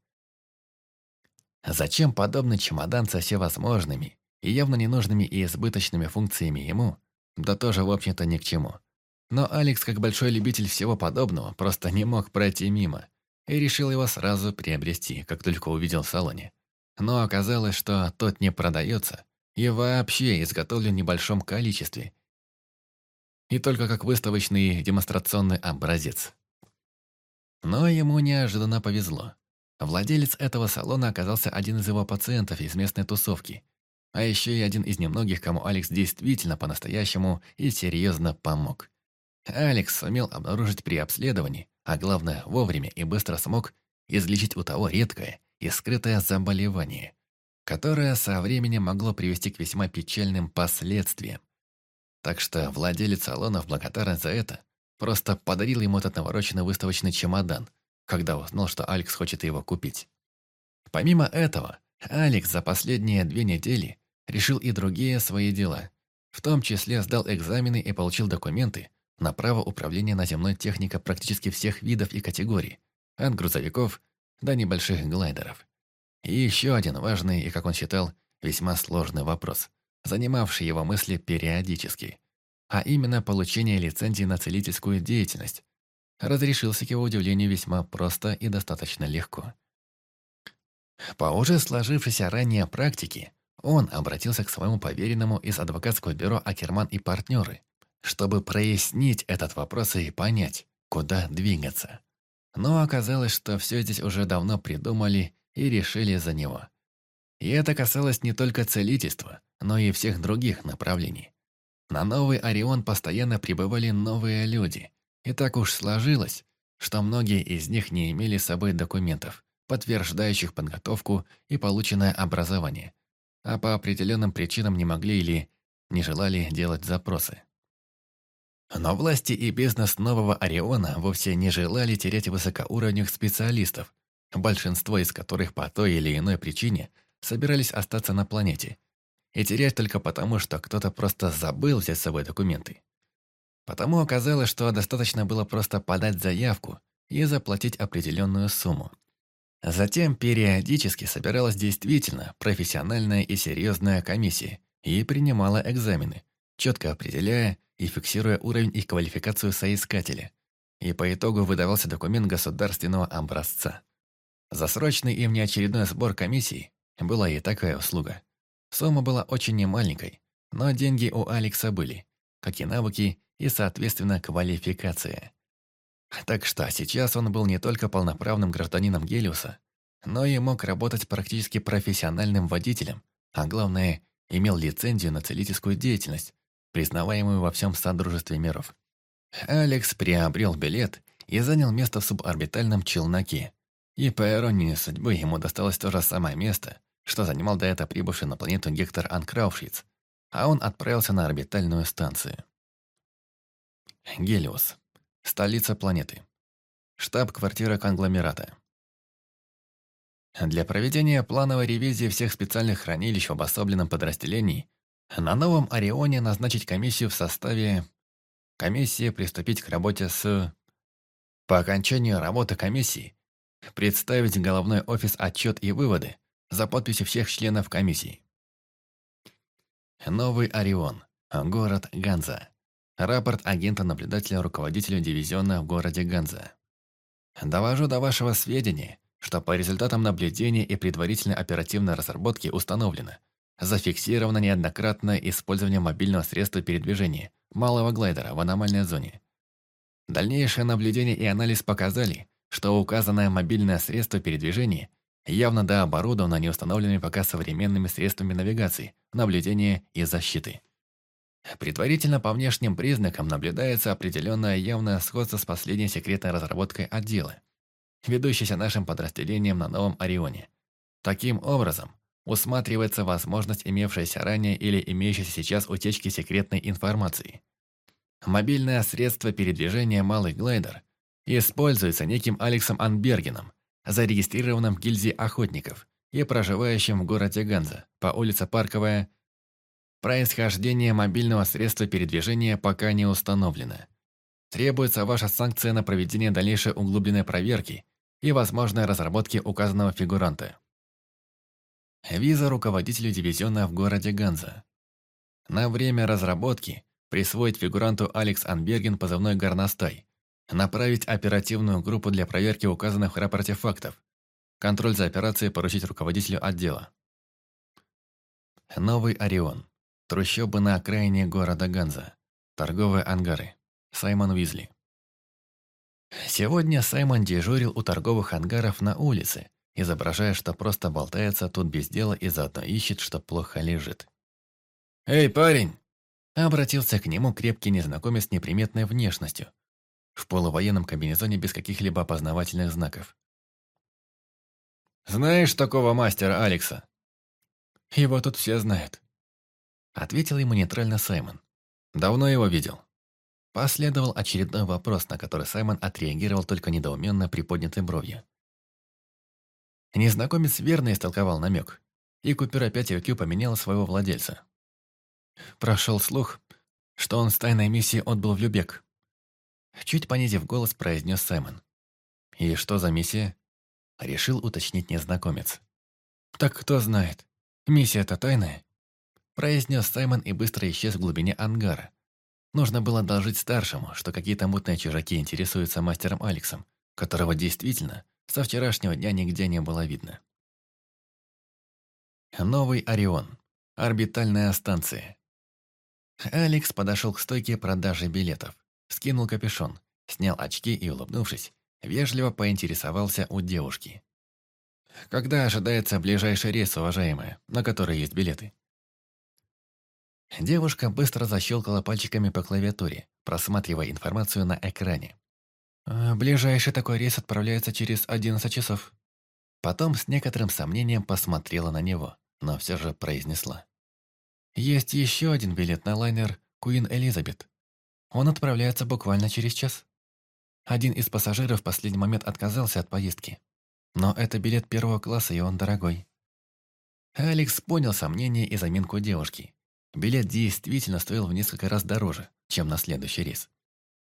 Зачем подобный чемодан со всевозможными и явно ненужными и избыточными функциями ему, да тоже, в общем-то, ни к чему. Но Алекс, как большой любитель всего подобного, просто не мог пройти мимо и решил его сразу приобрести, как только увидел в салоне. Но оказалось, что тот не продается и вообще изготовлен в небольшом количестве и только как выставочный демонстрационный образец. Но ему неожиданно повезло. Владелец этого салона оказался один из его пациентов из местной тусовки, а еще и один из немногих, кому Алекс действительно по-настоящему и серьезно помог. Алекс сумел обнаружить при обследовании, а главное, вовремя и быстро смог излечить у того редкое и скрытое заболевание, которое со временем могло привести к весьма печальным последствиям. Так что владелец салона в благодарность за это просто подарил ему этот навороченный выставочный чемодан, когда узнал, что Алекс хочет его купить. Помимо этого, Алекс за последние две недели решил и другие свои дела. В том числе сдал экзамены и получил документы на право управления наземной техникой практически всех видов и категорий, от грузовиков до небольших глайдеров. И еще один важный и, как он считал, весьма сложный вопрос, занимавший его мысли периодически, а именно получение лицензии на целительскую деятельность, разрешился, к его удивлению, весьма просто и достаточно легко. По уже сложившейся ранее практике, он обратился к своему поверенному из адвокатского бюро «Акерман и партнеры», чтобы прояснить этот вопрос и понять, куда двигаться. Но оказалось, что все здесь уже давно придумали и решили за него. И это касалось не только целительства, но и всех других направлений. На новый Орион постоянно прибывали новые люди, и так уж сложилось, что многие из них не имели с собой документов, подтверждающих подготовку и полученное образование, а по определенным причинам не могли или не желали делать запросы. Но власти и бизнес нового Ориона вовсе не желали терять высокоуровневых специалистов, большинство из которых по той или иной причине собирались остаться на планете, и терять только потому, что кто-то просто забыл взять с собой документы. Потому оказалось, что достаточно было просто подать заявку и заплатить определенную сумму. Затем периодически собиралась действительно профессиональная и серьезная комиссия и принимала экзамены, четко определяя и фиксируя уровень и квалификацию соискателя. И по итогу выдавался документ государственного образца. За срочный и внеочередной сбор комиссии была и такая услуга. Сумма была очень немаленькой, но деньги у Алекса были, как и навыки и, соответственно, квалификация. Так что сейчас он был не только полноправным гражданином Гелиуса, но и мог работать практически профессиональным водителем, а главное, имел лицензию на целительскую деятельность, признаваемую во всем Содружестве миров. Алекс приобрел билет и занял место в суборбитальном челноке. И по иронии судьбы ему досталось то же самое место, что занимал до этого прибывший на планету Гектор Анкраушиц, а он отправился на орбитальную станцию. Гелиос. Столица планеты. Штаб-квартира конгломерата. Для проведения плановой ревизии всех специальных хранилищ в обособленном подразделении на новом Орионе назначить комиссию в составе комиссии приступить к работе с... По окончанию работы комиссии представить головной офис отчет и выводы за подписью всех членов комиссии. Новый Орион. Город Ганза. Рапорт агента-наблюдателя руководителю дивизиона в городе Ганза. Довожу до вашего сведения, что по результатам наблюдения и предварительной оперативной разработки установлено, зафиксировано неоднократное использование мобильного средства передвижения, малого глайдера в аномальной зоне. Дальнейшее наблюдение и анализ показали, что указанное мобильное средство передвижения явно дооборудовано неустановленными пока современными средствами навигации, наблюдения и защиты. Предварительно по внешним признакам наблюдается определенное явное сходство с последней секретной разработкой отдела, ведущейся нашим подразделением на Новом Орионе. Таким образом, усматривается возможность имевшейся ранее или имеющейся сейчас утечки секретной информации. Мобильное средство передвижения «Малый глайдер» используется неким Алексом Анбергеном, зарегистрированным в гильдии охотников и проживающим в городе Ганза по улице Парковая, Происхождение мобильного средства передвижения пока не установлено. Требуется ваша санкция на проведение дальнейшей углубленной проверки и возможной разработки указанного фигуранта. Виза руководителю дивизиона в городе Ганза. На время разработки присвоить фигуранту Алекс Анберген позывной «Горностай», направить оперативную группу для проверки указанных в рапорте фактов, контроль за операцией поручить руководителю отдела. Новый Орион. Трущобы на окраине города Ганза. Торговые ангары. Саймон Уизли. Сегодня Саймон дежурил у торговых ангаров на улице, изображая, что просто болтается тут без дела и заодно ищет, что плохо лежит. «Эй, парень!» Обратился к нему крепкий незнакомец с неприметной внешностью, в полувоенном комбинезоне без каких-либо опознавательных знаков. «Знаешь такого мастера Алекса?» «Его тут все знают», Ответил ему нейтрально Саймон. «Давно его видел?» Последовал очередной вопрос, на который Саймон отреагировал только недоуменно приподнятой бровью. Незнакомец верно истолковал намек и купюра 5 IQ поменяла своего владельца. Прошел слух, что он с тайной миссией отбыл в Любек. Чуть понизив голос, произнес Саймон. «И что за миссия?» Решил уточнить незнакомец. «Так кто знает. Миссия-то тайная», произнес Саймон и быстро исчез в глубине ангара. Нужно было доложить старшему, что какие-то мутные чужаки интересуются мастером Алексом, которого действительно со вчерашнего дня нигде не было видно. Новый Орион. Орбитальная станция. Алекс подошел к стойке продажи билетов, скинул капюшон, снял очки и, улыбнувшись, вежливо поинтересовался у девушки. «Когда ожидается ближайший рейс, уважаемая, на который есть билеты?» Девушка быстро защелкала пальчиками по клавиатуре, просматривая информацию на экране. «А, «Ближайший такой рейс отправляется через 11 часов». Потом с некоторым сомнением посмотрела на него, но все же произнесла. «Есть еще один билет на лайнер Куин Элизабет. Он отправляется буквально через час. Один из пассажиров в последний момент отказался от поездки. Но это билет первого класса, и он дорогой». Алекс понял сомнение и заминку девушки Билет действительно стоил в несколько раз дороже, чем на следующий рейс.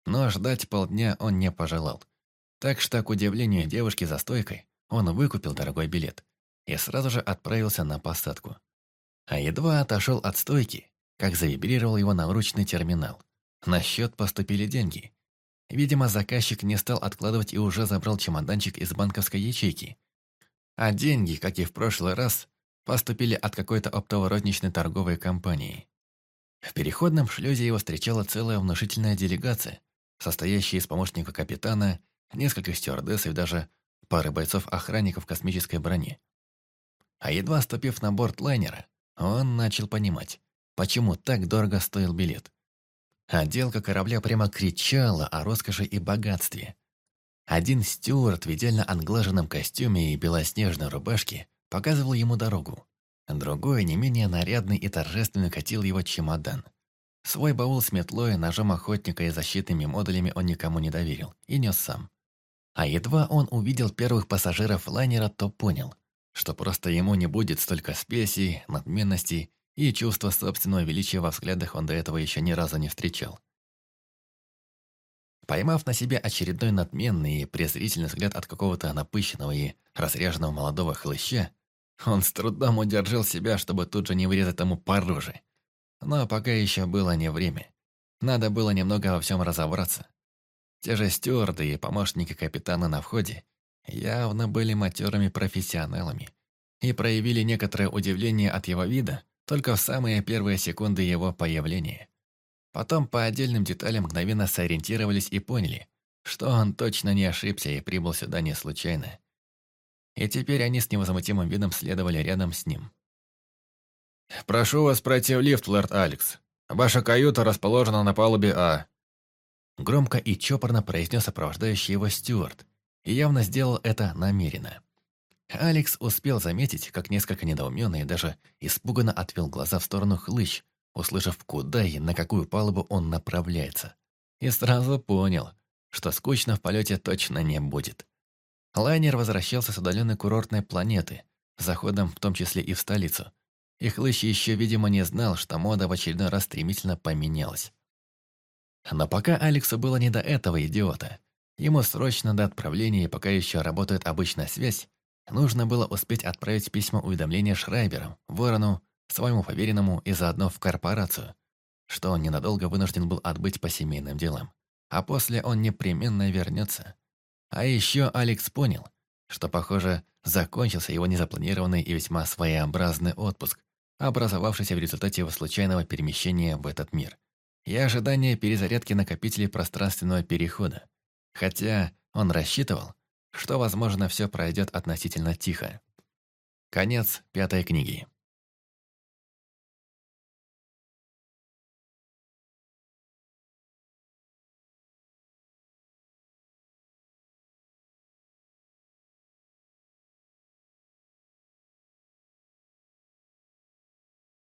Но ждать полдня он не пожелал. Так что, к удивлению девушки за стойкой, он выкупил дорогой билет и сразу же отправился на посадку. А едва отошел от стойки, как завибрировал его наручный терминал. На счет поступили деньги. Видимо, заказчик не стал откладывать и уже забрал чемоданчик из банковской ячейки. А деньги, как и в прошлый раз, поступили от какой-то оптово-розничной торговой компании. В переходном шлюзе его встречала целая внушительная делегация, состоящая из помощника капитана, нескольких стюардесс и даже пары бойцов-охранников космической брони. А едва ступив на борт лайнера, он начал понимать, почему так дорого стоил билет. Отделка корабля прямо кричала о роскоши и богатстве. Один стюард в идеально англаженном костюме и белоснежной рубашке показывал ему дорогу. Другой, не менее нарядный и торжественно катил его чемодан. Свой баул с метлой, ножом охотника и защитными модулями он никому не доверил и нес сам. А едва он увидел первых пассажиров лайнера, то понял, что просто ему не будет столько спесей, надменности и чувства собственного величия во взглядах он до этого еще ни разу не встречал. Поймав на себе очередной надменный и презрительный взгляд от какого-то напыщенного и разряженного молодого хлыща, он с трудом удержал себя, чтобы тут же не врезать тому по роже. Но пока еще было не время. Надо было немного во всем разобраться. Те же стюарды и помощники капитана на входе явно были матерыми профессионалами и проявили некоторое удивление от его вида только в самые первые секунды его появления. Потом по отдельным деталям мгновенно сориентировались и поняли, что он точно не ошибся и прибыл сюда не случайно и теперь они с невозмутимым видом следовали рядом с ним. «Прошу вас пройти в лифт, лорд Алекс. Ваша каюта расположена на палубе А». Громко и чопорно произнес сопровождающий его стюарт, и явно сделал это намеренно. Алекс успел заметить, как несколько недоуменно и даже испуганно отвел глаза в сторону хлыщ, услышав, куда и на какую палубу он направляется. И сразу понял, что скучно в полете точно не будет. Лайнер возвращался с удаленной курортной планеты, заходом в том числе и в столицу. И Хлыщ еще, видимо, не знал, что мода в очередной раз стремительно поменялась. Но пока Алексу было не до этого идиота. Ему срочно до отправления, пока еще работает обычная связь, нужно было успеть отправить письма уведомления Шрайберу, Ворону, своему поверенному и заодно в корпорацию, что он ненадолго вынужден был отбыть по семейным делам. А после он непременно вернется. А еще Алекс понял, что, похоже, закончился его незапланированный и весьма своеобразный отпуск, образовавшийся в результате его случайного перемещения в этот мир, и ожидание перезарядки накопителей пространственного перехода. Хотя он рассчитывал, что, возможно, все пройдет относительно тихо. Конец пятой книги.